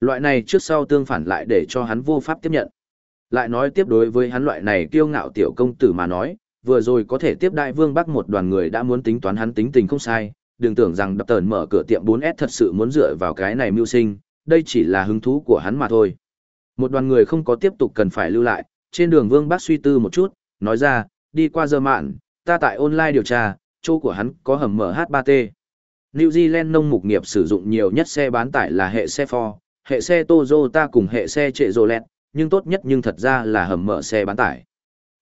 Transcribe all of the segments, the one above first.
Loại này trước sau tương phản lại để cho hắn vô pháp tiếp nhận. Lại nói tiếp đối với hắn loại này kiêu ngạo tiểu công tử mà nói, vừa rồi có thể tiếp đại vương bắc một đoàn người đã muốn tính toán hắn tính tình không sai, đừng tưởng rằng đập tờn mở cửa tiệm 4S thật sự muốn dựa vào cái này mưu sinh, đây chỉ là hứng thú của hắn mà thôi. Một đoàn người không có tiếp tục cần phải lưu lại, trên đường vương bắc suy tư một chút, nói ra, đi qua giờ mạn, ta tại online điều tra, chỗ của hắn có hầm mở H3T. New Zealand nông mục nghiệp sử dụng nhiều nhất xe bán tải là hệ xe Ford, hệ xe Toyota cùng hệ xe trệ Rolet, nhưng tốt nhất nhưng thật ra là hầm mở xe bán tải.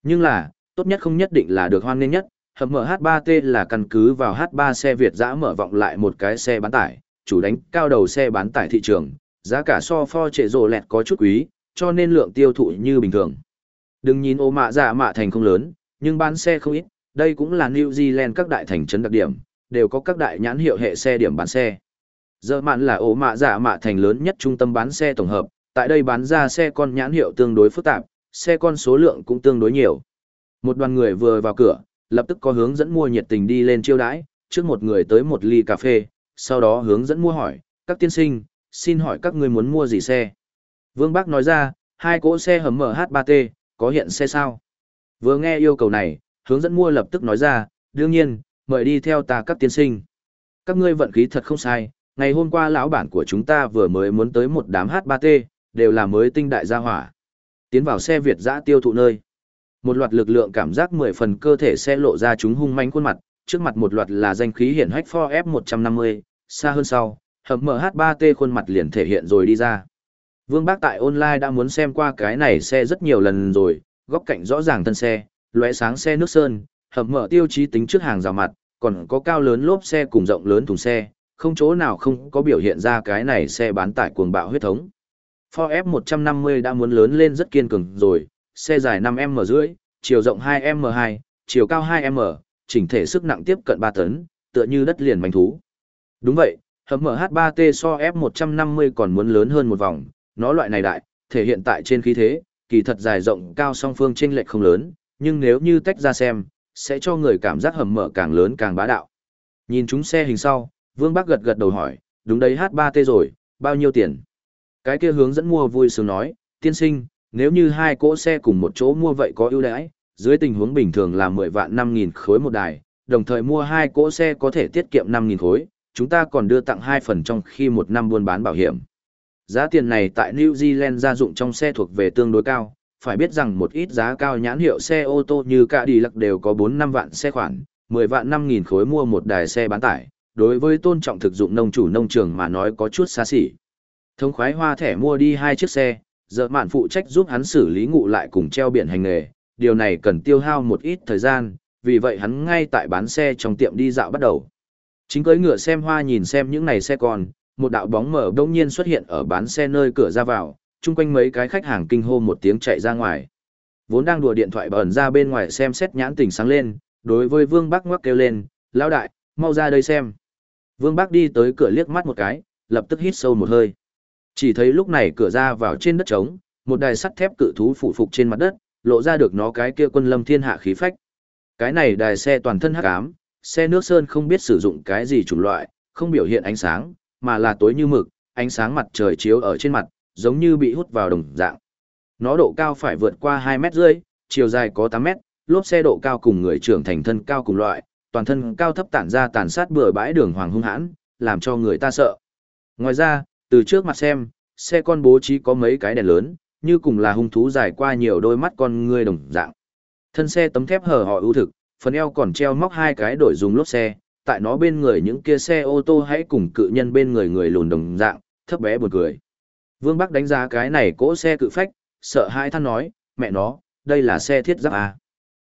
Nhưng là, tốt nhất không nhất định là được hoan nghênh nhất, hầm mở H3T là căn cứ vào H3 xe Việt giã mở vọng lại một cái xe bán tải, chủ đánh cao đầu xe bán tải thị trường, giá cả so Ford trệ Rolet có chút quý, cho nên lượng tiêu thụ như bình thường. Đừng nhìn ô mạ giả mạ thành không lớn, nhưng bán xe không ít, đây cũng là New Zealand các đại thành trấn đặc điểm, đều có các đại nhãn hiệu hệ xe điểm bán xe. Giờ mạn là ổ mạ giả mạ thành lớn nhất trung tâm bán xe tổng hợp, tại đây bán ra xe con nhãn hiệu tương đối phức tạp, xe con số lượng cũng tương đối nhiều. Một đoàn người vừa vào cửa, lập tức có hướng dẫn mua nhiệt tình đi lên chiêu đãi, trước một người tới một ly cà phê, sau đó hướng dẫn mua hỏi, các tiên sinh, xin hỏi các người muốn mua gì xe? Vương bác nói ra, hai cỗ xe hầm MH3T, có hiện xe sao? Vừa nghe yêu cầu này, hướng dẫn mua lập tức nói ra, đương nhiên, mời đi theo ta các tiên sinh. Các ngươi vận khí thật không sai, ngày hôm qua lão bản của chúng ta vừa mới muốn tới một đám H3T, đều là mới tinh đại gia hỏa. Tiến vào xe Việt giã tiêu thụ nơi. Một loạt lực lượng cảm giác mười phần cơ thể xe lộ ra chúng hung manh khuôn mặt, trước mặt một loạt là danh khí hiển hách Ford F150, xa hơn sau, hầm MH3T khuôn mặt liền thể hiện rồi đi ra. Vương Bác tại online đã muốn xem qua cái này xe rất nhiều lần rồi, góc cạnh rõ ràng thân xe, lóe sáng xe nước sơn, hầm mở tiêu chí tính trước hàng rào mặt, còn có cao lớn lốp xe cùng rộng lớn thùng xe, không chỗ nào không có biểu hiện ra cái này xe bán tải cuồng bạo huyết thống. Ford F150 đã muốn lớn lên rất kiên cường rồi, xe dài 5m rưỡi, chiều rộng 2m2, chiều cao 2m, chỉnh thể sức nặng tiếp cận 3 tấn, tựa như đất liền manh thú. Đúng vậy, hầm mở H3T so F150 còn muốn lớn hơn một vòng, nó loại này đại, thể hiện tại trên khí thế, kỳ thật dài rộng cao song phương chênh lệch không lớn, nhưng nếu như tách ra xem, sẽ cho người cảm giác hầm mở càng lớn càng bá đạo. Nhìn chúng xe hình sau, Vương Bắc gật gật đầu hỏi, đúng đấy H3T rồi, bao nhiêu tiền? Cái kia hướng dẫn mua vui sướng nói, tiên sinh, nếu như hai cỗ xe cùng một chỗ mua vậy có ưu đãi, dưới tình huống bình thường là 10 vạn 5.000 khối một đài, đồng thời mua hai cỗ xe có thể tiết kiệm 5.000 khối, chúng ta còn đưa tặng 2 phần trong khi một năm buôn bán bảo hiểm. Giá tiền này tại New Zealand gia dụng trong xe thuộc về tương đối cao, phải biết rằng một ít giá cao nhãn hiệu xe ô tô như cả đi lặc đều có 4-5 vạn xe khoản, 10 vạn 5.000 khối mua một đài xe bán tải, đối với tôn trọng thực dụng nông chủ nông trường mà nói có chút xa xỉ. Thông khoái hoa thẻ mua đi hai chiếc xe, giờ mạn phụ trách giúp hắn xử lý ngụ lại cùng treo biển hành nghề, điều này cần tiêu hao một ít thời gian, vì vậy hắn ngay tại bán xe trong tiệm đi dạo bắt đầu. Chính cưới ngựa xem hoa nhìn xem những này xe con, một đạo bóng mở đông nhiên xuất hiện ở bán xe nơi cửa ra vào, chung quanh mấy cái khách hàng kinh hô một tiếng chạy ra ngoài. Vốn đang đùa điện thoại bẩn ra bên ngoài xem xét nhãn tình sáng lên, đối với Vương Bắc ngoắc kêu lên, lão đại, mau ra đây xem. Vương Bác đi tới cửa liếc mắt một cái, lập tức hít sâu một hơi. Chỉ thấy lúc này cửa ra vào trên đất trống, một đài sắt thép cự thú phụ phục trên mặt đất, lộ ra được nó cái kia quân lâm thiên hạ khí phách. Cái này đài xe toàn thân hắc ám, xe nước sơn không biết sử dụng cái gì chủng loại, không biểu hiện ánh sáng, mà là tối như mực, ánh sáng mặt trời chiếu ở trên mặt, giống như bị hút vào đồng dạng. Nó độ cao phải vượt qua 2 mét rưỡi, chiều dài có 8 mét, lốp xe độ cao cùng người trưởng thành thân cao cùng loại, toàn thân cao thấp tản ra tàn sát bừa bãi đường hoàng hung hãn, làm cho người ta sợ. Ngoài ra, từ trước mặt xem, xe con bố trí có mấy cái đèn lớn, như cùng là hung thú dài qua nhiều đôi mắt con người đồng dạng. Thân xe tấm thép hở họ ưu thực, phần eo còn treo móc hai cái đổi dùng lốp xe, tại nó bên người những kia xe ô tô hãy cùng cự nhân bên người người lùn đồng dạng, thấp bé buồn cười. Vương Bắc đánh giá cái này cỗ xe cự phách, sợ hãi than nói, mẹ nó, đây là xe thiết giáp à.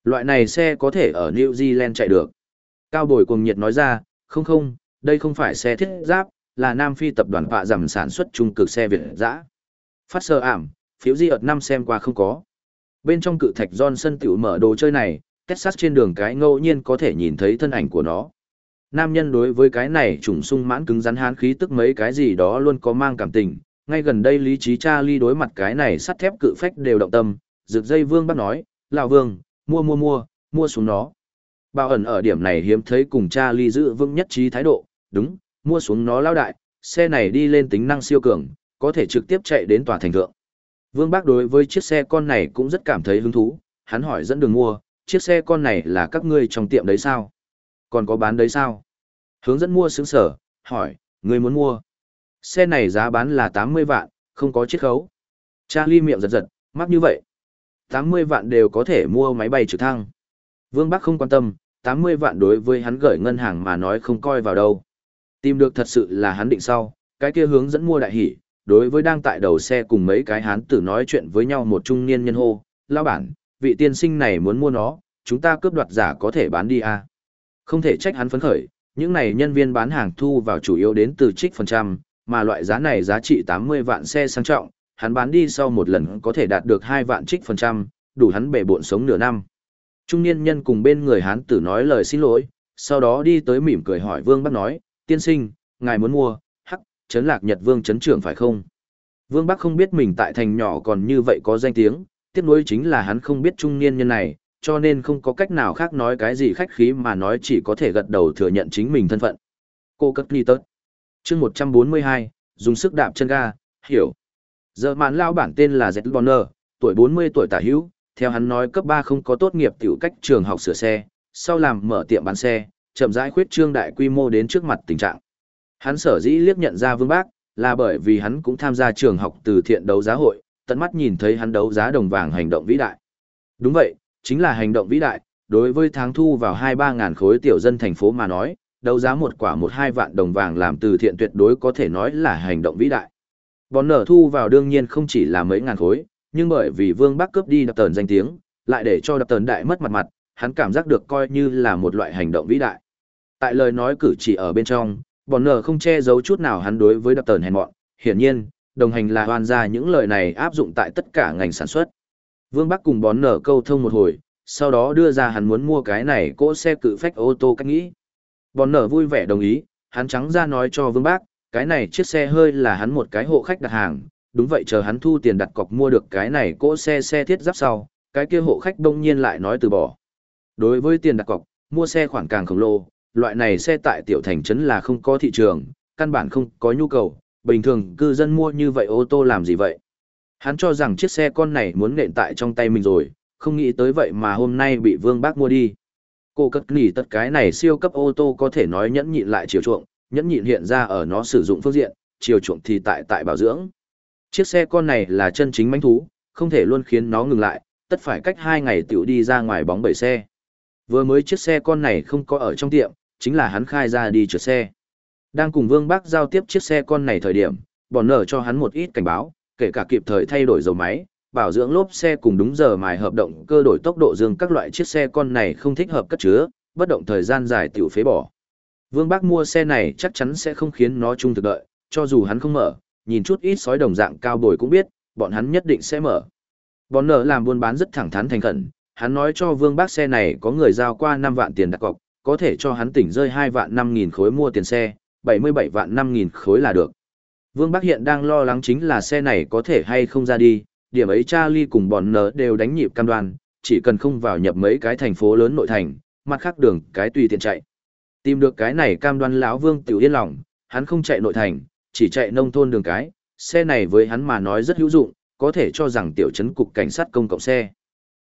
Loại này xe có thể ở New Zealand chạy được. Cao bồi cùng nhiệt nói ra, không không, đây không phải xe thiết giáp, là Nam Phi tập đoàn vạ giảm sản xuất trung cực xe Việt dã. Phát sơ ảm, phiếu di ợt năm xem qua không có. Bên trong cự thạch Johnson tiểu mở đồ chơi này, Texas trên đường cái ngẫu nhiên có thể nhìn thấy thân ảnh của nó. Nam nhân đối với cái này trùng sung mãn cứng rắn hán khí tức mấy cái gì đó luôn có mang cảm tình, ngay gần đây lý trí cha ly đối mặt cái này sắt thép cự phách đều động tâm, rực dây vương bắt nói, lão vương, mua mua mua, mua xuống nó. Bao ẩn ở điểm này hiếm thấy cùng cha ly giữ vững nhất trí thái độ, đúng, mua xuống nó lao đại, xe này đi lên tính năng siêu cường, có thể trực tiếp chạy đến tòa thành thượng. Vương Bác đối với chiếc xe con này cũng rất cảm thấy hứng thú, hắn hỏi dẫn đường mua, chiếc xe con này là các ngươi trong tiệm đấy sao? Còn có bán đấy sao? Hướng dẫn mua sướng sở, hỏi, ngươi muốn mua? Xe này giá bán là 80 vạn, không có chiết khấu. Charlie miệng giật giật, mắc như vậy. 80 vạn đều có thể mua máy bay trực thăng. Vương Bắc không quan tâm, 80 vạn đối với hắn gửi ngân hàng mà nói không coi vào đâu. Tìm được thật sự là hắn định sau, cái kia hướng dẫn mua đại hỷ, đối với đang tại đầu xe cùng mấy cái hán tử nói chuyện với nhau một trung niên nhân hô, lão bản, vị tiên sinh này muốn mua nó, chúng ta cướp đoạt giả có thể bán đi à. Không thể trách hắn phấn khởi, những này nhân viên bán hàng thu vào chủ yếu đến từ trích phần trăm, mà loại giá này giá trị 80 vạn xe sang trọng, hắn bán đi sau một lần có thể đạt được 2 vạn trích phần trăm, đủ hắn bể bộn sống nửa năm. Trung niên nhân cùng bên người hán tử nói lời xin lỗi, sau đó đi tới mỉm cười hỏi Vương Bắc nói, tiên sinh, ngài muốn mua, hắc, chấn lạc Nhật Vương chấn trưởng phải không? Vương Bắc không biết mình tại thành nhỏ còn như vậy có danh tiếng, tiếc nuối chính là hắn không biết trung niên nhân này, cho nên không có cách nào khác nói cái gì khách khí mà nói chỉ có thể gật đầu thừa nhận chính mình thân phận. Cô cất ly tớt. chương 142, dùng sức đạp chân ga, hiểu. Giờ màn lao bản tên là Z Bonner, tuổi 40 tuổi tả hữu, theo hắn nói cấp 3 không có tốt nghiệp tiểu cách trường học sửa xe, sau làm mở tiệm bán xe, chậm rãi khuyết trương đại quy mô đến trước mặt tình trạng. Hắn sở dĩ liếc nhận ra Vương Bác, là bởi vì hắn cũng tham gia trường học từ thiện đấu giá hội, tận mắt nhìn thấy hắn đấu giá đồng vàng hành động vĩ đại. Đúng vậy, chính là hành động vĩ đại, đối với tháng thu vào 2-3 ngàn khối tiểu dân thành phố mà nói, đấu giá một quả 1-2 vạn đồng vàng làm từ thiện tuyệt đối có thể nói là hành động vĩ đại. Bọn nở thu vào đương nhiên không chỉ là mấy ngàn khối, nhưng bởi vì Vương Bắc cướp đi đập tờn danh tiếng, lại để cho đập tờn đại mất mặt mặt, hắn cảm giác được coi như là một loại hành động vĩ đại. Tại lời nói cử chỉ ở bên trong, bọn nở không che giấu chút nào hắn đối với đập tờn hèn mọn, hiển nhiên, đồng hành là hoàn ra những lời này áp dụng tại tất cả ngành sản xuất. Vương Bắc cùng bón nở câu thông một hồi, sau đó đưa ra hắn muốn mua cái này cỗ xe cự phách ô tô cách nghĩ. Bón nở vui vẻ đồng ý, hắn trắng ra nói cho Vương Bác, cái này chiếc xe hơi là hắn một cái hộ khách đặt hàng, đúng vậy chờ hắn thu tiền đặt cọc mua được cái này cỗ xe xe thiết giáp sau, cái kia hộ khách đông nhiên lại nói từ bỏ. Đối với tiền đặt cọc, mua xe khoảng càng khổng lồ, loại này xe tại tiểu thành trấn là không có thị trường, căn bản không có nhu cầu, bình thường cư dân mua như vậy ô tô làm gì vậy? Hắn cho rằng chiếc xe con này muốn nện tại trong tay mình rồi, không nghĩ tới vậy mà hôm nay bị Vương Bác mua đi. Cô cất nỉ tất cái này siêu cấp ô tô có thể nói nhẫn nhịn lại chiều chuộng, nhẫn nhịn hiện ra ở nó sử dụng phương diện, chiều chuộng thì tại tại bảo dưỡng. Chiếc xe con này là chân chính manh thú, không thể luôn khiến nó ngừng lại, tất phải cách hai ngày tiểu đi ra ngoài bóng bẩy xe. Vừa mới chiếc xe con này không có ở trong tiệm, chính là hắn khai ra đi chở xe. Đang cùng Vương Bác giao tiếp chiếc xe con này thời điểm, bọn nở cho hắn một ít cảnh báo, kể cả kịp thời thay đổi dầu máy, bảo dưỡng lốp xe cùng đúng giờ mài hợp động cơ đổi tốc độ dương các loại chiếc xe con này không thích hợp cất chứa, bất động thời gian dài tiểu phế bỏ. Vương Bác mua xe này chắc chắn sẽ không khiến nó chung thực đợi, cho dù hắn không mở, nhìn chút ít sói đồng dạng cao bồi cũng biết, bọn hắn nhất định sẽ mở. Bọn nợ làm buôn bán rất thẳng thắn thành khẩn, hắn nói cho Vương Bác xe này có người giao qua 5 vạn tiền đặt cọc, có thể cho hắn tỉnh rơi 2 vạn 5 nghìn khối mua tiền xe, 77 vạn 5 nghìn khối là được. Vương Bắc hiện đang lo lắng chính là xe này có thể hay không ra đi, điểm ấy Charlie cùng bọn nở đều đánh nhịp cam đoan, chỉ cần không vào nhập mấy cái thành phố lớn nội thành, mặt khác đường cái tùy tiện chạy. Tìm được cái này cam đoan lão Vương tiểu yên lòng, hắn không chạy nội thành, chỉ chạy nông thôn đường cái, xe này với hắn mà nói rất hữu dụng, có thể cho rằng tiểu trấn cục cảnh sát công cộng xe.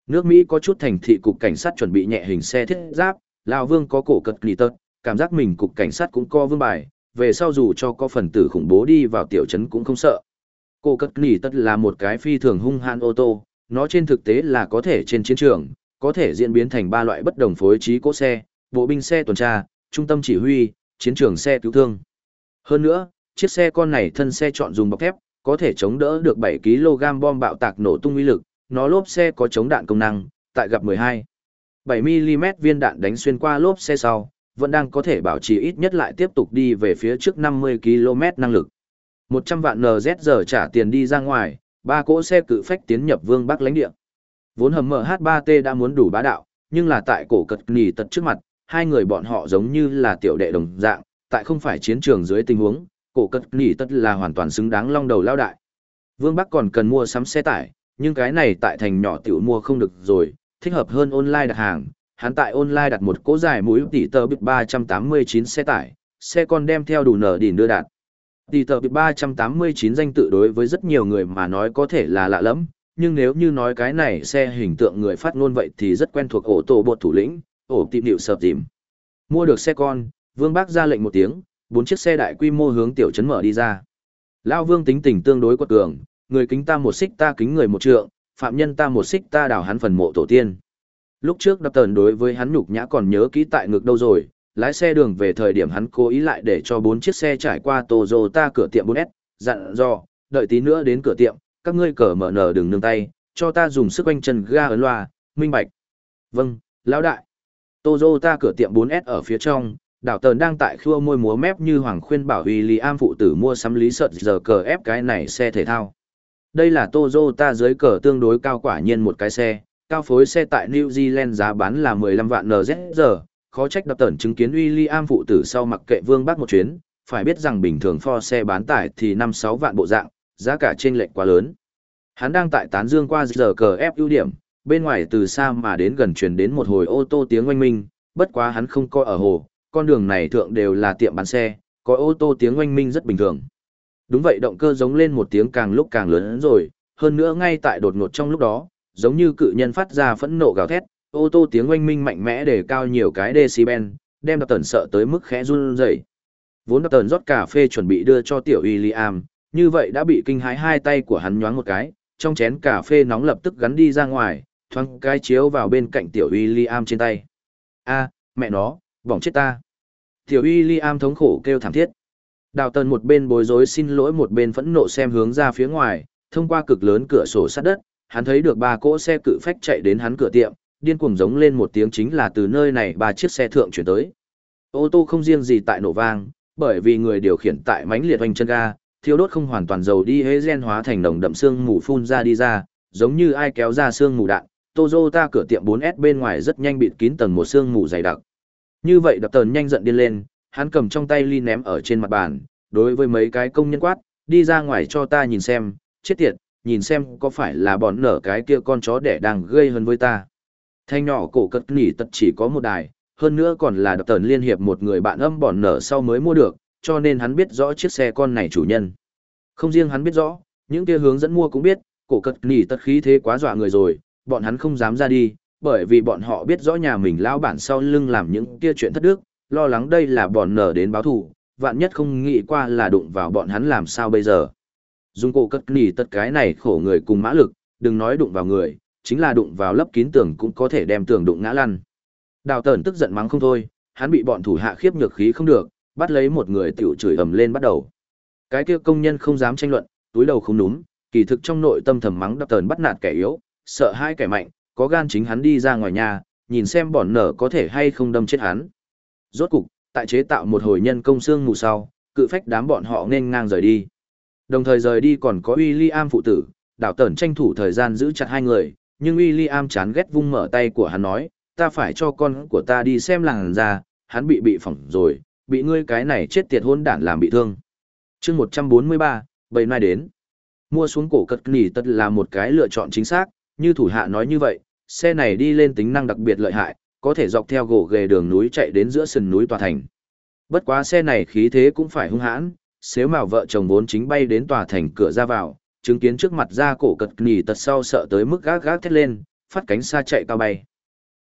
Nước Mỹ có chút thành thị cục cảnh sát chuẩn bị nhẹ hình xe thiết giáp, lão Vương có cổ cật lì tật, cảm giác mình cục cảnh sát cũng co vương bài, về sau dù cho có phần tử khủng bố đi vào tiểu trấn cũng không sợ. Cổ cật lì tật là một cái phi thường hung hãn ô tô, nó trên thực tế là có thể trên chiến trường, có thể diễn biến thành ba loại bất đồng phối trí cỗ xe, bộ binh xe tuần tra, trung tâm chỉ huy, chiến trường xe cứu thương. Hơn nữa, chiếc xe con này thân xe chọn dùng bọc thép, có thể chống đỡ được 7 kg bom bạo tạc nổ tung uy lực, nó lốp xe có chống đạn công năng, tại gặp 12 7mm viên đạn đánh xuyên qua lốp xe sau, vẫn đang có thể bảo trì ít nhất lại tiếp tục đi về phía trước 50 km năng lực. 100 vạn NZ giờ trả tiền đi ra ngoài, ba cỗ xe cự phách tiến nhập vương bắc lãnh địa. Vốn hầm MH3T đã muốn đủ bá đạo, nhưng là tại cổ cật nỉ tật trước mặt, hai người bọn họ giống như là tiểu đệ đồng dạng, tại không phải chiến trường dưới tình huống, cổ cật nỉ tất là hoàn toàn xứng đáng long đầu lao đại. Vương Bắc còn cần mua sắm xe tải, nhưng cái này tại thành nhỏ tiểu mua không được rồi, thích hợp hơn online đặt hàng. Hắn tại online đặt một cỗ dài mũi tỷ tờ bit 389 xe tải, xe con đem theo đủ nở đỉn đưa đạt. Tỷ tờ 389 danh tự đối với rất nhiều người mà nói có thể là lạ lắm, nhưng nếu như nói cái này xe hình tượng người phát ngôn vậy thì rất quen thuộc ổ tổ bột thủ lĩnh, ổ tìm điệu sợp tìm. Mua được xe con, Vương Bác ra lệnh một tiếng, bốn chiếc xe đại quy mô hướng tiểu trấn mở đi ra. lão Vương tính tình tương đối quật cường, người kính ta một xích ta kính người một trượng, phạm nhân ta một xích ta đào hắn phần mộ tổ tiên. Lúc trước đập tần đối với hắn nhục nhã còn nhớ kỹ tại ngực đâu rồi, lái xe đường về thời điểm hắn cố ý lại để cho bốn chiếc xe trải qua Toyota cửa tiệm 4S, dặn dò, đợi tí nữa đến cửa tiệm, các ngươi cờ mở nở đừng nương tay, cho ta dùng sức quanh chân ga ấn loa, minh bạch. Vâng, lão đại. Toyota cửa tiệm 4S ở phía trong, đảo tờn đang tại khua môi múa mép như hoàng khuyên bảo William phụ tử mua sắm lý sợt giờ cờ ép cái này xe thể thao. Đây là Toyota dưới cờ tương đối cao quả nhiên một cái xe, cao phối xe tại New Zealand giá bán là 15 vạn NZ khó trách đập tần chứng kiến William phụ tử sau mặc kệ vương bác một chuyến, phải biết rằng bình thường Ford xe bán tải thì 5-6 vạn bộ dạng, giá cả trên lệch quá lớn. Hắn đang tại tán dương qua giờ cờ ép ưu điểm, bên ngoài từ xa mà đến gần truyền đến một hồi ô tô tiếng oanh minh, bất quá hắn không coi ở hồ, con đường này thượng đều là tiệm bán xe, có ô tô tiếng oanh minh rất bình thường. Đúng vậy động cơ giống lên một tiếng càng lúc càng lớn hơn rồi, hơn nữa ngay tại đột ngột trong lúc đó, giống như cự nhân phát ra phẫn nộ gào thét, ô tô tiếng oanh minh mạnh mẽ để cao nhiều cái decibel, đem đập tần sợ tới mức khẽ run rẩy. Vốn đập tần rót cà phê chuẩn bị đưa cho tiểu William, như vậy đã bị kinh hãi hai tay của hắn nhoáng một cái, trong chén cà phê nóng lập tức gắn đi ra ngoài, thoáng cái chiếu vào bên cạnh tiểu William trên tay. A, mẹ nó, bỏng chết ta. Tiểu Liam thống khổ kêu thảm thiết. Đào tần một bên bối rối xin lỗi một bên phẫn nộ xem hướng ra phía ngoài, thông qua cực lớn cửa sổ sát đất, hắn thấy được ba cỗ xe cự phách chạy đến hắn cửa tiệm, điên cuồng giống lên một tiếng chính là từ nơi này ba chiếc xe thượng chuyển tới. Ô tô không riêng gì tại nổ vang, bởi vì người điều khiển tại mánh liệt hoành chân ga, thiêu đốt không hoàn toàn dầu đi hế gen hóa thành nồng đậm xương mù phun ra đi ra, giống như ai kéo ra xương mù đạn. Toyota cửa tiệm 4S bên ngoài rất nhanh bịt kín tầng một xương mù dày đặc. Như vậy đập tờn nhanh giận điên lên, hắn cầm trong tay ly ném ở trên mặt bàn, đối với mấy cái công nhân quát, đi ra ngoài cho ta nhìn xem, chết tiệt, nhìn xem có phải là bọn nở cái kia con chó đẻ đang gây hơn với ta. Thanh nhỏ cổ cất nỉ tật chỉ có một đài, hơn nữa còn là đập tờn liên hiệp một người bạn âm bọn nở sau mới mua được, cho nên hắn biết rõ chiếc xe con này chủ nhân. Không riêng hắn biết rõ, những kia hướng dẫn mua cũng biết, cổ cất nỉ tật khí thế quá dọa người rồi, bọn hắn không dám ra đi, bởi vì bọn họ biết rõ nhà mình lao bản sau lưng làm những kia chuyện thất đức, lo lắng đây là bọn nở đến báo thù, vạn nhất không nghĩ qua là đụng vào bọn hắn làm sao bây giờ. Dùng cổ cất nỉ tất cái này khổ người cùng mã lực, đừng nói đụng vào người, chính là đụng vào lấp kín tường cũng có thể đem tường đụng ngã lăn. Đào tẩn tức giận mắng không thôi, hắn bị bọn thủ hạ khiếp nhược khí không được, bắt lấy một người tiểu chửi ầm lên bắt đầu. Cái kia công nhân không dám tranh luận, túi đầu không núm, kỳ thực trong nội tâm thầm mắng đập tờn bắt nạt kẻ yếu, sợ hai kẻ mạnh, có gan chính hắn đi ra ngoài nhà, nhìn xem bọn nở có thể hay không đâm chết hắn. Rốt cục, tại chế tạo một hồi nhân công xương mù sau, cự phách đám bọn họ nên ngang rời đi. Đồng thời rời đi còn có William phụ tử, đảo tẩn tranh thủ thời gian giữ chặt hai người, nhưng William chán ghét vung mở tay của hắn nói, ta phải cho con của ta đi xem làng ra, hắn bị bị phỏng rồi, bị ngươi cái này chết tiệt hôn đản làm bị thương. chương 143, bầy mai đến. Mua xuống cổ cật nỉ tất là một cái lựa chọn chính xác, như thủ hạ nói như vậy, xe này đi lên tính năng đặc biệt lợi hại, có thể dọc theo gỗ ghề đường núi chạy đến giữa sườn núi tòa thành. Bất quá xe này khí thế cũng phải hung hãn, xếu mào vợ chồng vốn chính bay đến tòa thành cửa ra vào, chứng kiến trước mặt ra cổ cật nỉ tật sau sợ tới mức gác gác thét lên, phát cánh xa chạy cao bay.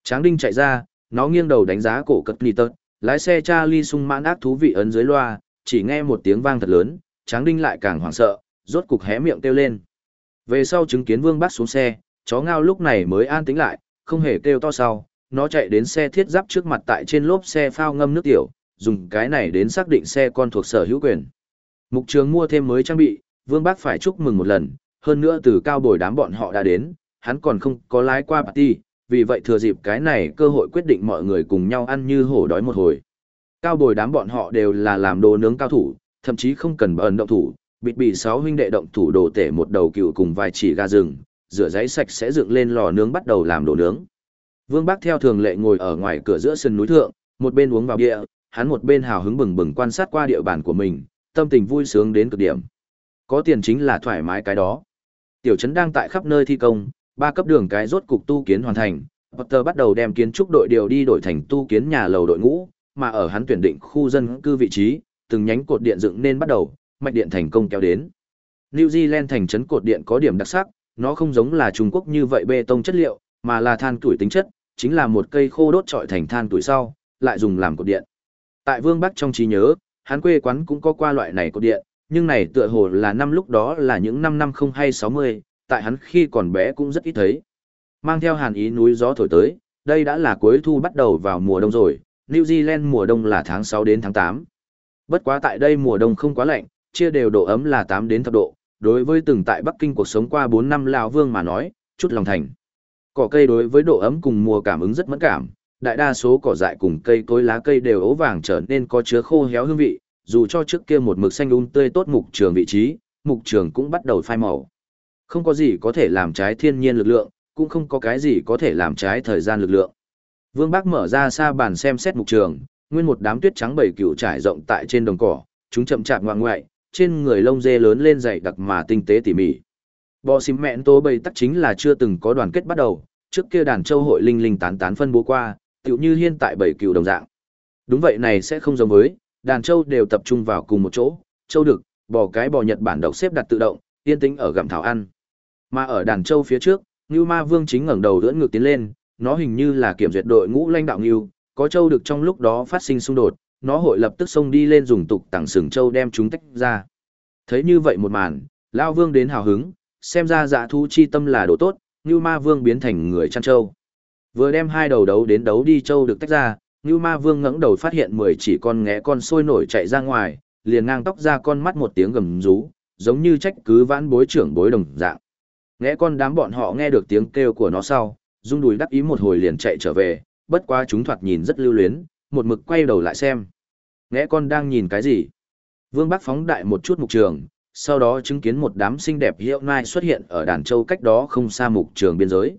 Tráng đinh chạy ra, nó nghiêng đầu đánh giá cổ cật nỉ tật, lái xe Charlie sung mãn ác thú vị ấn dưới loa, chỉ nghe một tiếng vang thật lớn, tráng đinh lại càng hoảng sợ, rốt cục hé miệng kêu lên. Về sau chứng kiến vương bắt xuống xe, chó ngao lúc này mới an tĩnh lại, không hề kêu to sau, nó chạy đến xe thiết giáp trước mặt tại trên lốp xe phao ngâm nước tiểu, dùng cái này đến xác định xe con thuộc sở hữu quyền. Mục trường mua thêm mới trang bị, Vương Bác phải chúc mừng một lần, hơn nữa từ cao bồi đám bọn họ đã đến, hắn còn không có lái qua party, vì vậy thừa dịp cái này cơ hội quyết định mọi người cùng nhau ăn như hổ đói một hồi. Cao bồi đám bọn họ đều là làm đồ nướng cao thủ, thậm chí không cần bẩn động thủ, bịt bị sáu huynh đệ động thủ đồ tể một đầu cựu cùng vài chỉ gà rừng, rửa giấy sạch sẽ dựng lên lò nướng bắt đầu làm đồ nướng. Vương Bác theo thường lệ ngồi ở ngoài cửa giữa sân núi thượng, một bên uống vào bia, hắn một bên hào hứng bừng bừng quan sát qua địa bàn của mình, tâm tình vui sướng đến cực điểm. Có tiền chính là thoải mái cái đó. Tiểu trấn đang tại khắp nơi thi công, ba cấp đường cái rốt cục tu kiến hoàn thành, Potter bắt đầu đem kiến trúc đội điều đi đổi thành tu kiến nhà lầu đội ngũ, mà ở hắn tuyển định khu dân cư vị trí, từng nhánh cột điện dựng nên bắt đầu, mạch điện thành công kéo đến. New Zealand thành trấn cột điện có điểm đặc sắc, nó không giống là Trung Quốc như vậy bê tông chất liệu, mà là than tuổi tính chất, chính là một cây khô đốt trọi thành than tuổi sau, lại dùng làm cột điện. Tại Vương Bắc trong trí nhớ, hắn quê quán cũng có qua loại này cột điện, nhưng này tựa hồ là năm lúc đó là những năm năm không hay 60, tại hắn khi còn bé cũng rất ít thấy. Mang theo hàn ý núi gió thổi tới, đây đã là cuối thu bắt đầu vào mùa đông rồi, New Zealand mùa đông là tháng 6 đến tháng 8. Bất quá tại đây mùa đông không quá lạnh, chia đều độ ấm là 8 đến thập độ, đối với từng tại Bắc Kinh cuộc sống qua 4 năm lão vương mà nói, chút lòng thành. Cỏ cây đối với độ ấm cùng mùa cảm ứng rất mẫn cảm, đại đa số cỏ dại cùng cây cối lá cây đều ố vàng trở nên có chứa khô héo hương vị, dù cho trước kia một mực xanh um tươi tốt mục trường vị trí, mục trường cũng bắt đầu phai màu. Không có gì có thể làm trái thiên nhiên lực lượng, cũng không có cái gì có thể làm trái thời gian lực lượng. Vương Bác mở ra xa bàn xem xét mục trường, nguyên một đám tuyết trắng bảy cựu trải rộng tại trên đồng cỏ, chúng chậm chạp ngoạng ngoại, trên người lông dê lớn lên dày đặc mà tinh tế tỉ mỉ. Bò xím mẹn tố bầy tắc chính là chưa từng có đoàn kết bắt đầu, trước kia đàn châu hội linh linh tán tán phân bố qua, tựu như hiện tại bảy cựu đồng dạng. Đúng vậy này sẽ không giống với, đàn châu đều tập trung vào cùng một chỗ, châu đực, bò cái bò Nhật Bản độc xếp đặt tự động, yên tĩnh ở gặm thảo ăn. Mà ở đàn châu phía trước, Ngưu Ma Vương chính ngẩng đầu đỡ ngược tiến lên, nó hình như là kiểm duyệt đội ngũ lãnh đạo Ngưu, có châu được trong lúc đó phát sinh xung đột, nó hội lập tức xông đi lên dùng tục tặng sừng châu đem chúng tách ra. Thấy như vậy một màn, Lao Vương đến hào hứng, xem ra dạ thú chi tâm là đồ tốt, Như Ma Vương biến thành người chăn châu. Vừa đem hai đầu đấu đến đấu đi châu được tách ra, như Ma Vương ngẩng đầu phát hiện mười chỉ con ngẽ con sôi nổi chạy ra ngoài, liền ngang tóc ra con mắt một tiếng gầm rú, giống như trách cứ vãn bối trưởng bối đồng dạng. Ngẽ con đám bọn họ nghe được tiếng kêu của nó sau, rung đùi đắc ý một hồi liền chạy trở về, bất quá chúng thoạt nhìn rất lưu luyến, một mực quay đầu lại xem. Ngẽ con đang nhìn cái gì? Vương Bắc phóng đại một chút mục trường, sau đó chứng kiến một đám xinh đẹp hiệu nai xuất hiện ở đàn châu cách đó không xa mục trường biên giới.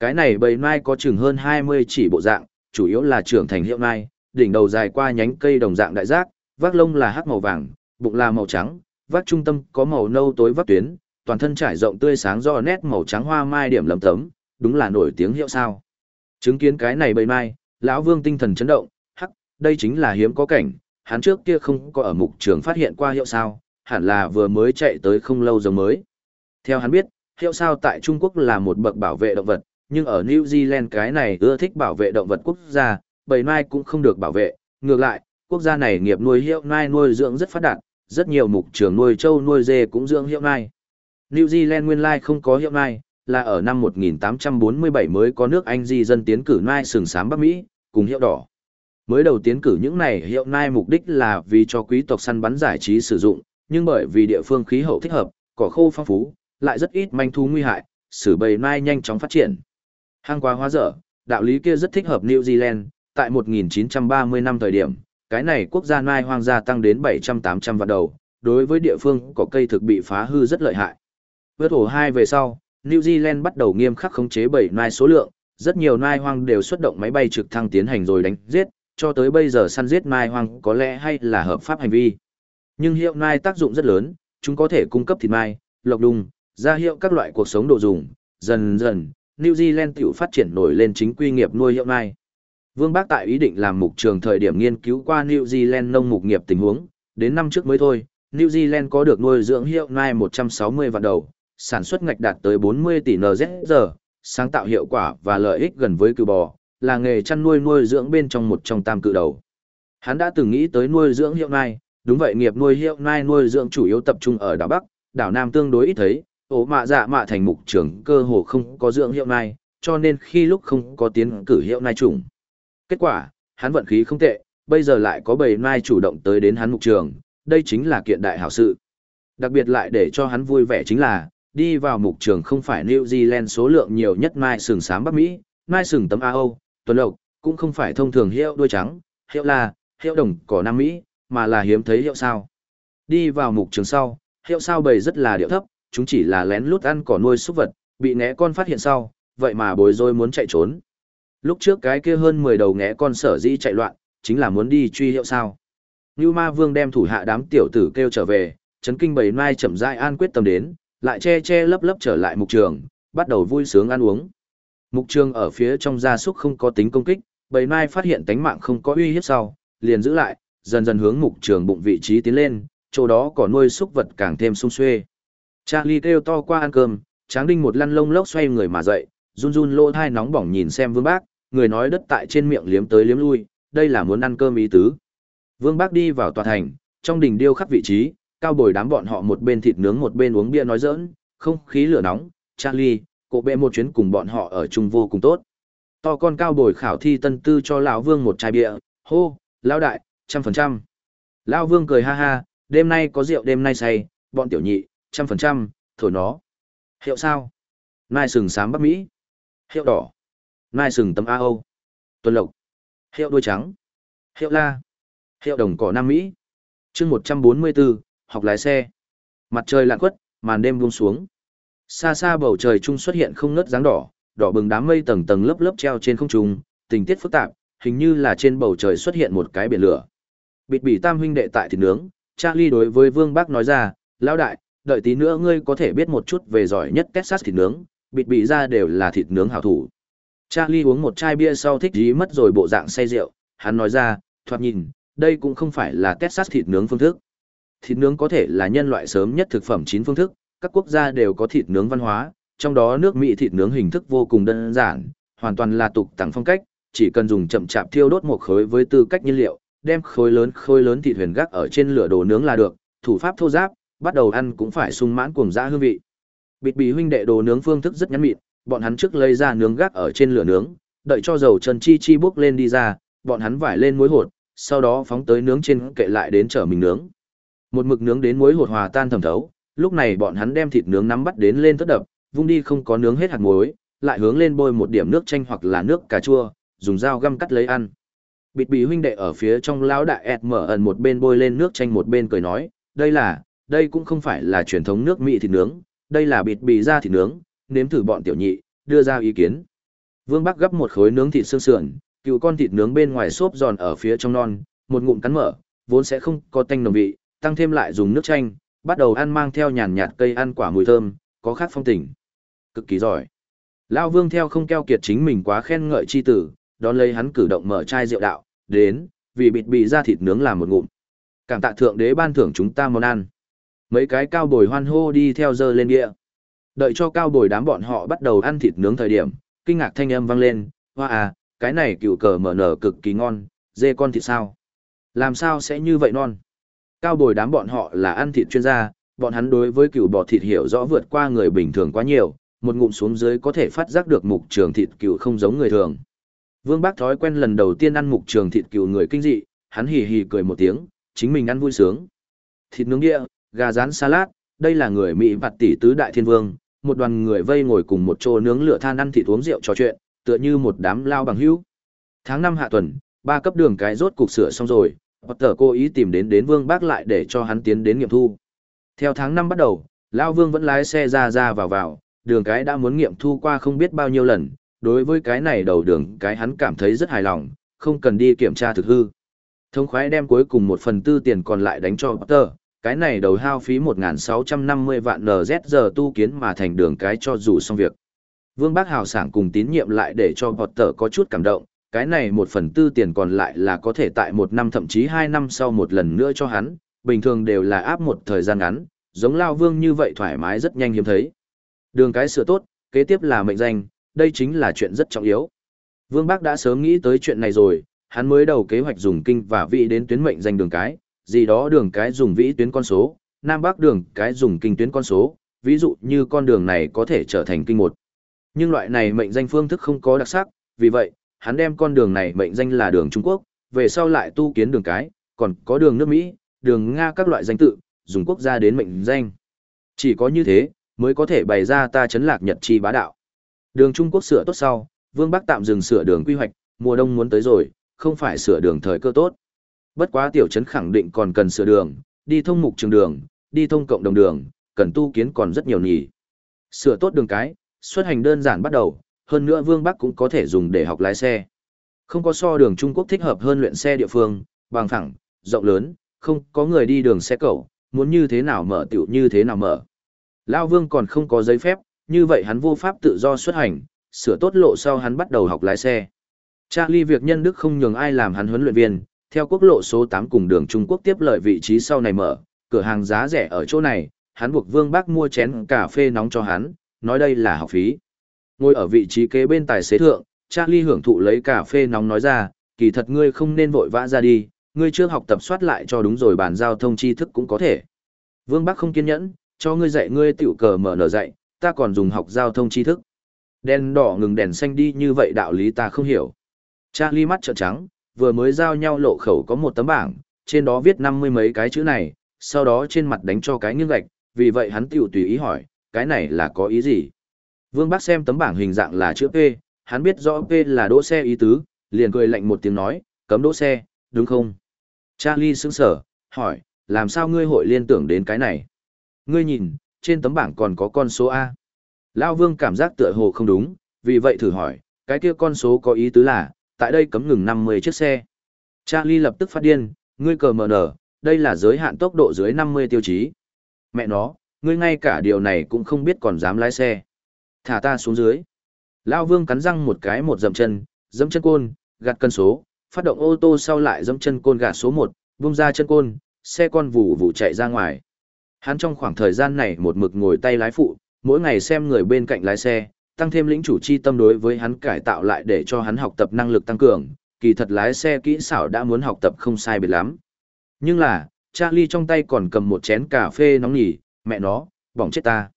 Cái này bầy nai có chừng hơn 20 chỉ bộ dạng, chủ yếu là trưởng thành hiệu nai, đỉnh đầu dài qua nhánh cây đồng dạng đại giác, vác lông là hắc màu vàng, bụng là màu trắng, vác trung tâm có màu nâu tối vác tuyến, toàn thân trải rộng tươi sáng do nét màu trắng hoa mai điểm lấm tấm, đúng là nổi tiếng hiệu sao. Chứng kiến cái này bầy mai, lão Vương tinh thần chấn động, đây chính là hiếm có cảnh, hắn trước kia không có ở mục trường phát hiện qua hiệu sao, hẳn là vừa mới chạy tới không lâu giống mới. Theo hắn biết, hiệu sao tại Trung Quốc là một bậc bảo vệ động vật, nhưng ở New Zealand cái này ưa thích bảo vệ động vật quốc gia, bầy mai cũng không được bảo vệ, ngược lại, quốc gia này nghiệp nuôi hiệu nai nuôi dưỡng rất phát đạt, rất nhiều mục trường nuôi trâu nuôi dê cũng dưỡng hiệu nai. New Zealand nguyên lai không có hiệu nai, là ở năm 1847 mới có nước Anh di dân tiến cử nai sừng sám Bắc Mỹ, cùng hiệu đỏ. Mới đầu tiến cử những này hiệu nai mục đích là vì cho quý tộc săn bắn giải trí sử dụng, nhưng bởi vì địa phương khí hậu thích hợp, cỏ khô phong phú, lại rất ít manh thú nguy hại, sử bầy nai nhanh chóng phát triển. Hang quá hóa dở, đạo lý kia rất thích hợp New Zealand, tại 1930 năm thời điểm, cái này quốc gia nai hoang gia tăng đến 700-800 vạn đầu, đối với địa phương có cây thực bị phá hư rất lợi hại. Vượt ổ 2 về sau, New Zealand bắt đầu nghiêm khắc khống chế bầy nai số lượng, rất nhiều nai hoang đều xuất động máy bay trực thăng tiến hành rồi đánh giết, cho tới bây giờ săn giết mai hoang có lẽ hay là hợp pháp hành vi. Nhưng hiệu mai tác dụng rất lớn, chúng có thể cung cấp thịt mai, lộc đùng, ra hiệu các loại cuộc sống đồ dùng, dần dần, New Zealand tiểu phát triển nổi lên chính quy nghiệp nuôi hiệu mai. Vương Bác tại ý định làm mục trường thời điểm nghiên cứu qua New Zealand nông mục nghiệp tình huống, đến năm trước mới thôi, New Zealand có được nuôi dưỡng hiệu mai 160 vạn đầu, sản xuất ngạch đạt tới 40 tỷ NZ, sáng tạo hiệu quả và lợi ích gần với cừu bò, là nghề chăn nuôi nuôi dưỡng bên trong một trong tam cự đầu. Hắn đã từng nghĩ tới nuôi dưỡng hiệu nai, đúng vậy nghiệp nuôi hiệu nai nuôi dưỡng chủ yếu tập trung ở đảo Bắc, đảo Nam tương đối ít thấy, ổ mạ dạ mạ thành mục trưởng cơ hồ không có dưỡng hiệu nai, cho nên khi lúc không có tiến cử hiệu nai trùng, Kết quả, hắn vận khí không tệ, bây giờ lại có bầy nai chủ động tới đến hắn mục trường, đây chính là kiện đại hảo sự. Đặc biệt lại để cho hắn vui vẻ chính là, đi vào mục trường không phải New Zealand số lượng nhiều nhất mai sừng sám Bắc Mỹ, mai sừng tấm A Âu, tuần lộc, cũng không phải thông thường hiệu đuôi trắng, hiệu là hiệu đồng cỏ Nam Mỹ, mà là hiếm thấy hiệu sao. Đi vào mục trường sau, hiệu sao bầy rất là điệu thấp, chúng chỉ là lén lút ăn cỏ nuôi súc vật, bị ngẽ con phát hiện sau, vậy mà bồi rối muốn chạy trốn. Lúc trước cái kia hơn 10 đầu ngẽ con sở dĩ chạy loạn, chính là muốn đi truy hiệu sao. Như ma vương đem thủ hạ đám tiểu tử kêu trở về, chấn kinh bầy mai chậm rãi an quyết tâm đến, lại che che lấp lấp trở lại mục trường, bắt đầu vui sướng ăn uống. Mục trường ở phía trong gia súc không có tính công kích, bầy mai phát hiện tánh mạng không có uy hiếp sau, liền giữ lại, dần dần hướng mục trường bụng vị trí tiến lên, chỗ đó có nuôi súc vật càng thêm sung xuê. Charlie kêu to qua ăn cơm, Tráng Đinh một lăn lông lốc xoay người mà dậy, run run lỗ thai nóng bỏng nhìn xem Vương Bác, người nói đất tại trên miệng liếm tới liếm lui, đây là muốn ăn cơm ý tứ. Vương Bác đi vào tòa thành, trong đỉnh điêu khắc vị trí, cao bồi đám bọn họ một bên thịt nướng một bên uống bia nói giỡn, không khí lửa nóng, Charlie, cổ bệ một chuyến cùng bọn họ ở chung vô cùng tốt. To con cao bồi khảo thi tân tư cho lão Vương một chai bia, hô, lão đại, trăm phần trăm. Lão Vương cười ha ha, đêm nay có rượu đêm nay say, bọn tiểu nhị, trăm phần trăm, thổi nó. Hiệu sao? Nai sừng sám Bắc Mỹ. Hiệu đỏ. Nai sừng tấm A Âu. Tuần lộc. Hiệu đuôi trắng. Hiệu la. Hiệu đồng cỏ Nam Mỹ. chương 144, học lái xe. Mặt trời lặn quất, màn đêm buông xuống. Xa xa bầu trời trung xuất hiện không ngớt dáng đỏ, đỏ bừng đám mây tầng tầng lớp lớp treo trên không trung, tình tiết phức tạp, hình như là trên bầu trời xuất hiện một cái biển lửa. Bịt bỉ tam huynh đệ tại thịt nướng, Charlie đối với Vương Bác nói ra, lão đại, đợi tí nữa ngươi có thể biết một chút về giỏi nhất Texas thịt nướng, bịt bỉ ra đều là thịt nướng hảo thủ. Charlie uống một chai bia sau thích dí mất rồi bộ dạng say rượu, hắn nói ra, thoạt nhìn, đây cũng không phải là Texas thịt nướng phương thức. Thịt nướng có thể là nhân loại sớm nhất thực phẩm chín phương thức, các quốc gia đều có thịt nướng văn hóa, trong đó nước Mỹ thịt nướng hình thức vô cùng đơn giản, hoàn toàn là tục tặng phong cách, chỉ cần dùng chậm chạp thiêu đốt một khối với tư cách nhiên liệu, đem khối lớn khối lớn thịt huyền gác ở trên lửa đồ nướng là được, thủ pháp thô giáp, bắt đầu ăn cũng phải sung mãn cuồng dã hương vị. Bịt bì huynh đệ đồ nướng phương thức rất nhắn mịn, bọn hắn trước lấy ra nướng gác ở trên lửa nướng, đợi cho dầu trần chi chi bốc lên đi ra, bọn hắn vải lên muối hột, sau đó phóng tới nướng trên kệ lại đến chở mình nướng. Một mực nướng đến muối hột hòa tan thẩm thấu, lúc này bọn hắn đem thịt nướng nắm bắt đến lên tất đập, vung đi không có nướng hết hạt muối, lại hướng lên bôi một điểm nước chanh hoặc là nước cà chua, dùng dao găm cắt lấy ăn. Bịt bì huynh đệ ở phía trong lão đại ẹt mở ẩn một bên bôi lên nước chanh một bên cười nói, đây là, đây cũng không phải là truyền thống nước Mỹ thịt nướng, đây là bịt bì ra thịt nướng, nếm thử bọn tiểu nhị, đưa ra ý kiến. Vương Bắc gấp một khối nướng thịt xương sườn, cựu con thịt nướng bên ngoài xốp giòn ở phía trong non, một ngụm cắn mở, vốn sẽ không có tanh nồng vị, tăng thêm lại dùng nước chanh, bắt đầu ăn mang theo nhàn nhạt cây ăn quả mùi thơm, có khác phong tình. Cực kỳ giỏi. Lão Vương theo không keo kiệt chính mình quá khen ngợi chi tử, đón lấy hắn cử động mở chai rượu đạo, đến, vì bịt bị ra thịt nướng làm một ngụm. Cảm tạ thượng đế ban thưởng chúng ta món ăn. Mấy cái cao bồi hoan hô đi theo dơ lên địa. Đợi cho cao bồi đám bọn họ bắt đầu ăn thịt nướng thời điểm, kinh ngạc thanh âm vang lên, hoa à, cái này cựu cờ mở nở cực kỳ ngon, dê con thịt sao? Làm sao sẽ như vậy non? Cao bồi đám bọn họ là ăn thịt chuyên gia, bọn hắn đối với cựu bò thịt hiểu rõ vượt qua người bình thường quá nhiều, một ngụm xuống dưới có thể phát giác được mục trường thịt cựu không giống người thường. Vương Bác thói quen lần đầu tiên ăn mục trường thịt cừu người kinh dị, hắn hì hì cười một tiếng, chính mình ăn vui sướng. Thịt nướng địa, gà rán salad, đây là người Mỹ vặt tỷ tứ đại thiên vương, một đoàn người vây ngồi cùng một chỗ nướng lửa than ăn thịt uống rượu trò chuyện, tựa như một đám lao bằng hữu. Tháng 5 hạ tuần, ba cấp đường cái rốt cục sửa xong rồi, Potter cố ý tìm đến đến Vương Bác lại để cho hắn tiến đến nghiệm thu. Theo tháng 5 bắt đầu, Lao Vương vẫn lái xe ra ra vào vào, đường cái đã muốn nghiệm thu qua không biết bao nhiêu lần, đối với cái này đầu đường cái hắn cảm thấy rất hài lòng, không cần đi kiểm tra thực hư. Thông khoái đem cuối cùng một phần tư tiền còn lại đánh cho Potter, cái này đầu hao phí 1.650 vạn NZ giờ tu kiến mà thành đường cái cho dù xong việc. Vương Bác Hào sảng cùng tín nhiệm lại để cho Potter có chút cảm động, cái này một phần tư tiền còn lại là có thể tại một năm thậm chí hai năm sau một lần nữa cho hắn, bình thường đều là áp một thời gian ngắn, giống Lao Vương như vậy thoải mái rất nhanh hiếm thấy. Đường cái sửa tốt, kế tiếp là mệnh danh, đây chính là chuyện rất trọng yếu. Vương Bác đã sớm nghĩ tới chuyện này rồi, hắn mới đầu kế hoạch dùng kinh và vị đến tuyến mệnh danh đường cái, gì đó đường cái dùng vĩ tuyến con số, Nam Bắc đường cái dùng kinh tuyến con số, ví dụ như con đường này có thể trở thành kinh một. Nhưng loại này mệnh danh phương thức không có đặc sắc, vì vậy, hắn đem con đường này mệnh danh là đường Trung Quốc, về sau lại tu kiến đường cái, còn có đường nước Mỹ, đường Nga các loại danh tự, dùng quốc gia đến mệnh danh. Chỉ có như thế, mới có thể bày ra ta chấn lạc Nhật chi bá đạo. Đường Trung Quốc sửa tốt sau, Vương Bắc tạm dừng sửa đường quy hoạch, mùa đông muốn tới rồi, không phải sửa đường thời cơ tốt. Bất quá tiểu trấn khẳng định còn cần sửa đường, đi thông mục trường đường, đi thông cộng đồng đường, cần tu kiến còn rất nhiều nhỉ. Sửa tốt đường cái, xuất hành đơn giản bắt đầu, hơn nữa Vương Bắc cũng có thể dùng để học lái xe. Không có so đường Trung Quốc thích hợp hơn luyện xe địa phương, bằng phẳng, rộng lớn, không có người đi đường xe cẩu, muốn như thế nào mở tiểu như thế nào mở. Lao Vương còn không có giấy phép, như vậy hắn vô pháp tự do xuất hành, sửa tốt lộ sau hắn bắt đầu học lái xe. Charlie việc nhân đức không nhường ai làm hắn huấn luyện viên, theo quốc lộ số 8 cùng đường Trung Quốc tiếp lợi vị trí sau này mở, cửa hàng giá rẻ ở chỗ này, hắn buộc Vương Bác mua chén cà phê nóng cho hắn, nói đây là học phí. Ngồi ở vị trí kế bên tài xế thượng, Charlie hưởng thụ lấy cà phê nóng nói ra, kỳ thật ngươi không nên vội vã ra đi, ngươi chưa học tập soát lại cho đúng rồi bàn giao thông tri thức cũng có thể. Vương Bắc không kiên nhẫn, cho ngươi dạy ngươi tiểu cờ mở nở dạy, ta còn dùng học giao thông tri thức. Đèn đỏ ngừng đèn xanh đi như vậy đạo lý ta không hiểu. Charlie mắt trợn trắng, vừa mới giao nhau lộ khẩu có một tấm bảng, trên đó viết năm mươi mấy cái chữ này, sau đó trên mặt đánh cho cái nghiêng gạch, vì vậy hắn tiểu tùy ý hỏi, cái này là có ý gì? Vương Bắc xem tấm bảng hình dạng là chữ P, hắn biết rõ P là đỗ xe ý tứ, liền cười lạnh một tiếng nói, cấm đỗ xe, đúng không? Charlie sững sở, hỏi, làm sao ngươi hội liên tưởng đến cái này? Ngươi nhìn, trên tấm bảng còn có con số A. Lao Vương cảm giác tựa hồ không đúng, vì vậy thử hỏi, cái kia con số có ý tứ là, tại đây cấm ngừng 50 chiếc xe. Charlie lập tức phát điên, ngươi cờ mờ nở, đây là giới hạn tốc độ dưới 50 tiêu chí. Mẹ nó, ngươi ngay cả điều này cũng không biết còn dám lái xe. Thả ta xuống dưới. Lao Vương cắn răng một cái một dậm chân, dẫm chân côn, gạt cân số, phát động ô tô sau lại dẫm chân côn gạt số 1, vung ra chân côn, xe con vụ vụ chạy ra ngoài. Hắn trong khoảng thời gian này một mực ngồi tay lái phụ, mỗi ngày xem người bên cạnh lái xe, tăng thêm lĩnh chủ chi tâm đối với hắn cải tạo lại để cho hắn học tập năng lực tăng cường, kỳ thật lái xe kỹ xảo đã muốn học tập không sai biệt lắm. Nhưng là, Charlie trong tay còn cầm một chén cà phê nóng nhỉ, mẹ nó, bỏng chết ta.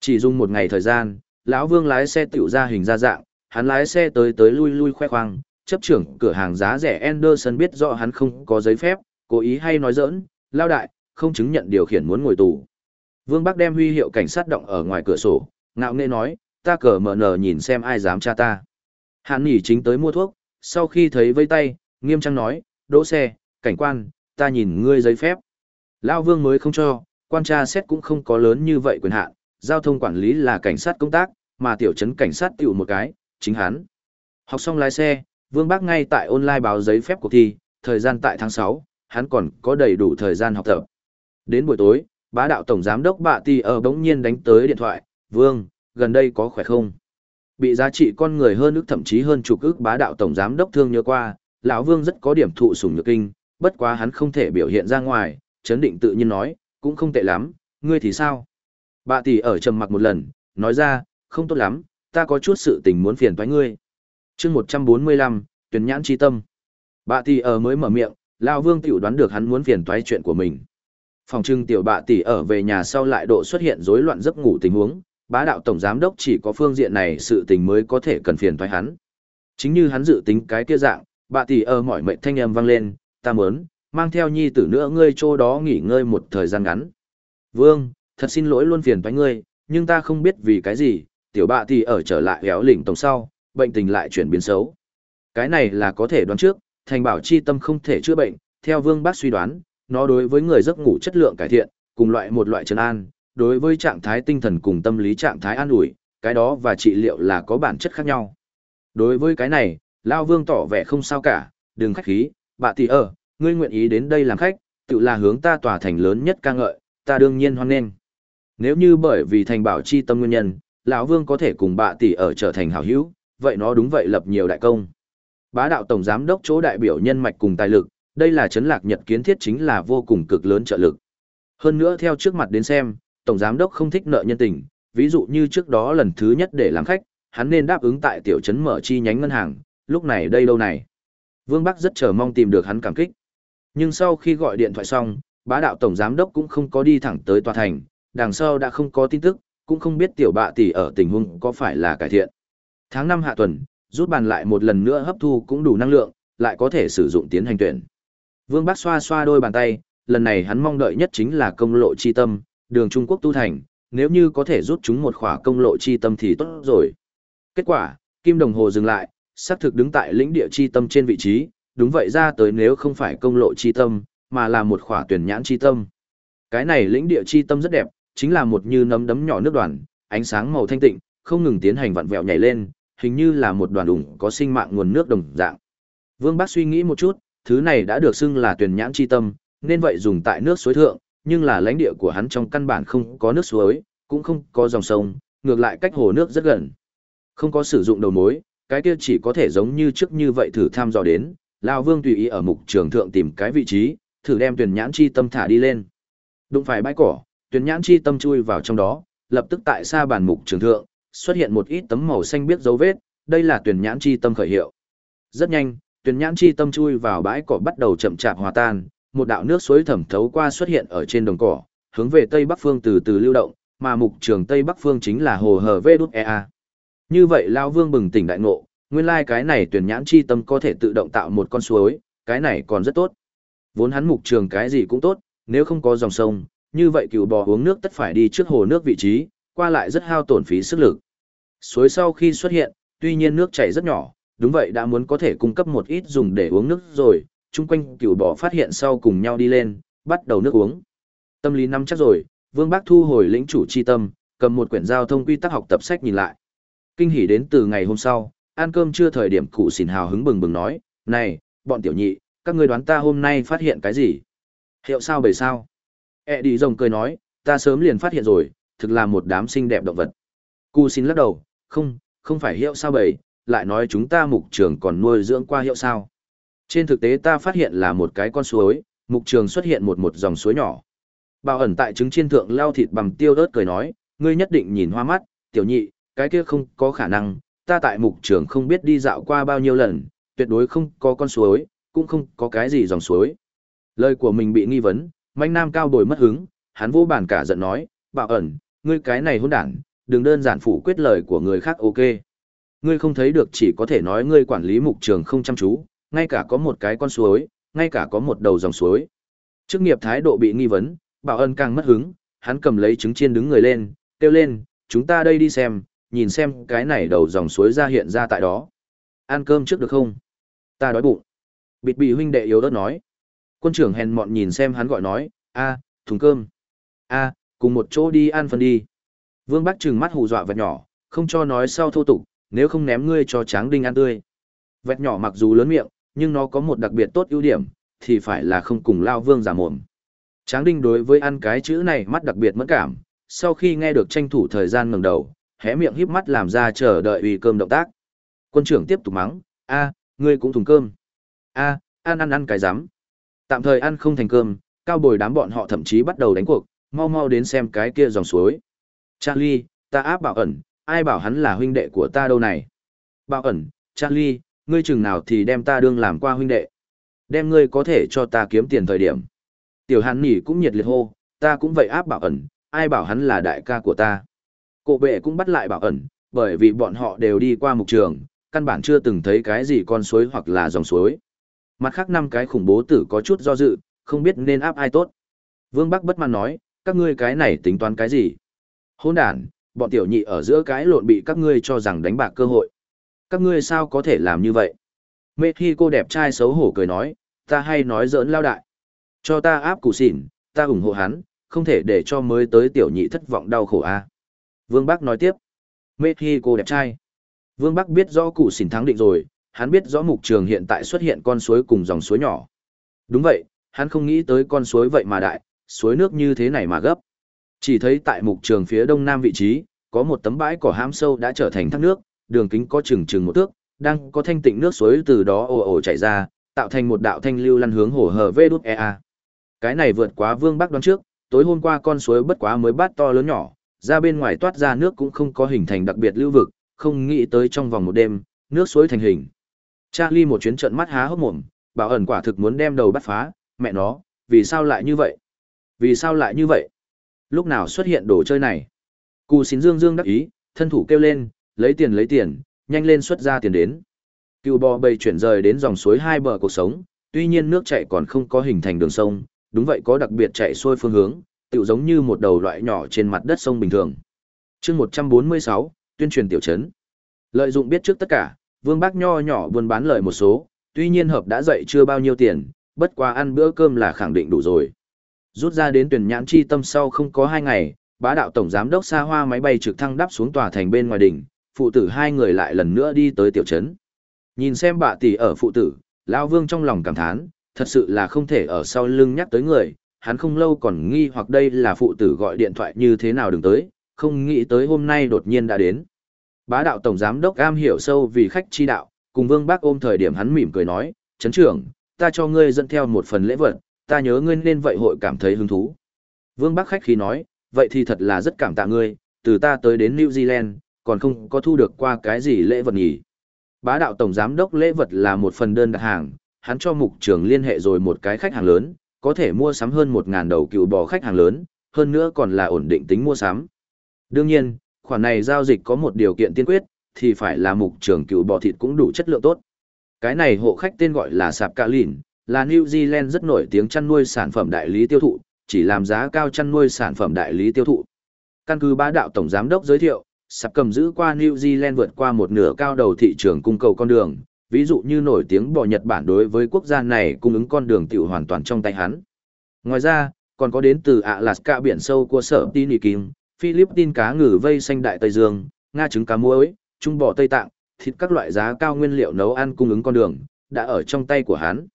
Chỉ dùng một ngày thời gian, lão Vương lái xe tiểu ra hình ra dạng, hắn lái xe tới tới lui lui khoe khoang, chấp trưởng cửa hàng giá rẻ Anderson biết rõ hắn không có giấy phép, cố ý hay nói dỡn lao đại, không chứng nhận điều khiển muốn ngồi tù. Vương Bắc đem huy hiệu cảnh sát động ở ngoài cửa sổ, ngạo nghễ nói, ta cờ mở nở nhìn xem ai dám tra ta. hắn nhỉ chính tới mua thuốc, sau khi thấy vây tay, nghiêm trang nói, đỗ xe, cảnh quan, ta nhìn ngươi giấy phép. Lao Vương mới không cho, quan tra xét cũng không có lớn như vậy quyền hạn, giao thông quản lý là cảnh sát công tác, mà tiểu trấn cảnh sát tiểu một cái, chính hắn. Học xong lái xe, Vương Bác ngay tại online báo giấy phép cuộc thi, thời gian tại tháng 6, hắn còn có đầy đủ thời gian học tập. Đến buổi tối, bá đạo tổng giám đốc bạ ti ở bỗng nhiên đánh tới điện thoại, Vương, gần đây có khỏe không? Bị giá trị con người hơn ức thậm chí hơn chục ước bá đạo tổng giám đốc thương nhớ qua, lão Vương rất có điểm thụ sủng nhược kinh, bất quá hắn không thể biểu hiện ra ngoài, chấn định tự nhiên nói, cũng không tệ lắm, ngươi thì sao? Bà tỷ ở trầm mặc một lần, nói ra, không tốt lắm, ta có chút sự tình muốn phiền toái ngươi. chương 145, tuyển nhãn chi tâm. bà tỷ ở mới mở miệng, lao Vương tiểu đoán được hắn muốn phiền toái chuyện của mình. Phòng trưng tiểu bà tỷ ở về nhà sau lại độ xuất hiện rối loạn giấc ngủ tình huống, bá đạo tổng giám đốc chỉ có phương diện này sự tình mới có thể cần phiền toái hắn. Chính như hắn dự tính cái kia dạng, bà tỷ ở mỏi mệnh thanh âm vang lên, ta muốn, mang theo nhi tử nữa ngươi chỗ đó nghỉ ngơi một thời gian ngắn. Vương, thật xin lỗi luôn phiền toái ngươi, nhưng ta không biết vì cái gì, tiểu bạ thì ở trở lại héo lỉnh tổng sau, bệnh tình lại chuyển biến xấu. Cái này là có thể đoán trước, thành bảo chi tâm không thể chữa bệnh, theo vương bác suy đoán, nó đối với người giấc ngủ chất lượng cải thiện, cùng loại một loại trấn an, đối với trạng thái tinh thần cùng tâm lý trạng thái an ủi, cái đó và trị liệu là có bản chất khác nhau. Đối với cái này, Lao Vương tỏ vẻ không sao cả, đừng khách khí, bà tỷ ở, ngươi nguyện ý đến đây làm khách, tự là hướng ta tỏa thành lớn nhất ca ngợi, ta đương nhiên hoan nghênh. Nếu như bởi vì thành bảo chi tâm nguyên nhân, lão Vương có thể cùng bạ tỷ ở trở thành hảo hữu, vậy nó đúng vậy lập nhiều đại công. Bá đạo tổng giám đốc chỗ đại biểu nhân mạch cùng tài lực, đây là chấn lạc nhật kiến thiết chính là vô cùng cực lớn trợ lực. Hơn nữa theo trước mặt đến xem, tổng giám đốc không thích nợ nhân tình, ví dụ như trước đó lần thứ nhất để làm khách, hắn nên đáp ứng tại tiểu trấn mở chi nhánh ngân hàng, lúc này đây đâu này. Vương Bắc rất chờ mong tìm được hắn cảm kích. Nhưng sau khi gọi điện thoại xong, bá đạo tổng giám đốc cũng không có đi thẳng tới tòa thành, đằng sau đã không có tin tức, cũng không biết tiểu bạ tỷ ở tình huống có phải là cải thiện. Tháng 5 hạ tuần, rút bàn lại một lần nữa hấp thu cũng đủ năng lượng, lại có thể sử dụng tiến hành tuyển. Vương Bắc xoa xoa đôi bàn tay, lần này hắn mong đợi nhất chính là công lộ chi tâm, đường Trung Quốc tu thành, nếu như có thể rút chúng một khỏa công lộ chi tâm thì tốt rồi. Kết quả, kim đồng hồ dừng lại, xác thực đứng tại lĩnh địa chi tâm trên vị trí, đúng vậy ra tới nếu không phải công lộ chi tâm, mà là một khỏa tuyển nhãn chi tâm. Cái này lĩnh địa chi tâm rất đẹp, chính là một như nấm đấm nhỏ nước đoàn, ánh sáng màu thanh tịnh, không ngừng tiến hành vặn vẹo nhảy lên, hình như là một đoàn ủng có sinh mạng nguồn nước đồng dạng. Vương Bác suy nghĩ một chút, thứ này đã được xưng là tuyển nhãn chi tâm, nên vậy dùng tại nước suối thượng, nhưng là lãnh địa của hắn trong căn bản không có nước suối, cũng không có dòng sông, ngược lại cách hồ nước rất gần. Không có sử dụng đầu mối, cái kia chỉ có thể giống như trước như vậy thử tham dò đến, Lão Vương tùy ý ở mục trường thượng tìm cái vị trí, thử đem tuyển nhãn chi tâm thả đi lên. Đụng phải bãi cỏ, tuyển nhãn chi tâm chui vào trong đó, lập tức tại xa bàn mục trường thượng, xuất hiện một ít tấm màu xanh biết dấu vết, đây là tuyển nhãn chi tâm khởi hiệu. Rất nhanh, tuyển nhãn chi tâm chui vào bãi cỏ bắt đầu chậm chạp hòa tan, một đạo nước suối thẩm thấu qua xuất hiện ở trên đồng cỏ, hướng về tây bắc phương từ từ lưu động, mà mục trường tây bắc phương chính là hồ hở vđea. Như vậy lão Vương bừng tỉnh đại ngộ, nguyên lai cái này tuyển nhãn chi tâm có thể tự động tạo một con suối, cái này còn rất tốt. Vốn hắn mục trường cái gì cũng tốt, nếu không có dòng sông, như vậy cựu bò uống nước tất phải đi trước hồ nước vị trí, qua lại rất hao tổn phí sức lực. Suối sau khi xuất hiện, tuy nhiên nước chảy rất nhỏ, đúng vậy đã muốn có thể cung cấp một ít dùng để uống nước rồi, chung quanh cựu bò phát hiện sau cùng nhau đi lên, bắt đầu nước uống. Tâm lý nắm chắc rồi, Vương Bác thu hồi lĩnh chủ chi tâm, cầm một quyển giao thông quy tắc học tập sách nhìn lại. Kinh hỉ đến từ ngày hôm sau, ăn cơm chưa thời điểm cụ xỉn hào hứng bừng bừng nói, này, bọn tiểu nhị, các ngươi đoán ta hôm nay phát hiện cái gì? Hiệu sao bầy sao? E đi rồng cười nói, ta sớm liền phát hiện rồi, thực là một đám xinh đẹp động vật. Cú xin lắc đầu, không, không phải hiệu sao bầy, lại nói chúng ta mục trường còn nuôi dưỡng qua hiệu sao. Trên thực tế ta phát hiện là một cái con suối, mục trường xuất hiện một một dòng suối nhỏ. Bảo ẩn tại trứng chiên thượng lao thịt bằng tiêu đớt cười nói, ngươi nhất định nhìn hoa mắt, tiểu nhị, cái kia không có khả năng, ta tại mục trường không biết đi dạo qua bao nhiêu lần, tuyệt đối không có con suối, cũng không có cái gì dòng suối. Lời của mình bị nghi vấn, manh nam cao bồi mất hứng, hắn vô bản cả giận nói, bảo ẩn, ngươi cái này hỗn đản, đừng đơn giản phủ quyết lời của người khác ok. Ngươi không thấy được chỉ có thể nói ngươi quản lý mục trường không chăm chú, ngay cả có một cái con suối, ngay cả có một đầu dòng suối. Chức nghiệp thái độ bị nghi vấn, bảo ẩn càng mất hứng, hắn cầm lấy trứng chiên đứng người lên, kêu lên, chúng ta đây đi xem, nhìn xem cái này đầu dòng suối ra hiện ra tại đó. Ăn cơm trước được không? Ta đói bụng. Bịt bị huynh đệ yếu đất nói. Quân trưởng hèn mọn nhìn xem hắn gọi nói, a, thùng cơm. a, cùng một chỗ đi ăn phần đi. Vương Bắc trừng mắt hù dọa vật nhỏ, không cho nói sau thô tục, nếu không ném ngươi cho tráng đinh ăn tươi. Vẹt nhỏ mặc dù lớn miệng, nhưng nó có một đặc biệt tốt ưu điểm, thì phải là không cùng lao vương giả mồm. Tráng đinh đối với ăn cái chữ này mắt đặc biệt mẫn cảm, sau khi nghe được tranh thủ thời gian ngẩng đầu, hé miệng híp mắt làm ra chờ đợi uy cơm động tác. Quân trưởng tiếp tục mắng, a, ngươi cũng thùng cơm. a, ăn ăn ăn cái rắm. Tạm thời ăn không thành cơm, cao bồi đám bọn họ thậm chí bắt đầu đánh cuộc, mau mau đến xem cái kia dòng suối. Charlie, ta áp bảo ẩn, ai bảo hắn là huynh đệ của ta đâu này. Bảo ẩn, Charlie, ngươi chừng nào thì đem ta đương làm qua huynh đệ. Đem ngươi có thể cho ta kiếm tiền thời điểm. Tiểu hàn nỉ cũng nhiệt liệt hô, ta cũng vậy áp bảo ẩn, ai bảo hắn là đại ca của ta. Cổ bệ cũng bắt lại bảo ẩn, bởi vì bọn họ đều đi qua mục trường, căn bản chưa từng thấy cái gì con suối hoặc là dòng suối. Mặt khác năm cái khủng bố tử có chút do dự, không biết nên áp ai tốt. Vương Bắc bất mãn nói, các ngươi cái này tính toán cái gì? Hôn đàn, bọn tiểu nhị ở giữa cái lộn bị các ngươi cho rằng đánh bạc cơ hội. Các ngươi sao có thể làm như vậy? Mê khi cô đẹp trai xấu hổ cười nói, ta hay nói giỡn lao đại. Cho ta áp cụ xỉn, ta ủng hộ hắn, không thể để cho mới tới tiểu nhị thất vọng đau khổ a. Vương Bắc nói tiếp. Mê khi cô đẹp trai. Vương Bắc biết rõ cụ xỉn thắng định rồi, hắn biết rõ mục trường hiện tại xuất hiện con suối cùng dòng suối nhỏ. Đúng vậy, hắn không nghĩ tới con suối vậy mà đại, suối nước như thế này mà gấp. Chỉ thấy tại mục trường phía đông nam vị trí, có một tấm bãi cỏ hám sâu đã trở thành thác nước, đường kính có chừng chừng một thước, đang có thanh tịnh nước suối từ đó ồ ồ chảy ra, tạo thành một đạo thanh lưu lăn hướng hồ hở vê đút ea. Cái này vượt quá Vương Bắc đoán trước, tối hôm qua con suối bất quá mới bát to lớn nhỏ, ra bên ngoài toát ra nước cũng không có hình thành đặc biệt lưu vực, không nghĩ tới trong vòng một đêm, nước suối thành hình. Charlie một chuyến trận mắt há hốc mồm, bảo ẩn quả thực muốn đem đầu bắt phá, mẹ nó, vì sao lại như vậy? Vì sao lại như vậy? Lúc nào xuất hiện đồ chơi này? Cù xín dương dương đắc ý, thân thủ kêu lên, lấy tiền lấy tiền, nhanh lên xuất ra tiền đến. Cựu bò bầy chuyển rời đến dòng suối hai bờ cuộc sống, tuy nhiên nước chảy còn không có hình thành đường sông, đúng vậy có đặc biệt chạy xuôi phương hướng, tựu giống như một đầu loại nhỏ trên mặt đất sông bình thường. chương 146, tuyên truyền tiểu trấn. Lợi dụng biết trước tất cả, Vương Bác nho nhỏ buôn bán lợi một số, tuy nhiên hợp đã dậy chưa bao nhiêu tiền, bất quá ăn bữa cơm là khẳng định đủ rồi. Rút ra đến tuyển nhãn chi tâm sau không có hai ngày, bá đạo tổng giám đốc xa hoa máy bay trực thăng đáp xuống tòa thành bên ngoài đỉnh, phụ tử hai người lại lần nữa đi tới tiểu trấn. Nhìn xem bà tỷ ở phụ tử, lão Vương trong lòng cảm thán, thật sự là không thể ở sau lưng nhắc tới người, hắn không lâu còn nghi hoặc đây là phụ tử gọi điện thoại như thế nào đừng tới, không nghĩ tới hôm nay đột nhiên đã đến. Bá đạo tổng giám đốc am hiểu sâu vì khách chi đạo, cùng Vương Bác ôm thời điểm hắn mỉm cười nói, "Trấn trưởng, ta cho ngươi dẫn theo một phần lễ vật, ta nhớ ngươi nên vậy hội cảm thấy hứng thú." Vương bác khách khí nói, vậy thì thật là rất cảm tạ ngươi, từ ta tới đến New Zealand, còn không có thu được qua cái gì lễ vật nhỉ. Bá đạo tổng giám đốc lễ vật là một phần đơn đặt hàng, hắn cho mục trưởng liên hệ rồi một cái khách hàng lớn, có thể mua sắm hơn 1.000 đầu cựu bò khách hàng lớn, hơn nữa còn là ổn định tính mua sắm. Đương nhiên, khoản này giao dịch có một điều kiện tiên quyết, thì phải là mục trưởng cựu bò thịt cũng đủ chất lượng tốt. Cái này hộ khách tên gọi là Sạp cá Lìn, là New Zealand rất nổi tiếng chăn nuôi sản phẩm đại lý tiêu thụ, chỉ làm giá cao chăn nuôi sản phẩm đại lý tiêu thụ. Căn cứ bá đạo tổng giám đốc giới thiệu, Sạp cầm giữ qua New Zealand vượt qua một nửa cao đầu thị trường cung cầu con đường, ví dụ như nổi tiếng bò Nhật Bản đối với quốc gia này cung ứng con đường tiểu hoàn toàn trong tay hắn. Ngoài ra, còn có đến từ Alaska biển sâu của sở Tini Kim, Philippines cá ngừ vây xanh đại Tây Dương, Nga trứng cá muối, trung bò Tây Tạng, thịt các loại giá cao nguyên liệu nấu ăn cung ứng con đường, đã ở trong tay của hắn.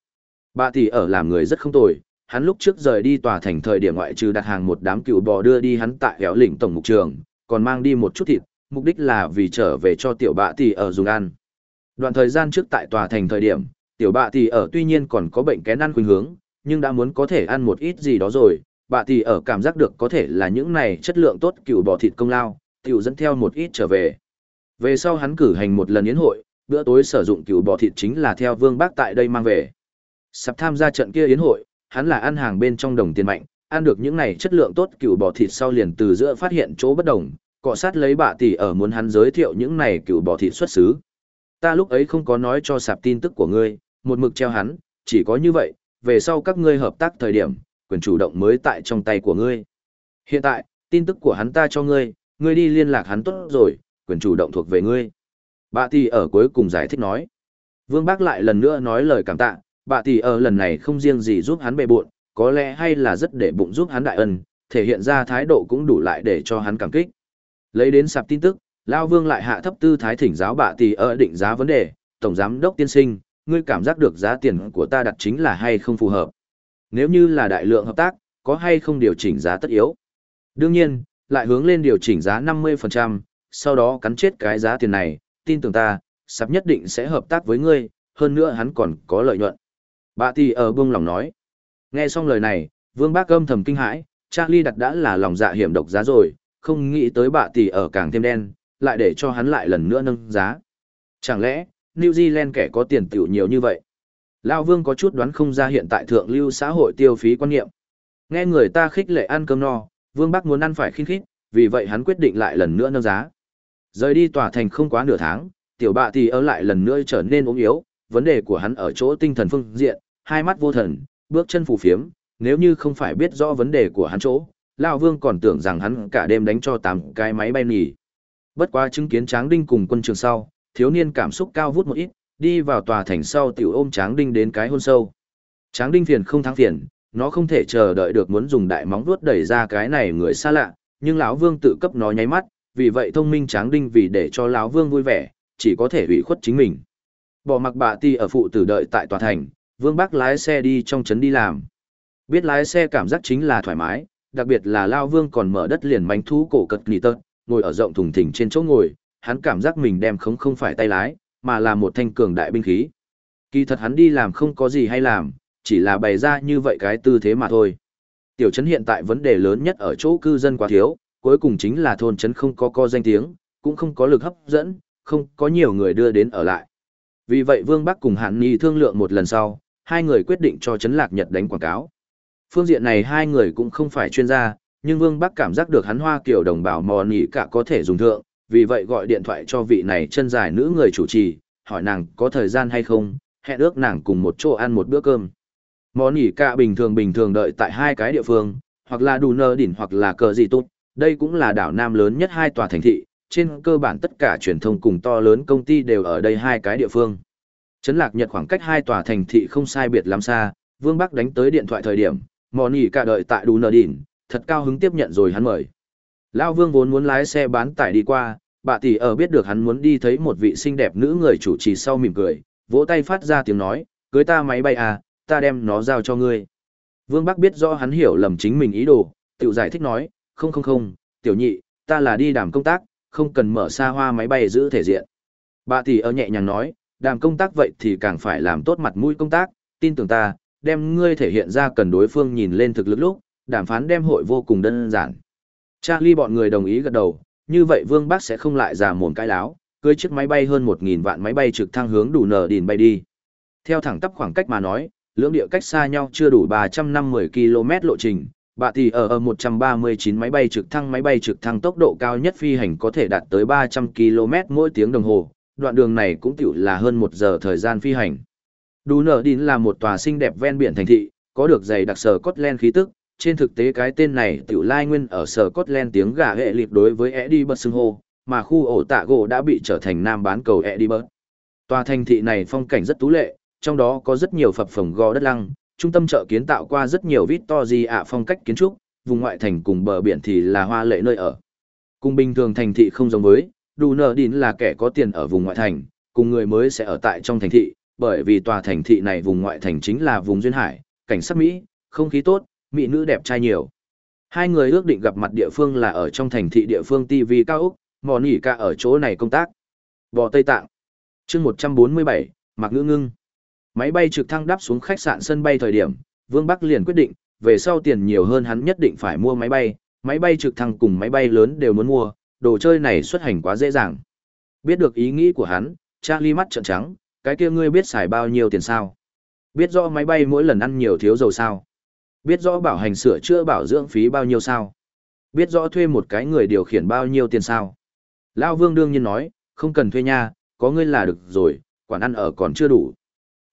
Bà tỷ ở làm người rất không tồi, hắn lúc trước rời đi tòa thành thời điểm ngoại trừ đặt hàng một đám cựu bò đưa đi hắn tại héo lĩnh tổng mục trường, còn mang đi một chút thịt, mục đích là vì trở về cho tiểu bạ tỷ ở dùng ăn. Đoạn thời gian trước tại tòa thành thời điểm, tiểu bạ tỷ ở tuy nhiên còn có bệnh kén ăn khuynh hướng, nhưng đã muốn có thể ăn một ít gì đó rồi, bà tỷ ở cảm giác được có thể là những này chất lượng tốt cựu bò thịt công lao, tiểu dẫn theo một ít trở về. Về sau hắn cử hành một lần yến hội, bữa tối sử dụng cựu bò thịt chính là theo vương bác tại đây mang về. Sắp tham gia trận kia yến hội, hắn là ăn hàng bên trong đồng tiền mạnh, ăn được những này chất lượng tốt cựu bò thịt sau liền từ giữa phát hiện chỗ bất đồng, cọ sát lấy bà tỷ ở muốn hắn giới thiệu những này cựu bò thịt xuất xứ. Ta lúc ấy không có nói cho sạp tin tức của ngươi, một mực treo hắn, chỉ có như vậy, về sau các ngươi hợp tác thời điểm, quyền chủ động mới tại trong tay của ngươi. Hiện tại, tin tức của hắn ta cho ngươi, ngươi đi liên lạc hắn tốt rồi, quyền chủ động thuộc về ngươi. Bà tỷ ở cuối cùng giải thích nói. Vương Bác lại lần nữa nói lời cảm tạ, Bà tỷ ở lần này không riêng gì giúp hắn bề buộn, có lẽ hay là rất để bụng giúp hắn đại ân, thể hiện ra thái độ cũng đủ lại để cho hắn cảm kích. Lấy đến sạp tin tức, Lao Vương lại hạ thấp tư thái thỉnh giáo bà tỷ ở định giá vấn đề, tổng giám đốc tiên sinh, ngươi cảm giác được giá tiền của ta đặt chính là hay không phù hợp. Nếu như là đại lượng hợp tác, có hay không điều chỉnh giá tất yếu. Đương nhiên, lại hướng lên điều chỉnh giá 50%, sau đó cắn chết cái giá tiền này, tin tưởng ta, sắp nhất định sẽ hợp tác với ngươi, hơn nữa hắn còn có lợi nhuận. Bà tỷ ở buông lòng nói. Nghe xong lời này, vương bác âm thầm kinh hãi, Charlie đặt đã là lòng dạ hiểm độc giá rồi, không nghĩ tới bà tỷ ở càng thêm đen, lại để cho hắn lại lần nữa nâng giá. Chẳng lẽ, New Zealand kẻ có tiền tiểu nhiều như vậy? Lao vương có chút đoán không ra hiện tại thượng lưu xã hội tiêu phí quan niệm. Nghe người ta khích lệ ăn cơm no, vương Bắc muốn ăn phải khinh khít, vì vậy hắn quyết định lại lần nữa nâng giá. Rời đi tòa thành không quá nửa tháng, tiểu bạ thì ở lại lần nữa trở nên ốm yếu, vấn đề của hắn ở chỗ tinh thần phương diện, hai mắt vô thần, bước chân phù phiếm, nếu như không phải biết rõ vấn đề của hắn chỗ, Lão Vương còn tưởng rằng hắn cả đêm đánh cho tám cái máy bay nhỉ. Bất quá chứng kiến Tráng Đinh cùng quân trường sau, thiếu niên cảm xúc cao vút một ít, đi vào tòa thành sau tiểu ôm Tráng Đinh đến cái hôn sâu. Tráng Đinh phiền không thắng phiền, nó không thể chờ đợi được muốn dùng đại móng vuốt đẩy ra cái này người xa lạ, nhưng lão Vương tự cấp nó nháy mắt, vì vậy thông minh Tráng Đinh vì để cho lão Vương vui vẻ, chỉ có thể ủy khuất chính mình. Bỏ mặc bà ti ở phụ tử đợi tại tòa thành, Vương Bắc lái xe đi trong trấn đi làm. Biết lái xe cảm giác chính là thoải mái, đặc biệt là Lao Vương còn mở đất liền bánh thú cổ cật nỉ tớt, ngồi ở rộng thùng thình trên chỗ ngồi, hắn cảm giác mình đem không không phải tay lái, mà là một thanh cường đại binh khí. Kỳ thật hắn đi làm không có gì hay làm, chỉ là bày ra như vậy cái tư thế mà thôi. Tiểu trấn hiện tại vấn đề lớn nhất ở chỗ cư dân quá thiếu, cuối cùng chính là thôn trấn không có co danh tiếng, cũng không có lực hấp dẫn, không có nhiều người đưa đến ở lại. Vì vậy Vương Bắc cùng Hàn Nhi thương lượng một lần sau, hai người quyết định cho Trấn Lạc Nhật đánh quảng cáo. Phương diện này hai người cũng không phải chuyên gia, nhưng Vương Bắc cảm giác được hắn hoa kiểu đồng bào mò nỉ cả có thể dùng thượng, vì vậy gọi điện thoại cho vị này chân dài nữ người chủ trì, hỏi nàng có thời gian hay không, hẹn ước nàng cùng một chỗ ăn một bữa cơm. Món nghỉ cả bình thường bình thường đợi tại hai cái địa phương, hoặc là Đù Nơ Đỉnh hoặc là Cờ Gì Tốt, đây cũng là đảo Nam lớn nhất hai tòa thành thị, trên cơ bản tất cả truyền thông cùng to lớn công ty đều ở đây hai cái địa phương. Trấn Lạc Nhật khoảng cách hai tòa thành thị không sai biệt lắm xa, Vương Bắc đánh tới điện thoại thời điểm, món nỉ cả đợi tại Đù nơ Đỉnh, thật cao hứng tiếp nhận rồi hắn mời. Lao Vương vốn muốn lái xe bán tải đi qua, bà tỷ ở biết được hắn muốn đi thấy một vị xinh đẹp nữ người chủ trì sau mỉm cười, vỗ tay phát ra tiếng nói, cưới ta máy bay à, ta đem nó giao cho ngươi. Vương Bắc biết rõ hắn hiểu lầm chính mình ý đồ, tiểu giải thích nói, không không không, tiểu nhị, ta là đi đàm công tác, không cần mở xa hoa máy bay giữ thể diện. Bà tỷ ở nhẹ nhàng nói, đàm công tác vậy thì càng phải làm tốt mặt mũi công tác, tin tưởng ta, đem ngươi thể hiện ra cần đối phương nhìn lên thực lực lúc, đàm phán đem hội vô cùng đơn giản. Charlie bọn người đồng ý gật đầu, như vậy Vương Bắc sẽ không lại giả mồm cái láo, cưới chiếc máy bay hơn 1.000 vạn máy bay trực thăng hướng đủ nở đìn bay đi. Theo thẳng tắp khoảng cách mà nói, lưỡng địa cách xa nhau chưa đủ 350 km lộ trình, Bà thì ở ở 139 máy bay trực thăng máy bay trực thăng tốc độ cao nhất phi hành có thể đạt tới 300 km mỗi tiếng đồng hồ, đoạn đường này cũng tiểu là hơn một giờ thời gian phi hành. Đủ nở đìn là một tòa xinh đẹp ven biển thành thị, có được dày đặc sở Scotland khí tức, trên thực tế cái tên này tiểu lai nguyên ở sở Scotland tiếng gà hệ liệt đối với Edinburgh xưng hô, mà khu ổ tạ gỗ đã bị trở thành nam bán cầu Edinburgh. Tòa thành thị này phong cảnh rất tú lệ, trong đó có rất nhiều phập phồng gò đất lăng, trung tâm chợ kiến tạo qua rất nhiều Victory ạ phong cách kiến trúc, vùng ngoại thành cùng bờ biển thì là hoa lệ nơi ở. Cùng bình thường thành thị không giống với, đủ nở đín là kẻ có tiền ở vùng ngoại thành, cùng người mới sẽ ở tại trong thành thị, bởi vì tòa thành thị này vùng ngoại thành chính là vùng duyên hải, cảnh sắc Mỹ, không khí tốt, mỹ nữ đẹp trai nhiều. Hai người ước định gặp mặt địa phương là ở trong thành thị địa phương TV cao Úc, mò nỉ cả ở chỗ này công tác. Bò Tây Tạng. chương 147, Mạc Ngữ Ngưng. Máy bay trực thăng đáp xuống khách sạn sân bay thời điểm, Vương Bắc liền quyết định, về sau tiền nhiều hơn hắn nhất định phải mua máy bay, máy bay trực thăng cùng máy bay lớn đều muốn mua, đồ chơi này xuất hành quá dễ dàng. Biết được ý nghĩ của hắn, Charlie mắt trợn trắng, cái kia ngươi biết xài bao nhiêu tiền sao? Biết rõ máy bay mỗi lần ăn nhiều thiếu dầu sao? Biết rõ bảo hành sửa chữa bảo dưỡng phí bao nhiêu sao? Biết rõ thuê một cái người điều khiển bao nhiêu tiền sao? Lao Vương đương nhiên nói, không cần thuê nha, có ngươi là được rồi, quản ăn ở còn chưa đủ.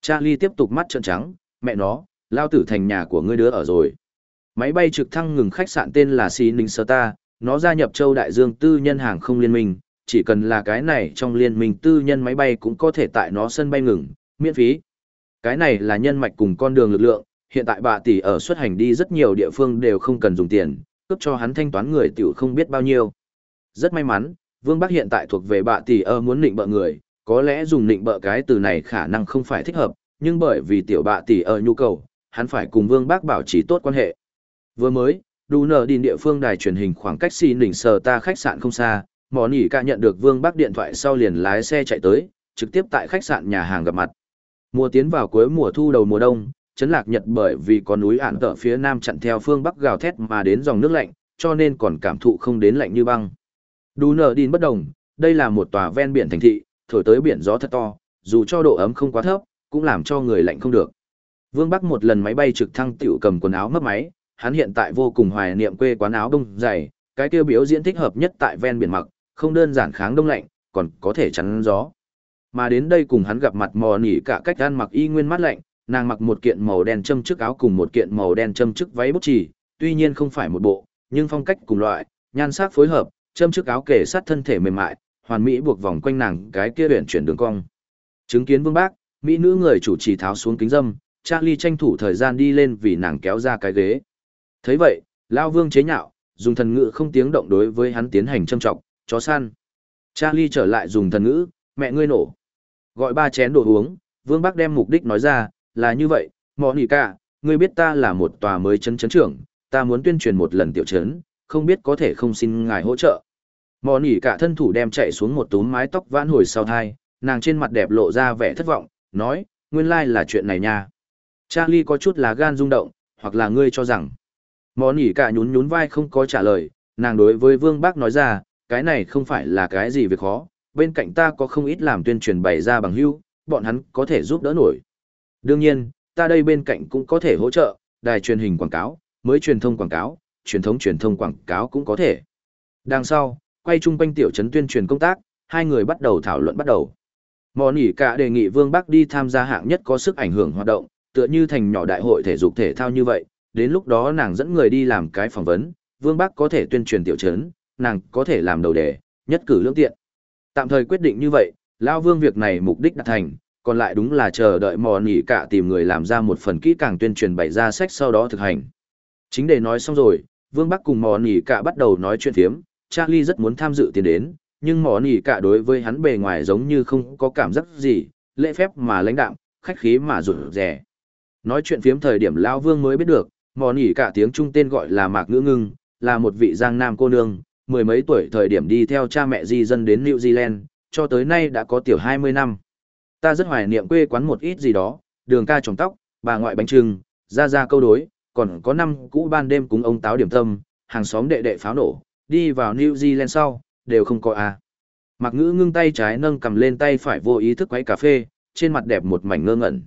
Charlie tiếp tục mắt trợn trắng, mẹ nó, Lao tử thành nhà của ngươi đứa ở rồi. Máy bay trực thăng ngừng khách sạn tên là Siningstar, nó gia nhập châu Đại Dương tư nhân hàng không liên minh, chỉ cần là cái này trong liên minh tư nhân máy bay cũng có thể tại nó sân bay ngừng, miễn phí. Cái này là nhân mạch cùng con đường lực lượng, hiện tại bà tỷ ở xuất hành đi rất nhiều địa phương đều không cần dùng tiền, cấp cho hắn thanh toán người tiểu không biết bao nhiêu. Rất may mắn, Vương Bắc hiện tại thuộc về bà tỷ ở muốn nịnh bợ người, có lẽ dùng nịnh bợ cái từ này khả năng không phải thích hợp, nhưng bởi vì tiểu bà tỷ ở nhu cầu, hắn phải cùng Vương Bắc bảo trì tốt quan hệ. Vừa mới, đủ nở đi địa phương đài truyền hình khoảng cách xì nỉnh sờ ta khách sạn không xa, mỏ nỉ ca nhận được Vương Bắc điện thoại sau liền lái xe chạy tới, trực tiếp tại khách sạn nhà hàng gặp mặt. Mùa tiến vào cuối mùa thu đầu mùa đông, chấn lạc nhật bởi vì có núi ản tở phía nam chặn theo phương bắc gào thét mà đến dòng nước lạnh, cho nên còn cảm thụ không đến lạnh như băng. Đu nở đi bất đồng, đây là một tòa ven biển thành thị, thổi tới biển gió thật to, dù cho độ ấm không quá thấp, cũng làm cho người lạnh không được. Vương Bắc một lần máy bay trực thăng tiểu cầm quần áo mất máy, hắn hiện tại vô cùng hoài niệm quê quán áo đông dày, cái tiêu biểu diễn thích hợp nhất tại ven biển mặc, không đơn giản kháng đông lạnh, còn có thể chắn gió. Mà đến đây cùng hắn gặp mặt mò nỉ cả cách ăn mặc y nguyên mát lạnh, nàng mặc một kiện màu đen châm chức áo cùng một kiện màu đen châm chức váy bút chỉ, tuy nhiên không phải một bộ, nhưng phong cách cùng loại, nhan sắc phối hợp, châm chức áo kể sát thân thể mềm mại, hoàn mỹ buộc vòng quanh nàng cái kia huyền chuyển đường cong. Chứng kiến Vương Bác, mỹ nữ người chủ trì tháo xuống kính dâm, Charlie tranh thủ thời gian đi lên vì nàng kéo ra cái ghế. Thấy vậy, Lao Vương chế nhạo, dùng thần ngữ không tiếng động đối với hắn tiến hành châm trọng, chó săn. Charlie trở lại dùng thần ngữ, mẹ ngươi nổ. Gọi ba chén đồ uống, Vương Bắc đem mục đích nói ra, là như vậy, Monica, cả, ngươi biết ta là một tòa mới chấn chấn trưởng, ta muốn tuyên truyền một lần tiểu trấn, không biết có thể không xin ngài hỗ trợ. Monica cả thân thủ đem chạy xuống một túm mái tóc vãn hồi sau thai, nàng trên mặt đẹp lộ ra vẻ thất vọng, nói, nguyên lai là chuyện này nha. Charlie có chút là gan rung động, hoặc là ngươi cho rằng. Monica cả nhún nhún vai không có trả lời, nàng đối với Vương Bác nói ra, cái này không phải là cái gì việc khó, bên cạnh ta có không ít làm tuyên truyền bày ra bằng hữu, bọn hắn có thể giúp đỡ nổi. Đương nhiên, ta đây bên cạnh cũng có thể hỗ trợ, đài truyền hình quảng cáo, mới truyền thông quảng cáo, truyền thống truyền thông quảng cáo cũng có thể. Đằng sau, quay chung quanh tiểu trấn tuyên truyền công tác, hai người bắt đầu thảo luận bắt đầu. Mò ỉ cả đề nghị Vương Bắc đi tham gia hạng nhất có sức ảnh hưởng hoạt động, tựa như thành nhỏ đại hội thể dục thể thao như vậy, đến lúc đó nàng dẫn người đi làm cái phỏng vấn, Vương Bắc có thể tuyên truyền tiểu trấn, nàng có thể làm đầu đề, nhất cử lương tiện. Tạm thời quyết định như vậy, Lao Vương việc này mục đích đạt thành, còn lại đúng là chờ đợi mò nỉ cả tìm người làm ra một phần kỹ càng tuyên truyền bày ra sách sau đó thực hành. Chính để nói xong rồi, Vương Bắc cùng mò nỉ cả bắt đầu nói chuyện phiếm, Charlie rất muốn tham dự tiền đến, nhưng mò nỉ cả đối với hắn bề ngoài giống như không có cảm giác gì, lễ phép mà lãnh đạm, khách khí mà rủi rẻ. Nói chuyện phiếm thời điểm Lao Vương mới biết được, mò nỉ cả tiếng trung tên gọi là Mạc Ngữ Ngưng, là một vị giang nam cô nương, mười mấy tuổi thời điểm đi theo cha mẹ di dân đến New Zealand, cho tới nay đã có tiểu 20 năm. Ta rất hoài niệm quê quán một ít gì đó, đường ca trồng tóc, bà ngoại bánh trưng, ra ra câu đối, còn có năm cũ ban đêm cúng ông táo điểm tâm, hàng xóm đệ đệ pháo nổ, đi vào New Zealand sau, đều không có à. Mặc ngữ ngưng tay trái nâng cầm lên tay phải vô ý thức quấy cà phê, trên mặt đẹp một mảnh ngơ ngẩn.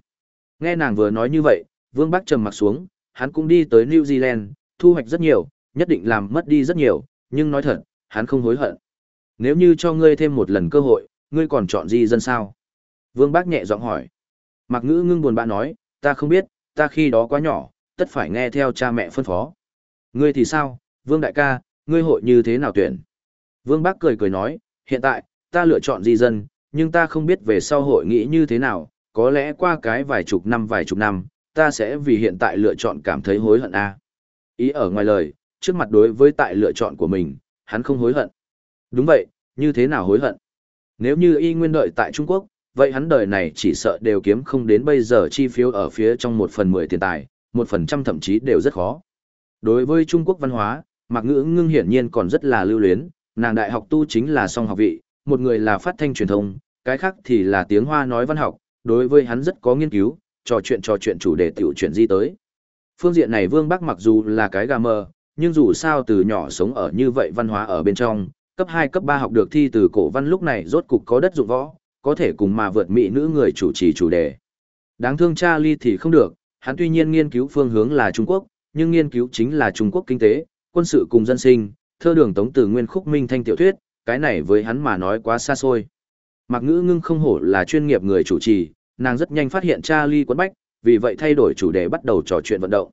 Nghe nàng vừa nói như vậy, Vương Bắc trầm mặt xuống, hắn cũng đi tới New Zealand, thu hoạch rất nhiều, nhất định làm mất đi rất nhiều, nhưng nói thật, hắn không hối hận. Nếu như cho ngươi thêm một lần cơ hội, ngươi còn chọn di dân sao? Vương Bác nhẹ giọng hỏi. Mạc Ngữ ngưng buồn bã nói, ta không biết, ta khi đó quá nhỏ, tất phải nghe theo cha mẹ phân phó. Ngươi thì sao, Vương Đại ca, ngươi hội như thế nào tuyển? Vương Bác cười cười nói, hiện tại, ta lựa chọn di dân, nhưng ta không biết về sau hội nghĩ như thế nào, có lẽ qua cái vài chục năm vài chục năm, ta sẽ vì hiện tại lựa chọn cảm thấy hối hận a. À? Ý ở ngoài lời, trước mặt đối với tại lựa chọn của mình, hắn không hối hận. Đúng vậy, như thế nào hối hận? Nếu như y nguyên đợi tại Trung Quốc, vậy hắn đời này chỉ sợ đều kiếm không đến bây giờ chi phiếu ở phía trong một phần mười tiền tài, một phần trăm thậm chí đều rất khó. Đối với Trung Quốc văn hóa, Mạc Ngữ ngưng hiển nhiên còn rất là lưu luyến, nàng đại học tu chính là song học vị, một người là phát thanh truyền thông, cái khác thì là tiếng Hoa nói văn học, đối với hắn rất có nghiên cứu, trò chuyện trò chuyện chủ đề tiểu chuyện di tới. Phương diện này Vương Bắc mặc dù là cái gà mờ, nhưng dù sao từ nhỏ sống ở như vậy văn hóa ở bên trong, cấp 2 cấp 3 học được thi từ cổ văn lúc này rốt cục có đất dụng võ, có thể cùng mà vượt mỹ nữ người chủ trì chủ đề. Đáng thương Charlie thì không được, hắn tuy nhiên nghiên cứu phương hướng là Trung Quốc, nhưng nghiên cứu chính là Trung Quốc kinh tế, quân sự cùng dân sinh, thơ đường tống từ nguyên khúc minh thanh tiểu thuyết, cái này với hắn mà nói quá xa xôi. Mạc ngữ ngưng không hổ là chuyên nghiệp người chủ trì, nàng rất nhanh phát hiện Charlie quấn bách, vì vậy thay đổi chủ đề bắt đầu trò chuyện vận động.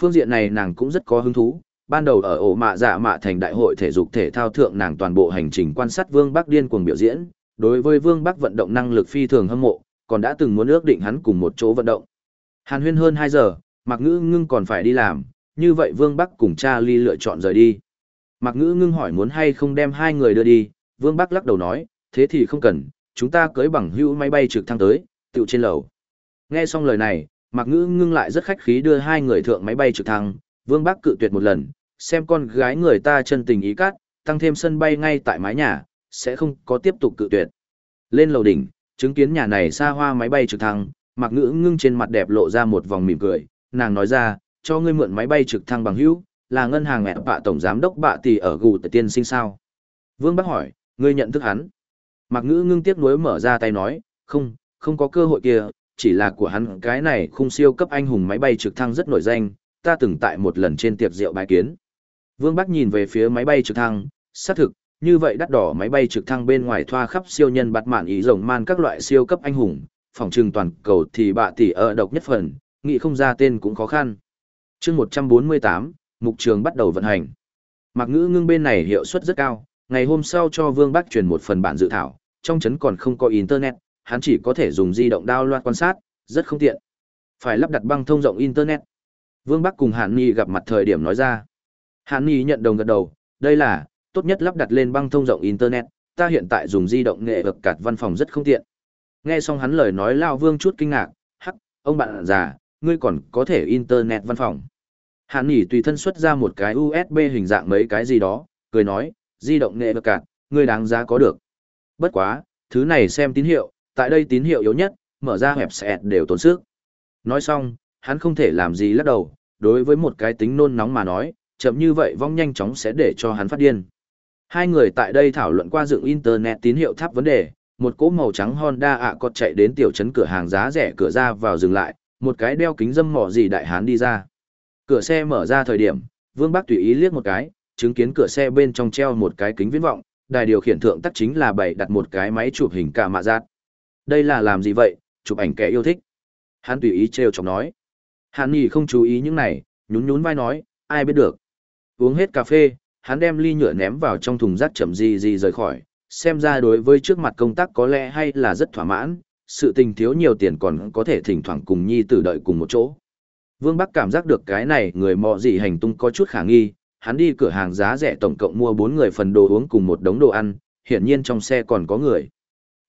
Phương diện này nàng cũng rất có hứng thú, ban đầu ở ổ mạ dạ mạ thành đại hội thể dục thể thao thượng nàng toàn bộ hành trình quan sát Vương Bắc điên cuồng biểu diễn, đối với Vương Bắc vận động năng lực phi thường hâm mộ, còn đã từng muốn ước định hắn cùng một chỗ vận động. Hàn huyên hơn 2 giờ, Mạc Ngữ Ngưng còn phải đi làm, như vậy Vương Bắc cùng cha ly lựa chọn rời đi. Mạc Ngữ Ngưng hỏi muốn hay không đem hai người đưa đi, Vương Bắc lắc đầu nói, thế thì không cần, chúng ta cưới bằng hữu máy bay trực thăng tới, tựu trên lầu. Nghe xong lời này, Mạc Ngữ Ngưng lại rất khách khí đưa hai người thượng máy bay trực thăng, Vương Bắc cự tuyệt một lần, xem con gái người ta chân tình ý cát, tăng thêm sân bay ngay tại mái nhà, sẽ không có tiếp tục cự tuyệt. Lên lầu đỉnh, chứng kiến nhà này xa hoa máy bay trực thăng, mặc ngữ ngưng trên mặt đẹp lộ ra một vòng mỉm cười, nàng nói ra, cho ngươi mượn máy bay trực thăng bằng hữu, là ngân hàng mẹ bạ tổng giám đốc bạ tỷ ở gù tại tiên sinh sao. Vương bác hỏi, ngươi nhận thức hắn. Mặc ngữ ngưng tiếc nuối mở ra tay nói, không, không có cơ hội kia, chỉ là của hắn cái này khung siêu cấp anh hùng máy bay trực thăng rất nổi danh, ta từng tại một lần trên tiệc rượu bài kiến. Vương Bắc nhìn về phía máy bay trực thăng, xác thực, như vậy đắt đỏ máy bay trực thăng bên ngoài thoa khắp siêu nhân bạt mạn ý rồng man các loại siêu cấp anh hùng, phòng trừng toàn cầu thì bạ tỷ ở độc nhất phần, nghĩ không ra tên cũng khó khăn. chương 148, mục trường bắt đầu vận hành. Mặc ngữ ngưng bên này hiệu suất rất cao, ngày hôm sau cho Vương Bắc truyền một phần bản dự thảo, trong trấn còn không có Internet, hắn chỉ có thể dùng di động download quan sát, rất không tiện. Phải lắp đặt băng thông rộng Internet. Vương Bắc cùng Hàn Nhi gặp mặt thời điểm nói ra. Hàn Nhi nhận đồng gật đầu, đây là, tốt nhất lắp đặt lên băng thông rộng Internet, ta hiện tại dùng di động nghệ vực cạt văn phòng rất không tiện. Nghe xong hắn lời nói Lao Vương chút kinh ngạc, hắc, ông bạn già, ngươi còn có thể Internet văn phòng. Hàn Nhi tùy thân xuất ra một cái USB hình dạng mấy cái gì đó, cười nói, di động nghệ vực cạt, ngươi đáng giá có được. Bất quá, thứ này xem tín hiệu, tại đây tín hiệu yếu nhất, mở ra hẹp xẹt đều tốn sức. Nói xong, hắn không thể làm gì lắc đầu, đối với một cái tính nôn nóng mà nói, chậm như vậy vong nhanh chóng sẽ để cho hắn phát điên. Hai người tại đây thảo luận qua dựng internet tín hiệu tháp vấn đề, một cỗ màu trắng Honda ạ à chạy đến tiểu trấn cửa hàng giá rẻ cửa ra vào dừng lại, một cái đeo kính dâm mỏ gì đại hán đi ra. Cửa xe mở ra thời điểm, Vương Bắc tùy ý liếc một cái, chứng kiến cửa xe bên trong treo một cái kính viễn vọng, đài điều khiển thượng tắc chính là bày đặt một cái máy chụp hình cả mạ giác. Đây là làm gì vậy, chụp ảnh kẻ yêu thích. Hắn tùy ý trêu chọc nói. Hàn Nghị không chú ý những này, nhún nhún vai nói, ai biết được. Uống hết cà phê, hắn đem ly nhựa ném vào trong thùng rác chậm gì gì rời khỏi, xem ra đối với trước mặt công tác có lẽ hay là rất thỏa mãn, sự tình thiếu nhiều tiền còn có thể thỉnh thoảng cùng nhi tử đợi cùng một chỗ. Vương Bắc cảm giác được cái này người mọ gì hành tung có chút khả nghi, hắn đi cửa hàng giá rẻ tổng cộng mua bốn người phần đồ uống cùng một đống đồ ăn, hiển nhiên trong xe còn có người.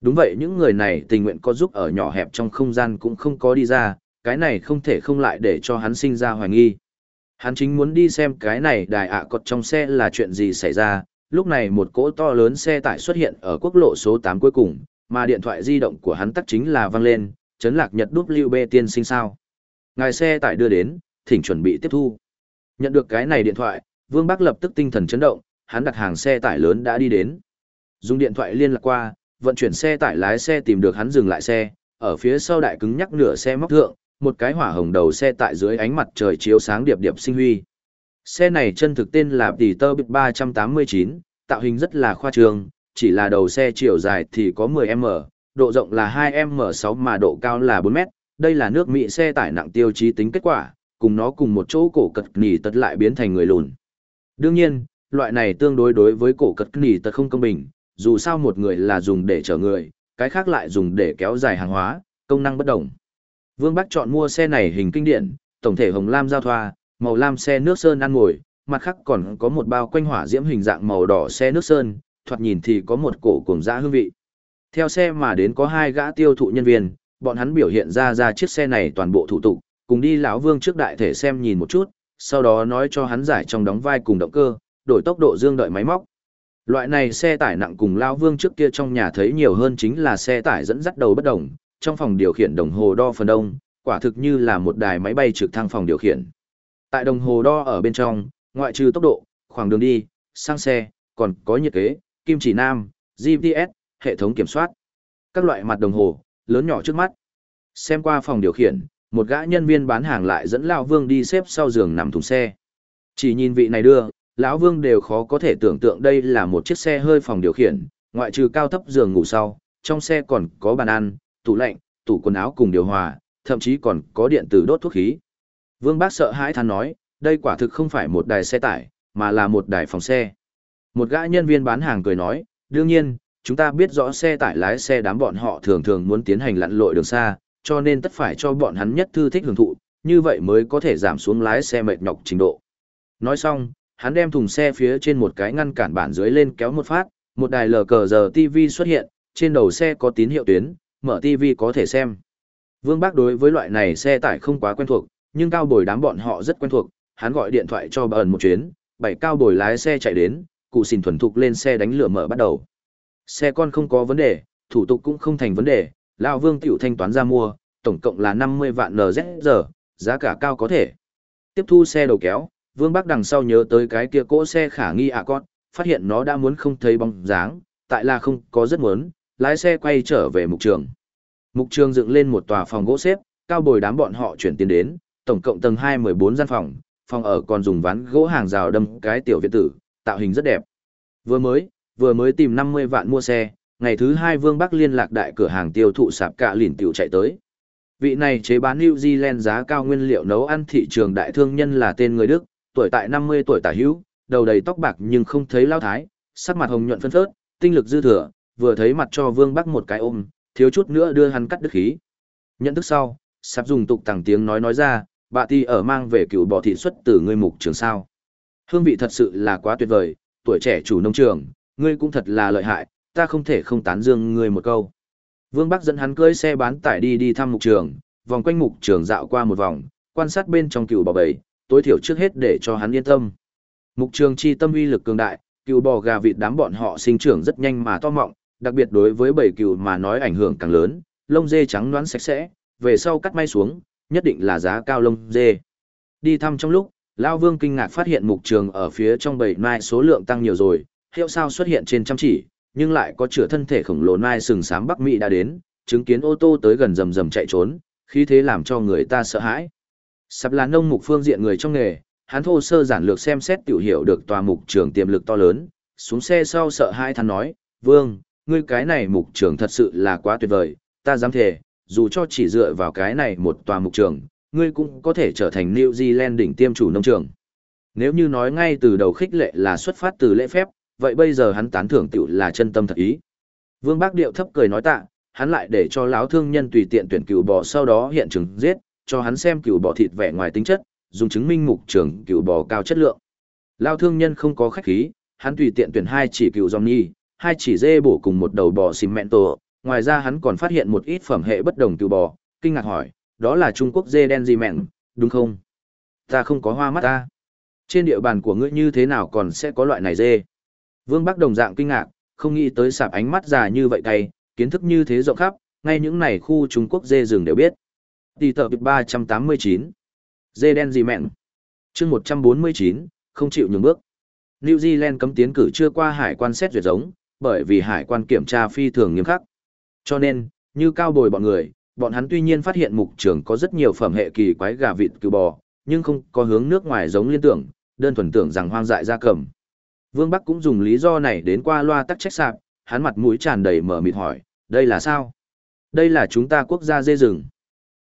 Đúng vậy những người này tình nguyện có giúp ở nhỏ hẹp trong không gian cũng không có đi ra, cái này không thể không lại để cho hắn sinh ra hoài nghi. Hắn chính muốn đi xem cái này đài ạ cột trong xe là chuyện gì xảy ra, lúc này một cỗ to lớn xe tải xuất hiện ở quốc lộ số 8 cuối cùng, mà điện thoại di động của hắn tắt chính là văng lên, chấn lạc nhật WB tiên sinh sao. Ngài xe tải đưa đến, thỉnh chuẩn bị tiếp thu. Nhận được cái này điện thoại, Vương Bắc lập tức tinh thần chấn động, hắn đặt hàng xe tải lớn đã đi đến. Dùng điện thoại liên lạc qua, vận chuyển xe tải lái xe tìm được hắn dừng lại xe, ở phía sau đại cứng nhắc nửa xe móc thượng, một cái hỏa hồng đầu xe tại dưới ánh mặt trời chiếu sáng điệp điệp sinh huy. Xe này chân thực tên là Tỷ Tơ Bit 389, tạo hình rất là khoa trương, chỉ là đầu xe chiều dài thì có 10m, độ rộng là 2m6 mà độ cao là 4m, đây là nước Mỹ xe tải nặng tiêu chí tính kết quả, cùng nó cùng một chỗ cổ cật nỉ tật lại biến thành người lùn. Đương nhiên, loại này tương đối đối với cổ cật nỉ tật không công bình, dù sao một người là dùng để chở người, cái khác lại dùng để kéo dài hàng hóa, công năng bất đồng. Vương Bắc chọn mua xe này hình kinh điển, tổng thể hồng lam giao thoa, màu lam xe nước sơn ăn ngồi, mặt khác còn có một bao quanh hỏa diễm hình dạng màu đỏ xe nước sơn, thoạt nhìn thì có một cổ cùng dã hương vị. Theo xe mà đến có hai gã tiêu thụ nhân viên, bọn hắn biểu hiện ra ra chiếc xe này toàn bộ thủ tục, cùng đi lão Vương trước đại thể xem nhìn một chút, sau đó nói cho hắn giải trong đóng vai cùng động cơ, đổi tốc độ dương đợi máy móc. Loại này xe tải nặng cùng lão Vương trước kia trong nhà thấy nhiều hơn chính là xe tải dẫn dắt đầu bất động, trong phòng điều khiển đồng hồ đo phần đông, quả thực như là một đài máy bay trực thăng phòng điều khiển. Tại đồng hồ đo ở bên trong, ngoại trừ tốc độ, khoảng đường đi, sang xe, còn có nhiệt kế, kim chỉ nam, GPS, hệ thống kiểm soát. Các loại mặt đồng hồ, lớn nhỏ trước mắt. Xem qua phòng điều khiển, một gã nhân viên bán hàng lại dẫn lão Vương đi xếp sau giường nằm thùng xe. Chỉ nhìn vị này đưa, lão Vương đều khó có thể tưởng tượng đây là một chiếc xe hơi phòng điều khiển, ngoại trừ cao thấp giường ngủ sau, trong xe còn có bàn ăn, tủ lạnh, tủ quần áo cùng điều hòa, thậm chí còn có điện tử đốt thuốc khí. Vương Bác sợ hãi than nói, đây quả thực không phải một đài xe tải, mà là một đài phòng xe. Một gã nhân viên bán hàng cười nói, đương nhiên, chúng ta biết rõ xe tải lái xe đám bọn họ thường thường muốn tiến hành lặn lội đường xa, cho nên tất phải cho bọn hắn nhất thư thích hưởng thụ, như vậy mới có thể giảm xuống lái xe mệt nhọc trình độ. Nói xong, hắn đem thùng xe phía trên một cái ngăn cản bản dưới lên kéo một phát, một đài lờ cờ giờ TV xuất hiện, trên đầu xe có tín hiệu tuyến, mở TV có thể xem. Vương Bác đối với loại này xe tải không quá quen thuộc, nhưng cao bồi đám bọn họ rất quen thuộc, hắn gọi điện thoại cho bà ẩn một chuyến, bảy cao bồi lái xe chạy đến, cụ xin thuần thục lên xe đánh lửa mở bắt đầu. Xe con không có vấn đề, thủ tục cũng không thành vấn đề, Lão Vương tiểu thanh toán ra mua, tổng cộng là 50 vạn NZ giá cả cao có thể. Tiếp thu xe đầu kéo, Vương Bắc đằng sau nhớ tới cái kia cỗ xe khả nghi ạ con, phát hiện nó đã muốn không thấy bóng dáng, tại là không có rất muốn, lái xe quay trở về mục trường. Mục trường dựng lên một tòa phòng gỗ xếp, cao bồi đám bọn họ chuyển tiền đến, tổng cộng tầng 214 gian phòng, phòng ở còn dùng ván gỗ hàng rào đâm cái tiểu viện tử, tạo hình rất đẹp. Vừa mới, vừa mới tìm 50 vạn mua xe, ngày thứ hai Vương Bắc liên lạc đại cửa hàng tiêu thụ sạp cả lìn tiểu chạy tới. Vị này chế bán New Zealand giá cao nguyên liệu nấu ăn thị trường đại thương nhân là tên người Đức, tuổi tại 50 tuổi tả hữu, đầu đầy tóc bạc nhưng không thấy lao thái, sắc mặt hồng nhuận phân phớt, tinh lực dư thừa, vừa thấy mặt cho Vương Bắc một cái ôm, thiếu chút nữa đưa hắn cắt đứt khí. Nhận thức sau, sắp dùng tục tàng tiếng nói nói ra, bà ti ở mang về cựu bò thị xuất từ ngươi mục trường sao. Hương vị thật sự là quá tuyệt vời, tuổi trẻ chủ nông trường, ngươi cũng thật là lợi hại, ta không thể không tán dương ngươi một câu. Vương Bắc dẫn hắn cưỡi xe bán tải đi đi thăm mục trường, vòng quanh mục trường dạo qua một vòng, quan sát bên trong cựu bò bầy, tối thiểu trước hết để cho hắn yên tâm. Mục trường chi tâm uy lực cường đại, cựu bò gà vịt đám bọn họ sinh trưởng rất nhanh mà to mọng, đặc biệt đối với bầy cừu mà nói ảnh hưởng càng lớn, lông dê trắng đoán sạch sẽ, về sau cắt may xuống, nhất định là giá cao lông dê. Đi thăm trong lúc, Lao Vương kinh ngạc phát hiện mục trường ở phía trong bầy mai số lượng tăng nhiều rồi, hiệu sao xuất hiện trên trăm chỉ, nhưng lại có chữa thân thể khổng lồ mai sừng sám Bắc Mỹ đã đến, chứng kiến ô tô tới gần rầm rầm chạy trốn, khí thế làm cho người ta sợ hãi. Sắp là nông mục phương diện người trong nghề, hắn thô sơ giản lược xem xét tiểu hiểu được tòa mục trường tiềm lực to lớn, xuống xe sau sợ hai thằng nói, Vương, ngươi cái này mục trường thật sự là quá tuyệt vời, ta dám thề, dù cho chỉ dựa vào cái này một tòa mục trường, ngươi cũng có thể trở thành New Zealand đỉnh tiêm chủ nông trường. Nếu như nói ngay từ đầu khích lệ là xuất phát từ lễ phép, vậy bây giờ hắn tán thưởng tiểu là chân tâm thật ý. Vương Bác Điệu thấp cười nói tạ, hắn lại để cho lão thương nhân tùy tiện tuyển cừu bò sau đó hiện trường giết, cho hắn xem cừu bò thịt vẻ ngoài tính chất, dùng chứng minh mục trường cừu bò cao chất lượng. Lão thương nhân không có khách khí, hắn tùy tiện tuyển hai chỉ cừu Johnny, hai chỉ dê bổ cùng một đầu bò xìm mẹn tổ, ngoài ra hắn còn phát hiện một ít phẩm hệ bất đồng từ bò, kinh ngạc hỏi, đó là Trung Quốc dê đen gì mẹn, đúng không? Ta không có hoa mắt ta. Trên địa bàn của ngươi như thế nào còn sẽ có loại này dê? Vương Bắc đồng dạng kinh ngạc, không nghĩ tới sạp ánh mắt già như vậy cay, kiến thức như thế rộng khắp, ngay những này khu Trung Quốc dê rừng đều biết. Tỷ tờ 389 Dê đen gì mẹn. chương 149, không chịu nhường bước. New Zealand cấm tiến cử chưa qua hải quan xét duyệt giống, bởi vì hải quan kiểm tra phi thường nghiêm khắc. Cho nên, như cao bồi bọn người, bọn hắn tuy nhiên phát hiện mục trường có rất nhiều phẩm hệ kỳ quái gà vịt cừu bò, nhưng không có hướng nước ngoài giống liên tưởng, đơn thuần tưởng rằng hoang dại gia cầm. Vương Bắc cũng dùng lý do này đến qua loa tắc trách sạp, hắn mặt mũi tràn đầy mở mịt hỏi, đây là sao? Đây là chúng ta quốc gia dê rừng.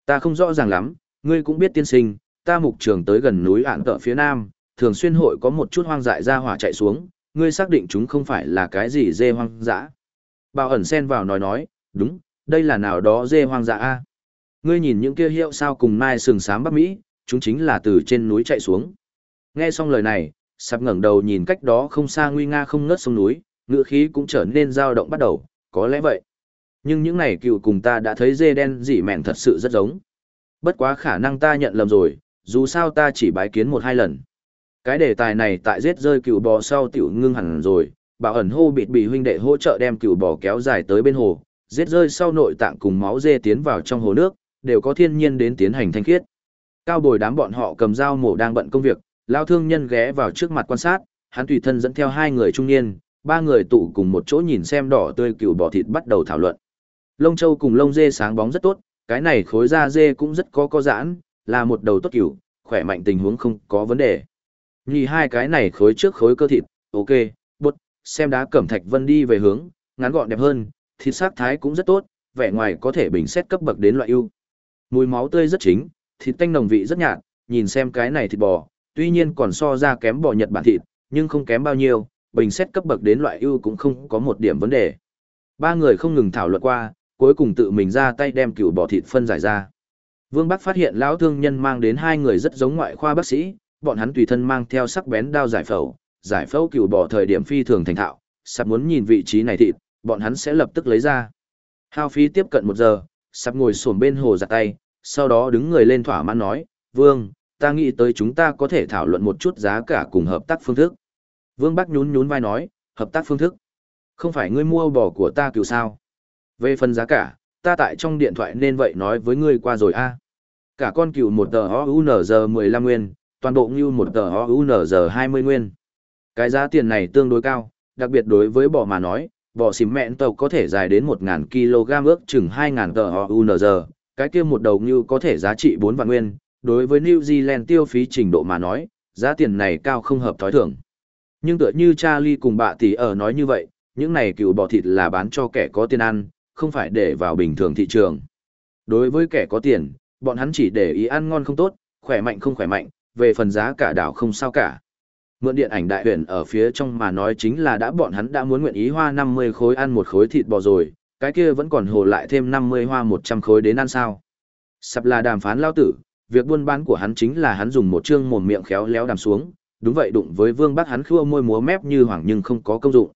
Ta không rõ ràng lắm, ngươi cũng biết tiên sinh, ta mục trường tới gần núi ạn tợ phía nam, thường xuyên hội có một chút hoang dại ra hỏa chạy xuống, ngươi xác định chúng không phải là cái gì dê hoang dã. Bảo ẩn xen vào nói nói, đúng, đây là nào đó dê hoang dã a. Ngươi nhìn những kia hiệu sao cùng mai sừng sám Bắc Mỹ, chúng chính là từ trên núi chạy xuống. Nghe xong lời này, sắp ngẩng đầu nhìn cách đó không xa nguy nga không ngớt sông núi, ngựa khí cũng trở nên dao động bắt đầu, có lẽ vậy. Nhưng những này cựu cùng ta đã thấy dê đen dị mẹn thật sự rất giống. Bất quá khả năng ta nhận lầm rồi, dù sao ta chỉ bái kiến một hai lần. Cái đề tài này tại giết rơi cựu bò sau tiểu ngưng hẳn rồi, bảo ẩn hô bịt bị huynh đệ hỗ trợ đem cựu bò kéo dài tới bên hồ, giết rơi sau nội tạng cùng máu dê tiến vào trong hồ nước, đều có thiên nhiên đến tiến hành thanh khiết. Cao bồi đám bọn họ cầm dao mổ đang bận công việc, lao thương nhân ghé vào trước mặt quan sát, hắn tùy thân dẫn theo hai người trung niên, ba người tụ cùng một chỗ nhìn xem đỏ tươi cựu bò thịt bắt đầu thảo luận. Lông châu cùng lông dê sáng bóng rất tốt, cái này khối da dê cũng rất có có giãn, là một đầu tốt cựu, khỏe mạnh tình huống không có vấn đề. Nhì hai cái này khối trước khối cơ thịt, ok, bút, xem đá cẩm thạch vân đi về hướng, ngắn gọn đẹp hơn, thịt sắc thái cũng rất tốt, vẻ ngoài có thể bình xét cấp bậc đến loại ưu. Mùi máu tươi rất chính, thịt tanh nồng vị rất nhạt, nhìn xem cái này thịt bò, tuy nhiên còn so ra kém bò Nhật Bản thịt, nhưng không kém bao nhiêu, bình xét cấp bậc đến loại ưu cũng không có một điểm vấn đề. Ba người không ngừng thảo luận qua, cuối cùng tự mình ra tay đem cựu bò thịt phân giải ra. Vương Bắc phát hiện lão thương nhân mang đến hai người rất giống ngoại khoa bác sĩ, bọn hắn tùy thân mang theo sắc bén đao giải phẫu, giải phẫu cựu bỏ thời điểm phi thường thành thạo, sắp muốn nhìn vị trí này thịt, bọn hắn sẽ lập tức lấy ra. Hao phí tiếp cận một giờ, sắp ngồi xổm bên hồ giặt tay, sau đó đứng người lên thỏa mãn nói, Vương, ta nghĩ tới chúng ta có thể thảo luận một chút giá cả cùng hợp tác phương thức. Vương Bắc nhún nhún vai nói, hợp tác phương thức. Không phải ngươi mua bò của ta cựu sao. Về phần giá cả, ta tại trong điện thoại nên vậy nói với ngươi qua rồi a. Cả con cựu một tờ OUNZ 15 nguyên, toàn bộ như một tờ OUNZ 20 nguyên. Cái giá tiền này tương đối cao, đặc biệt đối với bò mà nói, bò xìm mẹn tàu có thể dài đến 1.000 kg ước chừng 2.000 tờ OUNZ, cái kia một đầu như có thể giá trị 4 vạn nguyên, đối với New Zealand tiêu phí trình độ mà nói, giá tiền này cao không hợp thói thường. Nhưng tựa như Charlie cùng bà tỷ ở nói như vậy, những này cựu bò thịt là bán cho kẻ có tiền ăn, không phải để vào bình thường thị trường. Đối với kẻ có tiền, bọn hắn chỉ để ý ăn ngon không tốt, khỏe mạnh không khỏe mạnh, về phần giá cả đảo không sao cả. Mượn điện ảnh đại huyền ở phía trong mà nói chính là đã bọn hắn đã muốn nguyện ý hoa 50 khối ăn một khối thịt bò rồi, cái kia vẫn còn hồ lại thêm 50 hoa 100 khối đến ăn sao. Sắp là đàm phán lao tử, việc buôn bán của hắn chính là hắn dùng một chương mồm miệng khéo léo đàm xuống, đúng vậy đụng với vương bác hắn khua môi múa mép như hoàng nhưng không có công dụng.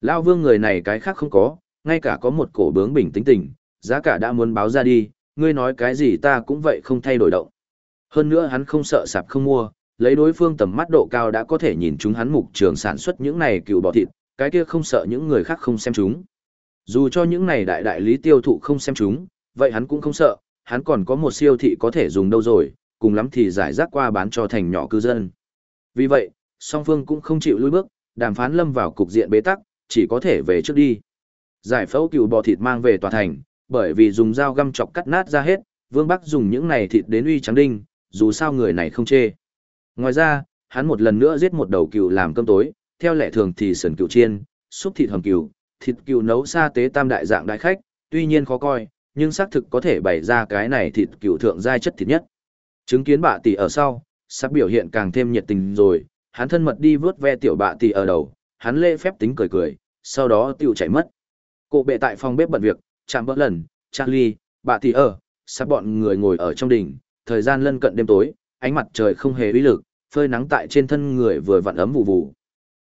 Lao vương người này cái khác không có, ngay cả có một cổ bướng bình tĩnh tình, giá cả đã muốn báo ra đi, ngươi nói cái gì ta cũng vậy không thay đổi động. Hơn nữa hắn không sợ sạp không mua, lấy đối phương tầm mắt độ cao đã có thể nhìn chúng hắn mục trường sản xuất những này cựu bò thịt, cái kia không sợ những người khác không xem chúng. Dù cho những này đại đại lý tiêu thụ không xem chúng, vậy hắn cũng không sợ, hắn còn có một siêu thị có thể dùng đâu rồi, cùng lắm thì giải rác qua bán cho thành nhỏ cư dân. Vì vậy, song phương cũng không chịu lùi bước, đàm phán lâm vào cục diện bế tắc, chỉ có thể về trước đi. Giải phẫu cựu bò thịt mang về tòa thành, bởi vì dùng dao găm chọc cắt nát ra hết, Vương Bắc dùng những này thịt đến uy trắng đinh, dù sao người này không chê. Ngoài ra, hắn một lần nữa giết một đầu cừu làm cơm tối, theo lệ thường thì sườn cừu chiên, súp thịt hầm cừu, thịt cừu nấu sa tế tam đại dạng đại khách, tuy nhiên khó coi, nhưng xác thực có thể bày ra cái này thịt cừu thượng giai chất thịt nhất. Chứng kiến bạ tỷ ở sau, sắp biểu hiện càng thêm nhiệt tình rồi, hắn thân mật đi vớt ve tiểu bạ tỷ ở đầu, hắn lễ phép tính cười cười, sau đó tiểu chạy mất. Cô bệ tại phòng bếp bận việc, chạm bỡ lần, Charlie, bà tỷ ở, sắp bọn người ngồi ở trong đỉnh, thời gian lân cận đêm tối, ánh mặt trời không hề uy lực, phơi nắng tại trên thân người vừa vặn ấm vụ vụ.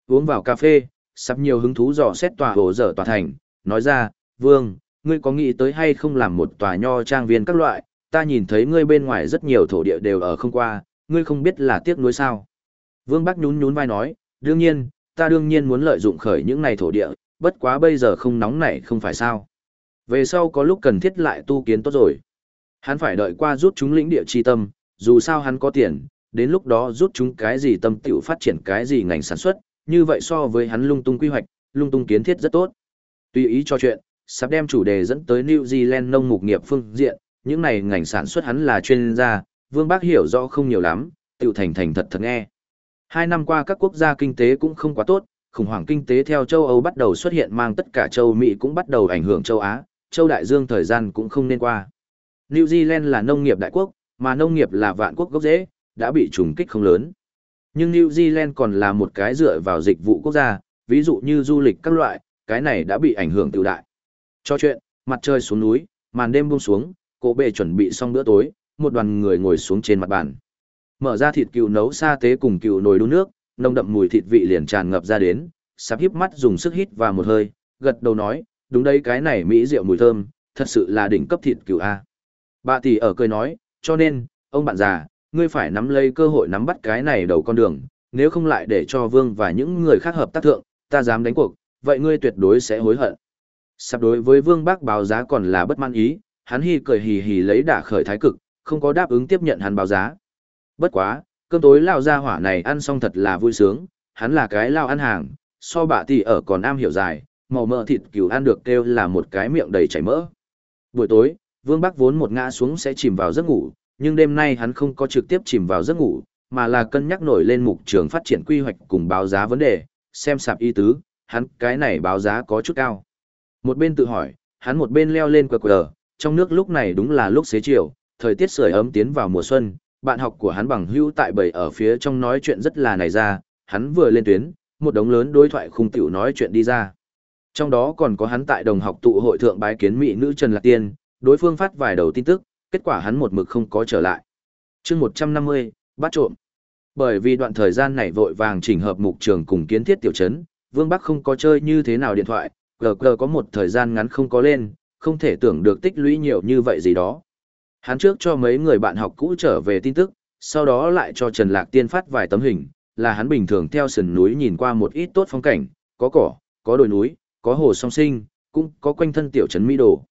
Uống vào cà phê, sắp nhiều hứng thú dò xét tòa hồ dở tòa thành, nói ra, Vương, ngươi có nghĩ tới hay không làm một tòa nho trang viên các loại, ta nhìn thấy ngươi bên ngoài rất nhiều thổ địa đều ở không qua, ngươi không biết là tiếc nuối sao. Vương Bắc nhún nhún vai nói, đương nhiên, ta đương nhiên muốn lợi dụng khởi những này thổ địa, bất quá bây giờ không nóng này không phải sao. Về sau có lúc cần thiết lại tu kiến tốt rồi. Hắn phải đợi qua rút chúng lĩnh địa chi tâm, dù sao hắn có tiền, đến lúc đó rút chúng cái gì tâm tiểu phát triển cái gì ngành sản xuất, như vậy so với hắn lung tung quy hoạch, lung tung kiến thiết rất tốt. Tùy ý cho chuyện, sắp đem chủ đề dẫn tới New Zealand nông mục nghiệp phương diện, những này ngành sản xuất hắn là chuyên gia, Vương Bác hiểu rõ không nhiều lắm, tiểu thành thành thật thật nghe. Hai năm qua các quốc gia kinh tế cũng không quá tốt, khủng hoảng kinh tế theo châu Âu bắt đầu xuất hiện mang tất cả châu Mỹ cũng bắt đầu ảnh hưởng châu Á, châu Đại Dương thời gian cũng không nên qua. New Zealand là nông nghiệp đại quốc, mà nông nghiệp là vạn quốc gốc rễ, đã bị trùng kích không lớn. Nhưng New Zealand còn là một cái dựa vào dịch vụ quốc gia, ví dụ như du lịch các loại, cái này đã bị ảnh hưởng tiêu đại. Cho chuyện, mặt trời xuống núi, màn đêm buông xuống, cổ bệ chuẩn bị xong bữa tối, một đoàn người ngồi xuống trên mặt bàn. Mở ra thịt cừu nấu sa tế cùng cừu nồi đun nước, nồng đậm mùi thịt vị liền tràn ngập ra đến, sắp híp mắt dùng sức hít vào một hơi, gật đầu nói, đúng đấy cái này mỹ rượu mùi thơm, thật sự là đỉnh cấp thịt cừu a. Bà tỷ ở cười nói, cho nên, ông bạn già, ngươi phải nắm lấy cơ hội nắm bắt cái này đầu con đường, nếu không lại để cho vương và những người khác hợp tác thượng, ta dám đánh cuộc, vậy ngươi tuyệt đối sẽ hối hận. Sắp đối với vương bác báo giá còn là bất mãn ý, hắn hi cười hì hì lấy đả khởi thái cực, không có đáp ứng tiếp nhận hắn báo giá. Bất quá, cơm tối lao ra hỏa này ăn xong thật là vui sướng, hắn là cái lao ăn hàng, so bà tỷ ở còn am hiểu dài, màu mỡ thịt cừu ăn được kêu là một cái miệng đầy chảy mỡ. Buổi tối, Vương Bắc vốn một ngã xuống sẽ chìm vào giấc ngủ, nhưng đêm nay hắn không có trực tiếp chìm vào giấc ngủ, mà là cân nhắc nổi lên mục trường phát triển quy hoạch cùng báo giá vấn đề, xem sạp y tứ, hắn cái này báo giá có chút cao. Một bên tự hỏi, hắn một bên leo lên quờ quờ, trong nước lúc này đúng là lúc xế chiều, thời tiết sưởi ấm tiến vào mùa xuân, bạn học của hắn bằng hữu tại bầy ở phía trong nói chuyện rất là này ra, hắn vừa lên tuyến, một đống lớn đối thoại khung tiểu nói chuyện đi ra. Trong đó còn có hắn tại đồng học tụ hội thượng bái kiến mỹ nữ Trần Lạc Tiên, đối phương phát vài đầu tin tức, kết quả hắn một mực không có trở lại. chương 150, bắt trộm. Bởi vì đoạn thời gian này vội vàng chỉnh hợp mục trường cùng kiến thiết tiểu trấn, Vương Bắc không có chơi như thế nào điện thoại, gờ gờ có một thời gian ngắn không có lên, không thể tưởng được tích lũy nhiều như vậy gì đó. Hắn trước cho mấy người bạn học cũ trở về tin tức, sau đó lại cho Trần Lạc Tiên phát vài tấm hình, là hắn bình thường theo sườn núi nhìn qua một ít tốt phong cảnh, có cỏ, có đồi núi, có hồ song sinh, cũng có quanh thân tiểu trấn Mỹ Đồ.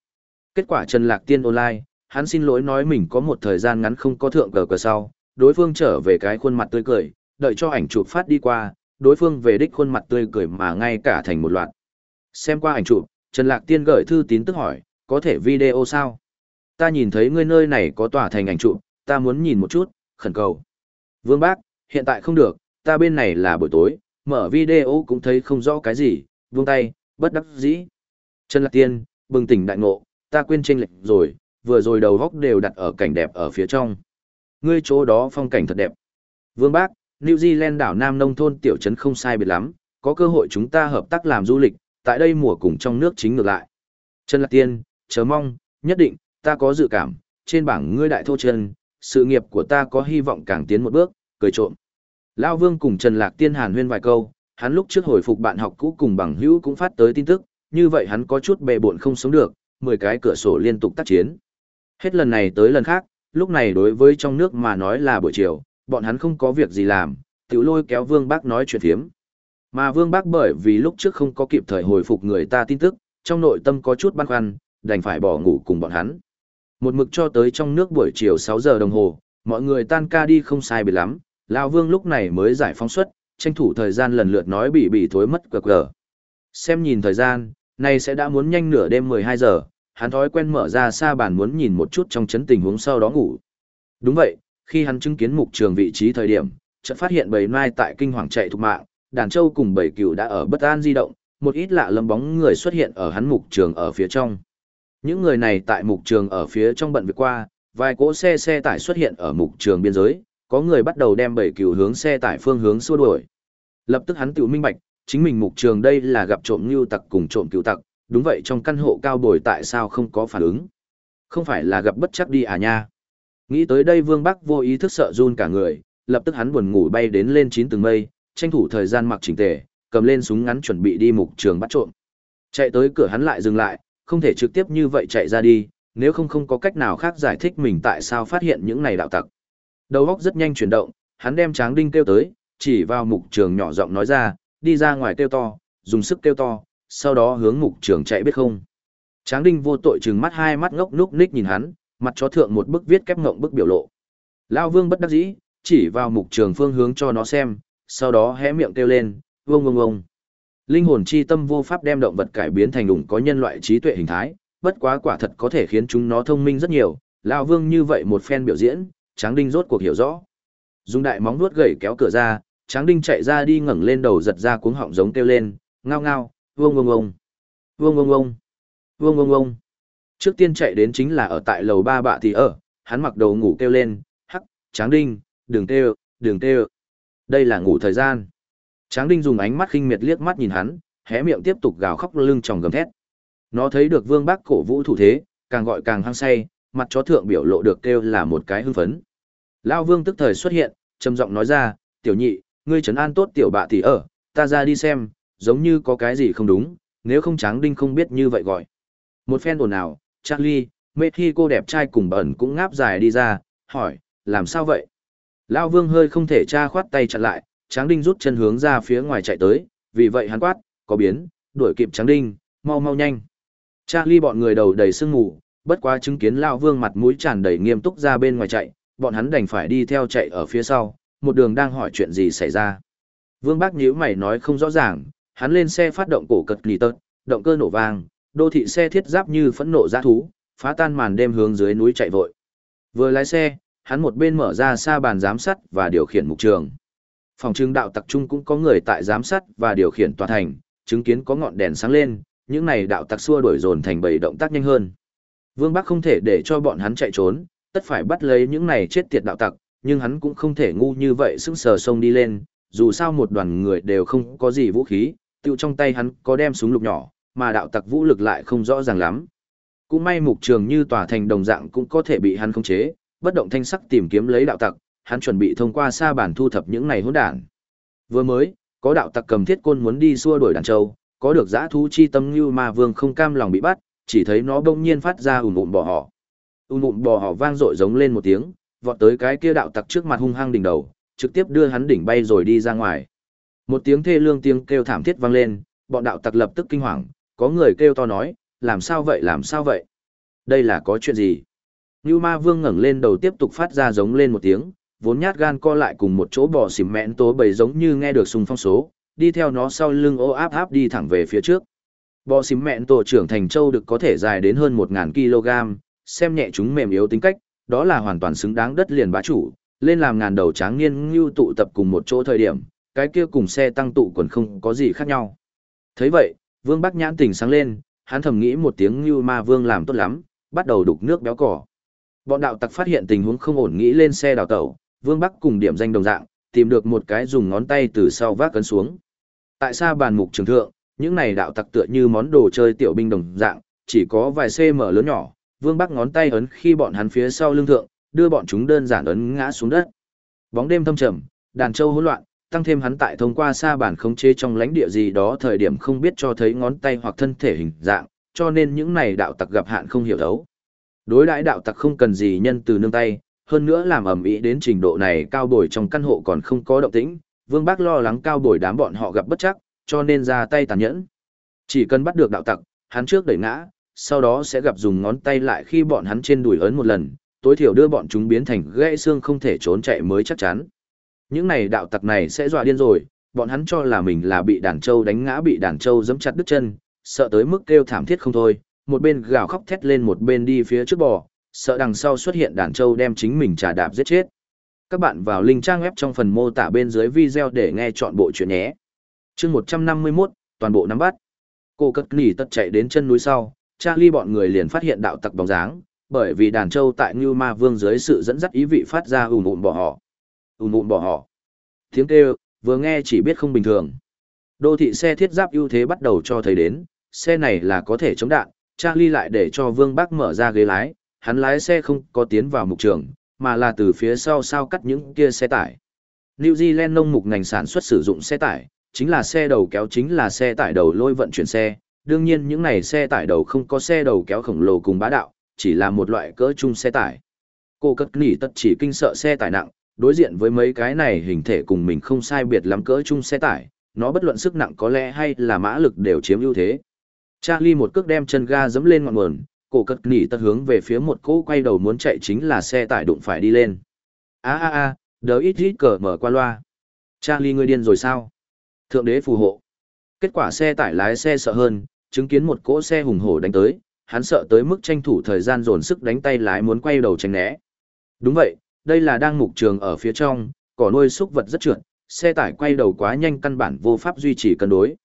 Kết quả Trần Lạc Tiên online, hắn xin lỗi nói mình có một thời gian ngắn không có thượng cờ cờ sau, đối phương trở về cái khuôn mặt tươi cười, đợi cho ảnh chụp phát đi qua, đối phương về đích khuôn mặt tươi cười mà ngay cả thành một loạt. Xem qua ảnh chụp, Trần Lạc Tiên gửi thư tín tức hỏi, có thể video sao? Ta nhìn thấy ngươi nơi này có tỏa thành ảnh chụp, ta muốn nhìn một chút, khẩn cầu. Vương Bác, hiện tại không được, ta bên này là buổi tối, mở video cũng thấy không rõ cái gì, buông tay, bất đắc dĩ. Trần Lạc Tiên, bừng tỉnh đại ngộ, ta quên tranh lệch rồi, vừa rồi đầu góc đều đặt ở cảnh đẹp ở phía trong. Ngươi chỗ đó phong cảnh thật đẹp. Vương Bác, New Zealand đảo Nam nông thôn tiểu trấn không sai biệt lắm, có cơ hội chúng ta hợp tác làm du lịch, tại đây mùa cùng trong nước chính ngược lại. Trần Lạc Tiên, chớ mong, nhất định, ta có dự cảm, trên bảng ngươi đại thô chân, sự nghiệp của ta có hy vọng càng tiến một bước, cười trộm. Lao Vương cùng Trần Lạc Tiên hàn huyên vài câu, hắn lúc trước hồi phục bạn học cũ cùng bằng hữu cũng phát tới tin tức, như vậy hắn có chút bề bộn không sống được, 10 cái cửa sổ liên tục tác chiến. Hết lần này tới lần khác, lúc này đối với trong nước mà nói là buổi chiều, bọn hắn không có việc gì làm, tiểu lôi kéo Vương Bác nói chuyện thiếm. Mà Vương Bác bởi vì lúc trước không có kịp thời hồi phục người ta tin tức, trong nội tâm có chút băn khoăn, đành phải bỏ ngủ cùng bọn hắn. Một mực cho tới trong nước buổi chiều 6 giờ đồng hồ, mọi người tan ca đi không sai biệt lắm, Lão Vương lúc này mới giải phóng suất, tranh thủ thời gian lần lượt nói bị bị thối mất quờ quờ. Xem nhìn thời gian, này sẽ đã muốn nhanh nửa đêm 12 giờ, hắn thói quen mở ra xa bàn muốn nhìn một chút trong chấn tình huống sau đó ngủ. Đúng vậy, khi hắn chứng kiến mục trường vị trí thời điểm, chợt phát hiện bầy mai tại kinh hoàng chạy thục mạng, đàn châu cùng bầy cừu đã ở bất an di động, một ít lạ lâm bóng người xuất hiện ở hắn mục trường ở phía trong. Những người này tại mục trường ở phía trong bận việc qua, vài cỗ xe xe tải xuất hiện ở mục trường biên giới, có người bắt đầu đem bầy cừu hướng xe tải phương hướng xua đuổi. Lập tức hắn tự minh bạch, chính mình mục trường đây là gặp trộm ngưu tặc cùng trộm cựu tặc, đúng vậy trong căn hộ cao bồi tại sao không có phản ứng? Không phải là gặp bất chắc đi à nha? Nghĩ tới đây Vương Bắc vô ý thức sợ run cả người, lập tức hắn buồn ngủ bay đến lên chín tầng mây, tranh thủ thời gian mặc chỉnh tề, cầm lên súng ngắn chuẩn bị đi mục trường bắt trộm. Chạy tới cửa hắn lại dừng lại, không thể trực tiếp như vậy chạy ra đi, nếu không không có cách nào khác giải thích mình tại sao phát hiện những này đạo tặc. Đầu óc rất nhanh chuyển động, hắn đem Tráng Đinh kêu tới, chỉ vào mục trường nhỏ giọng nói ra, đi ra ngoài kêu to, dùng sức kêu to, sau đó hướng mục trường chạy biết không. Tráng Đinh vô tội trừng mắt hai mắt ngốc núc ních nhìn hắn, mặt chó thượng một bức viết kép ngộng bức biểu lộ. Lao vương bất đắc dĩ, chỉ vào mục trường phương hướng cho nó xem, sau đó hé miệng kêu lên, vông vông vông. Linh hồn chi tâm vô pháp đem động vật cải biến thành đủng có nhân loại trí tuệ hình thái, bất quá quả thật có thể khiến chúng nó thông minh rất nhiều. Lão Vương như vậy một phen biểu diễn, Tráng Đinh rốt cuộc hiểu rõ. Dùng đại móng nuốt gầy kéo cửa ra, Tráng Đinh chạy ra đi ngẩng lên đầu giật ra cuống họng giống kêu lên, ngao ngao, vương vương vương. Vương vương vương. Vương vương vương. Trước tiên chạy đến chính là ở tại lầu ba bạ thì ở, hắn mặc đồ ngủ kêu lên, hắc, Tráng Đinh, đừng kêu, đừng kêu. Đây là ngủ thời gian. Tráng Đinh dùng ánh mắt khinh miệt liếc mắt nhìn hắn, hé miệng tiếp tục gào khóc lưng tròng gầm thét. Nó thấy được Vương Bác cổ vũ thủ thế, càng gọi càng hăng say, mặt chó thượng biểu lộ được kêu là một cái hưng phấn. Lão Vương tức thời xuất hiện, trầm giọng nói ra, "Tiểu nhị, ngươi trấn an tốt tiểu bạ thì ở, ta ra đi xem, giống như có cái gì không đúng, nếu không Tráng Đinh không biết như vậy gọi." Một phen ồn ào, Charlie, mê khi cô đẹp trai cùng bẩn cũng ngáp dài đi ra, hỏi, làm sao vậy? Lão Vương hơi không thể tra khoát tay chặn lại, Tráng Đinh rút chân hướng ra phía ngoài chạy tới, vì vậy hắn quát, có biến, đuổi kịp Tráng Đinh, mau mau nhanh. Charlie bọn người đầu đầy sương mù, bất quá chứng kiến Lão Vương mặt mũi tràn đầy nghiêm túc ra bên ngoài chạy, bọn hắn đành phải đi theo chạy ở phía sau, một đường đang hỏi chuyện gì xảy ra. Vương Bác nhíu mày nói không rõ ràng, hắn lên xe phát động cổ cật lì tật, động cơ nổ vang, đô thị xe thiết giáp như phẫn nộ giã thú, phá tan màn đêm hướng dưới núi chạy vội. Vừa lái xe, hắn một bên mở ra xa bàn giám sát và điều khiển mục trường. Phòng trưng đạo tặc trung cũng có người tại giám sát và điều khiển tòa thành, chứng kiến có ngọn đèn sáng lên, những này đạo tặc xua đuổi dồn thành bầy động tác nhanh hơn. Vương Bắc không thể để cho bọn hắn chạy trốn, tất phải bắt lấy những này chết tiệt đạo tặc, nhưng hắn cũng không thể ngu như vậy sững sờ sông đi lên, dù sao một đoàn người đều không có gì vũ khí, tiêu trong tay hắn có đem súng lục nhỏ, mà đạo tặc vũ lực lại không rõ ràng lắm. Cũng may mục trường như tòa thành đồng dạng cũng có thể bị hắn khống chế, bất động thanh sắc tìm kiếm lấy đạo tặc, hắn chuẩn bị thông qua xa bản thu thập những này hỗn đản. Vừa mới, có đạo tặc cầm thiết côn muốn đi xua đuổi đàn châu, có được giã thú chi tâm như mà vương không cam lòng bị bắt, chỉ thấy nó bỗng nhiên phát ra ùn ùn bò họ. Ùn ùn bò họ vang dội giống lên một tiếng, vọt tới cái kia đạo tặc trước mặt hung hăng đỉnh đầu, trực tiếp đưa hắn đỉnh bay rồi đi ra ngoài. Một tiếng thê lương tiếng kêu thảm thiết vang lên, bọn đạo tặc lập tức kinh hoàng, có người kêu to nói, làm sao vậy làm sao vậy? Đây là có chuyện gì? Như ma vương ngẩng lên đầu tiếp tục phát ra giống lên một tiếng, vốn nhát gan co lại cùng một chỗ bò xỉm mẹn tố bầy giống như nghe được sùng phong số, đi theo nó sau lưng ô áp áp đi thẳng về phía trước. Bò xỉm mẹn tổ trưởng thành châu được có thể dài đến hơn 1.000 kg, xem nhẹ chúng mềm yếu tính cách, đó là hoàn toàn xứng đáng đất liền bá chủ, lên làm ngàn đầu tráng niên như tụ tập cùng một chỗ thời điểm, cái kia cùng xe tăng tụ quần không có gì khác nhau. thấy vậy, vương bắc nhãn tỉnh sáng lên, hắn thầm nghĩ một tiếng như ma vương làm tốt lắm, bắt đầu đục nước béo cỏ. Bọn đạo tặc phát hiện tình huống không ổn nghĩ lên xe đào tẩu, Vương Bắc cùng điểm danh đồng dạng, tìm được một cái dùng ngón tay từ sau vác cấn xuống. Tại sao bàn mục trường thượng, những này đạo tặc tựa như món đồ chơi tiểu binh đồng dạng, chỉ có vài cm lớn nhỏ, Vương Bắc ngón tay ấn khi bọn hắn phía sau lưng thượng, đưa bọn chúng đơn giản ấn ngã xuống đất. Bóng đêm thâm trầm, đàn châu hỗn loạn, tăng thêm hắn tại thông qua xa bản khống chế trong lãnh địa gì đó thời điểm không biết cho thấy ngón tay hoặc thân thể hình dạng, cho nên những này đạo tặc gặp hạn không hiểu thấu. Đối đãi đạo tặc không cần gì nhân từ nương tay, hơn nữa làm ẩm ĩ đến trình độ này cao bồi trong căn hộ còn không có động tĩnh, Vương Bác lo lắng cao bồi đám bọn họ gặp bất chắc, cho nên ra tay tàn nhẫn. Chỉ cần bắt được đạo tặc, hắn trước đẩy ngã, sau đó sẽ gặp dùng ngón tay lại khi bọn hắn trên đùi ấn một lần, tối thiểu đưa bọn chúng biến thành gãy xương không thể trốn chạy mới chắc chắn. Những này đạo tặc này sẽ dọa điên rồi, bọn hắn cho là mình là bị đàn trâu đánh ngã bị đàn trâu giẫm chặt đứt chân, sợ tới mức kêu thảm thiết không thôi, một bên gào khóc thét lên một bên đi phía trước bò, sợ đằng sau xuất hiện đàn trâu đem chính mình trả đạp giết chết. Các bạn vào link trang web trong phần mô tả bên dưới video để nghe chọn bộ chuyện nhé. chương 151, toàn bộ nắm bắt. Cô cất nỉ tất chạy đến chân núi sau, Charlie bọn người liền phát hiện đạo tặc bóng dáng, bởi vì đàn trâu tại Ngưu Ma Vương dưới sự dẫn dắt ý vị phát ra ùn ùn bỏ họ. Ùn ùn bỏ họ. Tiếng kêu, vừa nghe chỉ biết không bình thường. Đô thị xe thiết giáp ưu thế bắt đầu cho thấy đến, xe này là có thể chống đạn, Charlie lại để cho Vương Bắc mở ra ghế lái, hắn lái xe không có tiến vào mục trường, mà là từ phía sau sao cắt những kia xe tải. New Zealand nông mục ngành sản xuất sử dụng xe tải, chính là xe đầu kéo chính là xe tải đầu lôi vận chuyển xe. Đương nhiên những này xe tải đầu không có xe đầu kéo khổng lồ cùng bá đạo, chỉ là một loại cỡ chung xe tải. Cô cất nỉ tất chỉ kinh sợ xe tải nặng, đối diện với mấy cái này hình thể cùng mình không sai biệt lắm cỡ chung xe tải, nó bất luận sức nặng có lẽ hay là mã lực đều chiếm ưu thế. Charlie một cước đem chân ga dẫm lên ngọn nguồn, cổ cất nỉ tất hướng về phía một cỗ quay đầu muốn chạy chính là xe tải đụng phải đi lên. a a a đỡ ít ít cờ mở qua loa charlie ngươi điên rồi sao thượng đế phù hộ kết quả xe tải lái xe sợ hơn chứng kiến một cỗ xe hùng hổ đánh tới hắn sợ tới mức tranh thủ thời gian dồn sức đánh tay lái muốn quay đầu tránh né đúng vậy đây là đang mục trường ở phía trong cỏ nuôi súc vật rất trượt xe tải quay đầu quá nhanh căn bản vô pháp duy trì cân đối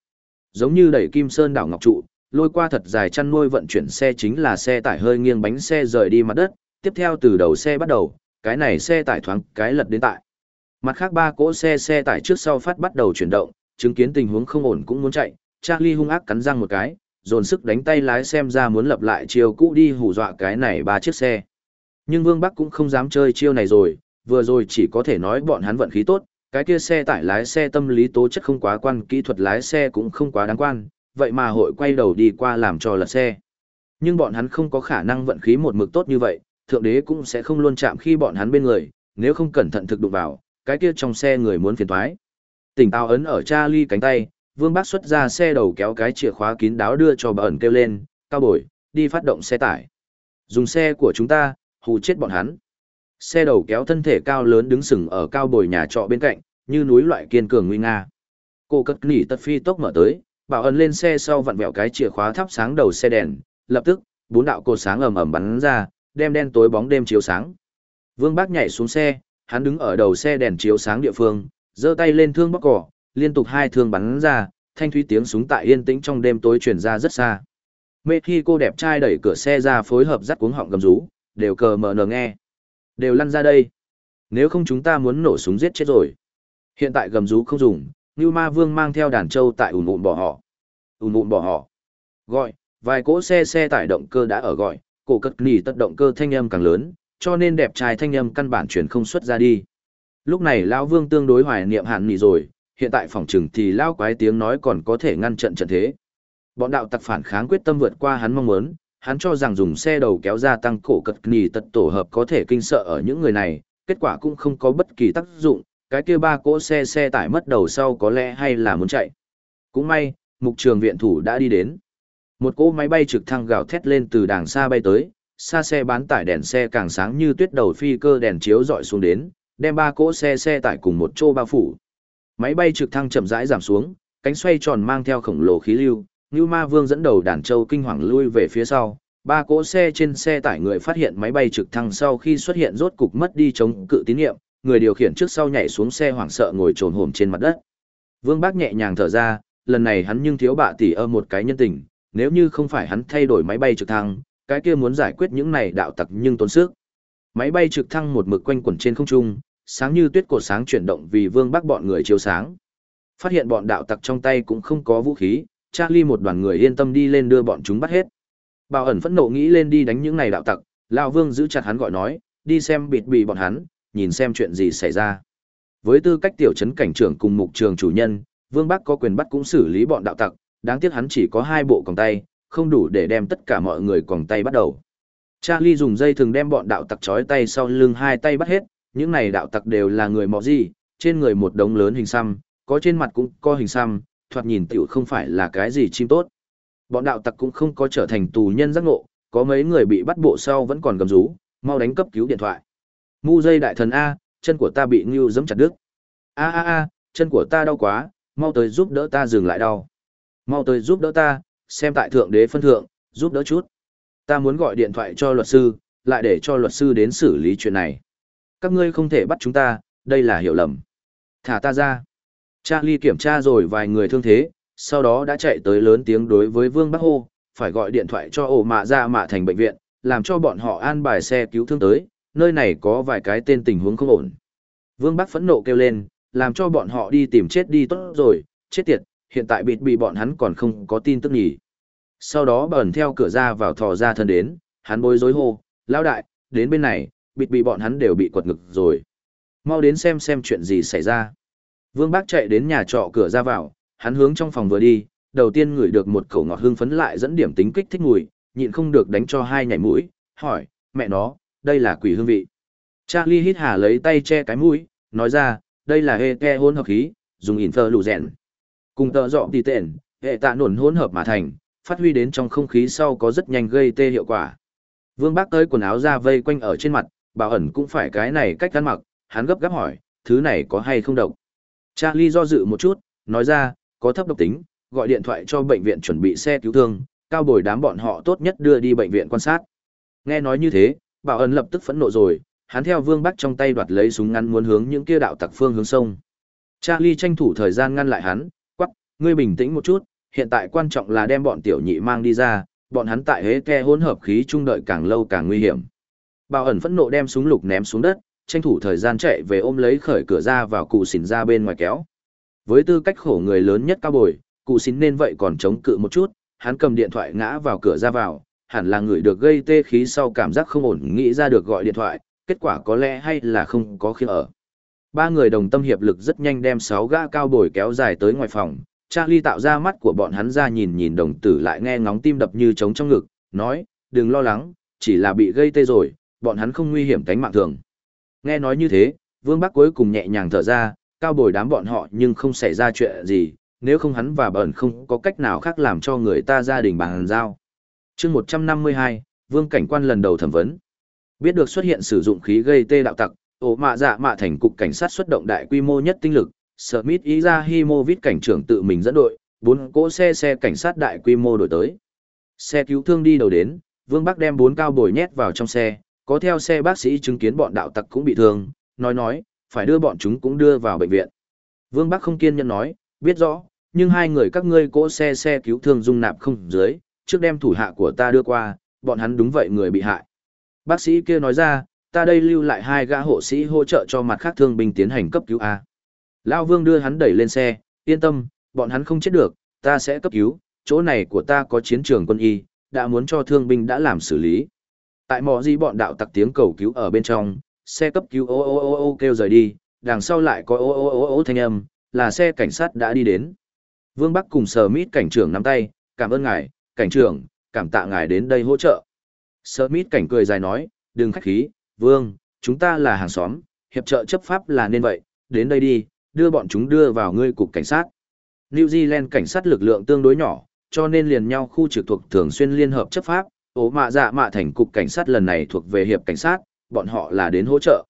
giống như đẩy kim sơn đảo ngọc trụ lôi qua thật dài chăn nuôi vận chuyển xe chính là xe tải hơi nghiêng bánh xe rời đi mặt đất tiếp theo từ đầu xe bắt đầu cái này xe tải thoáng cái lật đến tại. Mặt khác ba cỗ xe xe tải trước sau phát bắt đầu chuyển động, chứng kiến tình huống không ổn cũng muốn chạy, Charlie hung ác cắn răng một cái, dồn sức đánh tay lái xem ra muốn lập lại chiêu cũ đi hù dọa cái này ba chiếc xe. Nhưng Vương Bắc cũng không dám chơi chiêu này rồi, vừa rồi chỉ có thể nói bọn hắn vận khí tốt, cái kia xe tải lái xe tâm lý tố chất không quá quan, kỹ thuật lái xe cũng không quá đáng quan, vậy mà hội quay đầu đi qua làm cho lật xe. Nhưng bọn hắn không có khả năng vận khí một mực tốt như vậy, thượng đế cũng sẽ không luôn chạm khi bọn hắn bên người, nếu không cẩn thận thực đụng vào, cái kia trong xe người muốn phiền toái. Tỉnh táo ấn ở Charlie cánh tay, Vương Bác xuất ra xe đầu kéo cái chìa khóa kín đáo đưa cho bà ẩn kêu lên, cao bồi, đi phát động xe tải. Dùng xe của chúng ta, hù chết bọn hắn. Xe đầu kéo thân thể cao lớn đứng sừng ở cao bồi nhà trọ bên cạnh, như núi loại kiên cường nguy nga. Cô cất nỉ tật phi tốc mở tới, bảo ẩn lên xe sau vặn vẹo cái chìa khóa thắp sáng đầu xe đèn, lập tức, bốn đạo cột sáng ầm ầm bắn ra, đem đen tối bóng đêm chiếu sáng. Vương Bác nhảy xuống xe, hắn đứng ở đầu xe đèn chiếu sáng địa phương, giơ tay lên thương bóc cỏ, liên tục hai thương bắn ra, thanh thúy tiếng súng tại yên tĩnh trong đêm tối truyền ra rất xa. Mê khi cô đẹp trai đẩy cửa xe ra phối hợp dắt cuống họng gầm rú, đều cờ mở nở nghe. Đều lăn ra đây. Nếu không chúng ta muốn nổ súng giết chết rồi. Hiện tại gầm rú không dùng, Như Ma Vương mang theo đàn trâu tại ùn ùn bỏ họ. Ùn ùn bỏ họ. Gọi, vài cỗ xe xe tải động cơ đã ở gọi, cổ cất nỉ tất động cơ thanh âm càng lớn, cho nên đẹp trai thanh âm căn bản truyền không xuất ra đi. Lúc này lão Vương tương đối hoài niệm hạn nỉ rồi, hiện tại phòng trừng thì lao quái tiếng nói còn có thể ngăn trận trận thế. Bọn đạo tặc phản kháng quyết tâm vượt qua hắn mong muốn, hắn cho rằng dùng xe đầu kéo ra tăng cổ cật nì tật tổ hợp có thể kinh sợ ở những người này, kết quả cũng không có bất kỳ tác dụng, cái kia ba cỗ xe xe tải mất đầu sau có lẽ hay là muốn chạy. Cũng may, mục trường viện thủ đã đi đến. Một cỗ máy bay trực thăng gào thét lên từ đàng xa bay tới, xa xe bán tải đèn xe càng sáng như tuyết đầu phi cơ đèn chiếu dọi xuống đến, đem ba cỗ xe xe tải cùng một chỗ bao phủ. Máy bay trực thăng chậm rãi giảm xuống, cánh xoay tròn mang theo khổng lồ khí lưu, Nưu Ma Vương dẫn đầu đàn châu kinh hoàng lui về phía sau. Ba cỗ xe trên xe tải người phát hiện máy bay trực thăng sau khi xuất hiện rốt cục mất đi chống cự tín nhiệm, người điều khiển trước sau nhảy xuống xe hoảng sợ ngồi trồn hổm trên mặt đất. Vương Bác nhẹ nhàng thở ra, lần này hắn nhưng thiếu bạ tỷ ơ một cái nhân tình, nếu như không phải hắn thay đổi máy bay trực thăng, cái kia muốn giải quyết những này đạo tặc nhưng tốn sức. Máy bay trực thăng một mực quanh quẩn trên không trung, sáng như tuyết cột sáng chuyển động vì Vương Bắc bọn người chiếu sáng. Phát hiện bọn đạo tặc trong tay cũng không có vũ khí, Charlie một đoàn người yên tâm đi lên đưa bọn chúng bắt hết. Bảo ẩn phẫn nộ nghĩ lên đi đánh những này đạo tặc, lão Vương giữ chặt hắn gọi nói, đi xem bịt bì bọn hắn, nhìn xem chuyện gì xảy ra. Với tư cách tiểu trấn cảnh trưởng cùng mục trường chủ nhân, Vương Bắc có quyền bắt cũng xử lý bọn đạo tặc, đáng tiếc hắn chỉ có hai bộ còng tay, không đủ để đem tất cả mọi người còng tay bắt đầu. Charlie dùng dây thường đem bọn đạo tặc trói tay sau lưng hai tay bắt hết, những này đạo tặc đều là người mọ gì, trên người một đống lớn hình xăm, có trên mặt cũng có hình xăm, thoạt nhìn tiểu không phải là cái gì chim tốt. Bọn đạo tặc cũng không có trở thành tù nhân giác ngộ, có mấy người bị bắt bộ sau vẫn còn gầm rú, mau đánh cấp cứu điện thoại. Mu dây đại thần A, chân của ta bị ngưu giẫm chặt đứt. A a a, chân của ta đau quá, mau tới giúp đỡ ta dừng lại đau. Mau tới giúp đỡ ta, xem tại thượng đế phân thượng, giúp đỡ chút. Ta muốn gọi điện thoại cho luật sư, lại để cho luật sư đến xử lý chuyện này. Các ngươi không thể bắt chúng ta, đây là hiểu lầm. Thả ta ra. Charlie kiểm tra rồi vài người thương thế, sau đó đã chạy tới lớn tiếng đối với Vương Bắc Hô, phải gọi điện thoại cho ổ mạ ra mạ thành bệnh viện, làm cho bọn họ an bài xe cứu thương tới, nơi này có vài cái tên tình huống không ổn. Vương Bắc phẫn nộ kêu lên, làm cho bọn họ đi tìm chết đi tốt rồi, chết tiệt, hiện tại bịt bị bọn hắn còn không có tin tức nhỉ. Sau đó bẩn theo cửa ra vào thò ra thân đến, hắn bối rối hô, lao đại, đến bên này, bịt bị bọn hắn đều bị quật ngực rồi. Mau đến xem xem chuyện gì xảy ra. Vương Bác chạy đến nhà trọ cửa ra vào, hắn hướng trong phòng vừa đi, đầu tiên ngửi được một khẩu ngọt hương phấn lại dẫn điểm tính kích thích mùi, nhịn không được đánh cho hai nhảy mũi, hỏi, mẹ nó, đây là quỷ hương vị. Charlie hít hà lấy tay che cái mũi, nói ra, đây là hê ke hôn hợp khí, dùng ỉn phơ lù rèn. Cùng tợ dọ tì tện, hệ tạ nổn hỗn hợp mà thành, phát huy đến trong không khí sau có rất nhanh gây tê hiệu quả. Vương Bác tới quần áo ra vây quanh ở trên mặt, bảo ẩn cũng phải cái này cách ăn mặc, hắn gấp gáp hỏi, thứ này có hay không độc? Charlie do dự một chút, nói ra, có thấp độc tính, gọi điện thoại cho bệnh viện chuẩn bị xe cứu thương, cao bồi đám bọn họ tốt nhất đưa đi bệnh viện quan sát. Nghe nói như thế, Bảo ẩn lập tức phẫn nộ rồi, hắn theo Vương Bắc trong tay đoạt lấy súng ngắn muốn hướng những kia đạo tặc phương hướng sông. Charlie tranh thủ thời gian ngăn lại hắn, quắc, ngươi bình tĩnh một chút, hiện tại quan trọng là đem bọn tiểu nhị mang đi ra, bọn hắn tại hế ke hỗn hợp khí trung đợi càng lâu càng nguy hiểm. Bảo ẩn phẫn nộ đem súng lục ném xuống đất, tranh thủ thời gian chạy về ôm lấy khởi cửa ra vào cụ xỉn ra bên ngoài kéo. Với tư cách khổ người lớn nhất cao bồi, cụ xỉn nên vậy còn chống cự một chút, hắn cầm điện thoại ngã vào cửa ra vào, hẳn là người được gây tê khí sau cảm giác không ổn nghĩ ra được gọi điện thoại, kết quả có lẽ hay là không có khi ở. Ba người đồng tâm hiệp lực rất nhanh đem sáu gã cao bồi kéo dài tới ngoài phòng, Charlie tạo ra mắt của bọn hắn ra nhìn nhìn đồng tử lại nghe ngóng tim đập như trống trong ngực, nói, đừng lo lắng, chỉ là bị gây tê rồi, bọn hắn không nguy hiểm tính mạng thường. Nghe nói như thế, Vương Bắc cuối cùng nhẹ nhàng thở ra, cao bồi đám bọn họ nhưng không xảy ra chuyện gì, nếu không hắn và bẩn không có cách nào khác làm cho người ta gia đình bằng giao. chương 152, Vương Cảnh quan lần đầu thẩm vấn. Biết được xuất hiện sử dụng khí gây tê đạo tặc, ổ mạ dạ mạ thành cục cảnh sát xuất động đại quy mô nhất tinh lực, Smith ý ra Himovit cảnh trưởng tự mình dẫn đội, bốn cỗ xe xe cảnh sát đại quy mô đổi tới. Xe cứu thương đi đầu đến, Vương Bắc đem bốn cao bồi nhét vào trong xe, có theo xe bác sĩ chứng kiến bọn đạo tặc cũng bị thương, nói nói, phải đưa bọn chúng cũng đưa vào bệnh viện. Vương Bắc không kiên nhẫn nói, biết rõ, nhưng hai người các ngươi cỗ xe xe cứu thương dung nạp không dưới, trước đem thủ hạ của ta đưa qua, bọn hắn đúng vậy người bị hại. Bác sĩ kia nói ra, ta đây lưu lại hai gã hộ sĩ hỗ trợ cho mặt khác thương binh tiến hành cấp cứu A. Lao Vương đưa hắn đẩy lên xe, yên tâm, bọn hắn không chết được, ta sẽ cấp cứu, chỗ này của ta có chiến trường quân y, đã muốn cho thương binh đã làm xử lý. Tại mỏ gì bọn đạo tặc tiếng cầu cứu ở bên trong, xe cấp cứu ô ô ô ô kêu rời đi, đằng sau lại có ô ô ô ô thanh âm, là xe cảnh sát đã đi đến. Vương Bắc cùng Sở Mít cảnh trưởng nắm tay, cảm ơn ngài, cảnh trưởng, cảm tạ ngài đến đây hỗ trợ. Sở Mít cảnh cười dài nói, đừng khách khí, Vương, chúng ta là hàng xóm, hiệp trợ chấp pháp là nên vậy, đến đây đi, đưa bọn chúng đưa vào ngươi cục cảnh sát. New Zealand cảnh sát lực lượng tương đối nhỏ, cho nên liền nhau khu trực thuộc thường xuyên liên hợp chấp pháp, ố mạ dạ mạ thành cục cảnh sát lần này thuộc về hiệp cảnh sát, bọn họ là đến hỗ trợ.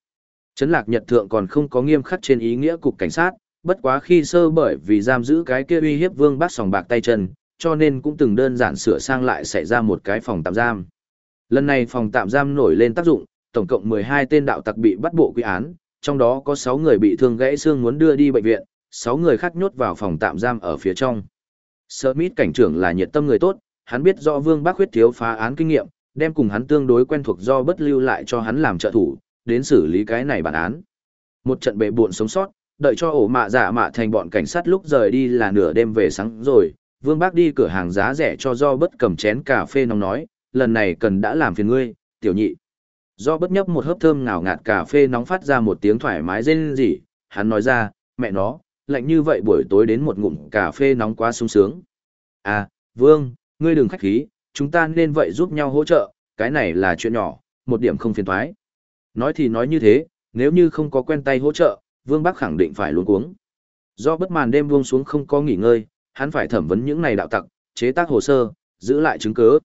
Trấn lạc nhật thượng còn không có nghiêm khắc trên ý nghĩa cục cảnh sát, bất quá khi sơ bởi vì giam giữ cái kia uy hiếp vương bác sòng bạc tay chân, cho nên cũng từng đơn giản sửa sang lại xảy ra một cái phòng tạm giam. Lần này phòng tạm giam nổi lên tác dụng, tổng cộng 12 tên đạo tặc bị bắt bộ quy án, trong đó có 6 người bị thương gãy xương muốn đưa đi bệnh viện, 6 người khác nhốt vào phòng tạm giam ở phía trong. Smith cảnh trưởng là nhiệt tâm người tốt, hắn biết rõ Vương Bác Khuyết thiếu phá án kinh nghiệm, đem cùng hắn tương đối quen thuộc do bất lưu lại cho hắn làm trợ thủ, đến xử lý cái này bản án. Một trận bệ buộn sống sót, đợi cho ổ mạ giả mạ thành bọn cảnh sát lúc rời đi là nửa đêm về sáng rồi, Vương Bác đi cửa hàng giá rẻ cho do bất cầm chén cà phê nóng nói, lần này cần đã làm phiền ngươi, tiểu nhị. Do bất nhấp một hớp thơm ngào ngạt cà phê nóng phát ra một tiếng thoải mái rên rỉ, hắn nói ra, mẹ nó, lạnh như vậy buổi tối đến một ngụm cà phê nóng quá sung sướng. À, Vương, ngươi đừng khách khí, chúng ta nên vậy giúp nhau hỗ trợ, cái này là chuyện nhỏ, một điểm không phiền thoái. Nói thì nói như thế, nếu như không có quen tay hỗ trợ, Vương Bắc khẳng định phải luống cuống. Do bất màn đêm buông xuống không có nghỉ ngơi, hắn phải thẩm vấn những này đạo tặc, chế tác hồ sơ, giữ lại chứng cứ.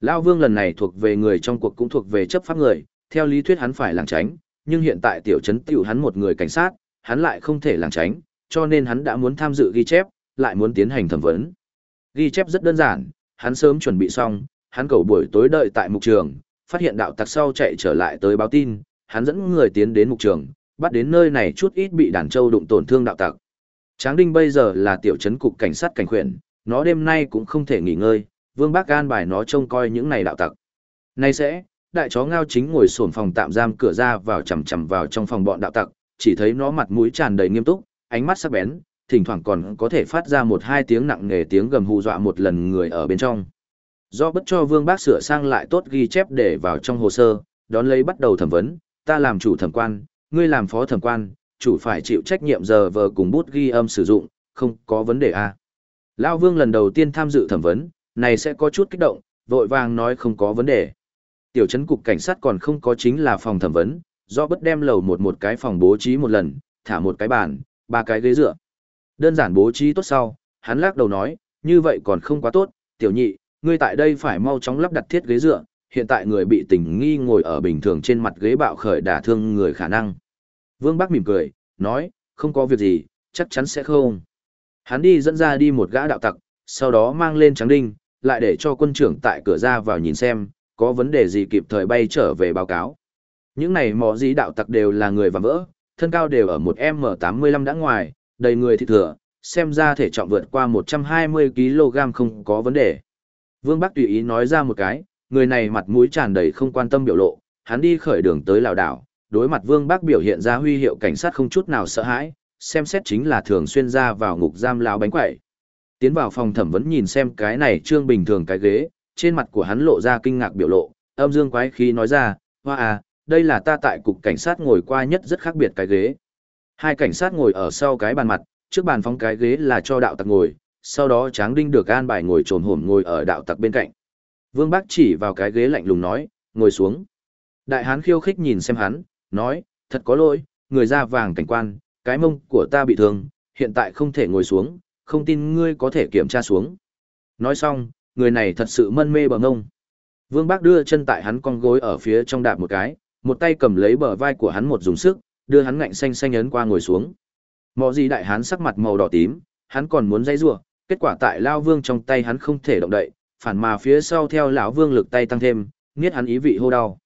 Lao Vương lần này thuộc về người trong cuộc cũng thuộc về chấp pháp người, theo lý thuyết hắn phải làng tránh, nhưng hiện tại tiểu trấn tiểu hắn một người cảnh sát, hắn lại không thể làng tránh, cho nên hắn đã muốn tham dự ghi chép, lại muốn tiến hành thẩm vấn. Ghi chép rất đơn giản, hắn sớm chuẩn bị xong, hắn cầu buổi tối đợi tại mục trường, phát hiện đạo tặc sau chạy trở lại tới báo tin, hắn dẫn người tiến đến mục trường, bắt đến nơi này chút ít bị đàn châu đụng tổn thương đạo tặc. Tráng Đinh bây giờ là tiểu trấn cục cảnh sát cảnh khuyển, nó đêm nay cũng không thể nghỉ ngơi, Vương Bác Gan bài nó trông coi những này đạo tặc. Nay sẽ, đại chó ngao chính ngồi sồn phòng tạm giam cửa ra vào chầm chầm vào trong phòng bọn đạo tặc, chỉ thấy nó mặt mũi tràn đầy nghiêm túc, ánh mắt sắc bén, thỉnh thoảng còn có thể phát ra một hai tiếng nặng nề tiếng gầm hù dọa một lần người ở bên trong. Do bất cho Vương Bác sửa sang lại tốt ghi chép để vào trong hồ sơ, đón lấy bắt đầu thẩm vấn, ta làm chủ thẩm quan, ngươi làm phó thẩm quan, chủ phải chịu trách nhiệm giờ vờ cùng bút ghi âm sử dụng, không có vấn đề à. Lao Vương lần đầu tiên tham dự thẩm vấn, này sẽ có chút kích động, vội vàng nói không có vấn đề. Tiểu trấn cục cảnh sát còn không có chính là phòng thẩm vấn, do bất đem lầu một một cái phòng bố trí một lần, thả một cái bàn, ba cái ghế dựa. Đơn giản bố trí tốt sau, hắn lắc đầu nói, như vậy còn không quá tốt, tiểu nhị, ngươi tại đây phải mau chóng lắp đặt thiết ghế dựa, hiện tại người bị tình nghi ngồi ở bình thường trên mặt ghế bạo khởi đả thương người khả năng. Vương Bắc mỉm cười, nói, không có việc gì, chắc chắn sẽ không. Hắn đi dẫn ra đi một gã đạo tặc, sau đó mang lên trắng đinh, lại để cho quân trưởng tại cửa ra vào nhìn xem, có vấn đề gì kịp thời bay trở về báo cáo. Những này mò gì đạo tặc đều là người và vỡ, thân cao đều ở một M85 đã ngoài, đầy người thì thừa, xem ra thể trọng vượt qua 120kg không có vấn đề. Vương Bắc tùy ý nói ra một cái, người này mặt mũi tràn đầy không quan tâm biểu lộ, hắn đi khởi đường tới lào đảo, đối mặt Vương Bắc biểu hiện ra huy hiệu cảnh sát không chút nào sợ hãi, xem xét chính là thường xuyên ra vào ngục giam lão bánh quẩy. Tiến vào phòng thẩm vấn nhìn xem cái này trương bình thường cái ghế, trên mặt của hắn lộ ra kinh ngạc biểu lộ, âm dương quái khí nói ra, hoa à, đây là ta tại cục cảnh sát ngồi qua nhất rất khác biệt cái ghế. Hai cảnh sát ngồi ở sau cái bàn mặt, trước bàn phóng cái ghế là cho đạo tặc ngồi, sau đó Tráng Đinh được an bài ngồi trồm hổm ngồi ở đạo tặc bên cạnh. Vương Bác chỉ vào cái ghế lạnh lùng nói, ngồi xuống. Đại hán khiêu khích nhìn xem hắn, nói, thật có lỗi, người da vàng cảnh quan, cái mông của ta bị thương, hiện tại không thể ngồi xuống, không tin ngươi có thể kiểm tra xuống. Nói xong, người này thật sự mân mê bờ ngông. Vương Bác đưa chân tại hắn con gối ở phía trong đạp một cái, một tay cầm lấy bờ vai của hắn một dùng sức, đưa hắn ngạnh xanh xanh ấn qua ngồi xuống. Mọ gì đại hán sắc mặt màu đỏ tím, hắn còn muốn dây rủa, kết quả tại lão vương trong tay hắn không thể động đậy, phản mà phía sau theo lão vương lực tay tăng thêm, nghiết hắn ý vị hô đau.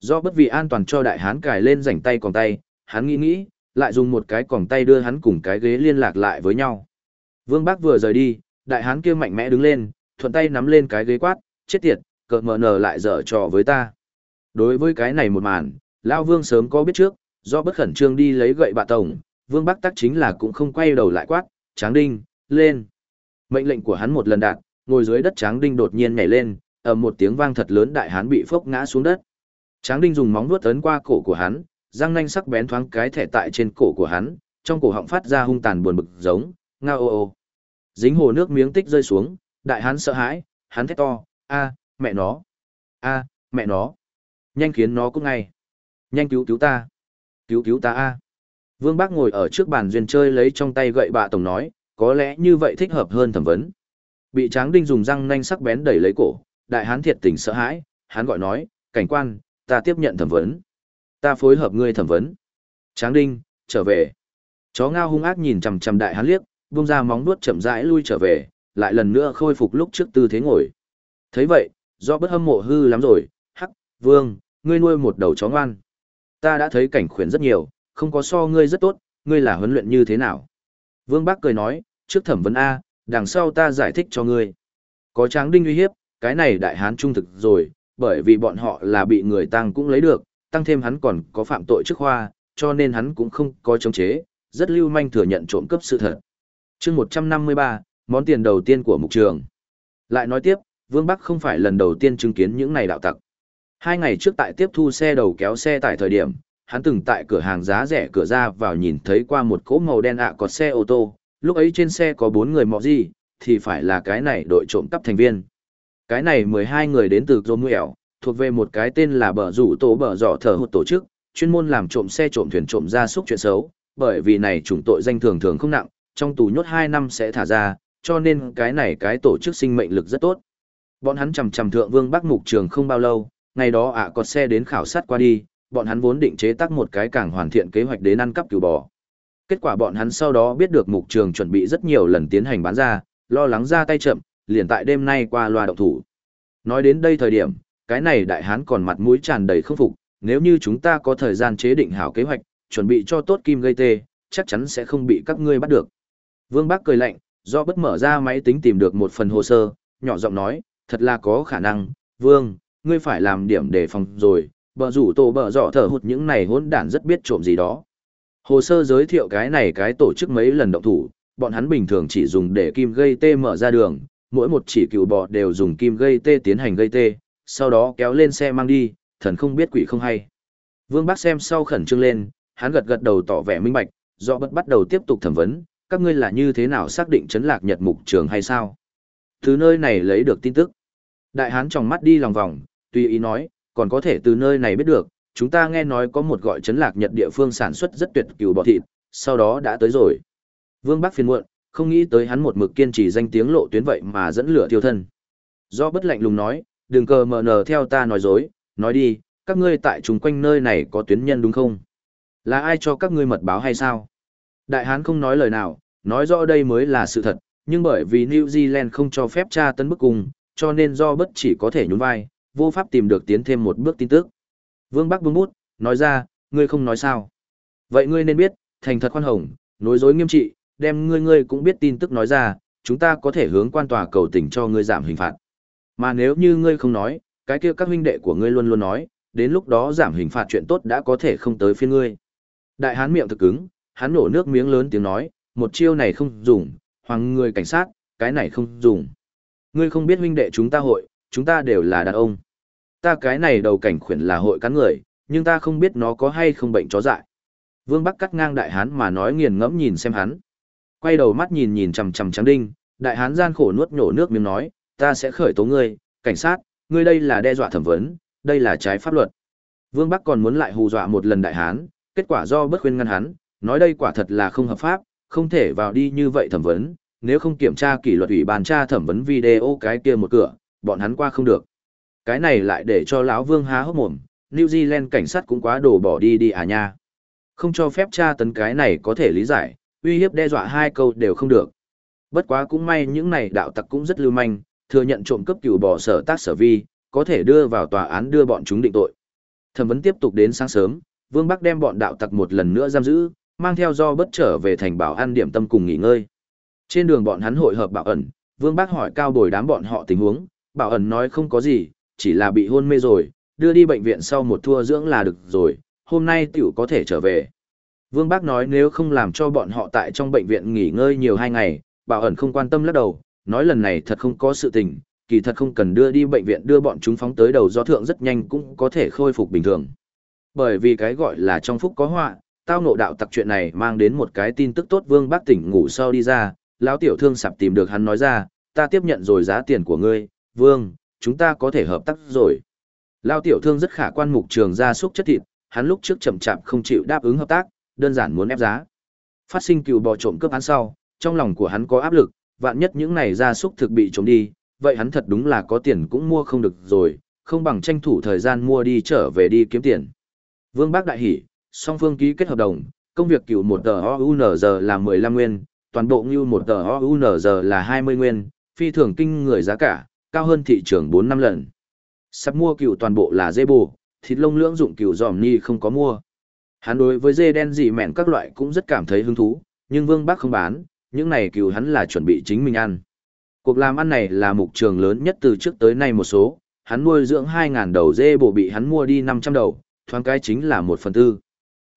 Do bất vì an toàn cho đại hán cài lên rảnh tay còng tay, hắn nghĩ nghĩ, lại dùng một cái còng tay đưa hắn cùng cái ghế liên lạc lại với nhau. Vương Bác vừa rời đi, đại hán kia mạnh mẽ đứng lên, thuận tay nắm lên cái ghế quát, chết tiệt, cợt mờ nở lại dở trò với ta. Đối với cái này một màn, Lao Vương sớm có biết trước, do bất khẩn trương đi lấy gậy bạ tổng, Vương Bắc tắc chính là cũng không quay đầu lại quát, Tráng Đinh, lên. Mệnh lệnh của hắn một lần đạt, ngồi dưới đất Tráng Đinh đột nhiên nhảy lên, ầm một tiếng vang thật lớn đại hán bị phốc ngã xuống đất. Tráng Đinh dùng móng vuốt ấn qua cổ của hắn, răng nanh sắc bén thoáng cái thẻ tại trên cổ của hắn, trong cổ họng phát ra hung tàn buồn bực giống, ngao ô ô. Dính hồ nước miếng tích rơi xuống, đại hán sợ hãi, hắn thét to, a, mẹ nó, a, mẹ nó. Nhanh khiến nó cũng ngay. Nhanh cứu cứu ta. Cứu cứu ta a. Vương Bác ngồi ở trước bàn duyên chơi lấy trong tay gậy bạ tổng nói, có lẽ như vậy thích hợp hơn thẩm vấn. Bị Tráng Đinh dùng răng nanh sắc bén đẩy lấy cổ, đại hán thiệt tình sợ hãi, hắn gọi nói, cảnh quan, ta tiếp nhận thẩm vấn. Ta phối hợp ngươi thẩm vấn. Tráng Đinh, trở về. Chó ngao hung ác nhìn chằm chằm đại hán liếc, vung ra móng nuốt chậm rãi lui trở về, lại lần nữa khôi phục lúc trước tư thế ngồi. Thấy vậy, do bất hâm mộ hư lắm rồi, hắc, vương, ngươi nuôi một đầu chó ngoan. Ta đã thấy cảnh khuyển rất nhiều, không có so ngươi rất tốt, ngươi là huấn luyện như thế nào? Vương Bắc cười nói, trước thẩm vấn A, đằng sau ta giải thích cho ngươi. Có tráng đinh uy hiếp, cái này đại hán trung thực rồi, bởi vì bọn họ là bị người tăng cũng lấy được, tăng thêm hắn còn có phạm tội trước khoa, cho nên hắn cũng không có chống chế, rất lưu manh thừa nhận trộm cắp sự thật. chương 153, món tiền đầu tiên của mục trường. Lại nói tiếp, Vương Bắc không phải lần đầu tiên chứng kiến những này đạo tặc. Hai ngày trước tại tiếp thu xe đầu kéo xe tại thời điểm, hắn từng tại cửa hàng giá rẻ cửa ra vào nhìn thấy qua một cỗ màu đen ạ à có xe ô tô, lúc ấy trên xe có bốn người mọ gì, thì phải là cái này đội trộm cắp thành viên. Cái này mười hai người đến từ Dô Nguẻo, thuộc về một cái tên là bờ rủ tổ bờ dọ thờ hụt tổ chức, chuyên môn làm trộm xe trộm thuyền trộm gia súc chuyện xấu, bởi vì này chủng tội danh thường thường không nặng, trong tù nhốt hai năm sẽ thả ra, cho nên cái này cái tổ chức sinh mệnh lực rất tốt. Bọn hắn chầm chầm thượng vương Bắc Mục Trường không bao lâu, ngày đó ạ có xe đến khảo sát qua đi, bọn hắn vốn định chế tác một cái càng hoàn thiện kế hoạch đến ăn cắp cừu bò. Kết quả bọn hắn sau đó biết được mục trường chuẩn bị rất nhiều lần tiến hành bán ra, lo lắng ra tay chậm, liền tại đêm nay qua loa động thủ. Nói đến đây thời điểm, cái này đại hán còn mặt mũi tràn đầy không phục, nếu như chúng ta có thời gian chế định hảo kế hoạch, chuẩn bị cho tốt kim gây tê, chắc chắn sẽ không bị các ngươi bắt được. Vương Bác cười lạnh, do bất mở ra máy tính tìm được một phần hồ sơ, nhỏ giọng nói, thật là có khả năng, Vương, ngươi phải làm điểm đề phòng rồi, bờ rủ tổ bờ dọ thở hụt những này hỗn đản rất biết trộm gì đó. Hồ sơ giới thiệu cái này cái tổ chức mấy lần động thủ, bọn hắn bình thường chỉ dùng để kim gây tê mở ra đường, mỗi một chỉ cựu bò đều dùng kim gây tê tiến hành gây tê, sau đó kéo lên xe mang đi, thần không biết quỷ không hay. Vương Bác xem sau khẩn trương lên, hắn gật gật đầu tỏ vẻ minh bạch, do bất bắt đầu tiếp tục thẩm vấn, các ngươi là như thế nào xác định chấn lạc nhật mục trường hay sao? Thứ nơi này lấy được tin tức. Đại hán tròng mắt đi lòng vòng, tùy ý nói, còn có thể từ nơi này biết được, chúng ta nghe nói có một gọi chấn lạc nhật địa phương sản xuất rất tuyệt cừu bò thịt, sau đó đã tới rồi. Vương Bắc phiền muộn, không nghĩ tới hắn một mực kiên trì danh tiếng lộ tuyến vậy mà dẫn lửa tiêu thân. Do bất lạnh lùng nói, đừng cờ mờ nờ theo ta nói dối, nói đi, các ngươi tại chung quanh nơi này có tuyến nhân đúng không? Là ai cho các ngươi mật báo hay sao? Đại hán không nói lời nào, nói rõ đây mới là sự thật, nhưng bởi vì New Zealand không cho phép tra tấn bức cung, cho nên do bất chỉ có thể nhún vai, vô pháp tìm được tiến thêm một bước tin tức. Vương Bắc buông bút, nói ra, ngươi không nói sao. Vậy ngươi nên biết, thành thật khoan hồng, nối dối nghiêm trị, đem ngươi ngươi cũng biết tin tức nói ra, chúng ta có thể hướng quan tòa cầu tình cho ngươi giảm hình phạt. Mà nếu như ngươi không nói, cái kia các huynh đệ của ngươi luôn luôn nói, đến lúc đó giảm hình phạt chuyện tốt đã có thể không tới phiên ngươi. Đại hán miệng thực cứng, hắn nổ nước miếng lớn tiếng nói, một chiêu này không dùng, hoàng người cảnh sát, cái này không dùng. Ngươi không biết huynh đệ chúng ta hội, chúng ta đều là đàn ông. Ta cái này đầu cảnh khuyển là hội cắn người, nhưng ta không biết nó có hay không bệnh chó dại. Vương Bắc cắt ngang đại hán mà nói nghiền ngẫm nhìn xem hắn. Quay đầu mắt nhìn nhìn chằm chằm trắng đinh, đại hán gian khổ nuốt nhổ nước miếng nói, ta sẽ khởi tố ngươi, cảnh sát, ngươi đây là đe dọa thẩm vấn, đây là trái pháp luật. Vương Bắc còn muốn lại hù dọa một lần đại hán, kết quả do bất khuyên ngăn hắn, nói đây quả thật là không hợp pháp, không thể vào đi như vậy thẩm vấn, nếu không kiểm tra kỷ luật ủy ban tra thẩm vấn video cái kia một cửa, bọn hắn qua không được. Cái này lại để cho lão Vương há hốc mồm, New Zealand cảnh sát cũng quá đổ bỏ đi đi à nha. Không cho phép tra tấn cái này có thể lý giải, uy hiếp đe dọa hai câu đều không được. Bất quá cũng may những này đạo tặc cũng rất lưu manh, thừa nhận trộm cướp cửu bỏ sở tác sở vi, có thể đưa vào tòa án đưa bọn chúng định tội. Thẩm vấn tiếp tục đến sáng sớm, Vương Bắc đem bọn đạo tặc một lần nữa giam giữ, mang theo do bất trở về thành bảo an điểm tâm cùng nghỉ ngơi. Trên đường bọn hắn hội hợp bảo ẩn, Vương Bắc hỏi cao bồi đám bọn họ tình huống, bảo ẩn nói không có gì, chỉ là bị hôn mê rồi, đưa đi bệnh viện sau một thua dưỡng là được rồi, hôm nay tiểu có thể trở về. Vương Bác nói nếu không làm cho bọn họ tại trong bệnh viện nghỉ ngơi nhiều hai ngày, bảo ẩn không quan tâm lắc đầu, nói lần này thật không có sự tình, kỳ thật không cần đưa đi bệnh viện đưa bọn chúng phóng tới đầu do thượng rất nhanh cũng có thể khôi phục bình thường. Bởi vì cái gọi là trong phúc có họa, tao nộ đạo tặc chuyện này mang đến một cái tin tức tốt Vương Bác tỉnh ngủ sau đi ra, lão tiểu thương sạp tìm được hắn nói ra, ta tiếp nhận rồi giá tiền của ngươi, Vương, chúng ta có thể hợp tác rồi. Lão tiểu thương rất khả quan mục trường gia súc chất thịt, hắn lúc trước chậm chạp không chịu đáp ứng hợp tác, đơn giản muốn ép giá. Phát sinh cựu bò trộm cướp hắn sau, trong lòng của hắn có áp lực, vạn nhất những này gia súc thực bị trộm đi, vậy hắn thật đúng là có tiền cũng mua không được rồi, không bằng tranh thủ thời gian mua đi trở về đi kiếm tiền. Vương Bác đại hỉ, song phương ký kết hợp đồng, công việc cựu một tờ OUNZ là 15 nguyên, toàn bộ như một tờ OUNZ là 20 nguyên, phi thường kinh người giá cả, cao hơn thị trường 4 năm lần. Sắp mua cừu toàn bộ là dê bù, thịt lông lưỡng dụng cừu giòm ni không có mua. Hắn đối với dê đen dị mẹn các loại cũng rất cảm thấy hứng thú, nhưng Vương Bắc không bán, những này cừu hắn là chuẩn bị chính mình ăn. Cuộc làm ăn này là mục trường lớn nhất từ trước tới nay một số, hắn nuôi dưỡng 2.000 đầu dê bổ bị hắn mua đi 500 đầu, thoáng cái chính là 1 phần tư.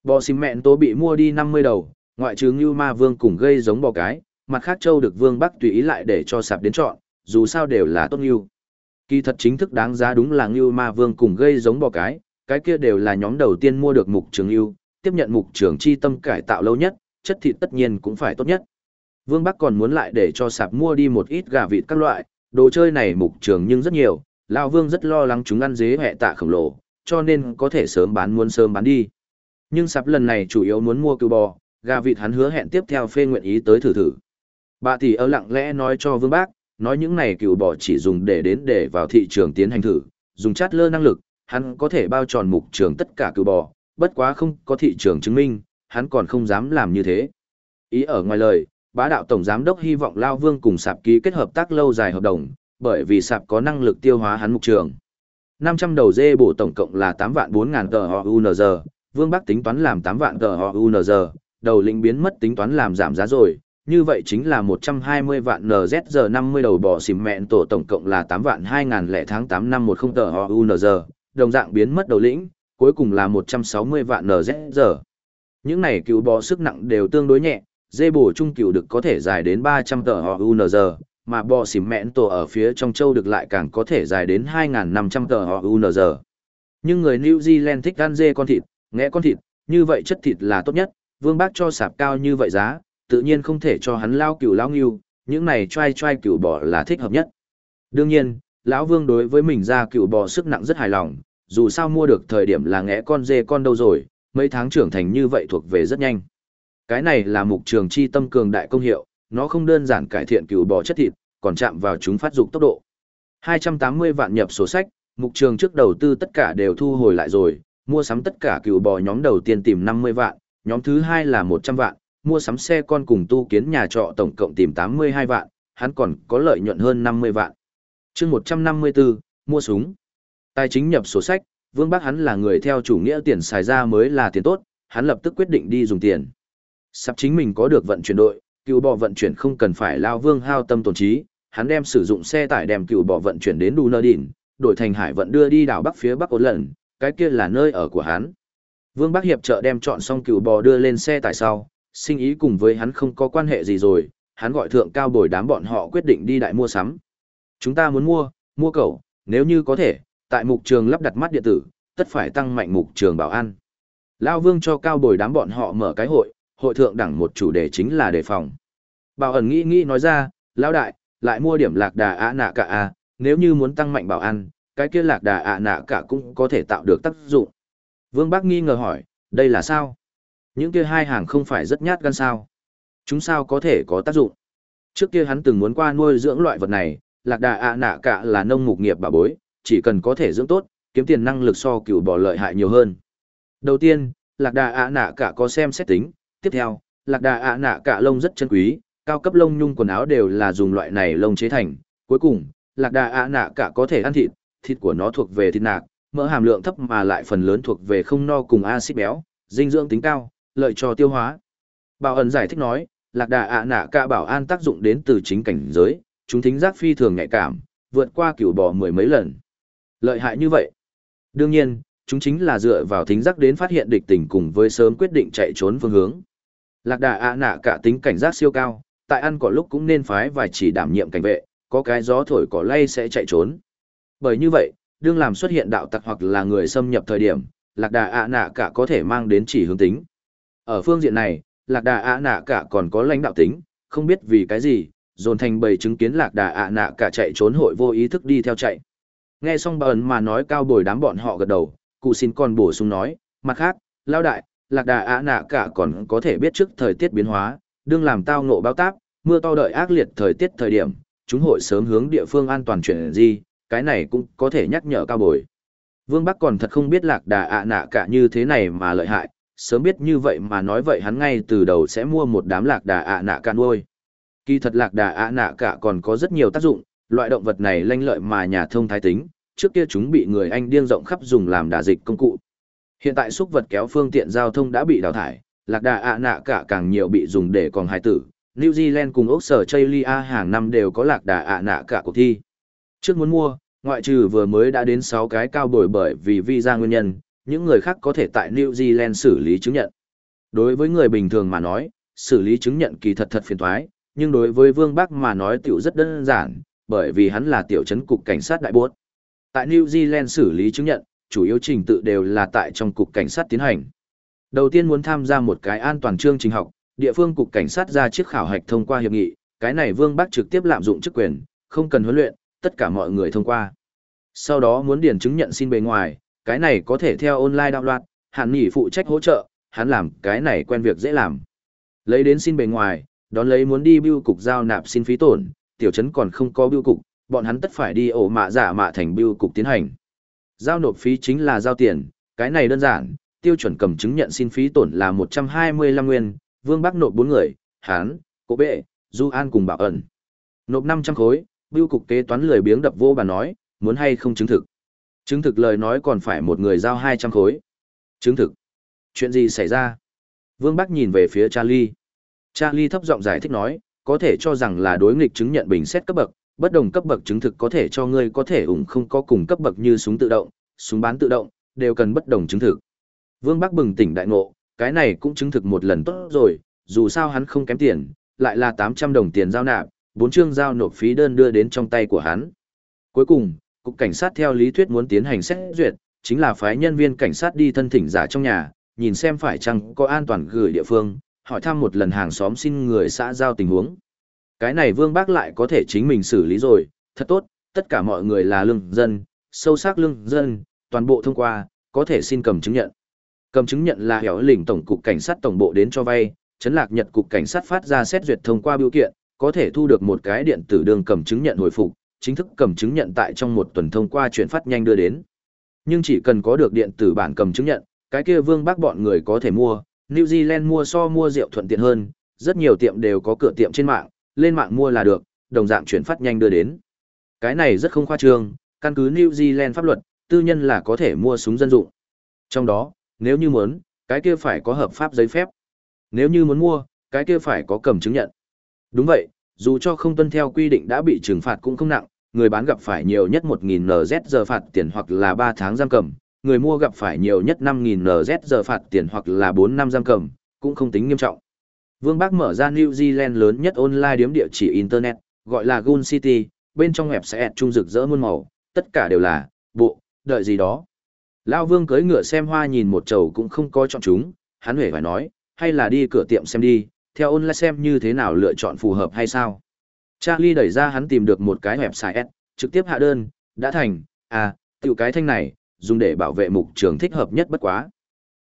Bò xìm mẹn tố bị mua đi 50 đầu, ngoại trừ như ma vương cùng gây giống bò cái, mặt khác châu được vương bắc tùy ý lại để cho sạp đến chọn, dù sao đều là tốt như. Kỳ thật chính thức đáng giá đúng là như ma vương cùng gây giống bò cái, cái kia đều là nhóm đầu tiên mua được mục trường ưu, tiếp nhận mục trường chi tâm cải tạo lâu nhất, chất thịt tất nhiên cũng phải tốt nhất. Vương Bắc còn muốn lại để cho sạp mua đi một ít gà vịt các loại, đồ chơi này mục trường nhưng rất nhiều, lão Vương rất lo lắng chúng ăn dế hệ tạ khổng lồ, cho nên có thể sớm bán muốn sớm bán đi. Nhưng sạp lần này chủ yếu muốn mua cừu bò, gà vịt hắn hứa hẹn tiếp theo phê nguyện ý tới thử thử. Bà tỷ ở lặng lẽ nói cho Vương Bác, nói những này cựu bò chỉ dùng để đến để vào thị trường tiến hành thử, dùng chát lơ năng lực, hắn có thể bao tròn mục trường tất cả cựu bò, bất quá không có thị trường chứng minh, hắn còn không dám làm như thế. Ý ở ngoài lời, bá đạo tổng giám đốc hy vọng Lao Vương cùng sạp ký kết hợp tác lâu dài hợp đồng, bởi vì sạp có năng lực tiêu hóa hắn mục trường. 500 đầu dê bổ tổng cộng là 8 vạn 4 ngàn tờ UNZ, Vương Bắc tính toán làm 8 vạn tờ UNZ, đầu lĩnh biến mất tính toán làm giảm giá rồi, như vậy chính là 120 vạn NZ 50 đầu bò xìm mẹn tổ tổng cộng là 8 vạn 2000 tháng 8 năm 10 tờ HUNZ, đồng dạng biến mất đầu lĩnh, cuối cùng là 160 vạn NZ. Những này cựu bò sức nặng đều tương đối nhẹ, dê bổ trung cựu được có thể dài đến 300 tờ HUNZ, mà bò xìm mẹn tổ ở phía trong châu được lại càng có thể dài đến 2.500 tờ HUNZ. Nhưng người New Zealand thích ăn dê con thịt, nghe con thịt, như vậy chất thịt là tốt nhất, vương bác cho sạp cao như vậy giá, tự nhiên không thể cho hắn lao cửu lao nghiêu, những này trai trai cửu bò là thích hợp nhất. Đương nhiên, lão vương đối với mình ra cửu bò sức nặng rất hài lòng, dù sao mua được thời điểm là ngẽ con dê con đâu rồi, mấy tháng trưởng thành như vậy thuộc về rất nhanh. Cái này là mục trường chi tâm cường đại công hiệu, nó không đơn giản cải thiện cửu bò chất thịt, còn chạm vào chúng phát dục tốc độ. 280 vạn nhập sổ sách, mục trường trước đầu tư tất cả đều thu hồi lại rồi, mua sắm tất cả cửu bò nhóm đầu tiên tìm 50 vạn, nhóm thứ hai là 100 vạn, mua sắm xe con cùng tu kiến nhà trọ tổng cộng tìm 82 vạn, hắn còn có lợi nhuận hơn 50 vạn. chương 154, mua súng. Tài chính nhập sổ sách, Vương Bắc hắn là người theo chủ nghĩa tiền xài ra mới là tiền tốt, hắn lập tức quyết định đi dùng tiền. Sắp chính mình có được vận chuyển đội, cựu bò vận chuyển không cần phải lao vương hao tâm tổn trí, hắn đem sử dụng xe tải đem cựu bò vận chuyển đến Đu Nơ Đỉnh, đổi thành hải vận đưa đi đảo Bắc phía Bắc ổn lần, cái kia là nơi ở của hắn. Vương Bắc hiệp trợ đem chọn xong cựu bò đưa lên xe tải sau, sinh ý cùng với hắn không có quan hệ gì rồi, hắn gọi thượng cao bồi đám bọn họ quyết định đi đại mua sắm. Chúng ta muốn mua, mua cầu, nếu như có thể, tại mục trường lắp đặt mắt điện tử, tất phải tăng mạnh mục trường bảo an. Lao Vương cho cao bồi đám bọn họ mở cái hội, hội thượng đẳng một chủ đề chính là đề phòng. Bảo ẩn nghĩ nghĩ nói ra, Lão đại, lại mua điểm lạc đà ạ nạ cả à, nếu như muốn tăng mạnh bảo an, cái kia lạc đà ạ nạ cả cũng có thể tạo được tác dụng. Vương Bác nghi ngờ hỏi, đây là sao? Những kia hai hàng không phải rất nhát gan sao? Chúng sao có thể có tác dụng? Trước kia hắn từng muốn qua nuôi dưỡng loại vật này, lạc đà ạ nạ cả là nông mục nghiệp bà bối, chỉ cần có thể dưỡng tốt, kiếm tiền năng lực so cựu bỏ lợi hại nhiều hơn. Đầu tiên, lạc đà ạ nạ cả có xem xét tính, tiếp theo, lạc đà ạ nạ cả lông rất chân quý, cao cấp lông nhung quần áo đều là dùng loại này lông chế thành. Cuối cùng, lạc đà ạ nạ cả có thể ăn thịt, thịt của nó thuộc về thịt nạc, mỡ hàm lượng thấp mà lại phần lớn thuộc về không no cùng axit béo, dinh dưỡng tính cao, lợi cho tiêu hóa. Bảo ẩn giải thích nói, lạc đà ạ nạ cả bảo an tác dụng đến từ chính cảnh giới, chúng thính giác phi thường nhạy cảm, vượt qua cửu bò mười mấy lần. Lợi hại như vậy. Đương nhiên, chúng chính là dựa vào thính giác đến phát hiện địch tình cùng với sớm quyết định chạy trốn phương hướng. Lạc đà ạ nạ cả tính cảnh giác siêu cao, tại ăn cỏ lúc cũng nên phái vài chỉ đảm nhiệm cảnh vệ, có cái gió thổi cỏ lay sẽ chạy trốn. Bởi như vậy, đương làm xuất hiện đạo tặc hoặc là người xâm nhập thời điểm, lạc đà ạ nạ cả có thể mang đến chỉ hướng tính. Ở phương diện này, lạc đà ạ nạ cả còn có lãnh đạo tính, không biết vì cái gì, dồn thành bầy chứng kiến lạc đà ạ nạ cả chạy trốn hội vô ý thức đi theo chạy. Nghe xong bà ấn mà nói cao bồi đám bọn họ gật đầu, cụ xin còn bổ sung nói, mặt khác, lao đại, lạc đà ạ nạ cả còn có thể biết trước thời tiết biến hóa, đương làm tao ngộ báo táp, mưa to đợi ác liệt thời tiết thời điểm, chúng hội sớm hướng địa phương an toàn chuyển gì, cái này cũng có thể nhắc nhở cao bồi. Vương Bắc còn thật không biết lạc đà ạ nạ cả như thế này mà lợi hại, sớm biết như vậy mà nói vậy hắn ngay từ đầu sẽ mua một đám lạc đà ạ nạ cả nuôi. Kỳ thật lạc đà ạ nạ cả còn có rất nhiều tác dụng, loại động vật này lanh lợi mà nhà thông thái tính, trước kia chúng bị người Anh điên rộng khắp dùng làm đà dịch công cụ. Hiện tại xúc vật kéo phương tiện giao thông đã bị đào thải, lạc đà ạ nạ cả càng nhiều bị dùng để còn hài tử. New Zealand cùng Úc sở Chaylia hàng năm đều có lạc đà ạ nạ cả cuộc thi. Trước muốn mua, ngoại trừ vừa mới đã đến 6 cái cao bồi bởi vì visa nguyên nhân, những người khác có thể tại New Zealand xử lý chứng nhận. Đối với người bình thường mà nói, xử lý chứng nhận kỳ thật thật phiền toái, nhưng đối với Vương Bắc mà nói tiểu rất đơn giản, bởi vì hắn là tiểu trấn cục cảnh sát đại bốt. Tại New Zealand xử lý chứng nhận, chủ yếu trình tự đều là tại trong cục cảnh sát tiến hành. Đầu tiên muốn tham gia một cái an toàn chương trình học, địa phương cục cảnh sát ra chiếc khảo hạch thông qua hiệp nghị, cái này Vương Bắc trực tiếp lạm dụng chức quyền, không cần huấn luyện, tất cả mọi người thông qua. Sau đó muốn điền chứng nhận xin bề ngoài, cái này có thể theo online đạo loạt, hàn nghỉ phụ trách hỗ trợ, hắn làm cái này quen việc dễ làm. Lấy đến xin bề ngoài, đón lấy muốn đi bưu cục giao nạp xin phí tổn, tiểu trấn còn không có bưu cục, bọn hắn tất phải đi ổ mạ giả mạ thành bưu cục tiến hành. Giao nộp phí chính là giao tiền, cái này đơn giản, tiêu chuẩn cầm chứng nhận xin phí tổn là 125 nguyên, Vương Bắc nộp 4 người, Hán, Cố Bệ, Du An cùng Bảo ẩn. Nộp 500 khối, bưu cục kế toán lười biếng đập vô bà nói, muốn hay không chứng thực. Chứng thực lời nói còn phải một người giao 200 khối. Chứng thực. Chuyện gì xảy ra? Vương Bắc nhìn về phía Charlie. Charlie thấp giọng giải thích nói, có thể cho rằng là đối nghịch chứng nhận bình xét cấp bậc, bất đồng cấp bậc chứng thực có thể cho ngươi có thể ủng không có cùng cấp bậc như súng tự động, súng bán tự động, đều cần bất đồng chứng thực. Vương Bắc bừng tỉnh đại ngộ, cái này cũng chứng thực một lần tốt rồi, dù sao hắn không kém tiền, lại là 800 đồng tiền giao nạp, bốn chương giao nộp phí đơn đưa đến trong tay của hắn. Cuối cùng, cục cảnh sát theo lý thuyết muốn tiến hành xét duyệt, chính là phái nhân viên cảnh sát đi thân thỉnh giả trong nhà, nhìn xem phải chăng có an toàn gửi địa phương, hỏi thăm một lần hàng xóm xin người xã giao tình huống. Cái này Vương Bác lại có thể chính mình xử lý rồi, thật tốt, tất cả mọi người là lương dân, sâu sắc lương dân, toàn bộ thông qua, có thể xin cầm chứng nhận. Cầm chứng nhận là hẻo lĩnh tổng cục cảnh sát tổng bộ đến cho vay, chấn lạc nhật cục cảnh sát phát ra xét duyệt thông qua biểu kiện, có thể thu được một cái điện tử đường cầm chứng nhận hồi phục, chính thức cầm chứng nhận tại trong một tuần thông qua chuyển phát nhanh đưa đến. Nhưng chỉ cần có được điện tử bản cầm chứng nhận, cái kia Vương bác bọn người có thể mua, New Zealand mua so mua rượu thuận tiện hơn, rất nhiều tiệm đều có cửa tiệm trên mạng, lên mạng mua là được, đồng dạng chuyển phát nhanh đưa đến. Cái này rất không khoa trương, căn cứ New Zealand pháp luật, tư nhân là có thể mua súng dân dụng. Trong đó, nếu như muốn, cái kia phải có hợp pháp giấy phép. Nếu như muốn mua, cái kia phải có cầm chứng nhận. Đúng vậy, dù cho không tuân theo quy định đã bị trừng phạt cũng không nặng, người bán gặp phải nhiều nhất 1.000 NZ giờ phạt tiền hoặc là 3 tháng giam cầm, người mua gặp phải nhiều nhất 5.000 NZ giờ phạt tiền hoặc là 4 năm giam cầm, cũng không tính nghiêm trọng. Vương Bắc mở ra New Zealand lớn nhất online điếm địa chỉ Internet, gọi là Goon City, bên trong hẹp sẽ trung rực rỡ muôn màu, tất cả đều là, bộ, đợi gì đó. Lao Vương cưỡi ngựa xem hoa nhìn một chầu cũng không coi chọn chúng, hắn hề phải nói, hay là đi cửa tiệm xem đi, theo online xem như thế nào lựa chọn phù hợp hay sao. Charlie đẩy ra hắn tìm được một cái website S, trực tiếp hạ đơn, đã thành, à, tiểu cái thanh này, dùng để bảo vệ mục trường thích hợp nhất bất quá.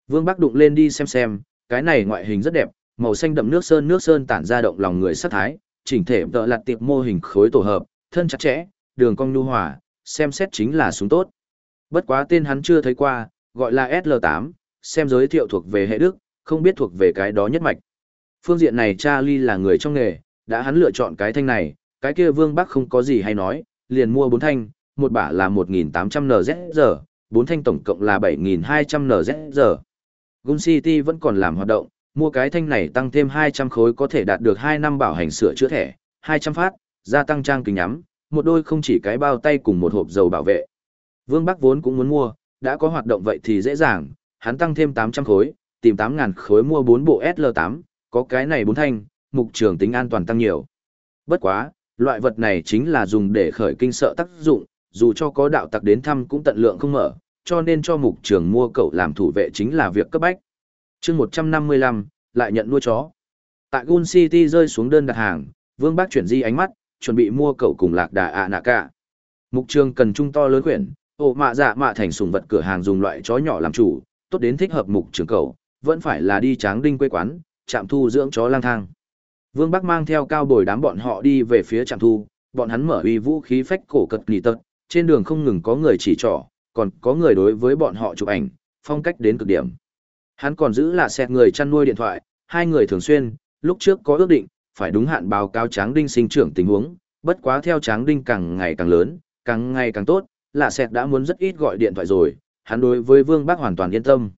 Vương Bắc đụng lên đi xem xem, cái này ngoại hình rất đẹp, màu xanh đậm nước sơn nước sơn tản ra động lòng người sắc thái, chỉnh thể tợ lạt tiệp mô hình khối tổ hợp, thân chặt chẽ, đường cong nhu hòa, xem xét chính là súng tốt. Bất quá tên hắn chưa thấy qua, gọi là SL8, xem giới thiệu thuộc về hệ đức, không biết thuộc về cái đó nhất mạch. Phương diện này Charlie là người trong nghề, đã hắn lựa chọn cái thanh này, cái kia Vương Bắc không có gì hay nói, liền mua bốn thanh, một bả là 1.800 NZ bốn thanh tổng cộng là 7.200 NZ Gun City vẫn còn làm hoạt động, mua cái thanh này tăng thêm 200 khối có thể đạt được 2 năm bảo hành sửa chữa thẻ, 200 phát, gia tăng trang kính nhắm, một đôi không chỉ cái bao tay cùng một hộp dầu bảo vệ. Vương Bắc vốn cũng muốn mua, đã có hoạt động vậy thì dễ dàng, hắn tăng thêm 800 khối, tìm 8000 khối mua 4 bộ SL8, có cái này 4 thanh, mục trường tính an toàn tăng nhiều. Bất quá, loại vật này chính là dùng để khởi kinh sợ tác dụng, dù cho có đạo tặc đến thăm cũng tận lượng không mở, cho nên cho mục trường mua cậu làm thủ vệ chính là việc cấp bách. chương 155, lại nhận nuôi chó. Tại Gun City rơi xuống đơn đặt hàng, Vương Bác chuyển di ánh mắt, chuẩn bị mua cậu cùng lạc đà ạ nạ cả. Mục trường cần trung to lớn quyển, ổ mạ dạ mạ thành sùng vật cửa hàng dùng loại chó nhỏ làm chủ, tốt đến thích hợp mục trường cậu, vẫn phải là đi tráng đinh quê quán, chạm thu dưỡng chó lang thang. Vương Bắc mang theo cao bồi đám bọn họ đi về phía trạm thu, bọn hắn mở uy vũ khí phách cổ cật nỉ tật, trên đường không ngừng có người chỉ trỏ, còn có người đối với bọn họ chụp ảnh, phong cách đến cực điểm. Hắn còn giữ là xẹt người chăn nuôi điện thoại, hai người thường xuyên, lúc trước có ước định, phải đúng hạn báo cáo Tráng Đinh sinh trưởng tình huống, bất quá theo Tráng Đinh càng ngày càng lớn, càng ngày càng tốt, là xẹt đã muốn rất ít gọi điện thoại rồi, hắn đối với Vương Bắc hoàn toàn yên tâm.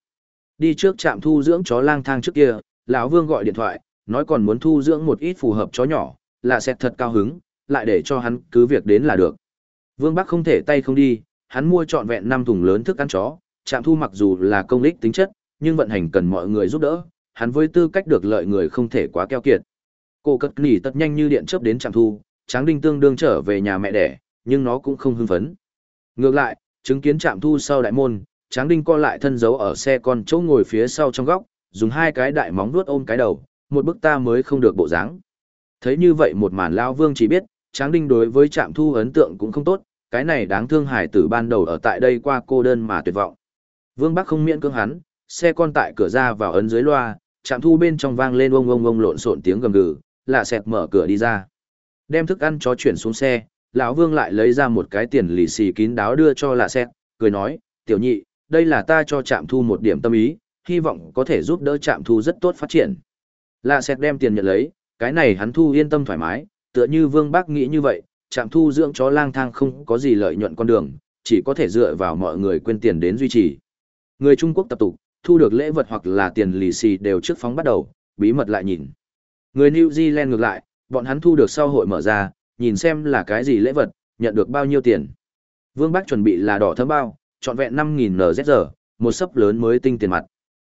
Đi trước trạm thu dưỡng chó lang thang trước kia, lão Vương gọi điện thoại, nói còn muốn thu dưỡng một ít phù hợp chó nhỏ, là sẽ thật cao hứng, lại để cho hắn cứ việc đến là được. Vương Bắc không thể tay không đi, hắn mua trọn vẹn 5 thùng lớn thức ăn chó, trạm thu mặc dù là công lích tính chất, nhưng vận hành cần mọi người giúp đỡ, hắn với tư cách được lợi người không thể quá keo kiệt. Cô cất nỉ tật nhanh như điện chớp đến trạm thu, Tráng Đinh tương đương trở về nhà mẹ đẻ, nhưng nó cũng không hưng phấn. Ngược lại, chứng kiến trạm thu sau đại môn, Tráng Đinh co lại thân giấu ở xe con chỗ ngồi phía sau trong góc, dùng hai cái đại móng vuốt ôm cái đầu, một bức ta mới không được bộ dáng. Thấy như vậy một màn lao vương chỉ biết, Tráng Đinh đối với trạm thu ấn tượng cũng không tốt, cái này đáng thương hải tử ban đầu ở tại đây qua cô đơn mà tuyệt vọng. Vương Bắc không miễn cưỡng hắn, xe con tại cửa ra vào ấn dưới loa, trạm thu bên trong vang lên ông ông ông lộn xộn tiếng gầm gừ, lạ sẹt mở cửa đi ra. Đem thức ăn chó chuyển xuống xe, lão Vương lại lấy ra một cái tiền lì xì kín đáo đưa cho lạ sẹt, cười nói, tiểu nhị, đây là ta cho trạm thu một điểm tâm ý, hy vọng có thể giúp đỡ trạm thu rất tốt phát triển. Lạ sẹt đem tiền nhận lấy, cái này hắn thu yên tâm thoải mái, tựa như Vương Bác nghĩ như vậy, trạm thu dưỡng chó lang thang không có gì lợi nhuận con đường, chỉ có thể dựa vào mọi người quên tiền đến duy trì. Người Trung Quốc tập tục, thu được lễ vật hoặc là tiền lì xì đều trước phóng bắt đầu, bí mật lại nhìn. Người New Zealand ngược lại, bọn hắn thu được sau hội mở ra, nhìn xem là cái gì lễ vật, nhận được bao nhiêu tiền. Vương Bác chuẩn bị là đỏ thơm bao, trọn vẹn 5.000 NZ, một sấp lớn mới tinh tiền mặt.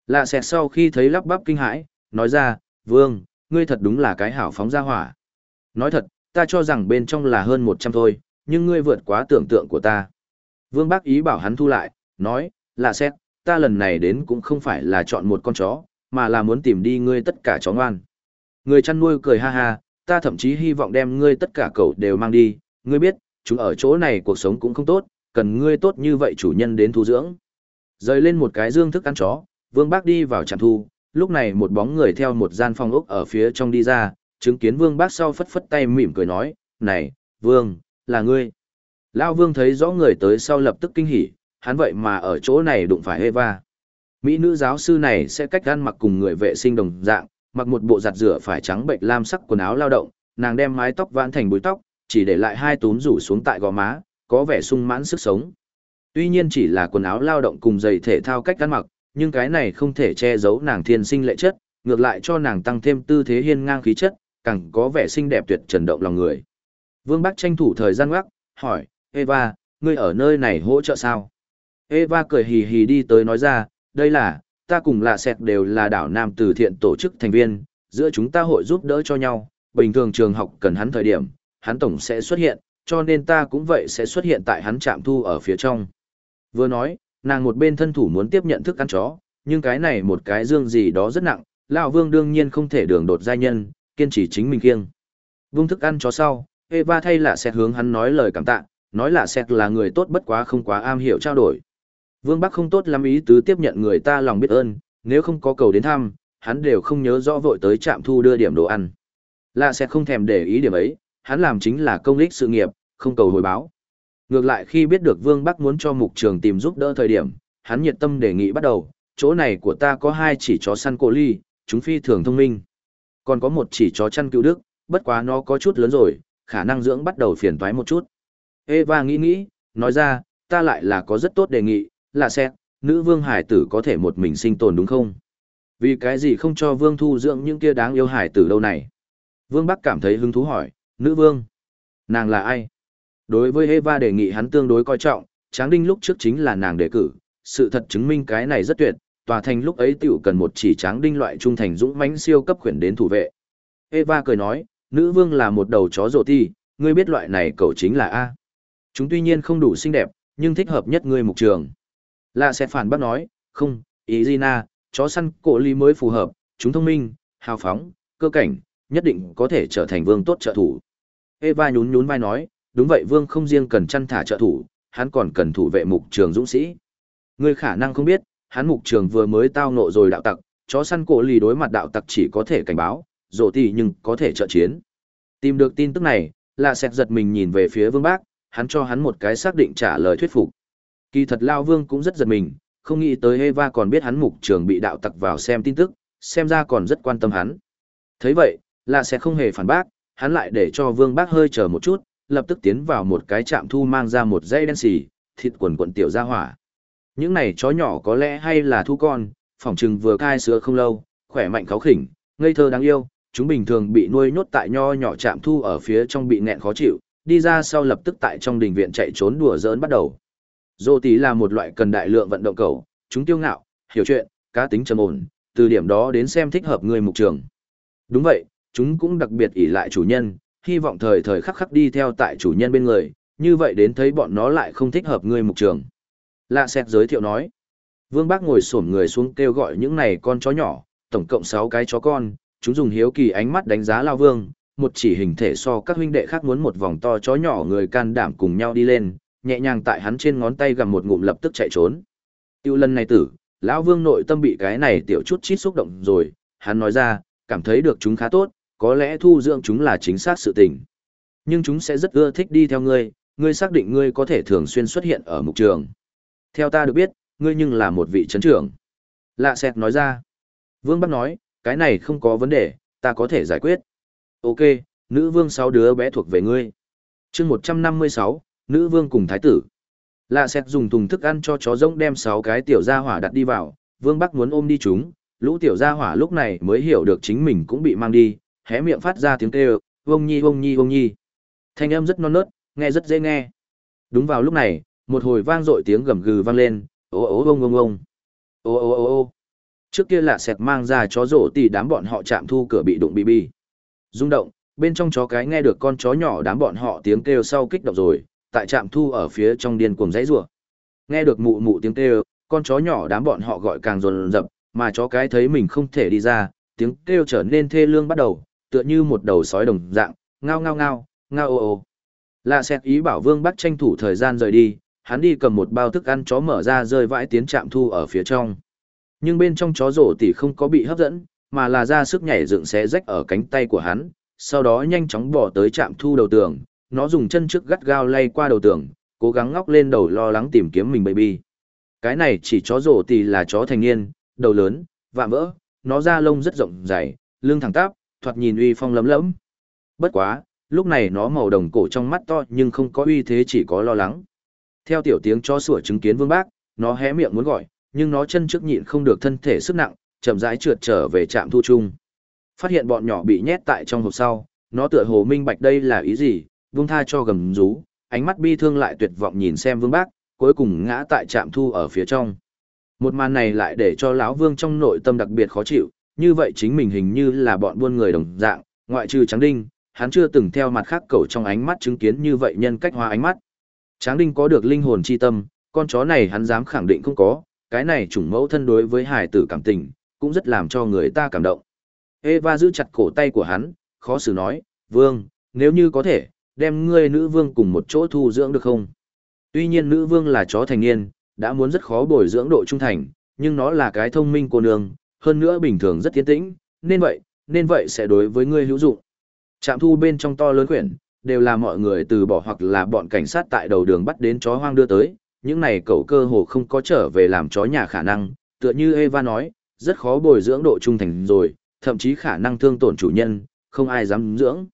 Lạ xẹt sau khi thấy lắp bắp kinh hãi, nói ra, Vương, ngươi thật đúng là cái hảo phóng ra hỏa. Nói thật, ta cho rằng bên trong là hơn 100 thôi, nhưng ngươi vượt quá tưởng tượng của ta. Vương Bác ý bảo hắn thu lại, nói, là xét, ta lần này đến cũng không phải là chọn một con chó, mà là muốn tìm đi ngươi tất cả chó ngoan. Người chăn nuôi cười ha ha, ta thậm chí hy vọng đem ngươi tất cả cậu đều mang đi, ngươi biết, chúng ở chỗ này cuộc sống cũng không tốt, cần ngươi tốt như vậy chủ nhân đến thu dưỡng. Rời lên một cái dương thức ăn chó, Vương Bác đi vào trạm thu, lúc này một bóng người theo một gian phòng ốc ở phía trong đi ra, chứng kiến vương bác sau phất phất tay mỉm cười nói, này, vương, là ngươi. Lao vương thấy rõ người tới sau lập tức kinh hỉ, hắn vậy mà ở chỗ này đụng phải Eva. Mỹ nữ giáo sư này sẽ cách ăn mặc cùng người vệ sinh đồng dạng, mặc một bộ giặt rửa phải trắng bệnh lam sắc quần áo lao động, nàng đem mái tóc vãn thành búi tóc, chỉ để lại hai túm rủ xuống tại gò má, có vẻ sung mãn sức sống. Tuy nhiên chỉ là quần áo lao động cùng giày thể thao cách ăn mặc, nhưng cái này không thể che giấu nàng thiên sinh lệ chất, ngược lại cho nàng tăng thêm tư thế hiên ngang khí chất, càng có vẻ xinh đẹp tuyệt trần động lòng người. Vương Bắc tranh thủ thời gian gác, hỏi, Eva, ngươi ở nơi này hỗ trợ sao? Eva cười hì hì đi tới nói ra, đây là, ta cùng lạ sẹt đều là đảo Nam từ thiện tổ chức thành viên, giữa chúng ta hội giúp đỡ cho nhau, bình thường trường học cần hắn thời điểm, hắn tổng sẽ xuất hiện, cho nên ta cũng vậy sẽ xuất hiện tại hắn trạm thu ở phía trong. Vừa nói, nàng một bên thân thủ muốn tiếp nhận thức ăn chó, nhưng cái này một cái dương gì đó rất nặng, lão vương đương nhiên không thể đường đột giai nhân, kiên trì chính mình kiêng. Vung thức ăn chó sau, Eva thay là sẹt hướng hắn nói lời cảm tạ, nói là sẹt là người tốt bất quá không quá am hiểu trao đổi. Vương Bắc không tốt lắm ý tứ tiếp nhận người ta lòng biết ơn, nếu không có cầu đến thăm, hắn đều không nhớ rõ vội tới trạm thu đưa điểm đồ ăn. Lạ sẽ không thèm để ý điểm ấy, hắn làm chính là công ích sự nghiệp, không cầu hồi báo. Ngược lại khi biết được Vương Bắc muốn cho mục trường tìm giúp đỡ thời điểm, hắn nhiệt tâm đề nghị bắt đầu, chỗ này của ta có hai chỉ chó săn cổ ly, chúng phi thường thông minh. Còn có một chỉ chó chăn cứu đức, bất quá nó có chút lớn rồi, khả năng dưỡng bắt đầu phiền toái một chút. Eva nghĩ nghĩ, nói ra, ta lại là có rất tốt đề nghị, là xét, nữ vương hải tử có thể một mình sinh tồn đúng không? Vì cái gì không cho vương thu dưỡng những kia đáng yêu hải tử đâu này? Vương Bắc cảm thấy hứng thú hỏi, nữ vương, nàng là ai? Đối với Eva đề nghị hắn tương đối coi trọng, Tráng Đinh lúc trước chính là nàng đề cử, sự thật chứng minh cái này rất tuyệt, tòa thành lúc ấy tiểu cần một chỉ Tráng Đinh loại trung thành dũng mãnh siêu cấp khuyển đến thủ vệ. Eva cười nói, nữ vương là một đầu chó rồ ti, ngươi biết loại này cậu chính là A. Chúng tuy nhiên không đủ xinh đẹp, nhưng thích hợp nhất ngươi mục trường. Lạ sẽ phản bác nói, không, Izina, chó săn cổ ly mới phù hợp, chúng thông minh, hào phóng, cơ cảnh, nhất định có thể trở thành vương tốt trợ thủ. Eva nhún nhún vai nói, đúng vậy vương không riêng cần chăn thả trợ thủ, hắn còn cần thủ vệ mục trường dũng sĩ. người khả năng không biết, hắn mục trường vừa mới tao nộ rồi đạo tặc, chó săn cổ lì đối mặt đạo tặc chỉ có thể cảnh báo, rổ tỷ nhưng có thể trợ chiến. Tìm được tin tức này, là sẹt giật mình nhìn về phía vương bác, hắn cho hắn một cái xác định trả lời thuyết phục. Kỳ thật Lao Vương cũng rất giật mình, không nghĩ tới Eva còn biết hắn mục trường bị đạo tặc vào xem tin tức, xem ra còn rất quan tâm hắn. thấy vậy, là sẽ không hề phản bác, hắn lại để cho Vương bác hơi chờ một chút, lập tức tiến vào một cái trạm thu mang ra một dây đen xì, thịt quần quần tiểu ra hỏa. Những này chó nhỏ có lẽ hay là thu con, phỏng chừng vừa cai sữa không lâu, khỏe mạnh kháo khỉnh, ngây thơ đáng yêu, chúng bình thường bị nuôi nhốt tại nho nhỏ trạm thu ở phía trong bị nghẹn khó chịu, đi ra sau lập tức tại trong đình viện chạy trốn đùa giỡn bắt đầu. Dô tí là một loại cần đại lượng vận động cầu, chúng tiêu ngạo, hiểu chuyện, cá tính trầm ổn, từ điểm đó đến xem thích hợp người mục trường. Đúng vậy, chúng cũng đặc biệt ỷ lại chủ nhân, hy vọng thời thời khắc khắc đi theo tại chủ nhân bên người, như vậy đến thấy bọn nó lại không thích hợp người mục trường. Lạ xét giới thiệu nói. Vương Bác ngồi xổm người xuống kêu gọi những này con chó nhỏ, tổng cộng 6 cái chó con, chúng dùng hiếu kỳ ánh mắt đánh giá Lao Vương, một chỉ hình thể so các huynh đệ khác muốn một vòng to chó nhỏ người can đảm cùng nhau đi lên, nhẹ nhàng tại hắn trên ngón tay gầm một ngụm lập tức chạy trốn. Tiêu lần này tử, lão vương nội tâm bị cái này tiểu chút chít xúc động rồi, hắn nói ra, cảm thấy được chúng khá tốt, có lẽ thu dưỡng chúng là chính xác sự tình. Nhưng chúng sẽ rất ưa thích đi theo ngươi, ngươi xác định ngươi có thể thường xuyên xuất hiện ở mục trường. Theo ta được biết, ngươi nhưng là một vị chấn trưởng. Lạ sẹt nói ra. Vương Bắc nói, cái này không có vấn đề, ta có thể giải quyết. Ok, nữ vương sáu đứa bé thuộc về ngươi. chương 156, nữ vương cùng thái tử. Lạ sẹt dùng thùng thức ăn cho chó rỗng đem sáu cái tiểu gia hỏa đặt đi vào, vương bắc muốn ôm đi chúng, lũ tiểu gia hỏa lúc này mới hiểu được chính mình cũng bị mang đi, hé miệng phát ra tiếng kêu, vông nhi vông nhi vông nhi. Thanh âm rất non nớt, nghe rất dễ nghe. Đúng vào lúc này, một hồi vang dội tiếng gầm gừ vang lên, ố ố vông vông vông. ố ố ố ố. Trước kia lạ sẹt mang ra chó rổ tỉ đám bọn họ chạm thu cửa bị đụng bị bi. Rung động, bên trong chó cái nghe được con chó nhỏ đám bọn họ tiếng kêu sau kích động rồi, tại trạm thu ở phía trong điên cuồng dãy rủa. Nghe được mụ mụ tiếng kêu, con chó nhỏ đám bọn họ gọi càng dồn dập, mà chó cái thấy mình không thể đi ra, tiếng kêu trở nên thê lương bắt đầu, tựa như một đầu sói đồng dạng, ngao ngao ngao, ngao ô ô. Lạ xẹt ý bảo Vương Bắc tranh thủ thời gian rời đi, hắn đi cầm một bao thức ăn chó mở ra rơi vãi tiến trạm thu ở phía trong. Nhưng bên trong chó rổ tỉ không có bị hấp dẫn, mà là ra sức nhảy dựng xé rách ở cánh tay của hắn, sau đó nhanh chóng bỏ tới trạm thu đầu tường, nó dùng chân trước gắt gao lay qua đầu tường, cố gắng ngóc lên đầu lo lắng tìm kiếm mình baby. cái này chỉ chó rổ tỷ là chó thành niên, đầu lớn, vạm vỡ, nó da lông rất rộng dày, lưng thẳng tắp, thoạt nhìn uy phong lấm lẫm. Bất quá, lúc này nó màu đồng cổ trong mắt to nhưng không có uy thế chỉ có lo lắng. Theo tiểu tiếng cho sủa chứng kiến Vương Bác, nó hé miệng muốn gọi, nhưng nó chân trước nhịn không được thân thể sức nặng, chậm rãi trượt trở về trạm thu chung. Phát hiện bọn nhỏ bị nhét tại trong hộp sau, nó tựa hồ minh bạch đây là ý gì, vương tha cho gầm rú, ánh mắt bi thương lại tuyệt vọng nhìn xem Vương Bác, cuối cùng ngã tại trạm thu ở phía trong. Một màn này lại để cho lão Vương trong nội tâm đặc biệt khó chịu, như vậy chính mình hình như là bọn buôn người đồng dạng, ngoại trừ Tráng Đinh, hắn chưa từng theo mặt khác cầu trong ánh mắt chứng kiến như vậy nhân cách hóa ánh mắt. Tráng Đinh có được linh hồn chi tâm, con chó này hắn dám khẳng định không có, cái này chủng mẫu thân đối với hải tử cảm tình, cũng rất làm cho người ta cảm động. Eva giữ chặt cổ tay của hắn, khó xử nói, Vương, nếu như có thể, đem ngươi nữ vương cùng một chỗ thu dưỡng được không? Tuy nhiên nữ vương là chó thành niên, đã muốn rất khó bồi dưỡng độ trung thành, nhưng nó là cái thông minh cô nương, hơn nữa bình thường rất tiến tĩnh, nên vậy, nên vậy sẽ đối với ngươi hữu dụng. Trạm thu bên trong to lớn quyển, đều là mọi người từ bỏ hoặc là bọn cảnh sát tại đầu đường bắt đến chó hoang đưa tới, những này cậu cơ hồ không có trở về làm chó nhà khả năng, tựa như Eva nói, rất khó bồi dưỡng độ trung thành rồi, thậm chí khả năng thương tổn chủ nhân, không ai dám dưỡng.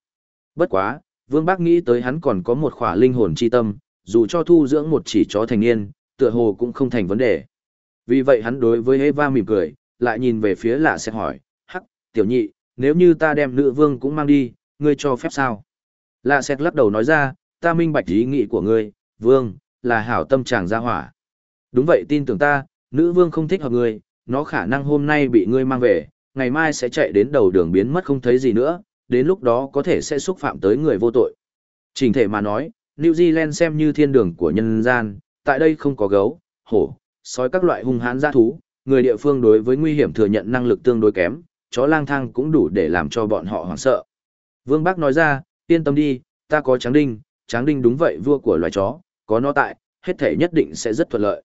Bất quá, Vương Bác nghĩ tới hắn còn có một khỏa linh hồn chi tâm, dù cho thu dưỡng một chỉ chó thành niên, tựa hồ cũng không thành vấn đề. Vì vậy hắn đối với Eva mỉm cười, lại nhìn về phía lạ sẽ hỏi, hắc, tiểu nhị, nếu như ta đem nữ vương cũng mang đi, ngươi cho phép sao? Lạ sẽ lắc đầu nói ra, ta minh bạch ý nghĩ của ngươi, vương, là hảo tâm chàng ra hỏa. Đúng vậy tin tưởng ta, nữ vương không thích hợp ngươi, nó khả năng hôm nay bị ngươi mang về, ngày mai sẽ chạy đến đầu đường biến mất không thấy gì nữa, đến lúc đó có thể sẽ xúc phạm tới người vô tội. Trình thể mà nói, New Zealand xem như thiên đường của nhân gian, tại đây không có gấu, hổ, sói các loại hung hãn gia thú, người địa phương đối với nguy hiểm thừa nhận năng lực tương đối kém, chó lang thang cũng đủ để làm cho bọn họ hoảng sợ. Vương Bắc nói ra, yên tâm đi, ta có tráng đinh, tráng đinh đúng vậy vua của loài chó, có nó tại, hết thể nhất định sẽ rất thuận lợi.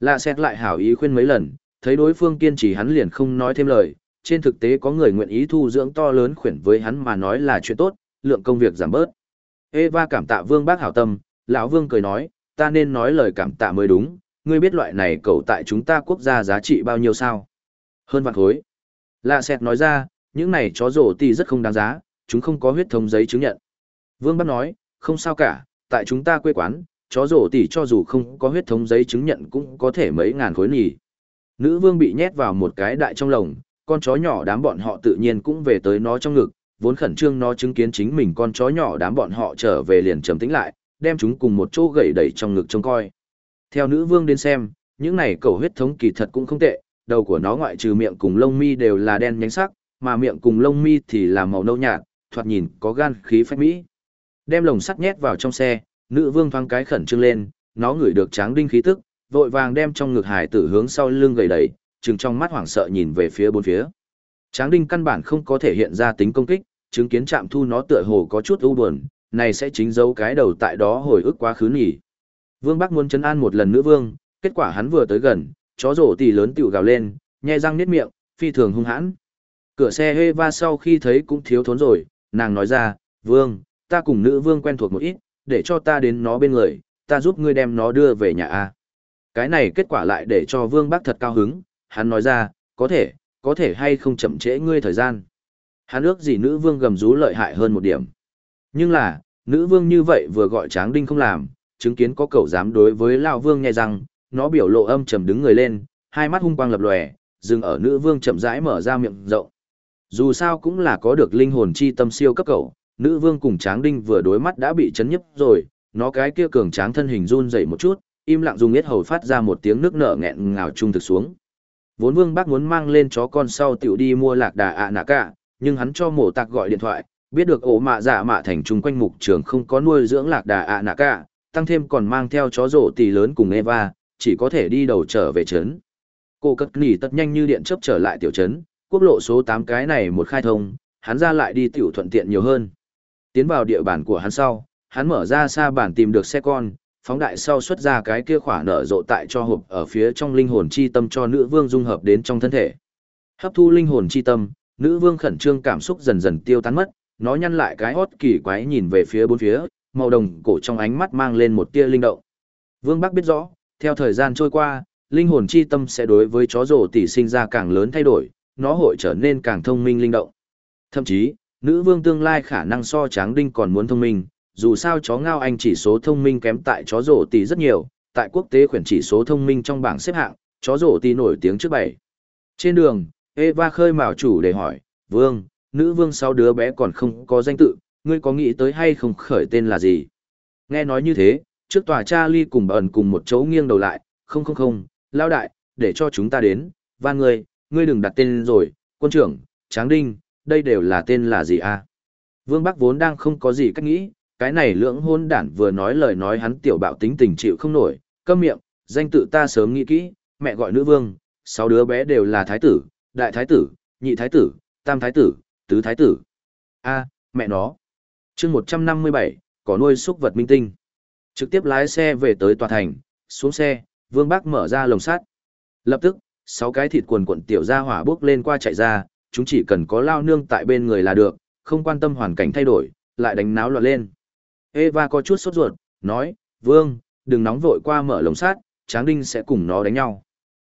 Lạ xét lại hảo ý khuyên mấy lần, thấy đối phương kiên trì hắn liền không nói thêm lời, trên thực tế có người nguyện ý thu dưỡng to lớn khuyển với hắn mà nói là chuyện tốt, lượng công việc giảm bớt. Eva cảm tạ Vương Bác hảo tâm, lão Vương cười nói, ta nên nói lời cảm tạ mới đúng, ngươi biết loại này cầu tại chúng ta quốc gia giá trị bao nhiêu sao? Hơn vạn khối. Lạ Sẹt nói ra, những này chó rổ tì rất không đáng giá, chúng không có huyết thống giấy chứng nhận. Vương bắt nói, không sao cả, tại chúng ta quê quán, chó rổ tỉ cho dù không có huyết thống giấy chứng nhận cũng có thể mấy ngàn khối nỉ. Nữ vương bị nhét vào một cái đại trong lồng, con chó nhỏ đám bọn họ tự nhiên cũng về tới nó trong ngực, vốn khẩn trương nó chứng kiến chính mình con chó nhỏ đám bọn họ trở về liền trầm tĩnh lại, đem chúng cùng một chỗ gầy đẩy trong ngực trông coi. Theo nữ vương đến xem, những này cầu huyết thống kỳ thật cũng không tệ, đầu của nó ngoại trừ miệng cùng lông mi đều là đen nhánh sắc, mà miệng cùng lông mi thì là màu nâu nhạt, thoạt nhìn có gan khí phách mỹ. Đem lồng sắt nhét vào trong xe, nữ vương thoáng cái khẩn trương lên, nó ngửi được tráng đinh khí tức, vội vàng đem trong ngực hải tử hướng sau lưng gầy đẩy, trừng trong mắt hoảng sợ nhìn về phía bốn phía. Tráng đinh căn bản không có thể hiện ra tính công kích, chứng kiến chạm thu nó tựa hồ có chút u buồn, này sẽ chính dấu cái đầu tại đó hồi ức quá khứ nhỉ. Vương Bắc muốn chấn an một lần nữa vương, kết quả hắn vừa tới gần, chó rổ tỷ lớn tiểu gào lên, nhe răng niết miệng, phi thường hung hãn. Cửa xe Eva sau khi thấy cũng thiếu thốn rồi, nàng nói ra, vương, ta cùng nữ vương quen thuộc một ít, để cho ta đến nó bên người, ta giúp ngươi đem nó đưa về nhà A. Cái này kết quả lại để cho vương bác thật cao hứng, hắn nói ra, có thể, có thể hay không chậm trễ ngươi thời gian. Hắn ước gì nữ vương gầm rú lợi hại hơn một điểm. Nhưng là, nữ vương như vậy vừa gọi tráng đinh không làm, chứng kiến có cậu dám đối với Lão vương nhai rằng, nó biểu lộ âm trầm đứng người lên, hai mắt hung quang lập lòe, dừng ở nữ vương chậm rãi mở ra miệng rộng. Dù sao cũng là có được linh hồn chi tâm siêu cấp cậu, nữ vương cùng tráng đinh vừa đối mắt đã bị chấn nhấp rồi, nó cái kia cường tráng thân hình run rẩy một chút, im lặng dùng yết hầu phát ra một tiếng nước nở nghẹn ngào trung thực xuống. Vốn vương bác muốn mang lên chó con sau tiểu đi mua lạc đà ạ nạ cả, nhưng hắn cho mổ tạc gọi điện thoại, biết được ổ mạ dạ mạ thành trung quanh mục trường không có nuôi dưỡng lạc đà ạ nạ cả, tăng thêm còn mang theo chó rổ tỷ lớn cùng Eva, chỉ có thể đi đầu trở về trấn. Cô cất nỉ tất nhanh như điện chớp trở lại tiểu trấn, quốc lộ số 8 cái này một khai thông, hắn ra lại đi tiểu thuận tiện nhiều hơn. Tiến vào địa bàn của hắn sau, hắn mở ra xa bản tìm được xe con, phóng đại sau xuất ra cái kia khỏa nở rộ tại cho hộp ở phía trong linh hồn chi tâm cho nữ vương dung hợp đến trong thân thể. Hấp thu linh hồn chi tâm, nữ vương khẩn trương cảm xúc dần dần tiêu tán mất, nó nhăn lại cái hót kỳ quái nhìn về phía bốn phía, màu đồng cổ trong ánh mắt mang lên một tia linh động. Vương Bắc biết rõ, theo thời gian trôi qua, linh hồn chi tâm sẽ đối với chó rổ tỷ sinh ra càng lớn thay đổi, nó hội trở nên càng thông minh linh động. Thậm chí, nữ vương tương lai khả năng so tráng đinh còn muốn thông minh, dù sao chó ngao anh chỉ số thông minh kém tại chó rổ tỷ rất nhiều, tại quốc tế khuyển chỉ số thông minh trong bảng xếp hạng, chó rổ tỷ nổi tiếng trước bảy. Trên đường, Eva khơi mào chủ để hỏi, vương, nữ vương sáu đứa bé còn không có danh tự, ngươi có nghĩ tới hay không khởi tên là gì? Nghe nói như thế, trước tòa cha ly cùng bẩn cùng một chỗ nghiêng đầu lại, không không không, lao đại, để cho chúng ta đến, van ngươi, ngươi đừng đặt tên rồi, quân trưởng, tráng đinh, đây đều là tên là gì à? Vương Bắc vốn đang không có gì cách nghĩ, cái này lưỡng hôn đản vừa nói lời nói hắn tiểu bạo tính tình chịu không nổi, câm miệng, danh tự ta sớm nghĩ kỹ, mẹ gọi nữ vương, sáu đứa bé đều là thái tử, đại thái tử, nhị thái tử, tam thái tử, tứ thái tử. A, mẹ nó chương 157, có nuôi súc vật minh tinh. Trực tiếp lái xe về tới tòa thành, xuống xe, Vương Bắc mở ra lồng sắt. Lập tức, sáu cái thịt quần quận tiểu ra hỏa bước lên qua chạy ra, chúng chỉ cần có lao nương tại bên người là được, không quan tâm hoàn cảnh thay đổi, lại đánh náo loạn lên. Eva có chút sốt ruột, nói, Vương, đừng nóng vội qua mở lồng sắt, Tráng Đinh sẽ cùng nó đánh nhau.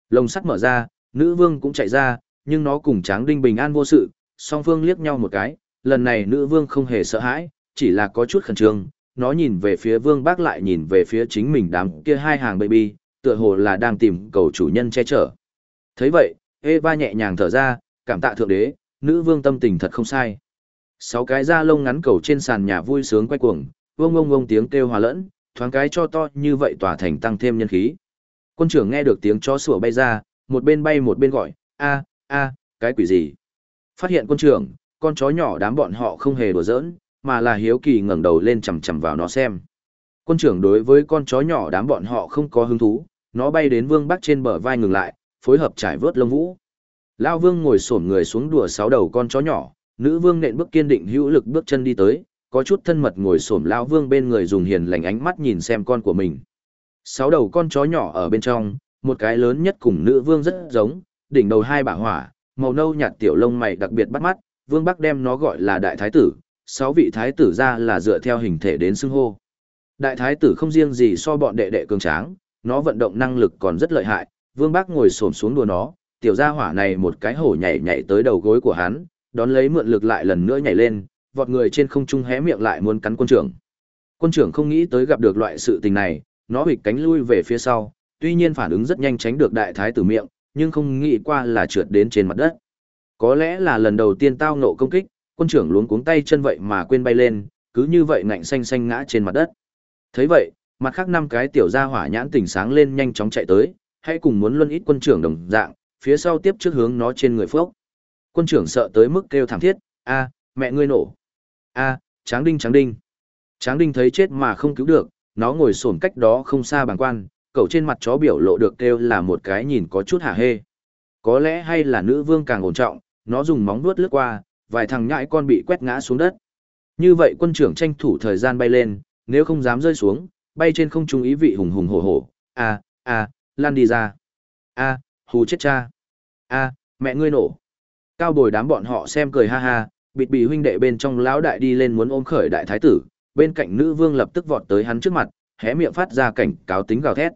Lồng sắt mở ra, nữ vương cũng chạy ra, nhưng nó cùng Tráng Đinh bình an vô sự, song phương liếc nhau một cái, lần này nữ vương không hề sợ hãi, chỉ là có chút khẩn trương, nó nhìn về phía vương bác lại nhìn về phía chính mình đám kia hai hàng baby, tựa hồ là đang tìm cầu chủ nhân che chở. thấy vậy, Eva nhẹ nhàng thở ra, cảm tạ thượng đế, nữ vương tâm tình thật không sai. Sáu cái da lông ngắn cầu trên sàn nhà vui sướng quay cuồng, vông ông ông tiếng kêu hòa lẫn, thoáng cái cho to như vậy tỏa thành tăng thêm nhân khí. Quân trưởng nghe được tiếng chó sủa bay ra, một bên bay một bên gọi, a a cái quỷ gì? Phát hiện quân trưởng, con chó nhỏ đám bọn họ không hề đùa giỡn, mà là hiếu kỳ ngẩng đầu lên chằm chằm vào nó xem. Quân trưởng đối với con chó nhỏ đám bọn họ không có hứng thú, nó bay đến Vương Bắc trên bờ vai ngừng lại, phối hợp trải vớt lông vũ. Lao Vương ngồi xổm người xuống đùa sáu đầu con chó nhỏ, nữ vương nện bước kiên định hữu lực bước chân đi tới, có chút thân mật ngồi xổm lão vương bên người dùng hiền lành ánh mắt nhìn xem con của mình. Sáu đầu con chó nhỏ ở bên trong, một cái lớn nhất cùng nữ vương rất giống, đỉnh đầu hai bả hỏa, màu nâu nhạt tiểu lông mày đặc biệt bắt mắt, Vương Bắc đem nó gọi là đại thái tử, sáu vị thái tử ra là dựa theo hình thể đến xưng hô. Đại thái tử không riêng gì so bọn đệ đệ cường tráng, nó vận động năng lực còn rất lợi hại, Vương Bắc ngồi xổm xuống đùa nó, tiểu gia hỏa này một cái hổ nhảy nhảy tới đầu gối của hắn, đón lấy mượn lực lại lần nữa nhảy lên, vọt người trên không trung hé miệng lại muốn cắn quân trưởng. Quân trưởng không nghĩ tới gặp được loại sự tình này, nó hịch cánh lui về phía sau, tuy nhiên phản ứng rất nhanh tránh được đại thái tử miệng, nhưng không nghĩ qua là trượt đến trên mặt đất. Có lẽ là lần đầu tiên tao nộ công kích, quân trưởng luống cuống tay chân vậy mà quên bay lên, cứ như vậy ngạnh xanh xanh ngã trên mặt đất. Thấy vậy, mặt khác năm cái tiểu gia hỏa nhãn tỉnh sáng lên nhanh chóng chạy tới, hãy cùng muốn luân ít quân trưởng đồng dạng, phía sau tiếp trước hướng nó trên người phốc. Quân trưởng sợ tới mức kêu thảm thiết, a, mẹ ngươi nổ. a, tráng đinh tráng đinh. Tráng đinh thấy chết mà không cứu được, nó ngồi xổm cách đó không xa bàng quan, cậu trên mặt chó biểu lộ được kêu là một cái nhìn có chút hả hê. Có lẽ hay là nữ vương càng ổn trọng, nó dùng móng vuốt lướt qua, vài thằng nhãi con bị quét ngã xuống đất. Như vậy quân trưởng tranh thủ thời gian bay lên, nếu không dám rơi xuống, bay trên không trung ý vị hùng hùng hổ hổ. À, à, a, a, lan đi ra. A, hù chết cha. A, mẹ ngươi nổ. Cao bồi đám bọn họ xem cười ha ha, bịt bì huynh đệ bên trong lão đại đi lên muốn ôm khởi đại thái tử, bên cạnh nữ vương lập tức vọt tới hắn trước mặt, hé miệng phát ra cảnh cáo tính gào thét.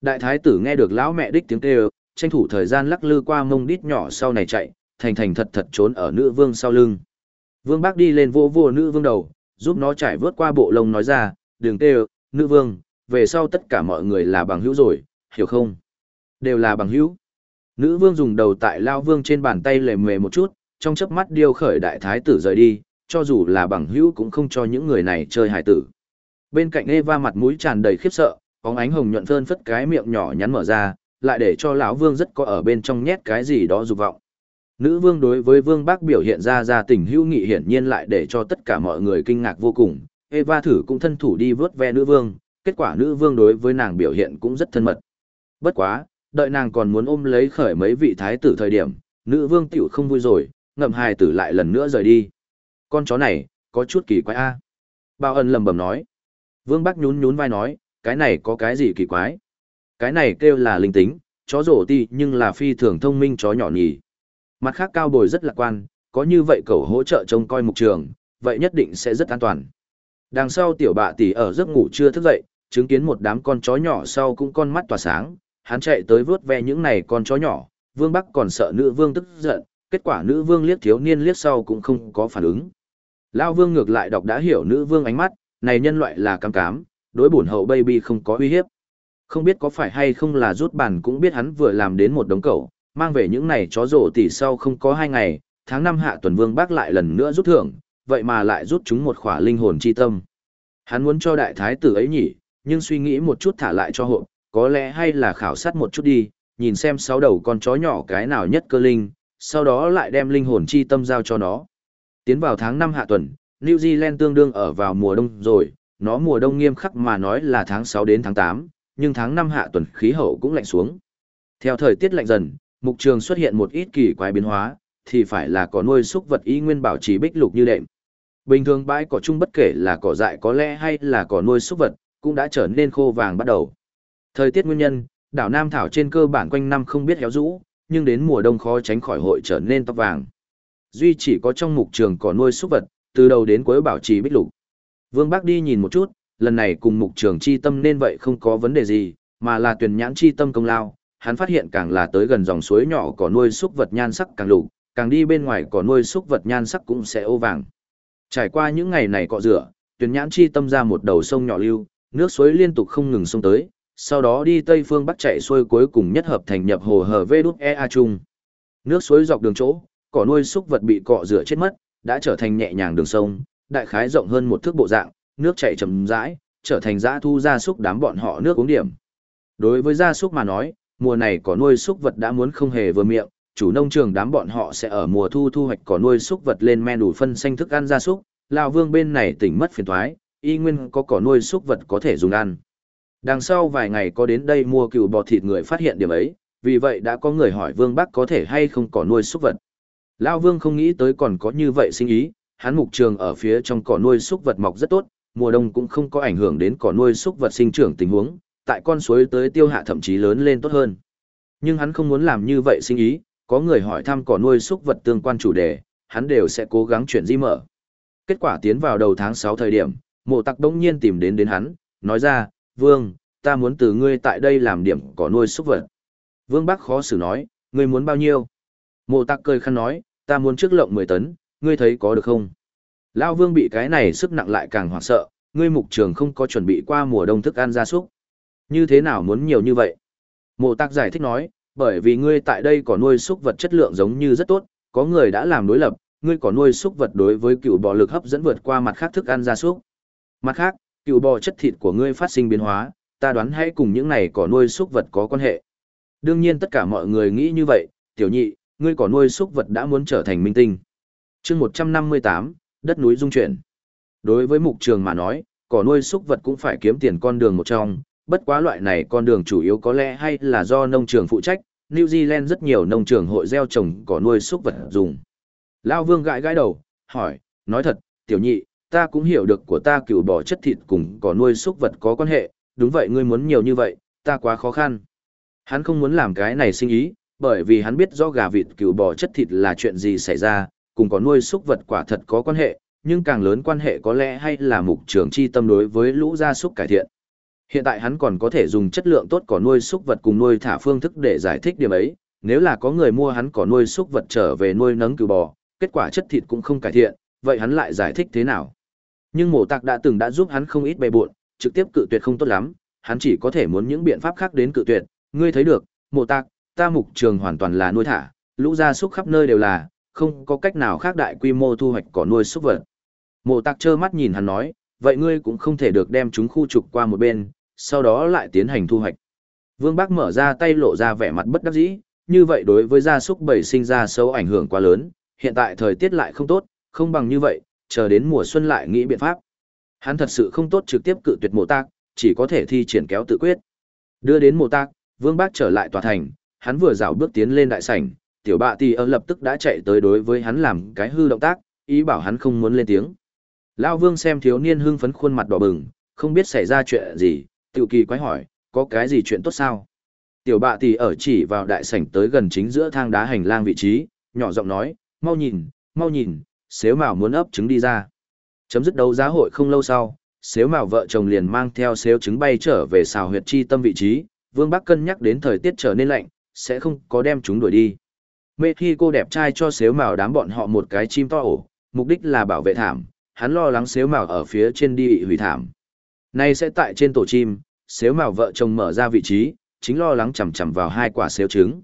Đại thái tử nghe được lão mẹ đích tiếng kêu, tranh thủ thời gian lắc lư qua mông đít nhỏ sau này chạy, thành thành thật thật trốn ở nữ vương sau lưng. Vương bác đi lên vô vô nữ vương đầu, giúp nó trải vớt qua bộ lông nói ra, đừng tê nữ vương, về sau tất cả mọi người là bằng hữu rồi, hiểu không? Đều là bằng hữu. Nữ vương dùng đầu tại lao vương trên bàn tay lề mề một chút, trong chớp mắt điêu khởi đại thái tử rời đi, cho dù là bằng hữu cũng không cho những người này chơi hải tử. Bên cạnh Eva mặt mũi tràn đầy khiếp sợ, bóng ánh hồng nhuận phơn phất cái miệng nhỏ nhắn mở ra, lại để cho lão vương rất có ở bên trong nhét cái gì đó dục vọng. Nữ vương đối với vương bác biểu hiện ra ra tình hữu nghị hiển nhiên lại để cho tất cả mọi người kinh ngạc vô cùng. Eva thử cũng thân thủ đi vớt ve nữ vương, kết quả nữ vương đối với nàng biểu hiện cũng rất thân mật. Bất quá, đợi nàng còn muốn ôm lấy khởi mấy vị thái tử thời điểm, nữ vương tiểu không vui rồi, ngậm hài tử lại lần nữa rời đi. Con chó này, có chút kỳ quái a. À. Bao ân lầm bầm nói. Vương Bắc nhún nhún vai nói, cái này có cái gì kỳ quái? Cái này kêu là linh tính, chó rổ ti nhưng là phi thường thông minh chó nhỏ nhì. Mặt khác cao bồi rất lạc quan, có như vậy cậu hỗ trợ trông coi mục trường, vậy nhất định sẽ rất an toàn. Đằng sau tiểu bạ tỷ ở giấc ngủ chưa thức dậy, chứng kiến một đám con chó nhỏ sau cũng con mắt tỏa sáng, hắn chạy tới vớt ve những này con chó nhỏ, Vương Bắc còn sợ nữ vương tức giận, kết quả nữ vương liếc thiếu niên liếc sau cũng không có phản ứng. Lao vương ngược lại đọc đã hiểu nữ vương ánh mắt, này nhân loại là cam cám, đối bổn hậu baby không có uy hiếp. Không biết có phải hay không là rút bàn cũng biết hắn vừa làm đến một đống cẩu, mang về những này chó rổ tỷ sau không có hai ngày, tháng năm hạ tuần vương bác lại lần nữa rút thưởng, vậy mà lại rút chúng một khỏa linh hồn chi tâm. Hắn muốn cho đại thái tử ấy nhỉ, nhưng suy nghĩ một chút thả lại cho hộ, có lẽ hay là khảo sát một chút đi, nhìn xem sáu đầu con chó nhỏ cái nào nhất cơ linh, sau đó lại đem linh hồn chi tâm giao cho nó. Tiến vào tháng năm hạ tuần, New Zealand tương đương ở vào mùa đông rồi, nó mùa đông nghiêm khắc mà nói là tháng sáu đến tháng tám nhưng tháng năm hạ tuần khí hậu cũng lạnh xuống. Theo thời tiết lạnh dần, mục trường xuất hiện một ít kỳ quái biến hóa, thì phải là có nuôi súc vật y nguyên bảo trì bích lục như đệm. Bình thường bãi cỏ chung bất kể là cỏ dại có lẽ hay là cỏ nuôi súc vật, cũng đã trở nên khô vàng bắt đầu. Thời tiết nguyên nhân, đảo Nam Thảo trên cơ bản quanh năm không biết héo rũ, nhưng đến mùa đông khó tránh khỏi hội trở nên tóc vàng. Duy chỉ có trong mục trường cỏ nuôi súc vật, từ đầu đến cuối bảo trì bích lục. Vương Bắc đi nhìn một chút, lần này cùng mục trường chi tâm nên vậy không có vấn đề gì, mà là tuyển nhãn chi tâm công lao. Hắn phát hiện càng là tới gần dòng suối nhỏ cỏ nuôi súc vật nhan sắc càng lục, càng đi bên ngoài cỏ nuôi súc vật nhan sắc cũng sẽ ô vàng. Trải qua những ngày này cọ rửa, tuyển nhãn chi tâm ra một đầu sông nhỏ lưu, nước suối liên tục không ngừng xông tới, sau đó đi tây phương bắc chạy xuôi cuối cùng nhất hợp thành nhập hồ hở vê đúc ea chung nước suối dọc đường chỗ cỏ nuôi súc vật bị cọ rửa chết mất đã trở thành nhẹ nhàng đường sông đại khái rộng hơn một thước bộ dạng nước chảy chậm rãi trở thành dã thu gia súc đám bọn họ nước uống điểm đối với gia súc mà nói mùa này cỏ nuôi súc vật đã muốn không hề vừa miệng chủ nông trường đám bọn họ sẽ ở mùa thu thu hoạch cỏ nuôi súc vật lên men đủ phân xanh thức ăn gia súc Lão vương bên này tỉnh mất phiền toái, y nguyên có cỏ nuôi súc vật có thể dùng ăn Đằng sau vài ngày có đến đây mua cừu bò thịt người phát hiện điểm ấy, vì vậy đã có người hỏi Vương Bắc có thể hay không có nuôi súc vật. Lão Vương không nghĩ tới còn có như vậy sinh ý, hắn mục trường ở phía trong cỏ nuôi súc vật mọc rất tốt, mùa đông cũng không có ảnh hưởng đến cỏ nuôi súc vật sinh trưởng tình huống, tại con suối tới tiêu hạ thậm chí lớn lên tốt hơn. Nhưng hắn không muốn làm như vậy sinh ý, có người hỏi thăm cỏ nuôi súc vật tương quan chủ đề, hắn đều sẽ cố gắng chuyển di mở. Kết quả tiến vào đầu tháng 6 thời điểm, mộ tặc đông nhiên tìm đến đến hắn, nói ra, Vương, ta muốn từ ngươi tại đây làm điểm cỏ nuôi súc vật. Vương Bắc khó xử nói, ngươi muốn bao nhiêu? Mộ tạc cười khăn nói, ta muốn trước lộng 10 tấn, ngươi thấy có được không? Lão Vương bị cái này sức nặng lại càng hoảng sợ, ngươi mục trường không có chuẩn bị qua mùa đông thức ăn gia súc. Như thế nào muốn nhiều như vậy? Mộ tạc giải thích nói, bởi vì ngươi tại đây có nuôi súc vật chất lượng giống như rất tốt, có người đã làm đối lập, ngươi có nuôi súc vật đối với cựu bò lực hấp dẫn vượt qua mặt khác thức ăn gia súc. Mặt khác, cựu bò chất thịt của ngươi phát sinh biến hóa, ta đoán hãy cùng những này có nuôi súc vật có quan hệ. Đương nhiên tất cả mọi người nghĩ như vậy, tiểu nhị, ngươi có nuôi súc vật đã muốn trở thành minh tinh. chương 158, đất núi dung chuyển. Đối với mục trường mà nói, cỏ nuôi súc vật cũng phải kiếm tiền con đường một trong, bất quá loại này con đường chủ yếu có lẽ hay là do nông trường phụ trách, New Zealand rất nhiều nông trường hội gieo trồng cỏ nuôi súc vật dùng. Lao vương gãi gãi đầu, hỏi, nói thật, tiểu nhị, ta cũng hiểu được của ta cựu bỏ chất thịt cùng cỏ nuôi súc vật có quan hệ, đúng vậy ngươi muốn nhiều như vậy, ta quá khó khăn. Hắn không muốn làm cái này sinh ý, bởi vì hắn biết rõ gà vịt cừu bò chất thịt là chuyện gì xảy ra, cùng có nuôi súc vật quả thật có quan hệ, nhưng càng lớn quan hệ có lẽ hay là mục trưởng chi tâm đối với lũ gia súc cải thiện. Hiện tại hắn còn có thể dùng chất lượng tốt cỏ nuôi súc vật cùng nuôi thả phương thức để giải thích điểm ấy, nếu là có người mua hắn có nuôi súc vật trở về nuôi nấng cừu bò, kết quả chất thịt cũng không cải thiện, vậy hắn lại giải thích thế nào? Nhưng mổ tạc đã từng đã giúp hắn không ít bề buộn, trực tiếp cự tuyệt không tốt lắm, hắn chỉ có thể muốn những biện pháp khác đến cự tuyệt, ngươi thấy được, mộ tạc, ta mục trường hoàn toàn là nuôi thả, lũ gia súc khắp nơi đều là, không có cách nào khác đại quy mô thu hoạch cỏ nuôi súc vật. Mộ tạc trơ mắt nhìn hắn nói, vậy ngươi cũng không thể được đem chúng khu trục qua một bên, sau đó lại tiến hành thu hoạch. Vương Bác mở ra tay lộ ra vẻ mặt bất đắc dĩ, như vậy đối với gia súc bầy sinh ra xấu ảnh hưởng quá lớn, hiện tại thời tiết lại không tốt, không bằng như vậy, chờ đến mùa xuân lại nghĩ biện pháp. Hắn thật sự không tốt trực tiếp cự tuyệt mộ tạc, chỉ có thể thi triển kéo tự quyết. Đưa đến mộ tạc, vương bác trở lại tòa thành, hắn vừa dạo bước tiến lên đại sảnh, tiểu bạ tì ơ lập tức đã chạy tới đối với hắn làm cái hư động tác, ý bảo hắn không muốn lên tiếng. Lao vương xem thiếu niên hưng phấn khuôn mặt đỏ bừng, không biết xảy ra chuyện gì, Tiểu kỳ quái hỏi, có cái gì chuyện tốt sao? Tiểu bạ tì ở chỉ vào đại sảnh tới gần chính giữa thang đá hành lang vị trí, nhỏ giọng nói, mau nhìn, mau nhìn, xếu mào muốn ấp trứng đi ra. Chấm dứt đấu giá hội không lâu sau, xếu mào vợ chồng liền mang theo xếu trứng bay trở về xào huyệt chi tâm vị trí, Vương Bắc cân nhắc đến thời tiết trở nên lạnh, sẽ không có đem chúng đuổi đi. Mê khi cô đẹp trai cho xếu mào đám bọn họ một cái chim to ổ, mục đích là bảo vệ thảm, hắn lo lắng xếu mào ở phía trên đi bị hủy thảm. Nay sẽ tại trên tổ chim, xếu mào vợ chồng mở ra vị trí, chính lo lắng chầm chầm vào hai quả xếu trứng.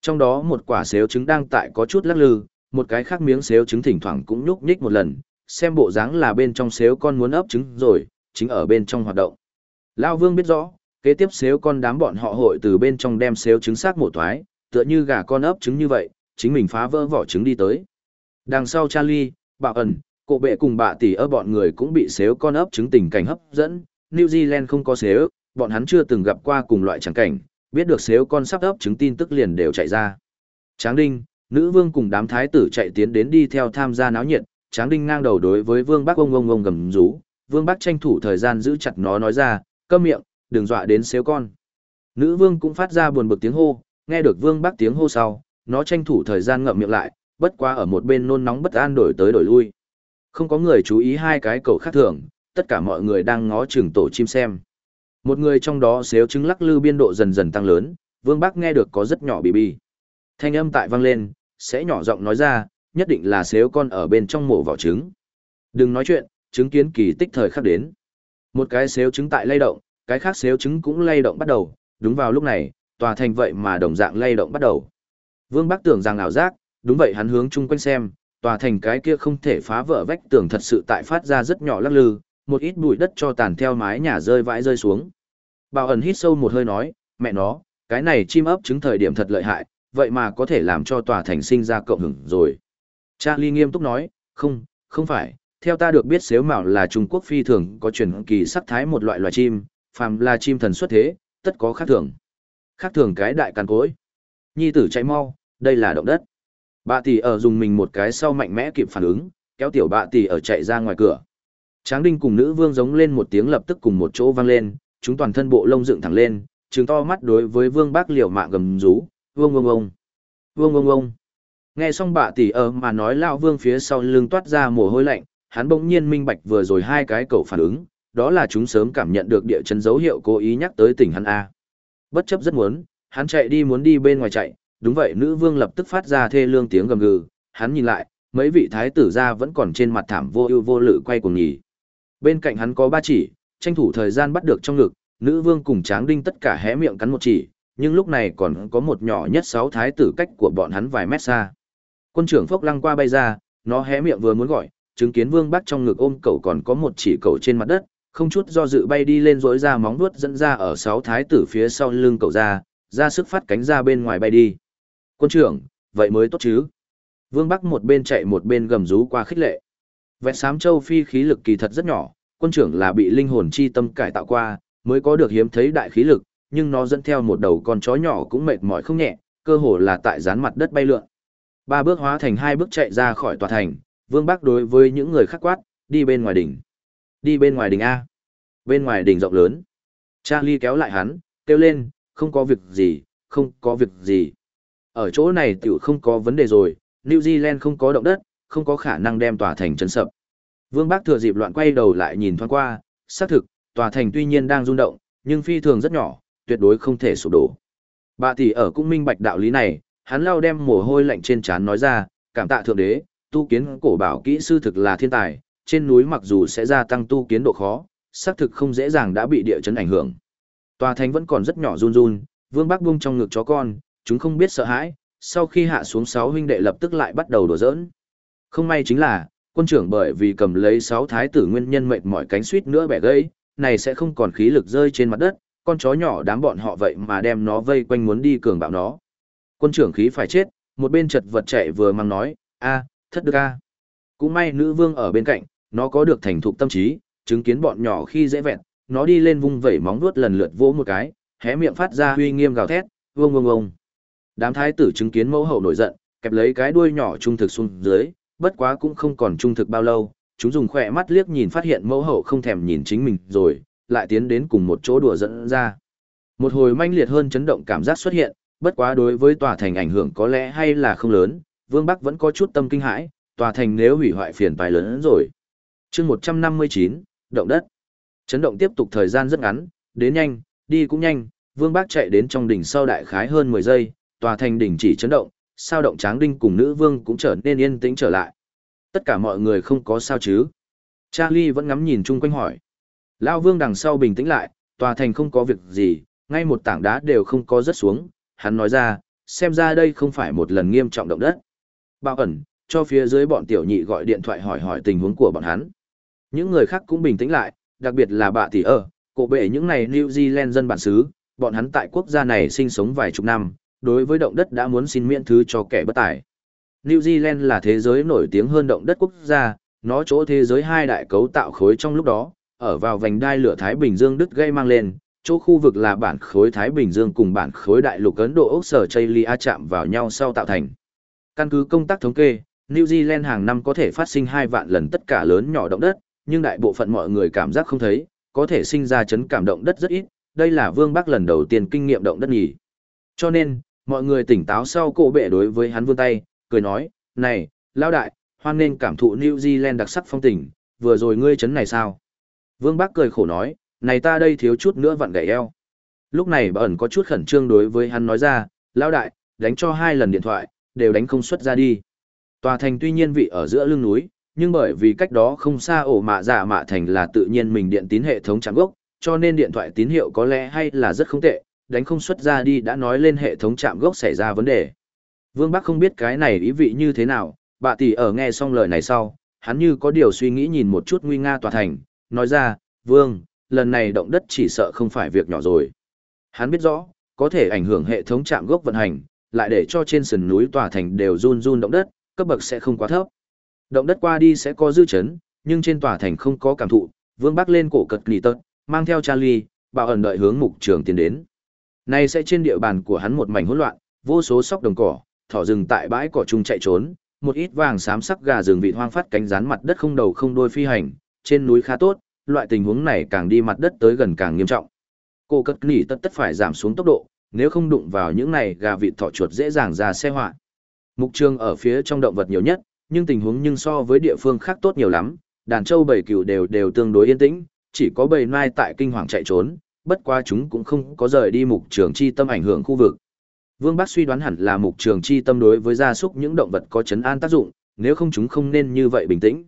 Trong đó một quả xếu trứng đang tại có chút lắc lư, một cái khác miếng xếu trứng thỉnh thoảng cũng nhúc nhích một lần, xem bộ dáng là bên trong xếu con muốn ấp trứng rồi, chính ở bên trong hoạt động. Lao Vương biết rõ, kế tiếp xếu con đám bọn họ hội từ bên trong đem xếu trứng xác mổ thoái, tựa như gà con ấp trứng như vậy, chính mình phá vỡ vỏ trứng đi tới. Đằng sau Charlie, Bảo ẩn, cổ bệ cùng bạ tỷ ở bọn người cũng bị xếu con ấp trứng tình cảnh hấp dẫn, New Zealand không có xếu, bọn hắn chưa từng gặp qua cùng loại chẳng cảnh, biết được xếu con sắp ấp trứng tin tức liền đều chạy ra. Tráng Đinh, nữ vương cùng đám thái tử chạy tiến đến đi theo tham gia náo nhiệt, Tráng Đinh ngang đầu đối với Vương Bắc ông ông ông gầm rú, Vương Bắc tranh thủ thời gian giữ chặt nó nói ra, câm miệng, đừng dọa đến xếu con. Nữ vương cũng phát ra buồn bực tiếng hô, nghe được Vương Bắc tiếng hô sau, nó tranh thủ thời gian ngậm miệng lại, bất quá ở một bên nôn nóng bất an đổi tới đổi lui. Không có người chú ý hai cái cầu khác thường, tất cả mọi người đang ngó chừng tổ chim xem. Một người trong đó xếu trứng lắc lư biên độ dần dần tăng lớn, Vương Bắc nghe được có rất nhỏ bì bì. Thanh âm tại vang lên, sẽ nhỏ giọng nói ra, nhất định là xếu con ở bên trong mổ vỏ trứng. Đừng nói chuyện, chứng kiến kỳ tích thời khắc đến. Một cái xếu trứng tại lay động, cái khác xếu trứng cũng lay động bắt đầu, đúng vào lúc này, tòa thành vậy mà đồng dạng lay động bắt đầu. Vương Bắc tưởng rằng ảo giác, đúng vậy hắn hướng chung quanh xem, tòa thành cái kia không thể phá vỡ vách tường thật sự tại phát ra rất nhỏ lắc lư, một ít bụi đất cho tàn theo mái nhà rơi vãi rơi xuống. Bảo ẩn hít sâu một hơi nói, mẹ nó, cái này chim ấp trứng thời điểm thật lợi hại, vậy mà có thể làm cho tòa thành sinh ra cộng hưởng rồi. Charlie nghiêm túc nói, không, không phải, theo ta được biết xếu mạo là Trung Quốc phi thường có truyền kỳ sắc thái một loại loài chim, phàm là chim thần xuất thế, tất có khác thường. Khác thường cái đại càn cối. Nhi tử chạy mau, đây là động đất. Bạ tỷ ở dùng mình một cái sau mạnh mẽ kịp phản ứng, kéo tiểu bạ tỷ ở chạy ra ngoài cửa. Tráng đinh cùng nữ vương giống lên một tiếng lập tức cùng một chỗ vang lên, chúng toàn thân bộ lông dựng thẳng lên, trừng to mắt đối với vương bác liều mạng gầm rú, vương vương vương, vương vương vương. Nghe xong bạ tỷ ở mà nói lao vương phía sau lưng toát ra mồ hôi lạnh, hắn bỗng nhiên minh bạch vừa rồi hai cái cậu phản ứng, đó là chúng sớm cảm nhận được địa chân dấu hiệu cố ý nhắc tới tỉnh hắn A. Bất chấp rất muốn, hắn chạy đi muốn đi bên ngoài chạy, đúng vậy nữ vương lập tức phát ra thê lương tiếng gầm gừ, hắn nhìn lại, mấy vị thái tử gia vẫn còn trên mặt thảm vô ưu vô lự quay cuồng nhì. Bên cạnh hắn có ba chỉ, tranh thủ thời gian bắt được trong ngực, nữ vương cùng tráng đinh tất cả hé miệng cắn một chỉ, nhưng lúc này còn có một nhỏ nhất sáu thái tử cách của bọn hắn vài mét xa. Quân trưởng Phốc lăng qua bay ra, nó hé miệng vừa muốn gọi, chứng kiến vương bắc trong ngực ôm cậu còn có một chỉ cậu trên mặt đất, không chút do dự bay đi lên rỗi ra móng vuốt dẫn ra ở sáu thái tử phía sau lưng cậu ra, ra sức phát cánh ra bên ngoài bay đi. Quân trưởng, vậy mới tốt chứ. Vương Bắc một bên chạy một bên gầm rú qua khích lệ. Vẹt sám châu phi khí lực kỳ thật rất nhỏ, quân trưởng là bị linh hồn chi tâm cải tạo qua, mới có được hiếm thấy đại khí lực, nhưng nó dẫn theo một đầu con chó nhỏ cũng mệt mỏi không nhẹ, cơ hồ là tại dán mặt đất bay lượn. Ba bước hóa thành hai bước chạy ra khỏi tòa thành, Vương Bắc đối với những người khác quát, đi bên ngoài đỉnh. Đi bên ngoài đỉnh A. Bên ngoài đỉnh rộng lớn. Charlie kéo lại hắn, kêu lên, không có việc gì, không có việc gì. Ở chỗ này tiểu không có vấn đề rồi, New Zealand không có động đất, không có khả năng đem tòa thành chấn sập. Vương Bác thừa dịp loạn quay đầu lại nhìn thoáng qua, xác thực, tòa thành tuy nhiên đang rung động, nhưng phi thường rất nhỏ, tuyệt đối không thể sụp đổ. Bà tỷ ở cũng minh bạch đạo lý này, hắn lao đem mồ hôi lạnh trên trán nói ra, cảm tạ thượng đế, tu kiến cổ bảo kỹ sư thực là thiên tài, trên núi mặc dù sẽ gia tăng tu kiến độ khó, xác thực không dễ dàng đã bị địa chấn ảnh hưởng. Tòa thành vẫn còn rất nhỏ run run, Vương Bác buông trong ngực chó con, chúng không biết sợ hãi, sau khi hạ xuống sáu huynh đệ lập tức lại bắt đầu đùa giỡn. Không may chính là, quân trưởng bởi vì cầm lấy sáu thái tử nguyên nhân mệt mỏi cánh suýt nữa bẻ gãy, này sẽ không còn khí lực rơi trên mặt đất, con chó nhỏ đám bọn họ vậy mà đem nó vây quanh muốn đi cường bạo nó. Quân trưởng khí phải chết, một bên chật vật chạy vừa mang nói, a, thất đức a. Cũng may nữ vương ở bên cạnh, nó có được thành thục tâm trí, chứng kiến bọn nhỏ khi dễ vẹn, nó đi lên vung vẩy móng vuốt lần lượt vỗ một cái, hé miệng phát ra uy nghiêm gào thét, vương vương vương. Đám thái tử chứng kiến mẫu hậu nổi giận, kẹp lấy cái đuôi nhỏ trung thực xuống dưới, bất quá cũng không còn trung thực bao lâu, chúng dùng khỏe mắt liếc nhìn phát hiện mẫu hậu không thèm nhìn chính mình rồi, lại tiến đến cùng một chỗ đùa dẫn ra. Một hồi manh liệt hơn chấn động cảm giác xuất hiện, bất quá đối với tòa thành ảnh hưởng có lẽ hay là không lớn, Vương Bắc vẫn có chút tâm kinh hãi, tòa thành nếu hủy hoại phiền toái lớn hơn rồi. chương 159, động đất. Chấn động tiếp tục thời gian rất ngắn, đến nhanh, đi cũng nhanh, Vương Bác chạy đến trong đỉnh sau đại khái hơn 10 giây, tòa thành đỉnh chỉ chấn động, sao động tráng đinh cùng nữ vương cũng trở nên yên tĩnh trở lại. Tất cả mọi người không có sao chứ. Charlie vẫn ngắm nhìn chung quanh hỏi. Lao vương đằng sau bình tĩnh lại, tòa thành không có việc gì, ngay một tảng đá đều không có rớt xuống. Hắn nói ra, xem ra đây không phải một lần nghiêm trọng động đất. Bao ẩn, cho phía dưới bọn tiểu nhị gọi điện thoại hỏi hỏi tình huống của bọn hắn. Những người khác cũng bình tĩnh lại, đặc biệt là bà tỷ ở, cổ bệ những này New Zealand dân bản xứ, bọn hắn tại quốc gia này sinh sống vài chục năm, đối với động đất đã muốn xin miễn thứ cho kẻ bất tài. New Zealand là thế giới nổi tiếng hơn động đất quốc gia, nó chỗ thế giới hai đại cấu tạo khối trong lúc đó, ở vào vành đai lửa Thái Bình Dương đứt gây mang lên, chỗ khu vực là bản khối Thái Bình Dương cùng bản khối đại lục Ấn Độ Úc Sở Chaylia chạm vào nhau sau tạo thành. Căn cứ công tác thống kê, New Zealand hàng năm có thể phát sinh hai vạn lần tất cả lớn nhỏ động đất, nhưng đại bộ phận mọi người cảm giác không thấy, có thể sinh ra chấn cảm động đất rất ít, đây là Vương Bắc lần đầu tiên kinh nghiệm động đất nhỉ. Cho nên, mọi người tỉnh táo sau cổ bệ đối với hắn vươn tay, cười nói, này, lao đại, hoan nên cảm thụ New Zealand đặc sắc phong tình, vừa rồi ngươi chấn này sao? Vương bác cười khổ nói, này ta đây thiếu chút nữa vặn gãy eo. Lúc này bà ẩn có chút khẩn trương đối với hắn nói ra, lao đại, đánh cho hai lần điện thoại, đều đánh không xuất ra đi. Tòa thành tuy nhiên vị ở giữa lưng núi, nhưng bởi vì cách đó không xa ổ mạ giả mạ thành là tự nhiên mình điện tín hệ thống chạm gốc, cho nên điện thoại tín hiệu có lẽ hay là rất không tệ, đánh không xuất ra đi đã nói lên hệ thống chạm gốc xảy ra vấn đề. Vương Bắc không biết cái này ý vị như thế nào, bà tỷ ở nghe xong lời này sau, hắn như có điều suy nghĩ nhìn một chút nguy nga tòa thành, nói ra, Vương, lần này động đất chỉ sợ không phải việc nhỏ rồi. Hắn biết rõ, có thể ảnh hưởng hệ thống chạm gốc vận hành, lại để cho trên sườn núi tòa thành đều run run động đất, cấp bậc sẽ không quá thấp. Động đất qua đi sẽ có dư chấn, nhưng trên tòa thành không có cảm thụ, Vương Bắc lên cổ cật lì tật, mang theo Charlie, bảo ẩn đợi hướng mục trường tiến đến. Này sẽ trên địa bàn của hắn một mảnh hỗn loạn, vô số sóc đồng cỏ, thỏ rừng tại bãi cỏ chung chạy trốn, một ít vàng xám sắc gà rừng vị hoang phát cánh rán mặt đất không đầu không đuôi phi hành, trên núi khá tốt, loại tình huống này càng đi mặt đất tới gần càng nghiêm trọng. Cô cất nỉ tất tất phải giảm xuống tốc độ, nếu không đụng vào những này gà vịt thỏ chuột dễ dàng ra xe họa. Mục trường ở phía trong động vật nhiều nhất, nhưng tình huống nhưng so với địa phương khác tốt nhiều lắm, đàn trâu bầy cừu đều đều tương đối yên tĩnh, chỉ có bầy nai tại kinh hoàng chạy trốn, bất quá chúng cũng không có rời đi mục trường chi tâm ảnh hưởng khu vực. Vương Bắc suy đoán hẳn là mục trường chi tâm đối với gia súc những động vật có chấn an tác dụng, nếu không chúng không nên như vậy bình tĩnh.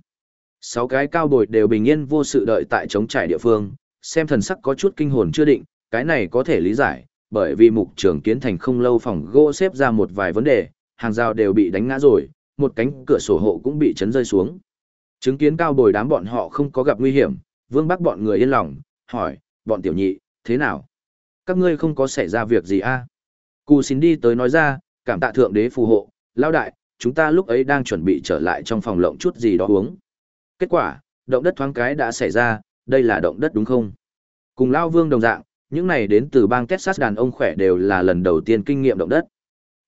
Sáu cái cao bồi đều bình yên vô sự đợi tại chống trải địa phương, xem thần sắc có chút kinh hồn chưa định, cái này có thể lý giải, bởi vì mục trường kiến thành không lâu phòng gỗ xếp ra một vài vấn đề, hàng rào đều bị đánh ngã rồi, một cánh cửa sổ hộ cũng bị chấn rơi xuống. Chứng kiến cao bồi đám bọn họ không có gặp nguy hiểm, vương bắc bọn người yên lòng, hỏi, bọn tiểu nhị, thế nào? Các ngươi không có xảy ra việc gì a? À? Cù xin đi tới nói ra, cảm tạ thượng đế phù hộ, lao đại, chúng ta lúc ấy đang chuẩn bị trở lại trong phòng lộng chút gì đó uống. Kết quả, động đất thoáng cái đã xảy ra, đây là động đất đúng không? Cùng lao vương đồng dạng, những này đến từ bang Texas đàn ông khỏe đều là lần đầu tiên kinh nghiệm động đất.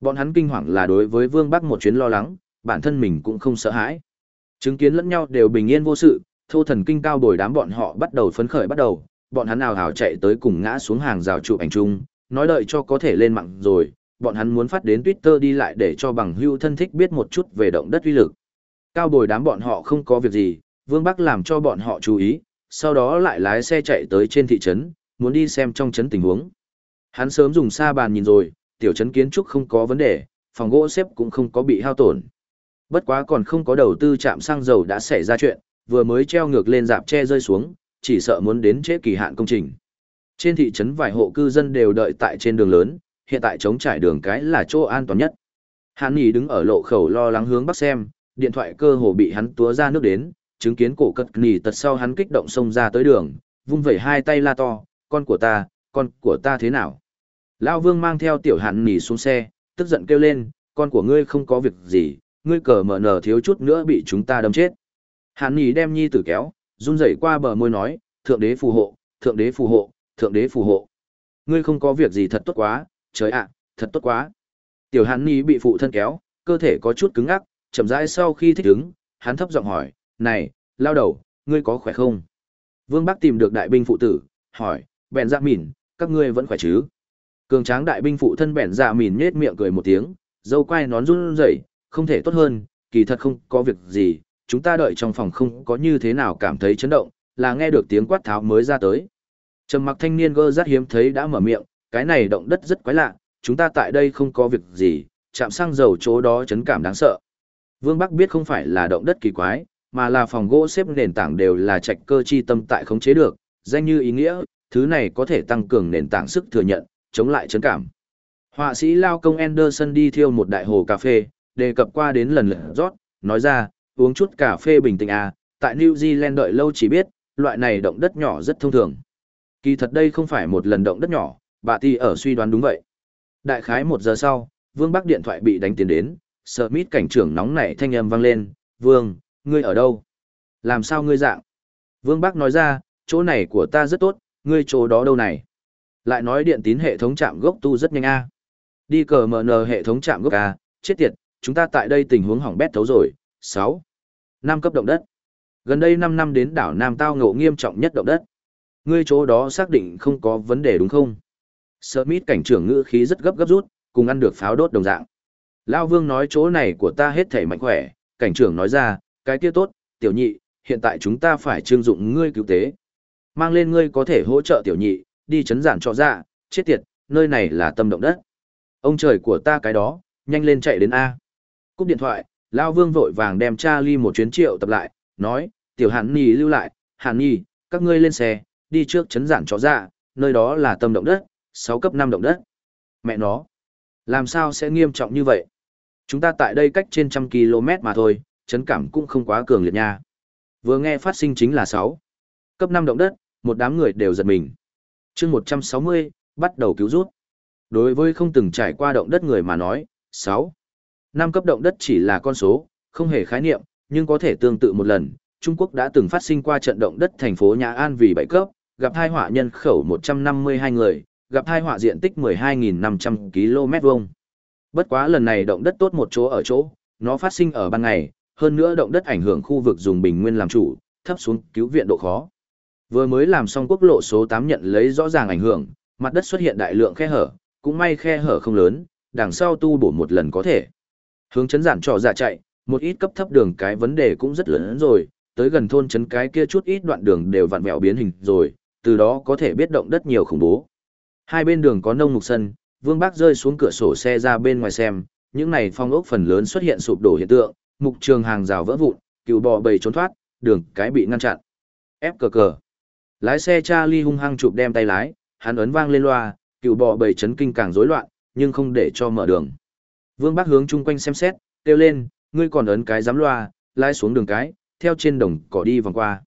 Bọn hắn kinh hoàng là đối với vương bắc một chuyến lo lắng, bản thân mình cũng không sợ hãi. Chứng kiến lẫn nhau đều bình yên vô sự, thô thần kinh cao bồi đám bọn họ bắt đầu phấn khởi bắt đầu, bọn hắn ào ào chạy tới cùng ngã xuống hàng rào chụp ảnh chung, nói đợi cho có thể lên mạng rồi, bọn hắn muốn phát đến Twitter đi lại để cho bằng hưu thân thích biết một chút về động đất uy lực. Cao bồi đám bọn họ không có việc gì, Vương Bắc làm cho bọn họ chú ý, sau đó lại lái xe chạy tới trên thị trấn, muốn đi xem trong trấn tình huống. Hắn sớm dùng xa bàn nhìn rồi, tiểu trấn kiến trúc không có vấn đề, phòng gỗ xếp cũng không có bị hao tổn. Bất quá còn không có đầu tư chạm xăng dầu đã xảy ra chuyện, vừa mới treo ngược lên dạp che rơi xuống, chỉ sợ muốn đến trễ kỳ hạn công trình. Trên thị trấn vài hộ cư dân đều đợi tại trên đường lớn, hiện tại chống trải đường cái là chỗ an toàn nhất. Hàn Nghị đứng ở lộ khẩu lo lắng hướng bắc xem, điện thoại cơ hồ bị hắn túa ra nước đến, chứng kiến cổ cật nỉ tật sau hắn kích động xông ra tới đường, vung vẩy hai tay la to, con của ta, con của ta thế nào? Lao vương mang theo tiểu hàn Nghị xuống xe, tức giận kêu lên, con của ngươi không có việc gì, ngươi cờ mở nở thiếu chút nữa bị chúng ta đâm chết. Hàn Nghị đem nhi tử kéo, run rẩy qua bờ môi nói, thượng đế phù hộ, thượng đế phù hộ, thượng đế phù hộ. Ngươi không có việc gì thật tốt quá, trời ạ, thật tốt quá. Tiểu Hàn Nhi bị phụ thân kéo, cơ thể có chút cứng ngắc, chậm rãi sau khi thích ứng, hắn thấp giọng hỏi, này, lao đầu, ngươi có khỏe không? Vương Bắc tìm được đại binh phụ tử, hỏi, bèn dạ mỉn, các ngươi vẫn khỏe chứ? Cường tráng đại binh phụ thân bèn dạ mỉn nhết miệng cười một tiếng, dâu quai nón run rẩy, không thể tốt hơn, kỳ thật không có việc gì, chúng ta đợi trong phòng không có như thế nào cảm thấy chấn động, là nghe được tiếng quát tháo mới ra tới. Trầm mặc thanh niên gơ rất hiếm thấy đã mở miệng, cái này động đất rất quái lạ, chúng ta tại đây không có việc gì, chạm xăng dầu chỗ đó chấn cảm đáng sợ. Vương Bắc biết không phải là động đất kỳ quái, mà là phòng gỗ xếp nền tảng đều là trạch cơ chi tâm tại khống chế được, danh như ý nghĩa, thứ này có thể tăng cường nền tảng sức thừa nhận, chống lại chấn cảm. Họa sĩ Lao Công Anderson đi thiêu một đại hồ cà phê, đề cập qua đến lần lượt rót, nói ra, uống chút cà phê bình tĩnh à, tại New Zealand đợi lâu chỉ biết, loại này động đất nhỏ rất thông thường. Kỳ thật đây không phải một lần động đất nhỏ, bà thì ở suy đoán đúng vậy. Đại khái một giờ sau, Vương Bắc điện thoại bị đánh tiến đến, Smith cảnh trưởng nóng nảy thanh âm vang lên, Vương, ngươi ở đâu? Làm sao ngươi dạng? Vương Bắc nói ra, chỗ này của ta rất tốt, ngươi chỗ đó đâu này? Lại nói điện tín hệ thống chạm gốc tu rất nhanh a. Đi cờ mở nờ hệ thống chạm gốc a, chết tiệt, chúng ta tại đây tình huống hỏng bét thấu rồi. 6. năm cấp động đất. Gần đây 5 năm đến đảo Nam tao ngộ nghiêm trọng nhất động đất. Ngươi chỗ đó xác định không có vấn đề đúng không? Smith cảnh trưởng ngữ khí rất gấp gấp rút, cùng ăn được pháo đốt đồng dạng. Lão Vương nói chỗ này của ta hết thể mạnh khỏe, cảnh trưởng nói ra, cái kia tốt, tiểu nhị, hiện tại chúng ta phải trương dụng ngươi cứu tế. Mang lên ngươi có thể hỗ trợ tiểu nhị, đi chấn giản cho ra, chết tiệt, nơi này là tâm động đất. Ông trời của ta cái đó, nhanh lên chạy đến A. Cúp điện thoại, Lão Vương vội vàng đem Charlie một chuyến triệu tập lại, nói, tiểu hàn nì lưu lại, hàn nì, các ngươi lên xe, đi trước chấn giản cho ra, dạ, nơi đó là tâm động đất, 6 cấp 5 động đất. Mẹ nó, làm sao sẽ nghiêm trọng như vậy? Chúng ta tại đây cách trên trăm km mà thôi, chấn cảm cũng không quá cường liệt nha. Vừa nghe phát sinh chính là 6. Cấp 5 động đất, một đám người đều giật mình. chương 160, bắt đầu cứu rút. Đối với không từng trải qua động đất người mà nói, 6 năm cấp động đất chỉ là con số, không hề khái niệm, nhưng có thể tương tự một lần. Trung Quốc đã từng phát sinh qua trận động đất thành phố Nhã An vì 7 cấp, gặp hai họa nhân khẩu 152 người, gặp hai họa diện tích 12.500 km vuông. Bất quá lần này động đất tốt một chỗ ở chỗ, nó phát sinh ở ban ngày, hơn nữa động đất ảnh hưởng khu vực dùng bình nguyên làm chủ, thấp xuống cứu viện độ khó. Vừa mới làm xong quốc lộ số 8 nhận lấy rõ ràng ảnh hưởng, mặt đất xuất hiện đại lượng khe hở, cũng may khe hở không lớn, đằng sau tu bổ một lần có thể. Hướng chấn giản trò dạ chạy, một ít cấp thấp đường cái vấn đề cũng rất lớn rồi, tới gần thôn chấn cái kia chút ít đoạn đường đều vặn vẹo biến hình rồi, từ đó có thể biết động đất nhiều khủng bố. Hai bên đường có nông mục sân, Vương Bác rơi xuống cửa sổ xe ra bên ngoài xem, những này phong ốc phần lớn xuất hiện sụp đổ hiện tượng, mục trường hàng rào vỡ vụn, cựu bò bầy trốn thoát, đường cái bị ngăn chặn. Ép cờ cờ. Lái xe Charlie hung hăng chụp đem tay lái, hắn ấn vang lên loa, cựu bò bầy chấn kinh càng rối loạn, nhưng không để cho mở đường. Vương Bác hướng chung quanh xem xét, kêu lên, ngươi còn ấn cái giám loa, lái xuống đường cái, theo trên đồng cỏ đi vòng qua.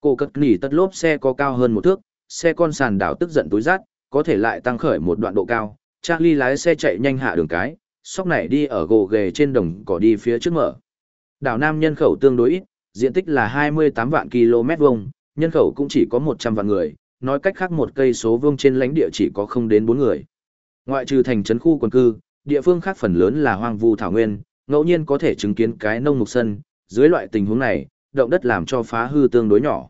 Cô cất nỉ tất lốp xe có cao hơn một thước, xe con sàn đảo tức giận túi rát, có thể lại tăng khởi một đoạn độ cao. Charlie lái xe chạy nhanh hạ đường cái, sóc này đi ở gồ ghề trên đồng cỏ đi phía trước mở. Đảo Nam nhân khẩu tương đối ít, diện tích là 28 vạn km vuông, nhân khẩu cũng chỉ có 100 vạn người, nói cách khác một cây số vuông trên lãnh địa chỉ có không đến 4 người. Ngoại trừ thành trấn khu quần cư, địa phương khác phần lớn là hoang vu thảo nguyên, ngẫu nhiên có thể chứng kiến cái nông mục sân, dưới loại tình huống này, động đất làm cho phá hư tương đối nhỏ.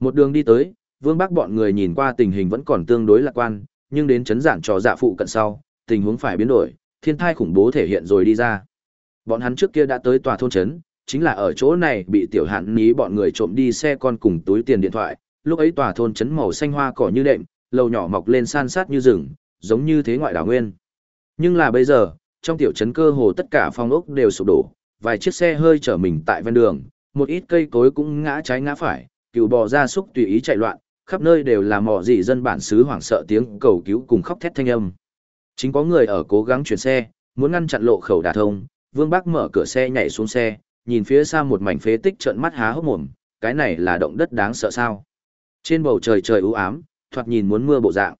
Một đường đi tới, Vương Bắc bọn người nhìn qua tình hình vẫn còn tương đối lạc quan, nhưng đến chấn giản trò dạ phụ cận sau, tình huống phải biến đổi, thiên thai khủng bố thể hiện rồi đi ra. Bọn hắn trước kia đã tới tòa thôn trấn, chính là ở chỗ này bị tiểu hạn ní bọn người trộm đi xe con cùng túi tiền điện thoại, lúc ấy tòa thôn trấn màu xanh hoa cỏ như đệm, lầu nhỏ mọc lên san sát như rừng, giống như thế ngoại đảo nguyên. Nhưng là bây giờ, trong tiểu trấn cơ hồ tất cả phong ốc đều sụp đổ, vài chiếc xe hơi chở mình tại ven đường, một ít cây cối cũng ngã trái ngã phải, cừu bò ra súc tùy ý chạy loạn, khắp nơi đều là mỏ dị dân bản xứ hoảng sợ tiếng cầu cứu cùng khóc thét thanh âm. Chính có người ở cố gắng chuyển xe, muốn ngăn chặn lộ khẩu đả thông, Vương Bắc mở cửa xe nhảy xuống xe, nhìn phía xa một mảnh phế tích trợn mắt há hốc mồm, cái này là động đất đáng sợ sao? Trên bầu trời trời u ám, thoạt nhìn muốn mưa bộ dạng.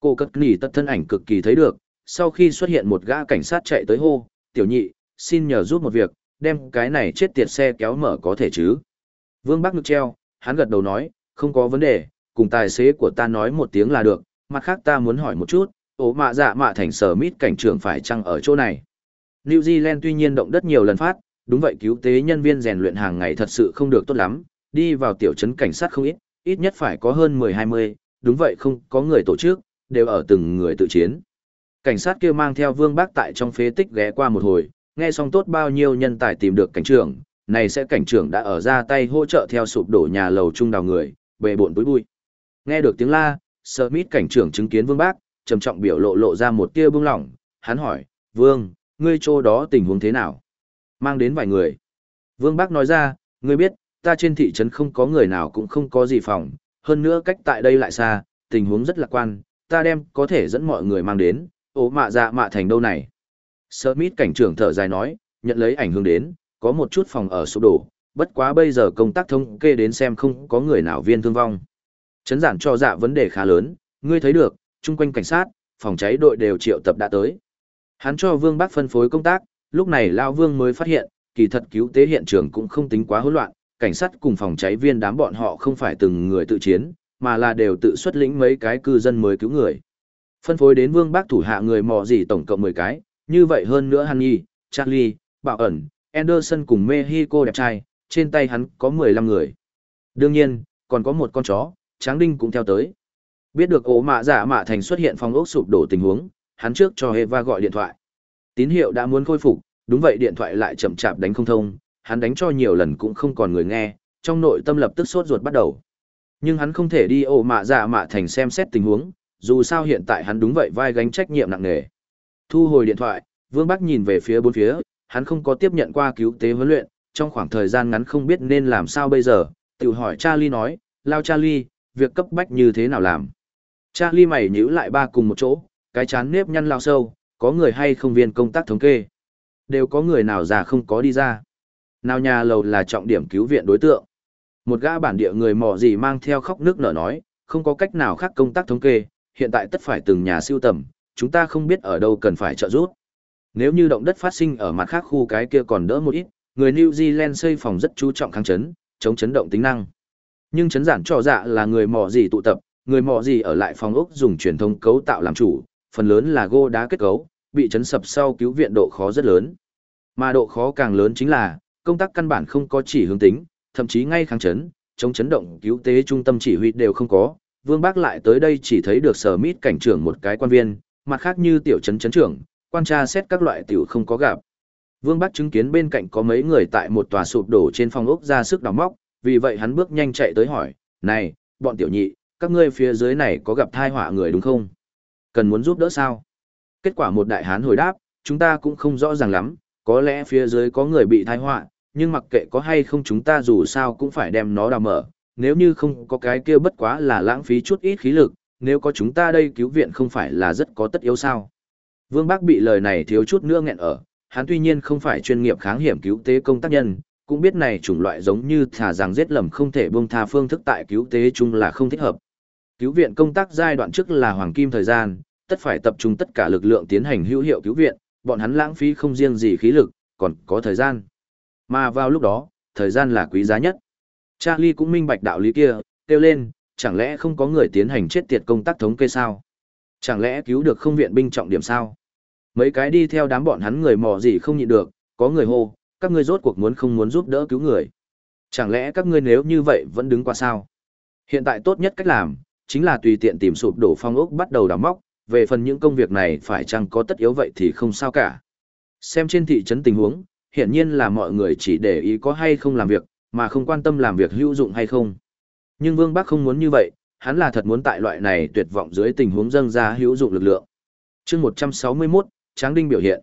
Cô cất nỉ tất thân ảnh cực kỳ thấy được, sau khi xuất hiện một gã cảnh sát chạy tới hô, "Tiểu nhị, xin nhờ giúp một việc, đem cái này chết tiệt xe kéo mở có thể chứ?" Vương Bắc ngực treo, hắn gật đầu nói, "Không có vấn đề, cùng tài xế của ta nói một tiếng là được, mặt khác ta muốn hỏi một chút, ố mạ dạ mạ thành sở mít cảnh trưởng phải chăng ở chỗ này. New Zealand tuy nhiên động đất nhiều lần phát, đúng vậy cứu tế nhân viên rèn luyện hàng ngày thật sự không được tốt lắm, đi vào tiểu trấn cảnh sát không ít, ít nhất phải có hơn 10-20, đúng vậy không có người tổ chức, đều ở từng người tự chiến. Cảnh sát kia mang theo vương bác tại trong phế tích ghé qua một hồi, nghe xong tốt bao nhiêu nhân tài tìm được cảnh trưởng, này sẽ cảnh trưởng đã ở ra tay hỗ trợ theo sụp đổ nhà lầu trung đào người, bề bộn bụi bụi. Nghe được tiếng la, Smith cảnh trưởng chứng kiến Vương Bác, trầm trọng biểu lộ lộ ra một tia bưng lỏng, hắn hỏi, Vương, ngươi chỗ đó tình huống thế nào? Mang đến vài người. Vương Bác nói ra, ngươi biết, ta trên thị trấn không có người nào cũng không có gì phòng, hơn nữa cách tại đây lại xa, tình huống rất lạc quan, ta đem có thể dẫn mọi người mang đến, ố mạ dạ mạ thành đâu này. Smith cảnh trưởng thở dài nói, nhận lấy ảnh hưởng đến, có một chút phòng ở sụp đổ, bất quá bây giờ công tác thống kê đến xem không có người nào viên thương vong. Chấn giản cho dạ vấn đề khá lớn, ngươi thấy được, chung quanh cảnh sát, phòng cháy đội đều triệu tập đã tới. Hắn cho Vương bác phân phối công tác, lúc này Lao Vương mới phát hiện, kỳ thật cứu tế hiện trường cũng không tính quá hỗn loạn, cảnh sát cùng phòng cháy viên đám bọn họ không phải từng người tự chiến, mà là đều tự xuất lĩnh mấy cái cư dân mới cứu người. Phân phối đến Vương bác thủ hạ người mò gì tổng cộng 10 cái, như vậy hơn nữa Hanny, Charlie, Bảo ẩn, Anderson cùng Mexico đẹp trai, trên tay hắn có 15 người. Đương nhiên, còn có một con chó, Tráng Đinh cũng theo tới. Biết được ổ mạ giả mạ thành xuất hiện phòng ốc sụp đổ tình huống, hắn trước cho Eva gọi điện thoại. Tín hiệu đã muốn khôi phục, đúng vậy điện thoại lại chậm chạp đánh không thông, hắn đánh cho nhiều lần cũng không còn người nghe, trong nội tâm lập tức sốt ruột bắt đầu. Nhưng hắn không thể đi ổ mạ giả mạ thành xem xét tình huống, dù sao hiện tại hắn đúng vậy vai gánh trách nhiệm nặng nề. Thu hồi điện thoại, Vương Bắc nhìn về phía bốn phía, hắn không có tiếp nhận qua cứu tế huấn luyện, trong khoảng thời gian ngắn không biết nên làm sao bây giờ, tự hỏi Charlie nói, lao Charlie, việc cấp bách như thế nào làm. Charlie mày nhữ lại ba cùng một chỗ, cái chán nếp nhăn lao sâu, có người hay không viên công tác thống kê. Đều có người nào già không có đi ra. Nào nhà lầu là trọng điểm cứu viện đối tượng. Một gã bản địa người mò gì mang theo khóc nước nở nói, không có cách nào khác công tác thống kê, hiện tại tất phải từng nhà siêu tầm, chúng ta không biết ở đâu cần phải trợ giúp. Nếu như động đất phát sinh ở mặt khác khu cái kia còn đỡ một ít, người New Zealand xây phòng rất chú trọng kháng chấn, chống chấn động tính năng. Nhưng chấn giản trò dạ là người mò gì tụ tập, người mò gì ở lại phòng ốc dùng truyền thông cấu tạo làm chủ, phần lớn là gô đá kết cấu, bị chấn sập sau cứu viện độ khó rất lớn. Mà độ khó càng lớn chính là, công tác căn bản không có chỉ hướng tính, thậm chí ngay kháng chấn, chống chấn động cứu tế trung tâm chỉ huy đều không có. Vương Bác lại tới đây chỉ thấy được sở mít cảnh trưởng một cái quan viên, mặt khác như tiểu chấn chấn trưởng, quan tra xét các loại tiểu không có gặp. Vương Bắc chứng kiến bên cạnh có mấy người tại một tòa sụp đổ trên phòng ốc ra sức đào móc, vì vậy hắn bước nhanh chạy tới hỏi, này, bọn tiểu nhị, các ngươi phía dưới này có gặp thai họa người đúng không? Cần muốn giúp đỡ sao? Kết quả một đại hán hồi đáp, chúng ta cũng không rõ ràng lắm, có lẽ phía dưới có người bị thai họa, nhưng mặc kệ có hay không chúng ta dù sao cũng phải đem nó đào mở, nếu như không có cái kia bất quá là lãng phí chút ít khí lực, nếu có chúng ta đây cứu viện không phải là rất có tất yếu sao. Vương Bác bị lời này thiếu chút nữa nghẹn ở, hắn tuy nhiên không phải chuyên nghiệp kháng hiểm cứu tế công tác nhân, cũng biết này chủng loại giống như thả rằng giết lầm không thể buông tha phương thức tại cứu tế chung là không thích hợp. Cứu viện công tác giai đoạn trước là hoàng kim thời gian, tất phải tập trung tất cả lực lượng tiến hành hữu hiệu cứu viện, bọn hắn lãng phí không riêng gì khí lực, còn có thời gian. Mà vào lúc đó, thời gian là quý giá nhất. Charlie cũng minh bạch đạo lý kia, kêu lên, chẳng lẽ không có người tiến hành chết tiệt công tác thống kê sao? Chẳng lẽ cứu được không viện binh trọng điểm sao? Mấy cái đi theo đám bọn hắn người mò gì không nhịn được, có người hô, các ngươi rốt cuộc muốn không muốn giúp đỡ cứu người. Chẳng lẽ các ngươi nếu như vậy vẫn đứng qua sao? Hiện tại tốt nhất cách làm, chính là tùy tiện tìm sụp đổ phong ốc bắt đầu đào móc, về phần những công việc này phải chăng có tất yếu vậy thì không sao cả. Xem trên thị trấn tình huống, hiển nhiên là mọi người chỉ để ý có hay không làm việc, mà không quan tâm làm việc hữu dụng hay không. Nhưng Vương Bắc không muốn như vậy, hắn là thật muốn tại loại này tuyệt vọng dưới tình huống dâng ra hữu dụng lực lượng. chương 161, Tráng Đinh biểu hiện.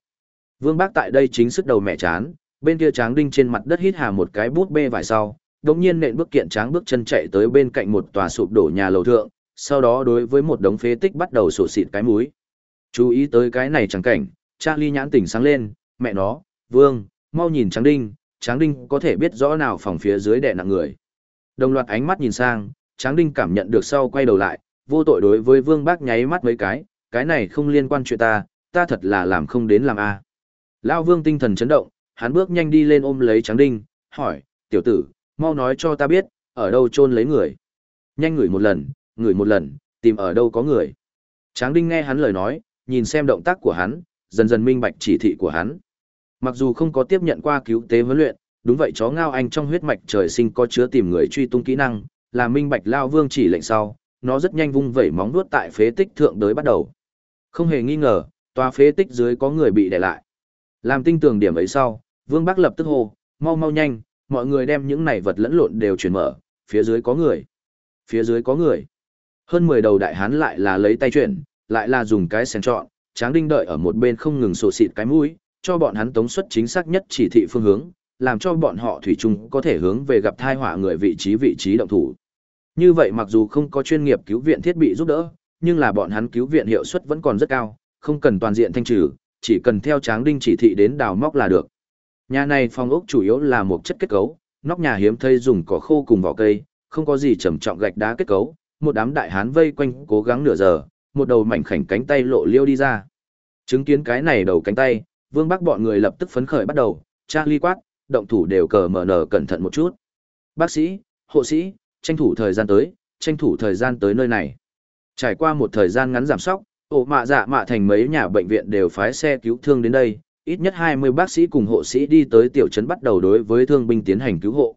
Vương Bác tại đây chính sức đầu mẹ chán, bên kia Tráng Đinh trên mặt đất hít hà một cái bút bê vài sau, đồng nhiên nện bước kiện Tráng bước chân chạy tới bên cạnh một tòa sụp đổ nhà lầu thượng, sau đó đối với một đống phế tích bắt đầu sổ xịt cái múi. Chú ý tới cái này chẳng cảnh, Charlie nhãn tỉnh sáng lên, mẹ nó, Vương, mau nhìn Tráng Đinh, Tráng Đinh có thể biết rõ nào phòng phía dưới đè nặng người. Đồng loạt ánh mắt nhìn sang, Tráng Đinh cảm nhận được sau quay đầu lại, vô tội đối với Vương Bác nháy mắt mấy cái, cái này không liên quan chuyện ta, ta thật là làm không đến làm a. À. Lão Vương tinh thần chấn động, hắn bước nhanh đi lên ôm lấy Tráng Đinh, hỏi, tiểu tử, mau nói cho ta biết, ở đâu chôn lấy người. Nhanh ngửi một lần, ngửi một lần, tìm ở đâu có người. Tráng Đinh nghe hắn lời nói, nhìn xem động tác của hắn, dần dần minh bạch chỉ thị của hắn. Mặc dù không có tiếp nhận qua cứu tế huấn luyện, đúng vậy chó ngao anh trong huyết mạch trời sinh có chứa tìm người truy tung kỹ năng, là minh bạch lao vương chỉ lệnh sau, nó rất nhanh vung vẩy móng vuốt tại phế tích thượng đới bắt đầu. Không hề nghi ngờ, tòa phế tích dưới có người bị để lại. Làm tinh tường điểm ấy sau, Vương Bắc lập tức hô, mau mau nhanh, mọi người đem những này vật lẫn lộn đều chuyển mở, phía dưới có người. Phía dưới có người. Hơn 10 đầu đại hán lại là lấy tay chuyển, lại là dùng cái sen trọn, Tráng Đinh đợi ở một bên không ngừng sổ xịt cái mũi, cho bọn hắn tống suất chính xác nhất chỉ thị phương hướng, làm cho bọn họ thủy chung có thể hướng về gặp thai họa người vị trí vị trí động thủ. Như vậy mặc dù không có chuyên nghiệp cứu viện thiết bị giúp đỡ, nhưng là bọn hắn cứu viện hiệu suất vẫn còn rất cao, không cần toàn diện thanh trừ, chỉ cần theo Tráng Đinh chỉ thị đến đào móc là được. Nhà này phòng ốc chủ yếu là một chất kết cấu, nóc nhà hiếm thấy dùng cỏ khô cùng vỏ cây, không có gì trầm trọng gạch đá kết cấu, một đám đại hán vây quanh cố gắng nửa giờ, một đầu mảnh khảnh cánh tay lộ liêu đi ra. Chứng kiến cái này đầu cánh tay, Vương Bắc bọn người lập tức phấn khởi bắt đầu, Charlie quát, động thủ đều cờ mở nở cẩn thận một chút. Bác sĩ, hộ sĩ, tranh thủ thời gian tới, tranh thủ thời gian tới nơi này. Trải qua một thời gian ngắn giảm sóc, ổ mạ dạ mạ thành mấy nhà bệnh viện đều phái xe cứu thương đến đây, ít nhất 20 bác sĩ cùng hộ sĩ đi tới tiểu trấn bắt đầu đối với thương binh tiến hành cứu hộ.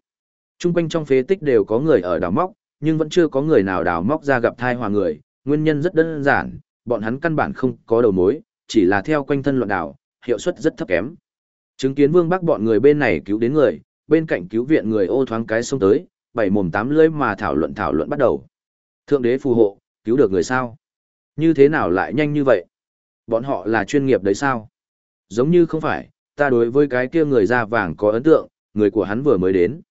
Trung quanh trong phế tích đều có người ở đào móc, nhưng vẫn chưa có người nào đào móc ra gặp thai hòa người, nguyên nhân rất đơn giản, bọn hắn căn bản không có đầu mối, chỉ là theo quanh thân loạn đảo, hiệu suất rất thấp kém. Chứng kiến Vương Bắc bọn người bên này cứu đến người, bên cạnh cứu viện người ô thoáng cái xông tới, bảy mồm tám lưỡi mà thảo luận thảo luận bắt đầu. Thượng đế phù hộ, cứu được người sao? Như thế nào lại nhanh như vậy? Bọn họ là chuyên nghiệp đấy sao? Giống như không phải, ta đối với cái kia người da vàng có ấn tượng, người của hắn vừa mới đến.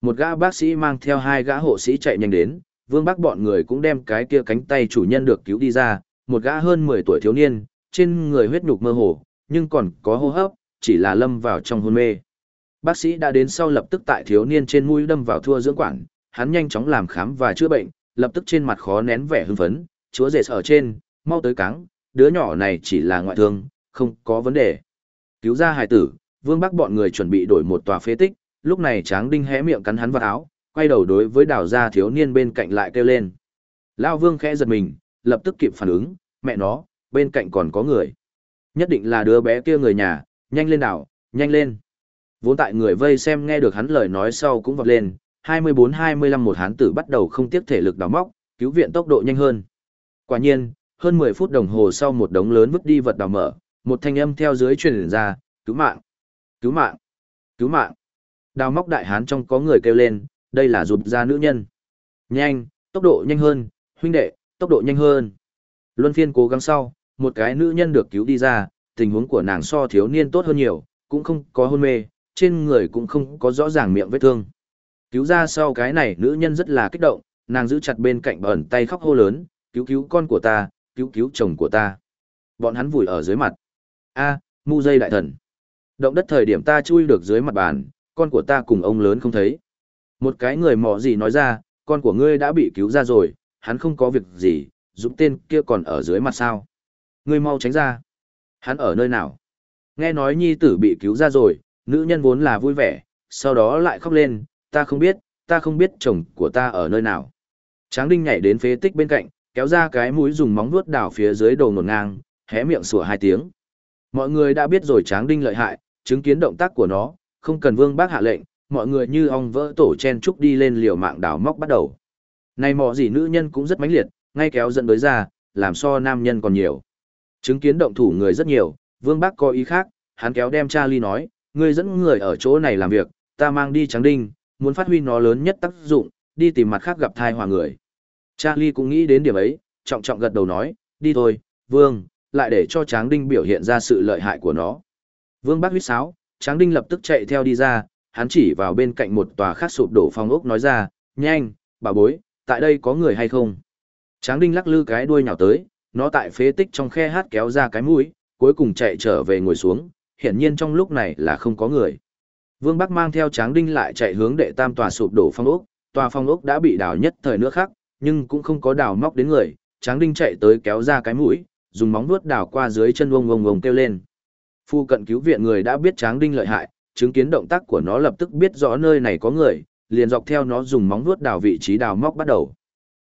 Một gã bác sĩ mang theo hai gã hộ sĩ chạy nhanh đến, Vương Bắc bọn người cũng đem cái kia cánh tay chủ nhân được cứu đi ra, một gã hơn 10 tuổi thiếu niên, trên người huyết nhục mơ hồ, nhưng còn có hô hấp, chỉ là lâm vào trong hôn mê. Bác sĩ đã đến sau lập tức tại thiếu niên trên mũi đâm vào thua dưỡng quản, hắn nhanh chóng làm khám và chữa bệnh, lập tức trên mặt khó nén vẻ hưng phấn, chúa rể ở trên, mau tới cáng, đứa nhỏ này chỉ là ngoại thương, không có vấn đề. Cứu ra hài tử, Vương bác bọn người chuẩn bị đổi một tòa phế tích, lúc này Tráng Đinh hé miệng cắn hắn vào áo, quay đầu đối với đào gia thiếu niên bên cạnh lại kêu lên. Lao Vương khẽ giật mình, lập tức kịp phản ứng, mẹ nó, bên cạnh còn có người. Nhất định là đứa bé kia người nhà, nhanh lên đảo, nhanh lên. Vốn tại người vây xem nghe được hắn lời nói sau cũng vọt lên, 24-25 một hán tử bắt đầu không tiếc thể lực đào móc, cứu viện tốc độ nhanh hơn. Quả nhiên, hơn 10 phút đồng hồ sau một đống lớn vứt đi vật đào mở, một thanh âm theo dưới truyền ra, cứu mạng, cứu mạng, cứu mạng. Đào móc đại hán trong có người kêu lên, đây là rụt ra nữ nhân. Nhanh, tốc độ nhanh hơn, huynh đệ, tốc độ nhanh hơn. Luân phiên cố gắng sau, một cái nữ nhân được cứu đi ra, tình huống của nàng so thiếu niên tốt hơn nhiều, cũng không có hôn mê, trên người cũng không có rõ ràng miệng vết thương. Cứu ra sau cái này nữ nhân rất là kích động, nàng giữ chặt bên cạnh bẩn tay khóc hô lớn, cứu cứu con của ta, cứu cứu chồng của ta. Bọn hắn vùi ở dưới mặt. A, mu dây đại thần. Động đất thời điểm ta chui được dưới mặt bàn, con của ta cùng ông lớn không thấy. Một cái người mỏ gì nói ra, con của ngươi đã bị cứu ra rồi, hắn không có việc gì, giúp tên kia còn ở dưới mặt sao. Ngươi mau tránh ra. Hắn ở nơi nào? Nghe nói nhi tử bị cứu ra rồi, nữ nhân vốn là vui vẻ, sau đó lại khóc lên, ta không biết, ta không biết chồng của ta ở nơi nào. Tráng đinh nhảy đến phế tích bên cạnh, kéo ra cái mũi dùng móng vuốt đào phía dưới đồ ngột ngang, hé miệng sủa hai tiếng. Mọi người đã biết rồi tráng đinh lợi hại, chứng kiến động tác của nó, không cần vương bác hạ lệnh, mọi người như ong vỡ tổ chen trúc đi lên liều mạng đào móc bắt đầu. Này mọ gì nữ nhân cũng rất mãnh liệt, ngay kéo dẫn tới ra, làm so nam nhân còn nhiều. Chứng kiến động thủ người rất nhiều, vương bác có ý khác, hắn kéo đem Charlie nói, ngươi dẫn người ở chỗ này làm việc, ta mang đi trắng đinh, muốn phát huy nó lớn nhất tác dụng, đi tìm mặt khác gặp thai hòa người. Charlie cũng nghĩ đến điểm ấy, trọng trọng gật đầu nói, đi thôi, vương, lại để cho tráng đinh biểu hiện ra sự lợi hại của nó. Vương bác huyết sáo, tráng đinh lập tức chạy theo đi ra, hắn chỉ vào bên cạnh một tòa khác sụp đổ phòng ốc nói ra, nhanh, bà bối, tại đây có người hay không? Tráng đinh lắc lư cái đuôi nhào tới, nó tại phế tích trong khe hát kéo ra cái mũi, cuối cùng chạy trở về ngồi xuống, hiển nhiên trong lúc này là không có người. Vương Bắc mang theo Tráng Đinh lại chạy hướng đệ tam tòa sụp đổ phong ốc, tòa phong ốc đã bị đào nhất thời nữa khác, nhưng cũng không có đào móc đến người, Tráng Đinh chạy tới kéo ra cái mũi, dùng móng vuốt đào qua dưới chân ông ông ông kêu lên. Phu cận cứu viện người đã biết Tráng Đinh lợi hại, chứng kiến động tác của nó lập tức biết rõ nơi này có người, liền dọc theo nó dùng móng vuốt đào vị trí đào móc bắt đầu.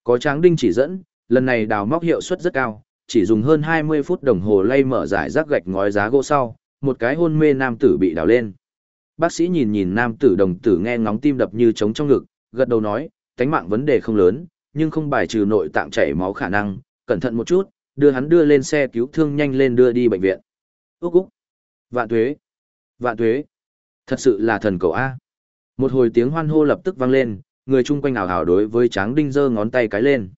Có Tráng Đinh chỉ dẫn, lần này đào móc hiệu suất rất cao, chỉ dùng hơn 20 phút đồng hồ lay mở giải rác gạch ngói giá gỗ sau, một cái hôn mê nam tử bị đào lên. Bác sĩ nhìn nhìn nam tử đồng tử nghe ngóng tim đập như trống trong ngực, gật đầu nói, tánh mạng vấn đề không lớn, nhưng không bài trừ nội tạng chảy máu khả năng, cẩn thận một chút, đưa hắn đưa lên xe cứu thương nhanh lên đưa đi bệnh viện. Úc Úc! Vạn tuế! Vạn tuế! Thật sự là thần cầu A. Một hồi tiếng hoan hô lập tức vang lên, người chung quanh ảo hảo đối với Tráng Đinh giơ ngón tay cái lên.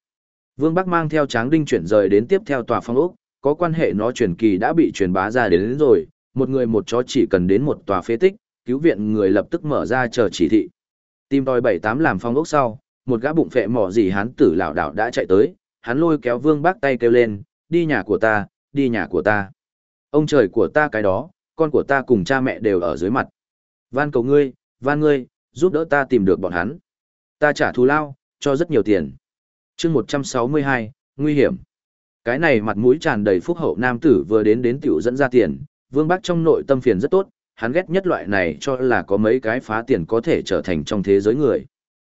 Vương Bắc mang theo Tráng Đinh chuyển rời đến tiếp theo tòa phong ốc, có quan hệ nó truyền kỳ đã bị truyền bá ra đến, đến rồi, một người một chó chỉ cần đến một tòa phế tích, cứu viện người lập tức mở ra chờ chỉ thị. Tìm đòi bảy tám làm phong ốc sau, một gã bụng phệ mỏ gì hắn tử lão đảo đã chạy tới, hắn lôi kéo Vương Bắc tay kêu lên, đi nhà của ta, đi nhà của ta. Ông trời của ta cái đó, con của ta cùng cha mẹ đều ở dưới mặt. Van cầu ngươi, van ngươi, giúp đỡ ta tìm được bọn hắn. Ta trả thù lao, cho rất nhiều tiền chương 162, nguy hiểm. Cái này mặt mũi tràn đầy phúc hậu nam tử vừa đến đến tiểu dẫn ra tiền, vương bác trong nội tâm phiền rất tốt, hắn ghét nhất loại này cho là có mấy cái phá tiền có thể trở thành trong thế giới người.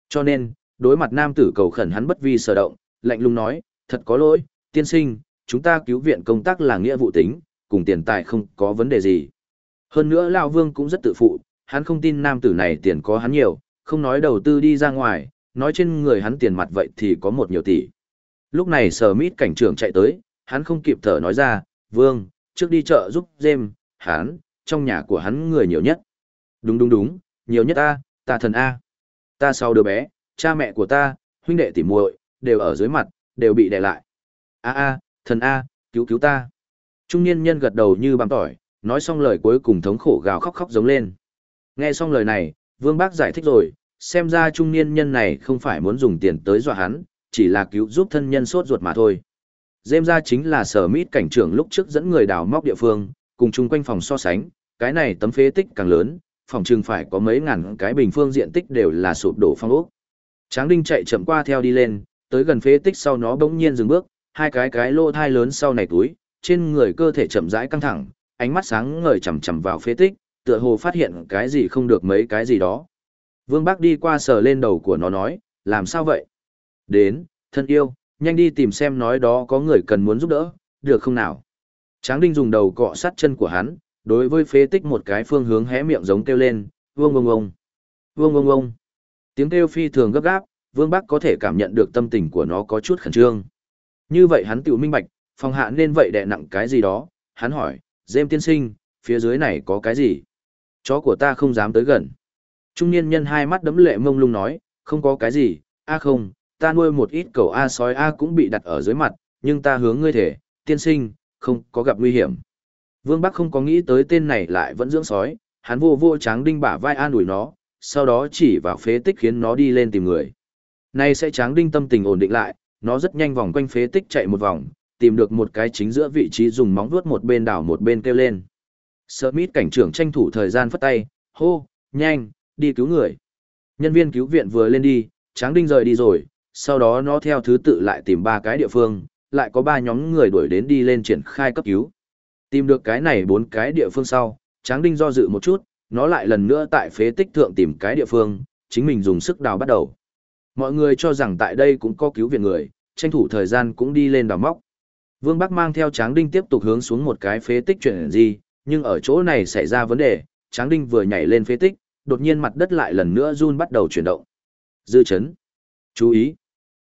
Cho nên, đối mặt nam tử cầu khẩn hắn bất vi sở động, lạnh lùng nói, thật có lỗi, tiên sinh, chúng ta cứu viện công tác là nghĩa vụ tính, cùng tiền tài không có vấn đề gì. Hơn nữa Lão Vương cũng rất tự phụ, hắn không tin nam tử này tiền có hắn nhiều, không nói đầu tư đi ra ngoài, nói trên người hắn tiền mặt vậy thì có một nhiều tỷ. Lúc này sở mít cảnh trưởng chạy tới, hắn không kịp thở nói ra, Vương, trước đi chợ giúp dêm, hắn, trong nhà của hắn người nhiều nhất. Đúng đúng đúng, nhiều nhất ta, ta thần A. Ta sau đứa bé, cha mẹ của ta, huynh đệ tỉ muội đều ở dưới mặt, đều bị đè lại. A A, thần A, cứu cứu ta. Trung niên nhân gật đầu như băm tỏi, nói xong lời cuối cùng thống khổ gào khóc khóc giống lên. Nghe xong lời này, Vương Bác giải thích rồi, xem ra trung niên nhân này không phải muốn dùng tiền tới dọa hắn, chỉ là cứu giúp thân nhân sốt ruột mà thôi. Dêm ra chính là sở mít cảnh trưởng lúc trước dẫn người đào móc địa phương, cùng chung quanh phòng so sánh, cái này tấm phế tích càng lớn, phòng trường phải có mấy ngàn cái bình phương diện tích đều là sụp đổ phong ốc. Tráng Đinh chạy chậm qua theo đi lên, tới gần phế tích sau nó bỗng nhiên dừng bước, hai cái cái lô thai lớn sau này túi, trên người cơ thể chậm rãi căng thẳng, ánh mắt sáng ngời chằm chằm vào phế tích, tựa hồ phát hiện cái gì không được mấy cái gì đó. Vương Bác đi qua sờ lên đầu của nó nói, làm sao vậy? Đến, thân yêu, nhanh đi tìm xem nói đó có người cần muốn giúp đỡ, được không nào? Tráng Đinh dùng đầu cọ sát chân của hắn, đối với phế tích một cái phương hướng hé miệng giống kêu lên, vương vương vương. Vương vương vương. Tiếng kêu phi thường gấp gáp, Vương Bắc có thể cảm nhận được tâm tình của nó có chút khẩn trương. Như vậy hắn tự minh bạch, phòng hạ nên vậy đè nặng cái gì đó, hắn hỏi, Dêm tiên sinh, phía dưới này có cái gì? Chó của ta không dám tới gần. Trung niên nhân hai mắt đấm lệ mông lung nói, không có cái gì, a không, ta nuôi một ít cầu A sói A cũng bị đặt ở dưới mặt, nhưng ta hướng ngươi thể, tiên sinh, không có gặp nguy hiểm. Vương Bắc không có nghĩ tới tên này lại vẫn dưỡng sói, hắn vô vô tráng đinh bả vai an ủi nó, sau đó chỉ vào phế tích khiến nó đi lên tìm người. Nay sẽ tráng đinh tâm tình ổn định lại, nó rất nhanh vòng quanh phế tích chạy một vòng, tìm được một cái chính giữa vị trí dùng móng vuốt một bên đảo một bên kêu lên. Smith cảnh trưởng tranh thủ thời gian phất tay, hô, nhanh, đi cứu người. Nhân viên cứu viện vừa lên đi, tráng đinh rời đi rồi, sau đó nó theo thứ tự lại tìm ba cái địa phương, lại có ba nhóm người đuổi đến đi lên triển khai cấp cứu. Tìm được cái này bốn cái địa phương sau, tráng đinh do dự một chút, nó lại lần nữa tại phế tích thượng tìm cái địa phương, chính mình dùng sức đào bắt đầu. Mọi người cho rằng tại đây cũng có cứu viện người, tranh thủ thời gian cũng đi lên đào móc. Vương Bắc mang theo Tráng Đinh tiếp tục hướng xuống một cái phế tích chuyển gì, nhưng ở chỗ này xảy ra vấn đề, Tráng Đinh vừa nhảy lên phế tích, đột nhiên mặt đất lại lần nữa run bắt đầu chuyển động. Dư chấn. Chú ý.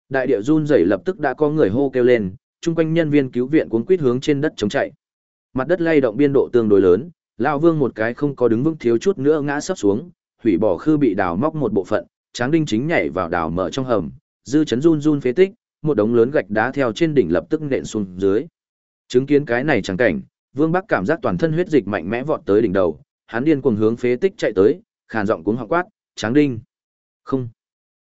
Đại địa run rẩy lập tức đã có người hô kêu lên, chung quanh nhân viên cứu viện cuốn quýt hướng trên đất chống chạy. Mặt đất lay động biên độ tương đối lớn, lão Vương một cái không có đứng vững thiếu chút nữa ngã sấp xuống, hủy bỏ khư bị đào móc một bộ phận, Tráng Đinh chính nhảy vào đào mở trong hầm, dư chấn run run phế tích, một đống lớn gạch đá theo trên đỉnh lập tức nện xuống dưới. Chứng kiến cái này chẳng cảnh, Vương Bắc cảm giác toàn thân huyết dịch mạnh mẽ vọt tới đỉnh đầu, hắn điên cuồng hướng phế tích chạy tới, khàn giọng cuống họng quát, "Tráng Đinh!" Không.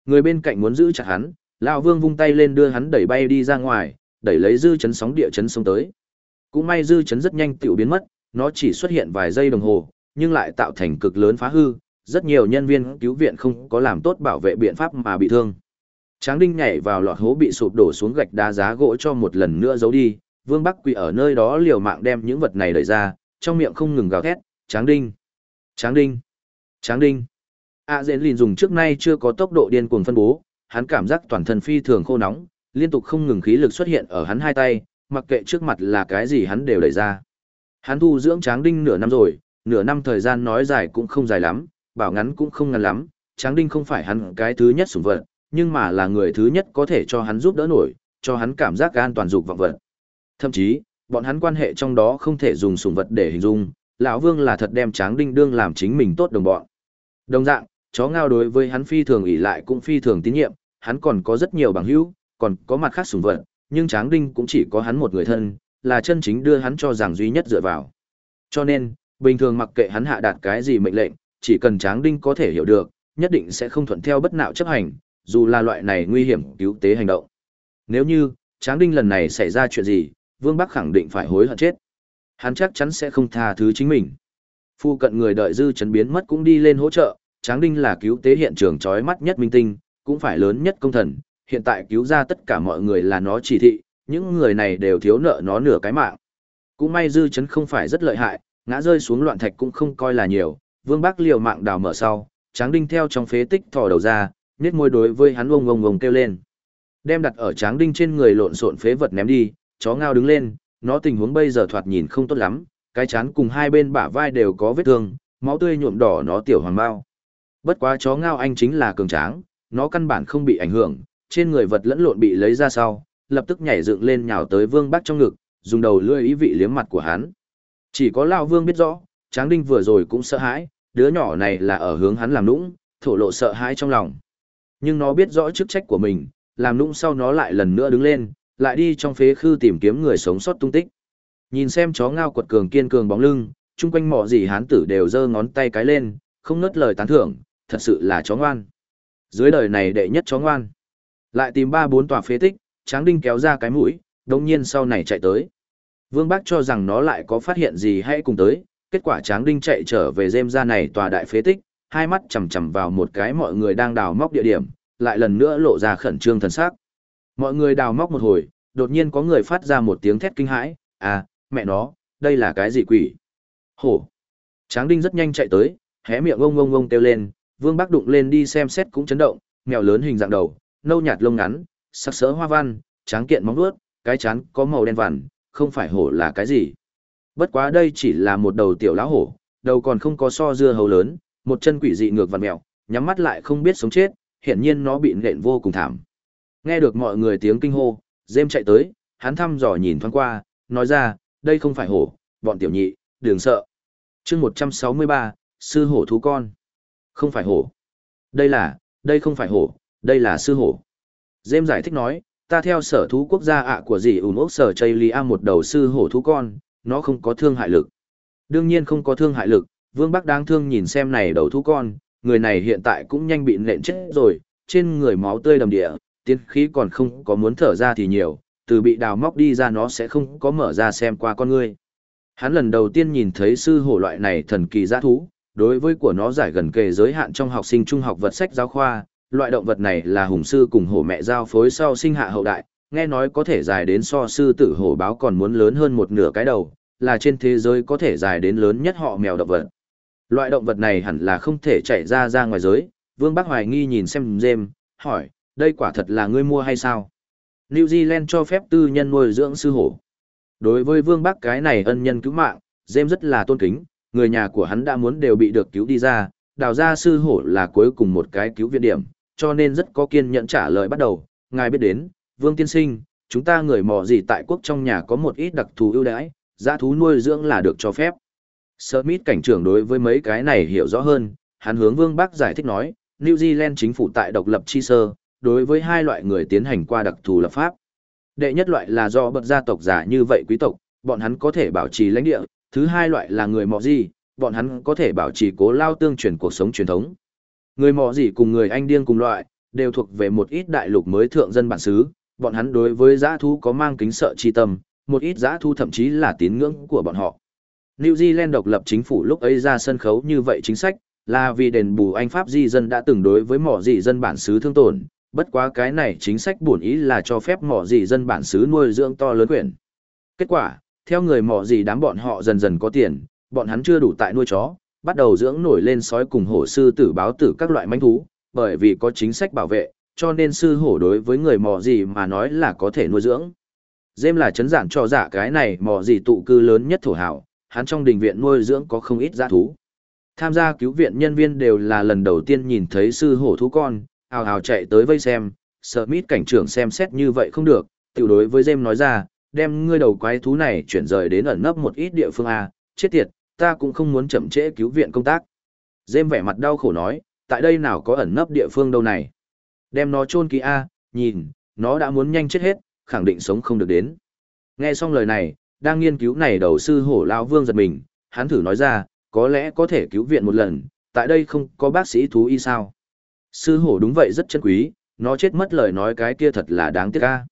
Người bên cạnh muốn giữ chặt hắn, lão Vương vung tay lên đưa hắn đẩy bay đi ra ngoài, đẩy lấy dư chấn sóng địa chấn xuống tới. Cũng may dư chấn rất nhanh tiểu biến mất, nó chỉ xuất hiện vài giây đồng hồ, nhưng lại tạo thành cực lớn phá hư, rất nhiều nhân viên cứu viện không có làm tốt bảo vệ biện pháp mà bị thương. Tráng Đinh nhảy vào lọt hố bị sụp đổ xuống gạch đá giá gỗ cho một lần nữa giấu đi, Vương Bắc quỳ ở nơi đó liều mạng đem những vật này đẩy ra, trong miệng không ngừng gào thét, "Tráng Đinh! Tráng Đinh! Tráng Đinh!" A Dễn Lìn dùng trước nay chưa có tốc độ điên cuồng phân bố, hắn cảm giác toàn thân phi thường khô nóng, liên tục không ngừng khí lực xuất hiện ở hắn hai tay, mặc kệ trước mặt là cái gì hắn đều đẩy ra. Hắn thu dưỡng Tráng Đinh nửa năm rồi, nửa năm thời gian nói dài cũng không dài lắm, bảo ngắn cũng không ngắn lắm, Tráng Đinh không phải hắn cái thứ nhất sủng vật, nhưng mà là người thứ nhất có thể cho hắn giúp đỡ nổi, cho hắn cảm giác an toàn dục vọng vật. Thậm chí, bọn hắn quan hệ trong đó không thể dùng sủng vật để hình dung, lão Vương là thật đem Tráng Đinh đương làm chính mình tốt đồng bọn. Đồng dạng, chó ngao đối với hắn phi thường ỉ lại cũng phi thường tín nhiệm, hắn còn có rất nhiều bằng hữu, còn có mặt khác sùng vật, nhưng Tráng Đinh cũng chỉ có hắn một người thân, là chân chính đưa hắn cho rằng duy nhất dựa vào. Cho nên, bình thường mặc kệ hắn hạ đạt cái gì mệnh lệnh, chỉ cần Tráng Đinh có thể hiểu được, nhất định sẽ không thuận theo bất nạo chấp hành, dù là loại này nguy hiểm cứu tế hành động. Nếu như, Tráng Đinh lần này xảy ra chuyện gì, Vương Bắc khẳng định phải hối hận chết. Hắn chắc chắn sẽ không tha thứ chính mình. Phu cận người đợi dư chấn biến mất cũng đi lên hỗ trợ, Tráng Đinh là cứu tế hiện trường chói mắt nhất minh tinh, cũng phải lớn nhất công thần, hiện tại cứu ra tất cả mọi người là nó chỉ thị, những người này đều thiếu nợ nó nửa cái mạng. Cũng may dư chấn không phải rất lợi hại, ngã rơi xuống loạn thạch cũng không coi là nhiều, Vương Bắc liều mạng đào mở sau, Tráng Đinh theo trong phế tích thò đầu ra, nhếch môi đối với hắn ông ông ông kêu lên. Đem đặt ở Tráng Đinh trên người lộn xộn phế vật ném đi, chó ngao đứng lên, nó tình huống bây giờ thoạt nhìn không tốt lắm, cái chán cùng hai bên bả vai đều có vết thương, máu tươi nhuộm đỏ nó tiểu hoàng bao. Bất quá chó ngao anh chính là cường tráng, nó căn bản không bị ảnh hưởng, trên người vật lẫn lộn bị lấy ra sau, lập tức nhảy dựng lên nhào tới Vương Bắc trong ngực, dùng đầu lưỡi ý vị liếm mặt của hắn. Chỉ có lão Vương biết rõ, Tráng Đinh vừa rồi cũng sợ hãi, đứa nhỏ này là ở hướng hắn làm nũng, thổ lộ sợ hãi trong lòng. Nhưng nó biết rõ chức trách của mình, làm nũng sau nó lại lần nữa đứng lên, lại đi trong phế khư tìm kiếm người sống sót tung tích. Nhìn xem chó ngao quật cường kiên cường bóng lưng, chung quanh mọ gì hán tử đều giơ ngón tay cái lên, không ngớt lời tán thưởng, thật sự là chó ngoan. Dưới đời này đệ nhất chó ngoan. Lại tìm ba bốn tòa phế tích, Tráng Đinh kéo ra cái mũi, đồng nhiên sau này chạy tới. Vương Bác cho rằng nó lại có phát hiện gì hãy cùng tới, kết quả Tráng Đinh chạy trở về dêm ra này tòa đại phế tích, hai mắt chầm chầm vào một cái mọi người đang đào móc địa điểm, lại lần nữa lộ ra khẩn trương thần sắc. Mọi người đào móc một hồi, đột nhiên có người phát ra một tiếng thét kinh hãi, à, mẹ nó, đây là cái gì quỷ? Hổ! Tráng Đinh rất nhanh chạy tới, hé miệng ông ông ông kêu lên, Vương Bác đụng lên đi xem xét cũng chấn động, mèo lớn hình dạng đầu, nâu nhạt lông ngắn, sắc sỡ hoa văn, tráng kiện móng vuốt, cái chán có màu đen vằn, không phải hổ là cái gì. Bất quá đây chỉ là một đầu tiểu lão hổ, đầu còn không có so dưa hầu lớn, một chân quỷ dị ngược vằn mèo, nhắm mắt lại không biết sống chết, hiển nhiên nó bị nện vô cùng thảm. Nghe được mọi người tiếng kinh hô, Dêm chạy tới, hắn thăm dò nhìn thoáng qua, nói ra, đây không phải hổ, bọn tiểu nhị, đừng sợ. chương 163, sư hổ thú con. Không phải hổ. Đây là, đây không phải hổ, đây là sư hổ. Dêm giải thích nói, ta theo sở thú quốc gia ạ của dì ủn ốc sở chây li a một đầu sư hổ thú con, nó không có thương hại lực. Đương nhiên không có thương hại lực, vương bắc đáng thương nhìn xem này đầu thú con, người này hiện tại cũng nhanh bị nện chết rồi, trên người máu tươi đầm địa, tiến khí còn không có muốn thở ra thì nhiều, từ bị đào móc đi ra nó sẽ không có mở ra xem qua con ngươi. Hắn lần đầu tiên nhìn thấy sư hổ loại này thần kỳ giã thú, đối với của nó giải gần kề giới hạn trong học sinh trung học vật sách giáo khoa, loại động vật này là hùng sư cùng hổ mẹ giao phối sau sinh hạ hậu đại, nghe nói có thể dài đến so sư tử hổ báo còn muốn lớn hơn một nửa cái đầu, là trên thế giới có thể dài đến lớn nhất họ mèo động vật. Loại động vật này hẳn là không thể chạy ra ra ngoài giới, Vương Bắc hoài nghi nhìn xem Dêm, hỏi, đây quả thật là ngươi mua hay sao? New Zealand cho phép tư nhân nuôi dưỡng sư hổ. Đối với Vương Bắc cái này ân nhân cứu mạng, James rất là tôn kính, người nhà của hắn đã muốn đều bị được cứu đi ra, đào ra sư hổ là cuối cùng một cái cứu viện điểm, cho nên rất có kiên nhẫn trả lời bắt đầu, ngài biết đến, Vương Tiên Sinh, chúng ta người mò gì tại quốc trong nhà có một ít đặc thù ưu đãi, giá thú nuôi dưỡng là được cho phép. Smith cảnh trưởng đối với mấy cái này hiểu rõ hơn, hắn hướng Vương Bắc giải thích nói, New Zealand chính phủ tại độc lập chi sơ, đối với hai loại người tiến hành qua đặc thù lập pháp. Đệ nhất loại là do bậc gia tộc giả như vậy quý tộc, bọn hắn có thể bảo trì lãnh địa, thứ hai loại là người mọ gì, bọn hắn có thể bảo trì cố lao tương truyền cuộc sống truyền thống. Người mọ gì cùng người anh điên cùng loại, đều thuộc về một ít đại lục mới thượng dân bản xứ, bọn hắn đối với giã thú có mang kính sợ chi tâm, một ít giã thú thậm chí là tín ngưỡng của bọn họ. New Zealand độc lập chính phủ lúc ấy ra sân khấu như vậy chính sách, là vì đền bù Anh Pháp di dân đã từng đối với mỏ dị dân bản xứ thương tổn, bất quá cái này chính sách bổn ý là cho phép mỏ dì dân bản xứ nuôi dưỡng to lớn quyển. Kết quả, theo người mỏ dì đám bọn họ dần dần có tiền, bọn hắn chưa đủ tại nuôi chó, bắt đầu dưỡng nổi lên sói cùng hổ sư tử báo tử các loại manh thú, bởi vì có chính sách bảo vệ, cho nên sư hổ đối với người mỏ dì mà nói là có thể nuôi dưỡng. Dêm là chấn giản cho giả cái này mỏ dì tụ cư lớn nhất thổ hảo, hắn trong đình viện nuôi dưỡng có không ít giã thú. Tham gia cứu viện nhân viên đều là lần đầu tiên nhìn thấy sư hổ thú con, ào ào chạy tới vây xem, Smith cảnh trưởng xem xét như vậy không được, tiểu đối với Jem nói ra, đem ngươi đầu quái thú này chuyển rời đến ẩn nấp một ít địa phương A, chết tiệt, ta cũng không muốn chậm trễ cứu viện công tác. Jem vẻ mặt đau khổ nói, tại đây nào có ẩn nấp địa phương đâu này. Đem nó chôn kỹ A, nhìn, nó đã muốn nhanh chết hết, khẳng định sống không được đến. Nghe xong lời này, đang nghiên cứu này đầu sư hổ lao vương giật mình, hắn thử nói ra, có lẽ có thể cứu viện một lần, tại đây không có bác sĩ thú y sao. Sư hổ đúng vậy rất chân quý, nó chết mất lời nói cái kia thật là đáng tiếc ca.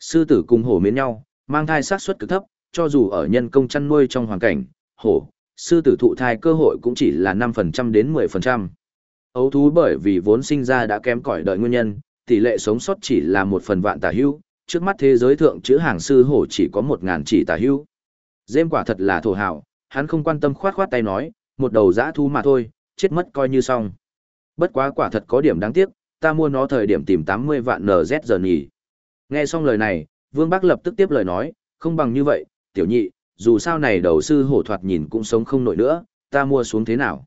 Sư tử cùng hổ miến nhau, mang thai xác suất cực thấp, cho dù ở nhân công chăn nuôi trong hoàn cảnh, hổ, sư tử thụ thai cơ hội cũng chỉ là 5% đến 10%. Ấu thú bởi vì vốn sinh ra đã kém cỏi đợi nguyên nhân, tỷ lệ sống sót chỉ là một phần vạn tả hưu, trước mắt thế giới thượng chữ hàng sư hổ chỉ có một ngàn chỉ tả hưu. Dêm quả thật là thổ hảo, hắn không quan tâm khoát khoát tay nói, một đầu dã thú mà thôi, chết mất coi như xong. Bất quá quả thật có điểm đáng tiếc, ta mua nó thời điểm tìm 80 vạn NZ giờ nhỉ. Nghe xong lời này, Vương Bắc lập tức tiếp lời nói, không bằng như vậy, tiểu nhị, dù sao này đầu sư hổ thoạt nhìn cũng sống không nổi nữa, ta mua xuống thế nào.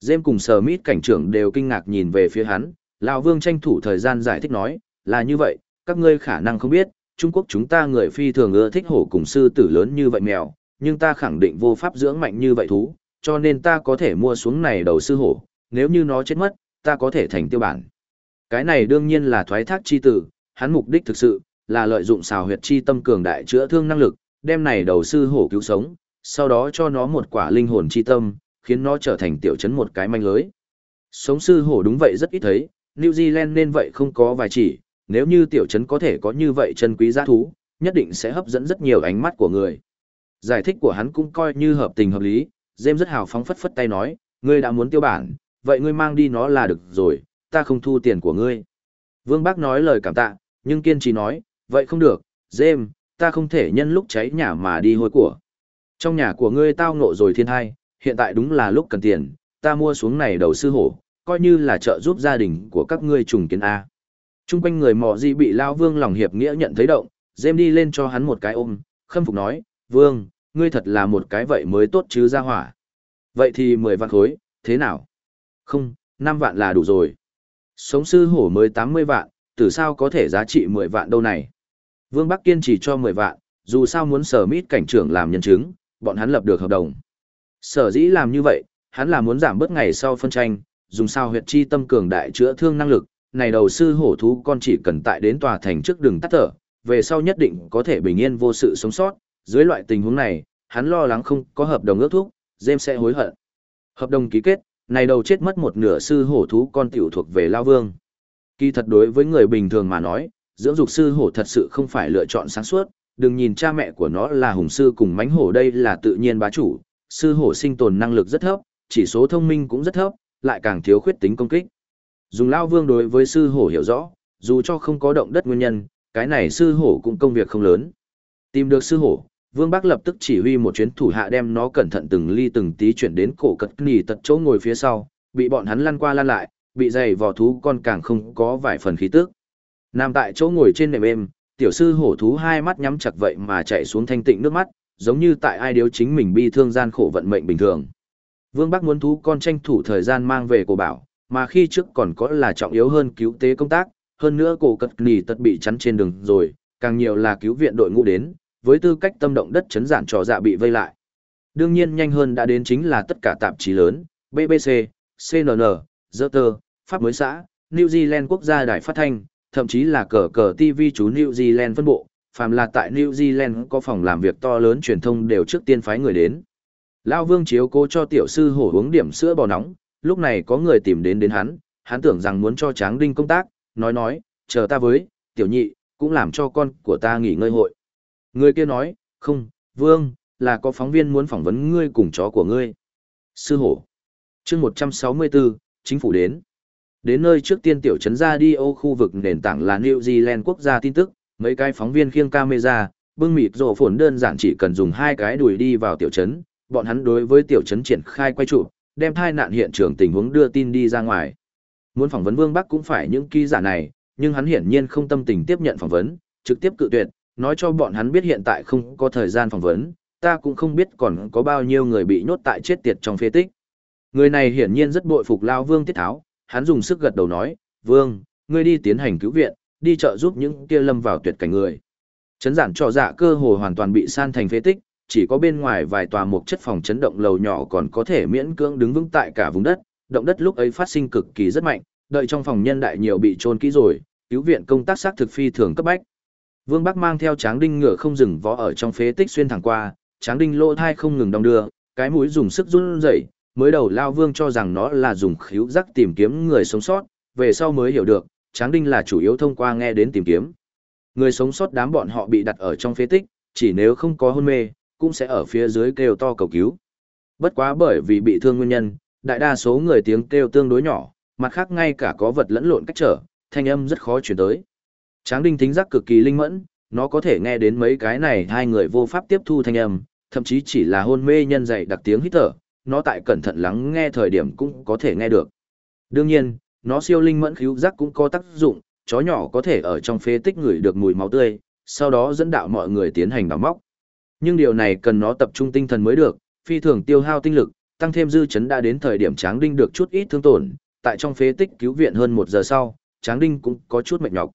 Dêm cùng sờ mít cảnh trưởng đều kinh ngạc nhìn về phía hắn, Lão Vương tranh thủ thời gian giải thích nói, là như vậy, các ngươi khả năng không biết, Trung Quốc chúng ta người phi thường ưa thích hổ cùng sư tử lớn như vậy mèo, nhưng ta khẳng định vô pháp dưỡng mạnh như vậy thú, cho nên ta có thể mua xuống này đầu sư hổ, nếu như nó chết mất, ta có thể thành tiêu bản. Cái này đương nhiên là thoái thác chi tử, hắn mục đích thực sự là lợi dụng xào huyệt chi tâm cường đại chữa thương năng lực, đem này đầu sư hổ cứu sống, sau đó cho nó một quả linh hồn chi tâm, khiến nó trở thành tiểu trấn một cái manh lưới. Sống sư hổ đúng vậy rất ít thấy, New Zealand nên vậy không có vài chỉ, nếu như tiểu trấn có thể có như vậy chân quý giá thú, nhất định sẽ hấp dẫn rất nhiều ánh mắt của người. Giải thích của hắn cũng coi như hợp tình hợp lý, James rất hào phóng phất phất tay nói, ngươi đã muốn tiêu bản, vậy ngươi mang đi nó là được rồi, ta không thu tiền của ngươi. Vương Bác nói lời cảm tạ, nhưng kiên trì nói, vậy không được, dêm, ta không thể nhân lúc cháy nhà mà đi hôi của. Trong nhà của ngươi tao ngộ rồi thiên thai, hiện tại đúng là lúc cần tiền, ta mua xuống này đầu sư hổ, coi như là trợ giúp gia đình của các ngươi trùng kiến A. Trung quanh người mò gì bị Lao Vương lòng hiệp nghĩa nhận thấy động, dêm đi lên cho hắn một cái ôm, khâm phục nói, Vương, ngươi thật là một cái vậy mới tốt chứ ra hỏa. Vậy thì 10 vạn khối, thế nào? Không, 5 vạn là đủ rồi. Sống sư hổ mới 80 vạn, từ sao có thể giá trị 10 vạn đâu này? Vương Bắc Kiên chỉ cho 10 vạn, dù sao muốn sở mít cảnh trưởng làm nhân chứng, bọn hắn lập được hợp đồng. Sở dĩ làm như vậy, hắn là muốn giảm bớt ngày sau phân tranh, dùng sao huyệt chi tâm cường đại chữa thương năng lực, này đầu sư hổ thú con chỉ cần tại đến tòa thành trước đường tắt thở, về sau nhất định có thể bình yên vô sự sống sót, dưới loại tình huống này, hắn lo lắng không có hợp đồng ước thúc, James sẽ hối hận. Hợp đồng ký kết, này đầu chết mất một nửa sư hổ thú con tiểu thuộc về Lao Vương. Kỳ thật đối với người bình thường mà nói, dưỡng dục sư hổ thật sự không phải lựa chọn sáng suốt, đừng nhìn cha mẹ của nó là hùng sư cùng mánh hổ đây là tự nhiên bá chủ, sư hổ sinh tồn năng lực rất thấp, chỉ số thông minh cũng rất thấp, lại càng thiếu khuyết tính công kích. Dùng Lao Vương đối với sư hổ hiểu rõ, dù cho không có động đất nguyên nhân, cái này sư hổ cũng công việc không lớn. Tìm được sư hổ, Vương Bắc lập tức chỉ huy một chuyến thủ hạ đem nó cẩn thận từng ly từng tí chuyển đến cổ cật nỉ tật chỗ ngồi phía sau, bị bọn hắn lăn qua lăn lại, bị dày vò thú con càng không có vài phần khí tức. Nằm tại chỗ ngồi trên nệm êm, tiểu sư hổ thú hai mắt nhắm chặt vậy mà chạy xuống thanh tịnh nước mắt, giống như tại ai điếu chính mình bi thương gian khổ vận mệnh bình thường. Vương Bắc muốn thú con tranh thủ thời gian mang về cổ bảo, mà khi trước còn có là trọng yếu hơn cứu tế công tác, hơn nữa cổ cật nỉ tật bị chắn trên đường rồi, càng nhiều là cứu viện đội ngũ đến, với tư cách tâm động đất chấn giản trò dạ bị vây lại. Đương nhiên nhanh hơn đã đến chính là tất cả tạp chí lớn, BBC, CNN, Reuters, Pháp mới xã, New Zealand quốc gia đài phát thanh, thậm chí là cờ cờ TV chú New Zealand phân bộ, phàm là tại New Zealand có phòng làm việc to lớn truyền thông đều trước tiên phái người đến. Lão Vương chiếu cố cho tiểu sư hổ uống điểm sữa bò nóng, lúc này có người tìm đến đến hắn, hắn tưởng rằng muốn cho Tráng Đinh công tác, nói nói, chờ ta với, tiểu nhị, cũng làm cho con của ta nghỉ ngơi hội. Người kia nói, không, Vương, là có phóng viên muốn phỏng vấn ngươi cùng chó của ngươi. Sư hổ. chương 164, chính phủ đến. Đến nơi trước tiên tiểu trấn ra đi ô khu vực nền tảng là New Zealand quốc gia tin tức, mấy cái phóng viên khiêng camera, bưng mịt rổ phồn đơn giản chỉ cần dùng hai cái đùi đi vào tiểu trấn, bọn hắn đối với tiểu trấn triển khai quay trụ, đem thai nạn hiện trường tình huống đưa tin đi ra ngoài. Muốn phỏng vấn Vương Bắc cũng phải những ký giả này, nhưng hắn hiển nhiên không tâm tình tiếp nhận phỏng vấn, trực tiếp cự tuyệt, nói cho bọn hắn biết hiện tại không có thời gian phỏng vấn, ta cũng không biết còn có bao nhiêu người bị nhốt tại chết tiệt trong phế tích. Người này hiển nhiên rất bội phục Lao Vương Tiết Tháo, hắn dùng sức gật đầu nói, Vương, ngươi đi tiến hành cứu viện, đi trợ giúp những kia lâm vào tuyệt cảnh người. Chấn giản trò dạ cơ hồ hoàn toàn bị san thành phế tích, chỉ có bên ngoài vài tòa mục chất phòng chấn động lầu nhỏ còn có thể miễn cưỡng đứng vững tại cả vùng đất, động đất lúc ấy phát sinh cực kỳ rất mạnh, đợi trong phòng nhân đại nhiều bị trôn kỹ rồi, cứu viện công tác xác thực phi thường cấp bách. Vương Bắc mang theo Tráng Đinh ngựa không dừng vó ở trong phế tích xuyên thẳng qua, Tráng Đinh lỗ thai không ngừng đong đưa, cái mũi dùng sức run rẩy, mới đầu Lao Vương cho rằng nó là dùng khíu giác tìm kiếm người sống sót, về sau mới hiểu được, Tráng Đinh là chủ yếu thông qua nghe đến tìm kiếm. Người sống sót đám bọn họ bị đặt ở trong phế tích, chỉ nếu không có hôn mê, cũng sẽ ở phía dưới kêu to cầu cứu. Bất quá bởi vì bị thương nguyên nhân, đại đa số người tiếng kêu tương đối nhỏ, mặt khác ngay cả có vật lẫn lộn cách trở, thanh âm rất khó chuyển tới. Tráng đinh thính giác cực kỳ linh mẫn, nó có thể nghe đến mấy cái này hai người vô pháp tiếp thu thanh âm, thậm chí chỉ là hôn mê nhân dạy đặc tiếng hít thở, nó tại cẩn thận lắng nghe thời điểm cũng có thể nghe được. Đương nhiên, nó siêu linh mẫn khíu giác cũng có tác dụng, chó nhỏ có thể ở trong phế tích người được mùi máu tươi, sau đó dẫn đạo mọi người tiến hành đào móc. Nhưng điều này cần nó tập trung tinh thần mới được, phi thường tiêu hao tinh lực, tăng thêm dư chấn đã đến thời điểm Tráng Đinh được chút ít thương tổn, tại trong phế tích cứu viện hơn một giờ sau, Tráng Đinh cũng có chút mệt nhọc.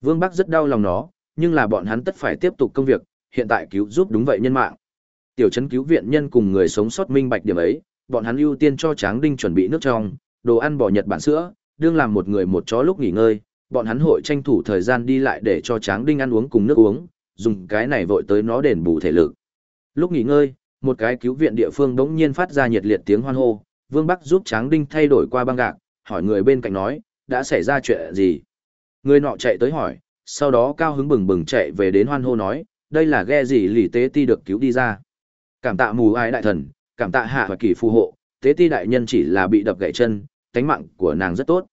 Vương Bắc rất đau lòng nó, nhưng là bọn hắn tất phải tiếp tục công việc, hiện tại cứu giúp đúng vậy nhân mạng. Tiểu trấn cứu viện nhân cùng người sống sót minh bạch điểm ấy, bọn hắn ưu tiên cho Tráng Đinh chuẩn bị nước trong, đồ ăn bỏ Nhật Bản sữa, đương làm một người một chó lúc nghỉ ngơi, bọn hắn hội tranh thủ thời gian đi lại để cho Tráng Đinh ăn uống cùng nước uống, dùng cái này vội tới nó đền bù thể lực. Lúc nghỉ ngơi, một cái cứu viện địa phương đống nhiên phát ra nhiệt liệt tiếng hoan hô, Vương Bắc giúp Tráng Đinh thay đổi qua băng gạc, hỏi người bên cạnh nói, đã xảy ra chuyện gì? Người nọ chạy tới hỏi, sau đó cao hứng bừng bừng chạy về đến hoan hô nói, đây là ghe gì lì tế ti được cứu đi ra. Cảm tạ mù ai đại thần, cảm tạ hạ và kỳ phù hộ, tế ti đại nhân chỉ là bị đập gãy chân, tánh mạng của nàng rất tốt.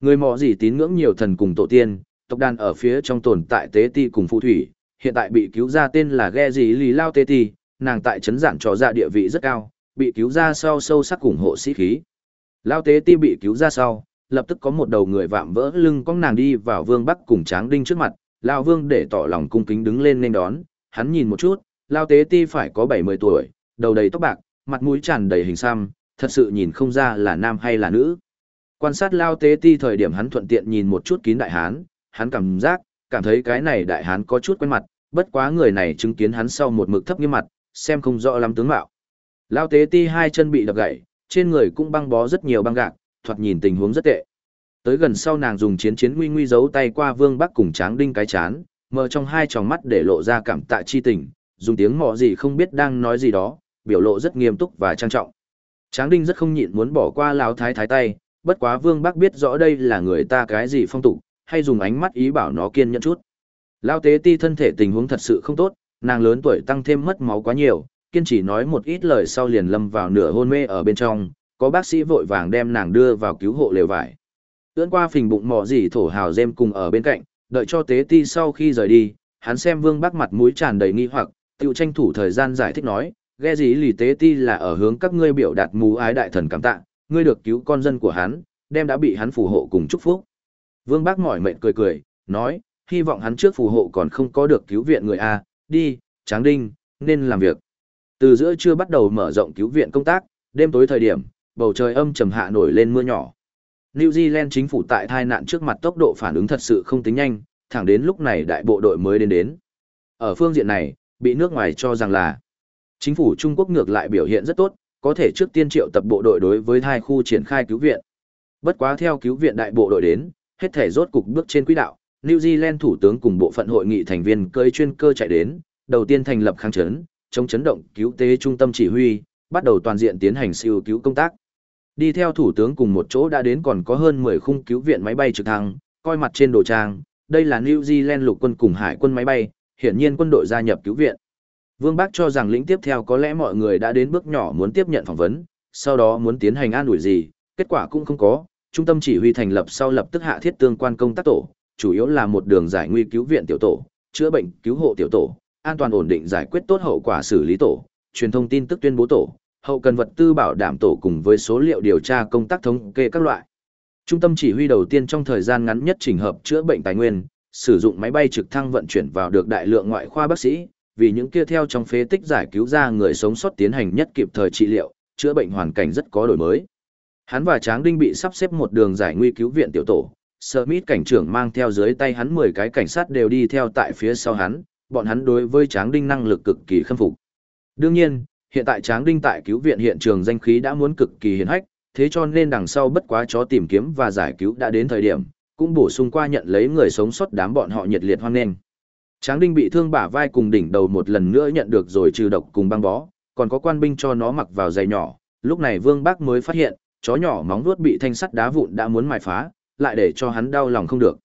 Người mò gì tín ngưỡng nhiều thần cùng tổ tiên, tộc đàn ở phía trong tồn tại tế ti cùng phù thủy, hiện tại bị cứu ra tên là ghe gì lì lao tế ti, nàng tại trấn giản trò ra địa vị rất cao, bị cứu ra sau sâu sắc ủng hộ sĩ khí. Lao tế ti bị cứu ra sau, lập tức có một đầu người vạm vỡ lưng con nàng đi vào vương bắc cùng tráng đinh trước mặt, Lao vương để tỏ lòng cung kính đứng lên nên đón, hắn nhìn một chút, Lao tế ti phải có 70 tuổi, đầu đầy tóc bạc, mặt mũi tràn đầy hình xăm, thật sự nhìn không ra là nam hay là nữ. Quan sát Lao tế ti thời điểm hắn thuận tiện nhìn một chút kín đại hán, hắn cảm giác, cảm thấy cái này đại hán có chút quen mặt, bất quá người này chứng kiến hắn sau một mực thấp nghiêm mặt, xem không rõ lắm tướng mạo. Lao tế ti hai chân bị đập gãy, trên người cũng băng bó rất nhiều băng gạc, thoạt nhìn tình huống rất tệ. Tới gần sau nàng dùng chiến chiến nguy nguy giấu tay qua Vương Bắc cùng Tráng Đinh cái chán, mở trong hai tròng mắt để lộ ra cảm tạ chi tình, dùng tiếng mọ gì không biết đang nói gì đó, biểu lộ rất nghiêm túc và trang trọng. Tráng Đinh rất không nhịn muốn bỏ qua lão thái thái tay, bất quá Vương Bắc biết rõ đây là người ta cái gì phong tục, hay dùng ánh mắt ý bảo nó kiên nhẫn chút. Lão tế ti thân thể tình huống thật sự không tốt, nàng lớn tuổi tăng thêm mất máu quá nhiều, kiên trì nói một ít lời sau liền lâm vào nửa hôn mê ở bên trong, có bác sĩ vội vàng đem nàng đưa vào cứu hộ lều vải. Ưỡn qua phình bụng mò gì thổ hào dêm cùng ở bên cạnh, đợi cho tế ti sau khi rời đi, hắn xem vương bác mặt mũi tràn đầy nghi hoặc, tiêu tranh thủ thời gian giải thích nói, ghe gì lì tế ti là ở hướng các ngươi biểu đạt mù ái đại thần cảm tạ, ngươi được cứu con dân của hắn, đem đã bị hắn phù hộ cùng chúc phúc. Vương bác mỏi mệt cười cười, nói, hy vọng hắn trước phù hộ còn không có được cứu viện người A, đi, tráng đinh, nên làm việc. Từ giữa trưa bắt đầu mở rộng cứu viện công tác, đêm tối thời điểm, bầu trời âm trầm hạ nổi lên mưa nhỏ. New Zealand chính phủ tại tai nạn trước mặt tốc độ phản ứng thật sự không tính nhanh, thẳng đến lúc này đại bộ đội mới đến đến. Ở phương diện này, bị nước ngoài cho rằng là chính phủ Trung Quốc ngược lại biểu hiện rất tốt, có thể trước tiên triệu tập bộ đội đối với hai khu triển khai cứu viện. Bất quá theo cứu viện đại bộ đội đến, hết thể rốt cục bước trên quỹ đạo, New Zealand thủ tướng cùng bộ phận hội nghị thành viên cơi chuyên cơ chạy đến, đầu tiên thành lập kháng chấn, chống chấn động cứu tế trung tâm chỉ huy, bắt đầu toàn diện tiến hành siêu cứu công tác. Đi theo thủ tướng cùng một chỗ đã đến còn có hơn 10 khung cứu viện máy bay trực thăng, coi mặt trên đồ trang, đây là New Zealand lục quân cùng hải quân máy bay, hiển nhiên quân đội gia nhập cứu viện. Vương Bác cho rằng lĩnh tiếp theo có lẽ mọi người đã đến bước nhỏ muốn tiếp nhận phỏng vấn, sau đó muốn tiến hành an ủi gì, kết quả cũng không có, trung tâm chỉ huy thành lập sau lập tức hạ thiết tương quan công tác tổ, chủ yếu là một đường giải nguy cứu viện tiểu tổ, chữa bệnh cứu hộ tiểu tổ, an toàn ổn định giải quyết tốt hậu quả xử lý tổ, truyền thông tin tức tuyên bố tổ, hậu cần vật tư bảo đảm tổ cùng với số liệu điều tra công tác thống kê các loại. Trung tâm chỉ huy đầu tiên trong thời gian ngắn nhất chỉnh hợp chữa bệnh tài nguyên, sử dụng máy bay trực thăng vận chuyển vào được đại lượng ngoại khoa bác sĩ, vì những kia theo trong phế tích giải cứu ra người sống sót tiến hành nhất kịp thời trị liệu, chữa bệnh hoàn cảnh rất có đổi mới. Hắn và Tráng Đinh bị sắp xếp một đường giải nguy cứu viện tiểu tổ, Smith cảnh trưởng mang theo dưới tay hắn 10 cái cảnh sát đều đi theo tại phía sau hắn, bọn hắn đối với Tráng Đinh năng lực cực kỳ khâm phục. Đương nhiên, hiện tại Tráng Đinh tại cứu viện hiện trường danh khí đã muốn cực kỳ hiển hách, thế cho nên đằng sau bất quá chó tìm kiếm và giải cứu đã đến thời điểm, cũng bổ sung qua nhận lấy người sống sót đám bọn họ nhiệt liệt hoan nghênh. Tráng Đinh bị thương bả vai cùng đỉnh đầu một lần nữa nhận được rồi trừ độc cùng băng bó, còn có quan binh cho nó mặc vào giày nhỏ, lúc này Vương Bác mới phát hiện, chó nhỏ móng vuốt bị thanh sắt đá vụn đã muốn mài phá, lại để cho hắn đau lòng không được.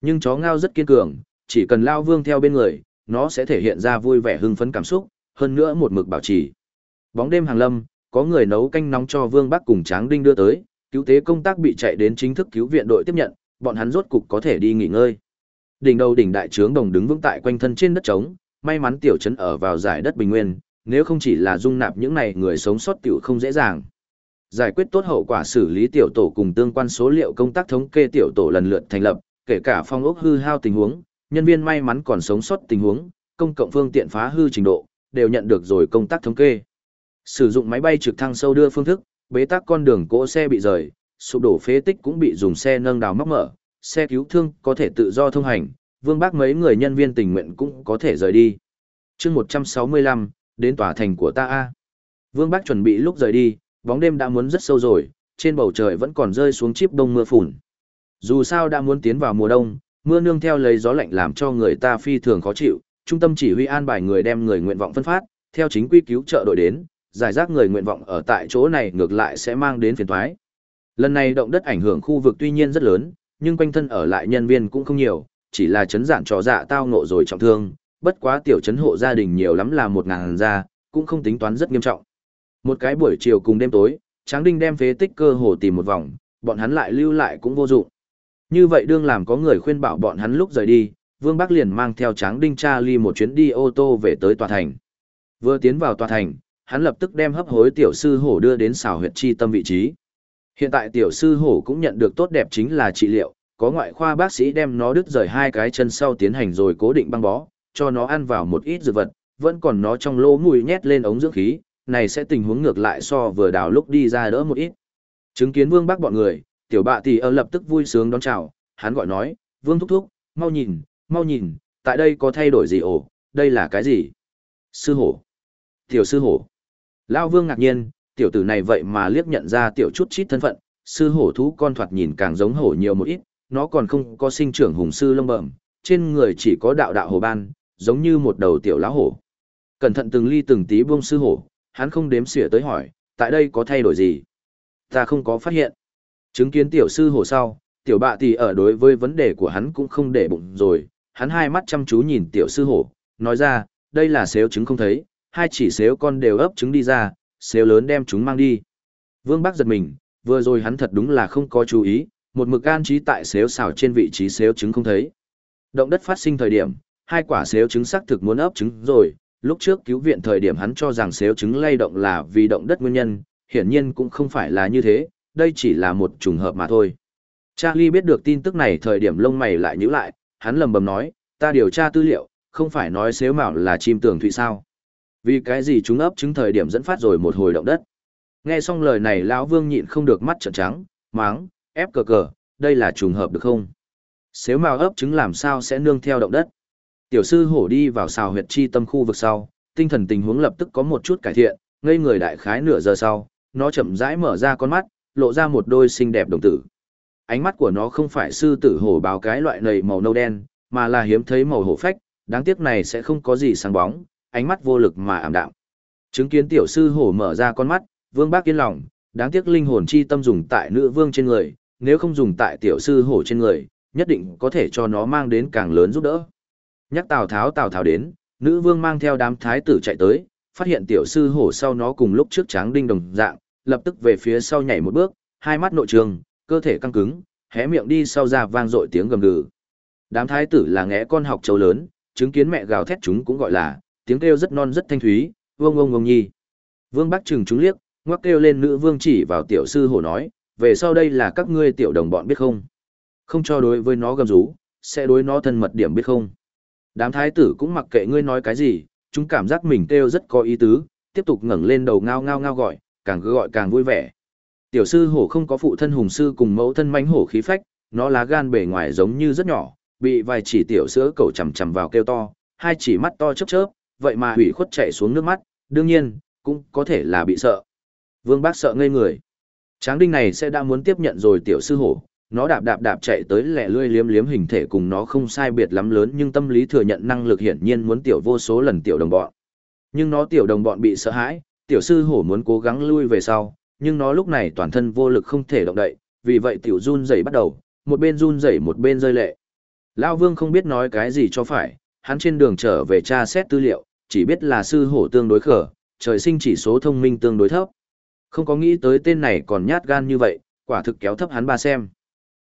Nhưng chó ngao rất kiên cường, chỉ cần lao Vương theo bên người, nó sẽ thể hiện ra vui vẻ hưng phấn cảm xúc, hơn nữa một mực bảo trì. Bóng đêm hàng lâm, có người nấu canh nóng cho Vương Bắc cùng Tráng Đinh đưa tới, cứu tế công tác bị chạy đến chính thức cứu viện đội tiếp nhận, bọn hắn rốt cục có thể đi nghỉ ngơi. Đỉnh đầu đỉnh đại trướng đồng đứng vững tại quanh thân trên đất trống, may mắn tiểu trấn ở vào giải đất bình nguyên, nếu không chỉ là dung nạp những này người sống sót tiểu không dễ dàng. Giải quyết tốt hậu quả xử lý tiểu tổ cùng tương quan số liệu công tác thống kê tiểu tổ lần lượt thành lập, kể cả phong ốc hư hao tình huống, nhân viên may mắn còn sống sót tình huống, công cộng phương tiện phá hư trình độ, đều nhận được rồi công tác thống kê. Sử dụng máy bay trực thăng sâu đưa phương thức, bế tắc con đường cỗ xe bị rời, sụp đổ phế tích cũng bị dùng xe nâng đào móc mở, xe cứu thương có thể tự do thông hành, vương bác mấy người nhân viên tình nguyện cũng có thể rời đi. chương 165, đến tòa thành của ta A. Vương bác chuẩn bị lúc rời đi, bóng đêm đã muốn rất sâu rồi, trên bầu trời vẫn còn rơi xuống chip đông mưa phùn. Dù sao đã muốn tiến vào mùa đông, mưa nương theo lấy gió lạnh làm cho người ta phi thường khó chịu, trung tâm chỉ huy an bài người đem người nguyện vọng phân phát, theo chính quy cứu trợ đội đến, giải rác người nguyện vọng ở tại chỗ này ngược lại sẽ mang đến phiền toái. Lần này động đất ảnh hưởng khu vực tuy nhiên rất lớn, nhưng quanh thân ở lại nhân viên cũng không nhiều, chỉ là chấn giản trò dạ tao ngộ rồi trọng thương, bất quá tiểu chấn hộ gia đình nhiều lắm là một ngàn gia, cũng không tính toán rất nghiêm trọng. Một cái buổi chiều cùng đêm tối, Tráng Đinh đem phế tích cơ hồ tìm một vòng, bọn hắn lại lưu lại cũng vô dụng. Như vậy đương làm có người khuyên bảo bọn hắn lúc rời đi, Vương Bắc liền mang theo Tráng Đinh cha ly một chuyến đi ô tô về tới tòa thành. Vừa tiến vào tòa thành, hắn lập tức đem hấp hối tiểu sư hổ đưa đến xào huyệt chi tâm vị trí. Hiện tại tiểu sư hổ cũng nhận được tốt đẹp chính là trị liệu, có ngoại khoa bác sĩ đem nó đứt rời hai cái chân sau tiến hành rồi cố định băng bó, cho nó ăn vào một ít dược vật, vẫn còn nó trong lỗ mũi nhét lên ống dưỡng khí, này sẽ tình huống ngược lại so vừa đào lúc đi ra đỡ một ít. Chứng kiến Vương bác bọn người, tiểu bạ tỷ ơ lập tức vui sướng đón chào, hắn gọi nói, Vương thúc thúc, mau nhìn, mau nhìn, tại đây có thay đổi gì ổ, đây là cái gì? Sư hổ. Tiểu sư hổ. Lao Vương ngạc nhiên, tiểu tử này vậy mà liếc nhận ra tiểu chút chít thân phận, sư hổ thú con thoạt nhìn càng giống hổ nhiều một ít, nó còn không có sinh trưởng hùng sư lông bẩm, trên người chỉ có đạo đạo hổ ban, giống như một đầu tiểu lá hổ. Cẩn thận từng ly từng tí buông sư hổ, hắn không đếm xỉa tới hỏi, tại đây có thay đổi gì? Ta không có phát hiện. Chứng kiến tiểu sư hổ sau, tiểu bạ tỷ ở đối với vấn đề của hắn cũng không để bụng rồi, hắn hai mắt chăm chú nhìn tiểu sư hổ, nói ra, đây là xếu chứng không thấy, hai chỉ xếu con đều ấp trứng đi ra, xếu lớn đem chúng mang đi. Vương Bắc giật mình, vừa rồi hắn thật đúng là không có chú ý, một mực an trí tại xếu xào trên vị trí xếu trứng không thấy. Động đất phát sinh thời điểm, hai quả xếu trứng xác thực muốn ấp trứng rồi, lúc trước cứu viện thời điểm hắn cho rằng xếu trứng lay động là vì động đất nguyên nhân, hiển nhiên cũng không phải là như thế, đây chỉ là một trùng hợp mà thôi. Charlie biết được tin tức này thời điểm lông mày lại nhíu lại, hắn lầm bầm nói, ta điều tra tư liệu, không phải nói xếu mạo là chim tường thụy sao. Vì cái gì chúng ấp trứng thời điểm dẫn phát rồi một hồi động đất. Nghe xong lời này lão Vương nhịn không được mắt trợn trắng, máng, ép cờ cờ, đây là trùng hợp được không? Xếu mà ấp trứng làm sao sẽ nương theo động đất? Tiểu sư hổ đi vào xào huyệt chi tâm khu vực sau, tinh thần tình huống lập tức có một chút cải thiện, ngây người đại khái nửa giờ sau, nó chậm rãi mở ra con mắt, lộ ra một đôi xinh đẹp đồng tử. Ánh mắt của nó không phải sư tử hổ báo cái loại nầy màu nâu đen, mà là hiếm thấy màu hổ phách, đáng tiếc này sẽ không có gì sáng bóng, ánh mắt vô lực mà ảm đạm. Chứng kiến tiểu sư hổ mở ra con mắt, Vương Bác yên lòng, đáng tiếc linh hồn chi tâm dùng tại nữ vương trên người, nếu không dùng tại tiểu sư hổ trên người, nhất định có thể cho nó mang đến càng lớn giúp đỡ. Nhắc Tào Tháo Tào Tháo đến, nữ vương mang theo đám thái tử chạy tới, phát hiện tiểu sư hổ sau nó cùng lúc trước tráng đinh đồng dạng, lập tức về phía sau nhảy một bước, hai mắt nội trường, cơ thể căng cứng, hé miệng đi sau ra vang dội tiếng gầm gừ. Đám thái tử là ngẽ con học châu lớn, chứng kiến mẹ gào thét chúng cũng gọi là, tiếng kêu rất non rất thanh thúy, vương ông ông nhi. Vương Bắc trừng chúng liếc, ngoắc kêu lên nữ vương chỉ vào tiểu sư hổ nói, về sau đây là các ngươi tiểu đồng bọn biết không? Không cho đối với nó gầm rú, sẽ đối nó thân mật điểm biết không? Đám thái tử cũng mặc kệ ngươi nói cái gì, chúng cảm giác mình kêu rất có ý tứ, tiếp tục ngẩng lên đầu ngao ngao ngao gọi, càng cứ gọi càng vui vẻ. Tiểu sư hổ không có phụ thân hùng sư cùng mẫu thân mãnh hổ khí phách, nó lá gan bề ngoài giống như rất nhỏ, bị vài chỉ tiểu sữa cầu chằm chằm vào kêu to, hai chỉ mắt to chớp chớp, vậy mà hủy khuất chạy xuống nước mắt, đương nhiên, cũng có thể là bị sợ. Vương Bác sợ ngây người. Tráng đinh này sẽ đã muốn tiếp nhận rồi tiểu sư hổ, nó đạp đạp đạp chạy tới lẻ lươi liếm liếm hình thể cùng nó không sai biệt lắm lớn nhưng tâm lý thừa nhận năng lực hiển nhiên muốn tiểu vô số lần tiểu đồng bọn. Nhưng nó tiểu đồng bọn bị sợ hãi, tiểu sư hổ muốn cố gắng lui về sau, nhưng nó lúc này toàn thân vô lực không thể động đậy, vì vậy tiểu run rẩy bắt đầu, một bên run rẩy một bên rơi lệ. Lão Vương không biết nói cái gì cho phải, hắn trên đường trở về tra xét tư liệu, chỉ biết là sư hổ tương đối khở, trời sinh chỉ số thông minh tương đối thấp. Không có nghĩ tới tên này còn nhát gan như vậy, quả thực kéo thấp hắn ba xem.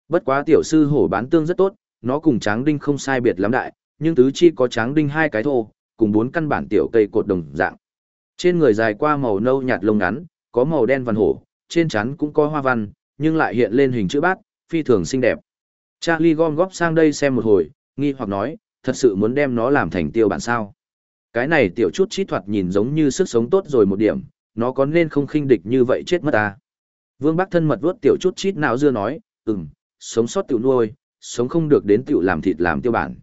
Bất quá tiểu sư hổ bán tương rất tốt, nó cùng tráng đinh không sai biệt lắm đại, nhưng tứ chi có tráng đinh hai cái thô, cùng bốn căn bản tiểu cây cột đồng dạng. Trên người dài qua màu nâu nhạt lông ngắn, có màu đen văn hổ, trên trán cũng có hoa văn, nhưng lại hiện lên hình chữ bát, phi thường xinh đẹp. Charlie gom góp sang đây xem một hồi, nghi hoặc nói, thật sự muốn đem nó làm thành tiêu bản sao. Cái này tiểu chút chít thoạt nhìn giống như sức sống tốt rồi một điểm, nó có nên không khinh địch như vậy chết mất à. Vương Bắc thân mật vuốt tiểu chút chít não dưa nói, ừm, sống sót tiểu nuôi, sống không được đến tiểu làm thịt làm tiêu bản.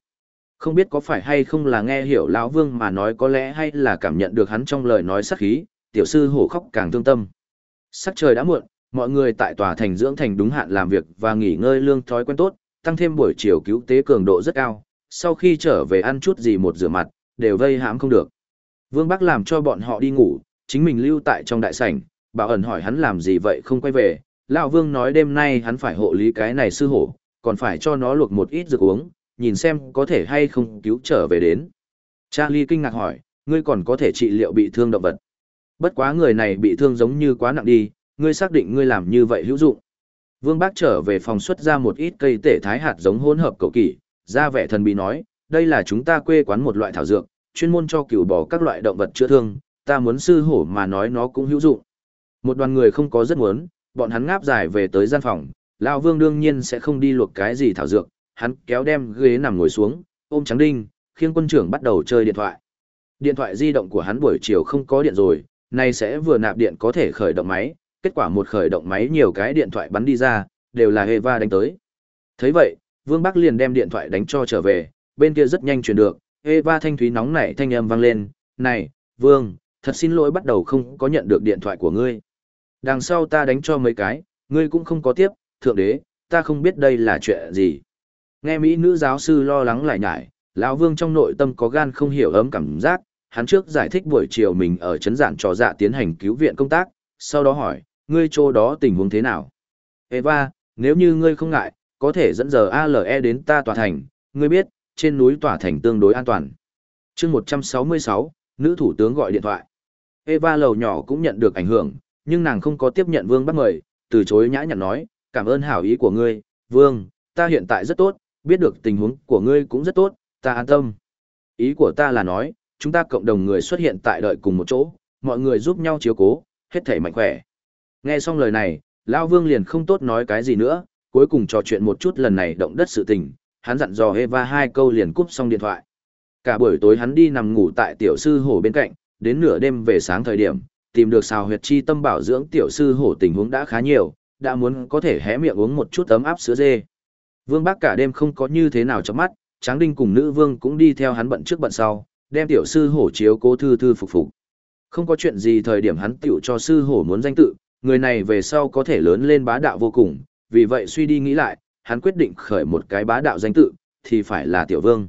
Không biết có phải hay không là nghe hiểu lão Vương mà nói có lẽ hay là cảm nhận được hắn trong lời nói sắc khí, tiểu sư hổ khóc càng thương tâm. Sắc trời đã muộn, mọi người tại tòa thành dưỡng thành đúng hạn làm việc và nghỉ ngơi lương thói quen tốt, tăng thêm buổi chiều cứu tế cường độ rất cao, sau khi trở về ăn chút gì một rửa mặt, đều vây hãm không được. Vương Bắc làm cho bọn họ đi ngủ, chính mình lưu tại trong đại sảnh, bảo ẩn hỏi hắn làm gì vậy không quay về. Lão Vương nói đêm nay hắn phải hộ lý cái này sư hổ, còn phải cho nó luộc một ít dược uống, nhìn xem có thể hay không cứu trở về đến. Charlie kinh ngạc hỏi, ngươi còn có thể trị liệu bị thương động vật. Bất quá người này bị thương giống như quá nặng đi, ngươi xác định ngươi làm như vậy hữu dụng. Vương Bác trở về phòng xuất ra một ít cây tể thái hạt giống hỗn hợp cầu kỳ, ra vẻ thần bí nói, đây là chúng ta quê quán một loại thảo dược, chuyên môn cho cửu bò các loại động vật chữa thương, ta muốn sư hổ mà nói nó cũng hữu dụng. Một đoàn người không có rất muốn, bọn hắn ngáp dài về tới gian phòng, lão Vương đương nhiên sẽ không đi luộc cái gì thảo dược, hắn kéo đem ghế nằm ngồi xuống, ôm trắng đinh, khiêng quân trưởng bắt đầu chơi điện thoại. Điện thoại di động của hắn buổi chiều không có điện rồi, nay sẽ vừa nạp điện có thể khởi động máy, kết quả một khởi động máy nhiều cái điện thoại bắn đi ra, đều là Eva đánh tới. thấy vậy, Vương Bắc liền đem điện thoại đánh cho trở về, bên kia rất nhanh chuyển được, Eva thanh thúy nóng nảy thanh âm vang lên, này, Vương, thật xin lỗi bắt đầu không có nhận được điện thoại của ngươi. Đằng sau ta đánh cho mấy cái, ngươi cũng không có tiếp, thượng đế, ta không biết đây là chuyện gì. Nghe Mỹ nữ giáo sư lo lắng lại nhải, lão Vương trong nội tâm có gan không hiểu ấm cảm giác, hắn trước giải thích buổi chiều mình ở trấn giản trò dạ tiến hành cứu viện công tác, sau đó hỏi, ngươi chỗ đó tình huống thế nào? Eva, nếu như ngươi không ngại, có thể dẫn giờ ALE đến ta tòa thành, ngươi biết, trên núi tòa thành tương đối an toàn. chương 166, nữ thủ tướng gọi điện thoại. Eva lầu nhỏ cũng nhận được ảnh hưởng, nhưng nàng không có tiếp nhận Vương bắt mời, từ chối nhã nhặn nói, cảm ơn hảo ý của ngươi, Vương, ta hiện tại rất tốt, biết được tình huống của ngươi cũng rất tốt, ta an tâm. Ý của ta là nói, chúng ta cộng đồng người xuất hiện tại đợi cùng một chỗ, mọi người giúp nhau chiếu cố, hết thể mạnh khỏe. Nghe xong lời này, Lao Vương liền không tốt nói cái gì nữa, cuối cùng trò chuyện một chút lần này động đất sự tình, hắn dặn dò Eva hai câu liền cúp xong điện thoại. Cả buổi tối hắn đi nằm ngủ tại tiểu sư hổ bên cạnh, đến nửa đêm về sáng thời điểm, tìm được xào huyệt chi tâm bảo dưỡng tiểu sư hổ tình huống đã khá nhiều, đã muốn có thể hé miệng uống một chút ấm áp sữa dê. Vương Bác cả đêm không có như thế nào trong mắt, Tráng Đinh cùng nữ vương cũng đi theo hắn bận trước bận sau, đem tiểu sư hổ chiếu cố thư thư phục phục. Không có chuyện gì thời điểm hắn tiểu cho sư hổ muốn danh tự, người này về sau có thể lớn lên bá đạo vô cùng, vì vậy suy đi nghĩ lại, hắn quyết định khởi một cái bá đạo danh tự, thì phải là tiểu vương.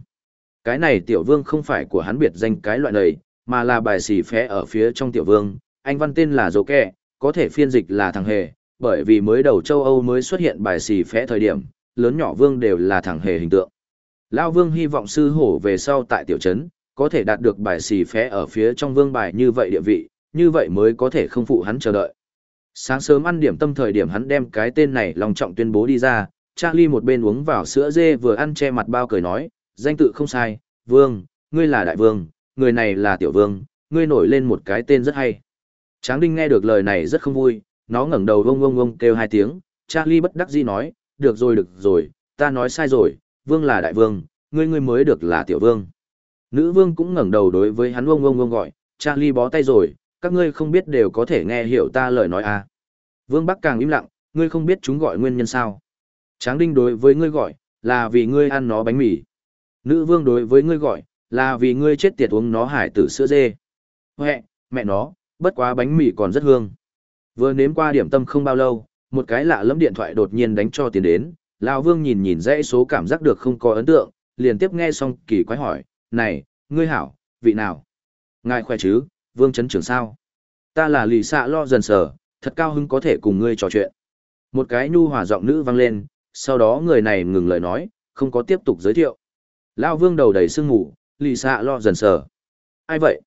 Cái này tiểu vương không phải của hắn biệt danh cái loại này, mà là bài xì phé ở phía trong tiểu vương, anh văn tên là Dô Kẹ, có thể phiên dịch là thằng hề, bởi vì mới đầu châu Âu mới xuất hiện bài xì phé thời điểm, lớn nhỏ vương đều là thằng hề hình tượng. Lao vương hy vọng sư hổ về sau tại tiểu trấn, có thể đạt được bài xì phé ở phía trong vương bài như vậy địa vị, như vậy mới có thể không phụ hắn chờ đợi. Sáng sớm ăn điểm tâm thời điểm hắn đem cái tên này lòng trọng tuyên bố đi ra, Charlie một bên uống vào sữa dê vừa ăn che mặt bao cười nói, danh tự không sai, vương, ngươi là đại vương, người này là tiểu vương, ngươi nổi lên một cái tên rất hay. Tráng Đinh nghe được lời này rất không vui, nó ngẩng đầu vông vông vông kêu hai tiếng, Charlie bất đắc dĩ nói, được rồi được rồi, ta nói sai rồi, vương là đại vương, ngươi ngươi mới được là tiểu vương. Nữ vương cũng ngẩng đầu đối với hắn vông vông vông gọi, Charlie bó tay rồi, các ngươi không biết đều có thể nghe hiểu ta lời nói à. Vương Bắc càng im lặng, ngươi không biết chúng gọi nguyên nhân sao. Tráng Đinh đối với ngươi gọi, là vì ngươi ăn nó bánh mì. Nữ vương đối với ngươi gọi, là vì ngươi chết tiệt uống nó hải tử sữa dê. Huệ, mẹ nó, bất quá bánh mì còn rất hương. Vừa nếm qua điểm tâm không bao lâu, một cái lạ lẫm điện thoại đột nhiên đánh cho tiền đến, Lão Vương nhìn nhìn dãy số cảm giác được không có ấn tượng, liền tiếp nghe xong kỳ quái hỏi, này, ngươi hảo, vị nào? Ngài khỏe chứ, Vương chấn Trưởng sao? Ta là lì xạ lo dần sở, thật cao hứng có thể cùng ngươi trò chuyện. Một cái nhu hòa giọng nữ vang lên, sau đó người này ngừng lời nói, không có tiếp tục giới thiệu. Lão Vương đầu đầy sương ngủ, lì xạ lo dần sở. Ai vậy?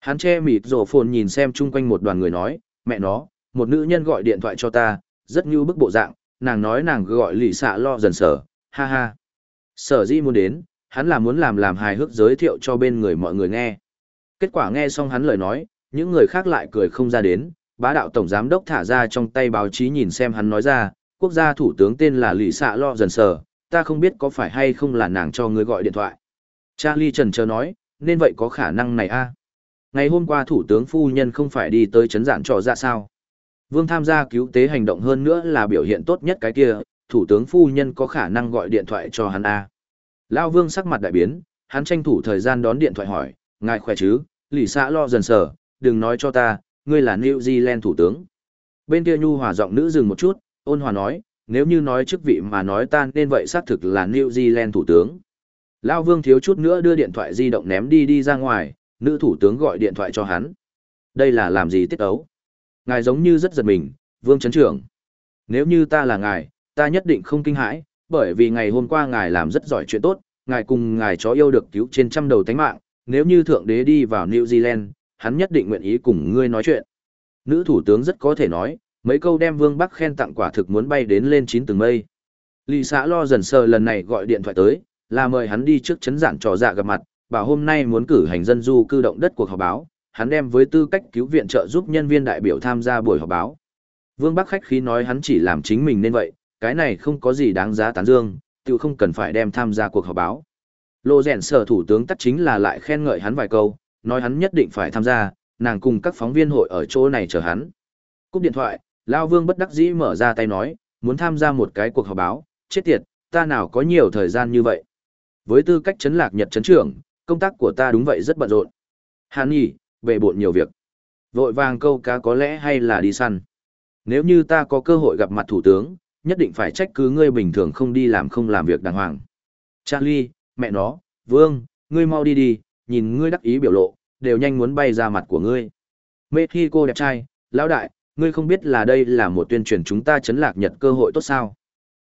Hắn che mịt rổ phồn nhìn xem chung quanh một đoàn người nói, mẹ nó, một nữ nhân gọi điện thoại cho ta, rất như bức bộ dạng, nàng nói nàng gọi lì xạ lo dần sở, ha ha. Sở di muốn đến, hắn là muốn làm làm hài hước giới thiệu cho bên người mọi người nghe. Kết quả nghe xong hắn lời nói, những người khác lại cười không ra đến, bá đạo tổng giám đốc thả ra trong tay báo chí nhìn xem hắn nói ra, quốc gia thủ tướng tên là lì Sạ lo dần sờ, ta không biết có phải hay không là nàng cho người gọi điện thoại. Charlie trần chờ nói, nên vậy có khả năng này a Ngày hôm qua thủ tướng phu nhân không phải đi tới chấn giản trò ra sao. Vương tham gia cứu tế hành động hơn nữa là biểu hiện tốt nhất cái kia, thủ tướng phu nhân có khả năng gọi điện thoại cho hắn A. Lao vương sắc mặt đại biến, hắn tranh thủ thời gian đón điện thoại hỏi, ngài khỏe chứ, lì xã lo dần sở, đừng nói cho ta, ngươi là New Zealand thủ tướng. Bên kia nhu hòa giọng nữ dừng một chút, ôn hòa nói, nếu như nói chức vị mà nói ta nên vậy xác thực là New Zealand thủ tướng. Lao vương thiếu chút nữa đưa điện thoại di động ném đi đi ra ngoài, nữ thủ tướng gọi điện thoại cho hắn. Đây là làm gì tiết ấu? Ngài giống như rất giật mình, vương chấn trưởng. Nếu như ta là ngài, ta nhất định không kinh hãi, bởi vì ngày hôm qua ngài làm rất giỏi chuyện tốt, ngài cùng ngài chó yêu được cứu trên trăm đầu tánh mạng, nếu như thượng đế đi vào New Zealand, hắn nhất định nguyện ý cùng ngươi nói chuyện. Nữ thủ tướng rất có thể nói, mấy câu đem Vương Bắc khen tặng quả thực muốn bay đến lên chín tầng mây. Lì xã lo dần sờ lần này gọi điện thoại tới, là mời hắn đi trước chấn giản trò dạ gặp mặt, bảo hôm nay muốn cử hành dân du cư động đất cuộc họp báo, hắn đem với tư cách cứu viện trợ giúp nhân viên đại biểu tham gia buổi họp báo. Vương Bắc khách khí nói hắn chỉ làm chính mình nên vậy, cái này không có gì đáng giá tán dương, tự không cần phải đem tham gia cuộc họp báo. Lô rèn sở thủ tướng tắt chính là lại khen ngợi hắn vài câu, nói hắn nhất định phải tham gia, nàng cùng các phóng viên hội ở chỗ này chờ hắn. Cúp điện thoại, Lao Vương bất đắc dĩ mở ra tay nói, muốn tham gia một cái cuộc họp báo, chết tiệt, ta nào có nhiều thời gian như vậy. Với tư cách chấn lạc nhật chấn trưởng, công tác của ta đúng vậy rất bận rộn. Hàn nghỉ, về bộn nhiều việc. Vội vàng câu cá có lẽ hay là đi săn. Nếu như ta có cơ hội gặp mặt thủ tướng, nhất định phải trách cứ ngươi bình thường không đi làm không làm việc đàng hoàng. Charlie, mẹ nó, Vương, ngươi mau đi đi, nhìn ngươi đắc ý biểu lộ, đều nhanh muốn bay ra mặt của ngươi. Mê khi cô đẹp trai, lão đại, ngươi không biết là đây là một tuyên truyền chúng ta chấn lạc nhật cơ hội tốt sao.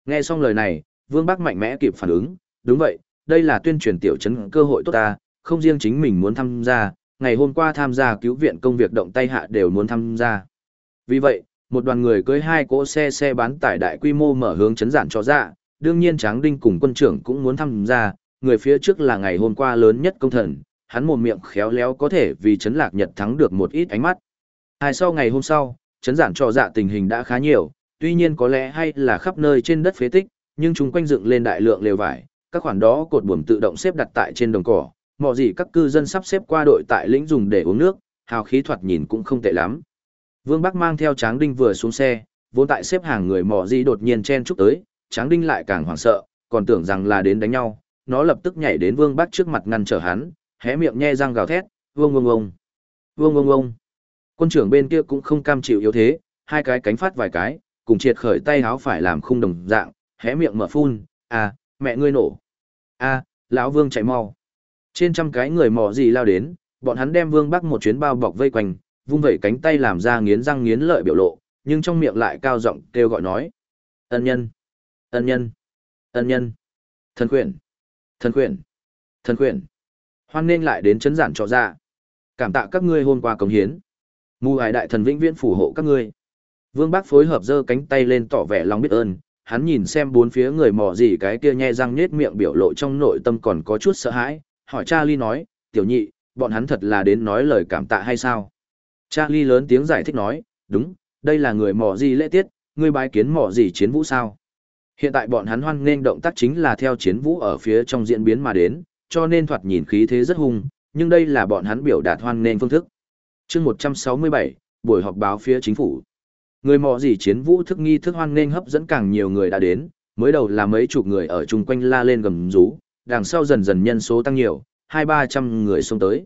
Nghe xong lời này, Vương Bắc mạnh mẽ kịp phản ứng, đúng vậy, đây là tuyên truyền tiểu chấn cơ hội tốt ta, không riêng chính mình muốn tham gia, ngày hôm qua tham gia cứu viện công việc động tay hạ đều muốn tham gia. Vì vậy, một đoàn người cưới hai cỗ xe xe bán tải đại quy mô mở hướng chấn giản cho ra, đương nhiên Tráng Đinh cùng quân trưởng cũng muốn tham gia, người phía trước là ngày hôm qua lớn nhất công thần, hắn một miệng khéo léo có thể vì chấn lạc nhật thắng được một ít ánh mắt. Hai sau ngày hôm sau, chấn giản cho dạ tình hình đã khá nhiều, tuy nhiên có lẽ hay là khắp nơi trên đất phế tích, nhưng chúng quanh dựng lên đại lượng lều vải, các khoản đó cột buồm tự động xếp đặt tại trên đồng cỏ, mọi gì các cư dân sắp xếp qua đội tại lĩnh dùng để uống nước, hào khí thoạt nhìn cũng không tệ lắm. Vương Bắc mang theo Tráng Đinh vừa xuống xe, vốn tại xếp hàng người mò gì đột nhiên chen chúc tới, Tráng Đinh lại càng hoảng sợ, còn tưởng rằng là đến đánh nhau, nó lập tức nhảy đến Vương Bắc trước mặt ngăn trở hắn, hé miệng nhe răng gào thét, "Vương Vương Vương, Vương Vương Vương." Quân trưởng bên kia cũng không cam chịu yếu thế, hai cái cánh phát vài cái, cùng triệt khởi tay háo phải làm khung đồng dạng, hé miệng mở phun, "À, mẹ ngươi nổ." "A, lão Vương chạy mau." Trên trăm cái người mò gì lao đến, bọn hắn đem Vương Bắc một chuyến bao bọc vây quanh, vung vẩy cánh tay làm ra nghiến răng nghiến lợi biểu lộ, nhưng trong miệng lại cao giọng kêu gọi nói: "Ân nhân, ân nhân, ân nhân, thần quyển thần Quyền, thần Quyền, Hoan nên lại đến chấn giản Trọ ra. Cảm tạ các ngươi hôm qua cống hiến. Mù hải đại thần vĩnh viễn phù hộ các ngươi. Vương Bác phối hợp giơ cánh tay lên tỏ vẻ lòng biết ơn, hắn nhìn xem bốn phía người mò gì cái kia nhe răng nhết miệng biểu lộ trong nội tâm còn có chút sợ hãi, hỏi Charlie nói, tiểu nhị, bọn hắn thật là đến nói lời cảm tạ hay sao? Charlie lớn tiếng giải thích nói, đúng, đây là người mò gì lễ tiết, ngươi bái kiến mò gì chiến vũ sao? Hiện tại bọn hắn hoan nghênh động tác chính là theo chiến vũ ở phía trong diễn biến mà đến, cho nên thoạt nhìn khí thế rất hung, nhưng đây là bọn hắn biểu đạt hoan nghênh phương thức. chương 167, buổi họp báo phía chính phủ. Người mò gì chiến vũ thức nghi thức hoan nghênh hấp dẫn càng nhiều người đã đến, mới đầu là mấy chục người ở chung quanh la lên gầm rú, đằng sau dần dần nhân số tăng nhiều, hai ba trăm người xông tới.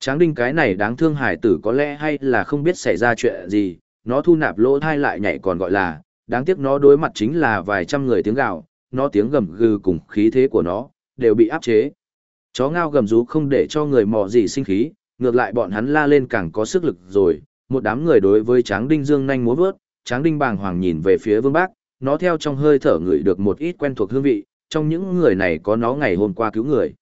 Tráng đinh cái này đáng thương hải tử có lẽ hay là không biết xảy ra chuyện gì, nó thu nạp lỗ thai lại nhảy còn gọi là, đáng tiếc nó đối mặt chính là vài trăm người tiếng gạo, nó tiếng gầm gừ cùng khí thế của nó, đều bị áp chế. Chó ngao gầm rú không để cho người mò gì sinh khí, ngược lại bọn hắn la lên càng có sức lực rồi, một đám người đối với Tráng Đinh dương nhanh múa vớt, Tráng Đinh bàng hoàng nhìn về phía Vương Bác, nó theo trong hơi thở người được một ít quen thuộc hương vị, trong những người này có nó ngày hôm qua cứu người.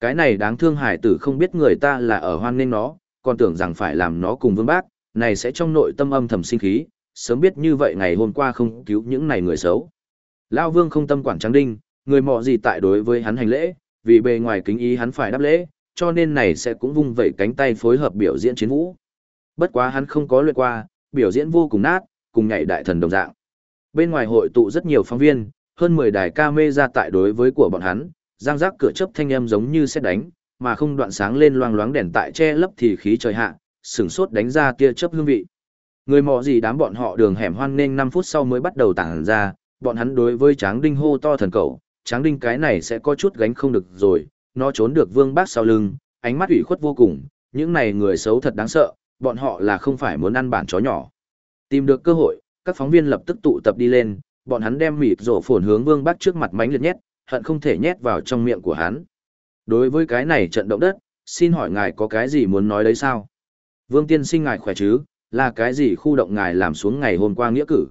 Cái này đáng thương hải tử không biết người ta là ở hoan nên nó, còn tưởng rằng phải làm nó cùng Vương Bác, này sẽ trong nội tâm âm thầm sinh khí, sớm biết như vậy ngày hôm qua không cứu những này người xấu. Lão Vương không tâm quản trắng Đinh, người mọ gì tại đối với hắn hành lễ, vì bề ngoài kính ý hắn phải đáp lễ, cho nên này sẽ cũng vung vẩy cánh tay phối hợp biểu diễn chiến vũ. Bất quá hắn không có luyện qua, biểu diễn vô cùng nát, cùng nhảy đại thần đồng dạng. Bên ngoài hội tụ rất nhiều phóng viên, hơn 10 đài camera tại đối với của bọn hắn, giang giác cửa chớp thanh âm giống như xét đánh, mà không đoạn sáng lên loang loáng đèn tại che lấp thì khí trời hạ, sửng sốt đánh ra tia chớp hương vị. Người mò gì đám bọn họ đường hẻm hoan nên 5 phút sau mới bắt đầu tản ra, bọn hắn đối với Tráng Đinh hô to thần cầu, Tráng Đinh cái này sẽ có chút gánh không được rồi, nó trốn được Vương Bác sau lưng, ánh mắt ủy khuất vô cùng, những này người xấu thật đáng sợ, bọn họ là không phải muốn ăn bản chó nhỏ. Tìm được cơ hội, các phóng viên lập tức tụ tập đi lên, bọn hắn đem mịt rổ phồn hướng Vương Bác trước mặt mánh liệt nhét, hận không thể nhét vào trong miệng của hắn. Đối với cái này trận động đất, xin hỏi ngài có cái gì muốn nói đấy sao? Vương tiên sinh ngài khỏe chứ, là cái gì khu động ngài làm xuống ngày hôm qua nghĩa cử?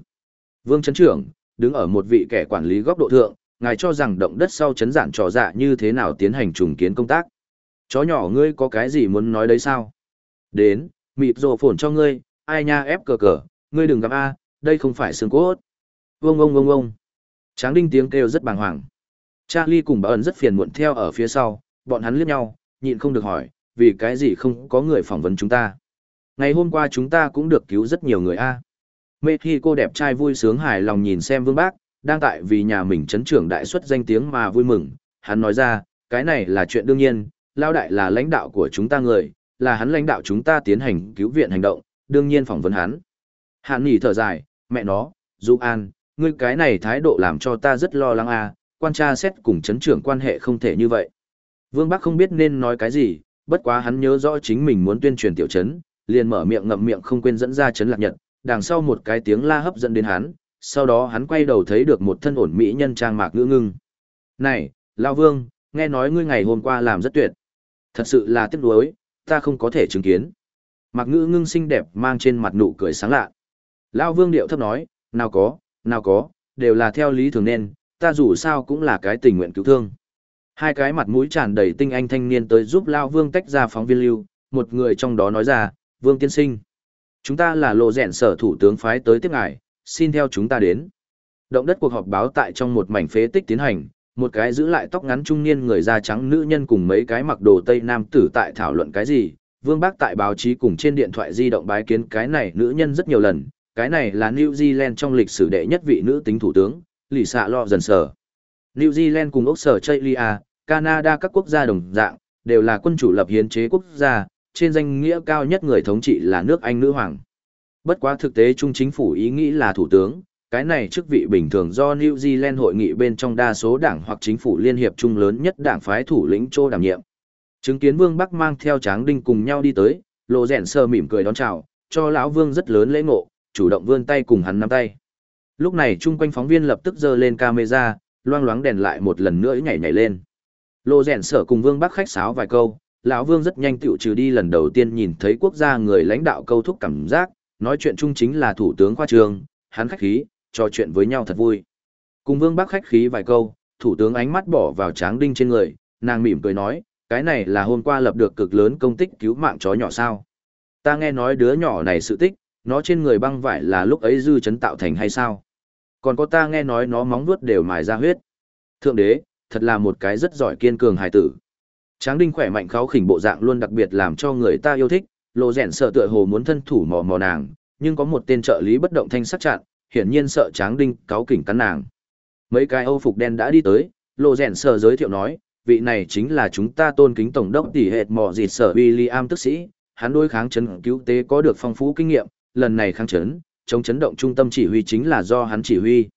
Vương chấn trưởng, đứng ở một vị kẻ quản lý góc độ thượng, ngài cho rằng động đất sau chấn giản trò dạ như thế nào tiến hành trùng kiến công tác? Chó nhỏ ngươi có cái gì muốn nói đấy sao? Đến, mịp rồ phồn cho ngươi, ai nha ép cờ cờ, ngươi đừng gặp A, đây không phải xương cốt. Vông vông vông vông. Tráng đinh tiếng kêu rất bàng hoàng. Charlie cùng bà ẩn rất phiền muộn theo ở phía sau, bọn hắn liếc nhau, nhịn không được hỏi, vì cái gì không có người phỏng vấn chúng ta. Ngày hôm qua chúng ta cũng được cứu rất nhiều người A. Mê khi cô đẹp trai vui sướng hài lòng nhìn xem vương bác, đang tại vì nhà mình chấn trưởng đại xuất danh tiếng mà vui mừng. Hắn nói ra, cái này là chuyện đương nhiên, lao đại là lãnh đạo của chúng ta người, là hắn lãnh đạo chúng ta tiến hành cứu viện hành động, đương nhiên phỏng vấn hắn. Hạn nghỉ thở dài, mẹ nó, Du An, ngươi cái này thái độ làm cho ta rất lo lắng à, quan tra xét cùng chấn trưởng quan hệ không thể như vậy. Vương Bắc không biết nên nói cái gì, bất quá hắn nhớ rõ chính mình muốn tuyên truyền tiểu chấn, liền mở miệng ngậm miệng không quên dẫn ra chấn lạc nhật, đằng sau một cái tiếng la hấp dẫn đến hắn, sau đó hắn quay đầu thấy được một thân ổn mỹ nhân trang mạc ngữ ngưng. Này, Lao Vương, nghe nói ngươi ngày hôm qua làm rất tuyệt. Thật sự là tiếc nuối, ta không có thể chứng kiến. Mạc ngữ ngưng xinh đẹp mang trên mặt nụ cười sáng lạ. Lao Vương điệu thấp nói, nào có, nào có, đều là theo lý thường nên, ta dù sao cũng là cái tình nguyện cứu thương. Hai cái mặt mũi tràn đầy tinh anh thanh niên tới giúp Lao Vương tách ra phóng viên lưu, một người trong đó nói ra, Vương tiên sinh. Chúng ta là lộ rẹn sở thủ tướng phái tới tiếp ngài, xin theo chúng ta đến. Động đất cuộc họp báo tại trong một mảnh phế tích tiến hành, một cái giữ lại tóc ngắn trung niên người da trắng nữ nhân cùng mấy cái mặc đồ tây nam tử tại thảo luận cái gì. Vương Bác tại báo chí cùng trên điện thoại di động bái kiến cái này nữ nhân rất nhiều lần, cái này là New Zealand trong lịch sử đệ nhất vị nữ tính thủ tướng, lì xạ lo dần sở. New Zealand cùng Úc sở Chaylia, Canada các quốc gia đồng dạng, đều là quân chủ lập hiến chế quốc gia, trên danh nghĩa cao nhất người thống trị là nước Anh nữ hoàng. Bất quá thực tế trung chính phủ ý nghĩ là thủ tướng, cái này chức vị bình thường do New Zealand hội nghị bên trong đa số đảng hoặc chính phủ liên hiệp trung lớn nhất đảng phái thủ lĩnh Châu đảm nhiệm. Chứng kiến Vương Bắc mang theo Tráng Đinh cùng nhau đi tới, Lộ Rèn Sơ mỉm cười đón chào, cho lão Vương rất lớn lễ ngộ, chủ động vươn tay cùng hắn nắm tay. Lúc này chung quanh phóng viên lập tức giơ lên camera, loang loáng đèn lại một lần nữa nhảy nhảy lên. Lộ Rèn Sở cùng Vương Bắc khách sáo vài câu, lão Vương rất nhanh tựu trừ đi lần đầu tiên nhìn thấy quốc gia người lãnh đạo câu thúc cảm giác, nói chuyện chung chính là thủ tướng khoa trường, hắn khách khí, trò chuyện với nhau thật vui. Cùng Vương Bắc khách khí vài câu, thủ tướng ánh mắt bỏ vào Tráng Đinh trên người, nàng mỉm cười nói, cái này là hôm qua lập được cực lớn công tích cứu mạng chó nhỏ sao? Ta nghe nói đứa nhỏ này sự tích, nó trên người băng vải là lúc ấy dư chấn tạo thành hay sao? Còn có ta nghe nói nó móng vuốt đều mài ra huyết. Thượng đế, thật là một cái rất giỏi kiên cường hài tử. Tráng Đinh khỏe mạnh kháo khỉnh bộ dạng luôn đặc biệt làm cho người ta yêu thích, lộ rèn sợ tựa hồ muốn thân thủ mò mò nàng, nhưng có một tên trợ lý bất động thanh sắc chặn, hiển nhiên sợ Tráng Đinh cáo kỉnh cắn nàng. Mấy cái Âu phục đen đã đi tới, lộ rèn sợ giới thiệu nói, vị này chính là chúng ta tôn kính tổng đốc tỷ hệt mò dịt sở William tức sĩ, hắn đối kháng chấn cứu tế có được phong phú kinh nghiệm, lần này kháng chấn, chống chấn động trung tâm chỉ huy chính là do hắn chỉ huy.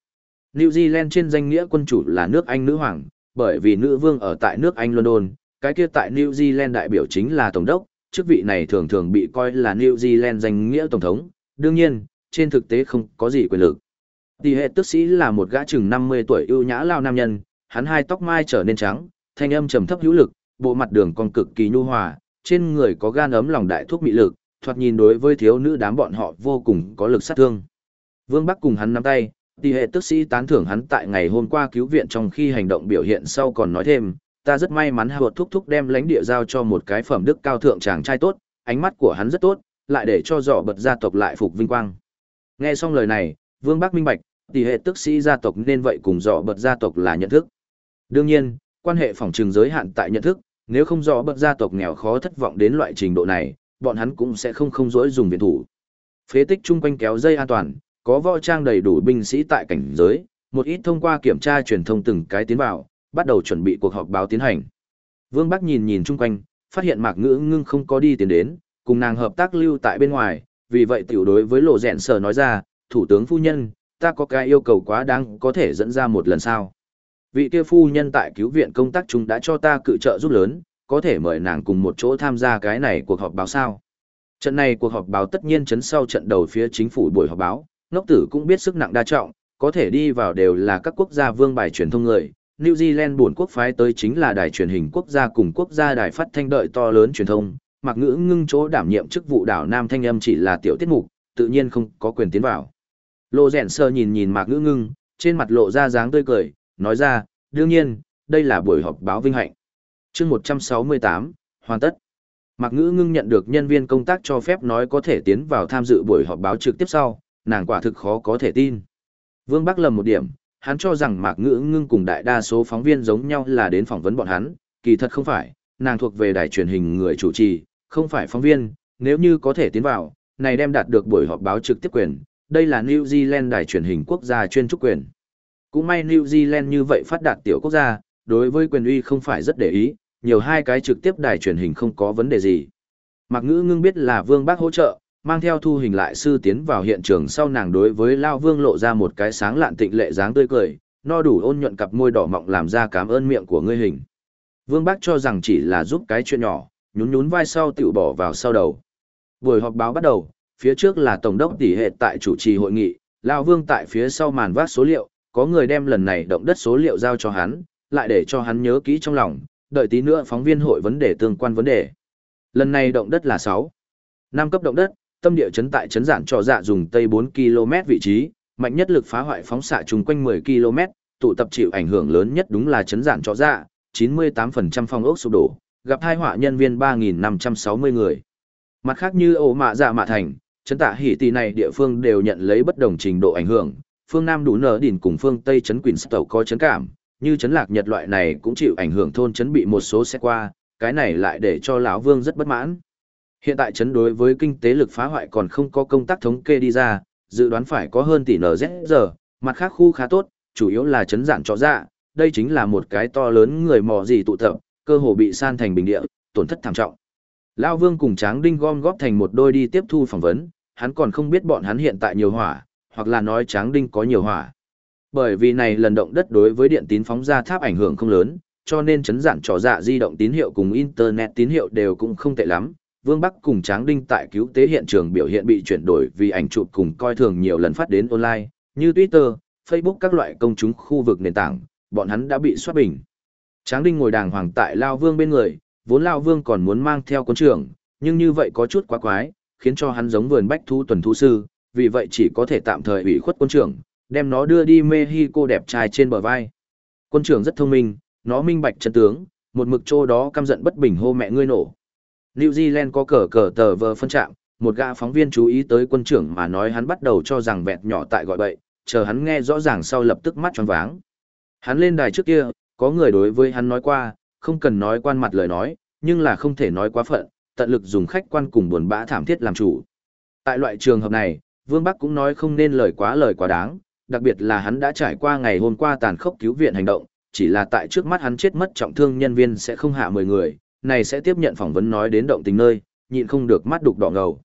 New Zealand trên danh nghĩa quân chủ là nước Anh nữ hoàng, bởi vì nữ vương ở tại nước Anh London, cái kia tại New Zealand đại biểu chính là tổng đốc, chức vị này thường thường bị coi là New Zealand danh nghĩa tổng thống, đương nhiên, trên thực tế không có gì quyền lực. Tỷ hệ tức sĩ là một gã chừng 50 tuổi ưu nhã lao nam nhân, hắn hai tóc mai trở nên trắng, thanh âm trầm thấp hữu lực, bộ mặt đường còn cực kỳ nhu hòa, trên người có gan ấm lòng đại thuốc mị lực, thoạt nhìn đối với thiếu nữ đám bọn họ vô cùng có lực sát thương. Vương Bắc cùng hắn nắm tay, tỷ hệ tức sĩ tán thưởng hắn tại ngày hôm qua cứu viện trong khi hành động biểu hiện sau còn nói thêm, ta rất may mắn hợp thúc thúc đem lãnh địa giao cho một cái phẩm đức cao thượng chàng trai tốt, ánh mắt của hắn rất tốt, lại để cho dọ bật gia tộc lại phục vinh quang. Nghe xong lời này, Vương Bắc minh bạch, tỷ hệ tức sĩ gia tộc nên vậy cùng dọ bật gia tộc là nhận thức. Đương nhiên, quan hệ phòng trường giới hạn tại nhận thức, nếu không dọ bật gia tộc nghèo khó thất vọng đến loại trình độ này, bọn hắn cũng sẽ không không dối dùng viện thủ. Phế tích chung quanh kéo dây an toàn, có võ trang đầy đủ binh sĩ tại cảnh giới, một ít thông qua kiểm tra truyền thông từng cái tiến vào, bắt đầu chuẩn bị cuộc họp báo tiến hành. Vương Bắc nhìn nhìn chung quanh, phát hiện Mạc Ngữ Ngưng không có đi tiến đến, cùng nàng hợp tác lưu tại bên ngoài, vì vậy tiểu đối với Lộ Dẹn Sở nói ra, "Thủ tướng phu nhân, ta có cái yêu cầu quá đáng có thể dẫn ra một lần sao?" Vị kia phu nhân tại cứu viện công tác chúng đã cho ta cự trợ giúp lớn, có thể mời nàng cùng một chỗ tham gia cái này cuộc họp báo sao? Trận này cuộc họp báo tất nhiên chấn sau trận đầu phía chính phủ buổi họp báo, ngốc tử cũng biết sức nặng đa trọng, có thể đi vào đều là các quốc gia vương bài truyền thông người. New Zealand buồn quốc phái tới chính là đài truyền hình quốc gia cùng quốc gia đài phát thanh đợi to lớn truyền thông, mặc ngữ ngưng chỗ đảm nhiệm chức vụ đảo Nam Thanh Âm chỉ là tiểu tiết mục, tự nhiên không có quyền tiến vào. Lô rèn sơ nhìn nhìn mạc ngữ ngưng, trên mặt lộ ra dáng tươi cười, nói ra, đương nhiên, đây là buổi họp báo vinh hạnh. chương 168, hoàn tất. Mạc ngữ ngưng nhận được nhân viên công tác cho phép nói có thể tiến vào tham dự buổi họp báo trực tiếp sau, nàng quả thực khó có thể tin. Vương Bắc lầm một điểm, hắn cho rằng Mạc Ngữ Ngưng cùng đại đa số phóng viên giống nhau là đến phỏng vấn bọn hắn, kỳ thật không phải, nàng thuộc về đài truyền hình người chủ trì, không phải phóng viên, nếu như có thể tiến vào, này đem đạt được buổi họp báo trực tiếp quyền, đây là New Zealand đài truyền hình quốc gia chuyên trúc quyền. Cũng may New Zealand như vậy phát đạt tiểu quốc gia, đối với quyền uy không phải rất để ý, nhiều hai cái trực tiếp đài truyền hình không có vấn đề gì. Mạc Ngữ Ngưng biết là Vương Bác hỗ trợ, mang theo thu hình lại sư tiến vào hiện trường sau nàng đối với Lao Vương lộ ra một cái sáng lạn tịnh lệ dáng tươi cười, no đủ ôn nhuận cặp môi đỏ mọng làm ra cảm ơn miệng của ngươi hình. Vương Bác cho rằng chỉ là giúp cái chuyện nhỏ, nhún nhún vai sau tựu bỏ vào sau đầu. Buổi họp báo bắt đầu, phía trước là tổng đốc tỷ hệ tại chủ trì hội nghị, Lao Vương tại phía sau màn vác số liệu, có người đem lần này động đất số liệu giao cho hắn, lại để cho hắn nhớ kỹ trong lòng, đợi tí nữa phóng viên hội vấn đề tương quan vấn đề. Lần này động đất là 6. 5 cấp động đất, tâm địa chấn tại chấn giản trọ dạ dùng tây 4 km vị trí, mạnh nhất lực phá hoại phóng xạ chung quanh 10 km, tụ tập chịu ảnh hưởng lớn nhất đúng là chấn giản trọ dạ, 98% phong ốc sụp đổ, gặp hai họa nhân viên 3.560 người. Mặt khác như ổ mạ dạ mạ thành, chấn tạ hỉ tỷ này địa phương đều nhận lấy bất đồng trình độ ảnh hưởng, phương Nam đủ nở đỉnh cùng phương Tây chấn Quỳnh tàu có chấn cảm, như chấn lạc nhật loại này cũng chịu ảnh hưởng thôn chấn bị một số xe qua, cái này lại để cho lão Vương rất bất mãn. Hiện tại chấn đối với kinh tế lực phá hoại còn không có công tác thống kê đi ra, dự đoán phải có hơn tỷ NZ giờ, mặt khác khu khá tốt, chủ yếu là chấn giản cho dạ, đây chính là một cái to lớn người mò gì tụ tập, cơ hồ bị san thành bình địa, tổn thất thảm trọng. Lao Vương cùng Tráng Đinh gom góp thành một đôi đi tiếp thu phỏng vấn, hắn còn không biết bọn hắn hiện tại nhiều hỏa, hoặc là nói Tráng Đinh có nhiều hỏa. Bởi vì này lần động đất đối với điện tín phóng ra tháp ảnh hưởng không lớn, cho nên chấn giản trò dạ di động tín hiệu cùng internet tín hiệu đều cũng không tệ lắm, Vương Bắc cùng Tráng Đinh tại cứu tế hiện trường biểu hiện bị chuyển đổi vì ảnh chụp cùng coi thường nhiều lần phát đến online, như Twitter, Facebook các loại công chúng khu vực nền tảng, bọn hắn đã bị soát bình. Tráng Đinh ngồi đàng hoàng tại Lao Vương bên người, vốn Lao Vương còn muốn mang theo quân trưởng, nhưng như vậy có chút quá quái, khiến cho hắn giống vườn bách thu tuần thu sư, vì vậy chỉ có thể tạm thời ủy khuất quân trưởng, đem nó đưa đi Mexico đẹp trai trên bờ vai. Quân trưởng rất thông minh, nó minh bạch chân tướng, một mực trô đó căm giận bất bình hô mẹ ngươi nổ, New Zealand có cờ cờ tờ vờ phân trạm, một gã phóng viên chú ý tới quân trưởng mà nói hắn bắt đầu cho rằng vẹt nhỏ tại gọi bậy, chờ hắn nghe rõ ràng sau lập tức mắt tròn váng. Hắn lên đài trước kia, có người đối với hắn nói qua, không cần nói quan mặt lời nói, nhưng là không thể nói quá phận, tận lực dùng khách quan cùng buồn bã thảm thiết làm chủ. Tại loại trường hợp này, Vương Bắc cũng nói không nên lời quá lời quá đáng, đặc biệt là hắn đã trải qua ngày hôm qua tàn khốc cứu viện hành động, chỉ là tại trước mắt hắn chết mất trọng thương nhân viên sẽ không hạ 10 người, này sẽ tiếp nhận phỏng vấn nói đến động tình nơi, nhịn không được mắt đục đỏ ngầu.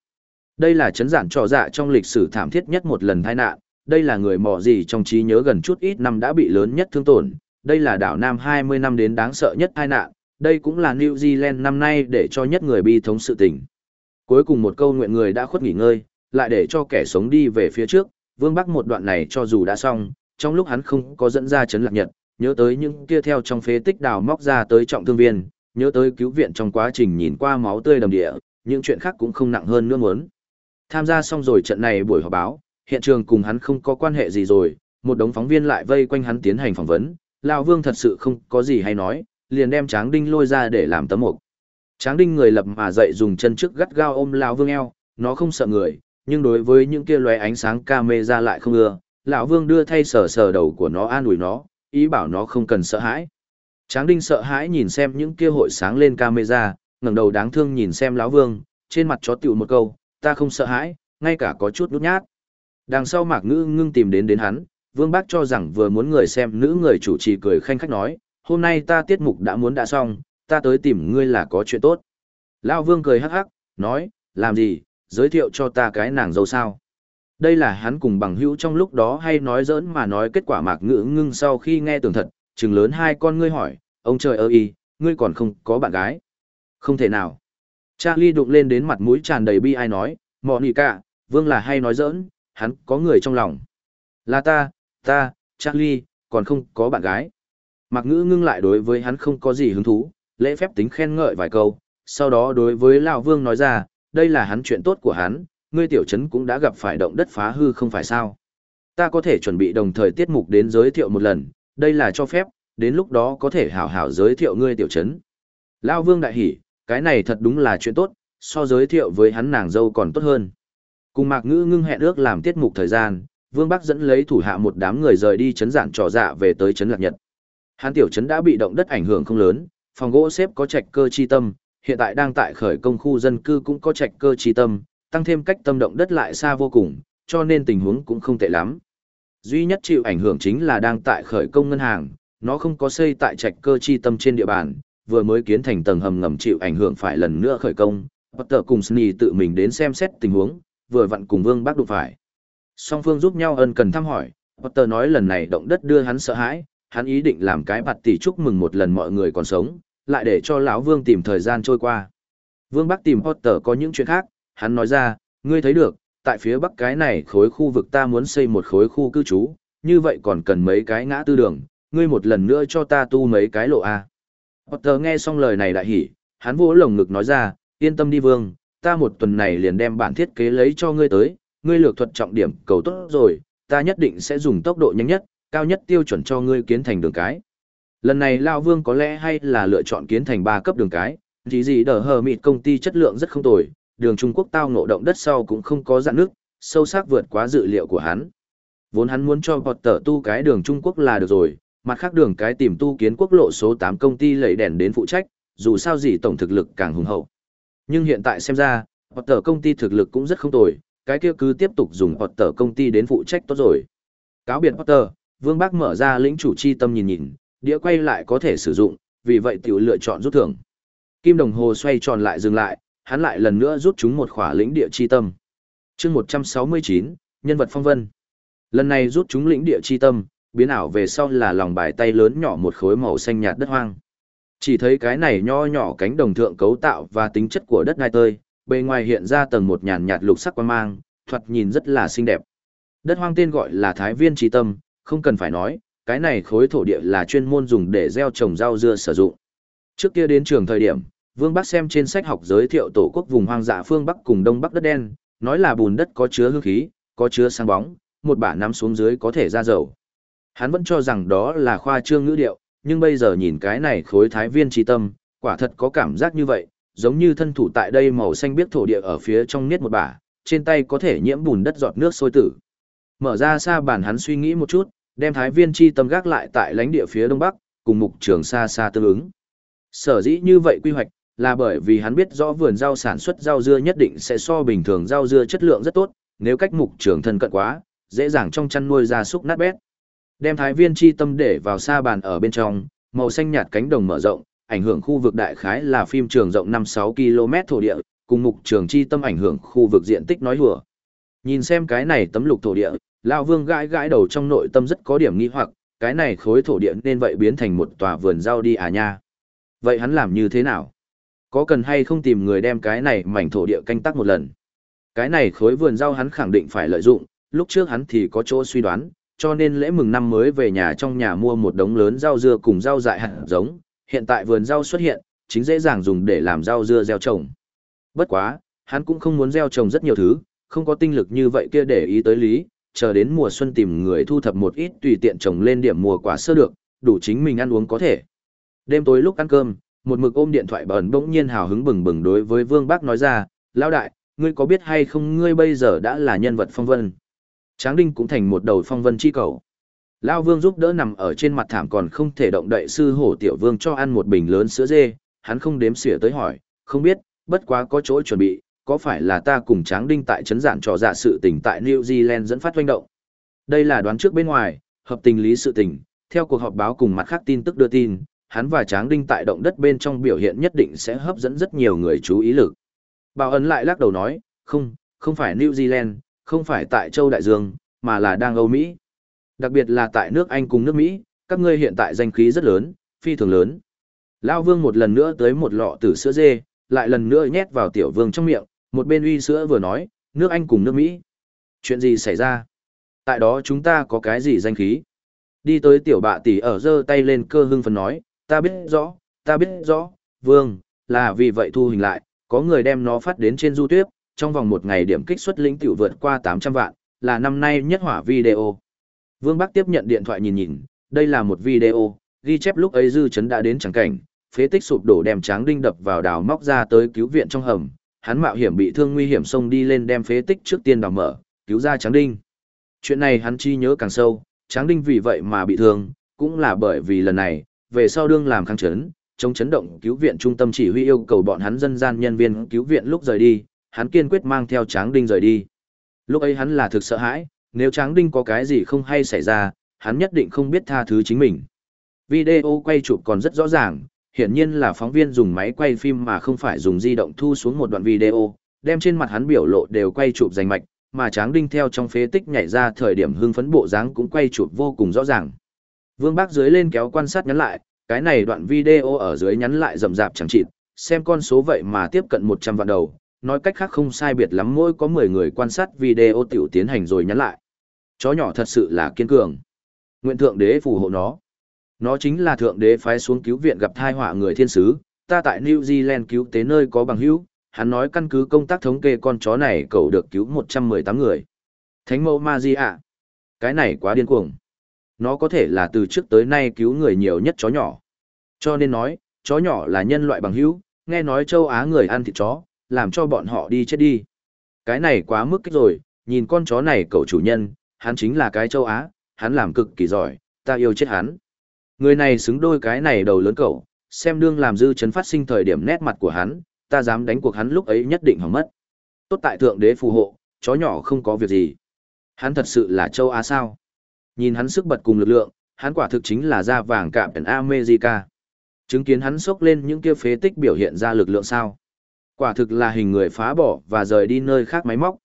Đây là chấn giản trò dạ trong lịch sử thảm thiết nhất một lần tai nạn, đây là người mò gì trong trí nhớ gần chút ít năm đã bị lớn nhất thương tổn, đây là đảo Nam 20 năm đến đáng sợ nhất tai nạn, đây cũng là New Zealand năm nay để cho nhất người bi thống sự tình. Cuối cùng một câu nguyện người đã khuất nghỉ ngơi, lại để cho kẻ sống đi về phía trước, Vương Bắc một đoạn này cho dù đã xong, trong lúc hắn không có dẫn ra chấn lạc nhật, nhớ tới những kia theo trong phế tích đào móc ra tới trọng thương viên, nhớ tới cứu viện trong quá trình nhìn qua máu tươi đầm địa, những chuyện khác cũng không nặng hơn nữa muốn. Tham gia xong rồi trận này buổi họp báo, hiện trường cùng hắn không có quan hệ gì rồi, một đống phóng viên lại vây quanh hắn tiến hành phỏng vấn, lão Vương thật sự không có gì hay nói, liền đem Tráng Đinh lôi ra để làm tấm mục. Tráng Đinh người lập mà dậy dùng chân trước gắt gao ôm lão Vương eo, nó không sợ người, nhưng đối với những kia lóe ánh sáng camera lại không ưa, lão Vương đưa thay sờ sờ đầu của nó an ủi nó, ý bảo nó không cần sợ hãi. Tráng Đinh sợ hãi nhìn xem những kia hội sáng lên camera, ngẩng đầu đáng thương nhìn xem lão Vương, trên mặt chó tiểu một câu, ta không sợ hãi, ngay cả có chút nút nhát. Đằng sau Mạc Ngữ ngưng tìm đến đến hắn, Vương Bác cho rằng vừa muốn người xem nữ người chủ trì cười khanh khách nói, hôm nay ta tiết mục đã muốn đã xong, ta tới tìm ngươi là có chuyện tốt. Lão Vương cười hắc hắc, nói, làm gì, giới thiệu cho ta cái nàng dâu sao. Đây là hắn cùng bằng hữu trong lúc đó hay nói giỡn mà nói kết quả Mạc Ngữ ngưng sau khi nghe tường thật, trừng lớn hai con ngươi hỏi, ông trời ơi, ngươi còn không có bạn gái. Không thể nào. Charlie đụng lên đến mặt mũi tràn đầy bi ai nói, mọ nì cả, Vương là hay nói giỡn, hắn có người trong lòng. Là ta, ta, Charlie, còn không có bạn gái. Mạc ngữ ngưng lại đối với hắn không có gì hứng thú, lễ phép tính khen ngợi vài câu, sau đó đối với Lão Vương nói ra, đây là hắn chuyện tốt của hắn, ngươi tiểu trấn cũng đã gặp phải động đất phá hư không phải sao. Ta có thể chuẩn bị đồng thời tiết mục đến giới thiệu một lần, đây là cho phép, đến lúc đó có thể hảo hảo giới thiệu ngươi tiểu trấn. Lão Vương đại hỉ, cái này thật đúng là chuyện tốt, so giới thiệu với hắn nàng dâu còn tốt hơn. Cùng Mạc Ngữ ngưng hẹn ước làm tiết mục thời gian, Vương Bắc dẫn lấy thủ hạ một đám người rời đi chấn giản trò dạ về tới chấn Lạc Nhật. hắn tiểu trấn đã bị động đất ảnh hưởng không lớn, phòng gỗ xếp có trạch cơ chi tâm, hiện tại đang tại khởi công khu dân cư cũng có trạch cơ chi tâm, tăng thêm cách tâm động đất lại xa vô cùng, cho nên tình huống cũng không tệ lắm. Duy nhất chịu ảnh hưởng chính là đang tại khởi công ngân hàng, nó không có xây tại trạch cơ chi tâm trên địa bàn, vừa mới kiến thành tầng hầm ngầm chịu ảnh hưởng phải lần nữa khởi công. Potter cùng Sni tự mình đến xem xét tình huống, vừa vặn cùng Vương Bác đụng phải. Song phương giúp nhau ân cần thăm hỏi, Potter nói lần này động đất đưa hắn sợ hãi, hắn ý định làm cái bạt tỷ chúc mừng một lần mọi người còn sống, lại để cho lão Vương tìm thời gian trôi qua. Vương Bắc tìm Potter có những chuyện khác, hắn nói ra, ngươi thấy được, tại phía bắc cái này khối khu vực ta muốn xây một khối khu cư trú, như vậy còn cần mấy cái ngã tư đường, ngươi một lần nữa cho ta tu mấy cái lộ A. Potter nghe xong lời này đại hỉ, hắn vỗ lồng ngực nói ra, yên tâm đi Vương, ta một tuần này liền đem bản thiết kế lấy cho ngươi tới, ngươi lược thuật trọng điểm cầu tốt rồi, ta nhất định sẽ dùng tốc độ nhanh nhất, cao nhất tiêu chuẩn cho ngươi kiến thành đường cái. Lần này Lao Vương có lẽ hay là lựa chọn kiến thành ba cấp đường cái, chỉ gì đờ hờ mịt công ty chất lượng rất không tồi, đường Trung Quốc tao ngộ động đất sau cũng không có dạn nước, sâu sắc vượt quá dự liệu của hắn. Vốn hắn muốn cho Potter tu cái đường Trung Quốc là được rồi, mặt khác đường cái tìm tu kiến quốc lộ số 8 công ty lấy đèn đến phụ trách, dù sao gì tổng thực lực càng hùng hậu. Nhưng hiện tại xem ra, Potter công ty thực lực cũng rất không tồi, cái kia cứ tiếp tục dùng Potter công ty đến phụ trách tốt rồi. Cáo biệt Potter, Vương Bác mở ra lĩnh chủ chi tâm nhìn nhìn, đĩa quay lại có thể sử dụng, vì vậy tiểu lựa chọn rút thưởng. Kim đồng hồ xoay tròn lại dừng lại, hắn lại lần nữa rút chúng một khỏa lĩnh địa chi tâm. chương 169, nhân vật phong vân. Lần này rút chúng lĩnh địa chi tâm, biến ảo về sau là lòng bài tay lớn nhỏ một khối màu xanh nhạt đất hoang. Chỉ thấy cái này nho nhỏ cánh đồng thượng cấu tạo và tính chất của đất ngai tơi, bề ngoài hiện ra tầng một nhàn nhạt lục sắc quan mang, thoạt nhìn rất là xinh đẹp. Đất hoang tên gọi là Thái Viên Trí Tâm, không cần phải nói, cái này khối thổ địa là chuyên môn dùng để gieo trồng rau dưa sử dụng. Trước kia đến trường thời điểm, Vương Bắc xem trên sách học giới thiệu tổ quốc vùng hoang dã phương Bắc cùng Đông Bắc đất đen, nói là bùn đất có chứa hương khí, có chứa sáng bóng, một bả nắm xuống dưới có thể ra dầu. Hắn vẫn cho rằng đó là khoa trương ngữ điệu, nhưng bây giờ nhìn cái này khối thái viên trí tâm, quả thật có cảm giác như vậy, giống như thân thủ tại đây màu xanh biếc thổ địa ở phía trong niết một bả, trên tay có thể nhiễm bùn đất giọt nước sôi tử. Mở ra xa bản hắn suy nghĩ một chút, đem thái viên chi tâm gác lại tại lãnh địa phía đông bắc, cùng mục trường xa xa tương ứng. Sở dĩ như vậy quy hoạch, là bởi vì hắn biết rõ vườn rau sản xuất rau dưa nhất định sẽ so bình thường rau dưa chất lượng rất tốt, nếu cách mục trường thân cận quá, dễ dàng trong chăn nuôi gia súc nát bét. Đem thái viên chi tâm để vào xa bàn ở bên trong, màu xanh nhạt cánh đồng mở rộng, ảnh hưởng khu vực đại khái là phim trường rộng 5-6 km thổ địa, cùng mục trường chi tâm ảnh hưởng khu vực diện tích nói hùa. Nhìn xem cái này tấm lục thổ địa, Lão Vương gãi gãi đầu trong nội tâm rất có điểm nghi hoặc, cái này khối thổ địa nên vậy biến thành một tòa vườn rau đi à nha. Vậy hắn làm như thế nào? Có cần hay không tìm người đem cái này mảnh thổ địa canh tác một lần? Cái này khối vườn rau hắn khẳng định phải lợi dụng, lúc trước hắn thì có chỗ suy đoán, cho nên lễ mừng năm mới về nhà trong nhà mua một đống lớn rau dưa cùng rau dại hạt giống, hiện tại vườn rau xuất hiện, chính dễ dàng dùng để làm rau dưa gieo trồng. Bất quá, hắn cũng không muốn gieo trồng rất nhiều thứ, không có tinh lực như vậy kia để ý tới lý, chờ đến mùa xuân tìm người thu thập một ít tùy tiện trồng lên điểm mùa quả sơ được, đủ chính mình ăn uống có thể. Đêm tối lúc ăn cơm, một mực ôm điện thoại bẩn bỗng nhiên hào hứng bừng bừng đối với Vương Bác nói ra, lão đại, ngươi có biết hay không ngươi bây giờ đã là nhân vật phong vân. Tráng Đinh cũng thành một đầu phong vân chi cầu. Lão Vương giúp đỡ nằm ở trên mặt thảm còn không thể động đậy sư hổ tiểu vương cho ăn một bình lớn sữa dê, hắn không đếm xỉa tới hỏi, không biết, bất quá có chỗ chuẩn bị, có phải là ta cùng Tráng Đinh tại trấn giản trò dạ sự tình tại New Zealand dẫn phát doanh động. Đây là đoán trước bên ngoài, hợp tình lý sự tình, theo cuộc họp báo cùng mặt khác tin tức đưa tin, hắn và Tráng Đinh tại động đất bên trong biểu hiện nhất định sẽ hấp dẫn rất nhiều người chú ý lực. Bảo ấn lại lắc đầu nói, không, không phải New Zealand, không phải tại châu Đại Dương, mà là đang Âu Mỹ. Đặc biệt là tại nước Anh cùng nước Mỹ, các ngươi hiện tại danh khí rất lớn, phi thường lớn. Lao Vương một lần nữa tới một lọ tử sữa dê, lại lần nữa nhét vào tiểu vương trong miệng, một bên uy sữa vừa nói, nước Anh cùng nước Mỹ. Chuyện gì xảy ra? Tại đó chúng ta có cái gì danh khí? Đi tới tiểu bạ tỷ ở giơ tay lên cơ hưng phần nói, ta biết rõ, ta biết rõ, vương, là vì vậy thu hình lại, có người đem nó phát đến trên du tuyết, trong vòng một ngày điểm kích xuất lĩnh tiểu vượt qua 800 vạn, là năm nay nhất hỏa video. Vương Bắc tiếp nhận điện thoại nhìn nhìn, đây là một video, ghi chép lúc ấy dư chấn đã đến chẳng cảnh, phế tích sụp đổ đem tráng đinh đập vào đào móc ra tới cứu viện trong hầm, hắn mạo hiểm bị thương nguy hiểm xông đi lên đem phế tích trước tiên đào mở, cứu ra tráng đinh. Chuyện này hắn chi nhớ càng sâu, tráng đinh vì vậy mà bị thương, cũng là bởi vì lần này, về sau đương làm kháng chấn, chống chấn động cứu viện trung tâm chỉ huy yêu cầu bọn hắn dân gian nhân viên cứu viện lúc rời đi, hắn kiên quyết mang theo Tráng Đinh rời đi. Lúc ấy hắn là thực sợ hãi, nếu Tráng Đinh có cái gì không hay xảy ra, hắn nhất định không biết tha thứ chính mình. Video quay chụp còn rất rõ ràng, hiển nhiên là phóng viên dùng máy quay phim mà không phải dùng di động thu xuống một đoạn video, đem trên mặt hắn biểu lộ đều quay chụp rành mạch, mà Tráng Đinh theo trong phế tích nhảy ra thời điểm hưng phấn bộ dáng cũng quay chụp vô cùng rõ ràng. Vương Bác dưới lên kéo quan sát nhắn lại, cái này đoạn video ở dưới nhắn lại rầm rạp chẳng chịt, xem con số vậy mà tiếp cận 100 vạn đầu, nói cách khác không sai biệt lắm mỗi có 10 người quan sát video tiểu tiến hành rồi nhắn lại. Chó nhỏ thật sự là kiên cường. Nguyện thượng đế phù hộ nó. Nó chính là thượng đế phái xuống cứu viện gặp thai họa người thiên sứ, ta tại New Zealand cứu tế nơi có bằng hữu, hắn nói căn cứ công tác thống kê con chó này cậu được cứu 118 người. Thánh mẫu Maria. Cái này quá điên cuồng. Nó có thể là từ trước tới nay cứu người nhiều nhất chó nhỏ. Cho nên nói, chó nhỏ là nhân loại bằng hữu, nghe nói châu Á người ăn thịt chó, làm cho bọn họ đi chết đi. Cái này quá mức kích rồi, nhìn con chó này cậu chủ nhân, hắn chính là cái châu Á, hắn làm cực kỳ giỏi, ta yêu chết hắn. Người này xứng đôi cái này đầu lớn cậu, xem đương làm dư chấn phát sinh thời điểm nét mặt của hắn, ta dám đánh cuộc hắn lúc ấy nhất định hỏng mất. Tốt tại thượng đế phù hộ, chó nhỏ không có việc gì. Hắn thật sự là châu Á sao? Nhìn hắn sức bật cùng lực lượng, hắn quả thực chính là da vàng cạm ẩn America. Chứng kiến hắn sốc lên những kia phế tích biểu hiện ra lực lượng sao. Quả thực là hình người phá bỏ và rời đi nơi khác máy móc.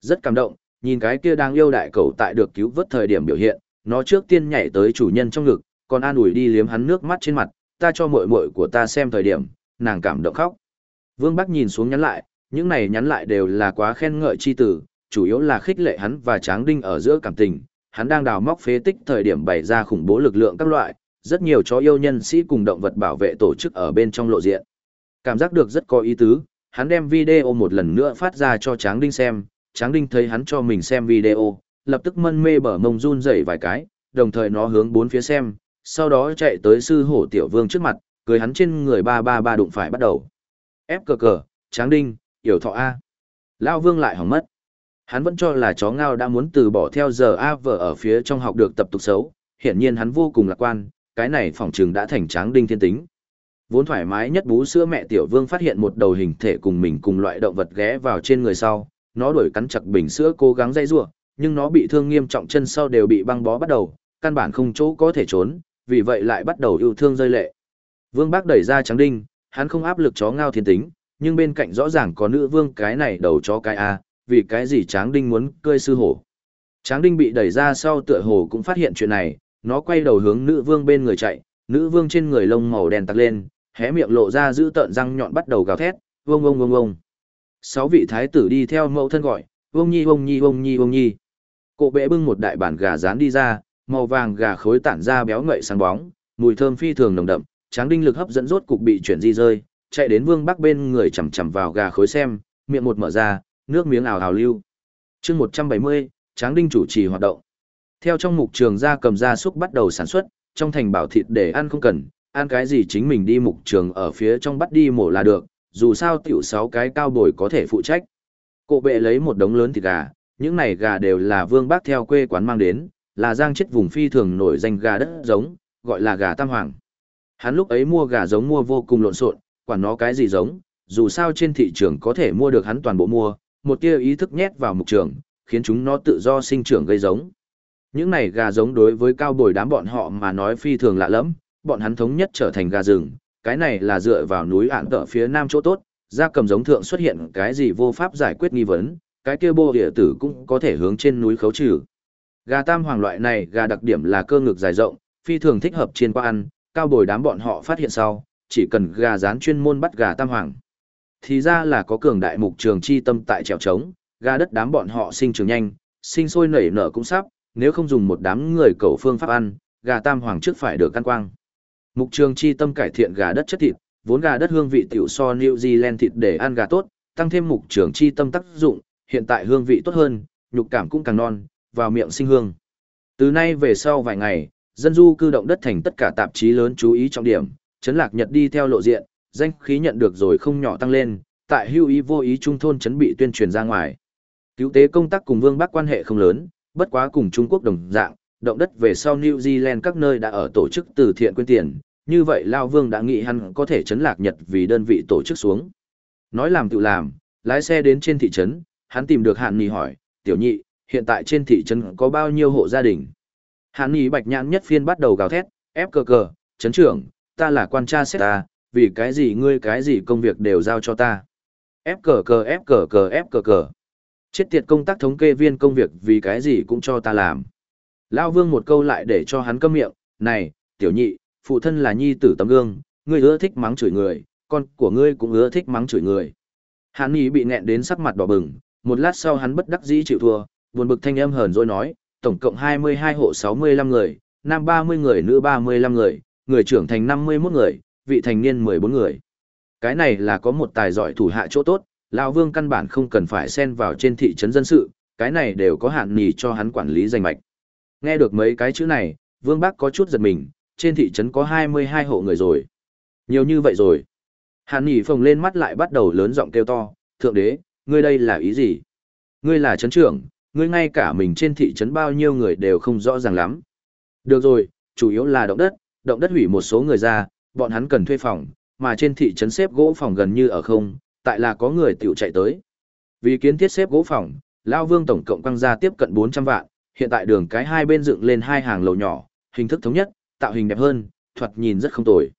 Rất cảm động, nhìn cái kia đang yêu đại cầu tại được cứu vớt thời điểm biểu hiện, nó trước tiên nhảy tới chủ nhân trong ngực, còn an ủi đi liếm hắn nước mắt trên mặt, ta cho muội muội của ta xem thời điểm, nàng cảm động khóc. Vương Bắc nhìn xuống nhắn lại, những này nhắn lại đều là quá khen ngợi chi tử, chủ yếu là khích lệ hắn và Tráng Đinh ở giữa cảm tình, hắn đang đào móc phế tích thời điểm bày ra khủng bố lực lượng các loại, rất nhiều chó yêu nhân sĩ cùng động vật bảo vệ tổ chức ở bên trong lộ diện. Cảm giác được rất có ý tứ, hắn đem video một lần nữa phát ra cho Tráng Đinh xem, Tráng Đinh thấy hắn cho mình xem video, lập tức mân mê bở mông run rẩy vài cái, đồng thời nó hướng bốn phía xem, sau đó chạy tới sư hổ tiểu vương trước mặt, cười hắn trên người ba ba ba đụng phải bắt đầu. Ép cờ cờ, Tráng Đinh, hiểu thọ A. Lao vương lại hỏng mất. Hắn vẫn cho là chó ngao đã muốn từ bỏ theo giờ A vợ ở phía trong học được tập tục xấu, hiển nhiên hắn vô cùng lạc quan, cái này phỏng trường đã thành tráng đinh thiên tính. Vốn thoải mái nhất bú sữa mẹ tiểu vương phát hiện một đầu hình thể cùng mình cùng loại động vật ghé vào trên người sau, nó đuổi cắn chặt bình sữa cố gắng dây giụa nhưng nó bị thương nghiêm trọng chân sau đều bị băng bó bắt đầu, căn bản không chỗ có thể trốn, vì vậy lại bắt đầu yêu thương rơi lệ. Vương Bác đẩy ra trắng đinh, hắn không áp lực chó ngao thiên tính, nhưng bên cạnh rõ ràng có nữ vương cái này đầu chó cái a, vì cái gì Tráng Đinh muốn cơi sư hổ. Tráng Đinh bị đẩy ra sau tựa hồ cũng phát hiện chuyện này, nó quay đầu hướng nữ vương bên người chạy, nữ vương trên người lông màu đen tặc lên, hé miệng lộ ra giữ tợn răng nhọn bắt đầu gào thét, vông vông vông vông. Sáu vị thái tử đi theo mẫu thân gọi, vông nhi vông nhi vông nhi vông nhi. Cổ bệ bưng một đại bản gà rán đi ra, màu vàng gà khối tản ra béo ngậy sáng bóng, mùi thơm phi thường nồng đậm, tráng đinh lực hấp dẫn rốt cục bị chuyển di rơi, chạy đến Vương Bắc bên người chầm chầm vào gà khối xem, miệng một mở ra, nước miếng ảo ảo lưu. Chương 170, tráng đinh chủ trì hoạt động. Theo trong mục trường gia cầm gia súc bắt đầu sản xuất, trong thành bảo thịt để ăn không cần, ăn cái gì chính mình đi mục trường ở phía trong bắt đi mổ là được, dù sao tiểu sáu cái cao bồi có thể phụ trách. Cổ bệ lấy một đống lớn thịt gà, những này gà đều là vương bác theo quê quán mang đến, là giang chết vùng phi thường nổi danh gà đất giống, gọi là gà tam hoàng. Hắn lúc ấy mua gà giống mua vô cùng lộn xộn, quản nó cái gì giống, dù sao trên thị trường có thể mua được hắn toàn bộ mua, một tia ý thức nhét vào mục trường, khiến chúng nó tự do sinh trưởng gây giống. Những này gà giống đối với cao bồi đám bọn họ mà nói phi thường lạ lẫm, bọn hắn thống nhất trở thành gà rừng, cái này là dựa vào núi ản tợ phía nam chỗ tốt, ra cầm giống thượng xuất hiện cái gì vô pháp giải quyết nghi vấn, cái kia bô địa tử cũng có thể hướng trên núi khấu trừ. Gà tam hoàng loại này gà đặc điểm là cơ ngực dài rộng, phi thường thích hợp chiên qua ăn, cao bồi đám bọn họ phát hiện sau, chỉ cần gà rán chuyên môn bắt gà tam hoàng. Thì ra là có cường đại mục trường chi tâm tại trèo trống, gà đất đám bọn họ sinh trưởng nhanh, sinh sôi nảy nở cũng sắp, nếu không dùng một đám người cầu phương pháp ăn, gà tam hoàng trước phải được căn quang. Mục trường chi tâm cải thiện gà đất chất thịt, vốn gà đất hương vị tiểu so New Zealand thịt để ăn gà tốt, tăng thêm mục trường chi tâm tác dụng, hiện tại hương vị tốt hơn, nhục cảm cũng càng non, vào miệng sinh hương. Từ nay về sau vài ngày, dân du cư động đất thành tất cả tạp chí lớn chú ý trọng điểm, chấn lạc nhật đi theo lộ diện, danh khí nhận được rồi không nhỏ tăng lên, tại hưu ý vô ý trung thôn chấn bị tuyên truyền ra ngoài. Cứu tế công tác cùng Vương Bắc quan hệ không lớn, bất quá cùng Trung Quốc đồng dạng, động đất về sau New Zealand các nơi đã ở tổ chức từ thiện quyên tiền, như vậy Lao Vương đã nghĩ hắn có thể chấn lạc Nhật vì đơn vị tổ chức xuống. Nói làm tự làm, lái xe đến trên thị trấn, hắn tìm được Hạn nghị hỏi, tiểu nhị, hiện tại trên thị trấn có bao nhiêu hộ gia đình? Hạn nghị bạch nhãn nhất phiên bắt đầu gào thét, ép cờ cờ, chấn trưởng, ta là quan tra xét ta, vì cái gì ngươi cái gì công việc đều giao cho ta. Ép cờ cờ ép cờ cờ ép cờ cờ. Chết tiệt công tác thống kê viên công việc vì cái gì cũng cho ta làm. Lao vương một câu lại để cho hắn câm miệng, này, tiểu nhị, phụ thân là nhi tử tấm gương, ngươi ưa thích mắng chửi người, con của ngươi cũng ưa thích mắng chửi người. Hắn Nghị bị nghẹn đến sắc mặt đỏ bừng, một lát sau hắn bất đắc dĩ chịu thua, buồn bực thanh âm hờn rồi nói, tổng cộng 22 hộ 65 người, nam 30 người nữ 35 người, người trưởng thành 51 người, vị thành niên 14 người. Cái này là có một tài giỏi thủ hạ chỗ tốt, Lão Vương căn bản không cần phải xen vào trên thị trấn dân sự, cái này đều có hạn nhì cho hắn quản lý danh mạch. Nghe được mấy cái chữ này, Vương Bắc có chút giật mình, trên thị trấn có 22 hộ người rồi. Nhiều như vậy rồi. Hàn Nghị phồng lên mắt lại bắt đầu lớn giọng kêu to, thượng đế, ngươi đây là ý gì? Ngươi là trấn trưởng, ngươi ngay cả mình trên thị trấn bao nhiêu người đều không rõ ràng lắm. Được rồi, chủ yếu là động đất, động đất hủy một số người ra, bọn hắn cần thuê phòng, mà trên thị trấn xếp gỗ phòng gần như ở không, tại là có người tiểu chạy tới. Vì kiến thiết xếp gỗ phòng, Lao Vương tổng cộng quăng ra tiếp cận 400 vạn, hiện tại đường cái hai bên dựng lên hai hàng lầu nhỏ, hình thức thống nhất, tạo hình đẹp hơn, thoạt nhìn rất không tồi.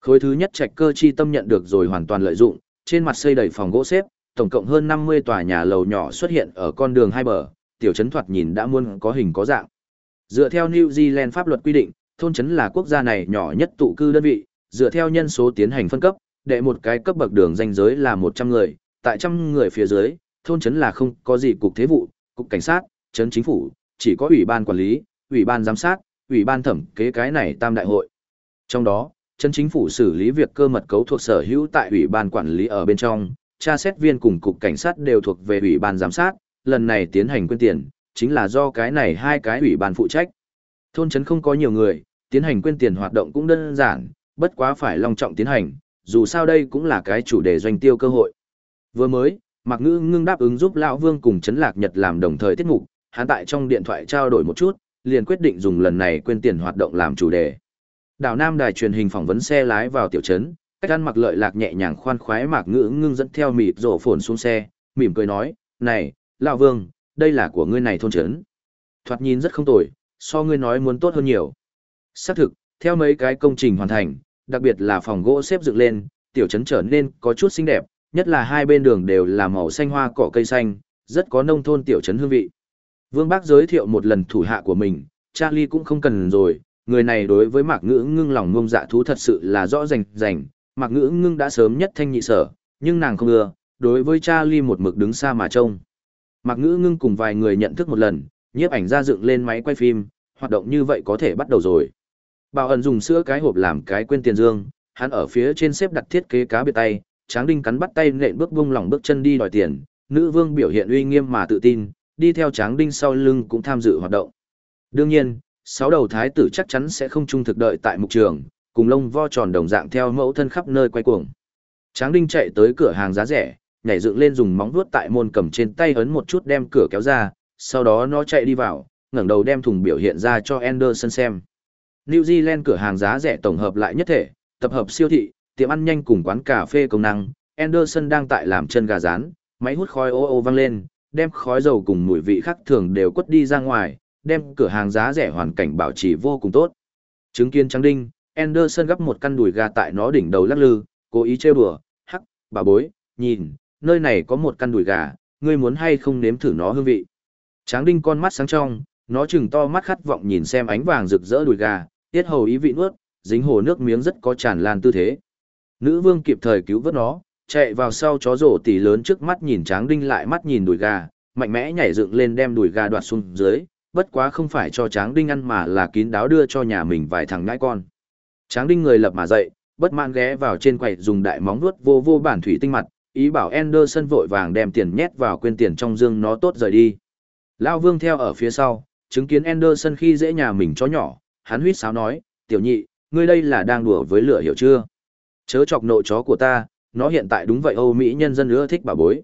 Khối thứ nhất trạch cơ chi tâm nhận được rồi hoàn toàn lợi dụng, trên mặt xây đầy phòng gỗ xếp, tổng cộng hơn 50 tòa nhà lầu nhỏ xuất hiện ở con đường hai bờ, tiểu trấn thoạt nhìn đã muôn có hình có dạng. Dựa theo New Zealand pháp luật quy định, thôn trấn là quốc gia này nhỏ nhất tụ cư đơn vị, dựa theo nhân số tiến hành phân cấp, đệ một cái cấp bậc đường danh giới là 100 người, tại trăm người phía dưới, thôn trấn là không có gì cục thế vụ, cục cảnh sát, trấn chính phủ, chỉ có ủy ban quản lý, ủy ban giám sát, ủy ban thẩm kế cái này tam đại hội. Trong đó, chân chính phủ xử lý việc cơ mật cấu thuộc sở hữu tại ủy ban quản lý ở bên trong, tra xét viên cùng cục cảnh sát đều thuộc về ủy ban giám sát, lần này tiến hành quyên tiền, chính là do cái này hai cái ủy ban phụ trách. Thôn trấn không có nhiều người, tiến hành quyên tiền hoạt động cũng đơn giản, bất quá phải long trọng tiến hành, dù sao đây cũng là cái chủ đề doanh tiêu cơ hội. Vừa mới, Mạc Ngư ngưng đáp ứng giúp lão Vương cùng Trấn Lạc Nhật làm đồng thời tiết mục, hắn tại trong điện thoại trao đổi một chút, liền quyết định dùng lần này quên tiền hoạt động làm chủ đề. Đảo Nam đài truyền hình phỏng vấn xe lái vào tiểu trấn, cách ăn mặc lợi lạc nhẹ nhàng khoan khoái mạc ngữ ngưng dẫn theo mịt rổ phồn xuống xe, mỉm cười nói, này, lão vương, đây là của ngươi này thôn trấn. Thoạt nhìn rất không tồi, so ngươi nói muốn tốt hơn nhiều. Xác thực, theo mấy cái công trình hoàn thành, đặc biệt là phòng gỗ xếp dựng lên, tiểu trấn trở nên có chút xinh đẹp, nhất là hai bên đường đều là màu xanh hoa cỏ cây xanh, rất có nông thôn tiểu trấn hương vị. Vương Bác giới thiệu một lần thủ hạ của mình, Charlie cũng không cần rồi, người này đối với Mạc Ngữ Ngưng lòng ngông dạ thú thật sự là rõ rành rành, Mạc Ngữ Ngưng đã sớm nhất thanh nhị sở, nhưng nàng không ưa, đối với Charlie một mực đứng xa mà trông. Mạc Ngữ Ngưng cùng vài người nhận thức một lần, nhiếp ảnh ra dựng lên máy quay phim, hoạt động như vậy có thể bắt đầu rồi. Bảo ẩn dùng sữa cái hộp làm cái quên tiền dương, hắn ở phía trên xếp đặt thiết kế cá biệt tay, Tráng Đinh cắn bắt tay nện bước vung lòng bước chân đi đòi tiền, nữ vương biểu hiện uy nghiêm mà tự tin, đi theo Tráng Đinh sau lưng cũng tham dự hoạt động. Đương nhiên, sáu đầu thái tử chắc chắn sẽ không trung thực đợi tại mục trường, cùng lông vo tròn đồng dạng theo mẫu thân khắp nơi quay cuồng. Tráng Đinh chạy tới cửa hàng giá rẻ, nhảy dựng lên dùng móng vuốt tại môn cầm trên tay ấn một chút đem cửa kéo ra, sau đó nó chạy đi vào, ngẩng đầu đem thùng biểu hiện ra cho Anderson xem. New Zealand cửa hàng giá rẻ tổng hợp lại nhất thể, tập hợp siêu thị, tiệm ăn nhanh cùng quán cà phê công năng, Anderson đang tại làm chân gà rán, máy hút khói ô ô vang lên, đem khói dầu cùng mùi vị khác thường đều quất đi ra ngoài, đem cửa hàng giá rẻ hoàn cảnh bảo trì vô cùng tốt. Chứng kiến trắng đinh, Anderson gấp một căn đùi gà tại nó đỉnh đầu lắc lư, cố ý trêu đùa, hắc, bà bối, nhìn, nơi này có một căn đùi gà, ngươi muốn hay không nếm thử nó hương vị. Tráng đinh con mắt sáng trong, nó chừng to mắt khát vọng nhìn xem ánh vàng rực rỡ đùi gà, tiết hầu ý vị nuốt, dính hồ nước miếng rất có tràn lan tư thế. Nữ vương kịp thời cứu vớt nó, chạy vào sau chó rổ tỉ lớn trước mắt nhìn tráng đinh lại mắt nhìn đùi gà, mạnh mẽ nhảy dựng lên đem đùi gà đoạt xuống dưới, bất quá không phải cho tráng đinh ăn mà là kín đáo đưa cho nhà mình vài thằng ngãi con. Tráng đinh người lập mà dậy, bất mãn ghé vào trên quầy dùng đại móng vuốt vô vô bản thủy tinh mặt, ý bảo Anderson vội vàng đem tiền nhét vào quên tiền trong dương nó tốt rời đi. Lao vương theo ở phía sau, chứng kiến Anderson khi dễ nhà mình chó nhỏ, hắn huýt sáo nói, tiểu nhị, ngươi đây là đang đùa với lửa hiểu chưa? Chớ chọc nộ chó của ta, nó hiện tại đúng vậy Âu Mỹ nhân dân ưa thích bà bối.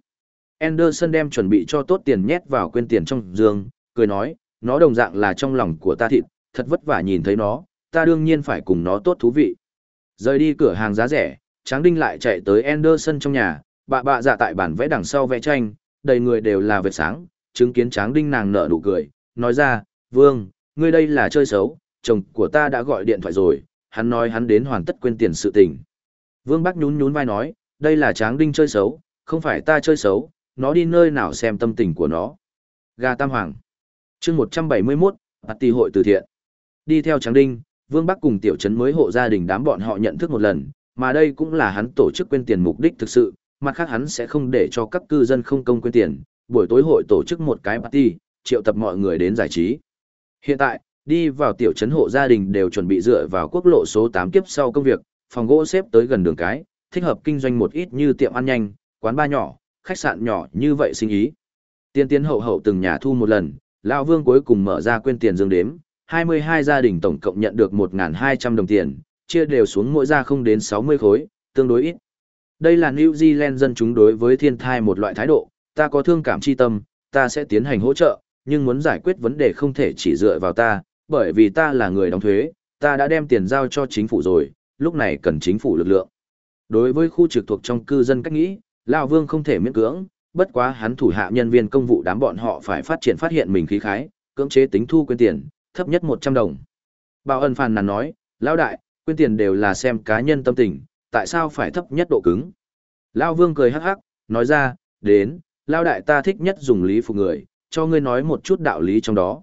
Anderson đem chuẩn bị cho tốt tiền nhét vào quên tiền trong giường, cười nói, nó đồng dạng là trong lòng của ta thịt, thật vất vả nhìn thấy nó, ta đương nhiên phải cùng nó tốt thú vị. Rời đi cửa hàng giá rẻ, Tráng Đinh lại chạy tới Anderson trong nhà, bà bạ dạ tại bản vẽ đằng sau vẽ tranh, đầy người đều là vệt sáng, chứng kiến Tráng Đinh nàng nở nụ cười, nói ra, Vương, ngươi đây là chơi xấu, chồng của ta đã gọi điện thoại rồi, hắn nói hắn đến hoàn tất quên tiền sự tình. Vương Bắc nhún nhún vai nói, đây là Tráng Đinh chơi xấu, không phải ta chơi xấu, nó đi nơi nào xem tâm tình của nó. Gà Tam Hoàng chương 171, Party hội từ thiện. Đi theo Tráng Đinh, Vương Bắc cùng tiểu trấn mới hộ gia đình đám bọn họ nhận thức một lần, mà đây cũng là hắn tổ chức quên tiền mục đích thực sự, mặt khác hắn sẽ không để cho các cư dân không công quên tiền, buổi tối hội tổ chức một cái party, triệu tập mọi người đến giải trí. Hiện tại, đi vào tiểu trấn hộ gia đình đều chuẩn bị dựa vào quốc lộ số 8 kiếp sau công việc, phòng gỗ xếp tới gần đường cái, thích hợp kinh doanh một ít như tiệm ăn nhanh, quán bar nhỏ, khách sạn nhỏ như vậy sinh ý. Tiên tiến hậu hậu từng nhà thu một lần, lão Vương cuối cùng mở ra quên tiền dương đếm, 22 gia đình tổng cộng nhận được 1.200 đồng tiền, chia đều xuống mỗi gia không đến 60 khối, tương đối ít. Đây là New Zealand dân chúng đối với thiên thai một loại thái độ, ta có thương cảm chi tâm, ta sẽ tiến hành hỗ trợ, nhưng muốn giải quyết vấn đề không thể chỉ dựa vào ta, bởi vì ta là người đóng thuế, ta đã đem tiền giao cho chính phủ rồi, lúc này cần chính phủ lực lượng. Đối với khu trực thuộc trong cư dân cách nghĩ, Lão Vương không thể miễn cưỡng, bất quá hắn thủ hạ nhân viên công vụ đám bọn họ phải phát triển phát hiện mình khí khái, cưỡng chế tính thu quyên tiền, thấp nhất 100 đồng. Bảo ân phàn nàn nói, Lão đại, quyên tiền đều là xem cá nhân tâm tình, tại sao phải thấp nhất độ cứng? Lão Vương cười hắc hắc, nói ra, đến, Lão đại ta thích nhất dùng lý phục người, cho ngươi nói một chút đạo lý trong đó.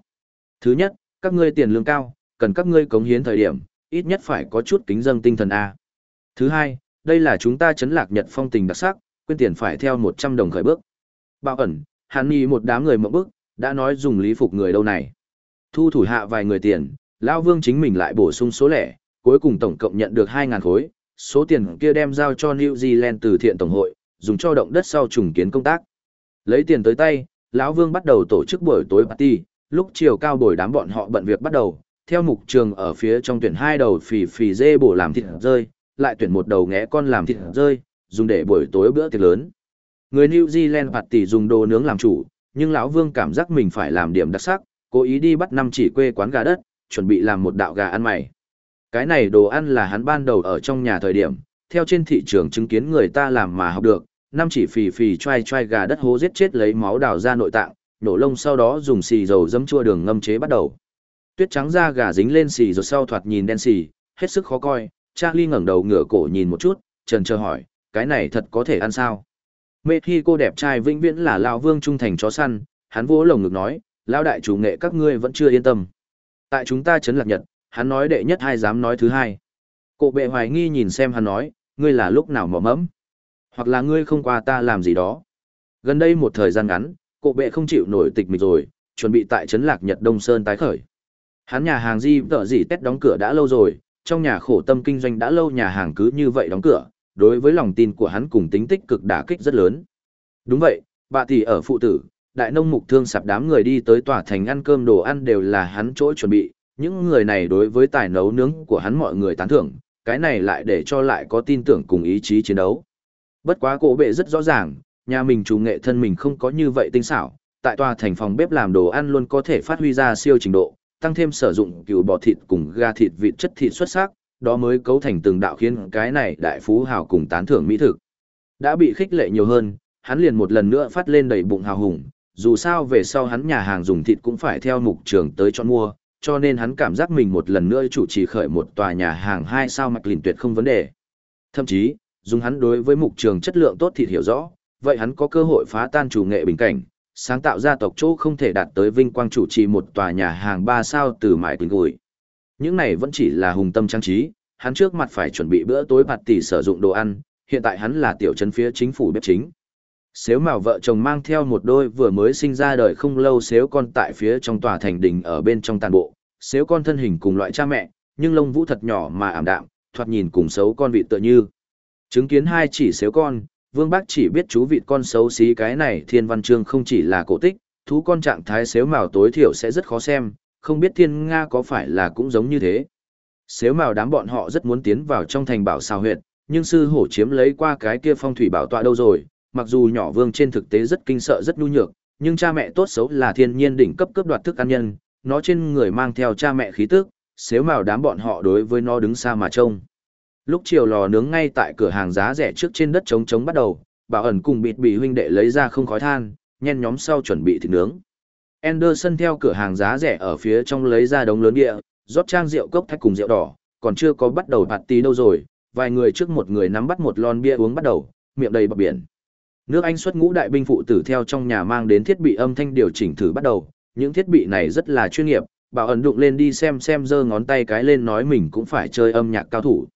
Thứ nhất, các ngươi tiền lương cao, cần các ngươi cống hiến thời điểm, ít nhất phải có chút kính dâng tinh thần A. Thứ hai, đây là chúng ta chấn lạc nhật phong tình đặc sắc, quên tiền phải theo 100 đồng khởi bước. bao ẩn, hàn ni một đám người mộng bức, đã nói dùng lý phục người đâu này. Thu thủ hạ vài người tiền, lão Vương chính mình lại bổ sung số lẻ, cuối cùng tổng cộng nhận được 2.000 khối, số tiền kia đem giao cho New Zealand từ thiện tổng hội, dùng cho động đất sau trùng kiến công tác. Lấy tiền tới tay, lão Vương bắt đầu tổ chức buổi tối party, lúc chiều cao buổi đám bọn họ bận việc bắt đầu, theo mục trường ở phía trong tuyển hai đầu phì phì dê bổ làm thịt rơi, lại tuyển một đầu ngẽ con làm thịt rơi, dùng để buổi tối bữa tiệc lớn. Người New Zealand tỷ dùng đồ nướng làm chủ, nhưng lão Vương cảm giác mình phải làm điểm đặc sắc, cố ý đi bắt năm chỉ quê quán gà đất, chuẩn bị làm một đạo gà ăn mày. Cái này đồ ăn là hắn ban đầu ở trong nhà thời điểm, theo trên thị trường chứng kiến người ta làm mà học được, năm chỉ phì phì choai choai gà đất hố giết chết lấy máu đào ra nội tạng, nổ lông sau đó dùng xì dầu dấm chua đường ngâm chế bắt đầu. Tuyết trắng da gà dính lên xì rồi sau thoạt nhìn đen xì, hết sức khó coi, Charlie ngẩng đầu ngửa cổ nhìn một chút, trần chờ hỏi, cái này thật có thể ăn sao? Mê khi cô đẹp trai vĩnh viễn là lão vương trung thành chó săn, hắn vỗ lồng ngực nói, lão đại chủ nghệ các ngươi vẫn chưa yên tâm. Tại chúng ta chấn lạc nhật, hắn nói đệ nhất hai dám nói thứ hai. Cổ bệ hoài nghi nhìn xem hắn nói, ngươi là lúc nào mỏ mẫm? Hoặc là ngươi không qua ta làm gì đó? Gần đây một thời gian ngắn, cổ bệ không chịu nổi tịch mịch rồi, chuẩn bị tại trấn lạc Nhật Đông Sơn tái khởi. Hắn nhà hàng di tợ gì tết đóng cửa đã lâu rồi, trong nhà khổ tâm kinh doanh đã lâu nhà hàng cứ như vậy đóng cửa, đối với lòng tin của hắn cùng tính tích cực đả kích rất lớn. Đúng vậy, bà tỷ ở phụ tử, đại nông mục thương sạp đám người đi tới tòa thành ăn cơm đồ ăn đều là hắn chỗ chuẩn bị, những người này đối với tài nấu nướng của hắn mọi người tán thưởng, cái này lại để cho lại có tin tưởng cùng ý chí chiến đấu. Bất quá cổ bệ rất rõ ràng, nhà mình chủ nghệ thân mình không có như vậy tinh xảo, tại tòa thành phòng bếp làm đồ ăn luôn có thể phát huy ra siêu trình độ, tăng thêm sử dụng cừu bò thịt cùng gà thịt vịt chất thịt xuất sắc, đó mới cấu thành từng đạo khiến cái này đại phú hào cùng tán thưởng mỹ thực. Đã bị khích lệ nhiều hơn, hắn liền một lần nữa phát lên đầy bụng hào hùng, dù sao về sau hắn nhà hàng dùng thịt cũng phải theo mục trường tới chọn mua, cho nên hắn cảm giác mình một lần nữa chủ trì khởi một tòa nhà hàng hai sao mạch lìn tuyệt không vấn đề. Thậm chí, dùng hắn đối với mục trường chất lượng tốt thịt hiểu rõ, vậy hắn có cơ hội phá tan chủ nghệ bình cảnh, sáng tạo ra tộc chỗ không thể đạt tới vinh quang chủ trì một tòa nhà hàng ba sao từ mãi quỳnh gùi. Những này vẫn chỉ là hùng tâm trang trí, hắn trước mặt phải chuẩn bị bữa tối bạt tỷ sử dụng đồ ăn, hiện tại hắn là tiểu trấn phía chính phủ bếp chính. Xếu mào vợ chồng mang theo một đôi vừa mới sinh ra đời không lâu xếu con tại phía trong tòa thành đình ở bên trong tàn bộ, xếu con thân hình cùng loại cha mẹ, nhưng lông vũ thật nhỏ mà ảm đạm, thoạt nhìn cùng xấu con vị tựa như. Chứng kiến hai chỉ xếu con, Vương Bác chỉ biết chú vịt con xấu xí cái này thiên văn chương không chỉ là cổ tích, thú con trạng thái xếu màu tối thiểu sẽ rất khó xem, không biết thiên Nga có phải là cũng giống như thế. Xếu màu đám bọn họ rất muốn tiến vào trong thành bảo xào huyệt, nhưng sư hổ chiếm lấy qua cái kia phong thủy bảo tọa đâu rồi, mặc dù nhỏ vương trên thực tế rất kinh sợ rất nhu nhược, nhưng cha mẹ tốt xấu là thiên nhiên đỉnh cấp cướp đoạt thức ăn nhân, nó trên người mang theo cha mẹ khí tức, xếu màu đám bọn họ đối với nó đứng xa mà trông. Lúc chiều lò nướng ngay tại cửa hàng giá rẻ trước trên đất trống trống bắt đầu, bảo ẩn cùng bịt bị huynh đệ lấy ra không khói than, nhen nhóm sau chuẩn bị thịt nướng. Anderson theo cửa hàng giá rẻ ở phía trong lấy ra đống lớn địa, rót trang rượu cốc thách cùng rượu đỏ, còn chưa có bắt đầu bạt tí đâu rồi, vài người trước một người nắm bắt một lon bia uống bắt đầu, miệng đầy bọc biển. Nước Anh xuất ngũ đại binh phụ tử theo trong nhà mang đến thiết bị âm thanh điều chỉnh thử bắt đầu, những thiết bị này rất là chuyên nghiệp, bảo ẩn đụng lên đi xem xem giơ ngón tay cái lên nói mình cũng phải chơi âm nhạc cao thủ.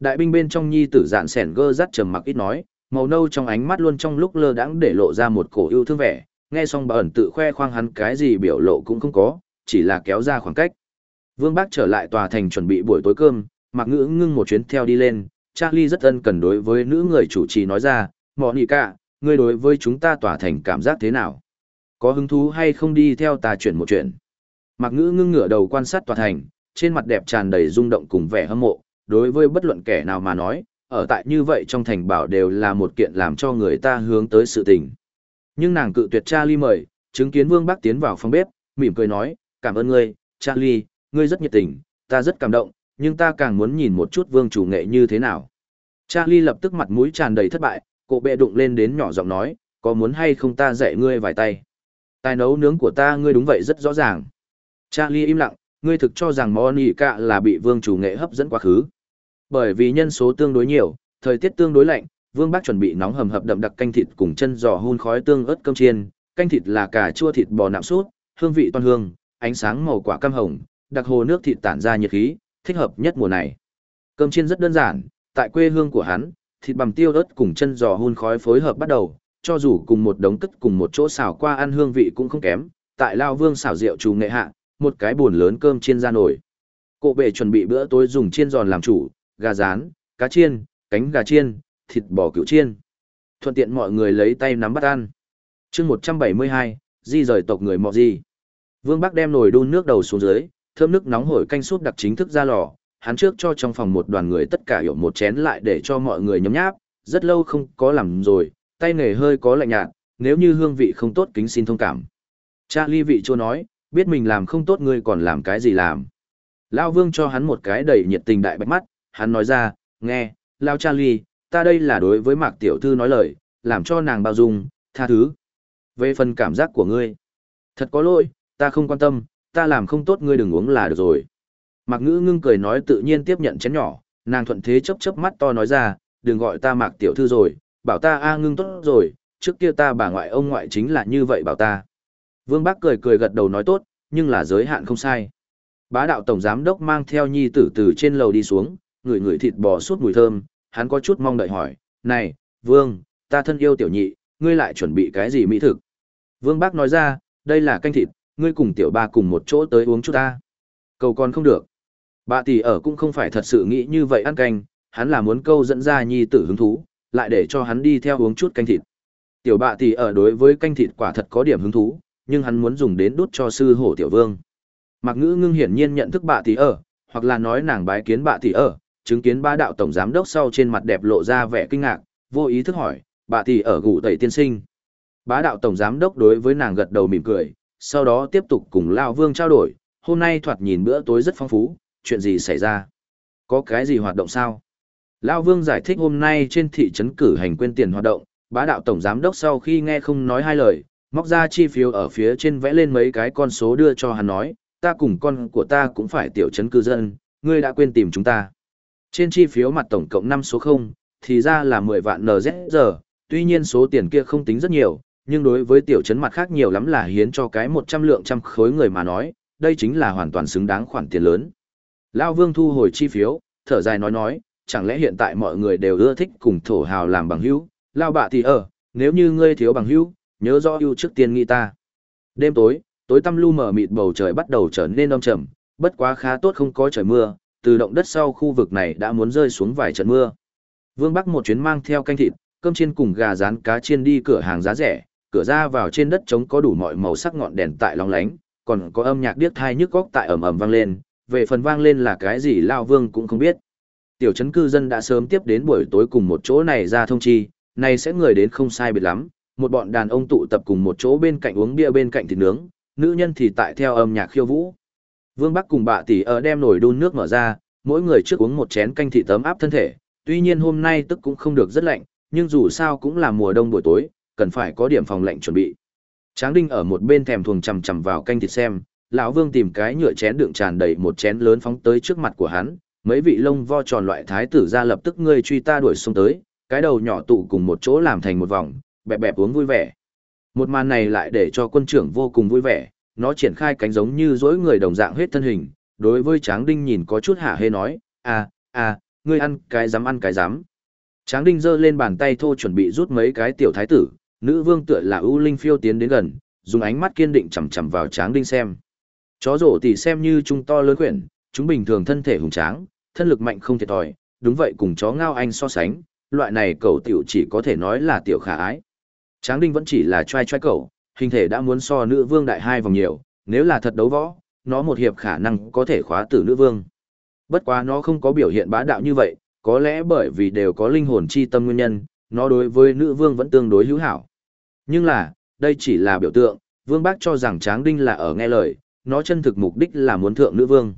Đại binh bên trong nhi tử dạn sẻn gơ rắt trầm mặc ít nói, màu nâu trong ánh mắt luôn trong lúc lơ đãng để lộ ra một cổ yêu thương vẻ, nghe xong bà ẩn tự khoe khoang hắn cái gì biểu lộ cũng không có, chỉ là kéo ra khoảng cách. Vương Bác trở lại tòa thành chuẩn bị buổi tối cơm, mặc ngữ ngưng một chuyến theo đi lên, Charlie rất ân cần đối với nữ người chủ trì nói ra, mọ nị cả, ngươi đối với chúng ta tòa thành cảm giác thế nào? Có hứng thú hay không đi theo ta chuyển một chuyện? Mặc ngữ ngưng ngửa đầu quan sát tòa thành, trên mặt đẹp tràn đầy rung động cùng vẻ hâm mộ, đối với bất luận kẻ nào mà nói, ở tại như vậy trong thành bảo đều là một kiện làm cho người ta hướng tới sự tình. Nhưng nàng cự tuyệt Charlie mời, chứng kiến Vương Bắc tiến vào phòng bếp, mỉm cười nói, cảm ơn ngươi, Charlie, ngươi rất nhiệt tình, ta rất cảm động, nhưng ta càng muốn nhìn một chút Vương chủ nghệ như thế nào. Charlie lập tức mặt mũi tràn đầy thất bại, cổ bệ đụng lên đến nhỏ giọng nói, có muốn hay không ta dạy ngươi vài tay. Tài nấu nướng của ta ngươi đúng vậy rất rõ ràng. Charlie im lặng, ngươi thực cho rằng Monica là bị vương chủ nghệ hấp dẫn quá khứ. Bởi vì nhân số tương đối nhiều, thời tiết tương đối lạnh, Vương Bác chuẩn bị nóng hầm hập đậm đặc canh thịt cùng chân giò hun khói tương ớt cơm chiên, canh thịt là cà chua thịt bò nạm sút, hương vị toan hương, ánh sáng màu quả cam hồng, đặc hồ nước thịt tản ra nhiệt khí, thích hợp nhất mùa này. Cơm chiên rất đơn giản, tại quê hương của hắn, thịt bằm tiêu ớt cùng chân giò hun khói phối hợp bắt đầu, cho dù cùng một đống cất cùng một chỗ xào qua ăn hương vị cũng không kém. Tại Lao Vương xào rượu chủ nghệ hạ, một cái buồn lớn cơm chiên ra nổi. Cổ bệ chuẩn bị bữa tối dùng chiên giòn làm chủ, gà rán, cá chiên, cánh gà chiên, thịt bò cựu chiên. Thuận tiện mọi người lấy tay nắm bắt ăn. chương 172, di rời tộc người mọ gì. Vương Bắc đem nồi đun nước đầu xuống dưới, thơm nước nóng hổi canh súp đặc chính thức ra lò. Hắn trước cho trong phòng một đoàn người tất cả hiểu một chén lại để cho mọi người nhấm nháp, rất lâu không có làm rồi, tay nghề hơi có lạnh nhạt, nếu như hương vị không tốt kính xin thông cảm. Charlie vị chua nói, biết mình làm không tốt ngươi còn làm cái gì làm. Lao Vương cho hắn một cái đầy nhiệt tình đại bạch mắt, hắn nói ra, nghe, Lao Charlie, ta đây là đối với Mạc Tiểu Thư nói lời, làm cho nàng bao dung, tha thứ. Về phần cảm giác của ngươi, thật có lỗi, ta không quan tâm, ta làm không tốt ngươi đừng uống là được rồi. Mạc Ngữ ngưng cười nói tự nhiên tiếp nhận chén nhỏ, nàng thuận thế chấp chấp mắt to nói ra, đừng gọi ta Mạc Tiểu Thư rồi, bảo ta A ngưng tốt rồi, trước kia ta bà ngoại ông ngoại chính là như vậy bảo ta. Vương Bác cười cười gật đầu nói tốt, nhưng là giới hạn không sai. Bá đạo tổng giám đốc mang theo nhi tử từ trên lầu đi xuống, người người thịt bò suốt mùi thơm, hắn có chút mong đợi hỏi, này, Vương, ta thân yêu tiểu nhị, ngươi lại chuẩn bị cái gì mỹ thực? Vương Bác nói ra, đây là canh thịt, ngươi cùng tiểu ba cùng một chỗ tới uống chút ta. Cầu còn không được. Bà tỷ ở cũng không phải thật sự nghĩ như vậy ăn canh, hắn là muốn câu dẫn ra nhi tử hứng thú, lại để cho hắn đi theo uống chút canh thịt. Tiểu bạ tỷ ở đối với canh thịt quả thật có điểm hứng thú, nhưng hắn muốn dùng đến đút cho sư hổ tiểu vương. Mạc Ngữ Ngưng hiển nhiên nhận thức bạ tỷ ở, hoặc là nói nàng bái kiến bạ tỷ ở, chứng kiến ba đạo tổng giám đốc sau trên mặt đẹp lộ ra vẻ kinh ngạc, vô ý thức hỏi, bà thì ở gủ tẩy tiên sinh. Bá đạo tổng giám đốc đối với nàng gật đầu mỉm cười, sau đó tiếp tục cùng Lao Vương trao đổi, hôm nay thoạt nhìn bữa tối rất phong phú, chuyện gì xảy ra? Có cái gì hoạt động sao? Lao Vương giải thích hôm nay trên thị trấn cử hành quên tiền hoạt động, bá đạo tổng giám đốc sau khi nghe không nói hai lời, móc ra chi phiếu ở phía trên vẽ lên mấy cái con số đưa cho hắn nói, ta cùng con của ta cũng phải tiểu trấn cư dân, ngươi đã quên tìm chúng ta. Trên chi phiếu mặt tổng cộng 5 số 0, thì ra là 10 vạn NZR tuy nhiên số tiền kia không tính rất nhiều, nhưng đối với tiểu trấn mặt khác nhiều lắm là hiến cho cái 100 lượng trăm khối người mà nói, đây chính là hoàn toàn xứng đáng khoản tiền lớn. Lao Vương thu hồi chi phiếu, thở dài nói nói, chẳng lẽ hiện tại mọi người đều ưa thích cùng thổ hào làm bằng hữu, lao bạ thì ở, nếu như ngươi thiếu bằng hữu, nhớ rõ ưu trước tiên nghĩ ta. Đêm tối, tối tăm lu mở mịt bầu trời bắt đầu trở nên âm trầm, bất quá khá tốt không có trời mưa, từ động đất sau khu vực này đã muốn rơi xuống vài trận mưa. Vương Bắc một chuyến mang theo canh thịt, cơm chiên cùng gà rán cá chiên đi cửa hàng giá rẻ, cửa ra vào trên đất trống có đủ mọi màu sắc ngọn đèn tại long lánh, còn có âm nhạc điếc thai nhức góc tại ầm ầm vang lên, về phần vang lên là cái gì Lao Vương cũng không biết. Tiểu trấn cư dân đã sớm tiếp đến buổi tối cùng một chỗ này ra thông chi, này sẽ người đến không sai biệt lắm, một bọn đàn ông tụ tập cùng một chỗ bên cạnh uống bia bên cạnh thịt nướng, nữ nhân thì tại theo âm nhạc khiêu vũ. Vương Bắc cùng bà tỷ ở đem nồi đun nước mở ra, mỗi người trước uống một chén canh thị tấm áp thân thể, tuy nhiên hôm nay tức cũng không được rất lạnh, nhưng dù sao cũng là mùa đông buổi tối, cần phải có điểm phòng lạnh chuẩn bị. Tráng Đinh ở một bên thèm thuồng chằm chằm vào canh thịt xem, lão Vương tìm cái nhựa chén đựng tràn đầy một chén lớn phóng tới trước mặt của hắn, mấy vị lông vo tròn loại thái tử ra lập tức ngươi truy ta đuổi xuống tới, cái đầu nhỏ tụ cùng một chỗ làm thành một vòng, bẹp bẹp uống vui vẻ. Một màn này lại để cho quân trưởng vô cùng vui vẻ, nó triển khai cánh giống như dỗi người đồng dạng hết thân hình, đối với Tráng Đinh nhìn có chút hả hê nói, à, à, ngươi ăn cái dám ăn cái dám. Tráng Đinh giơ lên bàn tay thô chuẩn bị rút mấy cái tiểu thái tử, nữ vương tựa là ưu linh phiêu tiến đến gần, dùng ánh mắt kiên định chằm chằm vào Tráng Đinh xem. Chó rổ thì xem như chúng to lớn quyển, chúng bình thường thân thể hùng tráng, thân lực mạnh không thiệt thòi, đúng vậy cùng chó ngao anh so sánh, loại này cậu tiểu chỉ có thể nói là tiểu khả ái. Tráng Đinh vẫn chỉ là trai trai cậu, hình thể đã muốn so nữ vương đại hai vòng nhiều, nếu là thật đấu võ, nó một hiệp khả năng có thể khóa tử nữ vương. Bất quá nó không có biểu hiện bá đạo như vậy, có lẽ bởi vì đều có linh hồn chi tâm nguyên nhân, nó đối với nữ vương vẫn tương đối hữu hảo. Nhưng là, đây chỉ là biểu tượng, vương bác cho rằng Tráng Đinh là ở nghe lời, nó chân thực mục đích là muốn thượng nữ vương.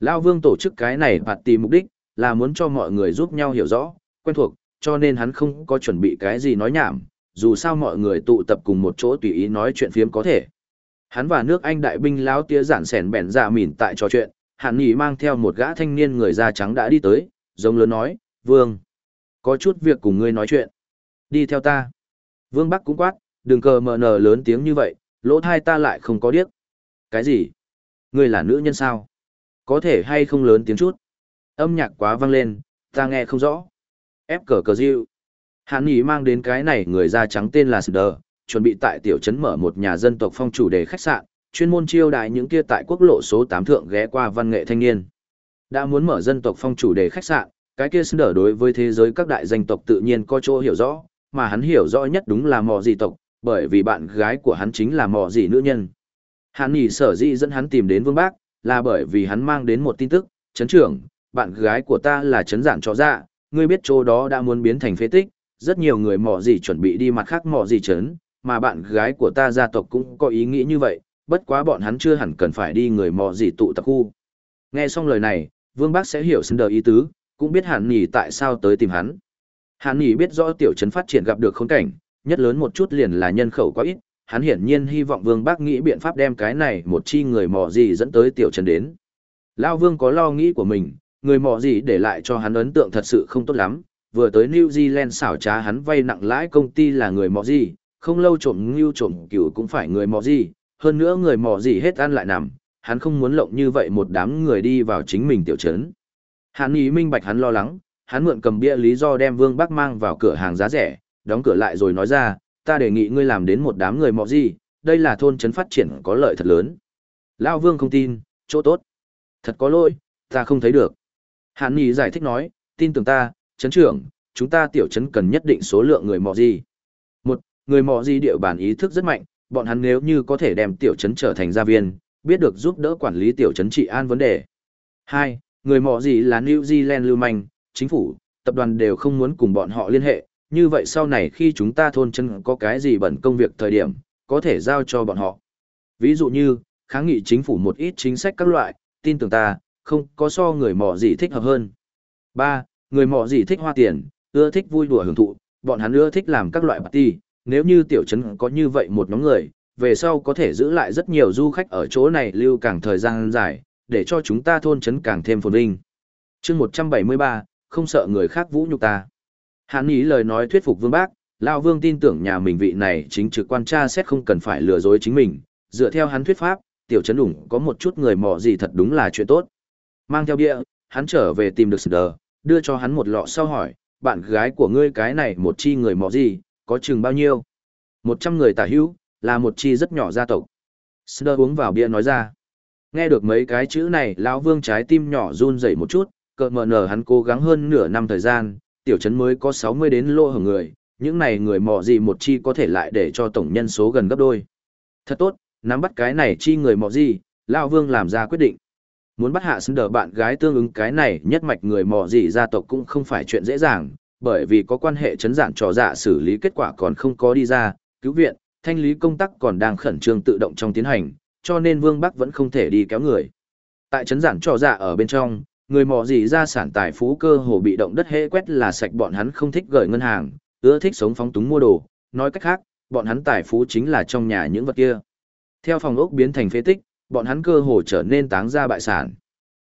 Lao vương tổ chức cái này phạt tì mục đích, là muốn cho mọi người giúp nhau hiểu rõ, quen thuộc, cho nên hắn không có chuẩn bị cái gì nói nhảm, dù sao mọi người tụ tập cùng một chỗ tùy ý nói chuyện phiếm có thể. Hắn và nước Anh đại binh láo tía giản sẻn bèn dạ mỉn tại trò chuyện, hạn nghỉ mang theo một gã thanh niên người da trắng đã đi tới, giống lớn nói, Vương, có chút việc cùng ngươi nói chuyện. Đi theo ta. Vương Bắc cũng quát, đừng cờ mờ nờ lớn tiếng như vậy, lỗ thai ta lại không có điếc. Cái gì? Ngươi là nữ nhân sao? Có thể hay không lớn tiếng chút? Âm nhạc quá vang lên, ta nghe không rõ. Ép cờ cờ diệu. Hàn Nghị mang đến cái này người da trắng tên là Sander chuẩn bị tại tiểu trấn mở một nhà dân tộc phong chủ đề khách sạn, chuyên môn chiêu đại những kia tại quốc lộ số 8 thượng ghé qua văn nghệ thanh niên. Đã muốn mở dân tộc phong chủ đề khách sạn, cái kia Sander đối với thế giới các đại danh tộc tự nhiên có chỗ hiểu rõ, mà hắn hiểu rõ nhất đúng là mò gì tộc, bởi vì bạn gái của hắn chính là mò gì nữ nhân. Hàn Nghị sở dĩ dẫn hắn tìm đến Vương Bác, là bởi vì hắn mang đến một tin tức, chấn trưởng, bạn gái của ta là chấn giản cho ra, dạ, ngươi biết chỗ đó đã muốn biến thành phế tích, rất nhiều người mò gì chuẩn bị đi mặt khác mò gì chấn, mà bạn gái của ta gia tộc cũng có ý nghĩ như vậy, bất quá bọn hắn chưa hẳn cần phải đi người mò gì tụ tập khu. Nghe xong lời này, Vương Bác sẽ hiểu sinh đời ý tứ, cũng biết Hàn Nghị tại sao tới tìm hắn. Hàn Nghị biết rõ tiểu trấn phát triển gặp được khốn cảnh, nhất lớn một chút liền là nhân khẩu quá ít, hắn hiển nhiên hy vọng Vương Bác nghĩ biện pháp đem cái này một chi người mò gì dẫn tới tiểu trấn đến. Lao Vương có lo nghĩ của mình, người mò gì để lại cho hắn ấn tượng thật sự không tốt lắm, vừa tới New Zealand xảo trá hắn vay nặng lãi công ty là người mọ gì, không lâu trộm ngưu trộm cửu cũng phải người mọ gì, hơn nữa người mọ gì hết ăn lại nằm, hắn không muốn lộng như vậy một đám người đi vào chính mình tiểu trấn. Hắn ý minh bạch hắn lo lắng, hắn mượn cầm bia lý do đem Vương Bắc mang vào cửa hàng giá rẻ, đóng cửa lại rồi nói ra, ta đề nghị ngươi làm đến một đám người mọ gì, đây là thôn trấn phát triển có lợi thật lớn. Lao Vương không tin, chỗ tốt. Thật có lỗi, ta không thấy được. Hắn ý giải thích nói, tin tưởng ta, Chấn trưởng, chúng ta tiểu chấn cần nhất định số lượng người mò gì. Một, người mò gì địa bàn ý thức rất mạnh, bọn hắn nếu như có thể đem tiểu chấn trở thành gia viên, biết được giúp đỡ quản lý tiểu chấn trị an vấn đề. Hai, người mò gì là New Zealand lưu manh, chính phủ, tập đoàn đều không muốn cùng bọn họ liên hệ, như vậy sau này khi chúng ta thôn chân có cái gì bẩn công việc thời điểm, có thể giao cho bọn họ. Ví dụ như, kháng nghị chính phủ một ít chính sách các loại, tin tưởng ta, không có so người mỏ gì thích hợp hơn. 3. Người mọ gì thích hoa tiền, ưa thích vui đùa hưởng thụ, bọn hắn ưa thích làm các loại party, nếu như tiểu trấn có như vậy một nhóm người, về sau có thể giữ lại rất nhiều du khách ở chỗ này lưu càng thời gian dài, để cho chúng ta thôn trấn càng thêm phồn vinh. chương 173, không sợ người khác vũ nhục ta. Hắn ý lời nói thuyết phục vương bác, lão Vương tin tưởng nhà mình vị này chính trực quan tra xét không cần phải lừa dối chính mình, dựa theo hắn thuyết pháp, tiểu trấn ủng có một chút người mò gì thật đúng là chuyện tốt. Mang theo bia, hắn trở về tìm được Sờ, đưa cho hắn một lọ sau hỏi, bạn gái của ngươi cái này một chi người mọ gì, có chừng bao nhiêu? Một trăm người tả hữu, là một chi rất nhỏ gia tộc. Sơ uống vào bia nói ra. Nghe được mấy cái chữ này, lão Vương trái tim nhỏ run rẩy một chút, cợt mờ nở hắn cố gắng hơn nửa năm thời gian, tiểu trấn mới có 60 đến lô hưởng người, những này người mọ gì một chi có thể lại để cho tổng nhân số gần gấp đôi. Thật tốt, nắm bắt cái này chi người mọ gì, Lão Vương làm ra quyết định. Muốn bắt hạ xứng đờ bạn gái tương ứng cái này nhất mạch người mò gì gia tộc cũng không phải chuyện dễ dàng, bởi vì có quan hệ chấn giản trò dạ xử lý kết quả còn không có đi ra, cứu viện, thanh lý công tác còn đang khẩn trương tự động trong tiến hành, cho nên Vương Bắc vẫn không thể đi kéo người. Tại chấn giản trò dạ ở bên trong, người mò gì ra sản tài phú cơ hồ bị động đất hễ quét là sạch bọn hắn không thích gửi ngân hàng, ưa thích sống phóng túng mua đồ, nói cách khác, bọn hắn tài phú chính là trong nhà những vật kia. Theo phòng ốc biến thành phế tích, bọn hắn cơ hồ trở nên táng ra bại sản.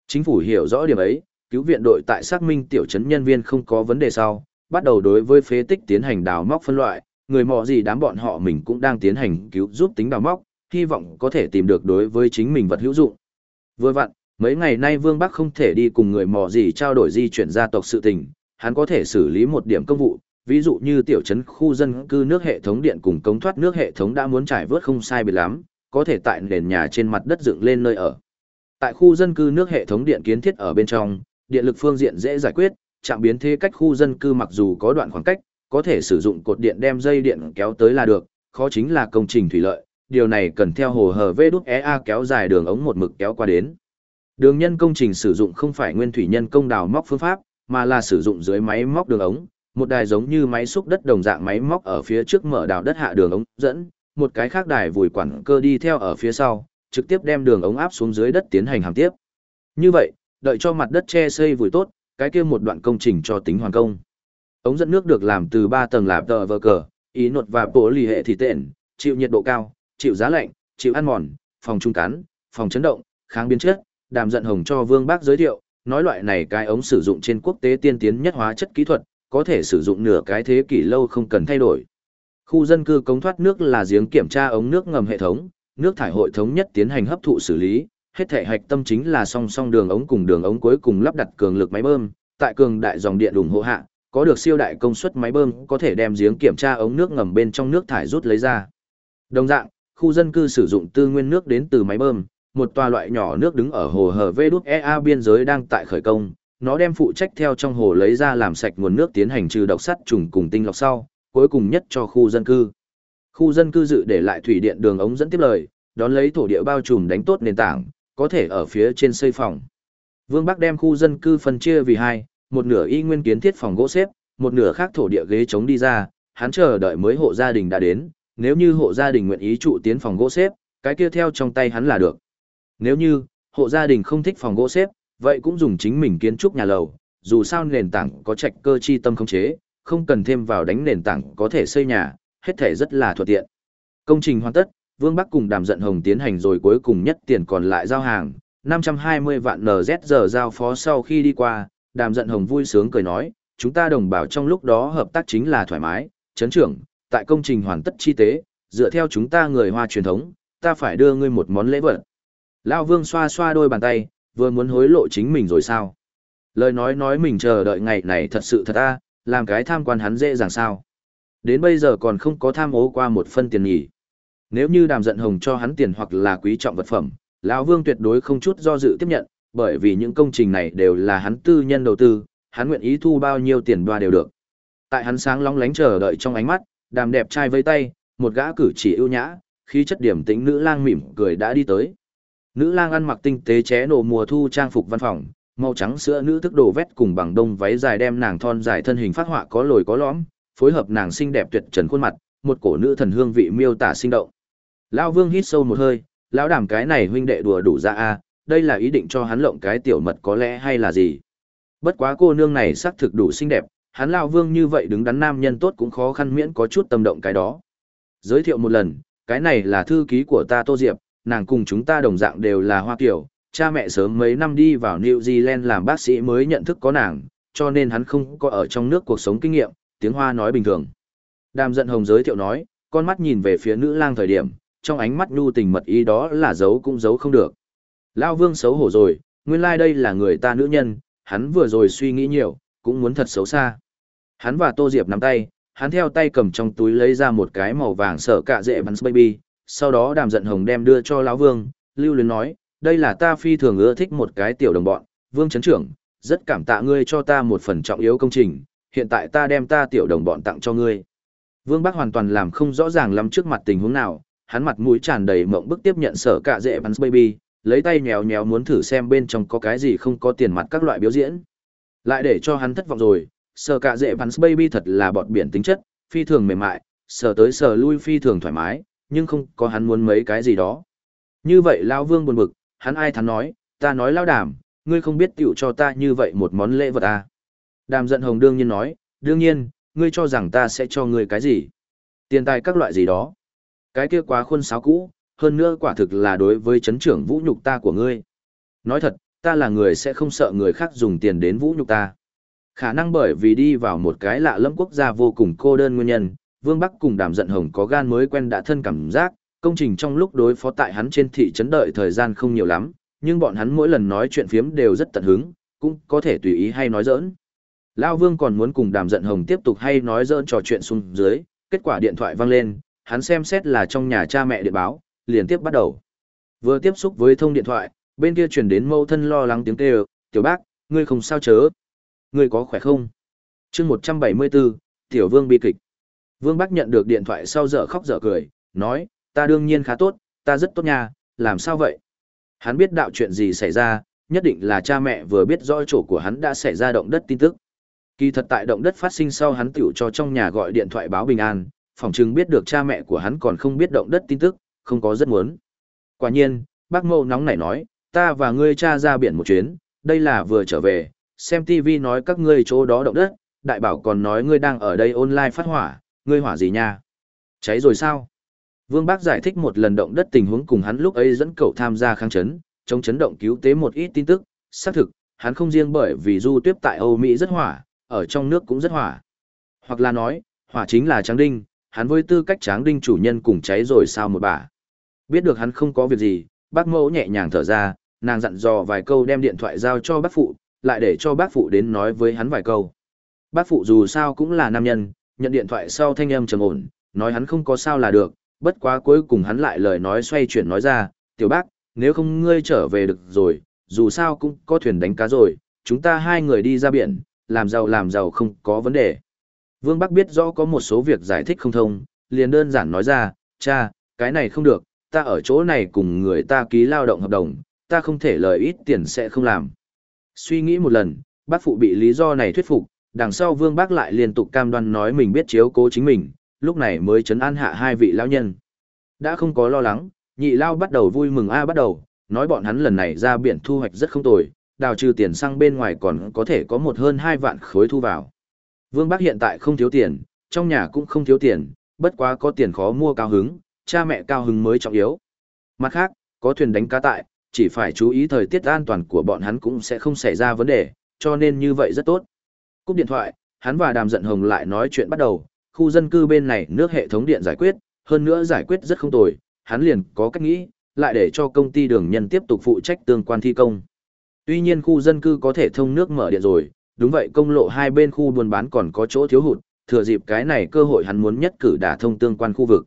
Chính phủ hiểu rõ điểm ấy, cứu viện đội tại xác minh tiểu trấn nhân viên không có vấn đề sau, bắt đầu đối với phế tích tiến hành đào móc phân loại, người mò gì đám bọn họ mình cũng đang tiến hành cứu giúp tính đào móc, hy vọng có thể tìm được đối với chính mình vật hữu dụng. Vừa vặn, mấy ngày nay Vương Bắc không thể đi cùng người mò gì trao đổi di chuyển gia tộc sự tình, hắn có thể xử lý một điểm công vụ, ví dụ như tiểu trấn khu dân cư nước hệ thống điện cùng cống thoát nước hệ thống đã muốn trải vớt không sai biệt lắm, có thể tại nền nhà trên mặt đất dựng lên nơi ở. Tại khu dân cư nước hệ thống điện kiến thiết ở bên trong, điện lực phương diện dễ giải quyết, trạm biến thế cách khu dân cư mặc dù có đoạn khoảng cách, có thể sử dụng cột điện đem dây điện kéo tới là được, khó chính là công trình thủy lợi, điều này cần theo hồ hở vê đút EA kéo dài đường ống một mực kéo qua đến. Đường nhân công trình sử dụng không phải nguyên thủy nhân công đào móc phương pháp, mà là sử dụng dưới máy móc đường ống, một đài giống như máy xúc đất đồng dạng máy móc ở phía trước mở đào đất hạ đường ống dẫn, một cái khác đài vùi quản cơ đi theo ở phía sau, trực tiếp đem đường ống áp xuống dưới đất tiến hành hàng tiếp. Như vậy, đợi cho mặt đất che xây vùi tốt, cái kia một đoạn công trình cho tính hoàn công. Ống dẫn nước được làm từ 3 tầng lạp tờ vờ cờ, ý nột và bộ lì hệ thì tện, chịu nhiệt độ cao, chịu giá lạnh, chịu ăn mòn, phòng trung cán, phòng chấn động, kháng biến chất, đàm giận hồng cho Vương Bác giới thiệu, nói loại này cái ống sử dụng trên quốc tế tiên tiến nhất hóa chất kỹ thuật, có thể sử dụng nửa cái thế kỷ lâu không cần thay đổi. Khu dân cư cống thoát nước là giếng kiểm tra ống nước ngầm hệ thống, nước thải hội thống nhất tiến hành hấp thụ xử lý, hết thể hạch tâm chính là song song đường ống cùng đường ống cuối cùng lắp đặt cường lực máy bơm, tại cường đại dòng điện ủng hộ hạ, có được siêu đại công suất máy bơm có thể đem giếng kiểm tra ống nước ngầm bên trong nước thải rút lấy ra. Đồng dạng, khu dân cư sử dụng tư nguyên nước đến từ máy bơm, một tòa loại nhỏ nước đứng ở hồ hở vê EA biên giới đang tại khởi công, nó đem phụ trách theo trong hồ lấy ra làm sạch nguồn nước tiến hành trừ độc sắt trùng cùng tinh lọc sau, cuối cùng nhất cho khu dân cư. Khu dân cư dự để lại thủy điện đường ống dẫn tiếp lời, đón lấy thổ địa bao trùm đánh tốt nền tảng, có thể ở phía trên xây phòng. Vương Bắc đem khu dân cư phân chia vì hai, một nửa y nguyên kiến thiết phòng gỗ xếp, một nửa khác thổ địa ghế chống đi ra, hắn chờ đợi mới hộ gia đình đã đến, nếu như hộ gia đình nguyện ý trụ tiến phòng gỗ xếp, cái kia theo trong tay hắn là được. Nếu như, hộ gia đình không thích phòng gỗ xếp, vậy cũng dùng chính mình kiến trúc nhà lầu, dù sao nền tảng có trạch cơ chi tâm không chế, không cần thêm vào đánh nền tảng có thể xây nhà, hết thể rất là thuận tiện. Công trình hoàn tất, Vương Bắc cùng Đàm Giận Hồng tiến hành rồi cuối cùng nhất tiền còn lại giao hàng, 520 vạn NZ giờ giao phó sau khi đi qua, Đàm Giận Hồng vui sướng cười nói, chúng ta đồng bảo trong lúc đó hợp tác chính là thoải mái, chấn trưởng, tại công trình hoàn tất chi tế, dựa theo chúng ta người Hoa truyền thống, ta phải đưa ngươi một món lễ vật. Lão Vương xoa xoa đôi bàn tay, vừa muốn hối lộ chính mình rồi sao? Lời nói nói mình chờ đợi ngày này thật sự thật a, làm cái tham quan hắn dễ dàng sao? Đến bây giờ còn không có tham ố qua một phân tiền nghỉ. Nếu như đàm giận hồng cho hắn tiền hoặc là quý trọng vật phẩm, lão Vương tuyệt đối không chút do dự tiếp nhận, bởi vì những công trình này đều là hắn tư nhân đầu tư, hắn nguyện ý thu bao nhiêu tiền đoa đều được. Tại hắn sáng long lánh chờ đợi trong ánh mắt, đàm đẹp trai với tay, một gã cử chỉ ưu nhã, khí chất điểm tĩnh nữ lang mỉm cười đã đi tới. Nữ lang ăn mặc tinh tế ché nổ mùa thu trang phục văn phòng, màu trắng sữa nữ thức đồ vét cùng bằng đông váy dài đem nàng thon dài thân hình phát họa có lồi có lõm, phối hợp nàng xinh đẹp tuyệt trần khuôn mặt, một cổ nữ thần hương vị miêu tả sinh động. Lão Vương hít sâu một hơi, lão đảm cái này huynh đệ đùa đủ ra a, đây là ý định cho hắn lộng cái tiểu mật có lẽ hay là gì? Bất quá cô nương này xác thực đủ xinh đẹp, hắn lão Vương như vậy đứng đắn nam nhân tốt cũng khó khăn miễn có chút tâm động cái đó. Giới thiệu một lần, cái này là thư ký của ta Tô Diệp, nàng cùng chúng ta đồng dạng đều là Hoa kiểu, cha mẹ sớm mấy năm đi vào New Zealand làm bác sĩ mới nhận thức có nàng, cho nên hắn không có ở trong nước cuộc sống kinh nghiệm, tiếng Hoa nói bình thường. Đàm giận hồng giới thiệu nói, con mắt nhìn về phía nữ lang thời điểm, trong ánh mắt nhu tình mật ý đó là giấu cũng giấu không được. Lao vương xấu hổ rồi, nguyên lai like đây là người ta nữ nhân, hắn vừa rồi suy nghĩ nhiều, cũng muốn thật xấu xa. Hắn và Tô Diệp nắm tay, hắn theo tay cầm trong túi lấy ra một cái màu vàng sợ cạ dễ bắn baby, sau đó đàm giận hồng đem đưa cho lão vương, lưu luyến nói, đây là ta phi thường ưa thích một cái tiểu đồng bọn, vương chấn trưởng, rất cảm tạ ngươi cho ta một phần trọng yếu công trình, hiện tại ta đem ta tiểu đồng bọn tặng cho ngươi. Vương Bắc hoàn toàn làm không rõ ràng lắm trước mặt tình huống nào, hắn mặt mũi tràn đầy mộng bức tiếp nhận sở cạ dễ bắn baby, lấy tay nhéo nhéo muốn thử xem bên trong có cái gì không có tiền mặt các loại biểu diễn. Lại để cho hắn thất vọng rồi, sở cạ dễ bắn baby thật là bọt biển tính chất, phi thường mềm mại, sở tới sở lui phi thường thoải mái, nhưng không có hắn muốn mấy cái gì đó. Như vậy Lao Vương buồn bực, hắn ai thắn nói, ta nói Lao Đàm, ngươi không biết tiểu cho ta như vậy một món lễ vật à. Đàm giận hồng đương nhiên nói, đương nhiên, ngươi cho rằng ta sẽ cho ngươi cái gì? Tiền tài các loại gì đó. Cái kia quá khuôn sáo cũ, hơn nữa quả thực là đối với chấn trưởng vũ nhục ta của ngươi. Nói thật, ta là người sẽ không sợ người khác dùng tiền đến vũ nhục ta. Khả năng bởi vì đi vào một cái lạ lẫm quốc gia vô cùng cô đơn nguyên nhân, Vương Bắc cùng Đàm Giận Hồng có gan mới quen đã thân cảm giác, công trình trong lúc đối phó tại hắn trên thị trấn đợi thời gian không nhiều lắm, nhưng bọn hắn mỗi lần nói chuyện phiếm đều rất tận hứng, cũng có thể tùy ý hay nói giỡn. Lao Vương còn muốn cùng Đàm Giận Hồng tiếp tục hay nói dỡn trò chuyện xuống dưới, kết quả điện thoại vang lên, hắn xem xét là trong nhà cha mẹ điện báo, liền tiếp bắt đầu. Vừa tiếp xúc với thông điện thoại, bên kia truyền đến mâu thân lo lắng tiếng kêu, "Tiểu bác, ngươi không sao chớ? Ngươi có khỏe không?" Chương 174, Tiểu Vương bi kịch. Vương Bắc nhận được điện thoại sau dở khóc dở cười, nói, "Ta đương nhiên khá tốt, ta rất tốt nha, làm sao vậy?" Hắn biết đạo chuyện gì xảy ra, nhất định là cha mẹ vừa biết rõ chỗ của hắn đã xảy ra động đất tin tức. Kỳ thật tại động đất phát sinh sau hắn tiểu cho trong nhà gọi điện thoại báo bình an, phòng chừng biết được cha mẹ của hắn còn không biết động đất tin tức, không có rất muốn. Quả nhiên, bác mâu nóng nảy nói, ta và ngươi cha ra biển một chuyến, đây là vừa trở về, xem TV nói các ngươi chỗ đó động đất, đại bảo còn nói ngươi đang ở đây online phát hỏa, ngươi hỏa gì nha? Cháy rồi sao? Vương Bác giải thích một lần động đất tình huống cùng hắn lúc ấy dẫn cậu tham gia kháng chấn, chống chấn động cứu tế một ít tin tức, xác thực, hắn không riêng bởi vì du tuyết tại Âu Mỹ rất hỏa, ở trong nước cũng rất hỏa. Hoặc là nói, hỏa chính là Tráng Đinh, hắn với tư cách Tráng Đinh chủ nhân cùng cháy rồi sao một bà. Biết được hắn không có việc gì, bác mẫu nhẹ nhàng thở ra, nàng dặn dò vài câu đem điện thoại giao cho bác phụ, lại để cho bác phụ đến nói với hắn vài câu. Bác phụ dù sao cũng là nam nhân, nhận điện thoại sau thanh âm trầm ổn, nói hắn không có sao là được, bất quá cuối cùng hắn lại lời nói xoay chuyển nói ra, tiểu bác, nếu không ngươi trở về được rồi, dù sao cũng có thuyền đánh cá rồi, chúng ta hai người đi ra biển, làm giàu làm giàu không có vấn đề. Vương Bắc biết rõ có một số việc giải thích không thông, liền đơn giản nói ra, cha, cái này không được, ta ở chỗ này cùng người ta ký lao động hợp đồng, ta không thể lời ít tiền sẽ không làm. Suy nghĩ một lần, bác phụ bị lý do này thuyết phục, đằng sau Vương Bắc lại liên tục cam đoan nói mình biết chiếu cố chính mình, lúc này mới chấn an hạ hai vị lão nhân. Đã không có lo lắng, nhị lao bắt đầu vui mừng a bắt đầu, nói bọn hắn lần này ra biển thu hoạch rất không tồi, đào trừ tiền sang bên ngoài còn có thể có một hơn hai vạn khối thu vào. Vương Bắc hiện tại không thiếu tiền, trong nhà cũng không thiếu tiền, bất quá có tiền khó mua cao hứng, cha mẹ cao hứng mới trọng yếu. Mặt khác, có thuyền đánh cá tại, chỉ phải chú ý thời tiết an toàn của bọn hắn cũng sẽ không xảy ra vấn đề, cho nên như vậy rất tốt. Cúp điện thoại, hắn và Đàm Giận Hồng lại nói chuyện bắt đầu, khu dân cư bên này nước hệ thống điện giải quyết, hơn nữa giải quyết rất không tồi, hắn liền có cách nghĩ, lại để cho công ty đường nhân tiếp tục phụ trách tương quan thi công. Tuy nhiên khu dân cư có thể thông nước mở điện rồi, đúng vậy công lộ hai bên khu buôn bán còn có chỗ thiếu hụt, thừa dịp cái này cơ hội hắn muốn nhất cử đả thông tương quan khu vực.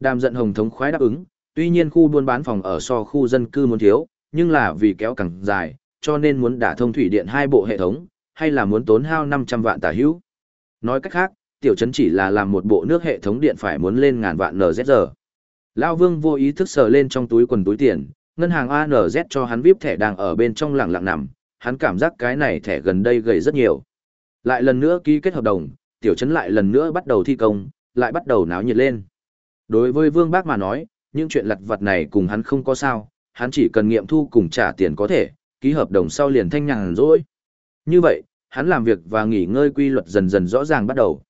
Đàm giận hồng thống khoái đáp ứng, tuy nhiên khu buôn bán phòng ở so khu dân cư muốn thiếu, nhưng là vì kéo càng dài, cho nên muốn đả thông thủy điện hai bộ hệ thống, hay là muốn tốn hao 500 vạn tả hữu. Nói cách khác, tiểu trấn chỉ là làm một bộ nước hệ thống điện phải muốn lên ngàn vạn NZR. Lao Vương vô ý thức sờ lên trong túi quần túi tiền, ngân hàng ANZ cho hắn VIP thẻ đang ở bên trong lặng lặng nằm, hắn cảm giác cái này thẻ gần đây gầy rất nhiều. Lại lần nữa ký kết hợp đồng, tiểu trấn lại lần nữa bắt đầu thi công, lại bắt đầu náo nhiệt lên. Đối với Vương Bác mà nói, những chuyện lặt vặt này cùng hắn không có sao, hắn chỉ cần nghiệm thu cùng trả tiền có thể, ký hợp đồng sau liền thanh nhàn rỗi. Như vậy, hắn làm việc và nghỉ ngơi quy luật dần dần rõ ràng bắt đầu.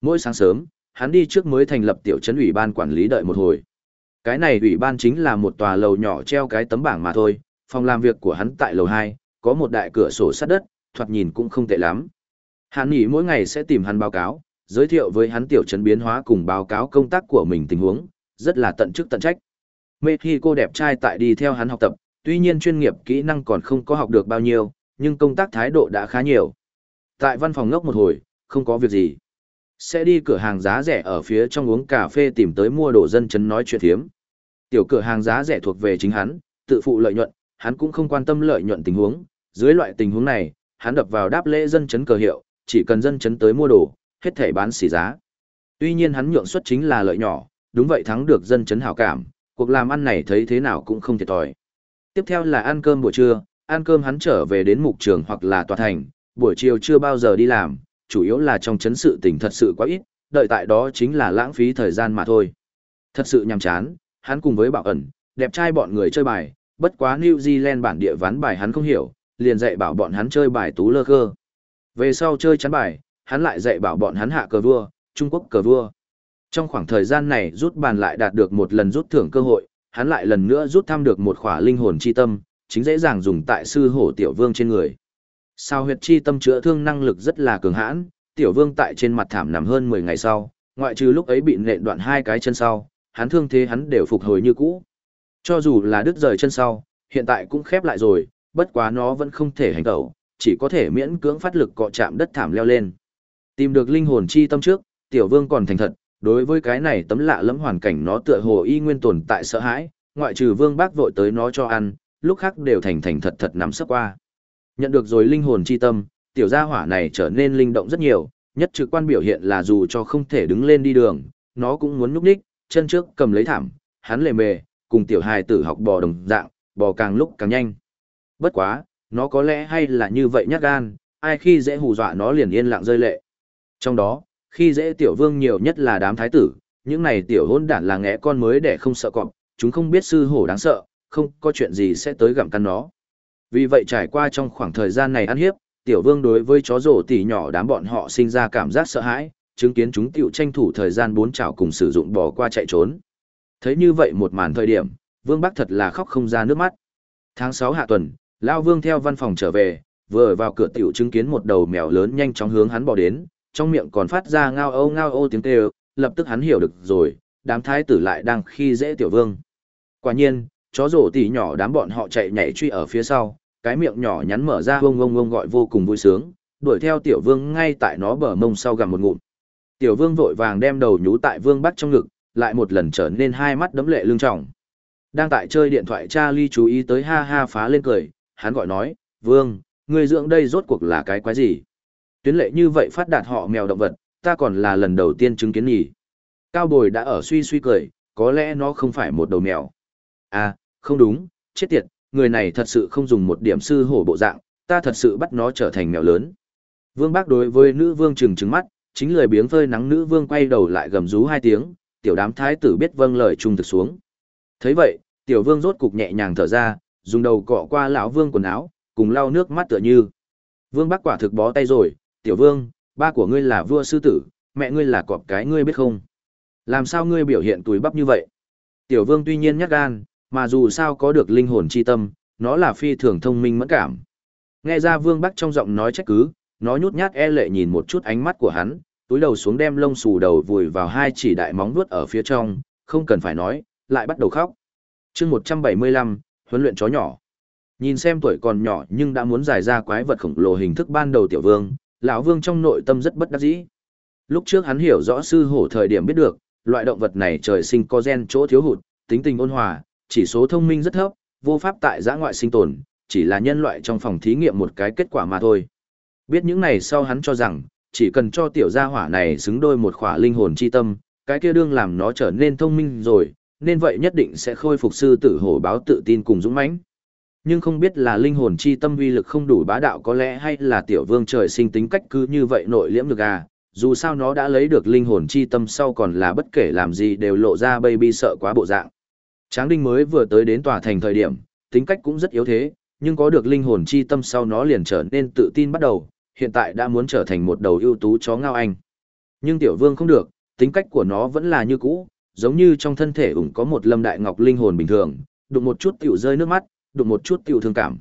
Mỗi sáng sớm, hắn đi trước mới thành lập tiểu trấn ủy ban quản lý đợi một hồi. Cái này ủy ban chính là một tòa lầu nhỏ treo cái tấm bảng mà thôi, phòng làm việc của hắn tại lầu 2, có một đại cửa sổ sắt đất, thoạt nhìn cũng không tệ lắm. Hắn nghỉ mỗi ngày sẽ tìm hắn báo cáo, giới thiệu với hắn tiểu trấn biến hóa cùng báo cáo công tác của mình tình huống, rất là tận chức tận trách. Mê khi cô đẹp trai tại đi theo hắn học tập, tuy nhiên chuyên nghiệp kỹ năng còn không có học được bao nhiêu, nhưng công tác thái độ đã khá nhiều. Tại văn phòng ngốc một hồi, không có việc gì. Sẽ đi cửa hàng giá rẻ ở phía trong uống cà phê tìm tới mua đồ dân chấn nói chuyện thiếm. Tiểu cửa hàng giá rẻ thuộc về chính hắn, tự phụ lợi nhuận, hắn cũng không quan tâm lợi nhuận tình huống. Dưới loại tình huống này, hắn đập vào đáp lễ dân chấn cờ hiệu, chỉ cần dân chấn tới mua đồ, hết thể bán xỉ giá. Tuy nhiên hắn nhượng suất chính là lợi nhỏ, đúng vậy thắng được dân chấn hảo cảm, cuộc làm ăn này thấy thế nào cũng không thiệt thòi. Tiếp theo là ăn cơm buổi trưa, ăn cơm hắn trở về đến mục trường hoặc là tòa thành, buổi chiều chưa bao giờ đi làm, chủ yếu là trong chấn sự tình thật sự quá ít, đợi tại đó chính là lãng phí thời gian mà thôi. Thật sự nhàm chán, hắn cùng với bảo ẩn, đẹp trai bọn người chơi bài, bất quá New Zealand bản địa ván bài hắn không hiểu, liền dạy bảo bọn hắn chơi bài tú lơ cơ. Về sau chơi chắn bài, hắn lại dạy bảo bọn hắn hạ cờ vua, Trung Quốc cờ vua. Trong khoảng thời gian này rút bàn lại đạt được một lần rút thưởng cơ hội, hắn lại lần nữa rút thăm được một khỏa linh hồn chi tâm, chính dễ dàng dùng tại sư hổ tiểu vương trên người. Sao huyệt chi tâm chữa thương năng lực rất là cường hãn, tiểu vương tại trên mặt thảm nằm hơn 10 ngày sau, ngoại trừ lúc ấy bị nện đoạn hai cái chân sau, hắn thương thế hắn đều phục hồi như cũ. Cho dù là đứt rời chân sau, hiện tại cũng khép lại rồi, bất quá nó vẫn không thể hành tẩu, chỉ có thể miễn cưỡng phát lực cọ chạm đất thảm leo lên. Tìm được linh hồn chi tâm trước, tiểu vương còn thành thật, đối với cái này tấm lạ lẫm hoàn cảnh nó tựa hồ y nguyên tồn tại sợ hãi, ngoại trừ vương bác vội tới nó cho ăn, lúc khác đều thành thành thật thật nắm sấp qua. Nhận được rồi linh hồn chi tâm, tiểu gia hỏa này trở nên linh động rất nhiều, nhất trực quan biểu hiện là dù cho không thể đứng lên đi đường, nó cũng muốn nhúc đích, chân trước cầm lấy thảm, hắn lề mề, cùng tiểu hài tử học bò đồng dạng, bò càng lúc càng nhanh. Bất quá, nó có lẽ hay là như vậy nhát gan, ai khi dễ hù dọa nó liền yên lặng rơi lệ. Trong đó, khi dễ tiểu vương nhiều nhất là đám thái tử, những này tiểu hôn đản là ngẽ con mới để không sợ cọp, chúng không biết sư hổ đáng sợ, không có chuyện gì sẽ tới gặm căn nó. Vì vậy trải qua trong khoảng thời gian này ăn hiếp, tiểu vương đối với chó rổ tỉ nhỏ đám bọn họ sinh ra cảm giác sợ hãi, chứng kiến chúng tiểu tranh thủ thời gian bốn chảo cùng sử dụng bò qua chạy trốn. Thấy như vậy một màn thời điểm, vương bắc thật là khóc không ra nước mắt. Tháng 6 hạ tuần, Lao vương theo văn phòng trở về, vừa vào cửa tiểu chứng kiến một đầu mèo lớn nhanh chóng hướng hắn bỏ đến, trong miệng còn phát ra ngao ô ngao ô tiếng kêu, lập tức hắn hiểu được rồi, đám thái tử lại đang khi dễ tiểu vương. Quả nhiên, chó rổ tỉ nhỏ đám bọn họ chạy nhảy truy ở phía sau, cái miệng nhỏ nhắn mở ra ông ông ông gọi vô cùng vui sướng, đuổi theo tiểu vương ngay tại nó bờ mông sau gặm một ngụm. Tiểu vương vội vàng đem đầu nhú tại vương bắt trong ngực, lại một lần trở nên hai mắt đấm lệ lưng trọng. Đang tại chơi điện thoại Charlie chú ý tới ha ha phá lên cười, hắn gọi nói, vương, người dưỡng đây rốt cuộc là cái quái gì? Tuyến lệ như vậy phát đạt họ mèo động vật, ta còn là lần đầu tiên chứng kiến nhỉ. Cao bồi đã ở suy suy cười, có lẽ nó không phải một đầu mèo. À, không đúng, chết tiệt, người này thật sự không dùng một điểm sư hổ bộ dạng, ta thật sự bắt nó trở thành mèo lớn. Vương bác đối với nữ vương trừng trừng mắt, chính lười biếng phơi nắng nữ vương quay đầu lại gầm rú hai tiếng, tiểu đám thái tử biết vâng lời trung thực xuống. thấy vậy, tiểu vương rốt cục nhẹ nhàng thở ra, dùng đầu cọ qua lão vương quần áo, cùng lau nước mắt tựa như. Vương bác quả thực bó tay rồi, tiểu vương, ba của ngươi là vua sư tử, mẹ ngươi là cọp cái ngươi biết không? Làm sao ngươi biểu hiện túi bắp như vậy? Tiểu vương tuy nhiên nhát gan, mà dù sao có được linh hồn chi tâm, nó là phi thường thông minh mẫn cảm. Nghe ra vương bắc trong giọng nói trách cứ, nó nhút nhát e lệ nhìn một chút ánh mắt của hắn, túi đầu xuống đem lông xù đầu vùi vào hai chỉ đại móng vuốt ở phía trong, không cần phải nói, lại bắt đầu khóc. chương 175, huấn luyện chó nhỏ. Nhìn xem tuổi còn nhỏ nhưng đã muốn giải ra quái vật khổng lồ hình thức ban đầu tiểu vương, lão vương trong nội tâm rất bất đắc dĩ. Lúc trước hắn hiểu rõ sư hổ thời điểm biết được, Loại động vật này trời sinh có gen chỗ thiếu hụt, tính tình ôn hòa, chỉ số thông minh rất thấp, vô pháp tại giã ngoại sinh tồn, chỉ là nhân loại trong phòng thí nghiệm một cái kết quả mà thôi. Biết những này sau hắn cho rằng, chỉ cần cho tiểu gia hỏa này xứng đôi một khỏa linh hồn chi tâm, cái kia đương làm nó trở nên thông minh rồi, nên vậy nhất định sẽ khôi phục sư tử hổ báo tự tin cùng dũng mãnh. Nhưng không biết là linh hồn chi tâm uy lực không đủ bá đạo có lẽ hay là tiểu vương trời sinh tính cách cứ như vậy nội liễm được à, dù sao nó đã lấy được linh hồn chi tâm sau còn là bất kể làm gì đều lộ ra baby sợ quá bộ dạng. Tráng đinh mới vừa tới đến tòa thành thời điểm, tính cách cũng rất yếu thế, nhưng có được linh hồn chi tâm sau nó liền trở nên tự tin bắt đầu, hiện tại đã muốn trở thành một đầu ưu tú chó ngao anh. Nhưng tiểu vương không được, tính cách của nó vẫn là như cũ, giống như trong thân thể ủng có một lâm đại ngọc linh hồn bình thường, đụng một chút tiểu rơi nước mắt, đụng một chút tiểu thương cảm.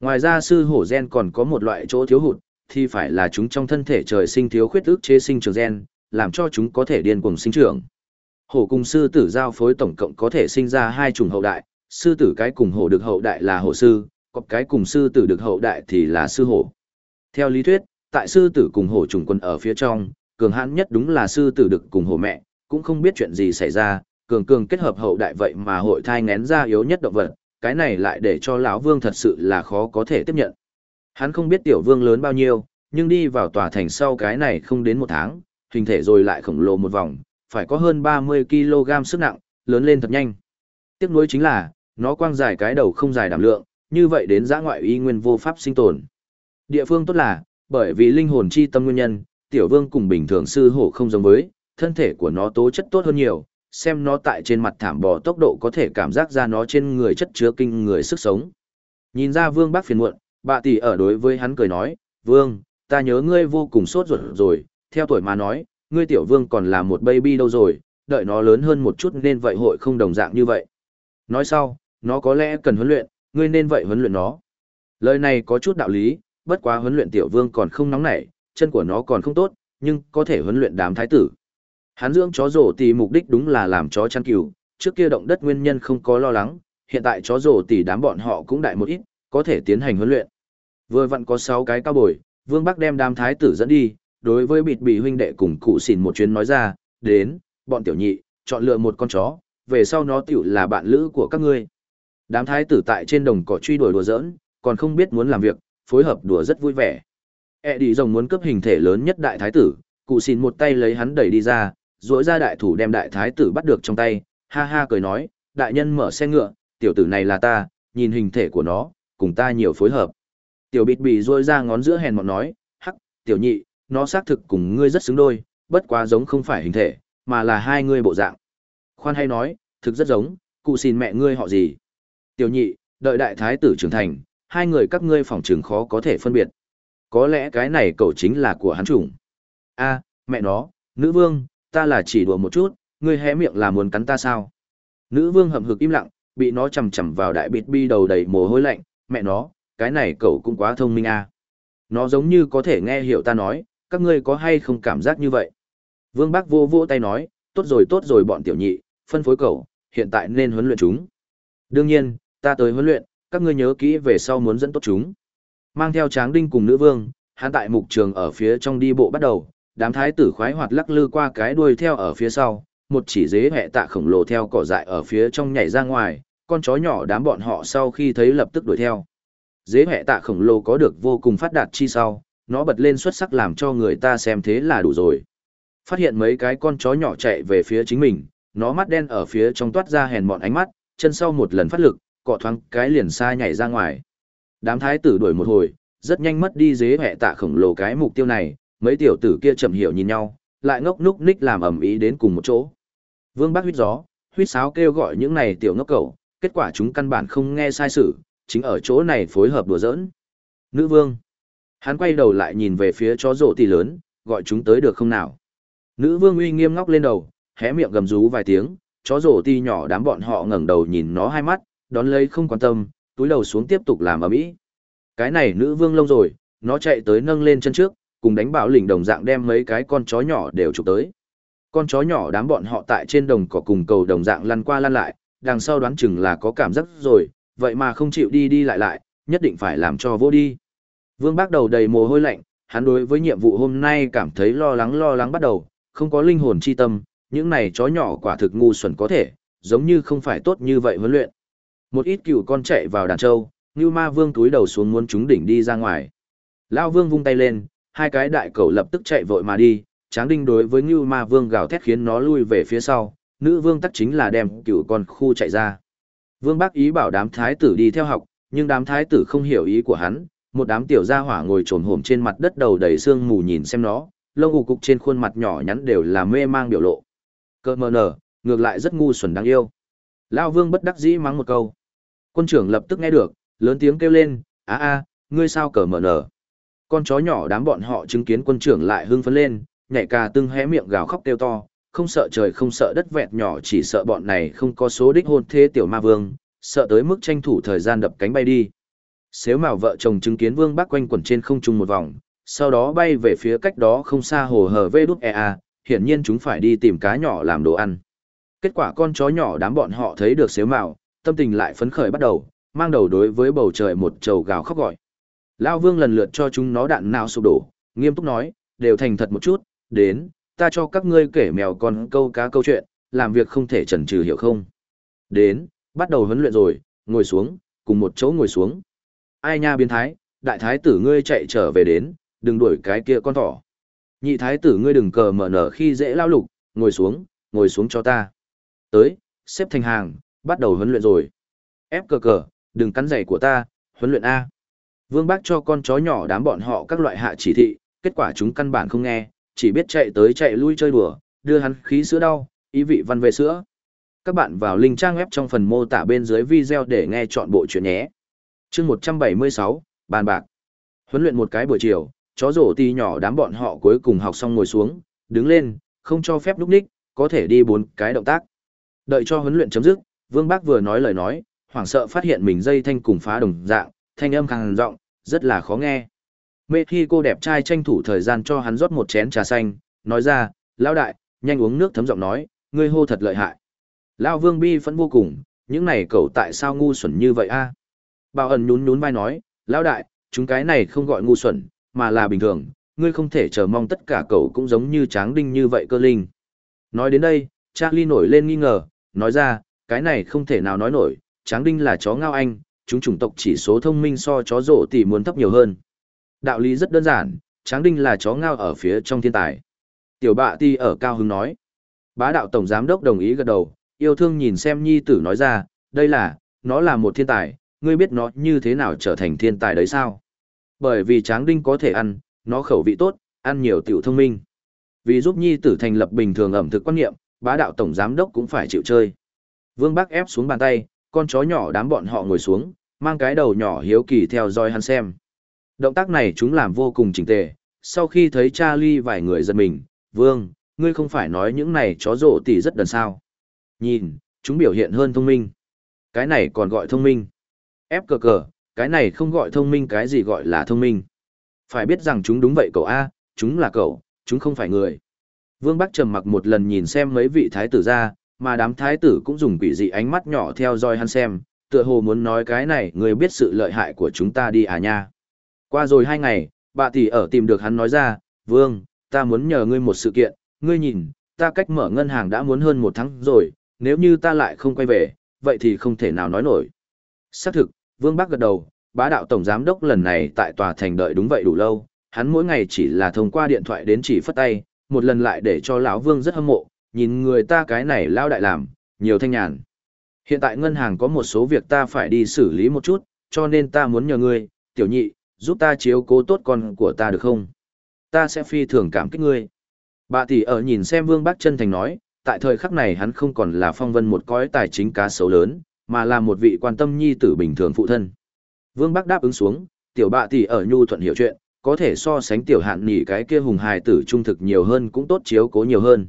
Ngoài ra sư hổ gen còn có một loại chỗ thiếu hụt, thì phải là chúng trong thân thể trời sinh thiếu khuyết ức chế sinh trưởng gen, làm cho chúng có thể điên cuồng sinh trưởng. Hổ cùng sư tử giao phối tổng cộng có thể sinh ra hai chủng hậu đại, sư tử cái cùng hổ được hậu đại là hổ sư, cọp cái cùng sư tử được hậu đại thì là sư hổ. Theo lý thuyết, tại sư tử cùng hổ trùng quân ở phía trong, cường hãn nhất đúng là sư tử được cùng hổ mẹ, cũng không biết chuyện gì xảy ra, cường cường kết hợp hậu đại vậy mà hội thai ngén ra yếu nhất động vật, cái này lại để cho lão vương thật sự là khó có thể tiếp nhận. Hắn không biết tiểu vương lớn bao nhiêu, nhưng đi vào tòa thành sau cái này không đến một tháng, hình thể rồi lại khổng lồ một vòng, phải có hơn 30 kg sức nặng, lớn lên thật nhanh. Tiếc nuối chính là, nó quang dài cái đầu không dài đảm lượng, như vậy đến giã ngoại y nguyên vô pháp sinh tồn. Địa phương tốt là, bởi vì linh hồn chi tâm nguyên nhân, tiểu vương cùng bình thường sư hổ không giống với, thân thể của nó tố chất tốt hơn nhiều, xem nó tại trên mặt thảm bò tốc độ có thể cảm giác ra nó trên người chất chứa kinh người sức sống. Nhìn ra vương bác phiền muộn, bà tỷ ở đối với hắn cười nói, vương, ta nhớ ngươi vô cùng sốt ruột rồi, theo tuổi mà nói, ngươi tiểu vương còn là một baby đâu rồi, đợi nó lớn hơn một chút nên vậy hội không đồng dạng như vậy. Nói sau, nó có lẽ cần huấn luyện, ngươi nên vậy huấn luyện nó. Lời này có chút đạo lý, bất quá huấn luyện tiểu vương còn không nóng nảy, chân của nó còn không tốt, nhưng có thể huấn luyện đám thái tử. Hắn dưỡng chó rổ tỷ mục đích đúng là làm chó chăn cừu, trước kia động đất nguyên nhân không có lo lắng, hiện tại chó rổ tỷ đám bọn họ cũng đại một ít, có thể tiến hành huấn luyện. Vừa vặn có 6 cái cao bồi, Vương Bắc đem đám thái tử dẫn đi, đối với bịt bị huynh đệ cùng cụ xỉn một chuyến nói ra, đến, bọn tiểu nhị, chọn lựa một con chó, về sau nó tiểu là bạn lữ của các ngươi. Đám thái tử tại trên đồng cỏ truy đuổi đùa giỡn, còn không biết muốn làm việc, phối hợp đùa rất vui vẻ. E đi rồng muốn cấp hình thể lớn nhất đại thái tử, cụ xỉn một tay lấy hắn đẩy đi ra, duỗi ra đại thủ đem đại thái tử bắt được trong tay, ha ha cười nói, đại nhân mở xe ngựa, tiểu tử này là ta, nhìn hình thể của nó, cùng ta nhiều phối hợp. Tiểu bịt bị duỗi ra ngón giữa hèn mọn nói, hắc, tiểu nhị, nó xác thực cùng ngươi rất xứng đôi, bất quá giống không phải hình thể, mà là hai ngươi bộ dạng. Khoan hay nói, thực rất giống, cụ xin mẹ ngươi họ gì. Tiểu nhị, đợi đại thái tử trưởng thành, hai người các ngươi phòng trường khó có thể phân biệt. Có lẽ cái này cậu chính là của hắn chủng. a mẹ nó, nữ vương, ta là chỉ đùa một chút, ngươi hé miệng là muốn cắn ta sao? Nữ vương hậm hực im lặng, bị nó chầm chầm vào đại bịt bi đầu đầy mồ hôi lạnh, mẹ nó, cái này cậu cũng quá thông minh a. Nó giống như có thể nghe hiểu ta nói, các ngươi có hay không cảm giác như vậy? Vương Bác vô vô tay nói, tốt rồi tốt rồi bọn tiểu nhị, phân phối cầu, hiện tại nên huấn luyện chúng. Đương nhiên, ta tới huấn luyện, các ngươi nhớ kỹ về sau muốn dẫn tốt chúng. Mang theo tráng đinh cùng nữ vương, hắn tại mục trường ở phía trong đi bộ bắt đầu, đám thái tử khoái hoạt lắc lư qua cái đuôi theo ở phía sau, một chỉ dế hẹ tạ khổng lồ theo cỏ dại ở phía trong nhảy ra ngoài, con chó nhỏ đám bọn họ sau khi thấy lập tức đuổi theo. Dế hẹ tạ khổng lồ có được vô cùng phát đạt chi sau, nó bật lên xuất sắc làm cho người ta xem thế là đủ rồi. Phát hiện mấy cái con chó nhỏ chạy về phía chính mình, nó mắt đen ở phía trong toát ra hèn mọn ánh mắt, chân sau một lần phát lực, cọ thoáng cái liền xa nhảy ra ngoài. Đám thái tử đuổi một hồi, rất nhanh mất đi dế hẹ tạ khổng lồ cái mục tiêu này, mấy tiểu tử kia chậm hiểu nhìn nhau, lại ngốc núc ních làm ầm ĩ đến cùng một chỗ. Vương Bắc huyết gió, huyết sáo kêu gọi những này tiểu ngốc cẩu, kết quả chúng căn bản không nghe sai sự, chính ở chỗ này phối hợp đùa giỡn. Nữ vương. Hắn quay đầu lại nhìn về phía chó rổ tỷ lớn, gọi chúng tới được không nào. Nữ vương uy nghiêm ngóc lên đầu, hé miệng gầm rú vài tiếng, chó rổ ti nhỏ đám bọn họ ngẩng đầu nhìn nó hai mắt, đón lấy không quan tâm, túi đầu xuống tiếp tục làm ở mỹ. Cái này nữ vương lông rồi, nó chạy tới nâng lên chân trước, cùng đánh bảo lình đồng dạng đem mấy cái con chó nhỏ đều chụp tới. Con chó nhỏ đám bọn họ tại trên đồng cỏ cùng cầu đồng dạng lăn qua lăn lại, đằng sau đoán chừng là có cảm giác rồi, vậy mà không chịu đi đi lại lại, nhất định phải làm cho vô đi. Vương bác đầu đầy mồ hôi lạnh, hắn đối với nhiệm vụ hôm nay cảm thấy lo lắng lo lắng bắt đầu, không có linh hồn chi tâm, những này chó nhỏ quả thực ngu xuẩn có thể, giống như không phải tốt như vậy huấn luyện. Một ít cừu con chạy vào đàn trâu, như ma vương túi đầu xuống muốn chúng đỉnh đi ra ngoài. Lao vương vung tay lên, hai cái đại cầu lập tức chạy vội mà đi, tráng đinh đối với như ma vương gào thét khiến nó lui về phía sau, nữ vương tắc chính là đem cừu con khu chạy ra. Vương bác ý bảo đám thái tử đi theo học, nhưng đám thái tử không hiểu ý của hắn, một đám tiểu gia hỏa ngồi trồn hổm trên mặt đất đầu đầy sương mù nhìn xem nó, lông ù cục trên khuôn mặt nhỏ nhắn đều là mê mang biểu lộ. Cơ mờ nở, ngược lại rất ngu xuẩn đáng yêu. Lao vương bất đắc dĩ mắng một câu. Quân trưởng lập tức nghe được, lớn tiếng kêu lên, a a, ngươi sao cờ mờ nở. Con chó nhỏ đám bọn họ chứng kiến quân trưởng lại hưng phấn lên, nhảy cà tưng hé miệng gào khóc kêu to, không sợ trời không sợ đất vẹt nhỏ chỉ sợ bọn này không có số đích hôn thế tiểu ma vương, sợ tới mức tranh thủ thời gian đập cánh bay đi. Xếu mào vợ chồng chứng kiến vương bác quanh quẩn trên không trung một vòng, sau đó bay về phía cách đó không xa hồ hờ vê đúc ea, hiển nhiên chúng phải đi tìm cá nhỏ làm đồ ăn. Kết quả con chó nhỏ đám bọn họ thấy được xếu mào, tâm tình lại phấn khởi bắt đầu, mang đầu đối với bầu trời một trầu gào khóc gọi. Lao vương lần lượt cho chúng nó đạn nào sụp đổ, nghiêm túc nói, đều thành thật một chút, đến, ta cho các ngươi kể mèo con câu cá câu chuyện, làm việc không thể chần chừ hiểu không. Đến, bắt đầu huấn luyện rồi, ngồi xuống, cùng một chỗ ngồi xuống. Ai nha biến thái, đại thái tử ngươi chạy trở về đến, đừng đuổi cái kia con thỏ. Nhị thái tử ngươi đừng cờ mở nở khi dễ lao lục, ngồi xuống, ngồi xuống cho ta. Tới, xếp thành hàng, bắt đầu huấn luyện rồi. Ép cờ cờ, đừng cắn giày của ta, huấn luyện A. Vương Bác cho con chó nhỏ đám bọn họ các loại hạ chỉ thị, kết quả chúng căn bản không nghe, chỉ biết chạy tới chạy lui chơi đùa, đưa hắn khí sữa đau, ý vị văn về sữa. Các bạn vào link trang web trong phần mô tả bên dưới video để nghe chọn bộ chuyện nhé chương 176, bàn bạc. Huấn luyện một cái buổi chiều, chó rổ ti nhỏ đám bọn họ cuối cùng học xong ngồi xuống, đứng lên, không cho phép núp ních, có thể đi bốn cái động tác. Đợi cho huấn luyện chấm dứt, Vương Bác vừa nói lời nói, hoảng sợ phát hiện mình dây thanh cùng phá đồng dạng, thanh âm càng rộng, rất là khó nghe. Mê khi cô đẹp trai tranh thủ thời gian cho hắn rót một chén trà xanh, nói ra, lão đại, nhanh uống nước thấm giọng nói, ngươi hô thật lợi hại. Lão vương bi phẫn vô cùng, những này cậu tại sao ngu xuẩn như vậy a? Bảo ẩn nhún nhún vai nói, lão đại, chúng cái này không gọi ngu xuẩn, mà là bình thường, ngươi không thể chờ mong tất cả cậu cũng giống như tráng đinh như vậy cơ linh. Nói đến đây, Charlie nổi lên nghi ngờ, nói ra, cái này không thể nào nói nổi, tráng đinh là chó ngao anh, chúng chủng tộc chỉ số thông minh so chó rổ tỷ muốn thấp nhiều hơn. Đạo lý rất đơn giản, Tráng Đinh là chó ngao ở phía trong thiên tài. Tiểu bạ ti ở cao hứng nói. Bá đạo tổng giám đốc đồng ý gật đầu, yêu thương nhìn xem nhi tử nói ra, đây là, nó là một thiên tài, ngươi biết nó như thế nào trở thành thiên tài đấy sao? Bởi vì Tráng Đinh có thể ăn, nó khẩu vị tốt, ăn nhiều tiểu thông minh. Vì giúp nhi tử thành lập bình thường ẩm thực quan niệm, bá đạo tổng giám đốc cũng phải chịu chơi. Vương Bắc ép xuống bàn tay, con chó nhỏ đám bọn họ ngồi xuống, mang cái đầu nhỏ hiếu kỳ theo dõi hắn xem. Động tác này chúng làm vô cùng chỉnh tề, sau khi thấy Charlie vài người giật mình, vương, ngươi không phải nói những này chó rộ tỷ rất đần sao. Nhìn, chúng biểu hiện hơn thông minh. Cái này còn gọi thông minh. Ép cờ cờ, cái này không gọi thông minh cái gì gọi là thông minh. Phải biết rằng chúng đúng vậy cậu A, chúng là cậu, chúng không phải người. Vương Bắc trầm mặc một lần nhìn xem mấy vị thái tử ra, mà đám thái tử cũng dùng quỷ dị ánh mắt nhỏ theo dõi hắn xem, tựa hồ muốn nói cái này người biết sự lợi hại của chúng ta đi à nha. Qua rồi hai ngày, bà tỷ ở tìm được hắn nói ra, Vương, ta muốn nhờ ngươi một sự kiện, ngươi nhìn, ta cách mở ngân hàng đã muốn hơn một tháng rồi, nếu như ta lại không quay về, vậy thì không thể nào nói nổi. Xác thực, Vương Bắc gật đầu, bá đạo tổng giám đốc lần này tại tòa thành đợi đúng vậy đủ lâu, hắn mỗi ngày chỉ là thông qua điện thoại đến chỉ phất tay, một lần lại để cho lão Vương rất hâm mộ, nhìn người ta cái này lao đại làm, nhiều thanh nhàn. Hiện tại ngân hàng có một số việc ta phải đi xử lý một chút, cho nên ta muốn nhờ ngươi, tiểu nhị, giúp ta chiếu cố tốt con của ta được không? Ta sẽ phi thường cảm kích ngươi. Bà tỷ ở nhìn xem Vương Bắc chân thành nói, tại thời khắc này hắn không còn là phong vân một cõi tài chính cá sấu lớn, mà là một vị quan tâm nhi tử bình thường phụ thân. Vương Bắc đáp ứng xuống, tiểu bạ tỷ ở nhu thuận hiểu chuyện, có thể so sánh tiểu hạn nhỉ cái kia hùng hài tử trung thực nhiều hơn cũng tốt chiếu cố nhiều hơn.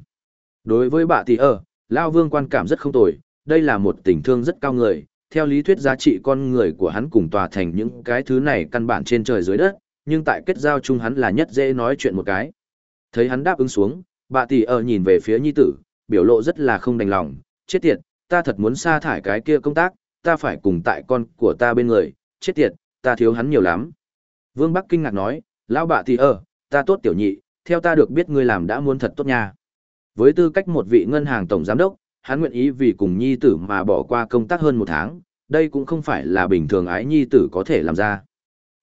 Đối với bạ tỷ ở, Lao Vương quan cảm rất không tồi, đây là một tình thương rất cao người, theo lý thuyết giá trị con người của hắn cùng tòa thành những cái thứ này căn bản trên trời dưới đất, nhưng tại kết giao chung hắn là nhất dễ nói chuyện một cái. Thấy hắn đáp ứng xuống, bà tỷ ở nhìn về phía nhi tử, biểu lộ rất là không đành lòng, chết tiệt, ta thật muốn sa thải cái kia công tác, ta phải cùng tại con của ta bên người, chết tiệt, ta thiếu hắn nhiều lắm. Vương Bắc kinh ngạc nói, lão bà thì ở, ta tốt tiểu nhị, theo ta được biết ngươi làm đã muốn thật tốt nha. Với tư cách một vị ngân hàng tổng giám đốc, hắn nguyện ý vì cùng nhi tử mà bỏ qua công tác hơn một tháng, đây cũng không phải là bình thường ái nhi tử có thể làm ra.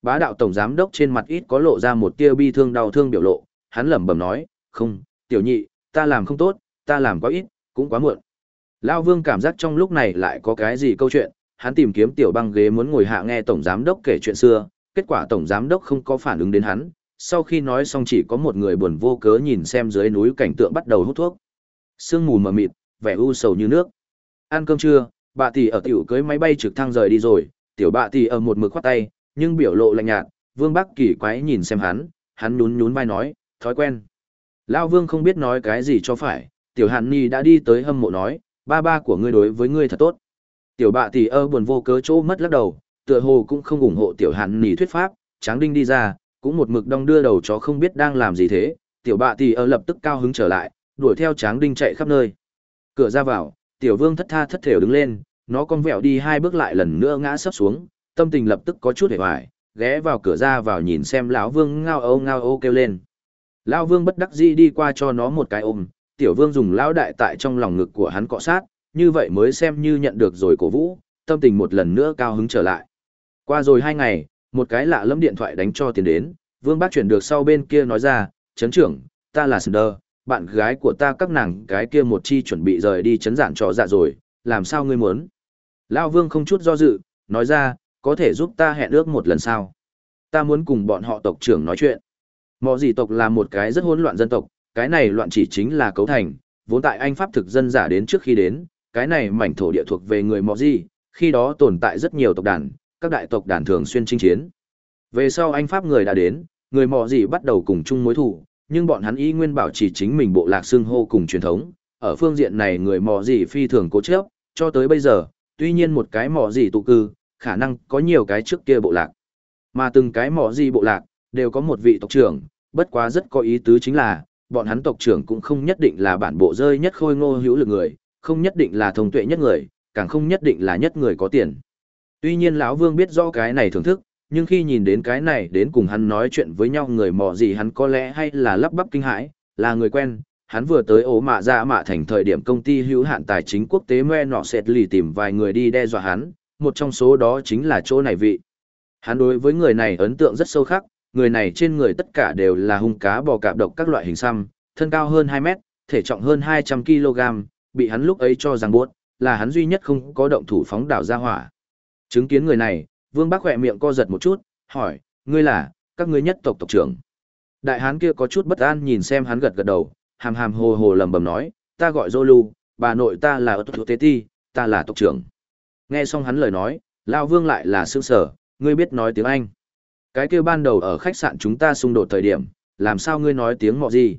Bá đạo tổng giám đốc trên mặt ít có lộ ra một tia bi thương đau thương biểu lộ, hắn lẩm bẩm nói, không, tiểu nhị, ta làm không tốt, ta làm quá ít, cũng quá muộn. Lao vương cảm giác trong lúc này lại có cái gì câu chuyện, hắn tìm kiếm tiểu băng ghế muốn ngồi hạ nghe tổng giám đốc kể chuyện xưa, kết quả tổng giám đốc không có phản ứng đến hắn, sau khi nói xong chỉ có một người buồn vô cớ nhìn xem dưới núi cảnh tượng bắt đầu hút thuốc. Sương mù mờ mịt, vẻ u sầu như nước. Ăn cơm trưa, bà tỷ ở tiểu cưới máy bay trực thăng rời đi rồi, tiểu bà tỷ ở một mực khoát tay, nhưng biểu lộ lạnh nhạt, Vương Bắc kỳ quái nhìn xem hắn, hắn nhún nhún vai nói, thói quen. Lao Vương không biết nói cái gì cho phải, tiểu Hàn Nhi đã đi tới hâm mộ nói, ba ba của ngươi đối với ngươi thật tốt. Tiểu bạ tỷ ơ buồn vô cớ chỗ mất lắc đầu, tựa hồ cũng không ủng hộ tiểu Hàn nỉ thuyết pháp, Tráng Đinh đi ra, cũng một mực đong đưa đầu chó không biết đang làm gì thế, tiểu bạ tỷ ơ lập tức cao hứng trở lại, đuổi theo Tráng Đinh chạy khắp nơi. Cửa ra vào, tiểu Vương thất tha thất thểu đứng lên, nó con vẹo đi hai bước lại lần nữa ngã sấp xuống, tâm tình lập tức có chút hề hoài, ghé vào cửa ra vào nhìn xem lão Vương ngao âu ngao âu kêu lên. Lão Vương bất đắc dĩ đi qua cho nó một cái ôm, tiểu Vương dùng lão đại tại trong lòng ngực của hắn cọ sát, như vậy mới xem như nhận được rồi cổ vũ, tâm tình một lần nữa cao hứng trở lại. Qua rồi hai ngày, một cái lạ lẫm điện thoại đánh cho tiền đến, Vương Bác chuyển được sau bên kia nói ra, chấn trưởng, ta là Sander, bạn gái của ta các nàng cái kia một chi chuẩn bị rời đi chấn giản cho dạ rồi, làm sao ngươi muốn? Lão Vương không chút do dự, nói ra, có thể giúp ta hẹn ước một lần sao? Ta muốn cùng bọn họ tộc trưởng nói chuyện. Mọ dị tộc là một cái rất hỗn loạn dân tộc, cái này loạn chỉ chính là cấu thành, vốn tại anh pháp thực dân giả đến trước khi đến, cái này mảnh thổ địa thuộc về người mọ Di, khi đó tồn tại rất nhiều tộc đàn, các đại tộc đàn thường xuyên chinh chiến. Về sau anh pháp người đã đến, người mọ Di bắt đầu cùng chung mối thù, nhưng bọn hắn y nguyên bảo trì chính mình bộ lạc xương hô cùng truyền thống, ở phương diện này người mọ Di phi thường cố chấp, cho tới bây giờ, tuy nhiên một cái mọ Di tụ cư, khả năng có nhiều cái trước kia bộ lạc. Mà từng cái Mọ Di bộ lạc, đều có một vị tộc trưởng, bất quá rất có ý tứ chính là, bọn hắn tộc trưởng cũng không nhất định là bản bộ rơi nhất khôi ngô hữu lực người, không nhất định là thông tuệ nhất người, càng không nhất định là nhất người có tiền. Tuy nhiên lão Vương biết rõ cái này thưởng thức, nhưng khi nhìn đến cái này đến cùng hắn nói chuyện với nhau người mò gì hắn có lẽ hay là lắp bắp kinh hãi, là người quen, hắn vừa tới ố mạ ra mạ thành thời điểm công ty hữu hạn tài chính quốc tế me nọ sệt lì tìm vài người đi đe dọa hắn, một trong số đó chính là chỗ này vị. Hắn đối với người này ấn tượng rất sâu khắc, người này trên người tất cả đều là hung cá bò cạp độc các loại hình xăm, thân cao hơn 2 mét, thể trọng hơn 200 kg, bị hắn lúc ấy cho rằng buốt, là hắn duy nhất không có động thủ phóng đảo ra hỏa. Chứng kiến người này, Vương Bác khỏe miệng co giật một chút, hỏi, ngươi là, các ngươi nhất tộc tộc trưởng. Đại hán kia có chút bất an nhìn xem hắn gật gật đầu, hàm hàm hồ hồ lầm bầm nói, ta gọi Zolu, bà nội ta là Ất Tế Ti, ta là tộc trưởng. Nghe xong hắn lời nói, Lao Vương lại là sương sở, ngươi biết nói tiếng Anh. Cái kia ban đầu ở khách sạn chúng ta xung đột thời điểm, làm sao ngươi nói tiếng mọ gì?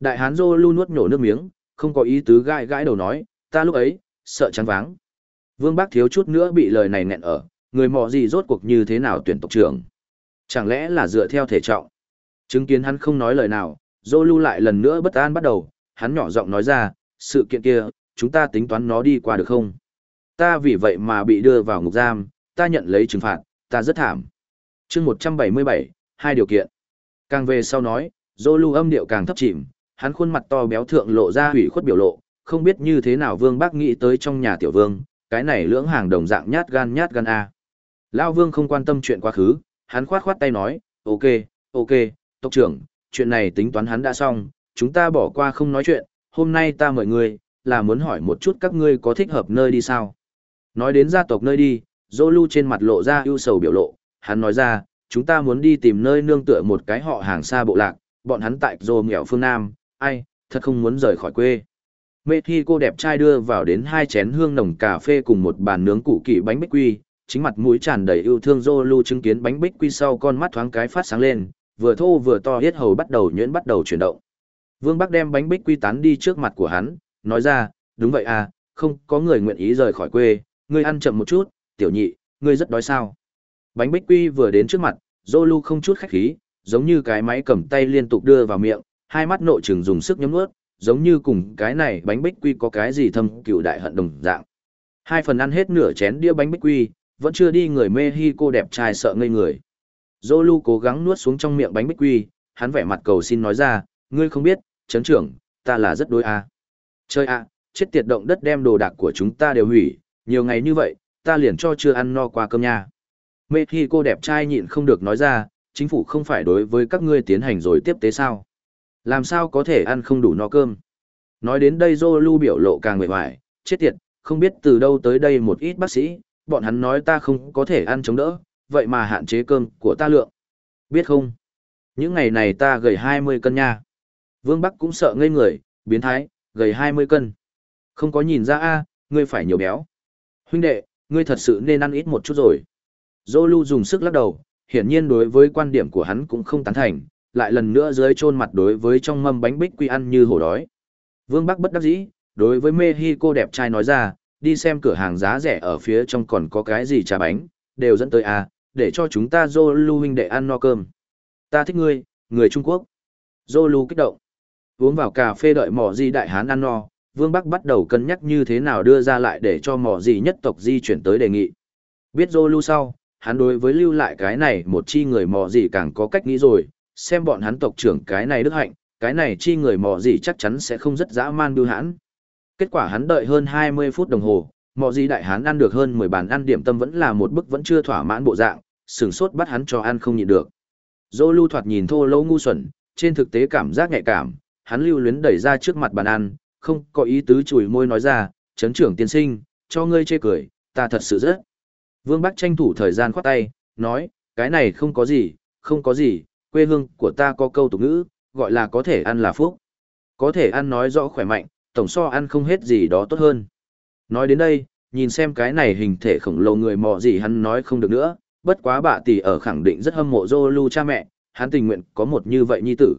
Đại hán Dô lu nuốt nhổ nước miếng, không có ý tứ gãi gãi đầu nói, ta lúc ấy, sợ chán váng. Vương Bác thiếu chút nữa bị lời này nghẹn ở, người mọ gì rốt cuộc như thế nào tuyển tộc trưởng? Chẳng lẽ là dựa theo thể trọng? Chứng kiến hắn không nói lời nào, Dô Lu lại lần nữa bất an bắt đầu, hắn nhỏ giọng nói ra, sự kiện kia, chúng ta tính toán nó đi qua được không? ta vì vậy mà bị đưa vào ngục giam, ta nhận lấy trừng phạt, ta rất thảm chương 177, hai điều kiện. Càng về sau nói, dô lưu âm điệu càng thấp chìm, hắn khuôn mặt to béo thượng lộ ra hủy khuất biểu lộ, không biết như thế nào vương bác nghĩ tới trong nhà tiểu vương, cái này lưỡng hàng đồng dạng nhát gan nhát gan A. Lao vương không quan tâm chuyện quá khứ, hắn khoát khoát tay nói, ok, ok, tộc trưởng, chuyện này tính toán hắn đã xong, chúng ta bỏ qua không nói chuyện, hôm nay ta mời ngươi, là muốn hỏi một chút các ngươi có thích hợp nơi đi sao. Nói đến gia tộc nơi đi, Zolu trên mặt lộ ra ưu sầu biểu lộ, hắn nói ra, chúng ta muốn đi tìm nơi nương tựa một cái họ hàng xa bộ lạc, bọn hắn tại rồ nghèo phương Nam, ai, thật không muốn rời khỏi quê. Mê thi cô đẹp trai đưa vào đến hai chén hương nồng cà phê cùng một bàn nướng củ kỳ bánh bích quy, chính mặt mũi tràn đầy yêu thương Zolu chứng kiến bánh bích quy sau con mắt thoáng cái phát sáng lên, vừa thô vừa to hết hầu bắt đầu nhuyễn bắt đầu chuyển động. Vương Bắc đem bánh bích quy tán đi trước mặt của hắn, nói ra, đúng vậy à, không có người nguyện ý rời khỏi quê, ngươi ăn chậm một chút, tiểu nhị, ngươi rất đói sao. Bánh bích quy vừa đến trước mặt, Zolu không chút khách khí, giống như cái máy cầm tay liên tục đưa vào miệng, hai mắt nội trừng dùng sức nhấm nuốt, giống như cùng cái này bánh bích quy có cái gì thâm cựu đại hận đồng dạng. Hai phần ăn hết nửa chén đĩa bánh bích quy, vẫn chưa đi người mê hi cô đẹp trai sợ ngây người. Zolu cố gắng nuốt xuống trong miệng bánh bích quy, hắn vẻ mặt cầu xin nói ra, ngươi không biết, chấn trưởng, ta là rất đối a. Chơi a, chết tiệt động đất đem đồ đạc của chúng ta đều hủy, nhiều ngày như vậy, ta liền cho chưa ăn no qua cơm nha. Mê khi cô đẹp trai nhịn không được nói ra, chính phủ không phải đối với các ngươi tiến hành rồi tiếp tế sao. Làm sao có thể ăn không đủ no cơm. Nói đến đây Zolu biểu lộ càng nguệ hoài, chết tiệt, không biết từ đâu tới đây một ít bác sĩ, bọn hắn nói ta không có thể ăn chống đỡ, vậy mà hạn chế cơm của ta lượng. Biết không? Những ngày này ta gầy 20 cân nha. Vương Bắc cũng sợ ngây người, biến thái, gầy 20 cân. Không có nhìn ra a, ngươi phải nhiều béo. Huynh đệ, ngươi thật sự nên ăn ít một chút rồi. Zolu dùng sức lắc đầu, hiển nhiên đối với quan điểm của hắn cũng không tán thành, lại lần nữa dưới chôn mặt đối với trong mâm bánh bích quy ăn như hổ đói. Vương Bắc bất đắc dĩ, đối với Mexico đẹp trai nói ra, đi xem cửa hàng giá rẻ ở phía trong còn có cái gì trà bánh, đều dẫn tới à, để cho chúng ta Zolu huynh đệ ăn no cơm. Ta thích ngươi, người Trung Quốc. Zolu kích động. Uống vào cà phê đợi mỏ di đại hán ăn no, Vương Bắc bắt đầu cân nhắc như thế nào đưa ra lại để cho mỏ di nhất tộc di chuyển tới đề nghị. Biết Zolu sau, hắn đối với lưu lại cái này một chi người mò gì càng có cách nghĩ rồi, xem bọn hắn tộc trưởng cái này đức hạnh, cái này chi người mò gì chắc chắn sẽ không rất dã man bưu hãn. Kết quả hắn đợi hơn 20 phút đồng hồ, mò gì đại hắn ăn được hơn 10 bàn ăn điểm tâm vẫn là một bức vẫn chưa thỏa mãn bộ dạng, sừng sốt bắt hắn cho ăn không nhịn được. Dô lưu thoạt nhìn thô lỗ ngu xuẩn, trên thực tế cảm giác nhạy cảm, hắn lưu luyến đẩy ra trước mặt bàn ăn, không có ý tứ chùi môi nói ra, chấn trưởng tiên sinh, cho ngươi chê cười, ta thật sự rất. Vương Bắc tranh thủ thời gian khoát tay, nói, cái này không có gì, không có gì, quê hương của ta có câu tục ngữ, gọi là có thể ăn là phúc. Có thể ăn nói rõ khỏe mạnh, tổng so ăn không hết gì đó tốt hơn. Nói đến đây, nhìn xem cái này hình thể khổng lồ người mò gì hắn nói không được nữa, bất quá bà tỷ ở khẳng định rất hâm mộ Zolu cha mẹ, hắn tình nguyện có một như vậy nhi tử.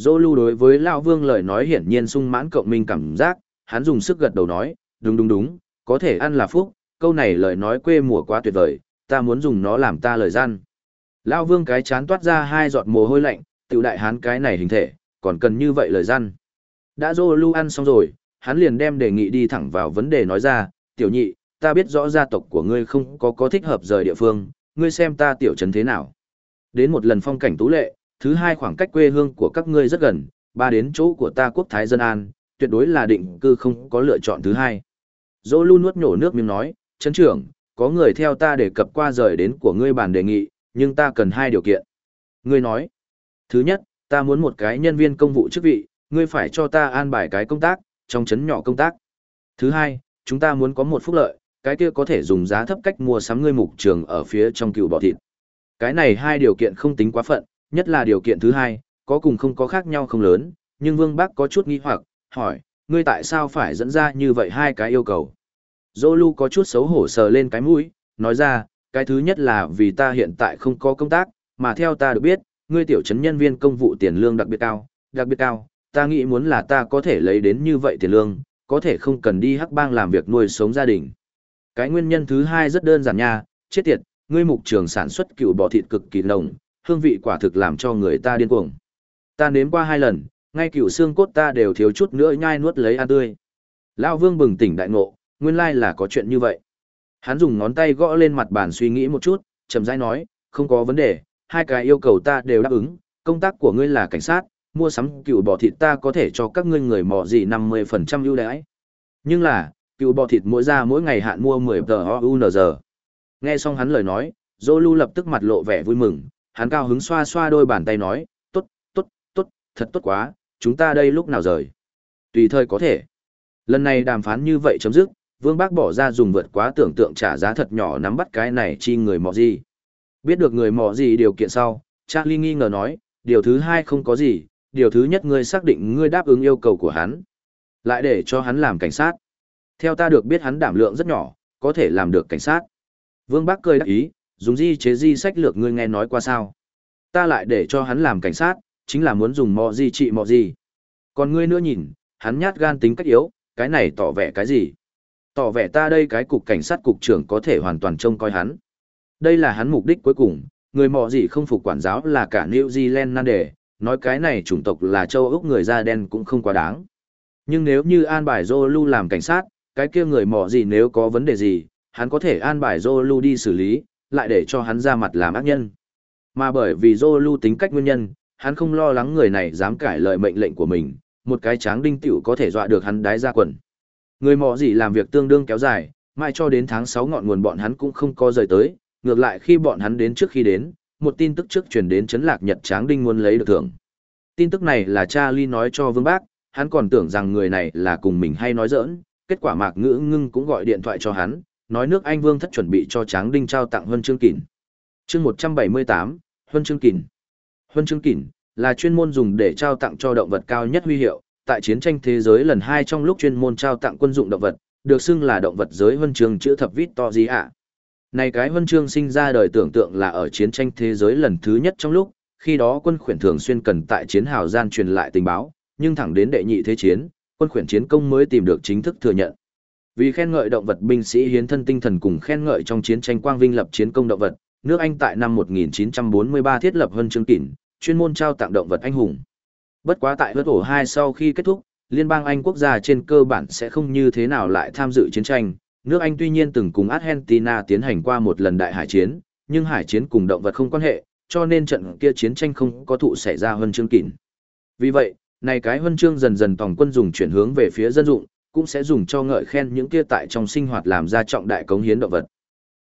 Zolu đối với Lão Vương lời nói hiển nhiên sung mãn cộng minh cảm giác, hắn dùng sức gật đầu nói, đúng đúng đúng, có thể ăn là phúc, câu này lời nói quê mùa quá tuyệt vời, ta muốn dùng nó làm ta lời gian. Lão Vương cái chán toát ra hai giọt mồ hôi lạnh, tiểu đại hán cái này hình thể, còn cần như vậy lời gian. Đã Zolu ăn xong rồi, hắn liền đem đề nghị đi thẳng vào vấn đề nói ra, tiểu nhị, ta biết rõ gia tộc của ngươi không có có thích hợp rời địa phương, ngươi xem ta tiểu trấn thế nào. Đến một lần phong cảnh tú lệ, thứ hai khoảng cách quê hương của các ngươi rất gần, ba đến chỗ của ta quốc thái dân an, tuyệt đối là định cư không có lựa chọn thứ hai. Dô lưu nuốt nhổ nước miếng nói, chấn trưởng, có người theo ta đề cập qua rời đến của ngươi bàn đề nghị, nhưng ta cần hai điều kiện. Ngươi nói, thứ nhất, ta muốn một cái nhân viên công vụ chức vị, ngươi phải cho ta an bài cái công tác, trong chấn nhỏ công tác. Thứ hai, chúng ta muốn có một phúc lợi, cái kia có thể dùng giá thấp cách mua sắm ngươi mục trường ở phía trong cựu bò thịt. Cái này hai điều kiện không tính quá phận, nhất là điều kiện thứ hai, có cùng không có khác nhau không lớn, nhưng Vương Bác có chút nghi hoặc, hỏi, ngươi tại sao phải dẫn ra như vậy hai cái yêu cầu? Zolu có chút xấu hổ sờ lên cái mũi, nói ra, cái thứ nhất là vì ta hiện tại không có công tác, mà theo ta được biết, ngươi tiểu trấn nhân viên công vụ tiền lương đặc biệt cao, đặc biệt cao, ta nghĩ muốn là ta có thể lấy đến như vậy tiền lương, có thể không cần đi hắc bang làm việc nuôi sống gia đình. Cái nguyên nhân thứ hai rất đơn giản nha, chết tiệt, ngươi mục trường sản xuất cựu bò thịt cực kỳ nồng, hương vị quả thực làm cho người ta điên cuồng. Ta nếm qua hai lần, ngay cựu xương cốt ta đều thiếu chút nữa nhai nuốt lấy ăn tươi. Lão Vương bừng tỉnh đại ngộ, nguyên lai là có chuyện như vậy. Hắn dùng ngón tay gõ lên mặt bàn suy nghĩ một chút, chậm rãi nói, không có vấn đề, hai cái yêu cầu ta đều đáp ứng, công tác của ngươi là cảnh sát, mua sắm cựu bò thịt ta có thể cho các ngươi người mò gì 50% ưu đãi. Nhưng là, cựu bò thịt mỗi ra mỗi ngày hạn mua 10 tờ OUNZ. Nghe xong hắn lời nói, Zolu lập tức mặt lộ vẻ vui mừng, hắn cao hứng xoa xoa đôi bàn tay nói, tốt, tốt, tốt, thật tốt quá, chúng ta đây lúc nào rời. Tùy thời có thể. Lần này đàm phán như vậy chấm dứt, Vương Bác bỏ ra dùng vượt quá tưởng tượng trả giá thật nhỏ nắm bắt cái này chi người mọ gì. Biết được người mọ gì điều kiện sau, Charlie nghi ngờ nói, điều thứ hai không có gì, điều thứ nhất ngươi xác định ngươi đáp ứng yêu cầu của hắn. Lại để cho hắn làm cảnh sát. Theo ta được biết hắn đảm lượng rất nhỏ, có thể làm được cảnh sát. Vương bác cười đắc ý, dùng di chế di sách lược ngươi nghe nói qua sao. Ta lại để cho hắn làm cảnh sát, chính là muốn dùng mọ gì trị mọ gì. Còn ngươi nữa nhìn, hắn nhát gan tính cách yếu, cái này tỏ vẻ cái gì? Tỏ vẻ ta đây cái cục cảnh sát cục trưởng có thể hoàn toàn trông coi hắn. Đây là hắn mục đích cuối cùng, người mọ gì không phục quản giáo là cả New Zealand nan đề, nói cái này chủng tộc là châu Úc người da đen cũng không quá đáng. Nhưng nếu như an bài Zolu làm cảnh sát, cái kia người mọ gì nếu có vấn đề gì, hắn có thể an bài Zolu đi xử lý, lại để cho hắn ra mặt làm ác nhân. Mà bởi vì Zolu tính cách nguyên nhân, hắn không lo lắng người này dám cải lời mệnh lệnh của mình, một cái tráng đinh tiểu có thể dọa được hắn đái ra quần. Người mò gì làm việc tương đương kéo dài, mai cho đến tháng 6 ngọn nguồn bọn hắn cũng không có rời tới, ngược lại khi bọn hắn đến trước khi đến, một tin tức trước truyền đến chấn lạc Nhật Tráng Đinh muốn lấy được thưởng. Tin tức này là Charlie nói cho Vương Bác, hắn còn tưởng rằng người này là cùng mình hay nói giỡn, kết quả Mạc Ngữ Ngưng cũng gọi điện thoại cho hắn, nói nước Anh Vương thất chuẩn bị cho Tráng Đinh trao tặng huân chương kỷ. Chương 178, huân chương kỷ. Huân chương kỷ là chuyên môn dùng để trao tặng cho động vật cao nhất huy hiệu, tại chiến tranh thế giới lần hai trong lúc chuyên môn trao tặng quân dụng động vật, được xưng là động vật giới huân chương chữ thập vít to gì ạ. Này cái huân chương sinh ra đời tưởng tượng là ở chiến tranh thế giới lần thứ nhất trong lúc, khi đó quân khuyển thường xuyên cần tại chiến hào gian truyền lại tình báo, nhưng thẳng đến đệ nhị thế chiến, quân khuyển chiến công mới tìm được chính thức thừa nhận. Vì khen ngợi động vật binh sĩ hiến thân tinh thần cùng khen ngợi trong chiến tranh quang vinh lập chiến công động vật, nước Anh tại năm 1943 thiết lập huân chương kỷ, chuyên môn trao tặng động vật anh hùng. Bất quá tại vớt ổ 2 sau khi kết thúc, liên bang Anh quốc gia trên cơ bản sẽ không như thế nào lại tham dự chiến tranh. Nước Anh tuy nhiên từng cùng Argentina tiến hành qua một lần đại hải chiến, nhưng hải chiến cùng động vật không quan hệ, cho nên trận kia chiến tranh không có thụ xảy ra huân chương kỉn. Vì vậy, này cái huân chương dần dần tổng quân dùng chuyển hướng về phía dân dụng, cũng sẽ dùng cho ngợi khen những kia tại trong sinh hoạt làm ra trọng đại cống hiến động vật.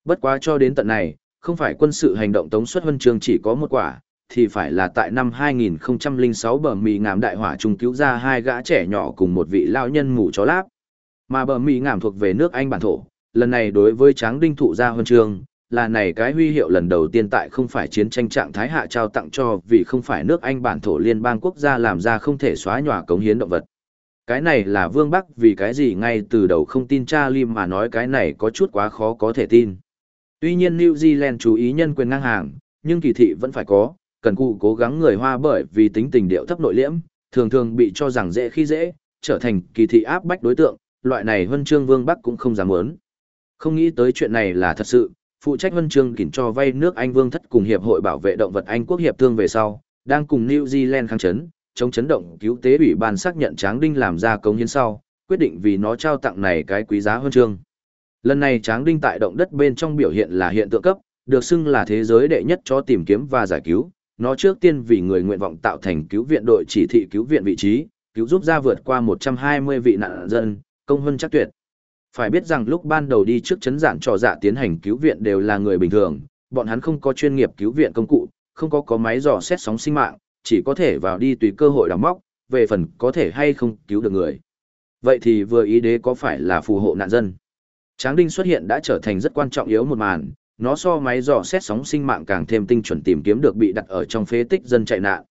Bất quá cho đến tận này, không phải quân sự hành động tống suất huân chương chỉ có một quả, thì phải là tại năm 2006 bờ mì ngảm đại hỏa trung cứu ra hai gã trẻ nhỏ cùng một vị lao nhân mù chó láp. Mà bờ mì ngảm thuộc về nước Anh bản thổ, lần này đối với tráng đinh thụ ra huân trường là này cái huy hiệu lần đầu tiên tại không phải chiến tranh trạng thái hạ trao tặng cho vì không phải nước Anh bản thổ liên bang quốc gia làm ra không thể xóa nhòa cống hiến động vật. Cái này là Vương Bắc vì cái gì ngay từ đầu không tin Charlie mà nói cái này có chút quá khó có thể tin. Tuy nhiên New Zealand chú ý nhân quyền ngang hàng, nhưng kỳ thị vẫn phải có, cần cụ cố gắng người Hoa bởi vì tính tình điệu thấp nội liễm, thường thường bị cho rằng dễ khi dễ, trở thành kỳ thị áp bách đối tượng, loại này Vân chương Vương Bắc cũng không dám muốn. Không nghĩ tới chuyện này là thật sự, phụ trách Vân chương kỉnh cho vay nước Anh Vương thất cùng Hiệp hội Bảo vệ Động vật Anh Quốc Hiệp thương về sau, đang cùng New Zealand kháng chấn, chống chấn động cứu tế ủy ban xác nhận Tráng Đinh làm ra công hiến sau, quyết định vì nó trao tặng này cái quý giá huân chương. Lần này Tráng Đinh tại động đất bên trong biểu hiện là hiện tượng cấp, được xưng là thế giới đệ nhất cho tìm kiếm và giải cứu, nó trước tiên vì người nguyện vọng tạo thành cứu viện đội chỉ thị cứu viện vị trí, cứu giúp ra vượt qua 120 vị nạn dân, công hơn chắc tuyệt. Phải biết rằng lúc ban đầu đi trước chấn giản trò dạ tiến hành cứu viện đều là người bình thường, bọn hắn không có chuyên nghiệp cứu viện công cụ, không có có máy dò xét sóng sinh mạng, chỉ có thể vào đi tùy cơ hội đào móc, về phần có thể hay không cứu được người. Vậy thì vừa ý đế có phải là phù hộ nạn dân? Tráng đinh xuất hiện đã trở thành rất quan trọng yếu một màn, nó so máy dò xét sóng sinh mạng càng thêm tinh chuẩn tìm kiếm được bị đặt ở trong phế tích dân chạy nạn.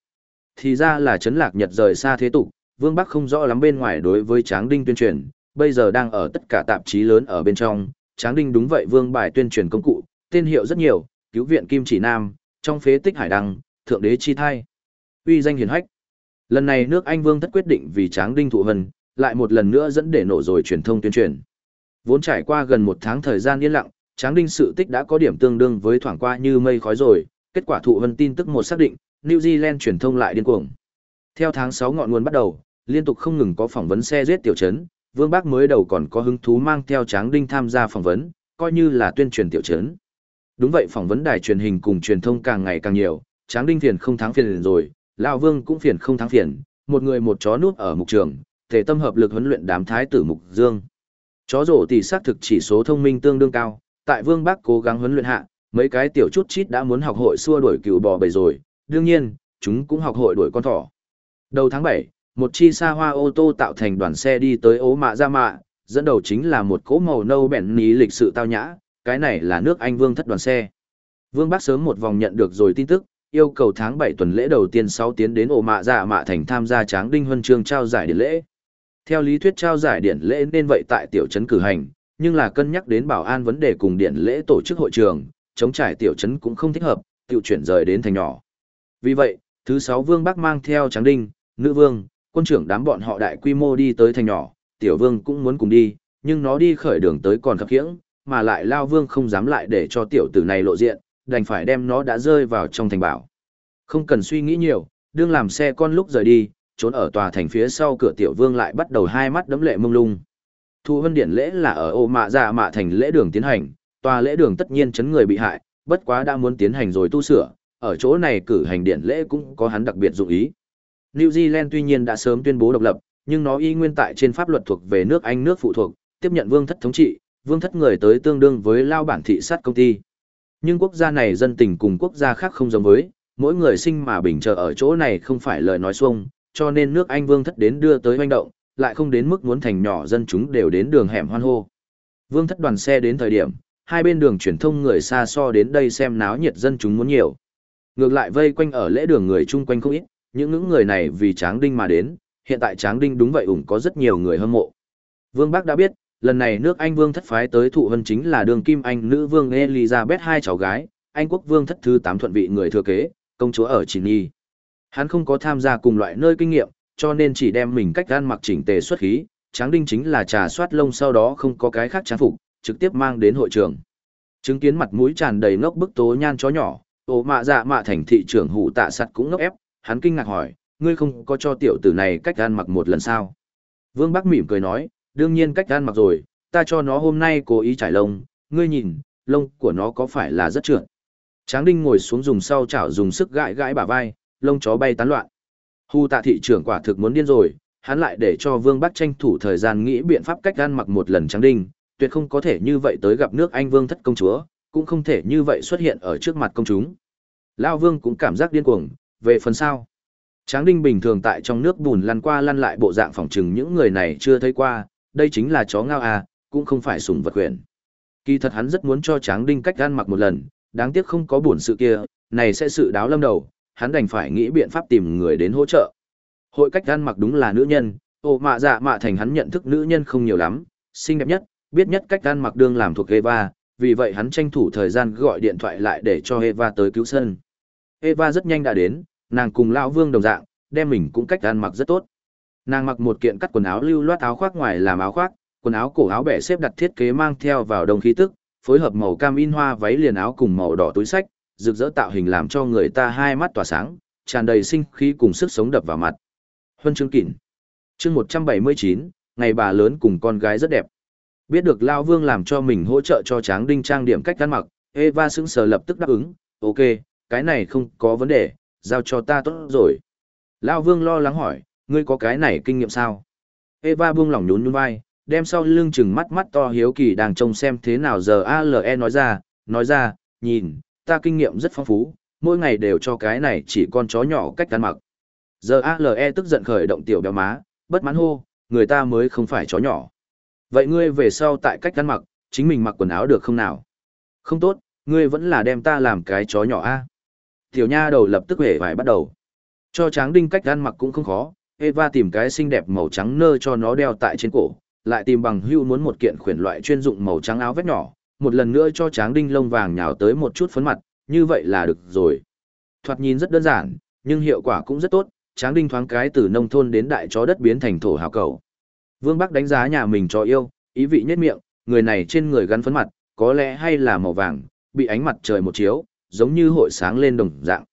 Thì ra là chấn lạc Nhật rời xa thế tục, Vương Bắc không rõ lắm bên ngoài đối với Tráng Đinh tuyên truyền, bây giờ đang ở tất cả tạp chí lớn ở bên trong, Tráng Đinh đúng vậy Vương bài tuyên truyền công cụ, tên hiệu rất nhiều, cứu viện Kim Chỉ Nam, trong phế tích Hải Đăng, Thượng đế chi thai. Uy danh hiển hách. Lần này nước Anh Vương thất quyết định vì Tráng Đinh thụ hân, lại một lần nữa dẫn để nổ rồi truyền thông tuyên truyền. Vốn trải qua gần một tháng thời gian yên lặng, Tráng Đinh sự tích đã có điểm tương đương với thoảng qua như mây khói rồi, kết quả thụ vân tin tức một xác định, New Zealand truyền thông lại điên cuồng. Theo tháng 6 ngọn nguồn bắt đầu, liên tục không ngừng có phỏng vấn xe giết tiểu trấn, Vương Bác mới đầu còn có hứng thú mang theo Tráng Đinh tham gia phỏng vấn, coi như là tuyên truyền tiểu trấn. Đúng vậy phỏng vấn đài truyền hình cùng truyền thông càng ngày càng nhiều, Tráng Đinh phiền không thắng phiền rồi, Lão Vương cũng phiền không thắng phiền, một người một chó núp ở mục trường, thể tâm hợp lực huấn luyện đám thái tử mục dương. Chó rổ tỷ xác thực chỉ số thông minh tương đương cao, tại Vương Bắc cố gắng huấn luyện hạ, mấy cái tiểu chút chít đã muốn học hội xua đuổi cừu bò bầy rồi, đương nhiên, chúng cũng học hội đuổi con thỏ. Đầu tháng 7, một chi xa hoa ô tô tạo thành đoàn xe đi tới ố mạ ra mạ, dẫn đầu chính là một cỗ màu nâu bẹn ní lịch sự tao nhã, cái này là nước Anh Vương thất đoàn xe. Vương Bắc sớm một vòng nhận được rồi tin tức, yêu cầu tháng 7 tuần lễ đầu tiên sau tiến đến ổ mạ dạ mạ thành tham gia tráng đinh huân chương trao giải điện lễ. Theo lý thuyết trao giải điện lễ nên vậy tại tiểu trấn cử hành, nhưng là cân nhắc đến bảo an vấn đề cùng điện lễ tổ chức hội trường, chống trải tiểu trấn cũng không thích hợp, tiểu chuyển rời đến thành nhỏ. Vì vậy, thứ sáu vương bác mang theo tráng đinh, nữ vương, quân trưởng đám bọn họ đại quy mô đi tới thành nhỏ, tiểu vương cũng muốn cùng đi, nhưng nó đi khởi đường tới còn khập khiễng, mà lại lao vương không dám lại để cho tiểu tử này lộ diện, đành phải đem nó đã rơi vào trong thành bảo. Không cần suy nghĩ nhiều, đương làm xe con lúc rời đi, trốn ở tòa thành phía sau cửa tiểu vương lại bắt đầu hai mắt đấm lệ mông lung. Thu hân điển lễ là ở ô mạ dạ mạ thành lễ đường tiến hành, tòa lễ đường tất nhiên chấn người bị hại, bất quá đã muốn tiến hành rồi tu sửa, ở chỗ này cử hành điển lễ cũng có hắn đặc biệt dụng ý. New Zealand tuy nhiên đã sớm tuyên bố độc lập, nhưng nó y nguyên tại trên pháp luật thuộc về nước Anh nước phụ thuộc, tiếp nhận vương thất thống trị, vương thất người tới tương đương với lao bản thị sát công ty. Nhưng quốc gia này dân tình cùng quốc gia khác không giống với, mỗi người sinh mà bình chờ ở chỗ này không phải lời nói xuông, cho nên nước Anh vương thất đến đưa tới hoành động, lại không đến mức muốn thành nhỏ dân chúng đều đến đường hẻm hoan hô. Vương thất đoàn xe đến thời điểm, hai bên đường truyền thông người xa so đến đây xem náo nhiệt dân chúng muốn nhiều. Ngược lại vây quanh ở lễ đường người chung quanh không ít, những những người này vì Tráng Đinh mà đến, hiện tại Tráng Đinh đúng vậy ủng có rất nhiều người hâm mộ. Vương Bắc đã biết, lần này nước Anh Vương thất phái tới thụ vân chính là đường kim Anh nữ vương Elizabeth hai cháu gái, Anh quốc vương thất thứ tám thuận vị người thừa kế, công chúa ở Chỉ Nhi. Hắn không có tham gia cùng loại nơi kinh nghiệm, cho nên chỉ đem mình cách gan mặc chỉnh tề xuất khí, Tráng Đinh chính là trà soát lông sau đó không có cái khác trang phục, trực tiếp mang đến hội trường. Chứng kiến mặt mũi tràn đầy ngốc bức tố nhan chó nhỏ, ổ mạ dạ mạ thành thị trưởng hủ tạ sắt cũng ngốc ép, hắn kinh ngạc hỏi, ngươi không có cho tiểu tử này cách gan mặc một lần sao? Vương Bắc mỉm cười nói, đương nhiên cách gan mặc rồi, ta cho nó hôm nay cố ý trải lông, ngươi nhìn, lông của nó có phải là rất trượt. Tráng Đinh ngồi xuống dùng sau chảo dùng sức gãi gãi bả vai, lông chó bay tán loạn. Hù tạ thị trưởng quả thực muốn điên rồi, hắn lại để cho Vương Bắc tranh thủ thời gian nghĩ biện pháp cách gan mặc một lần Tráng Đinh, tuyệt không có thể như vậy tới gặp nước Anh Vương thất công chúa, cũng không thể như vậy xuất hiện ở trước mặt công chúng. Lao Vương cũng cảm giác điên cuồng, về phần sau. Tráng Đinh bình thường tại trong nước bùn lăn qua lăn lại bộ dạng phòng trừng những người này chưa thấy qua, đây chính là chó ngao à, cũng không phải sùng vật quyền. Kỳ thật hắn rất muốn cho Tráng Đinh cách gan mặc một lần, đáng tiếc không có buồn sự kia, này sẽ sự đáo lâm đầu, hắn đành phải nghĩ biện pháp tìm người đến hỗ trợ. Hội cách ăn mặc đúng là nữ nhân, ô mạ dạ mạ thành hắn nhận thức nữ nhân không nhiều lắm, xinh đẹp nhất, biết nhất cách ăn mặc đương làm thuộc Eva, vì vậy hắn tranh thủ thời gian gọi điện thoại lại để cho Eva tới cứu sân. Eva rất nhanh đã đến, nàng cùng lão vương đồng dạng, đem mình cũng cách ăn mặc rất tốt. Nàng mặc một kiện cắt quần áo lưu loát áo khoác ngoài làm áo khoác, quần áo cổ áo bẻ xếp đặt thiết kế mang theo vào đồng khí tức, phối hợp màu cam in hoa váy liền áo cùng màu đỏ túi sách, rực rỡ tạo hình làm cho người ta hai mắt tỏa sáng, tràn đầy sinh khí cùng sức sống đập vào mặt. Huân chương kỷ. Chương 179, ngày bà lớn cùng con gái rất đẹp. Biết được Lao Vương làm cho mình hỗ trợ cho Tráng Đinh trang điểm cách ăn mặc, Eva sững sờ lập tức đáp ứng, ok, cái này không có vấn đề, giao cho ta tốt rồi. Lao Vương lo lắng hỏi, ngươi có cái này kinh nghiệm sao? Eva buông lỏng nhún nhún vai, đem sau lưng chừng mắt mắt to hiếu kỳ đang trông xem thế nào giờ ALE nói ra, nói ra, nhìn, ta kinh nghiệm rất phong phú, mỗi ngày đều cho cái này chỉ con chó nhỏ cách ăn mặc. Giờ ALE tức giận khởi động tiểu béo má, bất mãn hô, người ta mới không phải chó nhỏ. Vậy ngươi về sau tại cách ăn mặc, chính mình mặc quần áo được không nào? Không tốt, ngươi vẫn là đem ta làm cái chó nhỏ a. Tiểu nha đầu lập tức hề phải bắt đầu. Cho tráng đinh cách ăn mặc cũng không khó, Eva tìm cái xinh đẹp màu trắng nơ cho nó đeo tại trên cổ, lại tìm bằng hưu muốn một kiện khuyển loại chuyên dụng màu trắng áo vest nhỏ, một lần nữa cho tráng đinh lông vàng nhào tới một chút phấn mặt, như vậy là được rồi. Thoạt nhìn rất đơn giản, nhưng hiệu quả cũng rất tốt, tráng đinh thoáng cái từ nông thôn đến đại chó đất biến thành thổ hào cầu. Vương Bắc đánh giá nhà mình cho yêu, ý vị nhất miệng, người này trên người gắn phấn mặt, có lẽ hay là màu vàng, bị ánh mặt trời một chiếu, giống như hội sáng lên đồng dạng.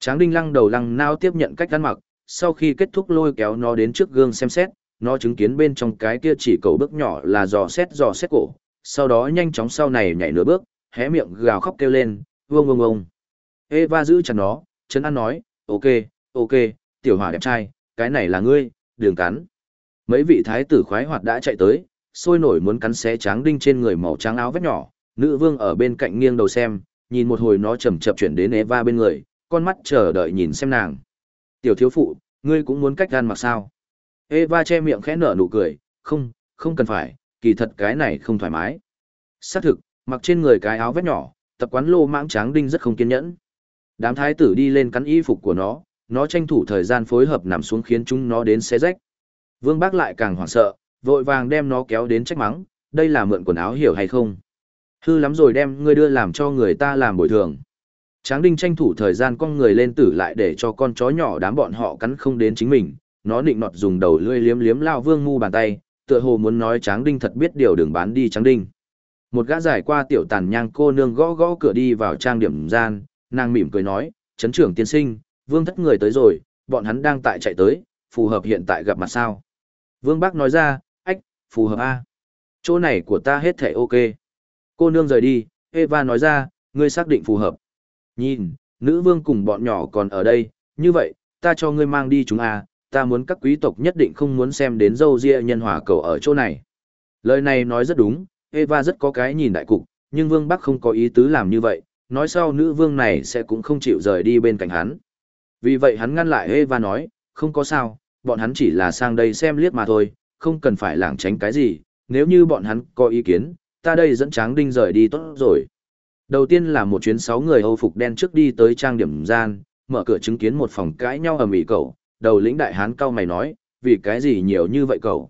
Tráng đinh lăng đầu lăng nao tiếp nhận cách gắn mặc, sau khi kết thúc lôi kéo nó đến trước gương xem xét, nó chứng kiến bên trong cái kia chỉ cầu bước nhỏ là dò xét dò xét cổ, sau đó nhanh chóng sau này nhảy nửa bước, hé miệng gào khóc kêu lên, vương vương vương. Eva giữ chặt nó, chấn an nói, ok, ok, tiểu hỏa đẹp trai, cái này là ngươi, đường cắn. Mấy vị thái tử khoái hoạt đã chạy tới, sôi nổi muốn cắn xé tráng đinh trên người màu trắng áo vest nhỏ, nữ vương ở bên cạnh nghiêng đầu xem, nhìn một hồi nó chậm chậm chuyển đến Eva bên người, con mắt chờ đợi nhìn xem nàng. Tiểu thiếu phụ, ngươi cũng muốn cách gan mặc sao? Eva che miệng khẽ nở nụ cười, không, không cần phải, kỳ thật cái này không thoải mái. Xác thực, mặc trên người cái áo vest nhỏ, tập quán lô mãng tráng đinh rất không kiên nhẫn. Đám thái tử đi lên cắn y phục của nó, nó tranh thủ thời gian phối hợp nằm xuống khiến chúng nó đến xé rách. Vương Bác lại càng hoảng sợ, vội vàng đem nó kéo đến trách mắng, đây là mượn quần áo hiểu hay không? Hư lắm rồi đem ngươi đưa làm cho người ta làm bồi thường. Tráng đinh tranh thủ thời gian con người lên tử lại để cho con chó nhỏ đám bọn họ cắn không đến chính mình, nó định nọt dùng đầu lưỡi liếm liếm lao vương mu bàn tay, tựa hồ muốn nói tráng đinh thật biết điều đường bán đi tráng đinh. Một gã giải qua tiểu tàn nhang cô nương gõ gõ cửa đi vào trang điểm gian, nàng mỉm cười nói, chấn trưởng tiên sinh, vương thất người tới rồi, bọn hắn đang tại chạy tới, phù hợp hiện tại gặp mặt sao. Vương Bác nói ra, ách, phù hợp A. Chỗ này của ta hết thể ok. Cô nương rời đi, Eva nói ra, ngươi xác định phù hợp. Nhìn, nữ vương cùng bọn nhỏ còn ở đây, như vậy, ta cho ngươi mang đi chúng a, ta muốn các quý tộc nhất định không muốn xem đến dâu ria nhân hòa cầu ở chỗ này. Lời này nói rất đúng, Eva rất có cái nhìn đại cục, nhưng Vương Bắc không có ý tứ làm như vậy, nói sau nữ vương này sẽ cũng không chịu rời đi bên cạnh hắn. Vì vậy hắn ngăn lại Eva nói, không có sao, bọn hắn chỉ là sang đây xem liếc mà thôi, không cần phải lảng tránh cái gì, nếu như bọn hắn có ý kiến, ta đây dẫn Tráng Đinh rời đi tốt rồi. Đầu tiên là một chuyến sáu người hầu phục đen trước đi tới trang điểm gian, mở cửa chứng kiến một phòng cãi nhau ở mỹ cậu, đầu lĩnh đại hán cao mày nói, vì cái gì nhiều như vậy cậu?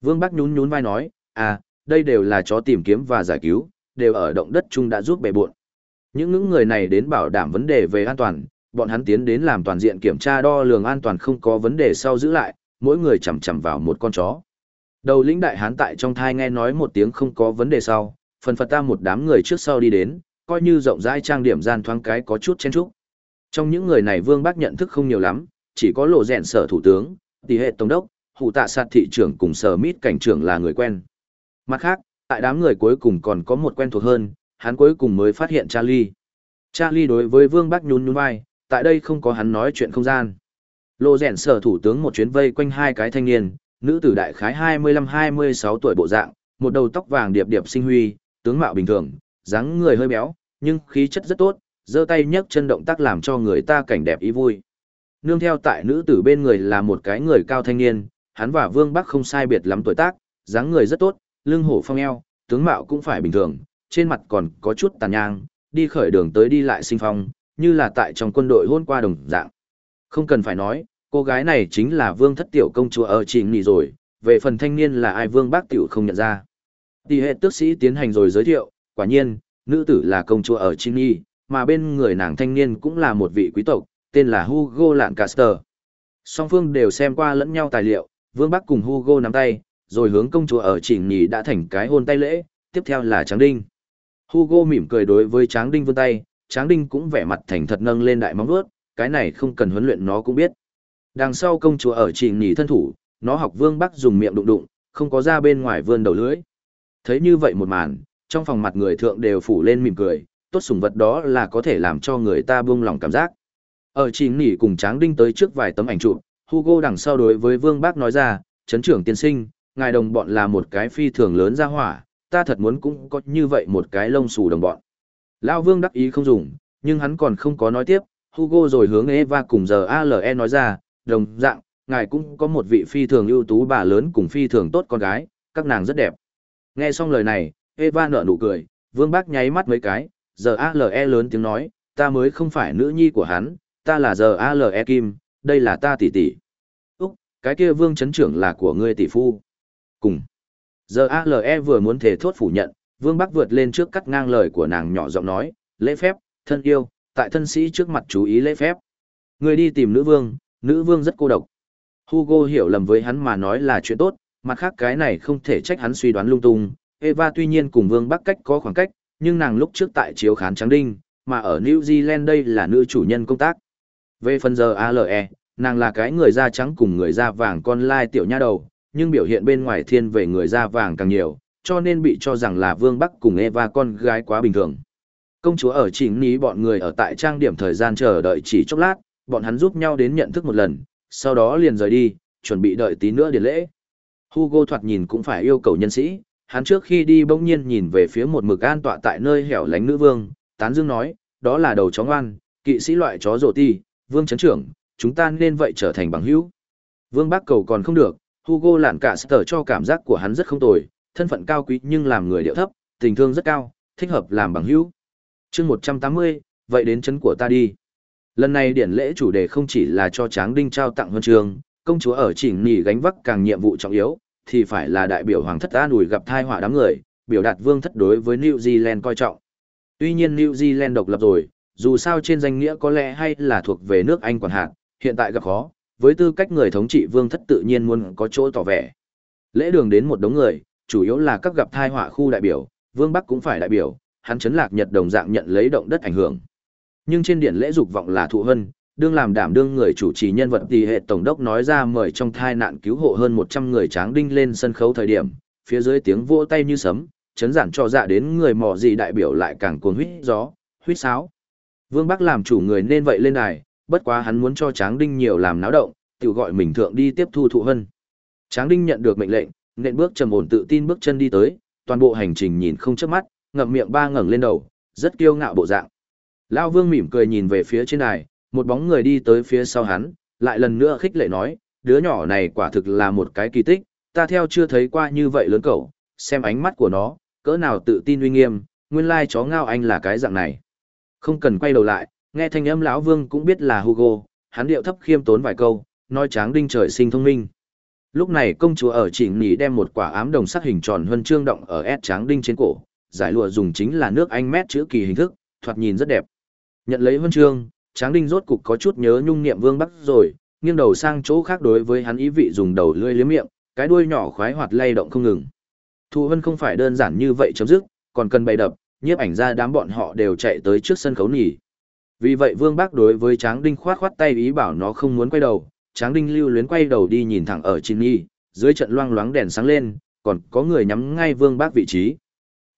Vương Bắc nhún nhún vai nói, à, đây đều là chó tìm kiếm và giải cứu, đều ở động đất chung đã giúp bề buộn. Những những người này đến bảo đảm vấn đề về an toàn, bọn hắn tiến đến làm toàn diện kiểm tra đo lường an toàn không có vấn đề sau giữ lại, mỗi người chầm chầm vào một con chó. Đầu lĩnh đại hán tại trong thai nghe nói một tiếng không có vấn đề sau, phần phật ta một đám người trước sau đi đến, coi như rộng rãi trang điểm gian thoáng cái có chút chen chúc. Trong những người này Vương Bác nhận thức không nhiều lắm, chỉ có lộ rèn sở thủ tướng, tỷ hệ tổng đốc, hủ tạ sạt thị trưởng cùng sở mít cảnh trưởng là người quen. Mặt khác, tại đám người cuối cùng còn có một quen thuộc hơn, hắn cuối cùng mới phát hiện Charlie. Charlie đối với Vương Bắc nhún nhún vai, tại đây không có hắn nói chuyện không gian. Lộ rèn sở thủ tướng một chuyến vây quanh hai cái thanh niên, nữ tử đại khái 25-26 tuổi bộ dạng, một đầu tóc vàng điệp điệp sinh huy, tướng mạo bình thường, dáng người hơi béo, nhưng khí chất rất tốt, giơ tay nhấc chân động tác làm cho người ta cảnh đẹp ý vui. Nương theo tại nữ tử bên người là một cái người cao thanh niên, hắn và Vương Bắc không sai biệt lắm tuổi tác, dáng người rất tốt, lưng hổ phong eo, tướng mạo cũng phải bình thường, trên mặt còn có chút tàn nhang, đi khởi đường tới đi lại sinh phong, như là tại trong quân đội hôn qua đồng dạng. Không cần phải nói, cô gái này chính là Vương Thất Tiểu công chúa ở Trình Nì rồi, về phần thanh niên là ai Vương Bác Tiểu không nhận ra. Tỷ hệ tước sĩ tiến hành rồi giới thiệu, quả nhiên, nữ tử là công chúa ở Trình Nì, mà bên người nàng thanh niên cũng là một vị quý tộc, tên là Hugo Lancaster. Song phương đều xem qua lẫn nhau tài liệu, Vương Bắc cùng Hugo nắm tay, rồi hướng công chúa ở Trình Nì đã thành cái hôn tay lễ, tiếp theo là Tráng Đinh. Hugo mỉm cười đối với Tráng Đinh vươn tay, Tráng Đinh cũng vẻ mặt thành thật nâng lên đại móng vuốt, cái này không cần huấn luyện nó cũng biết. Đằng sau công chúa ở Trình Nì thân thủ, nó học Vương Bắc dùng miệng đụng đụng, không có ra bên ngoài vươn đầu lưỡi. Thấy như vậy một màn, trong phòng mặt người thượng đều phủ lên mỉm cười, tốt sủng vật đó là có thể làm cho người ta buông lòng cảm giác. Ở chỉ Nỉ cùng Tráng Đinh tới trước vài tấm ảnh chụp, Hugo đằng sau đối với Vương Bác nói ra, chấn trưởng tiên sinh, ngài đồng bọn là một cái phi thường lớn ra hỏa, ta thật muốn cũng có như vậy một cái lông xù đồng bọn. Lao Vương đắc ý không dùng, nhưng hắn còn không có nói tiếp, Hugo rồi hướng Eva cùng giờ ALE nói ra, đồng dạng, ngài cũng có một vị phi thường ưu tú bà lớn cùng phi thường tốt con gái, các nàng rất đẹp. Nghe xong lời này, Eva nở nụ cười, Vương Bác nháy mắt mấy cái, giờ ALE lớn tiếng nói, ta mới không phải nữ nhi của hắn, ta là giờ ALE Kim, đây là ta tỷ tỷ. Úc, cái kia Vương chấn trưởng là của ngươi tỷ phu. Cùng. Giờ ALE vừa muốn thể thốt phủ nhận, Vương Bắc vượt lên trước cắt ngang lời của nàng nhỏ giọng nói, lễ phép, thân yêu, tại thân sĩ trước mặt chú ý lễ phép. Người đi tìm nữ vương, nữ vương rất cô độc. Hugo hiểu lầm với hắn mà nói là chuyện tốt, mặt khác cái này không thể trách hắn suy đoán lung tung. Eva tuy nhiên cùng Vương Bắc cách có khoảng cách, nhưng nàng lúc trước tại chiếu khán trắng đinh, mà ở New Zealand đây là nữ chủ nhân công tác. Về phần giờ ALE, nàng là cái người da trắng cùng người da vàng con lai tiểu nha đầu, nhưng biểu hiện bên ngoài thiên về người da vàng càng nhiều, cho nên bị cho rằng là Vương Bắc cùng Eva con gái quá bình thường. Công chúa ở chỉnh ní bọn người ở tại trang điểm thời gian chờ đợi chỉ chốc lát, bọn hắn giúp nhau đến nhận thức một lần, sau đó liền rời đi, chuẩn bị đợi tí nữa để lễ. Hugo thoạt nhìn cũng phải yêu cầu nhân sĩ, hắn trước khi đi bỗng nhiên nhìn về phía một mực an tọa tại nơi hẻo lánh nữ vương, tán dương nói, đó là đầu chó ngoan, kỵ sĩ loại chó rổ ti, vương chấn trưởng, chúng ta nên vậy trở thành bằng hữu. Vương bác cầu còn không được, Hugo lạn cả sở cho cảm giác của hắn rất không tồi, thân phận cao quý nhưng làm người điệu thấp, tình thương rất cao, thích hợp làm bằng hữu. chương 180, vậy đến chấn của ta đi. Lần này điển lễ chủ đề không chỉ là cho Tráng Đinh trao tặng huân trường, công chúa ở chỉnh nỉ gánh vác càng nhiệm vụ trọng yếu, thì phải là đại biểu hoàng thất an ủi gặp thai họa đám người, biểu đạt vương thất đối với New Zealand coi trọng. Tuy nhiên New Zealand độc lập rồi, dù sao trên danh nghĩa có lẽ hay là thuộc về nước Anh quản hạt, hiện tại gặp khó, với tư cách người thống trị vương thất tự nhiên muốn có chỗ tỏ vẻ. Lễ đường đến một đống người, chủ yếu là các gặp thai họa khu đại biểu, vương Bắc cũng phải đại biểu, hắn chấn lạc Nhật đồng dạng nhận lấy động đất ảnh hưởng. Nhưng trên điện lễ dục vọng là thụ hân, đương làm đảm đương người chủ trì nhân vật tỷ hệ tổng đốc nói ra mời trong thai nạn cứu hộ hơn 100 người tráng đinh lên sân khấu thời điểm, phía dưới tiếng vỗ tay như sấm, chấn giản cho dạ đến người mò gì đại biểu lại càng cuồng huyết gió, huyết sáo. Vương Bắc làm chủ người nên vậy lên đài, bất quá hắn muốn cho Tráng Đinh nhiều làm náo động, tự gọi mình thượng đi tiếp thu thụ hân. Tráng Đinh nhận được mệnh lệnh, nện bước trầm ổn tự tin bước chân đi tới, toàn bộ hành trình nhìn không chớp mắt, ngậm miệng ba ngẩng lên đầu, rất kiêu ngạo bộ dạng. Lão Vương mỉm cười nhìn về phía trên đài, một bóng người đi tới phía sau hắn, lại lần nữa khích lệ nói, đứa nhỏ này quả thực là một cái kỳ tích, ta theo chưa thấy qua như vậy lớn cậu, xem ánh mắt của nó, cỡ nào tự tin uy nghiêm, nguyên lai chó ngao anh là cái dạng này. Không cần quay đầu lại, nghe thanh âm lão Vương cũng biết là Hugo, hắn điệu thấp khiêm tốn vài câu, nói tráng đinh trời sinh thông minh. Lúc này công chúa ở chỉnh nỉ đem một quả ám đồng sắc hình tròn huân chương động ở ép tráng đinh trên cổ, giải lụa dùng chính là nước anh mét chữ kỳ hình thức, thoạt nhìn rất đẹp. Nhận lấy huân chương, tráng đinh rốt cục có chút nhớ nhung niệm vương bắc rồi, nghiêng đầu sang chỗ khác đối với hắn ý vị dùng đầu lưỡi liếm miệng, cái đuôi nhỏ khoái hoạt lay động không ngừng. Thu Vân không phải đơn giản như vậy chấm dứt, còn cần bày đập, nhiếp ảnh ra đám bọn họ đều chạy tới trước sân khấu nhỉ. Vì vậy Vương Bác đối với Tráng Đinh khoát khoát tay ý bảo nó không muốn quay đầu, Tráng Đinh lưu luyến quay đầu đi nhìn thẳng ở trên nhi, dưới trận loang loáng đèn sáng lên, còn có người nhắm ngay Vương Bác vị trí.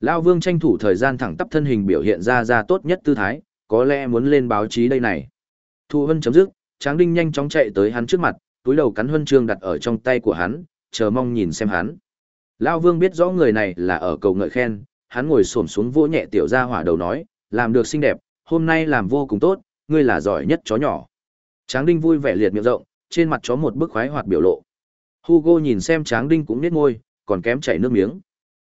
Lão Vương tranh thủ thời gian thẳng tắp thân hình biểu hiện ra ra tốt nhất tư thái, có lẽ muốn lên báo chí đây này. Thu Hân chấm dứt, Tráng Đinh nhanh chóng chạy tới hắn trước mặt, túi đầu cắn huân chương đặt ở trong tay của hắn, chờ mong nhìn xem hắn. Lão Vương biết rõ người này là ở cầu ngợi khen, hắn ngồi xổm xuống vỗ nhẹ tiểu gia hỏa đầu nói, làm được xinh đẹp, hôm nay làm vô cùng tốt, ngươi là giỏi nhất chó nhỏ. Tráng Đinh vui vẻ liệt miệng rộng, trên mặt chó một bức khoái hoạt biểu lộ. Hugo nhìn xem Tráng Đinh cũng nhếch môi, còn kém chảy nước miếng.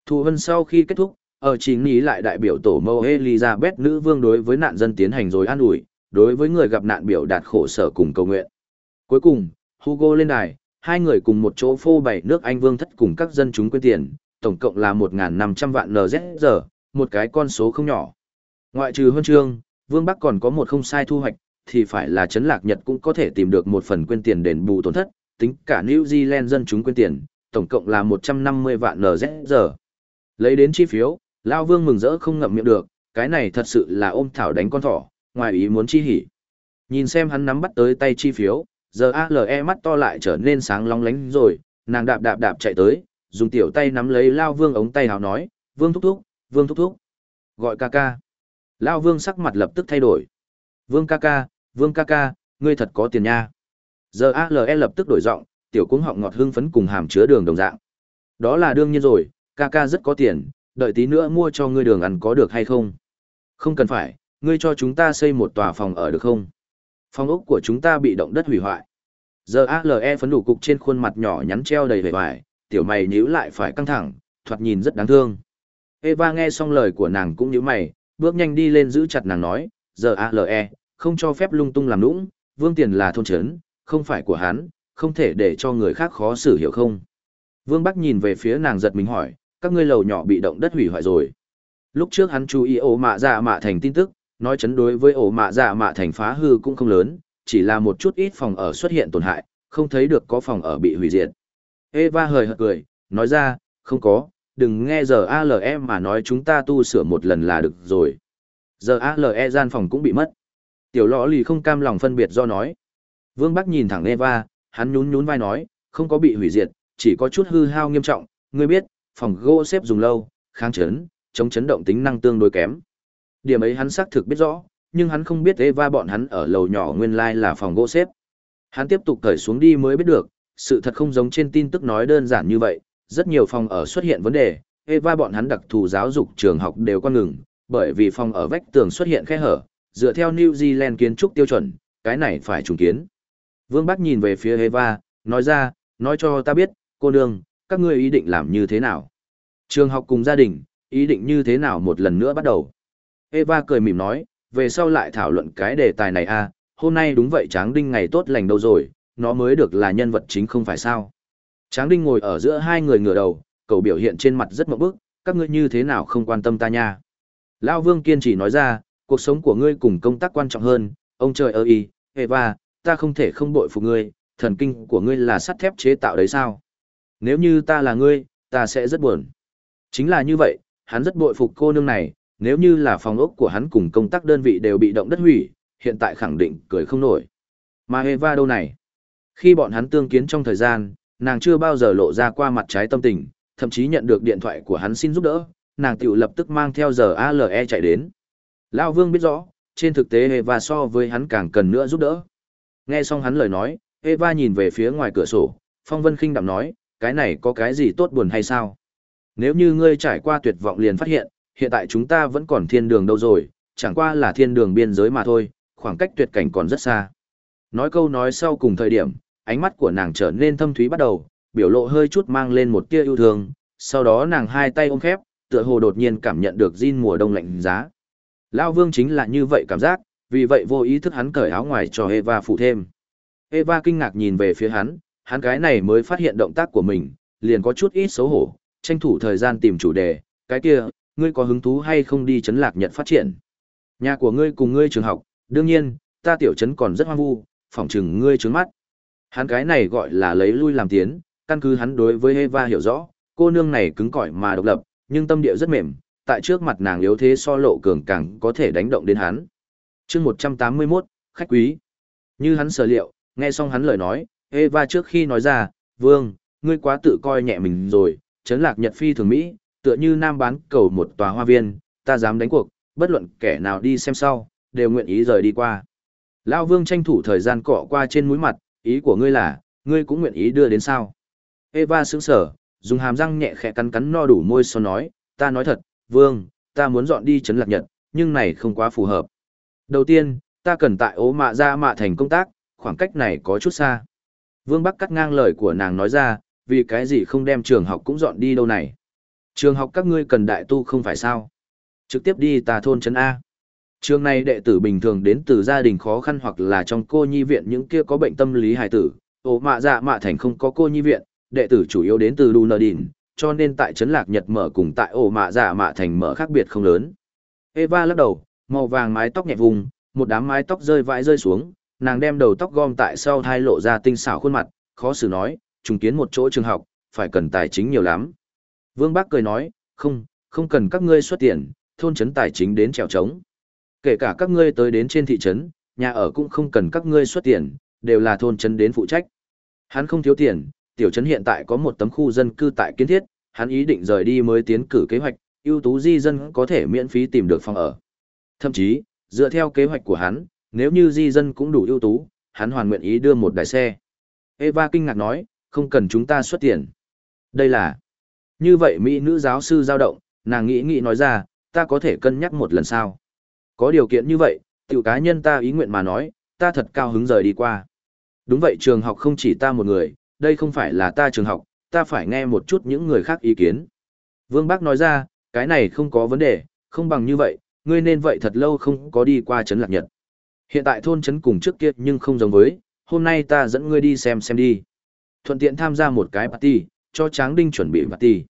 Thu Hân sau khi kết thúc, ở chính lý lại đại biểu tổ mâu Elizabeth nữ vương đối với nạn dân tiến hành rồi an ủi, đối với người gặp nạn biểu đạt khổ sở cùng cầu nguyện. Cuối cùng, Hugo lên đài, hai người cùng một chỗ phô bày nước Anh vương thất cùng các dân chúng quyên tiền, tổng cộng là 1.500 vạn NZR, một cái con số không nhỏ. Ngoại trừ huân chương, Vương Bắc còn có một không sai thu hoạch, thì phải là chấn lạc Nhật cũng có thể tìm được một phần quyên tiền đền bù tổn thất, tính cả New Zealand dân chúng quyên tiền, tổng cộng là 150 vạn NZR. Lấy đến chi phiếu, Lao Vương mừng rỡ không ngậm miệng được, cái này thật sự là ôm thảo đánh con thỏ, ngoài ý muốn chi hỉ. Nhìn xem hắn nắm bắt tới tay chi phiếu, giờ ALE mắt to lại trở nên sáng long lánh rồi, nàng đạp đạp đạp chạy tới, dùng tiểu tay nắm lấy Lao Vương ống tay hào nói, Vương thúc thúc, Vương thúc thúc. Gọi ca ca. Lao Vương sắc mặt lập tức thay đổi. Vương ca ca, Vương ca ca, ngươi thật có tiền nha. Giờ ALE lập tức đổi giọng, tiểu cuống họng ngọt hương phấn cùng hàm chứa đường đồng dạng. Đó là đương nhiên rồi, ca ca rất có tiền, đợi tí nữa mua cho ngươi đường ăn có được hay không? Không cần phải, ngươi cho chúng ta xây một tòa phòng ở được không? Phòng ốc của chúng ta bị động đất hủy hoại. Giờ ALE phấn đủ cục trên khuôn mặt nhỏ nhắn treo đầy vẻ vải, tiểu mày nhíu lại phải căng thẳng, thoạt nhìn rất đáng thương. Eva nghe xong lời của nàng cũng nhíu mày, bước nhanh đi lên giữ chặt nàng nói, giờ ALE, không cho phép lung tung làm nũng, vương tiền là thôn chấn, không phải của hắn, không thể để cho người khác khó xử hiểu không. Vương Bắc nhìn về phía nàng giật mình hỏi, các ngươi lầu nhỏ bị động đất hủy hoại rồi. Lúc trước hắn chú ý ổ mạ dạ mạ thành tin tức, nói chấn đối với ổ mạ dạ mạ thành phá hư cũng không lớn, chỉ là một chút ít phòng ở xuất hiện tổn hại, không thấy được có phòng ở bị hủy diệt. Eva hời hợt cười, nói ra, không có, đừng nghe giờ ALE mà nói chúng ta tu sửa một lần là được rồi. Giờ ALE gian phòng cũng bị mất. Tiểu lõ lì không cam lòng phân biệt do nói. Vương Bắc nhìn thẳng Eva, hắn nhún nhún vai nói, không có bị hủy diệt, chỉ có chút hư hao nghiêm trọng, ngươi biết, phòng gỗ xếp dùng lâu, kháng chấn, chống chấn động tính năng tương đối kém. Điểm ấy hắn xác thực biết rõ, nhưng hắn không biết Eva bọn hắn ở lầu nhỏ nguyên lai là phòng gỗ xếp. Hắn tiếp tục cởi xuống đi mới biết được, sự thật không giống trên tin tức nói đơn giản như vậy, rất nhiều phòng ở xuất hiện vấn đề, Eva bọn hắn đặc thù giáo dục trường học đều quan ngừng, bởi vì phòng ở vách tường xuất hiện khe hở, dựa theo New Zealand kiến trúc tiêu chuẩn, cái này phải trùng kiến. Vương Bắc nhìn về phía Eva, nói ra, nói cho ta biết, cô nương, các ngươi ý định làm như thế nào? Trường học cùng gia đình, ý định như thế nào một lần nữa bắt đầu? Eva cười mỉm nói, về sau lại thảo luận cái đề tài này a à, hôm nay đúng vậy tráng đinh ngày tốt lành đâu rồi, nó mới được là nhân vật chính không phải sao. Tráng đinh ngồi ở giữa hai người ngửa đầu, cầu biểu hiện trên mặt rất mộng bức, các ngươi như thế nào không quan tâm ta nha. Lao vương kiên trì nói ra, cuộc sống của ngươi cùng công tác quan trọng hơn, ông trời ơi, Eva, ta không thể không bội phục ngươi, thần kinh của ngươi là sắt thép chế tạo đấy sao? Nếu như ta là ngươi, ta sẽ rất buồn. Chính là như vậy, hắn rất bội phục cô nương này, nếu như là phòng ốc của hắn cùng công tác đơn vị đều bị động đất hủy, hiện tại khẳng định cười không nổi. Mà Eva đâu này? Khi bọn hắn tương kiến trong thời gian, nàng chưa bao giờ lộ ra qua mặt trái tâm tình, thậm chí nhận được điện thoại của hắn xin giúp đỡ, nàng tiểu lập tức mang theo giờ ALE chạy đến. Lao Vương biết rõ, trên thực tế Eva so với hắn càng cần nữa giúp đỡ. Nghe xong hắn lời nói, Eva nhìn về phía ngoài cửa sổ, Phong Vân khinh đạm nói, cái này có cái gì tốt buồn hay sao? Nếu như ngươi trải qua tuyệt vọng liền phát hiện, hiện tại chúng ta vẫn còn thiên đường đâu rồi, chẳng qua là thiên đường biên giới mà thôi, khoảng cách tuyệt cảnh còn rất xa. Nói câu nói sau cùng thời điểm, ánh mắt của nàng trở nên thâm thúy bắt đầu, biểu lộ hơi chút mang lên một tia yêu thương, sau đó nàng hai tay ôm khép, tựa hồ đột nhiên cảm nhận được Jin mùa đông lạnh giá. Lão vương chính là như vậy cảm giác, vì vậy vô ý thức hắn cởi áo ngoài cho Eva phụ thêm. Eva kinh ngạc nhìn về phía hắn, hắn cái này mới phát hiện động tác của mình, liền có chút ít xấu hổ, tranh thủ thời gian tìm chủ đề, cái kia, ngươi có hứng thú hay không đi chấn lạc nhật phát triển. Nhà của ngươi cùng ngươi trường học, đương nhiên, ta tiểu trấn còn rất hoang vu, phỏng chừng ngươi trướng mắt. Hắn cái này gọi là lấy lui làm tiến, căn cứ hắn đối với Eva hiểu rõ, cô nương này cứng cỏi mà độc lập, nhưng tâm địa rất mềm, tại trước mặt nàng yếu thế so lộ cường càng có thể đánh động đến hắn. chương 181, khách quý. Như hắn sở liệu, nghe xong hắn lời nói, Eva trước khi nói ra, Vương, ngươi quá tự coi nhẹ mình rồi, chấn lạc Nhật Phi thường Mỹ, tựa như nam bán cầu một tòa hoa viên, ta dám đánh cuộc, bất luận kẻ nào đi xem sau, đều nguyện ý rời đi qua. Lão Vương tranh thủ thời gian cọ qua trên mũi mặt, ý của ngươi là, ngươi cũng nguyện ý đưa đến sao. Eva sững sở, dùng hàm răng nhẹ khẽ cắn cắn no đủ môi so nói, ta nói thật, Vương, ta muốn dọn đi chấn lạc Nhật, nhưng này không quá phù hợp. Đầu tiên, ta cần tại ố mạ ra mạ thành công tác, khoảng cách này có chút xa. Vương Bắc cắt ngang lời của nàng nói ra, vì cái gì không đem trường học cũng dọn đi đâu này. Trường học các ngươi cần đại tu không phải sao. Trực tiếp đi tà thôn trấn A. Trường này đệ tử bình thường đến từ gia đình khó khăn hoặc là trong cô nhi viện những kia có bệnh tâm lý hài tử. Ổ mạ dạ mạ thành không có cô nhi viện, đệ tử chủ yếu đến từ Đu Nờ cho nên tại trấn lạc Nhật mở cùng tại ổ mạ dạ mạ thành mở khác biệt không lớn. Eva lắc đầu, màu vàng mái tóc nhẹ vùng, một đám mái tóc rơi vãi rơi xuống, nàng đem đầu tóc gom tại sau thai lộ ra tinh xảo khuôn mặt, khó xử nói, trùng kiến một chỗ trường học, phải cần tài chính nhiều lắm. Vương Bác cười nói, không, không cần các ngươi xuất tiền, thôn trấn tài chính đến trèo trống. Kể cả các ngươi tới đến trên thị trấn, nhà ở cũng không cần các ngươi xuất tiền, đều là thôn trấn đến phụ trách. Hắn không thiếu tiền, tiểu trấn hiện tại có một tấm khu dân cư tại kiến thiết, hắn ý định rời đi mới tiến cử kế hoạch, ưu tú di dân có thể miễn phí tìm được phòng ở. Thậm chí, dựa theo kế hoạch của hắn, nếu như di dân cũng đủ ưu tú, hắn hoàn nguyện ý đưa một đài xe. Eva kinh ngạc nói, không cần chúng ta xuất tiền. Đây là... Như vậy Mỹ nữ giáo sư giao động, nàng nghĩ nghĩ nói ra, ta có thể cân nhắc một lần sao. Có điều kiện như vậy, tiểu cá nhân ta ý nguyện mà nói, ta thật cao hứng rời đi qua. Đúng vậy trường học không chỉ ta một người, đây không phải là ta trường học, ta phải nghe một chút những người khác ý kiến. Vương Bác nói ra, cái này không có vấn đề, không bằng như vậy, ngươi nên vậy thật lâu không có đi qua Trấn Lạc Nhật. Hiện tại thôn trấn cùng trước kia nhưng không giống với, hôm nay ta dẫn ngươi đi xem xem đi. Thuận tiện tham gia một cái party, cho Tráng Đinh chuẩn bị party.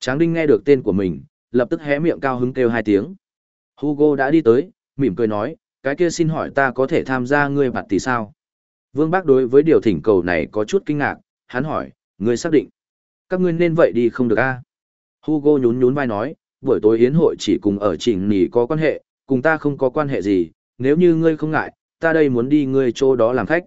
Tráng Đinh nghe được tên của mình, lập tức hé miệng cao hứng kêu hai tiếng. Hugo đã đi tới, mỉm cười nói, cái kia xin hỏi ta có thể tham gia ngươi party sao? Vương Bác đối với điều thỉnh cầu này có chút kinh ngạc, hắn hỏi, ngươi xác định. Các ngươi nên vậy đi không được a Hugo nhún nhún vai nói, buổi tối hiến hội chỉ cùng ở chỉnh nỉ có quan hệ, cùng ta không có quan hệ gì, nếu như ngươi không ngại, ta đây muốn đi ngươi chỗ đó làm khách.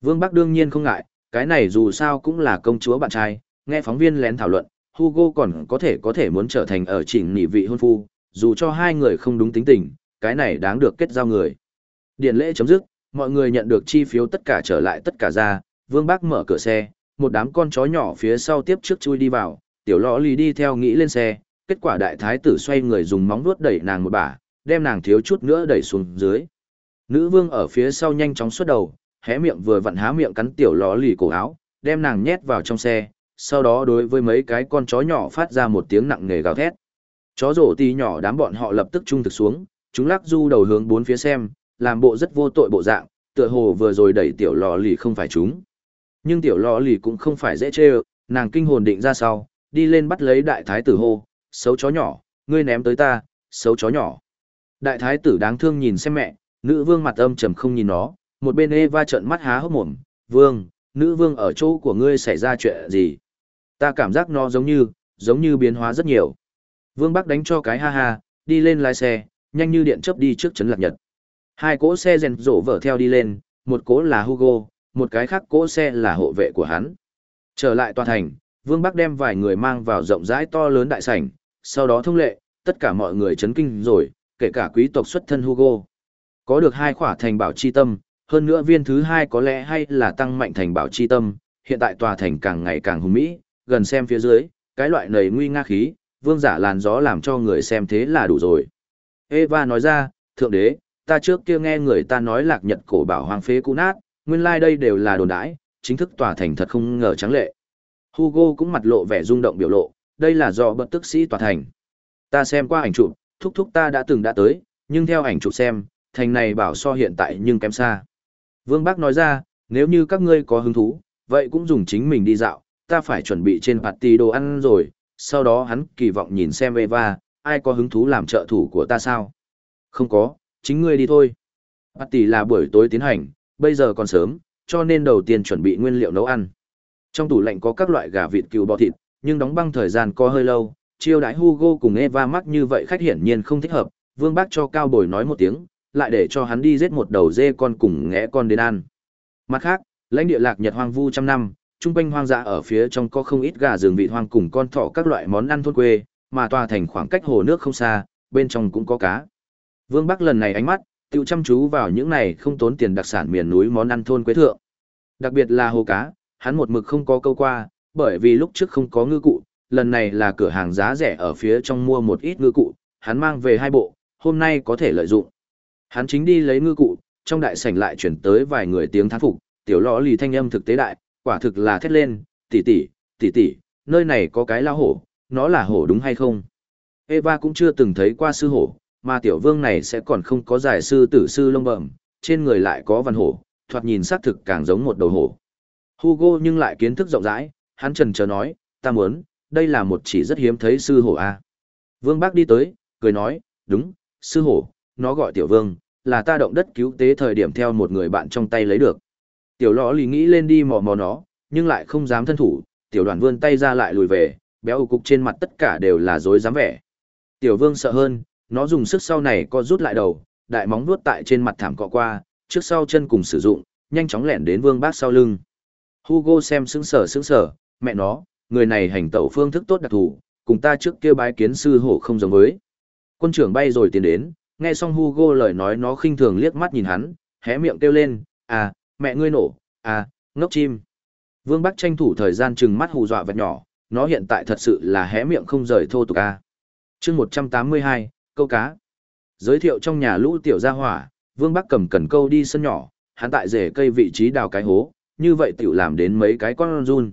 Vương Bắc đương nhiên không ngại, cái này dù sao cũng là công chúa bạn trai, nghe phóng viên lén thảo luận, Hugo còn có thể có thể muốn trở thành ở chỉnh nỉ vị hôn phu, dù cho hai người không đúng tính tình, cái này đáng được kết giao người. Điện lễ chấm dứt, mọi người nhận được chi phiếu tất cả trở lại tất cả ra, Vương bác mở cửa xe, một đám con chó nhỏ phía sau tiếp trước chui đi vào, tiểu lọ lì đi theo nghĩ lên xe, kết quả đại thái tử xoay người dùng móng vuốt đẩy nàng một bả, đem nàng thiếu chút nữa đẩy xuống dưới. Nữ vương ở phía sau nhanh chóng xuất đầu, hé miệng vừa vặn há miệng cắn tiểu lọ lì cổ áo, đem nàng nhét vào trong xe, sau đó đối với mấy cái con chó nhỏ phát ra một tiếng nặng nề gào thét. Chó rổ tì nhỏ đám bọn họ lập tức trung thực xuống, chúng lắc du đầu hướng bốn phía xem, làm bộ rất vô tội bộ dạng, tựa hồ vừa rồi đẩy tiểu lọ lì không phải chúng. Nhưng tiểu lọ lì cũng không phải dễ chê nàng kinh hồn định ra sau, đi lên bắt lấy đại thái tử hô, xấu chó nhỏ, ngươi ném tới ta, xấu chó nhỏ. Đại thái tử đáng thương nhìn xem mẹ, nữ vương mặt âm trầm không nhìn nó, một bên Eva trợn mắt há hốc mồm, vương, nữ vương ở chỗ của ngươi xảy ra chuyện gì? Ta cảm giác nó giống như, giống như biến hóa rất nhiều. Vương Bắc đánh cho cái ha ha, đi lên lái xe, nhanh như điện chớp đi trước trấn lạc nhật. Hai cỗ xe rèn rổ vở theo đi lên, một cỗ là Hugo, một cái khác cỗ xe là hộ vệ của hắn. Trở lại tòa thành, Vương Bắc đem vài người mang vào rộng rãi to lớn đại sảnh, sau đó thông lệ, tất cả mọi người chấn kinh rồi, kể cả quý tộc xuất thân Hugo. Có được hai khỏa thành bảo chi tâm, hơn nữa viên thứ hai có lẽ hay là tăng mạnh thành bảo chi tâm, hiện tại tòa thành càng ngày càng hùng mỹ, gần xem phía dưới, cái loại nầy nguy nga khí, vương giả làn gió làm cho người xem thế là đủ rồi. Eva nói ra, thượng đế, ta trước kia nghe người ta nói lạc nhật cổ bảo hoàng phế cũ nát, nguyên lai like đây đều là đồn đãi, chính thức tòa thành thật không ngờ trắng lệ. Hugo cũng mặt lộ vẻ rung động biểu lộ, đây là do bất tức sĩ tòa thành. Ta xem qua ảnh chụp, thúc thúc ta đã từng đã tới, nhưng theo ảnh chụp xem, thành này bảo so hiện tại nhưng kém xa. Vương Bác nói ra, nếu như các ngươi có hứng thú, vậy cũng dùng chính mình đi dạo, ta phải chuẩn bị trên party đồ ăn rồi, sau đó hắn kỳ vọng nhìn xem Eva, ai có hứng thú làm trợ thủ của ta sao? Không có, chính ngươi đi thôi. Party là buổi tối tiến hành, bây giờ còn sớm, cho nên đầu tiên chuẩn bị nguyên liệu nấu ăn. Trong tủ lạnh có các loại gà vịt cừu bò thịt, nhưng đóng băng thời gian có hơi lâu, chiêu đãi Hugo cùng Eva mắc như vậy khách hiển nhiên không thích hợp, Vương Bác cho Cao Bồi nói một tiếng, lại để cho hắn đi giết một đầu dê con cùng ngẽ con đến ăn. Mặt khác, lãnh địa lạc Nhật hoang vu trăm năm, trung quanh hoang dã ở phía trong có không ít gà rừng vị hoang cùng con thỏ các loại món ăn thôn quê, mà tòa thành khoảng cách hồ nước không xa, bên trong cũng có cá. Vương Bắc lần này ánh mắt, tiêu chăm chú vào những này không tốn tiền đặc sản miền núi món ăn thôn quê thượng. Đặc biệt là hồ cá, hắn một mực không có câu qua, bởi vì lúc trước không có ngư cụ, lần này là cửa hàng giá rẻ ở phía trong mua một ít ngư cụ, hắn mang về hai bộ, hôm nay có thể lợi dụng. Hắn chính đi lấy ngư cụ, trong đại sảnh lại chuyển tới vài người tiếng thán phục, tiểu lọ lì thanh âm thực tế đại, quả thực là thét lên, tỷ tỷ, tỷ tỷ, nơi này có cái lao hổ, nó là hổ đúng hay không? Eva cũng chưa từng thấy qua sư hổ, mà tiểu vương này sẽ còn không có giải sư tử sư lông bẩm, trên người lại có văn hổ, thoạt nhìn xác thực càng giống một đầu hổ. Hugo nhưng lại kiến thức rộng rãi, hắn trần chờ nói, ta muốn, đây là một chỉ rất hiếm thấy sư hổ a. Vương Bác đi tới, cười nói, đúng, sư hổ, nó gọi tiểu vương, là ta động đất cứu tế thời điểm theo một người bạn trong tay lấy được. Tiểu lõ lì nghĩ lên đi mò mò nó, nhưng lại không dám thân thủ, tiểu đoàn vươn tay ra lại lùi về, béo cục trên mặt tất cả đều là dối dám vẻ. Tiểu vương sợ hơn, nó dùng sức sau này co rút lại đầu, đại móng vuốt tại trên mặt thảm cọ qua, trước sau chân cùng sử dụng, nhanh chóng lẻn đến vương bác sau lưng. Hugo xem sững sở sững sở, mẹ nó, người này hành tẩu phương thức tốt đặc thù, cùng ta trước kia bái kiến sư hổ không giống với. Quân trưởng bay rồi tiến đến, nghe xong Hugo lời nói nó khinh thường liếc mắt nhìn hắn, hé miệng kêu lên, à, mẹ ngươi nổ, à, ngốc chim. Vương Bắc tranh thủ thời gian chừng mắt hù dọa vật nhỏ, nó hiện tại thật sự là hé miệng không rời thô tục a. À. Chương 182, câu cá. Giới thiệu trong nhà lũ tiểu gia hỏa, Vương Bắc cầm cần câu đi sân nhỏ, hắn tại rể cây vị trí đào cái hố, như vậy tiểu làm đến mấy cái con run.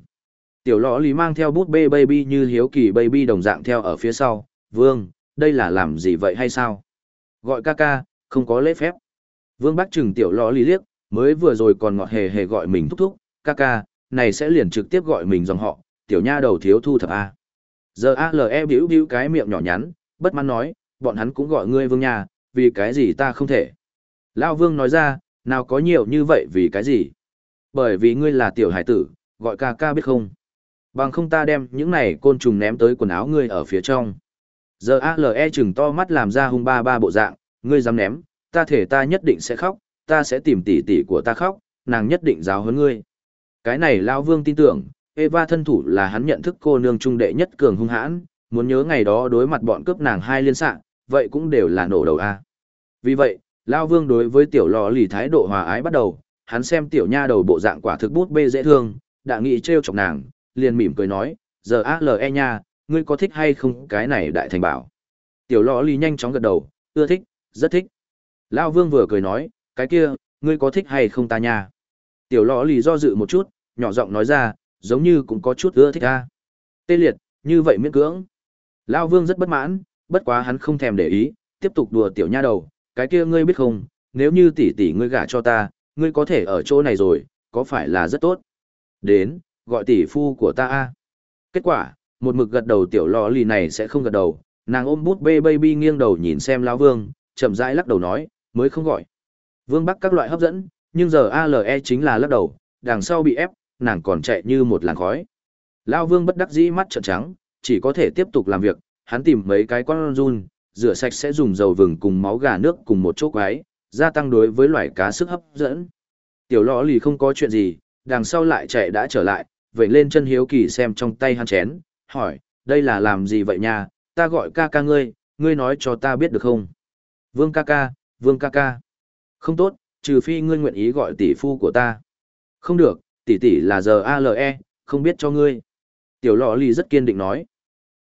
Tiểu lõ lý mang theo bút bê baby như hiếu kỳ baby đồng dạng theo ở phía sau, Vương, đây là làm gì vậy hay sao? Gọi ca ca, không có lễ phép. Vương Bắc trừng tiểu lõ lý liếc, mới vừa rồi còn ngọt hề hề gọi mình thúc thúc, ca ca, này sẽ liền trực tiếp gọi mình dòng họ, tiểu nha đầu thiếu thu thập A. Giờ ALE biểu biểu cái miệng nhỏ nhắn, bất mãn nói, bọn hắn cũng gọi ngươi vương nhà, vì cái gì ta không thể. Lao vương nói ra, nào có nhiều như vậy vì cái gì? Bởi vì ngươi là tiểu hải tử, gọi ca ca biết không? Bằng không ta đem những này côn trùng ném tới quần áo ngươi ở phía trong. Giờ ALE chừng to mắt làm ra hung ba ba bộ dạng, ngươi dám ném, ta thể ta nhất định sẽ khóc, ta sẽ tìm tỷ tỷ của ta khóc, nàng nhất định giáo huấn ngươi. Cái này Lao Vương tin tưởng, Eva thân thủ là hắn nhận thức cô nương trung đệ nhất cường hung hãn, muốn nhớ ngày đó đối mặt bọn cướp nàng hai liên sạng, vậy cũng đều là nổ đầu a. Vì vậy, Lao Vương đối với tiểu lò lì thái độ hòa ái bắt đầu, hắn xem tiểu nha đầu bộ dạng quả thực bút bê dễ thương, đã nghĩ trêu chọc nàng, liền mỉm cười nói, giờ A-L-E nha, ngươi có thích hay không cái này đại thành bảo. Tiểu lò lì nhanh chóng gật đầu, ưa thích, rất thích. Lao Vương vừa cười nói, cái kia, ngươi có thích hay không ta nha? Tiểu lò lì do dự một chút, nhỏ giọng nói ra, giống như cũng có chút ưa thích ta. Tê liệt, như vậy miễn cưỡng. Lao vương rất bất mãn, bất quá hắn không thèm để ý, tiếp tục đùa tiểu nha đầu, cái kia ngươi biết không, nếu như tỷ tỷ ngươi gả cho ta, ngươi có thể ở chỗ này rồi, có phải là rất tốt? Đến, gọi tỷ phu của ta a. Kết quả, một mực gật đầu tiểu lò lì này sẽ không gật đầu, nàng ôm bút bê baby nghiêng đầu nhìn xem lão vương, chậm rãi lắc đầu nói, mới không gọi. Vương Bắc các loại hấp dẫn, nhưng giờ ALE chính là lắc đầu, đằng sau bị ép, nàng còn chạy như một làn khói. Lao Vương bất đắc dĩ mắt trợn trắng, chỉ có thể tiếp tục làm việc, hắn tìm mấy cái con run, rửa sạch sẽ dùng dầu vừng cùng máu gà nước cùng một chỗ quái, gia tăng đối với loài cá sức hấp dẫn. Tiểu lọ lì không có chuyện gì, đằng sau lại chạy đã trở lại, vậy lên chân hiếu kỳ xem trong tay hắn chén, hỏi, đây là làm gì vậy nha, ta gọi ca ca ngươi, ngươi nói cho ta biết được không? Vương ca ca, vương ca ca. Không tốt, trừ phi ngươi nguyện ý gọi tỷ phu của ta. Không được, tỷ tỷ là giờ ALE, không biết cho ngươi. Tiểu lọ lì rất kiên định nói.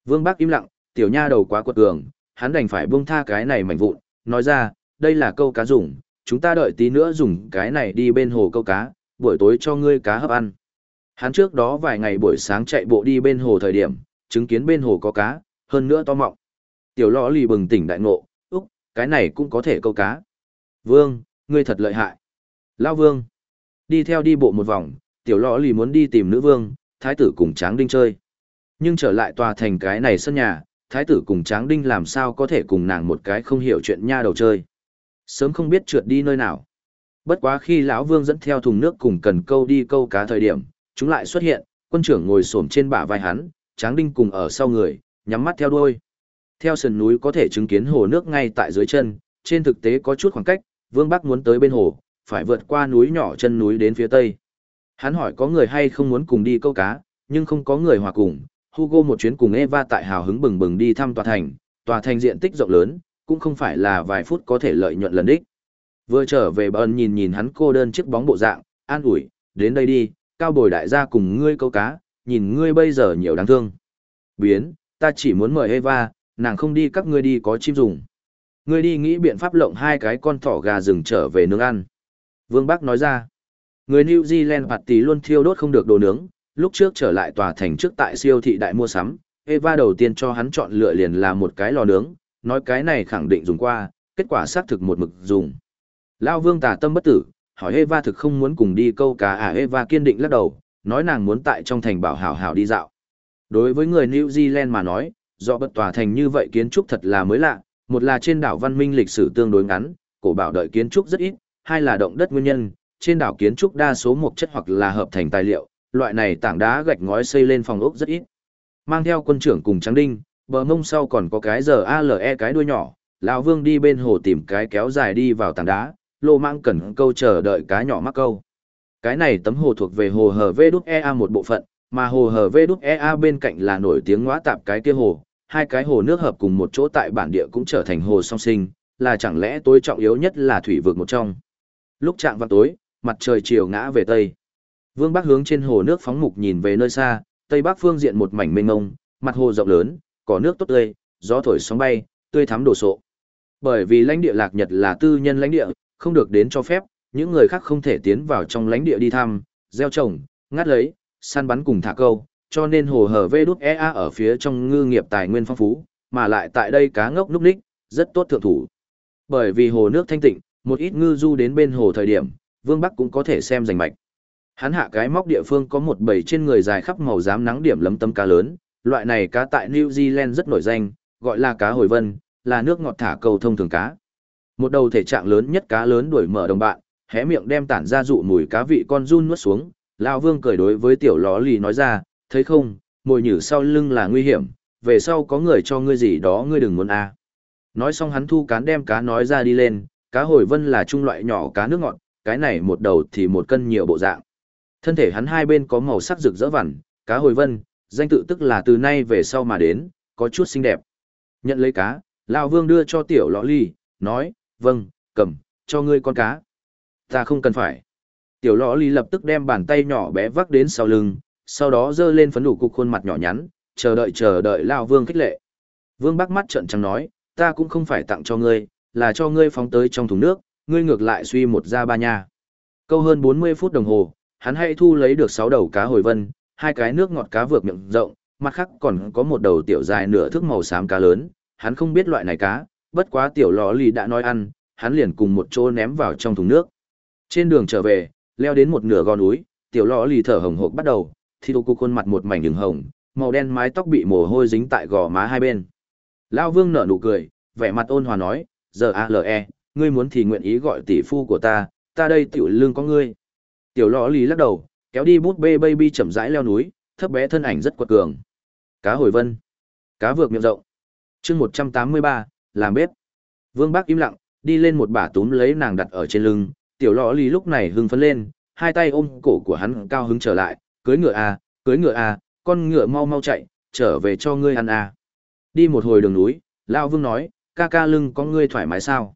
Vương Bác im lặng, tiểu nha đầu quá quật cường, hắn đành phải buông tha cái này mảnh vụn, nói ra, đây là câu cá dùng, chúng ta đợi tí nữa dùng cái này đi bên hồ câu cá, buổi tối cho ngươi cá hấp ăn. Hắn trước đó vài ngày buổi sáng chạy bộ đi bên hồ thời điểm, chứng kiến bên hồ có cá, hơn nữa to mọng. Tiểu lọ lì bừng tỉnh đại ngộ, úc, cái này cũng có thể câu cá. Vương, ngươi thật lợi hại. Lao vương. Đi theo đi bộ một vòng, tiểu lọ lì muốn đi tìm nữ vương, thái tử cùng tráng đinh chơi. Nhưng trở lại tòa thành cái này sân nhà, thái tử cùng tráng đinh làm sao có thể cùng nàng một cái không hiểu chuyện nha đầu chơi. Sớm không biết trượt đi nơi nào. Bất quá khi lão vương dẫn theo thùng nước cùng cần câu đi câu cá thời điểm, chúng lại xuất hiện, quân trưởng ngồi xổm trên bả vai hắn, tráng đinh cùng ở sau người, nhắm mắt theo đuôi. Theo sườn núi có thể chứng kiến hồ nước ngay tại dưới chân, trên thực tế có chút khoảng cách, Vương Bắc muốn tới bên hồ, phải vượt qua núi nhỏ chân núi đến phía tây. Hắn hỏi có người hay không muốn cùng đi câu cá, nhưng không có người hòa cùng. Hugo một chuyến cùng Eva tại hào hứng bừng bừng đi thăm tòa thành, tòa thành diện tích rộng lớn, cũng không phải là vài phút có thể lợi nhuận lần đích. Vừa trở về bờn nhìn nhìn hắn cô đơn chiếc bóng bộ dạng, an ủi, đến đây đi, cao bồi đại gia cùng ngươi câu cá, nhìn ngươi bây giờ nhiều đáng thương. Biến, ta chỉ muốn mời Eva, nàng không đi các ngươi đi có chim dùng. Ngươi đi nghĩ biện pháp lộng hai cái con thỏ gà rừng trở về nướng ăn. Vương Bắc nói ra, người New Zealand bạt tí luôn thiêu đốt không được đồ nướng, lúc trước trở lại tòa thành trước tại siêu thị đại mua sắm, Eva đầu tiên cho hắn chọn lựa liền là một cái lò nướng, nói cái này khẳng định dùng qua, kết quả xác thực một mực dùng. Lao Vương tà tâm bất tử, hỏi Eva thực không muốn cùng đi câu cá à Eva kiên định lắc đầu, nói nàng muốn tại trong thành bảo hảo hảo đi dạo. Đối với người New Zealand mà nói, do bất tòa thành như vậy kiến trúc thật là mới lạ, một là trên đảo văn minh lịch sử tương đối ngắn, cổ bảo đợi kiến trúc rất ít, hai là động đất nguyên nhân, trên đảo kiến trúc đa số một chất hoặc là hợp thành tài liệu, loại này tảng đá gạch ngói xây lên phòng ốc rất ít. Mang theo quân trưởng cùng trắng đinh, bờ mông sau còn có cái giờ ALE cái đuôi nhỏ, lão Vương đi bên hồ tìm cái kéo dài đi vào tảng đá, lô mang cần câu chờ đợi cá nhỏ mắc câu. Cái này tấm hồ thuộc về hồ hờ VđEA một bộ phận, mà hồ hờ VđEA bên cạnh là nổi tiếng ngõa tạp cái kia hồ, hai cái hồ nước hợp cùng một chỗ tại bản địa cũng trở thành hồ song sinh, là chẳng lẽ tối trọng yếu nhất là thủy vực một trong. Lúc chạm vào tối, mặt trời chiều ngã về tây. Vương Bắc hướng trên hồ nước phóng mục nhìn về nơi xa, tây bắc phương diện một mảnh mênh mông, mặt hồ rộng lớn, có nước tốt tươi, gió thổi sóng bay, tươi thắm đồ sộ. Bởi vì lãnh địa Lạc Nhật là tư nhân lãnh địa, không được đến cho phép, những người khác không thể tiến vào trong lãnh địa đi thăm, gieo trồng, ngắt lấy, săn bắn cùng thả câu, cho nên hồ hở vê đút EA ở phía trong ngư nghiệp tài nguyên phong phú, mà lại tại đây cá ngốc núp ních, rất tốt thượng thủ. Bởi vì hồ nước thanh tịnh, một ít ngư du đến bên hồ thời điểm, Vương Bắc cũng có thể xem rành mạch. Hắn hạ cái móc địa phương có một bầy trên người dài khắp màu dám nắng điểm lấm tấm cá lớn, loại này cá tại New Zealand rất nổi danh, gọi là cá hồi vân, là nước ngọt thả cầu thông thường cá. Một đầu thể trạng lớn nhất cá lớn đuổi mở đồng bạn, hé miệng đem tản ra dụ mùi cá vị con run nuốt xuống, lão Vương cười đối với tiểu ló lì nói ra, thấy không, mồi nhử sau lưng là nguy hiểm, về sau có người cho ngươi gì đó ngươi đừng muốn a. À. Nói xong hắn thu cán đem cá nói ra đi lên, cá hồi vân là trung loại nhỏ cá nước ngọt, cái này một đầu thì một cân nhiều bộ dạng. Thân thể hắn hai bên có màu sắc rực rỡ vằn, cá hồi vân, danh tự tức là từ nay về sau mà đến, có chút xinh đẹp. Nhận lấy cá, lão Vương đưa cho tiểu lọ ly, nói, vâng, cầm, cho ngươi con cá. Ta không cần phải. Tiểu lọ ly lập tức đem bàn tay nhỏ bé vác đến sau lưng, sau đó giơ lên phấn đủ cục khuôn mặt nhỏ nhắn, chờ đợi chờ đợi Lão Vương khích lệ. Vương Bắc mắt trợn trắng nói, ta cũng không phải tặng cho ngươi, là cho ngươi phóng tới trong thùng nước, ngươi ngược lại suy một ra ba nha. Câu hơn 40 phút đồng hồ, hắn hay thu lấy được 6 đầu cá hồi vân, hai cái nước ngọt cá vượt miệng rộng, mặt khác còn có một đầu tiểu dài nửa thước màu xám cá lớn, hắn không biết loại này cá, bất quá tiểu lò lì đã nói ăn, hắn liền cùng một chỗ ném vào trong thùng nước. Trên đường trở về, leo đến một nửa gò núi, tiểu lò lì thở hồng hộc bắt đầu, thì đồ cô khuôn mặt một mảnh đường hồng, màu đen mái tóc bị mồ hôi dính tại gò má hai bên. Lão vương nở nụ cười, vẻ mặt ôn hòa nói, giờ ALE, ngươi muốn thì nguyện ý gọi tỷ phu của ta, ta đây tiểu lương có ngươi. Tiểu Lọ Lý lắc đầu, kéo đi bút bê baby chậm rãi leo núi, thấp bé thân ảnh rất quật cường. Cá hồi vân, cá vượt miệng rộng. chương 183, làm bếp. Vương Bác im lặng, đi lên một bả túm lấy nàng đặt ở trên lưng, tiểu lọ Lý lúc này hưng phấn lên, hai tay ôm cổ của hắn cao hứng trở lại, cưới ngựa à, cưới ngựa à, con ngựa mau mau chạy, trở về cho ngươi ăn à. Đi một hồi đường núi, Lao Vương nói, ca ca lưng có ngươi thoải mái sao?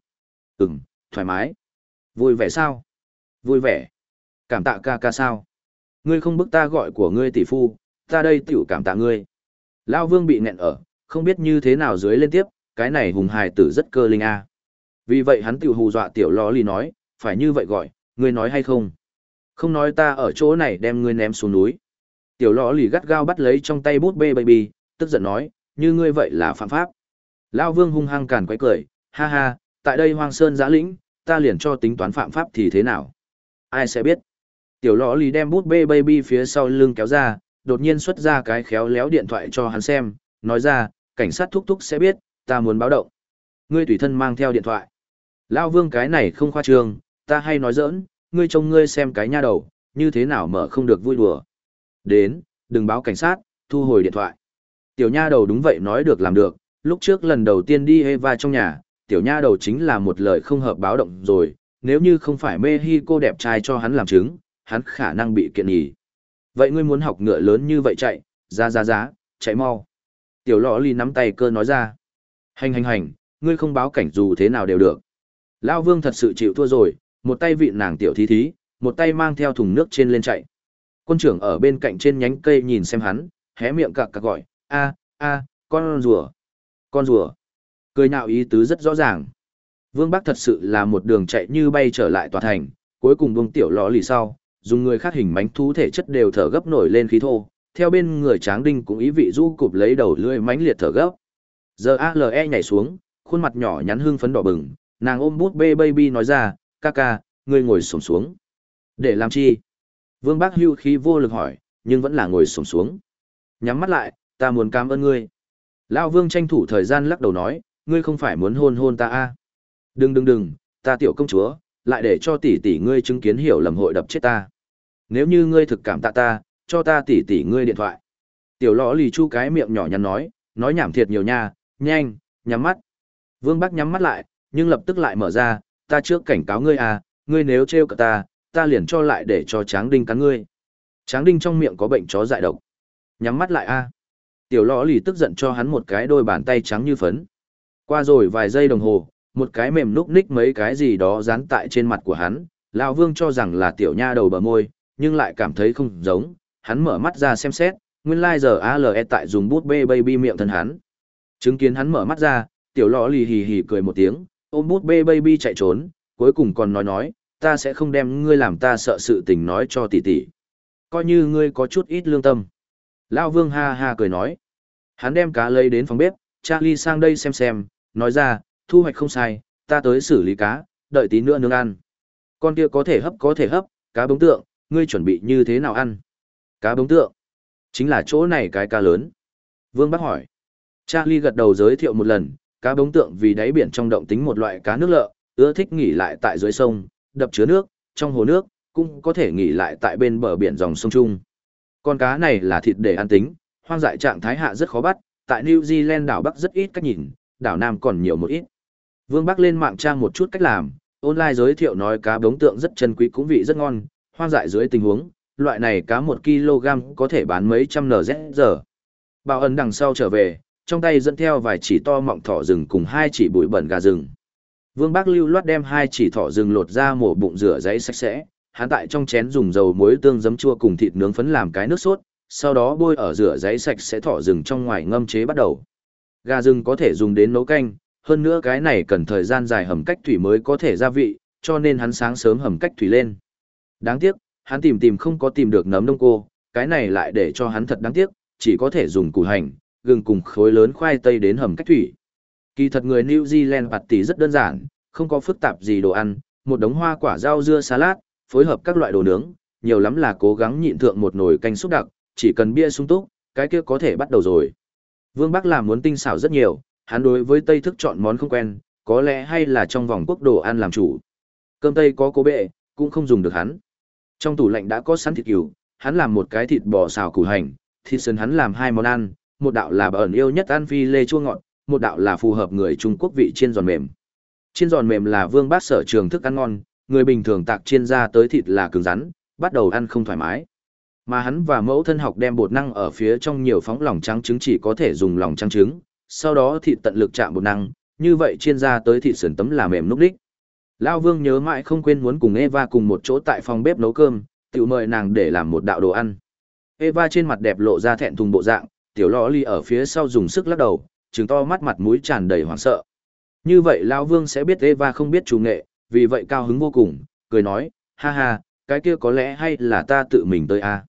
Ừm, thoải mái. Vui vẻ sao? Vui vẻ. Cảm tạ ca ca sao? Ngươi không bức ta gọi của ngươi tỷ phu, ta đây tiểu cảm tạ ngươi. Lao vương bị nghẹn ở, không biết như thế nào dưới lên tiếp, cái này hùng hài tử rất cơ linh a. Vì vậy hắn tiểu hù dọa tiểu lò lì nói, phải như vậy gọi, ngươi nói hay không? Không nói ta ở chỗ này đem ngươi ném xuống núi. Tiểu lọ lì gắt gao bắt lấy trong tay bút bê baby, tức giận nói, như ngươi vậy là phạm pháp. Lao vương hung hăng càn quấy cười, ha ha, tại đây hoang sơn giã lĩnh, ta liền cho tính toán phạm pháp thì thế nào? Ai sẽ biết? Tiểu lọ lì đem bút bê baby phía sau lưng kéo ra, đột nhiên xuất ra cái khéo léo điện thoại cho hắn xem, nói ra, cảnh sát thúc thúc sẽ biết, ta muốn báo động. Ngươi tùy thân mang theo điện thoại. Lao vương cái này không khoa trương, ta hay nói giỡn, ngươi trông ngươi xem cái nha đầu, như thế nào mở không được vui đùa. Đến, đừng báo cảnh sát, thu hồi điện thoại. Tiểu nha đầu đúng vậy nói được làm được, lúc trước lần đầu tiên đi Eva trong nhà, tiểu nha đầu chính là một lời không hợp báo động rồi, nếu như không phải mê hi cô đẹp trai cho hắn làm chứng, hắn khả năng bị kiện nghỉ. Vậy ngươi muốn học ngựa lớn như vậy chạy, ra ra ra, chạy mau. Tiểu lọ ly nắm tay cơ nói ra. Hành hành hành, ngươi không báo cảnh dù thế nào đều được. Lão vương thật sự chịu thua rồi, một tay vị nàng tiểu thí thí, một tay mang theo thùng nước trên lên chạy. Quân trưởng ở bên cạnh trên nhánh cây nhìn xem hắn, hé miệng cặc cặc gọi, a a con rùa, con rùa. Cười nhạo ý tứ rất rõ ràng. Vương Bắc thật sự là một đường chạy như bay trở lại tòa thành, cuối cùng buông tiểu lọ lì sau, dùng người khác hình mánh thú thể chất đều thở gấp nổi lên khí thô, theo bên người tráng đinh cũng ý vị du cụp lấy đầu lưỡi mánh liệt thở gấp. Giờ ALE nhảy xuống, khuôn mặt nhỏ nhắn hưng phấn đỏ bừng, nàng ôm bút bê baby nói ra, ca ca, ngươi ngồi sổm xuống. Để làm chi? Vương Bác hưu khí vô lực hỏi, nhưng vẫn là ngồi sổm xuống. Nhắm mắt lại, ta muốn cảm ơn ngươi. Lão Vương tranh thủ thời gian lắc đầu nói, ngươi không phải muốn hôn hôn ta à? Đừng đừng đừng, ta tiểu công chúa, lại để cho tỷ tỷ ngươi chứng kiến hiểu lầm hội đập chết ta. Nếu như ngươi thực cảm tạ ta, cho ta tỷ tỷ ngươi điện thoại. Tiểu lõ lì chu cái miệng nhỏ nhắn nói, nói nhảm thiệt nhiều nha, nhanh, nhắm mắt. Vương Bắc nhắm mắt lại, nhưng lập tức lại mở ra, ta trước cảnh cáo ngươi à, ngươi nếu trêu cả ta, ta liền cho lại để cho Tráng Đinh cắn ngươi. Tráng Đinh trong miệng có bệnh chó dại độc. Nhắm mắt lại a. À. Tiểu lõ lì tức giận cho hắn một cái đôi bàn tay trắng như phấn. Qua rồi vài giây đồng hồ, một cái mềm núc ních mấy cái gì đó dán tại trên mặt của hắn, lão vương cho rằng là tiểu nha đầu bờ môi, nhưng lại cảm thấy không giống, hắn mở mắt ra xem xét, nguyên lai giờ ALE tại dùng bút bê baby miệng thân hắn. Chứng kiến hắn mở mắt ra, tiểu lọ lì hì hì cười một tiếng, ôm bút bê baby chạy trốn, cuối cùng còn nói nói, ta sẽ không đem ngươi làm ta sợ sự tình nói cho tỷ tỷ. Coi như ngươi có chút ít lương tâm. Lão vương ha ha cười nói. Hắn đem cá lấy đến phòng bếp, Charlie sang đây xem xem, nói ra, thu hoạch không sai, ta tới xử lý cá, đợi tí nữa nướng ăn. Con kia có thể hấp có thể hấp, cá bống tượng, ngươi chuẩn bị như thế nào ăn? Cá bống tượng. Chính là chỗ này cái cá lớn. Vương bác hỏi. Charlie gật đầu giới thiệu một lần, cá bống tượng vì đáy biển trong động tính một loại cá nước lợ, ưa thích nghỉ lại tại dưới sông, đập chứa nước, trong hồ nước, cũng có thể nghỉ lại tại bên bờ biển dòng sông Trung. Con cá này là thịt để ăn tính, hoang dại trạng thái hạ rất khó bắt, tại New Zealand đảo Bắc rất ít cách nhìn, đảo Nam còn nhiều một ít. Vương Bắc lên mạng trang một chút cách làm, online giới thiệu nói cá bống tượng rất chân quý cũng vị rất ngon, hoang dại dưới tình huống, loại này cá 1 kg có thể bán mấy trăm NZ giờ. Bảo ẩn đằng sau trở về, trong tay dẫn theo vài chỉ to mọng thỏ rừng cùng hai chỉ bụi bẩn gà rừng. Vương Bác lưu loát đem hai chỉ thỏ rừng lột ra mổ bụng rửa giấy sạch sẽ, hắn tại trong chén dùng dầu muối tương giấm chua cùng thịt nướng phấn làm cái nước sốt, sau đó bôi ở rửa giấy sạch sẽ thỏ rừng trong ngoài ngâm chế bắt đầu. Gà rừng có thể dùng đến nấu canh, hơn nữa cái này cần thời gian dài hầm cách thủy mới có thể gia vị, cho nên hắn sáng sớm hầm cách thủy lên. Đáng tiếc, hắn tìm tìm không có tìm được nấm đông cô, cái này lại để cho hắn thật đáng tiếc, chỉ có thể dùng củ hành, gừng cùng khối lớn khoai tây đến hầm cách thủy. Kỳ thật người New Zealand bạt tỷ rất đơn giản, không có phức tạp gì đồ ăn, một đống hoa quả rau dưa salad, phối hợp các loại đồ nướng, nhiều lắm là cố gắng nhịn thượng một nồi canh xúc đặc, chỉ cần bia sung túc, cái kia có thể bắt đầu rồi. Vương Bắc làm muốn tinh xảo rất nhiều, hắn đối với Tây thức chọn món không quen, có lẽ hay là trong vòng quốc đồ ăn làm chủ. Cơm Tây có cố bệ, cũng không dùng được hắn. Trong tủ lạnh đã có sẵn thịt cừu, hắn làm một cái thịt bò xào củ hành, thịt sơn hắn làm hai món ăn, một đạo là ẩn yêu nhất ăn phi lê chua ngọt, một đạo là phù hợp người Trung Quốc vị chiên giòn mềm. Chiên giòn mềm là vương bát sở trường thức ăn ngon, người bình thường tạc chiên ra tới thịt là cứng rắn, bắt đầu ăn không thoải mái. Mà hắn và mẫu thân học đem bột năng ở phía trong nhiều phóng lòng trắng trứng chỉ có thể dùng lòng trắng trứng, sau đó thịt tận lực chạm bột năng, như vậy chiên ra tới thịt sườn tấm là mềm núc đích. Lao Vương nhớ mãi không quên muốn cùng Eva cùng một chỗ tại phòng bếp nấu cơm, tự mời nàng để làm một đạo đồ ăn. Eva trên mặt đẹp lộ ra thẹn thùng bộ dạng, tiểu lò ly ở phía sau dùng sức lắc đầu, trừng to mắt mặt mũi tràn đầy hoảng sợ. Như vậy Lao Vương sẽ biết Eva không biết chủ nghệ, vì vậy cao hứng vô cùng, cười nói, ha ha, cái kia có lẽ hay là ta tự mình tới a à?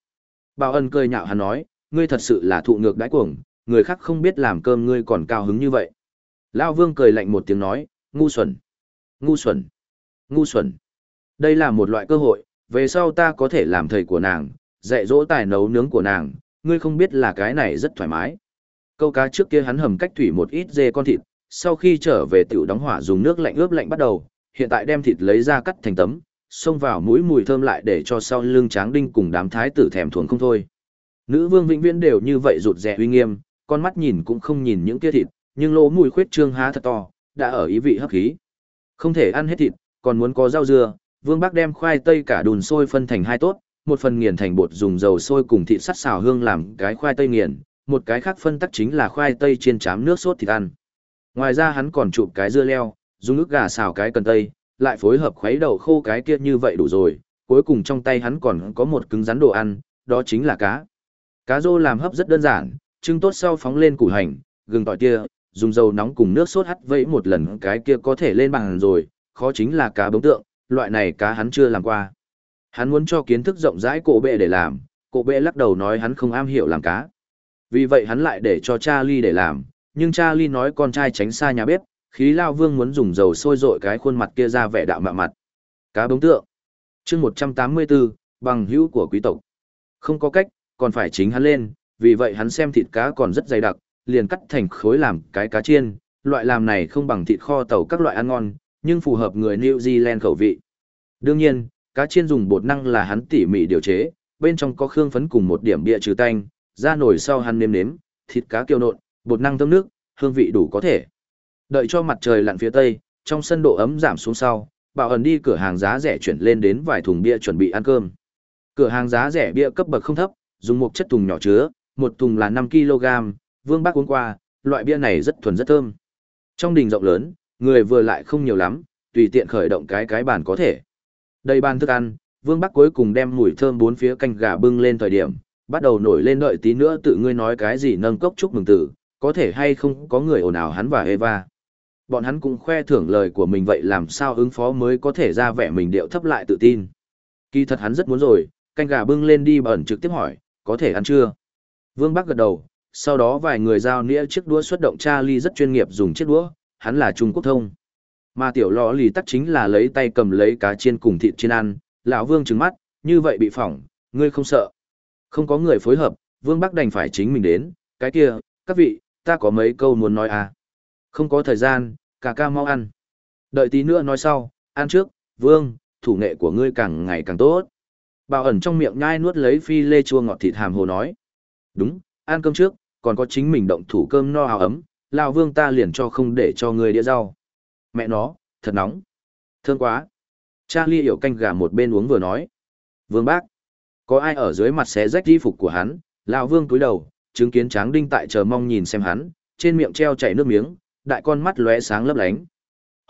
Bảo ân cười nhạo hắn nói, ngươi thật sự là thụ ngược đãi cuồng, người khác không biết làm cơm ngươi còn cao hứng như vậy. Lao Vương cười lạnh một tiếng nói, ngu xuẩn, ngu xuẩn, ngu xuẩn. Đây là một loại cơ hội, về sau ta có thể làm thầy của nàng, dạy dỗ tài nấu nướng của nàng, ngươi không biết là cái này rất thoải mái. Câu cá trước kia hắn hầm cách thủy một ít dê con thịt, sau khi trở về tiểu đóng hỏa dùng nước lạnh ướp lạnh bắt đầu, hiện tại đem thịt lấy ra cắt thành tấm, xông vào mũi mùi thơm lại để cho sau lưng tráng đinh cùng đám thái tử thèm thuồng không thôi. Nữ vương vĩnh viễn đều như vậy rụt rè uy nghiêm, con mắt nhìn cũng không nhìn những kia thịt, nhưng lỗ mũi khuyết trương há thật to, đã ở ý vị hấp khí. Không thể ăn hết thịt, còn muốn có rau dưa, Vương Bác đem khoai tây cả đùn sôi phân thành hai tốt, một phần nghiền thành bột dùng dầu sôi cùng thịt sắt xào hương làm cái khoai tây nghiền, một cái khác phân tắc chính là khoai tây chiên chám nước sốt thịt ăn. Ngoài ra hắn còn chụp cái dưa leo, dùng nước gà xào cái cần tây, lại phối hợp khuấy đậu khô cái kia như vậy đủ rồi, cuối cùng trong tay hắn còn có một cứng rắn đồ ăn, đó chính là cá. Cá rô làm hấp rất đơn giản, trưng tốt sau phóng lên củ hành, gừng tỏi tia, dùng dầu nóng cùng nước sốt hắt vẫy một lần cái kia có thể lên bàn rồi, khó chính là cá bống tượng, loại này cá hắn chưa làm qua. Hắn muốn cho kiến thức rộng rãi cổ bệ để làm, cổ bệ lắc đầu nói hắn không am hiểu làm cá. Vì vậy hắn lại để cho Charlie để làm, nhưng Charlie nói con trai tránh xa nhà bếp, khí lao vương muốn dùng dầu sôi rội cái khuôn mặt kia ra vẻ đạo mạ mặt. Cá bống tượng. chương 184, bằng hữu của quý tộc. Không có cách, còn phải chính hắn lên, vì vậy hắn xem thịt cá còn rất dày đặc, liền cắt thành khối làm cái cá chiên, loại làm này không bằng thịt kho tàu các loại ăn ngon, nhưng phù hợp người New Zealand khẩu vị. Đương nhiên, cá chiên dùng bột năng là hắn tỉ mỉ điều chế, bên trong có khương phấn cùng một điểm bia trừ tanh, ra nổi sau hắn nêm nếm, thịt cá kiêu nộn, bột năng thơm nước, hương vị đủ có thể. Đợi cho mặt trời lặn phía tây, trong sân độ ấm giảm xuống sau, bảo ẩn đi cửa hàng giá rẻ chuyển lên đến vài thùng bia chuẩn bị ăn cơm. Cửa hàng giá rẻ bia cấp bậc không thấp, dùng một chất thùng nhỏ chứa, một thùng là 5 kg, Vương Bác uống qua, loại bia này rất thuần rất thơm. Trong đình rộng lớn, người vừa lại không nhiều lắm, tùy tiện khởi động cái cái bàn có thể. Đầy bàn thức ăn, Vương Bắc cuối cùng đem mùi thơm bốn phía canh gà bưng lên thời điểm, bắt đầu nổi lên đợi tí nữa tự ngươi nói cái gì nâng cốc chúc mừng tử, có thể hay không có người ồn ào hắn và Eva. Bọn hắn cũng khoe thưởng lời của mình vậy làm sao ứng phó mới có thể ra vẻ mình điệu thấp lại tự tin. Kỳ thật hắn rất muốn rồi, canh gà bưng lên đi bẩn trực tiếp hỏi, có thể ăn chưa? Vương Bắc gật đầu, sau đó vài người giao nĩa chiếc đũa xuất động Charlie rất chuyên nghiệp dùng chiếc đũa, hắn là Trung Quốc thông. Mà tiểu lò lì tắc chính là lấy tay cầm lấy cá chiên cùng thịt chiên ăn, lão Vương trứng mắt, như vậy bị phỏng, ngươi không sợ. Không có người phối hợp, Vương Bắc đành phải chính mình đến, cái kia, các vị, ta có mấy câu muốn nói à. Không có thời gian, cả ca mau ăn. Đợi tí nữa nói sau, ăn trước, Vương, thủ nghệ của ngươi càng ngày càng tốt. Bảo ẩn trong miệng nhai nuốt lấy phi lê chua ngọt thịt hàm hồ nói. Đúng, ăn cơm trước, còn có chính mình động thủ cơm no áo ấm, lao vương ta liền cho không để cho ngươi đĩa rau. Mẹ nó, thật nóng. Thương quá. Charlie hiểu canh gà một bên uống vừa nói. Vương bác. Có ai ở dưới mặt xé rách y phục của hắn, lao vương túi đầu, chứng kiến tráng đinh tại chờ mong nhìn xem hắn, trên miệng treo chảy nước miếng, đại con mắt lóe sáng lấp lánh.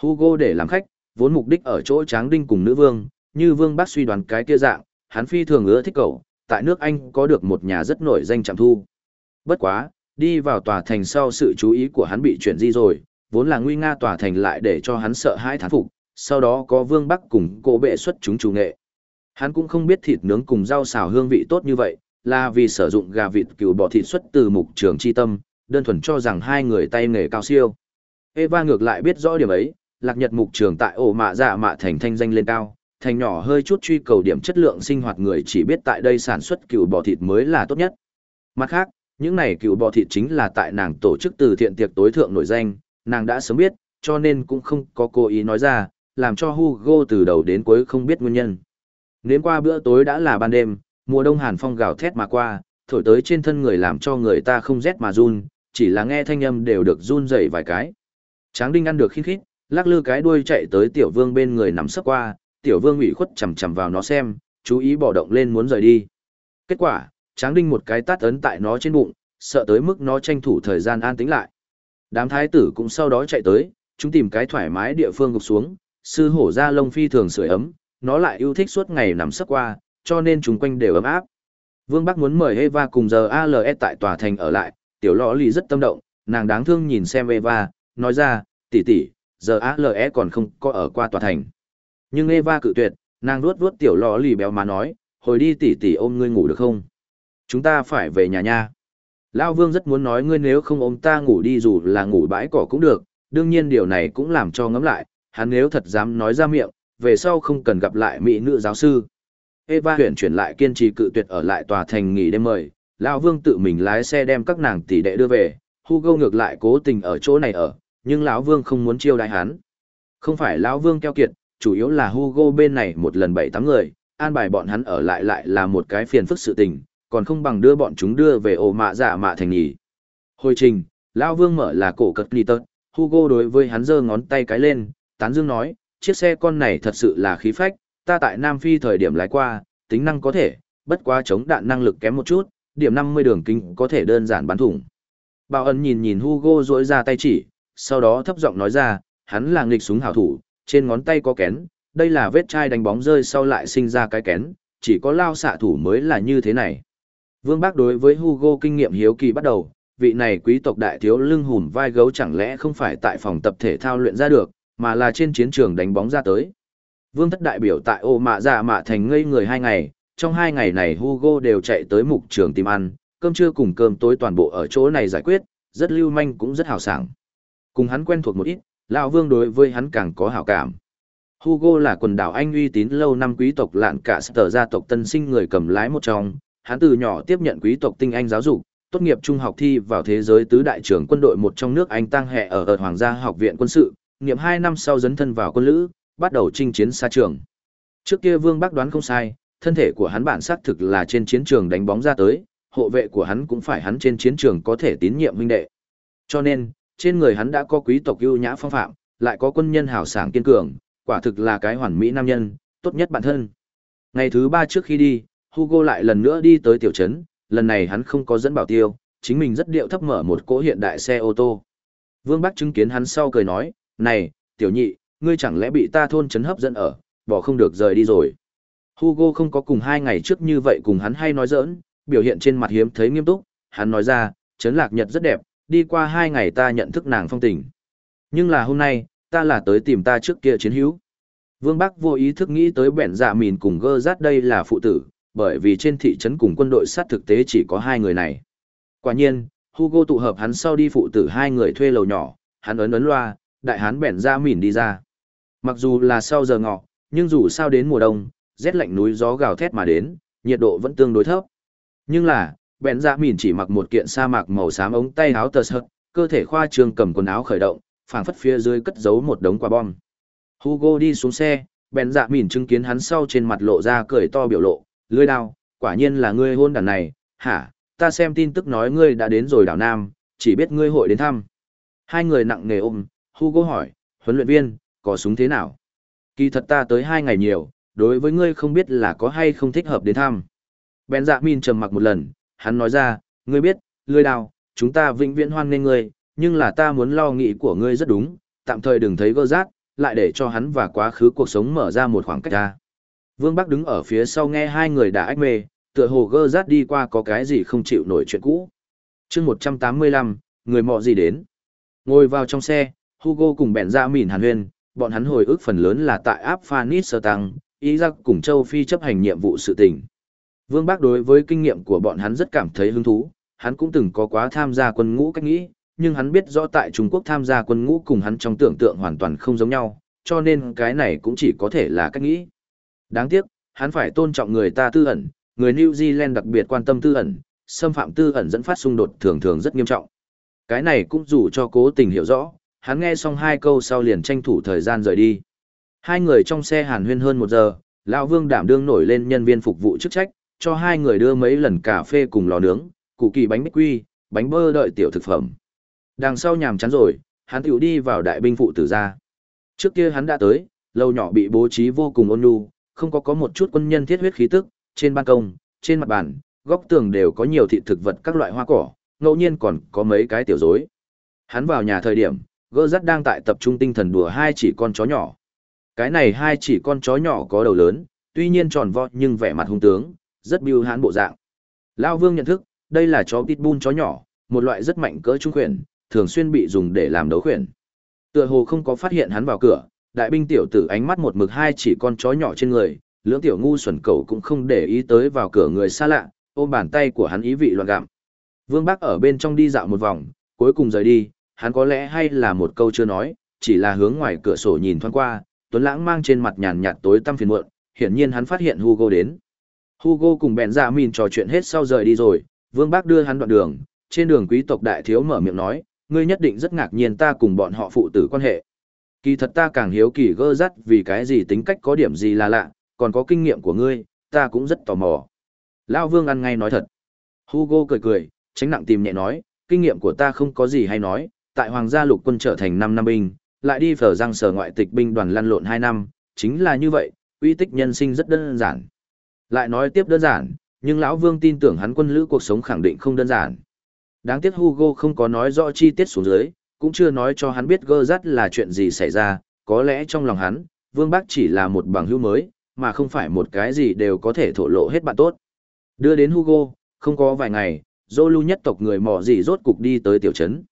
Hugo để làm khách, vốn mục đích ở chỗ tráng đinh cùng nữ vương, như vương bác suy đoán cái kia dạng, hắn phi thường ưa thích cậu, tại nước Anh có được một nhà rất nổi danh trạm thu. Bất quá, đi vào tòa thành sau sự chú ý của hắn bị chuyển di rồi, vốn là nguy nga tỏa thành lại để cho hắn sợ hãi thán phục, sau đó có Vương Bắc cùng cổ bệ xuất chúng chủ nghệ. Hắn cũng không biết thịt nướng cùng rau xào hương vị tốt như vậy, là vì sử dụng gà vịt cừu bò thịt xuất từ mục trường chi tâm, đơn thuần cho rằng hai người tay nghề cao siêu. Eva ngược lại biết rõ điểm ấy, lạc nhật mục trường tại ổ mạ dạ mạ thành thanh danh lên cao, thành nhỏ hơi chút truy cầu điểm chất lượng sinh hoạt người chỉ biết tại đây sản xuất cừu bò thịt mới là tốt nhất. Mặt khác, những này cừu bò thịt chính là tại nàng tổ chức từ thiện tiệc tối thượng nổi danh, nàng đã sớm biết, cho nên cũng không có cố ý nói ra, làm cho Hugo từ đầu đến cuối không biết nguyên nhân. Nếm qua bữa tối đã là ban đêm, mùa đông hàn phong gào thét mà qua, thổi tới trên thân người làm cho người ta không rét mà run, chỉ là nghe thanh âm đều được run rẩy vài cái. Tráng đinh ăn được khít khít, lắc lư cái đuôi chạy tới tiểu vương bên người nằm sấp qua, tiểu vương ủy khuất chầm chầm vào nó xem, chú ý bỏ động lên muốn rời đi. Kết quả, tráng đinh một cái tát ấn tại nó trên bụng, sợ tới mức nó tranh thủ thời gian an tĩnh lại. Đám thái tử cũng sau đó chạy tới, chúng tìm cái thoải mái địa phương gục xuống, sư hổ da lông phi thường sưởi ấm, nó lại yêu thích suốt ngày nằm sấp qua, cho nên chúng quanh đều ấm áp. Vương Bắc muốn mời Eva cùng giờ ALE tại tòa thành ở lại, tiểu lọ lì rất tâm động, nàng đáng thương nhìn xem Eva, nói ra, tỷ tỷ, giờ ALE còn không có ở qua tòa thành. Nhưng Eva cự tuyệt, nàng ruốt ruốt tiểu lọ lì béo mà nói, hồi đi tỷ tỷ ôm ngươi ngủ được không? Chúng ta phải về nhà nha. Lão Vương rất muốn nói ngươi nếu không ôm ta ngủ đi dù là ngủ bãi cỏ cũng được, đương nhiên điều này cũng làm cho ngấm lại, hắn nếu thật dám nói ra miệng, về sau không cần gặp lại mỹ nữ giáo sư. Eva huyện chuyển lại kiên trì cự tuyệt ở lại tòa thành nghỉ đêm mời, lão Vương tự mình lái xe đem các nàng tỷ đệ đưa về, Hugo ngược lại cố tình ở chỗ này ở, nhưng lão Vương không muốn chiêu đãi hắn. Không phải lão Vương keo kiệt, chủ yếu là Hugo bên này một lần bảy tám người, an bài bọn hắn ở lại lại là một cái phiền phức sự tình, còn không bằng đưa bọn chúng đưa về ổ mạ giả dạ mạ thành nhỉ. Hồi trình, lão Vương mở là cổ cật nì tật, Hugo đối với hắn giơ ngón tay cái lên, tán dương nói, chiếc xe con này thật sự là khí phách, ta tại Nam Phi thời điểm lái qua, tính năng có thể, bất quá chống đạn năng lực kém một chút, điểm 50 đường kinh có thể đơn giản bắn thủng. Bảo ẩn nhìn nhìn Hugo rỗi ra tay chỉ, sau đó thấp giọng nói ra, hắn là nghịch súng hảo thủ, trên ngón tay có kén, đây là vết chai đánh bóng rơi sau lại sinh ra cái kén, chỉ có lao xạ thủ mới là như thế này. Vương Bác đối với Hugo kinh nghiệm hiếu kỳ bắt đầu, vị này quý tộc đại thiếu lưng hùm vai gấu chẳng lẽ không phải tại phòng tập thể thao luyện ra được, mà là trên chiến trường đánh bóng ra tới. Vương thất đại biểu tại ô mạ giả dạ mạ thành ngây người hai ngày, trong hai ngày này Hugo đều chạy tới mục trường tìm ăn, cơm trưa cùng cơm tối toàn bộ ở chỗ này giải quyết, rất lưu manh cũng rất hào sảng. Cùng hắn quen thuộc một ít, lão Vương đối với hắn càng có hảo cảm. Hugo là quần đảo Anh uy tín lâu năm quý tộc lạn cả sở gia tộc tân sinh người cầm lái một trong, hắn từ nhỏ tiếp nhận quý tộc tinh anh giáo dục, tốt nghiệp trung học thi vào thế giới tứ đại trưởng quân đội một trong nước Anh tăng hệ ở ở Hoàng gia học viện quân sự, nghiệm 2 năm sau dấn thân vào quân lữ, bắt đầu chinh chiến xa trường. Trước kia Vương Bắc đoán không sai, thân thể của hắn bản xác thực là trên chiến trường đánh bóng ra tới, hộ vệ của hắn cũng phải hắn trên chiến trường có thể tín nhiệm huynh đệ. Cho nên, trên người hắn đã có quý tộc ưu nhã phong phạm, lại có quân nhân hảo sảng kiên cường, quả thực là cái hoàn mỹ nam nhân, tốt nhất bản thân. Ngày thứ ba trước khi đi, Hugo lại lần nữa đi tới tiểu trấn, lần này hắn không có dẫn bảo tiêu, chính mình rất điệu thấp mở một cỗ hiện đại xe ô tô. Vương Bắc chứng kiến hắn sau cười nói, này, tiểu nhị, ngươi chẳng lẽ bị ta thôn trấn hấp dẫn ở, bỏ không được rời đi rồi. Hugo không có cùng hai ngày trước như vậy cùng hắn hay nói giỡn, biểu hiện trên mặt hiếm thấy nghiêm túc, hắn nói ra, trấn lạc nhật rất đẹp, đi qua hai ngày ta nhận thức nàng phong tình. Nhưng là hôm nay, ta là tới tìm ta trước kia chiến hữu. Vương Bắc vô ý thức nghĩ tới bẻn dạ mìn cùng gơ rát đây là phụ tử, bởi vì trên thị trấn cùng quân đội sát thực tế chỉ có hai người này. Quả nhiên, Hugo tụ hợp hắn sau đi phụ tử hai người thuê lầu nhỏ, hắn ấn ấn loa, đại hán bẻn ra mỉn đi ra. Mặc dù là sau giờ ngọ, nhưng dù sao đến mùa đông, rét lạnh núi gió gào thét mà đến, nhiệt độ vẫn tương đối thấp. Nhưng là, bẻn ra mỉn chỉ mặc một kiện sa mạc màu xám ống tay áo tơ sợt, cơ thể khoa trương cầm quần áo khởi động, phảng phất phía dưới cất giấu một đống quả bom. Hugo đi xuống xe, bèn dạ mỉn chứng kiến hắn sau trên mặt lộ ra cười to biểu lộ, lưới đao, quả nhiên là ngươi hôn đàn này, hả, ta xem tin tức nói ngươi đã đến rồi đảo Nam, chỉ biết ngươi hội đến thăm. Hai người nặng nề ôm, Hugo hỏi, huấn luyện viên, có súng thế nào? Kỳ thật ta tới hai ngày nhiều, đối với ngươi không biết là có hay không thích hợp đến thăm. Ben dạ min trầm mặc một lần, hắn nói ra, ngươi biết, lưới đao, chúng ta vĩnh viễn hoan nghênh ngươi, nhưng là ta muốn lo nghĩ của ngươi rất đúng, tạm thời đừng thấy gơ rát, lại để cho hắn và quá khứ cuộc sống mở ra một khoảng cách ra. Vương Bắc đứng ở phía sau nghe hai người đã ách mê, tựa hồ gơ rát đi qua có cái gì không chịu nổi chuyện cũ. chương 185, người mọ gì đến. Ngồi vào trong xe, Hugo cùng bèn dạ ra mỉn hàn huyên, bọn hắn hồi ức phần lớn là tại áp Phanis Sơ Tăng, ý giác cùng châu Phi chấp hành nhiệm vụ sự tình. Vương Bác đối với kinh nghiệm của bọn hắn rất cảm thấy hứng thú, hắn cũng từng có quá tham gia quân ngũ cách nghĩ, nhưng hắn biết rõ tại Trung Quốc tham gia quân ngũ cùng hắn trong tưởng tượng hoàn toàn không giống nhau, cho nên cái này cũng chỉ có thể là cách nghĩ. Đáng tiếc, hắn phải tôn trọng người ta tư ẩn, người New Zealand đặc biệt quan tâm tư ẩn, xâm phạm tư ẩn dẫn phát xung đột thường thường rất nghiêm trọng. Cái này cũng dù cho cố tình hiểu rõ, hắn nghe xong hai câu sau liền tranh thủ thời gian rời đi. Hai người trong xe hàn huyên hơn một giờ, lão Vương đảm đương nổi lên nhân viên phục vụ chức trách, cho hai người đưa mấy lần cà phê cùng lò nướng, củ kỳ bánh bích quy, bánh bơ đợi tiểu thực phẩm. Đằng sau nhàm chán rồi, hắn tiểu đi vào đại binh phụ tử ra. Trước kia hắn đã tới, lâu nhỏ bị bố trí vô cùng ôn nhu, không có có một chút quân nhân thiết huyết khí tức, trên ban công, trên mặt bàn, góc tường đều có nhiều thị thực vật các loại hoa cỏ, ngẫu nhiên còn có mấy cái tiểu rối. Hắn vào nhà thời điểm, gơ rắt đang tại tập trung tinh thần đùa hai chỉ con chó nhỏ. Cái này hai chỉ con chó nhỏ có đầu lớn, tuy nhiên tròn vo nhưng vẻ mặt hung tướng, rất biêu hãn bộ dạng. Lao Vương nhận thức, đây là chó pitbull chó nhỏ, một loại rất mạnh cỡ trung khuyển, thường xuyên bị dùng để làm đấu khuyển. Tựa hồ không có phát hiện hắn vào cửa, đại binh tiểu tử ánh mắt một mực hai chỉ con chó nhỏ trên người, lưỡng tiểu ngu xuẩn cầu cũng không để ý tới vào cửa người xa lạ, ôm bàn tay của hắn ý vị loạn gạm. Vương Bắc ở bên trong đi dạo một vòng, cuối cùng rời đi, hắn có lẽ hay là một câu chưa nói, chỉ là hướng ngoài cửa sổ nhìn thoáng qua, Tuấn Lãng mang trên mặt nhàn nhạt tối tăm phiền muộn, hiển nhiên hắn phát hiện Hugo đến. Hugo cùng bèn ra mìn trò chuyện hết sau rời đi rồi, Vương Bác đưa hắn đoạn đường, trên đường quý tộc đại thiếu mở miệng nói, ngươi nhất định rất ngạc nhiên ta cùng bọn họ phụ tử quan hệ. Kỳ thật ta càng hiếu kỳ gơ rắt vì cái gì tính cách có điểm gì là lạ, còn có kinh nghiệm của ngươi, ta cũng rất tò mò. Lao Vương ăn ngay nói thật. Hugo cười cười, tránh nặng tìm nhẹ nói, kinh nghiệm của ta không có gì hay nói, tại Hoàng gia lục quân trở thành 5 năm binh, lại đi phở răng sở ngoại tịch binh đoàn lăn lộn 2 năm, chính là như vậy, uy tích nhân sinh rất đơn giản. Lại nói tiếp đơn giản, nhưng lão Vương tin tưởng hắn quân lữ cuộc sống khẳng định không đơn giản. Đáng tiếc Hugo không có nói rõ chi tiết xuống dưới, cũng chưa nói cho hắn biết gơ rắt là chuyện gì xảy ra, có lẽ trong lòng hắn, Vương Bắc chỉ là một bằng hữu mới, mà không phải một cái gì đều có thể thổ lộ hết bạn tốt. Đưa đến Hugo, không có vài ngày, Zolu nhất tộc người mỏ gì rốt cục đi tới tiểu trấn.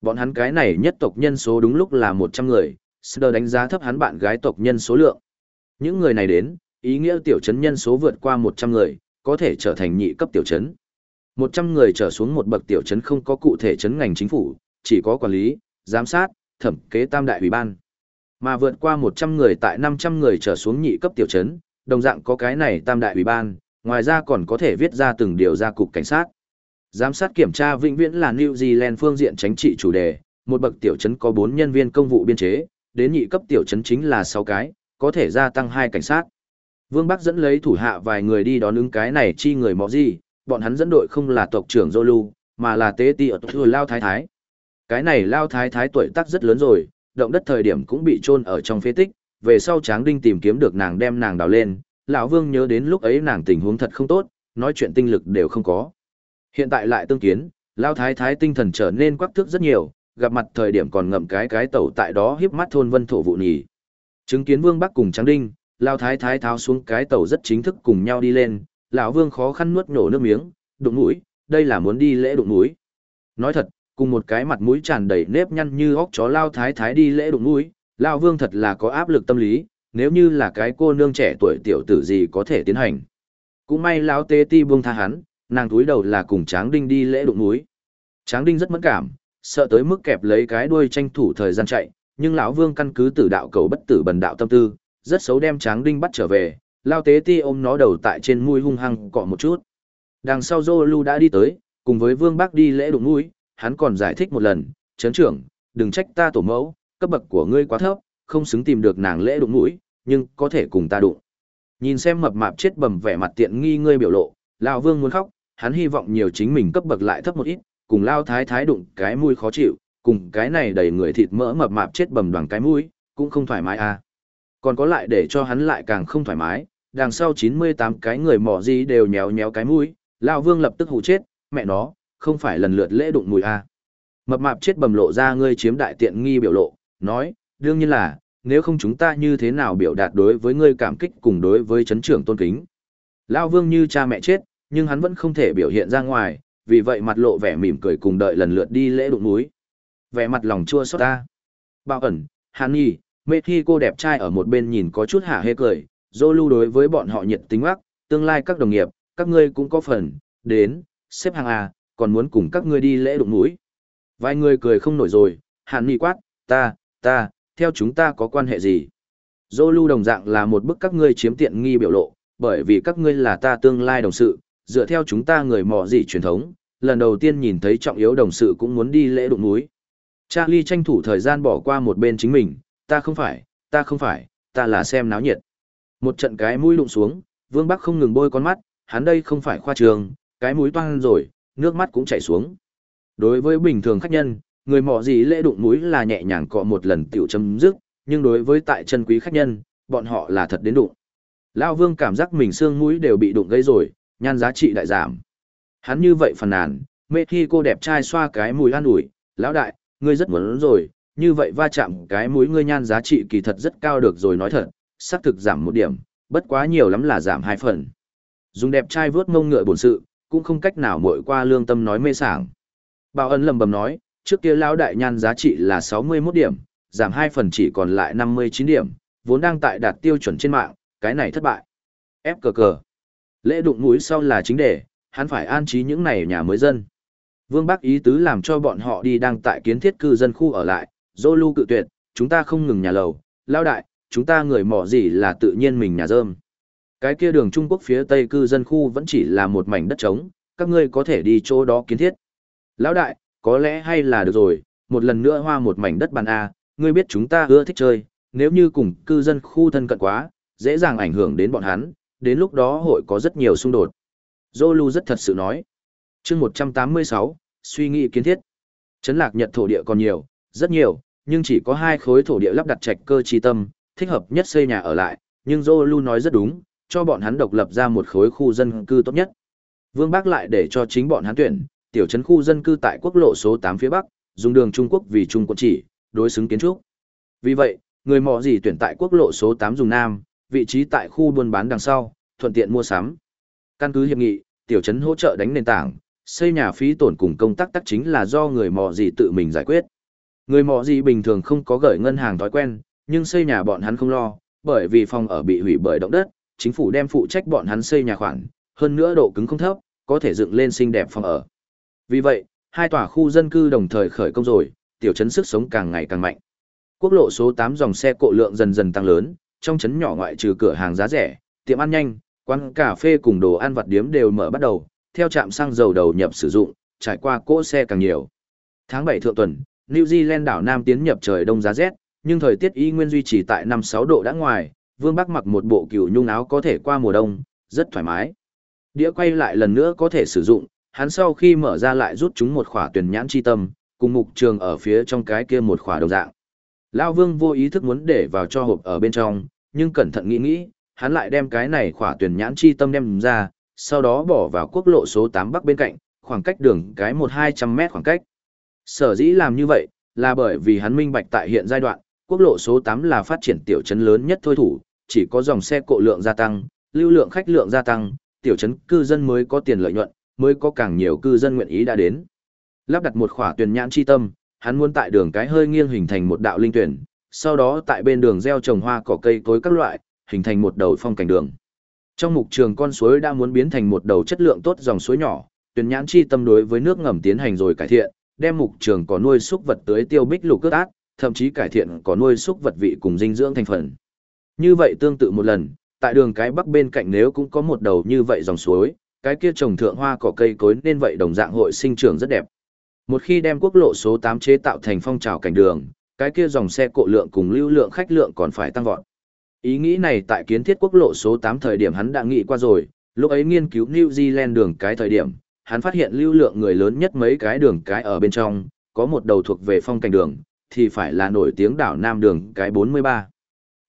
Bọn hắn cái này nhất tộc nhân số đúng lúc là 100 người, Sơ đánh giá thấp hắn bạn gái tộc nhân số lượng. Những người này đến, ý nghĩa tiểu trấn nhân số vượt qua 100 người, có thể trở thành nhị cấp tiểu trấn. 100 người trở xuống một bậc tiểu trấn không có cụ thể trấn ngành chính phủ, chỉ có quản lý, giám sát, thẩm kế tam đại ủy ban. Mà vượt qua 100 người tại 500 người trở xuống nhị cấp tiểu trấn, đồng dạng có cái này tam đại ủy ban, ngoài ra còn có thể viết ra từng điều ra cục cảnh sát. Giám sát kiểm tra vĩnh viễn là New Zealand phương diện chính trị chủ đề, một bậc tiểu trấn có 4 nhân viên công vụ biên chế, đến nhị cấp tiểu trấn chính là 6 cái, có thể gia tăng 2 cảnh sát. Vương Bắc dẫn lấy thủ hạ vài người đi đón ứng cái này chi người mọ gì, bọn hắn dẫn đội không là tộc trưởng Zolu, mà là tế ti ở tộc Lao Thái Thái. Cái này Lao Thái Thái tuổi tác rất lớn rồi, động đất thời điểm cũng bị chôn ở trong phế tích, về sau Tráng Đinh tìm kiếm được nàng đem nàng đào lên, lão Vương nhớ đến lúc ấy nàng tình huống thật không tốt, nói chuyện tinh lực đều không có. Hiện tại lại tương kiến, Lao Thái Thái tinh thần trở nên quắc thước rất nhiều, gặp mặt thời điểm còn ngậm cái cái tẩu tại đó hiếp mắt thôn vân thổ vụ nhỉ. Chứng kiến Vương Bắc cùng Tráng Đinh, Lao Thái Thái tháo xuống cái tẩu rất chính thức cùng nhau đi lên, lão Vương khó khăn nuốt nhổ nước miếng, đụng mũi, đây là muốn đi lễ đụng mũi. Nói thật, cùng một cái mặt mũi tràn đầy nếp nhăn như óc chó Lao Thái Thái đi lễ đụng mũi, Lao Vương thật là có áp lực tâm lý, nếu như là cái cô nương trẻ tuổi tiểu tử gì có thể tiến hành. Cũng may lão tế ti buông tha hắn, nàng túi đầu là cùng Tráng Đinh đi lễ đụng mũi. Tráng Đinh rất mẫn cảm, sợ tới mức kẹp lấy cái đuôi tranh thủ thời gian chạy, nhưng lão Vương căn cứ tử đạo cầu bất tử bần đạo tâm tư, rất xấu đem Tráng Đinh bắt trở về, lao tế ti ôm nó đầu tại trên mũi hung hăng cọ một chút. Đằng sau Zolu đã đi tới, cùng với Vương Bác đi lễ đụng mũi, hắn còn giải thích một lần, chấn trưởng, đừng trách ta tổ mẫu, cấp bậc của ngươi quá thấp, không xứng tìm được nàng lễ đụng mũi, nhưng có thể cùng ta đụng. Nhìn xem mập mạp chết bầm vẻ mặt tiện nghi ngươi biểu lộ, lão Vương muốn khóc, hắn hy vọng nhiều chính mình cấp bậc lại thấp một ít, cùng lao thái thái đụng cái mũi khó chịu, cùng cái này đầy người thịt mỡ mập mạp chết bầm đoàn cái mũi, cũng không thoải mái à. Còn có lại để cho hắn lại càng không thoải mái, đằng sau 98 cái người mỏ gì đều nhéo nhéo cái mũi, lão Vương lập tức hù chết, mẹ nó, không phải lần lượt lễ đụng mùi à. Mập mạp chết bầm lộ ra ngươi chiếm đại tiện nghi biểu lộ, nói, đương nhiên là, nếu không chúng ta như thế nào biểu đạt đối với ngươi cảm kích cùng đối với chấn trưởng tôn kính. Lão Vương như cha mẹ chết, nhưng hắn vẫn không thể biểu hiện ra ngoài, vì vậy mặt lộ vẻ mỉm cười cùng đợi lần lượt đi lễ đụng núi. Vẻ mặt lòng chua xót ta. Bao ẩn, Hàn Nhi, mê khi cô đẹp trai ở một bên nhìn có chút hả hê cười, dô lưu đối với bọn họ nhiệt tính ác, tương lai các đồng nghiệp, các ngươi cũng có phần, đến, xếp hàng à, còn muốn cùng các ngươi đi lễ đụng mũi, Vài người cười không nổi rồi, Hàn Nhi quát, ta, ta, theo chúng ta có quan hệ gì? Dô lưu đồng dạng là một bức các ngươi chiếm tiện nghi biểu lộ, bởi vì các ngươi là ta tương lai đồng sự, dựa theo chúng ta người mò gì truyền thống, lần đầu tiên nhìn thấy trọng yếu đồng sự cũng muốn đi lễ đụng núi. Charlie tranh thủ thời gian bỏ qua một bên chính mình, ta không phải, ta không phải, ta là xem náo nhiệt. Một trận cái mũi đụng xuống, Vương Bắc không ngừng bôi con mắt, hắn đây không phải khoa trường, cái mũi toan rồi, nước mắt cũng chảy xuống. Đối với bình thường khách nhân, người mọ gì lễ đụng mũi là nhẹ nhàng cọ một lần tiểu chấm dứt, nhưng đối với tại chân quý khách nhân, bọn họ là thật đến đụng. Lao vương cảm giác mình xương mũi đều bị đụng gây rồi, nhan giá trị đại giảm. Hắn như vậy phàn nàn, mê khi cô đẹp trai xoa cái mùi an ủi, lão đại, ngươi rất muốn rồi, như vậy va chạm cái mũi ngươi nhan giá trị kỳ thật rất cao được rồi nói thật, xác thực giảm một điểm, bất quá nhiều lắm là giảm hai phần. Dùng đẹp trai vớt ngông ngựa bổn sự, cũng không cách nào mội qua lương tâm nói mê sảng. Bảo ân lầm bầm nói, trước kia lão đại nhan giá trị là 61 điểm, giảm 2 phần chỉ còn lại 59 điểm, vốn đang tại đạt tiêu chuẩn trên mạng, cái này thất bại. Ép cờ cờ. Lễ đụng mũi sau là chính đề, hắn phải an trí những này nhà mới dân. Vương Bắc ý tứ làm cho bọn họ đi đang tại kiến thiết cư dân khu ở lại, dô lưu cự tuyệt, chúng ta không ngừng nhà lầu, lao đại, chúng ta người mỏ gì là tự nhiên mình nhà rơm. Cái kia đường Trung Quốc phía tây cư dân khu vẫn chỉ là một mảnh đất trống, các ngươi có thể đi chỗ đó kiến thiết. Lão đại, có lẽ hay là được rồi, một lần nữa hoa một mảnh đất bàn A, ngươi biết chúng ta ưa thích chơi, nếu như cùng cư dân khu thân cận quá, dễ dàng ảnh hưởng đến bọn hắn, đến lúc đó hội có rất nhiều xung đột. Zolu rất thật sự nói. chương 186, suy nghĩ kiến thiết. Trấn lạc nhật thổ địa còn nhiều, rất nhiều, nhưng chỉ có hai khối thổ địa lắp đặt trạch cơ chi tâm, thích hợp nhất xây nhà ở lại, nhưng Zolu nói rất đúng, cho bọn hắn độc lập ra một khối khu dân cư tốt nhất. Vương Bác lại để cho chính bọn hắn tuyển, tiểu trấn khu dân cư tại quốc lộ số 8 phía Bắc, dùng đường Trung Quốc vì Trung quận chỉ, đối xứng kiến trúc. Vì vậy, người mò gì tuyển tại quốc lộ số 8 dùng Nam, vị trí tại khu buôn bán đằng sau, thuận tiện mua sắm. Căn cứ hiệp nghị, tiểu trấn hỗ trợ đánh nền tảng, xây nhà phí tổn cùng công tác tác chính là do người mò gì tự mình giải quyết. Người mò gì bình thường không có gửi ngân hàng thói quen, nhưng xây nhà bọn hắn không lo, bởi vì phòng ở bị hủy bởi động đất, chính phủ đem phụ trách bọn hắn xây nhà khoản, hơn nữa độ cứng không thấp, có thể dựng lên xinh đẹp phòng ở. Vì vậy, hai tòa khu dân cư đồng thời khởi công rồi, tiểu trấn sức sống càng ngày càng mạnh. Quốc lộ số 8 dòng xe cộ lượng dần dần tăng lớn, trong trấn nhỏ ngoại trừ cửa hàng giá rẻ, tiệm ăn nhanh, quán cà phê cùng đồ ăn vặt điếm đều mở bắt đầu, theo trạm xăng dầu đầu nhập sử dụng, trải qua cỗ xe càng nhiều. Tháng 7 thượng tuần, New Zealand đảo Nam tiến nhập trời đông giá rét, nhưng thời tiết y nguyên duy trì tại 5-6 độ đã ngoài, Vương Bắc mặc một bộ cừu nhung áo có thể qua mùa đông, rất thoải mái. Đĩa quay lại lần nữa có thể sử dụng, hắn sau khi mở ra lại rút chúng một khỏa tuyển nhãn chi tâm, cùng mục trường ở phía trong cái kia một khỏa đồng dạng. Lao Vương vô ý thức muốn để vào cho hộp ở bên trong, nhưng cẩn thận nghĩ nghĩ, hắn lại đem cái này khỏa tuyển nhãn chi tâm đem ra, sau đó bỏ vào quốc lộ số 8 bắc bên cạnh, khoảng cách đường cái 1-200 mét khoảng cách. Sở dĩ làm như vậy, là bởi vì hắn minh bạch tại hiện giai đoạn, quốc lộ số 8 là phát triển tiểu trấn lớn nhất thôi thủ, chỉ có dòng xe cộ lượng gia tăng, lưu lượng khách lượng gia tăng, tiểu trấn cư dân mới có tiền lợi nhuận, mới có càng nhiều cư dân nguyện ý đã đến. Lắp đặt một khỏa tuyển nhãn chi tâm, hắn muốn tại đường cái hơi nghiêng hình thành một đạo linh tuyển, sau đó tại bên đường gieo trồng hoa cỏ cây cối các loại, hình thành một đầu phong cảnh đường. Trong mục trường con suối đã muốn biến thành một đầu chất lượng tốt dòng suối nhỏ, tuyển nhãn chi tâm đối với nước ngầm tiến hành rồi cải thiện, đem mục trường có nuôi súc vật tới tiêu bích lục cước ác, thậm chí cải thiện có nuôi súc vật vị cùng dinh dưỡng thành phần. Như vậy tương tự một lần, tại đường cái bắc bên cạnh nếu cũng có một đầu như vậy dòng suối, cái kia trồng thượng hoa cỏ cây cối nên vậy đồng dạng hội sinh trưởng rất đẹp. Một khi đem quốc lộ số 8 chế tạo thành phong trào cảnh đường, cái kia dòng xe cộ lượng cùng lưu lượng khách lượng còn phải tăng vọt. Ý nghĩ này tại kiến thiết quốc lộ số 8 thời điểm hắn đã nghĩ qua rồi, lúc ấy nghiên cứu New Zealand đường cái thời điểm, hắn phát hiện lưu lượng người lớn nhất mấy cái đường cái ở bên trong, có một đầu thuộc về phong cảnh đường, thì phải là nổi tiếng đảo Nam đường cái 43.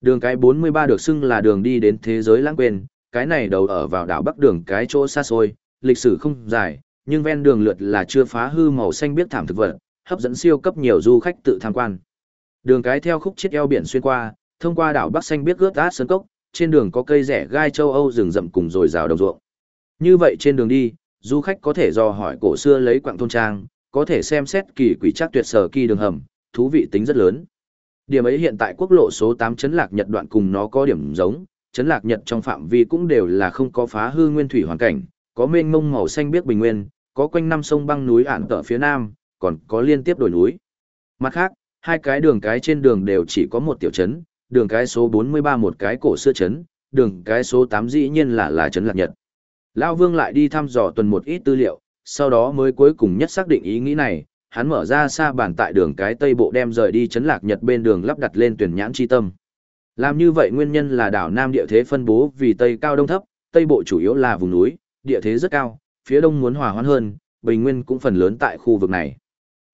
Đường cái 43 được xưng là đường đi đến thế giới lãng quên, cái này đầu ở vào đảo Bắc đường cái chỗ xa xôi, lịch sử không dài, nhưng ven đường lượt là chưa phá hư màu xanh biết thảm thực vật, hấp dẫn siêu cấp nhiều du khách tự tham quan. Đường cái theo khúc chiết eo biển xuyên qua, thông qua đảo Bắc xanh biết ướt át sơn cốc, trên đường có cây rẻ gai châu Âu rừng rậm cùng rồi rào đồng ruộng. Như vậy trên đường đi, du khách có thể dò hỏi cổ xưa lấy quặng thôn trang, có thể xem xét kỳ quỷ chắc tuyệt sở kỳ đường hầm, thú vị tính rất lớn. Điểm ấy hiện tại quốc lộ số 8 chấn lạc Nhật đoạn cùng nó có điểm giống, chấn lạc Nhật trong phạm vi cũng đều là không có phá hư nguyên thủy hoàn cảnh, có mênh mông màu xanh biếc bình nguyên, có quanh năm sông băng núi ản tở phía nam, còn có liên tiếp đồi núi. Mặt khác, hai cái đường cái trên đường đều chỉ có một tiểu trấn, đường cái số 43 một cái cổ xưa trấn, đường cái số 8 dĩ nhiên là là trấn lạc Nhật. Lão Vương lại đi thăm dò tuần một ít tư liệu, sau đó mới cuối cùng nhất xác định ý nghĩ này, hắn mở ra xa bàn tại đường cái tây bộ đem rời đi chấn lạc nhật bên đường lắp đặt lên tuyển nhãn chi tâm. Làm như vậy nguyên nhân là đảo Nam địa thế phân bố vì tây cao đông thấp, tây bộ chủ yếu là vùng núi, địa thế rất cao, phía đông muốn hòa hoãn hơn, bình nguyên cũng phần lớn tại khu vực này.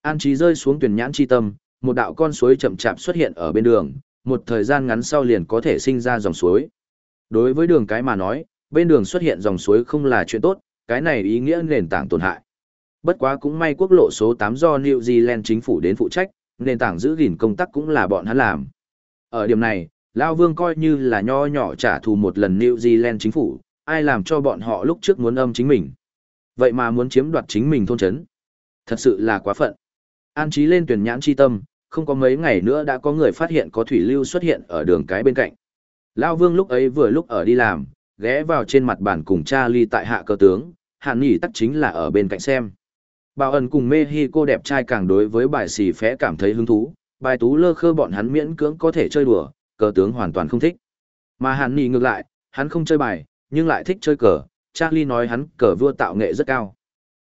An trí rơi xuống tuyển nhãn chi tâm, một đạo con suối chậm chạp xuất hiện ở bên đường, một thời gian ngắn sau liền có thể sinh ra dòng suối. Đối với đường cái mà nói, bên đường xuất hiện dòng suối không là chuyện tốt, cái này ý nghĩa nền tảng tổn hại. Bất quá cũng may quốc lộ số 8 do New Zealand chính phủ đến phụ trách, nền tảng giữ gìn công tác cũng là bọn hắn làm. Ở điểm này, Lao Vương coi như là nho nhỏ trả thù một lần New Zealand chính phủ, ai làm cho bọn họ lúc trước muốn âm chính mình. Vậy mà muốn chiếm đoạt chính mình thôn chấn. Thật sự là quá phận. An trí lên tuyển nhãn chi tâm, không có mấy ngày nữa đã có người phát hiện có thủy lưu xuất hiện ở đường cái bên cạnh. Lao Vương lúc ấy vừa lúc ở đi làm, ghé vào trên mặt bàn cùng Charlie tại hạ cơ tướng, hạn nghỉ tắc chính là ở bên cạnh xem. Bảo ẩn cùng mê hi cô đẹp trai càng đối với bài xì phé cảm thấy hứng thú, bài tú lơ khơ bọn hắn miễn cưỡng có thể chơi đùa, cờ tướng hoàn toàn không thích. Mà hắn nghỉ ngược lại, hắn không chơi bài, nhưng lại thích chơi cờ, Charlie nói hắn cờ vua tạo nghệ rất cao.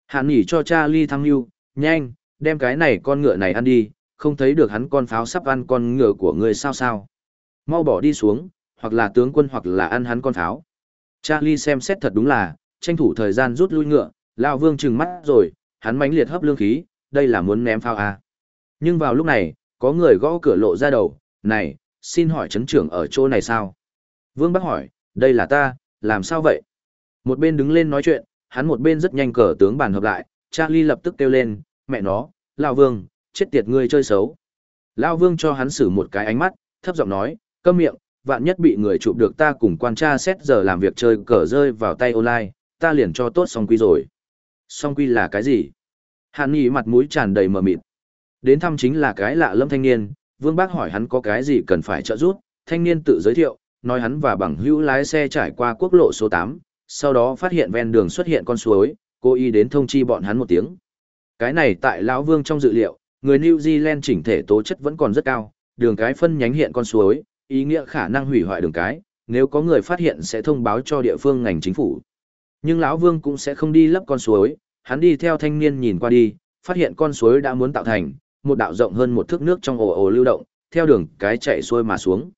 Hắn nghỉ cho Charlie thăng lưu, nhanh, đem cái này con ngựa này ăn đi, không thấy được hắn con pháo sắp ăn con ngựa của người sao sao. Mau bỏ đi xuống, hoặc là tướng quân hoặc là ăn hắn con pháo. Charlie xem xét thật đúng là, tranh thủ thời gian rút lui ngựa, Lão Vương trừng mắt rồi, hắn mãnh liệt hấp lương khí, đây là muốn ném phao à. Nhưng vào lúc này, có người gõ cửa lộ ra đầu, này, xin hỏi chấn trưởng ở chỗ này sao? Vương Bắc hỏi, đây là ta, làm sao vậy? Một bên đứng lên nói chuyện, hắn một bên rất nhanh cờ tướng bàn hợp lại, Charlie lập tức kêu lên, mẹ nó, Lão Vương, chết tiệt ngươi chơi xấu. Lão Vương cho hắn xử một cái ánh mắt, thấp giọng nói, câm miệng, vạn nhất bị người chụp được ta cùng quan tra xét giờ làm việc chơi cờ rơi vào tay online, ta liền cho tốt song quy rồi. Song quy là cái gì? Hàn Nghị mặt mũi tràn đầy mờ mịt. Đến thăm chính là cái lạ lâm thanh niên, Vương Bác hỏi hắn có cái gì cần phải trợ giúp, thanh niên tự giới thiệu, nói hắn và bằng hữu lái xe trải qua quốc lộ số tám. sau đó phát hiện ven đường xuất hiện con suối, cô y đến thông chi bọn hắn một tiếng. Cái này tại lão Vương trong dự liệu, người New Zealand chỉnh thể tố chất vẫn còn rất cao, đường cái phân nhánh hiện con suối, ý nghĩa khả năng hủy hoại đường cái, nếu có người phát hiện sẽ thông báo cho địa phương ngành chính phủ. Nhưng lão Vương cũng sẽ không đi lấp con suối, hắn đi theo thanh niên nhìn qua đi, phát hiện con suối đã muốn tạo thành một đạo rộng hơn một thước nước trong ồ ồ lưu động, theo đường cái chạy xuôi mà xuống.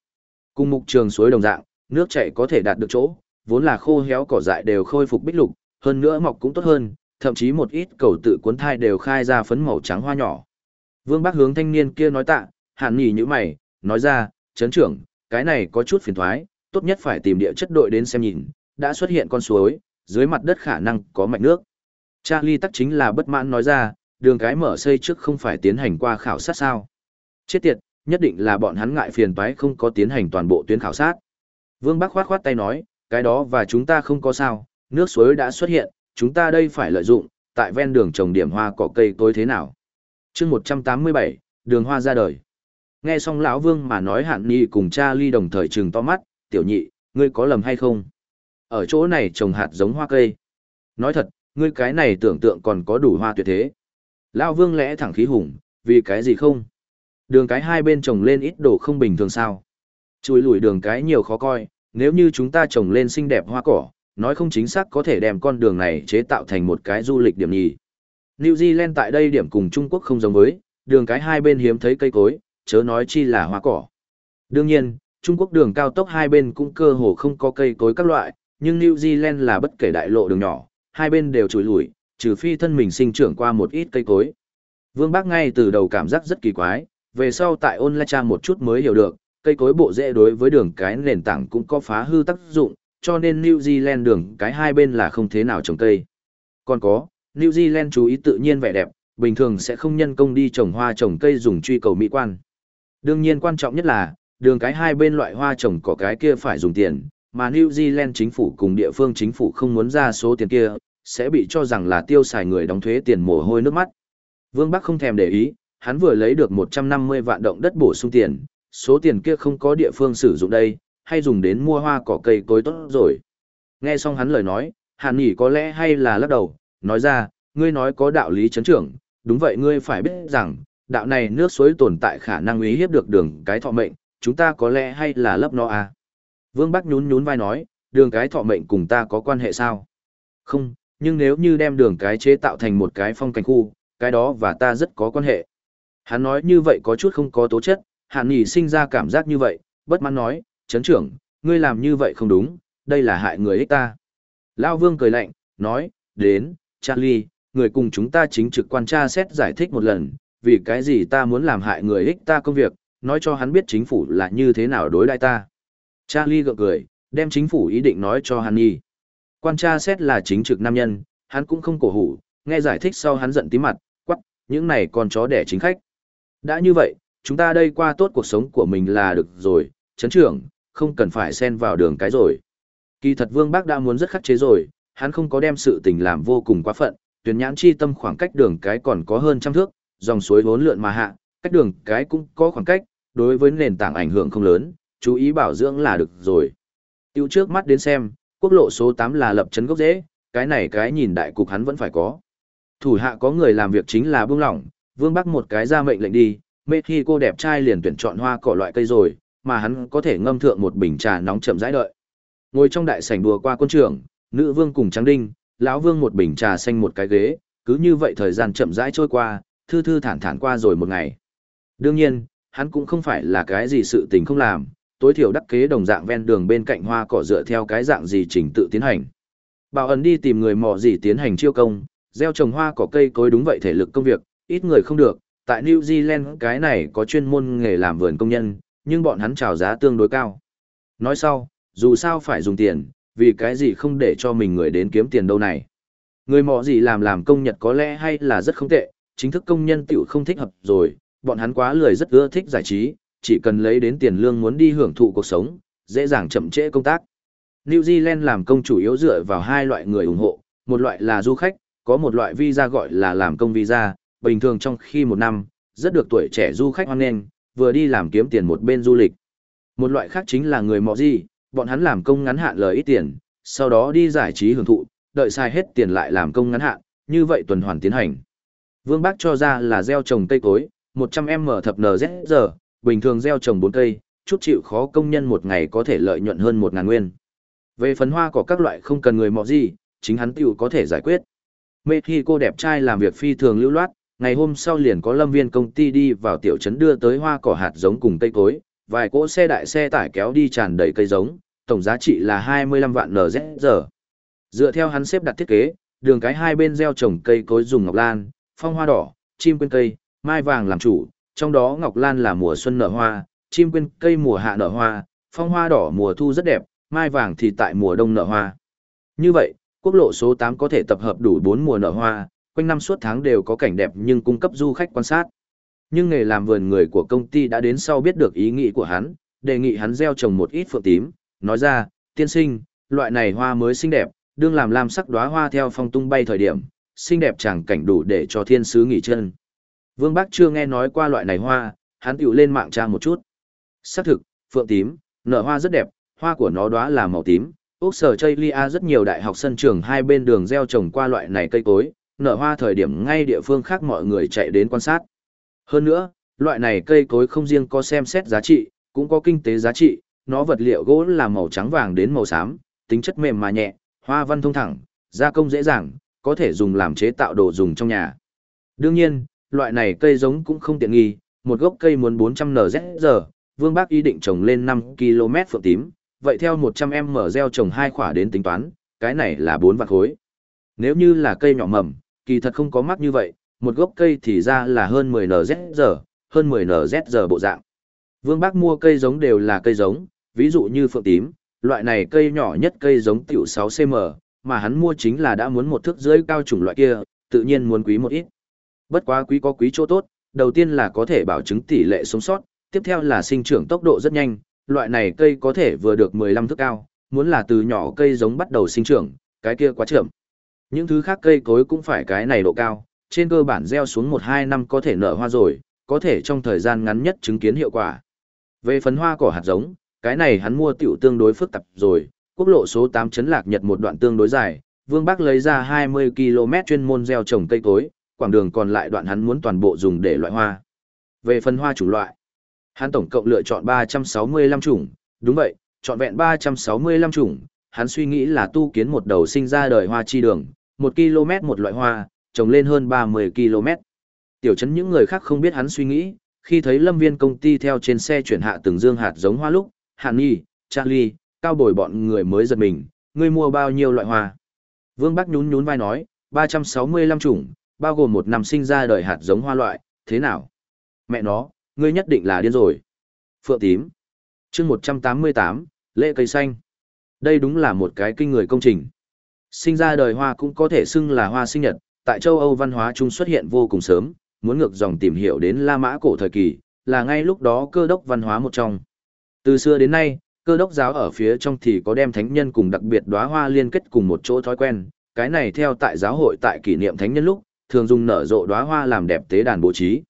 Cùng mục trường suối đồng dạng, nước chảy có thể đạt được chỗ, vốn là khô héo cỏ dại đều khôi phục bích lục, hơn nữa mọc cũng tốt hơn, thậm chí một ít cầu tự cuốn thai đều khai ra phấn màu trắng hoa nhỏ. Vương Bác hướng thanh niên kia nói tạ, hẳn nhỉ như mày, nói ra, chấn trưởng, cái này có chút phiền thoái, tốt nhất phải tìm địa chất đội đến xem nhìn, đã xuất hiện con suối, dưới mặt đất khả năng có mạch nước. Charlie tắc chính là bất mãn nói ra, đường cái mở xây trước không phải tiến hành qua khảo sát sao. Chết tiệt, nhất định là bọn hắn ngại phiền toái không có tiến hành toàn bộ tuyến khảo sát. Vương Bắc khoát khoát tay nói, cái đó và chúng ta không có sao, nước suối đã xuất hiện, chúng ta đây phải lợi dụng, tại ven đường trồng điểm hoa cỏ cây tối thế nào. chương 187, đường hoa ra đời. Nghe xong lão Vương mà nói hạn nhị cùng cha ly đồng thời trừng to mắt, tiểu nhị, ngươi có lầm hay không? Ở chỗ này trồng hạt giống hoa cây. Nói thật, ngươi cái này tưởng tượng còn có đủ hoa tuyệt thế. Lão Vương lẽ thẳng khí hùng, vì cái gì không? Đường cái hai bên trồng lên ít đồ không bình thường sao? Chùi lùi đường cái nhiều khó coi, nếu như chúng ta trồng lên xinh đẹp hoa cỏ, nói không chính xác có thể đem con đường này chế tạo thành một cái du lịch điểm nhì. New Zealand tại đây điểm cùng Trung Quốc không giống với, đường cái hai bên hiếm thấy cây cối, chớ nói chi là hoa cỏ. Đương nhiên, Trung Quốc đường cao tốc hai bên cũng cơ hồ không có cây cối các loại, nhưng New Zealand là bất kể đại lộ đường nhỏ, hai bên đều chùi lùi, trừ phi thân mình sinh trưởng qua một ít cây cối. Vương Bác ngay từ đầu cảm giác rất kỳ quái, về sau tại ôn lai trang một chút mới hiểu được, cây cối bộ rễ đối với đường cái nền tảng cũng có phá hư tác dụng, cho nên New Zealand đường cái hai bên là không thế nào trồng cây. Còn có, New Zealand chú ý tự nhiên vẻ đẹp, bình thường sẽ không nhân công đi trồng hoa trồng cây dùng truy cầu mỹ quan. Đương nhiên quan trọng nhất là, đường cái hai bên loại hoa trồng cỏ cái kia phải dùng tiền, mà New Zealand chính phủ cùng địa phương chính phủ không muốn ra số tiền kia, sẽ bị cho rằng là tiêu xài người đóng thuế tiền mồ hôi nước mắt. Vương Bắc không thèm để ý, hắn vừa lấy được 150 vạn động đất bổ sung tiền, số tiền kia không có địa phương sử dụng đây, hay dùng đến mua hoa cỏ cây cối tốt rồi. Nghe xong hắn lời nói, Hàn Nghị có lẽ hay là lắc đầu, nói ra, ngươi nói có đạo lý chấn trưởng, đúng vậy ngươi phải biết rằng, đạo này nước suối tồn tại khả năng uy hiếp được đường cái thọ mệnh, chúng ta có lẽ hay là lấp nó à. Vương Bắc nhún nhún vai nói, đường cái thọ mệnh cùng ta có quan hệ sao? Không, nhưng nếu như đem đường cái chế tạo thành một cái phong cảnh khu, cái đó và ta rất có quan hệ. Hắn nói như vậy có chút không có tố chất, Hàn Nghị sinh ra cảm giác như vậy, bất mãn nói, chấn trưởng, ngươi làm như vậy không đúng, đây là hại người ích ta. Lao Vương cười lạnh, nói, đến, Charlie, người cùng chúng ta chính trực quan tra xét giải thích một lần, vì cái gì ta muốn làm hại người ích ta công việc, nói cho hắn biết chính phủ là như thế nào đối đãi ta. Charlie gật cười, đem chính phủ ý định nói cho hắn Nghị. Quan tra xét là chính trực nam nhân, hắn cũng không cổ hủ, nghe giải thích sau hắn giận tí mặt, quắc, những này con chó đẻ chính khách. Đã như vậy, chúng ta đây qua tốt cuộc sống của mình là được rồi, chấn trưởng, không cần phải xen vào đường cái rồi. Kỳ thật Vương Bác đã muốn rất khắc chế rồi, hắn không có đem sự tình làm vô cùng quá phận, tuyển nhãn chi tâm khoảng cách đường cái còn có hơn trăm thước, dòng suối vốn lượn mà hạ, cách đường cái cũng có khoảng cách, đối với nền tảng ảnh hưởng không lớn, chú ý bảo dưỡng là được rồi. Tiêu trước mắt đến xem, quốc lộ số 8 là lập chấn gốc dễ, cái này cái nhìn đại cục hắn vẫn phải có. Thủ hạ có người làm việc chính là buông lỏng, Vương Bắc một cái ra mệnh lệnh đi, mê khi cô đẹp trai liền tuyển chọn hoa cỏ loại cây rồi, mà hắn có thể ngâm thượng một bình trà nóng chậm rãi đợi. Ngồi trong đại sảnh đùa qua quân trưởng, nữ vương cùng trắng đinh, lão vương một bình trà xanh một cái ghế, cứ như vậy thời gian chậm rãi trôi qua, thư thư thản thản qua rồi một ngày. Đương nhiên, hắn cũng không phải là cái gì sự tình không làm, tối thiểu đắc kế đồng dạng ven đường bên cạnh hoa cỏ dựa theo cái dạng gì trình tự tiến hành. Bảo ẩn đi tìm người mò gì tiến hành chiêu công, gieo trồng hoa cỏ cây cối đúng vậy thể lực công việc, ít người không được, tại New Zealand cái này có chuyên môn nghề làm vườn công nhân, nhưng bọn hắn chào giá tương đối cao. Nói sau, dù sao phải dùng tiền, vì cái gì không để cho mình người đến kiếm tiền đâu này. Người mò gì làm làm công nhật có lẽ hay là rất không tệ, chính thức công nhân tiểu không thích hợp rồi, bọn hắn quá lười rất ưa thích giải trí, chỉ cần lấy đến tiền lương muốn đi hưởng thụ cuộc sống, dễ dàng chậm trễ công tác. New Zealand làm công chủ yếu dựa vào hai loại người ủng hộ, một loại là du khách, có một loại visa gọi là làm công visa, bình thường trong khi một năm, rất được tuổi trẻ du khách hoan nghênh, vừa đi làm kiếm tiền một bên du lịch. Một loại khác chính là người mọ gì, bọn hắn làm công ngắn hạn lời ít tiền, sau đó đi giải trí hưởng thụ, đợi sai hết tiền lại làm công ngắn hạn, như vậy tuần hoàn tiến hành. Vương Bác cho ra là gieo trồng cây cối, 100m thập NZ giờ, bình thường gieo trồng 4 cây, chút chịu khó công nhân một ngày có thể lợi nhuận hơn một ngàn nguyên. Về phấn hoa có các loại không cần người mọ gì, chính hắn tiểu có thể giải quyết. Mê khi cô đẹp trai làm việc phi thường lưu loát, ngày hôm sau liền có lâm viên công ty đi vào tiểu trấn đưa tới hoa cỏ hạt giống cùng cây cối, vài cỗ xe đại xe tải kéo đi tràn đầy cây giống, tổng giá trị là 25 vạn NZ giờ. Dựa theo hắn xếp đặt thiết kế, đường cái hai bên gieo trồng cây cối dùng ngọc lan, phong hoa đỏ, chim quên cây, mai vàng làm chủ, trong đó ngọc lan là mùa xuân nở hoa, chim quên cây mùa hạ nở hoa, phong hoa đỏ mùa thu rất đẹp, mai vàng thì tại mùa đông nở hoa. Như vậy, quốc lộ số 8 có thể tập hợp đủ 4 mùa nở hoa, quanh năm suốt tháng đều có cảnh đẹp nhưng cung cấp du khách quan sát. Nhưng nghề làm vườn người của công ty đã đến sau biết được ý nghĩ của hắn, đề nghị hắn gieo trồng một ít phượng tím, nói ra, tiên sinh, loại này hoa mới xinh đẹp, đương làm lam sắc đóa hoa theo phong tung bay thời điểm, xinh đẹp chẳng cảnh đủ để cho thiên sứ nghỉ chân. Vương bác chưa nghe nói qua loại này hoa, hắn tiểu lên mạng tra một chút. Xác thực, phượng tím, nở hoa rất đẹp, hoa của nó đóa là màu tím. Úc sở Chaylia rất nhiều đại học sân trường hai bên đường gieo trồng qua loại này cây cối, nở hoa thời điểm ngay địa phương khác mọi người chạy đến quan sát. Hơn nữa, loại này cây cối không riêng có xem xét giá trị, cũng có kinh tế giá trị, nó vật liệu gỗ là màu trắng vàng đến màu xám, tính chất mềm mà nhẹ, hoa văn thông thẳng, gia công dễ dàng, có thể dùng làm chế tạo đồ dùng trong nhà. Đương nhiên, loại này cây giống cũng không tiện nghi, một gốc cây muốn 400 NZ giờ, Vương Bác ý định trồng lên 5 km phượng tím, vậy theo 100m gieo trồng hai khỏa đến tính toán, cái này là 4 vạn khối. Nếu như là cây nhỏ mầm, kỳ thật không có mắc như vậy, một gốc cây thì ra là hơn 10 NZ giờ, hơn 10 NZ giờ bộ dạng. Vương Bác mua cây giống đều là cây giống, ví dụ như phượng tím, loại này cây nhỏ nhất cây giống tiểu 6cm, mà hắn mua chính là đã muốn một thước dưới cao chủng loại kia, tự nhiên muốn quý một ít. Bất quá quý có quý chỗ tốt, đầu tiên là có thể bảo chứng tỷ lệ sống sót, tiếp theo là sinh trưởng tốc độ rất nhanh, loại này cây có thể vừa được 15 thước cao, muốn là từ nhỏ cây giống bắt đầu sinh trưởng, cái kia quá chậm. Những thứ khác cây cối cũng phải cái này độ cao, trên cơ bản gieo xuống 1-2 năm có thể nở hoa rồi, có thể trong thời gian ngắn nhất chứng kiến hiệu quả. Về phấn hoa cỏ hạt giống, cái này hắn mua tiểu tương đối phức tạp rồi, quốc lộ số 8 chấn lạc nhật một đoạn tương đối dài, Vương Bắc lấy ra 20 km chuyên môn gieo trồng cây cối, quảng đường còn lại đoạn hắn muốn toàn bộ dùng để loại hoa. Về phần hoa chủ loại, hắn tổng cộng lựa chọn 365 chủng, đúng vậy, chọn vẹn 365 chủng, hắn suy nghĩ là tu kiến một đầu sinh ra đời hoa chi đường, 1 km một loại hoa, trồng lên hơn 30 km. Tiểu chấn những người khác không biết hắn suy nghĩ, khi thấy lâm viên công ty theo trên xe chuyển hạ từng dương hạt giống hoa lúc, Hàn Nhi, Charlie, cao bồi bọn người mới giật mình, ngươi mua bao nhiêu loại hoa. Vương Bắc nhún nhún vai nói, 365 chủng, bao gồm một năm sinh ra đời hạt giống hoa loại, thế nào? Mẹ nó, ngươi nhất định là điên rồi. Phượng tím. chương 188, lễ cây xanh. Đây đúng là một cái kinh người công trình. Sinh ra đời hoa cũng có thể xưng là hoa sinh nhật, tại châu Âu văn hóa Trung xuất hiện vô cùng sớm, muốn ngược dòng tìm hiểu đến La Mã cổ thời kỳ, là ngay lúc đó cơ đốc văn hóa một trong. Từ xưa đến nay, cơ đốc giáo ở phía trong thì có đem thánh nhân cùng đặc biệt đóa hoa liên kết cùng một chỗ thói quen, cái này theo tại giáo hội tại kỷ niệm thánh nhân lúc, thường dùng nở rộ đóa hoa làm đẹp tế đàn bố trí.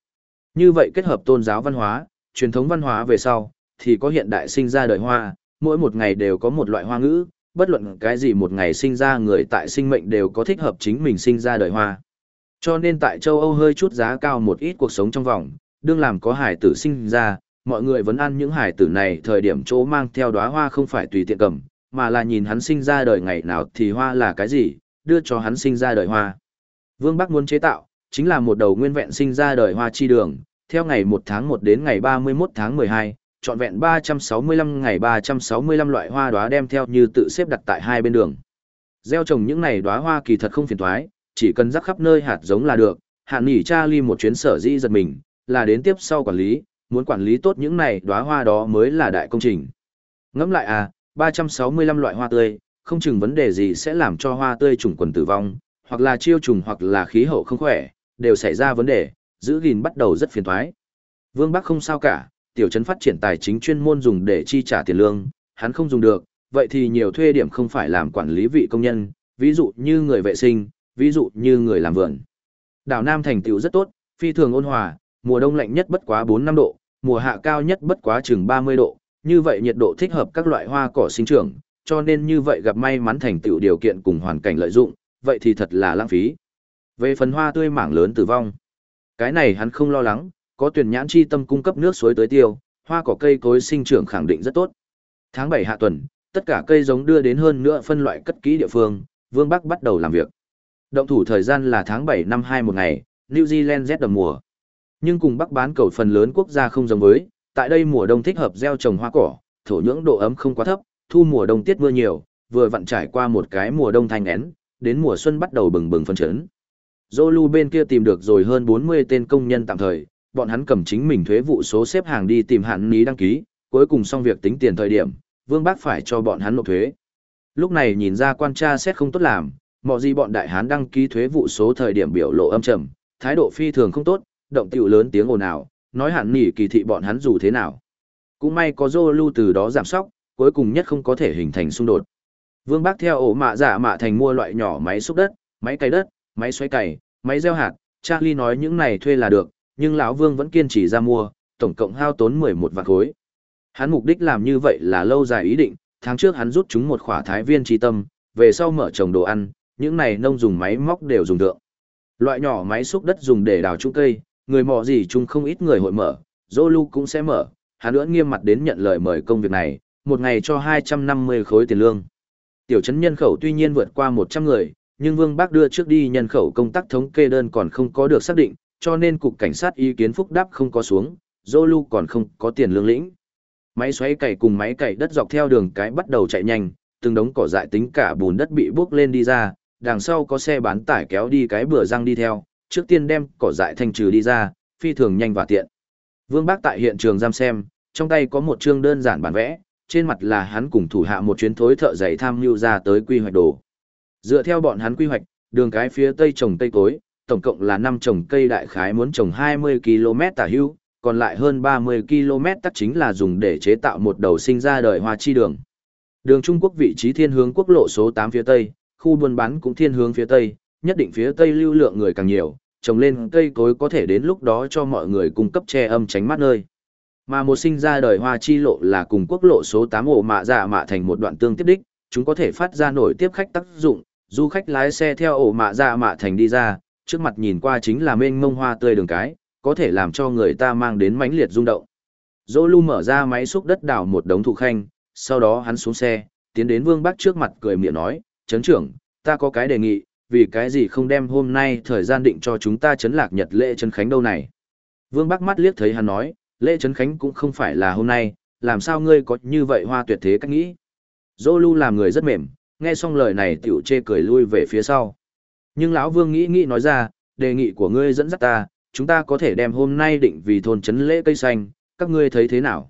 Như vậy kết hợp tôn giáo văn hóa, truyền thống văn hóa về sau, thì có hiện đại sinh ra đời hoa, mỗi một ngày đều có một loại hoa ngữ, bất luận cái gì một ngày sinh ra người tại sinh mệnh đều có thích hợp chính mình sinh ra đời hoa. Cho nên tại châu Âu hơi chút giá cao một ít cuộc sống trong vòng, đương làm có hải tử sinh ra, mọi người vẫn ăn những hải tử này thời điểm chỗ mang theo đóa hoa không phải tùy tiện cầm, mà là nhìn hắn sinh ra đời ngày nào thì hoa là cái gì, đưa cho hắn sinh ra đời hoa. Vương Bắc muốn chế tạo, chính là một đầu nguyên vẹn sinh ra đời hoa chi đường, theo ngày 1 tháng 1 đến ngày 31 tháng 12, trọn vẹn 365 ngày 365 loại hoa đóa đem theo như tự xếp đặt tại hai bên đường. Gieo trồng những này đóa hoa kỳ thật không phiền toái, chỉ cần rắc khắp nơi hạt giống là được. Hạn nghỉ Charlie một chuyến sở dĩ giật mình, là đến tiếp sau quản lý, muốn quản lý tốt những này đóa hoa đó mới là đại công trình. Ngẫm lại à, 365 loại hoa tươi, không chừng vấn đề gì sẽ làm cho hoa tươi trùng quần tử vong, hoặc là chiêu trùng hoặc là khí hậu không khỏe, đều xảy ra vấn đề, giữ gìn bắt đầu rất phiền toái. Vương Bắc không sao cả, tiểu trấn phát triển tài chính chuyên môn dùng để chi trả tiền lương, hắn không dùng được, vậy thì nhiều thuê điểm không phải làm quản lý vị công nhân, ví dụ như người vệ sinh, ví dụ như người làm vườn. Đảo Nam thành tựu rất tốt, phi thường ôn hòa, mùa đông lạnh nhất bất quá 4-5 độ, mùa hạ cao nhất bất quá chừng 30 độ, như vậy nhiệt độ thích hợp các loại hoa cỏ sinh trưởng, cho nên như vậy gặp may mắn thành tựu điều kiện cùng hoàn cảnh lợi dụng, vậy thì thật là lãng phí. Về phần hoa tươi mảng lớn tử vong, cái này hắn không lo lắng, có tuyển nhãn chi tâm cung cấp nước suối tới tiêu, hoa cỏ cây cối sinh trưởng khẳng định rất tốt. Tháng 7 hạ tuần, tất cả cây giống đưa đến hơn nữa phân loại cất kỹ địa phương, Vương Bắc bắt đầu làm việc. Động thủ thời gian là tháng 7 năm 2 một ngày, New Zealand rét đậm mùa. Nhưng cùng Bắc bán cầu phần lớn quốc gia không giống với, tại đây mùa đông thích hợp gieo trồng hoa cỏ, thổ nhưỡng độ ấm không quá thấp, thu mùa đông tiết mưa nhiều, vừa vặn trải qua một cái mùa đông thanh én, đến mùa xuân bắt đầu bừng bừng phân chấn. Zolu bên kia tìm được rồi hơn 40 tên công nhân tạm thời, bọn hắn cầm chính mình thuế vụ số xếp hàng đi tìm hạn ní đăng ký, cuối cùng xong việc tính tiền thời điểm, Vương Bác phải cho bọn hắn nộp thuế. Lúc này nhìn ra quan tra xét không tốt làm, mọi gì bọn đại hán đăng ký thuế vụ số thời điểm biểu lộ âm trầm, thái độ phi thường không tốt, động tiểu lớn tiếng ồn ào, nói hạn nỉ kỳ thị bọn hắn dù thế nào. Cũng may có Zolu từ đó giảm sóc, cuối cùng nhất không có thể hình thành xung đột. Vương Bác theo ổ mạ giả mạ thành mua loại nhỏ máy xúc đất, máy cày đất, máy xoay cày, máy gieo hạt, Charlie nói những này thuê là được, nhưng lão Vương vẫn kiên trì ra mua, tổng cộng hao tốn 11 vạn khối. Hắn mục đích làm như vậy là lâu dài ý định, tháng trước hắn rút chúng một khỏa thái viên trí tâm, về sau mở trồng đồ ăn, những này nông dùng máy móc đều dùng được. Loại nhỏ máy xúc đất dùng để đào trung cây, người mò gì chung không ít người hội mở, Zolu cũng sẽ mở, hắn ưỡn nghiêm mặt đến nhận lời mời công việc này, một ngày cho 250 khối tiền lương. Tiểu trấn nhân khẩu tuy nhiên vượt qua 100 người, nhưng Vương Bác đưa trước đi nhân khẩu công tác thống kê đơn còn không có được xác định, cho nên cục cảnh sát ý kiến phúc đáp không có xuống, Zolu còn không có tiền lương lĩnh. Máy xoáy cày cùng máy cày đất dọc theo đường cái bắt đầu chạy nhanh, từng đống cỏ dại tính cả bùn đất bị bước lên đi ra, đằng sau có xe bán tải kéo đi cái bừa răng đi theo, trước tiên đem cỏ dại thanh trừ đi ra, phi thường nhanh và tiện. Vương Bác tại hiện trường giam xem, trong tay có một chương đơn giản bản vẽ, trên mặt là hắn cùng thủ hạ một chuyến thối thợ giày tham mưu ra tới quy hoạch đồ. Dựa theo bọn hắn quy hoạch, đường cái phía tây trồng tây cối, tổng cộng là 5 trồng cây đại khái muốn trồng 20 km tả hữu, còn lại hơn 30 km tắc chính là dùng để chế tạo một đầu sinh ra đời hoa chi đường. Đường Trung Quốc vị trí thiên hướng quốc lộ số 8 phía tây, khu buôn bán cũng thiên hướng phía tây, nhất định phía tây lưu lượng người càng nhiều, trồng lên cây cối có thể đến lúc đó cho mọi người cung cấp che âm tránh mát nơi. Mà một sinh ra đời hoa chi lộ là cùng quốc lộ số 8 ổ mạ dạ mạ thành một đoạn tương tiếp đích, chúng có thể phát ra nổi tiếp khách tác dụng, du khách lái xe theo ổ mạ dạ mạ thành đi ra, trước mặt nhìn qua chính là mênh mông hoa tươi đường cái, có thể làm cho người ta mang đến mãnh liệt rung động. Dỗ lưu mở ra máy xúc đất đào một đống thụ khanh, sau đó hắn xuống xe, tiến đến Vương Bắc trước mặt cười miệng nói, chấn trưởng, ta có cái đề nghị, vì cái gì không đem hôm nay thời gian định cho chúng ta chấn lạc nhật lễ chấn khánh đâu này. Vương Bắc mắt liếc thấy hắn nói, lễ chấn khánh cũng không phải là hôm nay, làm sao ngươi có như vậy hoa tuyệt thế cách nghĩ. Dô lưu làm người rất mềm, nghe xong lời này tiểu chê cười lui về phía sau. Nhưng lão Vương nghĩ nghĩ nói ra, đề nghị của ngươi dẫn dắt ta, chúng ta có thể đem hôm nay định vì thôn chấn lễ cây xanh, các ngươi thấy thế nào?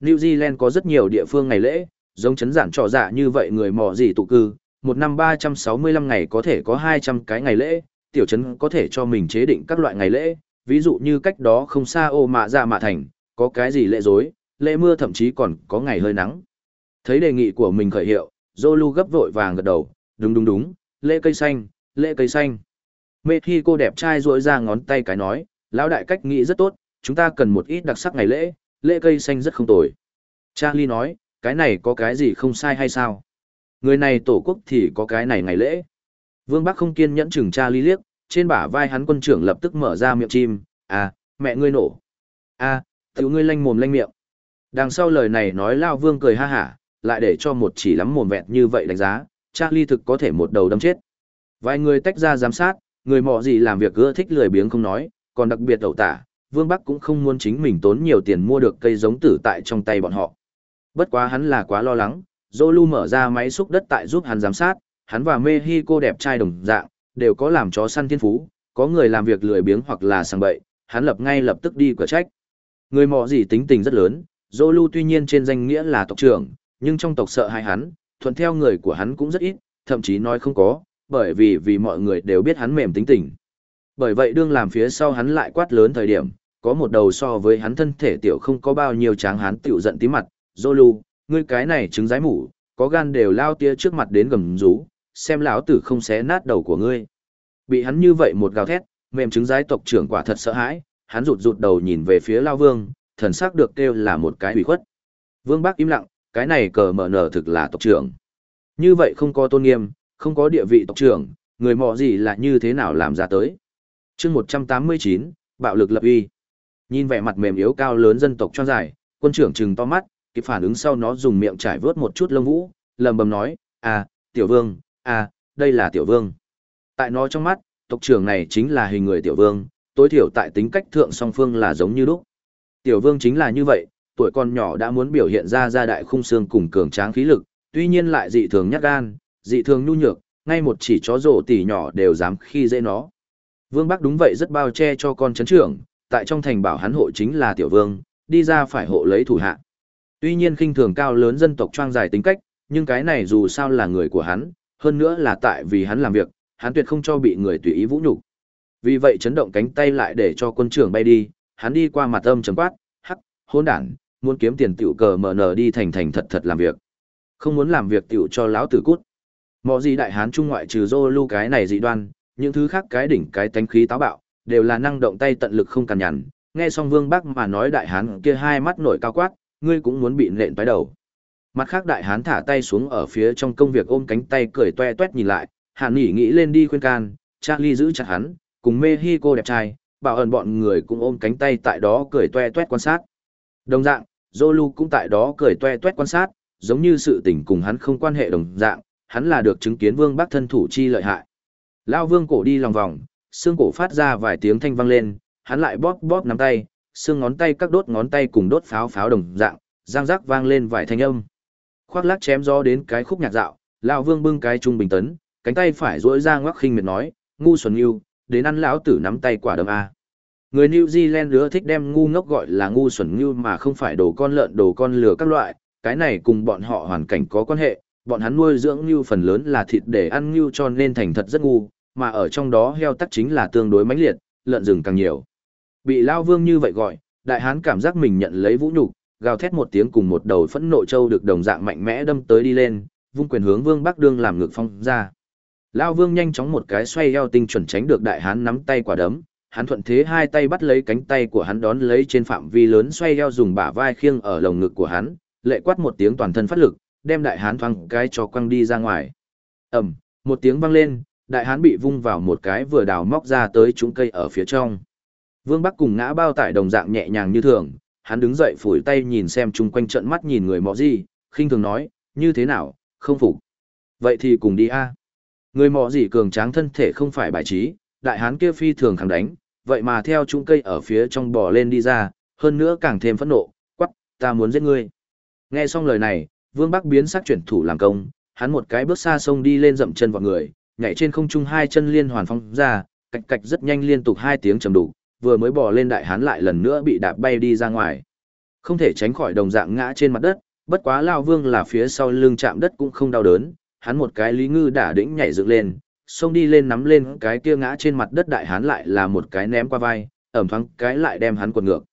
New Zealand có rất nhiều địa phương ngày lễ, giống chấn giản trọ dạ như vậy người mò gì tụ cư, một năm 365 ngày có thể có 200 cái ngày lễ, tiểu chấn có thể cho mình chế định các loại ngày lễ, Ví dụ như cách đó không xa ô mạ ra mạ thành, có cái gì lệ dối, lệ mưa thậm chí còn có ngày hơi nắng. Thấy đề nghị của mình khởi hiệu, Zolu gấp vội vàng gật đầu, đúng đúng đúng, lễ cây xanh, lễ cây xanh. Mê khi cô đẹp trai duỗi ra ngón tay cái nói, lão đại cách nghĩ rất tốt, chúng ta cần một ít đặc sắc ngày lễ, lễ cây xanh rất không tồi. Charlie nói, cái này có cái gì không sai hay sao? Người này tổ quốc thì có cái này ngày lễ. Vương Bắc không kiên nhẫn chừng Charlie liếc, trên bả vai hắn quân trưởng lập tức mở ra miệng chim, à, mẹ ngươi nổ. À, tiểu ngươi lanh mồm lanh miệng. Đằng sau lời này nói Lao Vương cười ha hả, lại để cho một chỉ lắm mồm vẹn như vậy đánh giá, Charlie thực có thể một đầu đâm chết. Vài người tách ra giám sát, người mọ gì làm việc ưa thích lười biếng không nói, còn đặc biệt ẩu tả, Vương Bắc cũng không muốn chính mình tốn nhiều tiền mua được cây giống tử tại trong tay bọn họ. Bất quá hắn là quá lo lắng, Zolu mở ra máy xúc đất tại giúp hắn giám sát, hắn và Mexico đẹp trai đồng dạng, đều có làm chó săn thiên phú, có người làm việc lười biếng hoặc là sang bậy, hắn lập ngay lập tức đi cửa trách. Người mọ gì tính tình rất lớn, Zolu tuy nhiên trên danh nghĩa là tộc trưởng, nhưng trong tộc sợ hai hắn, thuận theo người của hắn cũng rất ít, thậm chí nói không có, bởi vì vì mọi người đều biết hắn mềm tính tình. Bởi vậy đương làm phía sau hắn lại quát lớn thời điểm, có một đầu so với hắn thân thể tiểu không có bao nhiêu tráng hắn tiểu giận tí mặt, Zolu, ngươi cái này trứng rái mủ, có gan đều lao tia trước mặt đến gầm rú, xem lão tử không xé nát đầu của ngươi. Bị hắn như vậy một gào thét, mềm trứng giái tộc trưởng quả thật sợ hãi, hắn rụt rụt đầu nhìn về phía Lao Vương, thần sắc được kêu là một cái ủy khuất. Vương Bác im lặng, cái này cờ mở nở thực là tộc trưởng. Như vậy không có tôn nghiêm, không có địa vị tộc trưởng, người mọ gì là như thế nào làm ra tới. chương 189, bạo lực lập uy. Nhìn vẻ mặt mềm yếu cao lớn dân tộc cho dài, quân trưởng trừng to mắt, kịp phản ứng sau nó dùng miệng trải vớt một chút lông vũ, lầm bầm nói, à, tiểu vương, à, đây là tiểu vương. Tại nó trong mắt, tộc trưởng này chính là hình người tiểu vương, tối thiểu tại tính cách thượng song phương là giống như lúc. Tiểu vương chính là như vậy, tuổi con nhỏ đã muốn biểu hiện ra gia đại khung xương cùng cường tráng khí lực, tuy nhiên lại dị thường nhát gan, dị thường nhu nhược, ngay một chỉ chó rổ tỉ nhỏ đều dám khi dễ nó. Vương Bắc đúng vậy rất bao che cho con chấn trưởng, tại trong thành bảo hắn hộ chính là tiểu vương, đi ra phải hộ lấy thủ hạ. Tuy nhiên khinh thường cao lớn dân tộc trang dài tính cách, nhưng cái này dù sao là người của hắn, hơn nữa là tại vì hắn làm việc, hắn tuyệt không cho bị người tùy ý vũ nhục. Vì vậy chấn động cánh tay lại để cho quân trưởng bay đi, hắn đi qua mặt âm trầm quát, hắc, hỗn đản, muốn kiếm tiền tiểu cờ mở nở đi thành thành thật thật làm việc. Không muốn làm việc tiểu cho lão tử cút. Mọ gì đại hán trung ngoại trừ dô lưu cái này dị đoan, những thứ khác cái đỉnh cái tánh khí táo bạo, đều là năng động tay tận lực không cằn nhằn. Nghe xong vương bắc mà nói đại hán kia hai mắt nổi cao quát, ngươi cũng muốn bị nện tới đầu. Mặt khác đại hán thả tay xuống ở phía trong công việc ôm cánh tay cười toe toét nhìn lại, hàn nghỉ nghĩ lên đi khuyên can, Charlie giữ chặt hắn, cùng Mexico đẹp trai, bảo ẩn bọn người cũng ôm cánh tay tại đó cười toe toét quan sát. Đồng dạng, Zolu cũng tại đó cười toe toét quan sát, giống như sự tình cùng hắn không quan hệ đồng dạng, hắn là được chứng kiến vương bác thân thủ chi lợi hại. Lao vương cổ đi lòng vòng, xương cổ phát ra vài tiếng thanh vang lên, hắn lại bóp bóp nắm tay, xương ngón tay các đốt ngón tay cùng đốt pháo pháo đồng dạng, giang rắc vang lên vài thanh âm. Khoác lác chém gió đến cái khúc nhạc dạo, lão vương bưng cái trung bình tấn, cánh tay phải duỗi ra ngoắc khinh miệt nói, ngu xuẩn yêu, đến ăn lão tử nắm tay quả đấm a. Người New Zealand ưa thích đem ngu ngốc gọi là ngu xuẩn như mà không phải đồ con lợn đồ con lừa các loại, cái này cùng bọn họ hoàn cảnh có quan hệ, bọn hắn nuôi dưỡng như phần lớn là thịt để ăn như cho nên thành thật rất ngu, mà ở trong đó heo tắc chính là tương đối mãnh liệt, lợn rừng càng nhiều. Bị Lao Vương như vậy gọi, đại hán cảm giác mình nhận lấy vũ nhục, gào thét một tiếng cùng một đầu phẫn nộ châu được đồng dạng mạnh mẽ đâm tới đi lên, vung quyền hướng Vương Bắc Đương làm ngược phong ra. Lao Vương nhanh chóng một cái xoay eo tinh chuẩn tránh được đại hán nắm tay quả đấm, hắn thuận thế hai tay bắt lấy cánh tay của hắn đón lấy trên phạm vi lớn xoay eo dùng bả vai khiêng ở lồng ngực của hắn, lệ quát một tiếng toàn thân phát lực, đem đại hán thoáng cái cho quăng đi ra ngoài. Ầm, một tiếng vang lên, đại hán bị vung vào một cái vừa đào móc ra tới trúng cây ở phía trong. Vương Bắc cùng ngã bao tải đồng dạng nhẹ nhàng như thường, hắn đứng dậy phủi tay nhìn xem chung quanh trận mắt nhìn người mọ gì, khinh thường nói, như thế nào, không phục. Vậy thì cùng đi a. Người mọ gì cường tráng thân thể không phải bài trí, đại hán kia phi thường khẳng đánh, vậy mà theo chung cây ở phía trong bò lên đi ra, hơn nữa càng thêm phẫn nộ, quắc, ta muốn giết ngươi. Nghe xong lời này, Vương Bắc biến sắc chuyển thủ làm công, hắn một cái bước xa sông đi lên dậm chân vào người, nhảy trên không trung hai chân liên hoàn phong ra, cạch cạch rất nhanh liên tục hai tiếng trầm đủ, vừa mới bò lên đại hán lại lần nữa bị đạp bay đi ra ngoài. Không thể tránh khỏi đồng dạng ngã trên mặt đất, bất quá Lao Vương là phía sau lưng chạm đất cũng không đau đớn, hắn một cái lý ngư đả đĩnh nhảy dựng lên, xông đi lên nắm lên cái kia ngã trên mặt đất đại hán lại là một cái ném qua vai, ẩm thoáng cái lại đem hắn quật ngược.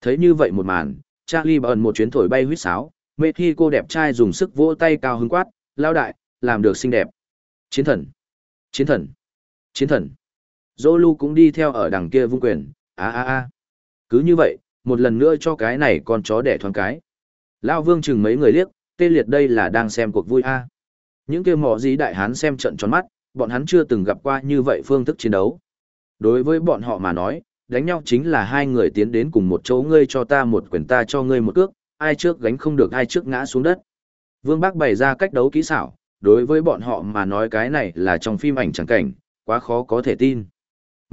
Thấy như vậy một màn, Charlie bận một chuyến thổi bay huýt sáo, mê thi cô đẹp trai dùng sức vỗ tay cao hứng quát, lao đại, làm được xinh đẹp. Chiến thần, chiến thần, chiến thần. Zolu cũng đi theo ở đằng kia vung quyền, a a a. Cứ như vậy, một lần nữa cho cái này con chó đẻ thoáng cái. Lao vương chừng mấy người liếc, tê liệt đây là đang xem cuộc vui a. Những kia mỏ dí đại hán xem trận tròn mắt, bọn hắn chưa từng gặp qua như vậy phương thức chiến đấu. Đối với bọn họ mà nói, đánh nhau chính là hai người tiến đến cùng một chỗ ngươi cho ta một quyền ta cho ngươi một cước, ai trước gánh không được ai trước ngã xuống đất. Vương Bác bày ra cách đấu kỹ xảo, đối với bọn họ mà nói cái này là trong phim ảnh chẳng cảnh, quá khó có thể tin.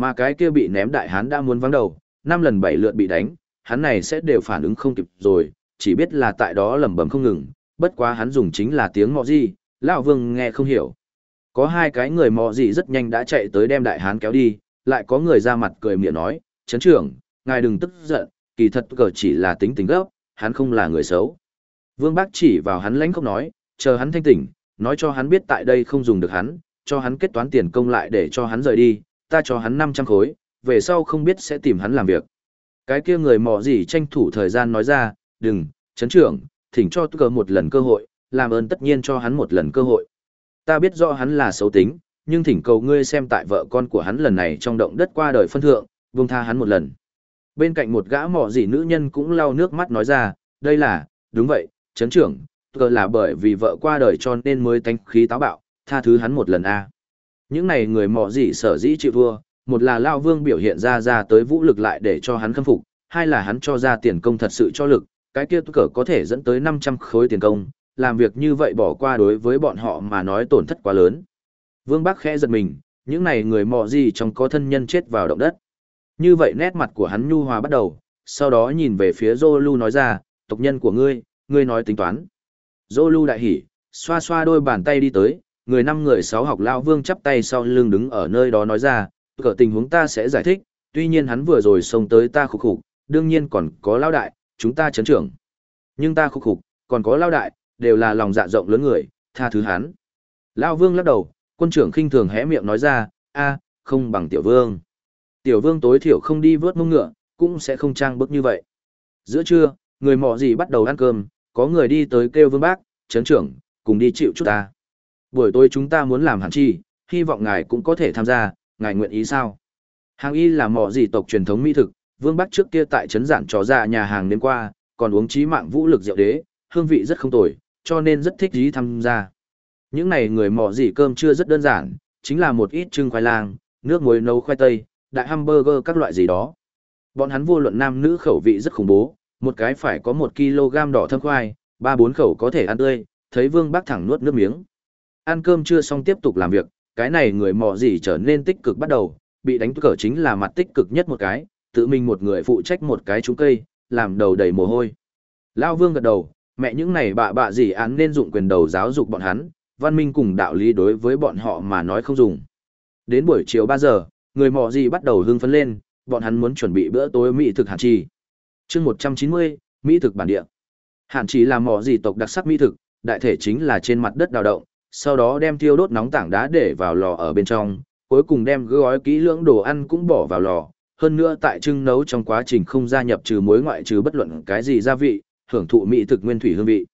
Mà cái kia bị ném đại hán đã muốn vắng đầu, năm lần bảy lượt bị đánh, hắn này sẽ đều phản ứng không kịp rồi, chỉ biết là tại đó lẩm bẩm không ngừng, bất quá hắn dùng chính là tiếng mọ gì, lão vương nghe không hiểu. Có hai cái người mọ gì rất nhanh đã chạy tới đem đại hán kéo đi, lại có người ra mặt cười miệng nói, chấn trưởng, ngài đừng tức giận, kỳ thật cờ chỉ là tính tình gốc, hắn không là người xấu. Vương Bác chỉ vào hắn lãnh không nói, chờ hắn thanh tỉnh, nói cho hắn biết tại đây không dùng được hắn, cho hắn kết toán tiền công lại để cho hắn rời đi, ta cho hắn 500 khối, về sau không biết sẽ tìm hắn làm việc. Cái kia người mò gì tranh thủ thời gian nói ra, đừng, chấn trưởng, thỉnh cho cờ một lần cơ hội, làm ơn tất nhiên cho hắn một lần cơ hội. Ta biết rõ hắn là xấu tính, nhưng thỉnh cầu ngươi xem tại vợ con của hắn lần này trong động đất qua đời phân thượng, vùng tha hắn một lần. Bên cạnh một gã mỏ gì nữ nhân cũng lau nước mắt nói ra, đây là, đúng vậy, chấn trưởng, cờ là bởi vì vợ qua đời cho nên mới tánh khí táo bạo, tha thứ hắn một lần a. Những này người mọ gì sở dĩ chịu vua, một là Lao Vương biểu hiện ra ra tới vũ lực lại để cho hắn khâm phục, hai là hắn cho ra tiền công thật sự cho lực, cái kia cờ có thể dẫn tới 500 khối tiền công, làm việc như vậy bỏ qua đối với bọn họ mà nói tổn thất quá lớn. Vương Bắc khẽ giật mình, những này người mọ gì trong có thân nhân chết vào động đất. Như vậy nét mặt của hắn nhu hòa bắt đầu, sau đó nhìn về phía Zolu nói ra, tộc nhân của ngươi, ngươi nói tính toán. Zolu đại hỉ, xoa xoa đôi bàn tay đi tới, người năm người sáu học lao vương chắp tay sau lưng đứng ở nơi đó nói ra, cỡ tình huống ta sẽ giải thích, tuy nhiên hắn vừa rồi xông tới ta khục khục, đương nhiên còn có lao đại, chúng ta chấn trưởng. Nhưng ta khục khục, còn có lao đại, đều là lòng dạ rộng lớn người, tha thứ hắn. Lao vương lắc đầu, quân trưởng khinh thường hé miệng nói ra, a, không bằng tiểu vương. Tiểu vương tối thiểu không đi vớt mông ngựa, cũng sẽ không trang bức như vậy. Giữa trưa, người mò gì bắt đầu ăn cơm, có người đi tới kêu vương bác, chấn trưởng, cùng đi chịu chút ta. Buổi tối chúng ta muốn làm hàn chi, hy vọng ngài cũng có thể tham gia, ngài nguyện ý sao? Hàng y là mò gì tộc truyền thống mỹ thực, vương bác trước kia tại trấn giản trò ra nhà hàng đêm qua, còn uống trí mạng vũ lực rượu đế, hương vị rất không tồi, cho nên rất thích ý tham gia. Những này người mò gì cơm chưa rất đơn giản, chính là một ít trưng khoai lang, nước muối nấu khoai tây, đại hamburger các loại gì đó. Bọn hắn vô luận nam nữ khẩu vị rất khủng bố, một cái phải có một kg đỏ thâm khoai, ba bốn khẩu có thể ăn tươi, thấy Vương Bác thẳng nuốt nước miếng. Ăn cơm chưa xong tiếp tục làm việc, cái này người mò gì trở nên tích cực bắt đầu, bị đánh cờ chính là mặt tích cực nhất một cái, tự mình một người phụ trách một cái trúng cây, làm đầu đầy mồ hôi. Lao Vương gật đầu, mẹ những này bạ bạ gì án nên dụng quyền đầu giáo dục bọn hắn, văn minh cùng đạo lý đối với bọn họ mà nói không dùng. Đến buổi chiều 3 giờ, người mò gì bắt đầu hưng phấn lên, bọn hắn muốn chuẩn bị bữa tối mỹ thực hạn trì. chương 190, mỹ thực bản địa. Hạn trì là mò gì tộc đặc sắc mỹ thực, đại thể chính là trên mặt đất đào động, sau đó đem thiêu đốt nóng tảng đá để vào lò ở bên trong, cuối cùng đem gói kỹ lưỡng đồ ăn cũng bỏ vào lò. Hơn nữa tại trưng nấu trong quá trình không gia nhập trừ muối ngoại trừ bất luận cái gì gia vị, hưởng thụ mỹ thực nguyên thủy hương vị.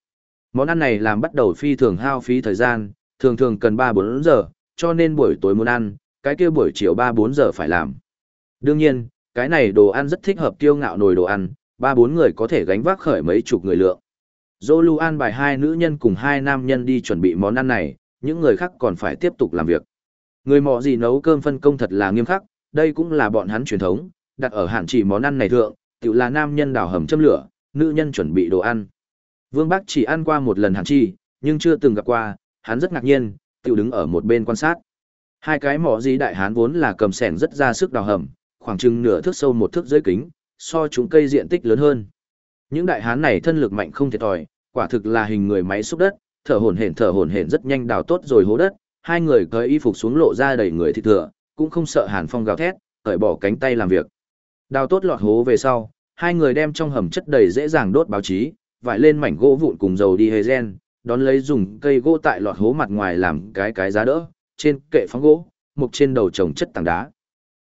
Món ăn này làm bắt đầu phi thường hao phí thời gian, thường thường cần 3-4 giờ, cho nên buổi tối muốn ăn, cái kia buổi chiều 3-4 giờ phải làm. Đương nhiên, cái này đồ ăn rất thích hợp tiêu ngạo nồi đồ ăn, 3-4 người có thể gánh vác khởi mấy chục người lượng. Zolu an bài hai nữ nhân cùng hai nam nhân đi chuẩn bị món ăn này, những người khác còn phải tiếp tục làm việc. Người mò gì nấu cơm phân công thật là nghiêm khắc, đây cũng là bọn hắn truyền thống, đặt ở hạn chỉ món ăn này thượng, tự là nam nhân đào hầm châm lửa, nữ nhân chuẩn bị đồ ăn. Vương Bắc chỉ ăn qua một lần hạn chỉ, nhưng chưa từng gặp qua, hắn rất ngạc nhiên, tự đứng ở một bên quan sát. Hai cái mỏ gì đại hán vốn là cầm sẻn rất ra sức đào hầm, khoảng chừng nửa thước sâu một thước dưới kính, so chúng cây diện tích lớn hơn. Những đại hán này thân lực mạnh không thiệt thòi, quả thực là hình người máy xúc đất, thở hổn hển thở hổn hển rất nhanh đào tốt rồi hố đất, hai người cởi y phục xuống lộ ra đầy người thịt thừa, cũng không sợ Hàn Phong gào thét, cởi bỏ cánh tay làm việc. Đào tốt lọt hố về sau, hai người đem trong hầm chất đầy dễ dàng đốt báo chí, vải lên mảnh gỗ vụn cùng dầu đi hề gen, đón lấy dùng cây gỗ tại lọt hố mặt ngoài làm cái cái giá đỡ, trên kệ phóng gỗ, mục trên đầu trồng chất tảng đá.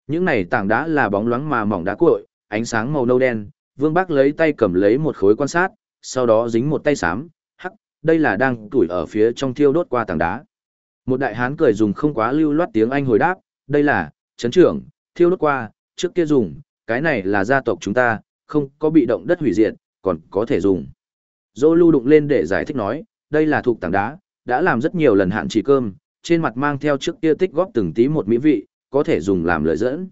Những này tảng đá là bóng loáng mà mỏng đá cuội, ánh sáng màu nâu đen, Vương bác lấy tay cầm lấy một khối quan sát, sau đó dính một tay xám, hắc, đây là đang tuổi ở phía trong thiêu đốt qua tảng đá. Một đại hán cười dùng không quá lưu loát tiếng Anh hồi đáp, đây là, chấn trưởng, thiêu đốt qua, trước kia dùng, cái này là gia tộc chúng ta, không có bị động đất hủy diệt, còn có thể dùng. Dô lưu đụng lên để giải thích nói, đây là thuộc tảng đá, đã làm rất nhiều lần hạn chỉ cơm, trên mặt mang theo trước kia tích góp từng tí một mỹ vị, có thể dùng làm lợi dẫn.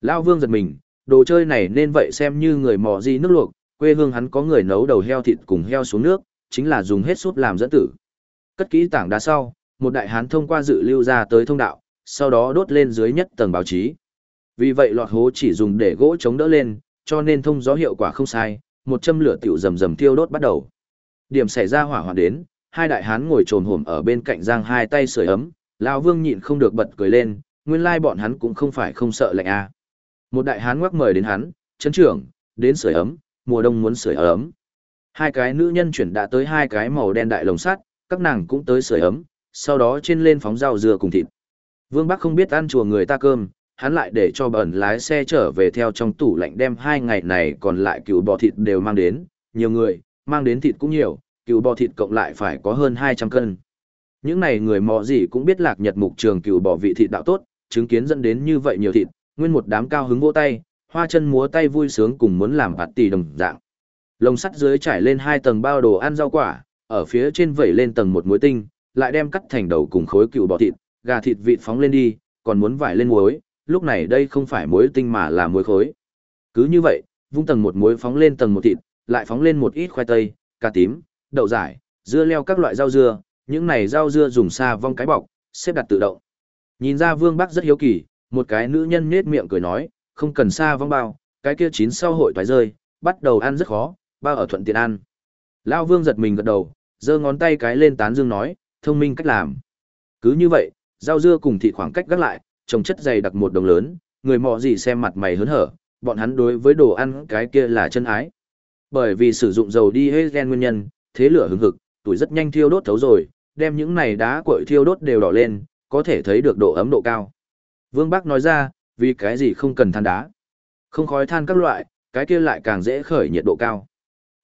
Lao vương giật mình, đồ chơi này nên vậy xem như người mò gì nước luộc, quê hương hắn có người nấu đầu heo thịt cùng heo xuống nước, chính là dùng hết súp làm dẫn tử. Cất kỹ tảng đá sau, một đại hán thông qua dự lưu ra tới thông đạo, sau đó đốt lên dưới nhất tầng báo chí. Vì vậy lọt hố chỉ dùng để gỗ chống đỡ lên, cho nên thông gió hiệu quả không sai, một châm lửa tiểu rầm rầm thiêu đốt bắt đầu. Điểm xảy ra hỏa hoạn đến, hai đại hán ngồi trồn hổm ở bên cạnh giang hai tay sưởi ấm, lão Vương nhịn không được bật cười lên, nguyên lai bọn hắn cũng không phải không sợ lạnh a. À. Một đại hán ngoắc mời đến hắn, chấn trưởng, đến sưởi ấm, mùa đông muốn sưởi ấm." Hai cái nữ nhân chuyển đã tới hai cái màu đen đại lồng sắt, các nàng cũng tới sưởi ấm, sau đó trên lên phóng rau dừa cùng thịt. Vương Bắc không biết ăn chùa người ta cơm, hắn lại để cho bẩn lái xe trở về theo trong tủ lạnh đem hai ngày này còn lại cừu bò thịt đều mang đến, nhiều người, mang đến thịt cũng nhiều, cừu bò thịt cộng lại phải có hơn 200 cân. Những này người mò gì cũng biết lạc nhật mục trường cừu bò vị thịt đạo tốt, chứng kiến dẫn đến như vậy nhiều thịt, nguyên một đám cao hứng vỗ tay, hoa chân múa tay vui sướng cùng muốn làm bạt tỷ đồng dạng. Lồng sắt dưới trải lên hai tầng bao đồ ăn rau quả, ở phía trên vẩy lên tầng một muối tinh, lại đem cắt thành đầu cùng khối cựu bò thịt, gà thịt vịt phóng lên đi, còn muốn vải lên muối, lúc này đây không phải muối tinh mà là muối khối. Cứ như vậy, vung tầng một muối phóng lên tầng một thịt, lại phóng lên một ít khoai tây, cà tím, đậu giải, dưa leo các loại rau dưa, những này rau dưa dùng xa vong cái bọc, xếp đặt tự động. Nhìn ra Vương Bắc rất hiếu kỳ, một cái nữ nhân nết miệng cười nói, không cần xa vong bao, cái kia chín sau hội toái rơi, bắt đầu ăn rất khó, bao ở thuận tiện ăn. Lao Vương giật mình gật đầu, giơ ngón tay cái lên tán dương nói, thông minh cách làm. Cứ như vậy, rau dưa cùng thịt khoảng cách gác lại, trồng chất dày đặc một đồng lớn, người mò gì xem mặt mày hớn hở, bọn hắn đối với đồ ăn cái kia là chân ái. Bởi vì sử dụng dầu đi hết gen nguyên nhân, thế lửa hứng hực, tuổi rất nhanh thiêu đốt thấu rồi, đem những này đá cội thiêu đốt đều đỏ lên, có thể thấy được độ ấm độ cao. Vương Bắc nói ra, vì cái gì không cần than đá. Không khói than các loại, cái kia lại càng dễ khởi nhiệt độ cao.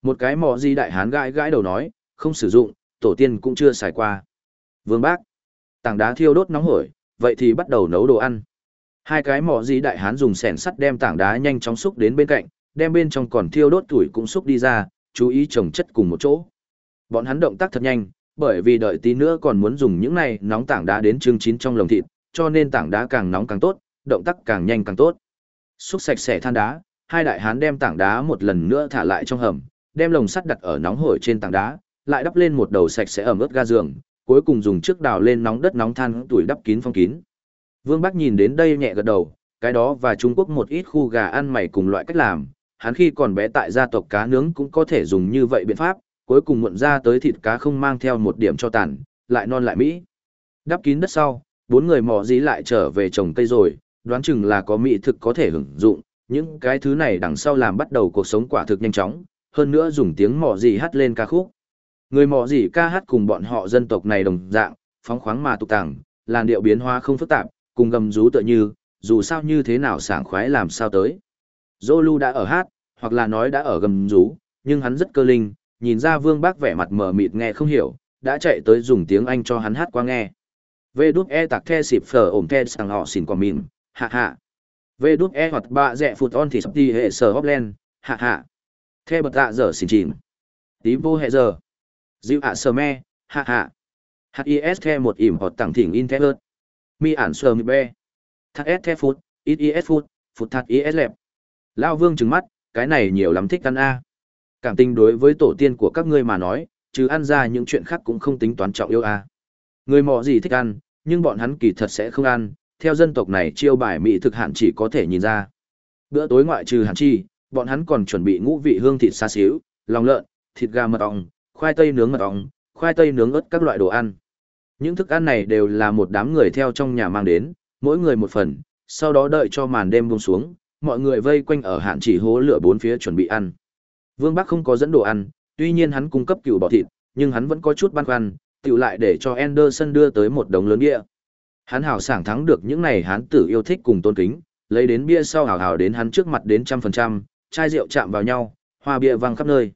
Một cái mỏ gì đại hán gãi gãi đầu nói, không sử dụng, tổ tiên cũng chưa xài qua. Vương Bác, tảng đá thiêu đốt nóng hổi, vậy thì bắt đầu nấu đồ ăn. Hai cái mỏ gì đại hán dùng sẻn sắt đem tảng đá nhanh chóng xúc đến bên cạnh, đem bên trong còn thiêu đốt tuổi cũng xúc đi ra, chú ý trồng chất cùng một chỗ. Bọn hắn động tác thật nhanh, bởi vì đợi tí nữa còn muốn dùng những này nóng tảng đá đến chương chín trong lồng thịt, cho nên tảng đá càng nóng càng tốt, động tác càng nhanh càng tốt. Xúc sạch sẽ than đá, hai đại hán đem tảng đá một lần nữa thả lại trong hầm, đem lồng sắt đặt ở nóng hổi trên tảng đá, lại đắp lên một đầu sạch sẽ ẩm ướt ga giường, cuối cùng dùng chiếc đào lên nóng đất nóng than tuổi đắp kín phong kín. Vương Bắc nhìn đến đây nhẹ gật đầu, cái đó và Trung Quốc một ít khu gà ăn mày cùng loại cách làm, hắn khi còn bé tại gia tộc cá nướng cũng có thể dùng như vậy biện pháp, cuối cùng muộn ra tới thịt cá không mang theo một điểm cho tàn, lại non lại mỹ. Đắp kín đất sau, bốn người mò dí lại trở về trồng cây rồi, đoán chừng là có mỹ thực có thể hưởng dụng, những cái thứ này đằng sau làm bắt đầu cuộc sống quả thực nhanh chóng, hơn nữa dùng tiếng mò dí hát lên ca khúc. Người mò dí ca hát cùng bọn họ dân tộc này đồng dạng, phóng khoáng mà tục tàng, làn điệu biến hóa không phức tạp, cùng gầm rú tựa như, dù sao như thế nào sảng khoái làm sao tới. Zolu đã ở hát, hoặc là nói đã ở gầm rú, nhưng hắn rất cơ linh, nhìn ra vương bác vẻ mặt mờ mịt nghe không hiểu, đã chạy tới dùng tiếng Anh cho hắn hát qua nghe. Vê đút e tạc the xịp phở ổm the sàng họ xỉn quả mình, hạ hạ. Vê đút e hoặc bạ dẹ phụt on thì sắp đi hệ sở hóp len, hạ hạ. The bật tạ dở xỉn chìm. Tí vô hệ giờ. Dịu ạ sờ me, hạ hạ. HIS the một ỉm hoặc tặng thỉnh in thét Mi ản sờ mi be. Thạc S the phút, ít IS phút, phút thắt IS lẹp. Lao vương trừng mắt, cái này nhiều lắm thích ăn A. Cảm tình đối với tổ tiên của các ngươi mà nói, chứ ăn ra những chuyện khác cũng không tính toán trọng yêu A. Người mò gì thích ăn, nhưng bọn hắn kỳ thật sẽ không ăn, theo dân tộc này chiêu bài mỹ thực hạn chỉ có thể nhìn ra. Bữa tối ngoại trừ hạn chi, bọn hắn còn chuẩn bị ngũ vị hương thịt xa xíu, lòng lợn, thịt gà mật ong, khoai tây nướng mật ong, khoai tây nướng ớt các loại đồ ăn. Những thức ăn này đều là một đám người theo trong nhà mang đến, mỗi người một phần, sau đó đợi cho màn đêm buông xuống, mọi người vây quanh ở hạn chỉ hố lửa bốn phía chuẩn bị ăn. Vương Bắc không có dẫn đồ ăn, tuy nhiên hắn cung cấp cừu bò thịt, nhưng hắn vẫn có chút băn khoăn, tự lại để cho Anderson đưa tới một đống lớn bia. Hắn hảo sảng thắng được những này hắn tử yêu thích cùng tôn kính, lấy đến bia sau hào hào đến hắn trước mặt đến trăm phần trăm, chai rượu chạm vào nhau, hoa bia văng khắp nơi.